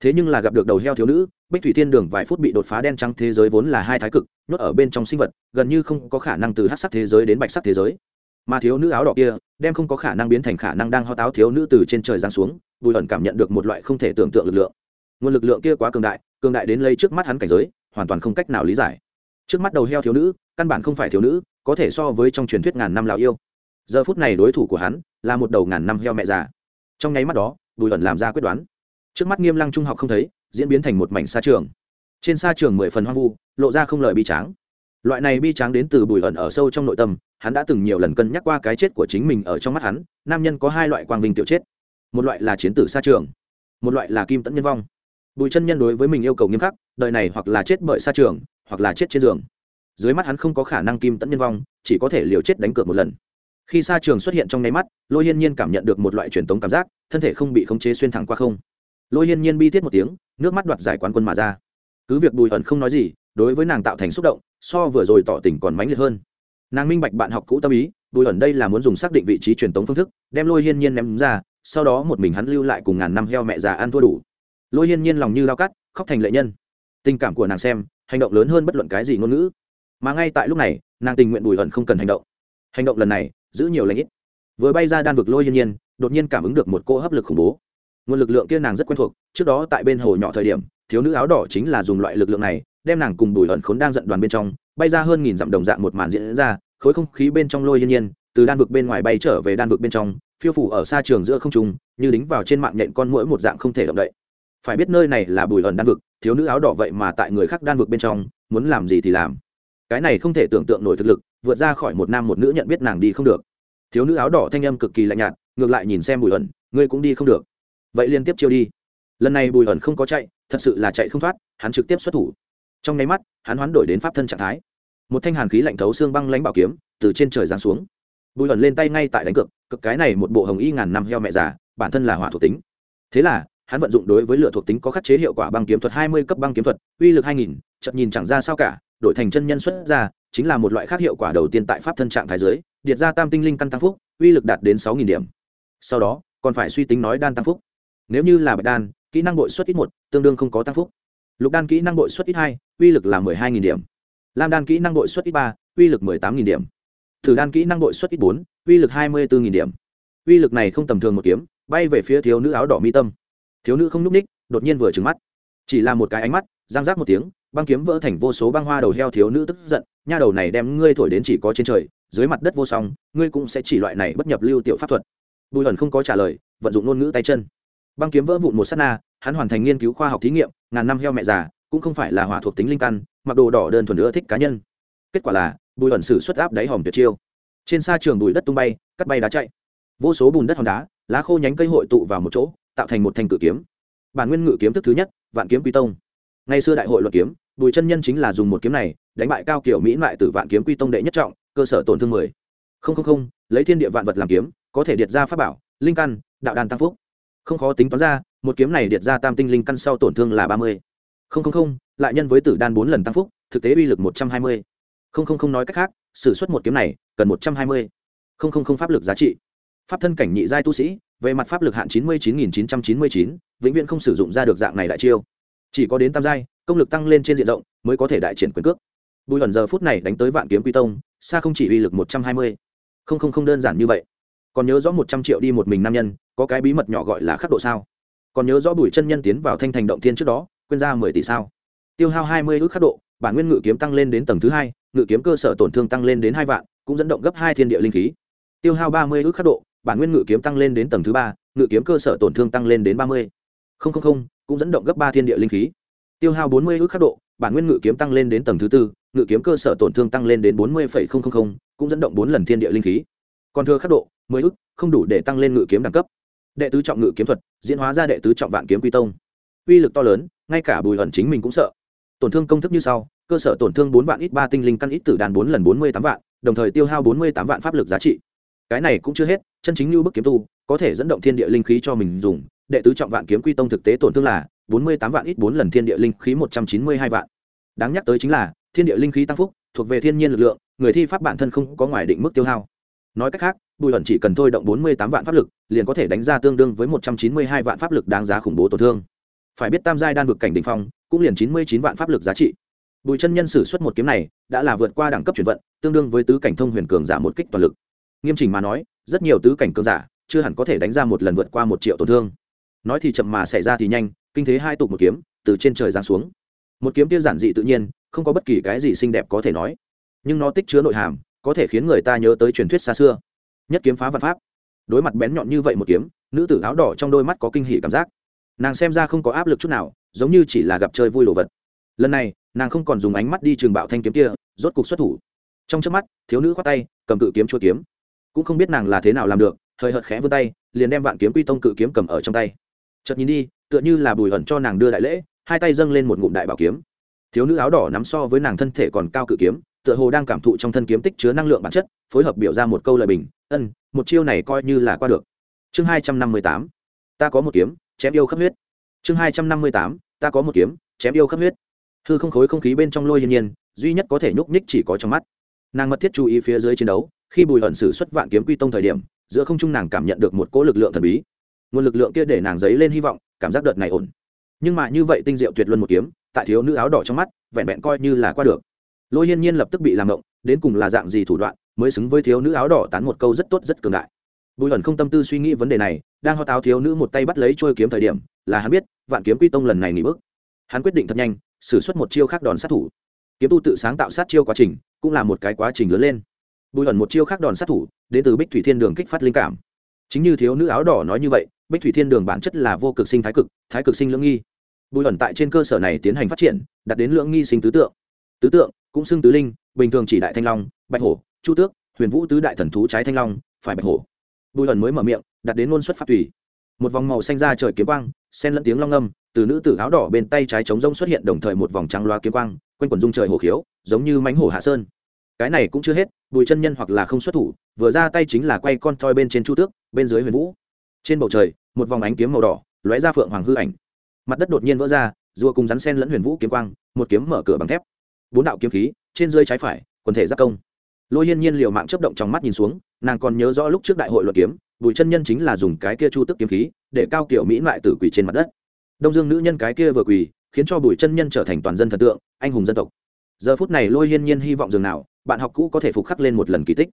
S1: Thế nhưng là gặp được đầu heo thiếu nữ, bích thủy thiên đường vài phút bị đột phá đen trắng thế giới vốn là hai thái cực, nhốt ở bên trong sinh vật, gần như không có khả năng từ hát sắc thế giới đến bạch sắc thế giới. Mà thiếu nữ áo đỏ kia, đem không có khả năng biến thành khả năng đang ho táo thiếu nữ từ trên trời giáng xuống bùi ẩn cảm nhận được một loại không thể tưởng tượng lực lượng. Nguồn lực lượng kia quá cường đại cường đại đến lấy trước mắt hắn cảnh giới, hoàn toàn không cách nào lý giải. Trước mắt đầu heo thiếu nữ, căn bản không phải thiếu nữ, có thể so với trong truyền thuyết ngàn năm lào yêu giờ phút này đối thủ của hắn là một đầu ngàn năm heo mẹ già. Trong nháy mắt đó, bùi ẩn làm ra quyết đoán. Trước mắt nghiêm lăng trung học không thấy, diễn biến thành một mảnh xa trường. Trên xa trường mười phần hoang vu, lộ ra không lời bi tráng. Loại này bi tráng đến từ bùi ẩn ở sâu trong nội tâm, hắn đã từng nhiều lần cân nhắc qua cái chết của chính mình ở trong mắt hắn, nam nhân có hai loại quang vinh tiểu chết. Một loại là chiến tử xa trường, một loại là kim tẫn nhân vong. Bùi chân nhân đối với mình yêu cầu nghiêm khắc, đời này hoặc là chết bởi xa trường, hoặc là chết trên giường. Dưới mắt hắn không có khả năng kim tẫn nhân vong, chỉ có thể liều chết đánh cược một lần khi xa trường xuất hiện trong nháy mắt, lôi hiên nhiên cảm nhận được một loại truyền tống cảm giác, thân thể không bị khống chế xuyên thẳng qua không. Lôi hiên nhiên bi thiết một tiếng, nước mắt đoạt giải quán quân mà ra. Cứ việc bùi ẩn không nói gì, đối với nàng tạo thành xúc động, so vừa rồi tỏ tình còn mãnh liệt hơn. Nàng minh bạch bạn học cũ tâm ý, bùi ẩn đây là muốn dùng xác định vị trí truyền tống phương thức, đem lôi hiên nhiên ném ra, sau đó một mình hắn lưu lại cùng ngàn năm heo mẹ già ăn thua đủ. Lôi hiên nhiên lòng như lao cắt, khóc thành lệ nhân. Tình cảm của nàng xem, hành động lớn hơn bất luận cái gì ngôn ngữ. Mà ngay tại lúc này, nàng tình nguyện bùi ẩn không cần hành động. Hành động lần này giữ nhiều lãnh ít. Vừa bay ra đan vực lôi hiên nhiên, đột nhiên cảm ứng được một cô hấp lực khủng bố. Nguồn lực lượng kia nàng rất quen thuộc, trước đó tại bên hồ nhỏ thời điểm, thiếu nữ áo đỏ chính là dùng loại lực lượng này, đem nàng cùng bùi ẩn khốn đang giận đoàn bên trong, bay ra hơn nghìn dặm đồng dạng một màn diễn ra, khối không khí bên trong lôi hiên nhiên, từ đan vực bên ngoài bay trở về đan vực bên trong, phiêu phủ ở xa trường giữa không trung, như đính vào trên mạng nhện con mũi một dạng không thể động đậy. Phải biết nơi này là bùi ẩn đan vực, thiếu nữ áo đỏ vậy mà tại người khác đan vực bên trong, muốn làm gì thì làm. Cái này không thể tưởng tượng nổi thực lực vượt ra khỏi một nam một nữ nhận biết nàng đi không được. Thiếu nữ áo đỏ thanh âm cực kỳ lạnh nhạt, ngược lại nhìn xem bùi ẩn, ngươi cũng đi không được. Vậy liên tiếp chiêu đi. Lần này bùi ẩn không có chạy, thật sự là chạy không thoát, hắn trực tiếp xuất thủ. Trong nháy mắt, hắn hoán đổi đến pháp thân trạng thái. Một thanh hàn khí lạnh thấu xương băng lãnh bảo kiếm từ trên trời giáng xuống. Bùi ẩn lên tay ngay tại đánh cực cực cái này một bộ hồng y ngàn năm heo mẹ già, bản thân là hỏa thuộc tính. Thế là, hắn vận dụng đối với lửa thuộc tính có khắc chế hiệu quả băng kiếm thuật hai mươi cấp băng kiếm thuật, uy lực hai nghìn chậm nhìn chẳng ra sao cả, đổi thành chân nhân xuất ra chính là một loại khác hiệu quả đầu tiên tại pháp thân trạng thái giới, điệt ra tam tinh linh căn tăng phúc, uy lực đạt đến sáu nghìn điểm. Sau đó, còn phải suy tính nói đan tăng phúc. Nếu như là bạch đan, kỹ năng bội suất ít một, tương đương không có tăng phúc. Lục đan kỹ năng bội suất ít hai, uy lực là mười hai nghìn điểm. Lam đan kỹ năng bội suất ít ba, uy lực mười tám nghìn điểm. Thử đan kỹ năng bội suất ít bốn, uy lực hai mươi bốn nghìn điểm. Uy lực này không tầm thường một kiếm, bay về phía thiếu nữ áo đỏ mi tâm. Thiếu nữ không n ú c ních, đột nhiên vừa trứng mắt. Chỉ là một cái ánh mắt, giang giác một tiếng băng kiếm vỡ thành vô số băng hoa đầu heo thiếu nữ tức giận, nha đầu này đem ngươi thổi đến chỉ có trên trời, dưới mặt đất vô song, ngươi cũng sẽ chỉ loại này bất nhập lưu tiểu pháp thuật. Bùi hẩn không có trả lời, vận dụng ngôn ngữ tay chân. Băng kiếm vỡ vụn một s á t na, hắn hoàn thành nghiên cứu khoa học thí nghiệm, ngàn năm heo mẹ già, cũng không phải là hỏa thuộc tính linh căn, mặc đồ đỏ đơn thuần nữa thích cá nhân. Kết quả là, bùi hẩn sử xuất áp đáy hòm tuyệt chiêu. Trên xa trường bùi đất tung bay, cắt bay đá chạy. Vô số bùn đất hòn đá, lá khô nhánh cây hội tụ vào một chỗ, tạo thành một thanh cự kiếm. Bản nguyên ngự kiếm thức thứ nhất, vạn kiếm quy tông. Ngày xưa đại hội luật kiếm bùi chân nhân chính là dùng một kiếm này, đánh bại cao kiểu mỹ lại từ vạn kiếm quy tông đệ nhất trọng, cơ sở tổn thương mười. Không không không, lấy thiên địa vạn vật làm kiếm, có thể điệt ra pháp bảo, linh căn, đạo đàn tăng phúc. Không khó tính toán ra, một kiếm này điệt ra tam tinh linh căn sau tổn thương là ba mươi. Không không không, lại nhân với tử đan bốn lần tăng phúc, thực tế uy lực một trăm hai mươi. Không không không nói cách khác s ử suất một kiếm này, cần một trăm hai mươi. Không không không pháp lực giá trị. Pháp thân cảnh nhị giai tu sĩ, về mặt pháp lực hạn chín mươi chín nghìn chín trăm chín mươi chín, vĩnh viễn không sử dụng ra được dạng này đại chiêu. Chỉ có đến tam giai công lực tăng lên trên diện rộng mới có thể đại triển quyền cước. Bùi ẩn giờ phút này đánh tới vạn kiếm quy tông, xa không chỉ uy lực một trăm hai mươi. Không không không đơn giản như vậy. Còn nhớ rõ một trăm triệu đi một mình nam nhân, có cái bí mật nhỏ gọi là khắc độ sao? Còn nhớ rõ bùi chân nhân tiến vào thanh thành động thiên trước đó, quên ra mười tỷ sao? Tiêu hao hai mươi ước khắc độ, bản nguyên ngự kiếm tăng lên đến tầng thứ hai, ngự kiếm cơ sở tổn thương tăng lên đến hai vạn, cũng dẫn động gấp hai thiên địa linh khí. Tiêu hao ba mươi ước khắc độ, bản nguyên ngự kiếm tăng lên đến tầng thứ ba, ngự kiếm cơ sở tổn thương tăng lên đến ba mươi. Không không không, cũng dẫn động gấp ba thiên địa linh khí tiêu hao bốn mươi ước khắc độ, bản nguyên ngự kiếm tăng lên đến tầng thứ tư, ngự kiếm cơ sở tổn thương tăng lên đến bốn mươi cũng dẫn động bốn lần thiên địa linh khí. Còn thừa khắc độ, mười ước, không đủ để tăng lên ngự kiếm đẳng cấp. Đệ tứ trọng ngự kiếm thuật, diễn hóa ra đệ tứ trọng vạn kiếm quy tông. Uy lực to lớn, ngay cả bùi ẩn chính mình cũng sợ. Tổn thương công thức như sau, cơ sở tổn thương bốn vạn ít ba tinh linh căn ít tử đàn bốn lần bốn mươi tám vạn, đồng thời tiêu hao bốn mươi tám vạn pháp lực giá trị. Cái này cũng chưa hết, chân chính như bức kiếm tu, có thể dẫn động thiên địa linh khí cho mình dùng. Đệ tứ trọng vạn kiếm quy tông thực tế tổn thương là bốn mươi tám vạn ít bốn lần thiên địa linh khí một trăm chín mươi hai vạn. Đáng nhắc tới chính là, thiên địa linh khí tăng phúc, thuộc về thiên nhiên lực lượng, người thi pháp bản thân không có ngoài định mức tiêu hao. Nói cách khác, bùi ẩn chỉ cần thôi động bốn mươi tám vạn pháp lực, liền có thể đánh ra tương đương với một trăm chín mươi hai vạn pháp lực đáng giá khủng bố tổn thương. Phải biết tam giai đan vực cảnh đ ỉ n h phong, cũng liền chín mươi chín vạn pháp lực giá trị. Bùi chân nhân sử xuất một kiếm này, đã là vượt qua đẳng cấp chuyển vận, tương đương với tứ cảnh thông huyền cường giả một kích toàn lực. Nghiêm chỉnh mà nói, rất nhiều tứ cảnh cường giả chưa hẳn có thể đánh ra một lần vượt qua một triệu tổn thương. Nói thì chậm mà xảy ra thì nhanh kinh thế hai tục một kiếm, từ trên trời giáng xuống. Một kiếm kia giản dị tự nhiên, không có bất kỳ cái gì xinh đẹp có thể nói. Nhưng nó tích chứa nội hàm, có thể khiến người ta nhớ tới truyền thuyết xa xưa. Nhất kiếm phá vật pháp. Đối mặt bén nhọn như vậy một kiếm, nữ tử áo đỏ trong đôi mắt có kinh hỉ cảm giác. Nàng xem ra không có áp lực chút nào, giống như chỉ là gặp chơi vui đồ vật. Lần này, nàng không còn dùng ánh mắt đi trường bạo thanh kiếm kia, rốt cục xuất thủ. Trong trước mắt, thiếu nữ khoát tay, cầm cự kiếm chua kiếm. Cũng không biết nàng là thế nào làm được, hơi hợt khẽ vươn tay, liền đem vạn kiếm quy tông cự kiếm cầm ở trong tay. Chợt nhìn đi tựa như là bùi ẩn cho nàng đưa đại lễ, hai tay dâng lên một ngụm đại bảo kiếm. Thiếu nữ áo đỏ nắm so với nàng thân thể còn cao cự kiếm, tựa hồ đang cảm thụ trong thân kiếm tích chứa năng lượng bản chất, phối hợp biểu ra một câu lời bình, ân, một chiêu này coi như là qua được. Chương hai trăm năm mươi tám, ta có một kiếm, chém yêu khắp huyết. Chương hai trăm năm mươi tám, ta có một kiếm, chém yêu khắp huyết. Hư không khối không khí bên trong lôi hiên nhiên, duy nhất có thể nhúc nhích chỉ có trong mắt. Nàng mật thiết chú ý phía dưới chiến đấu, khi bùi ẩn sử xuất vạn kiếm quy tông thời điểm, giữa không trung nàng cảm nhận được một cỗ lực lượng thần bí. Nguồn lực lượng kia để nàng dấy lên hy vọng cảm giác đợt này ổn. Nhưng mà như vậy tinh diệu tuyệt luân một kiếm, tại thiếu nữ áo đỏ trong mắt, vẹn vẹn coi như là qua được. Lôi hiên nhiên lập tức bị làm động, đến cùng là dạng gì thủ đoạn mới xứng với thiếu nữ áo đỏ tán một câu rất tốt, rất cường đại. Bùi ẩn không tâm tư suy nghĩ vấn đề này, đang ho táo thiếu nữ một tay bắt lấy trôi kiếm thời điểm, là hắn biết, vạn kiếm quy tông lần này nghỉ bước. Hắn quyết định thật nhanh xử suất một chiêu khác đòn sát thủ. Kiếm tu tự sáng tạo sát chiêu quá trình, cũng là một cái quá trình lớn lên. Bùi ẩn một chiêu khác đòn sát thủ, đến từ bích thủy thiên đường kích phát linh cảm. Chính như thiếu nữ áo đỏ nói như vậy bích thủy thiên đường bản chất là vô cực sinh thái cực thái cực sinh lưỡng nghi. Bùi ẩn tại trên cơ sở này tiến hành phát triển đặt đến lưỡng nghi sinh tứ tượng. Tứ tượng, cũng xưng tứ linh, bình thường chỉ đại thanh long, bạch hổ, chu tước, huyền vũ tứ đại thần thú trái thanh long, phải bạch hổ. Bùi ẩn mới mở miệng đặt đến ngôn xuất phát tùy. Một vòng màu xanh ra trời kiếm quang sen lẫn tiếng long âm, từ nữ tử áo đỏ bên tay trái trống rông xuất hiện đồng thời một vòng trắng loa kiếm quang, quanh quần dung trời hồ khiếu, giống như mánh hổ hạ sơn. Cái này cũng chưa hết, bùi chân nhân hoặc là không xuất thủ, vừa ra tay chính là quay con thoi bên trên chu tước, bên dưới huyền vũ. Trên bầu trời một vòng ánh kiếm màu đỏ, lóe ra phượng hoàng hư ảnh. Mặt đất đột nhiên vỡ ra, rùa cùng rắn sen lẫn huyền vũ kiếm quang, một kiếm mở cửa bằng thép. Bốn đạo kiếm khí, trên dưới trái phải, quần thể giác công. Lôi hiên nhiên liều mạng chấp động trong mắt nhìn xuống, nàng còn nhớ rõ lúc trước đại hội luật kiếm, bùi chân nhân chính là dùng cái kia chu tức kiếm khí, để cao kiểu mỹ lại tử quỳ trên mặt đất. Đông dương nữ nhân cái kia vừa quỳ, khiến cho bùi chân nhân trở thành toàn dân thần tượng, anh hùng dân tộc. Giờ phút này lôi hiên nhiên hy vọng dường nào, bạn học cũ có thể phục khắc lên một lần kỳ tích.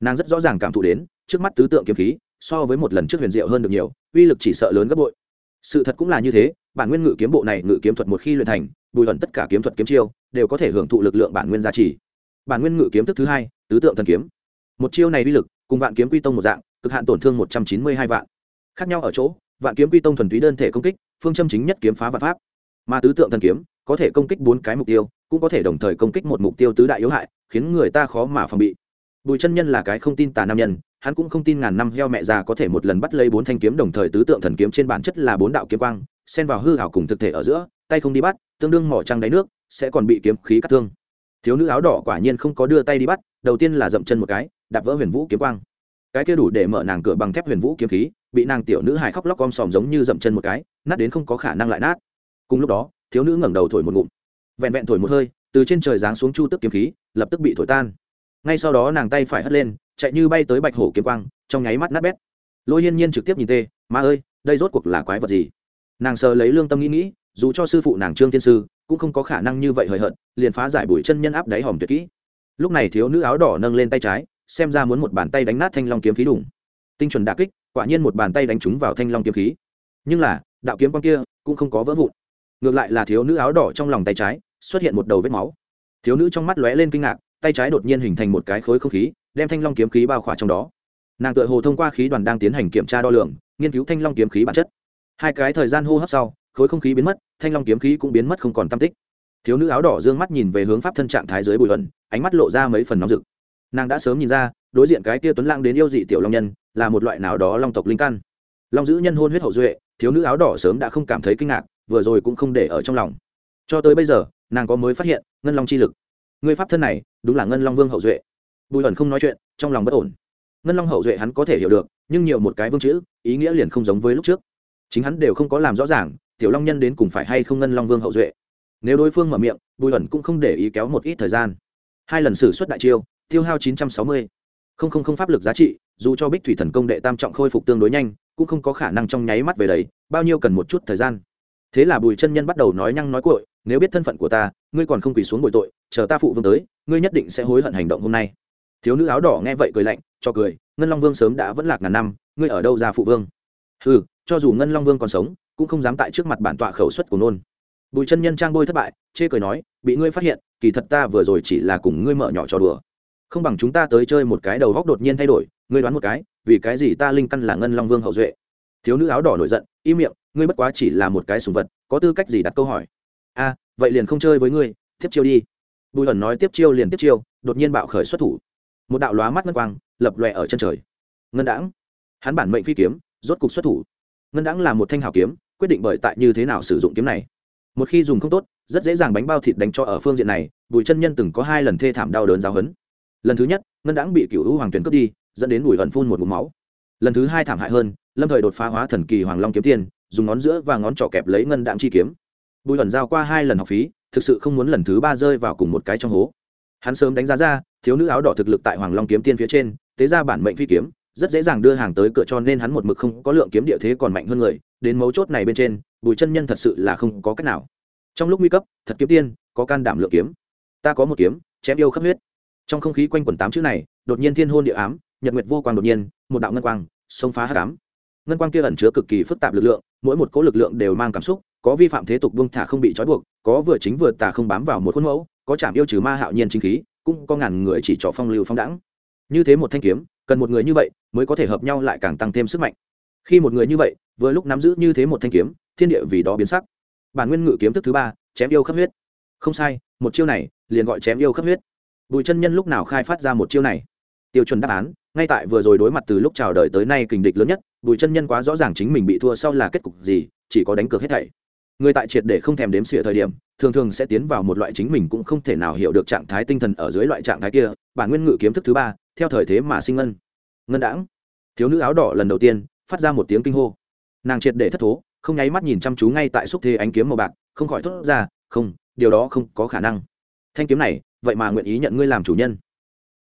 S1: Nàng rất rõ ràng cảm thụ đến, trước mắt tứ tượng kiếm khí, so với một lần trước huyền diệu hơn được nhiều uy lực chỉ sợ lớn gấp bội. Sự thật cũng là như thế, bản nguyên ngự kiếm bộ này ngự kiếm thuật một khi luyện thành, bùi ẩn tất cả kiếm thuật kiếm chiêu, đều có thể hưởng thụ lực lượng bản nguyên giá trị bản nguyên ngự kiếm thức thứ hai, tứ tượng thần kiếm. Một chiêu này uy lực, cùng vạn kiếm quy tông một dạng, cực hạn tổn thương một trăm chín mươi hai vạn. Khác nhau ở chỗ, vạn kiếm quy tông thuần túy đơn thể công kích, phương châm chính nhất kiếm phá vạn pháp. Mà tứ tượng thần kiếm, có thể công kích bốn cái mục tiêu, cũng có thể đồng thời công kích một mục tiêu tứ đại yếu hại, khiến người ta khó mà phòng bị bùi chân nhân là cái không tin tà nam nhân, hắn cũng không tin ngàn năm heo mẹ già có thể một lần bắt lấy bốn thanh kiếm đồng thời tứ tượng thần kiếm trên bản chất là bốn đạo kiếm quang, xen vào hư hảo cùng thực thể ở giữa, tay không đi bắt, tương đương mỏ trăng đáy nước, sẽ còn bị kiếm khí cắt thương. Thiếu nữ áo đỏ quả nhiên không có đưa tay đi bắt, đầu tiên là dậm chân một cái, đạp vỡ huyền vũ kiếm quang. Cái kia đủ để mở nàng cửa bằng thép huyền vũ kiếm khí, bị nàng tiểu nữ hài khóc lóc om sòm giống như dậm chân một cái, nát đến không có khả năng lại nát. Cùng lúc đó, thiếu nữ ngẩng đầu thổi một ngụm. Vẹn vẹn thổi một hơi, từ trên trời giáng xuống chu tức kiếm khí, lập tức bị thổi tan ngay sau đó nàng tay phải hất lên, chạy như bay tới bạch hổ kiếm quang, trong nháy mắt nát bét. Lôi hiên nhiên trực tiếp nhìn tê, ma ơi, đây rốt cuộc là quái vật gì? Nàng sờ lấy lương tâm nghĩ nghĩ, dù cho sư phụ nàng trương thiên sư cũng không có khả năng như vậy hời hợt, liền phá giải bụi chân nhân áp đáy hòm tuyệt kỹ. Lúc này thiếu nữ áo đỏ nâng lên tay trái, xem ra muốn một bàn tay đánh nát thanh long kiếm khí đủng tinh chuẩn đà kích, quả nhiên một bàn tay đánh trúng vào thanh long kiếm khí. Nhưng là, đạo kiếm quang kia cũng không có vỡ vụn. Ngược lại là thiếu nữ áo đỏ trong lòng tay trái xuất hiện một đầu vết máu. Thiếu nữ trong mắt lóe lên kinh ngạc tay trái đột nhiên hình thành một cái khối không khí, đem thanh long kiếm khí bao khỏa trong đó. Nàng tự hồ thông qua khí đoàn đang tiến hành kiểm tra đo lường, nghiên cứu thanh long kiếm khí bản chất. Hai cái thời gian hô hấp sau, khối không khí biến mất, thanh long kiếm khí cũng biến mất không còn tam tích. Thiếu nữ áo đỏ d ư ơ n g mắt nhìn về hướng pháp thân trạng thái dưới bụi ẩn, ánh mắt lộ ra mấy phần nóng rực. Nàng đã sớm nhìn ra, đối diện cái tia tuấn lang đến yêu dị tiểu long nhân, là một loại nào đó long tộc linh căn. Long giữ nhân hôn huyết hậu duệ, thiếu nữ áo đỏ sớm đã không cảm thấy kinh ngạc, vừa rồi cũng không để ở trong lòng. Cho tới bây giờ, nàng có mới phát hiện, ngân long chi lực người pháp thân này, đúng là ngân long vương hậu duệ. Bùi ẩn không nói chuyện, trong lòng bất ổn. Ngân long hậu duệ hắn có thể hiểu được, nhưng nhiều một cái vương chữ, ý nghĩa liền không giống với lúc trước. Chính hắn đều không có làm rõ ràng, tiểu long nhân đến cùng phải hay không ngân long vương hậu duệ. Nếu đối phương mở miệng, bùi ẩn cũng không để ý kéo một ít thời gian. Hai lần xử suất đại chiêu, tiêu hao chín trăm sáu mươi. Không không không pháp lực giá trị, dù cho bích thủy thần công đệ tam trọng khôi phục tương đối nhanh, cũng không có khả năng trong nháy mắt về đấy bao nhiêu cần một chút thời gian. Thế là bùi chân nhân bắt đầu nói nhăng nói cội nếu biết thân phận của ta, ngươi còn không quỳ xuống bội tội, chờ ta phụ vương tới, ngươi nhất định sẽ hối hận hành động hôm nay. Thiếu nữ áo đỏ nghe vậy cười lạnh, cho cười, ngân long vương sớm đã vẫn lạc ngàn năm, ngươi ở đâu ra phụ vương? Ừ cho dù ngân long vương còn sống, cũng không dám tại trước mặt bản tọa khẩu suất của nôn. Bùi chân nhân trang bôi thất bại, chê cười nói, bị ngươi phát hiện, kỳ thật ta vừa rồi chỉ là cùng ngươi mở nhỏ trò đùa. Không bằng chúng ta tới chơi một cái đầu góc đột nhiên thay đổi, ngươi đoán một cái, vì cái gì ta linh căn là ngân long vương hậu duệ? Thiếu nữ áo đỏ nổi giận, im miệng, ngươi bất quá chỉ là một cái sùng vật, có tư cách gì đặt câu hỏi? A vậy liền không chơi với ngươi, tiếp chiêu đi. Bùi ẩn nói tiếp chiêu liền tiếp chiêu, đột nhiên bạo khởi xuất thủ. Một đạo lóa mắt ngân quang lập lòe ở chân trời. Ngân đãng, hắn bản mệnh phi kiếm, rốt cục xuất thủ. Ngân đãng là một thanh hào kiếm, quyết định bởi tại như thế nào sử dụng kiếm này. Một khi dùng không tốt, rất dễ dàng bánh bao thịt đánh cho ở phương diện này, bùi chân nhân từng có hai lần thê thảm đau đớn giáo hấn lần thứ nhất, ngân đãng bị cựu hữu hoàng tuyển cướp đi, dẫn đến bùi ẩn phun một mũ máu. Lần thứ hai thảm hại hơn, lâm thời đột phá hóa thần kỳ hoàng long kiếm tiền, dùng ngón giữa và ngón trỏ kẹp lấy ngân đạm chi kiếm bùi ẩn giao qua hai lần học phí, thực sự không muốn lần thứ ba rơi vào cùng một cái trong hố. Hắn sớm đánh giá ra, thiếu nữ áo đỏ thực lực tại hoàng long kiếm tiên phía trên tế ra bản mệnh phi kiếm, rất dễ dàng đưa hàng tới cửa cho nên hắn một mực không có lượng kiếm địa thế còn mạnh hơn người, đến mấu chốt này bên trên, bùi chân nhân thật sự là không có cách nào. Trong lúc nguy cấp, thật kiếm tiên, có can đảm lượng kiếm. Ta có một kiếm, chém yêu khắp huyết. Trong không khí quanh quần tám chữ này, đột nhiên thiên hôn địa ám, nhật nguyệt vô quang đột nhiên, một đạo ngân quang, xông phá hát ám ngân quang kia ẩn chứa cực kỳ phức tạp lực lượng, mỗi một cỗ lực lượng đều mang cảm xúc, có vi phạm thế tục buông thả không bị trói buộc, có vừa chính vừa tà không bám vào một khuôn mẫu, có chạm yêu trừ ma hạo nhiên chính khí, cũng có ngàn người chỉ trỏ phong lưu phong đẳng như thế một thanh kiếm, cần một người như vậy mới có thể hợp nhau lại càng tăng thêm sức mạnh. Khi một người như vậy, vừa lúc nắm giữ như thế một thanh kiếm, thiên địa vì đó biến sắc. Bản nguyên ngự kiếm thức thứ ba, chém yêu khắp huyết. Không sai, một chiêu này liền gọi chém yêu khắp huyết. Bùi chân nhân lúc nào khai phát ra một chiêu này? Tiêu chuẩn đáp án, ngay tại vừa rồi đối mặt từ lúc chào đời tới nay kình địch lớn nhất, bùi chân nhân quá rõ ràng chính mình bị thua sau là kết cục gì, chỉ có đánh cược hết thảy. Người tại triệt để không thèm đếm xỉa thời điểm, thường thường sẽ tiến vào một loại chính mình cũng không thể nào hiểu được trạng thái tinh thần ở dưới loại trạng thái kia, bản nguyên ngự kiếm thức thứ ba, theo thời thế mà sinh ngân. Ngân đãng. Thiếu nữ áo đỏ lần đầu tiên, phát ra một tiếng kinh hô. Nàng triệt để thất thố, không nháy mắt nhìn chăm chú ngay tại xúc thế ánh kiếm màu bạc, không khỏi thốt ra, không, điều đó không có khả năng. Thanh kiếm này, vậy mà nguyện ý nhận ngươi làm chủ nhân.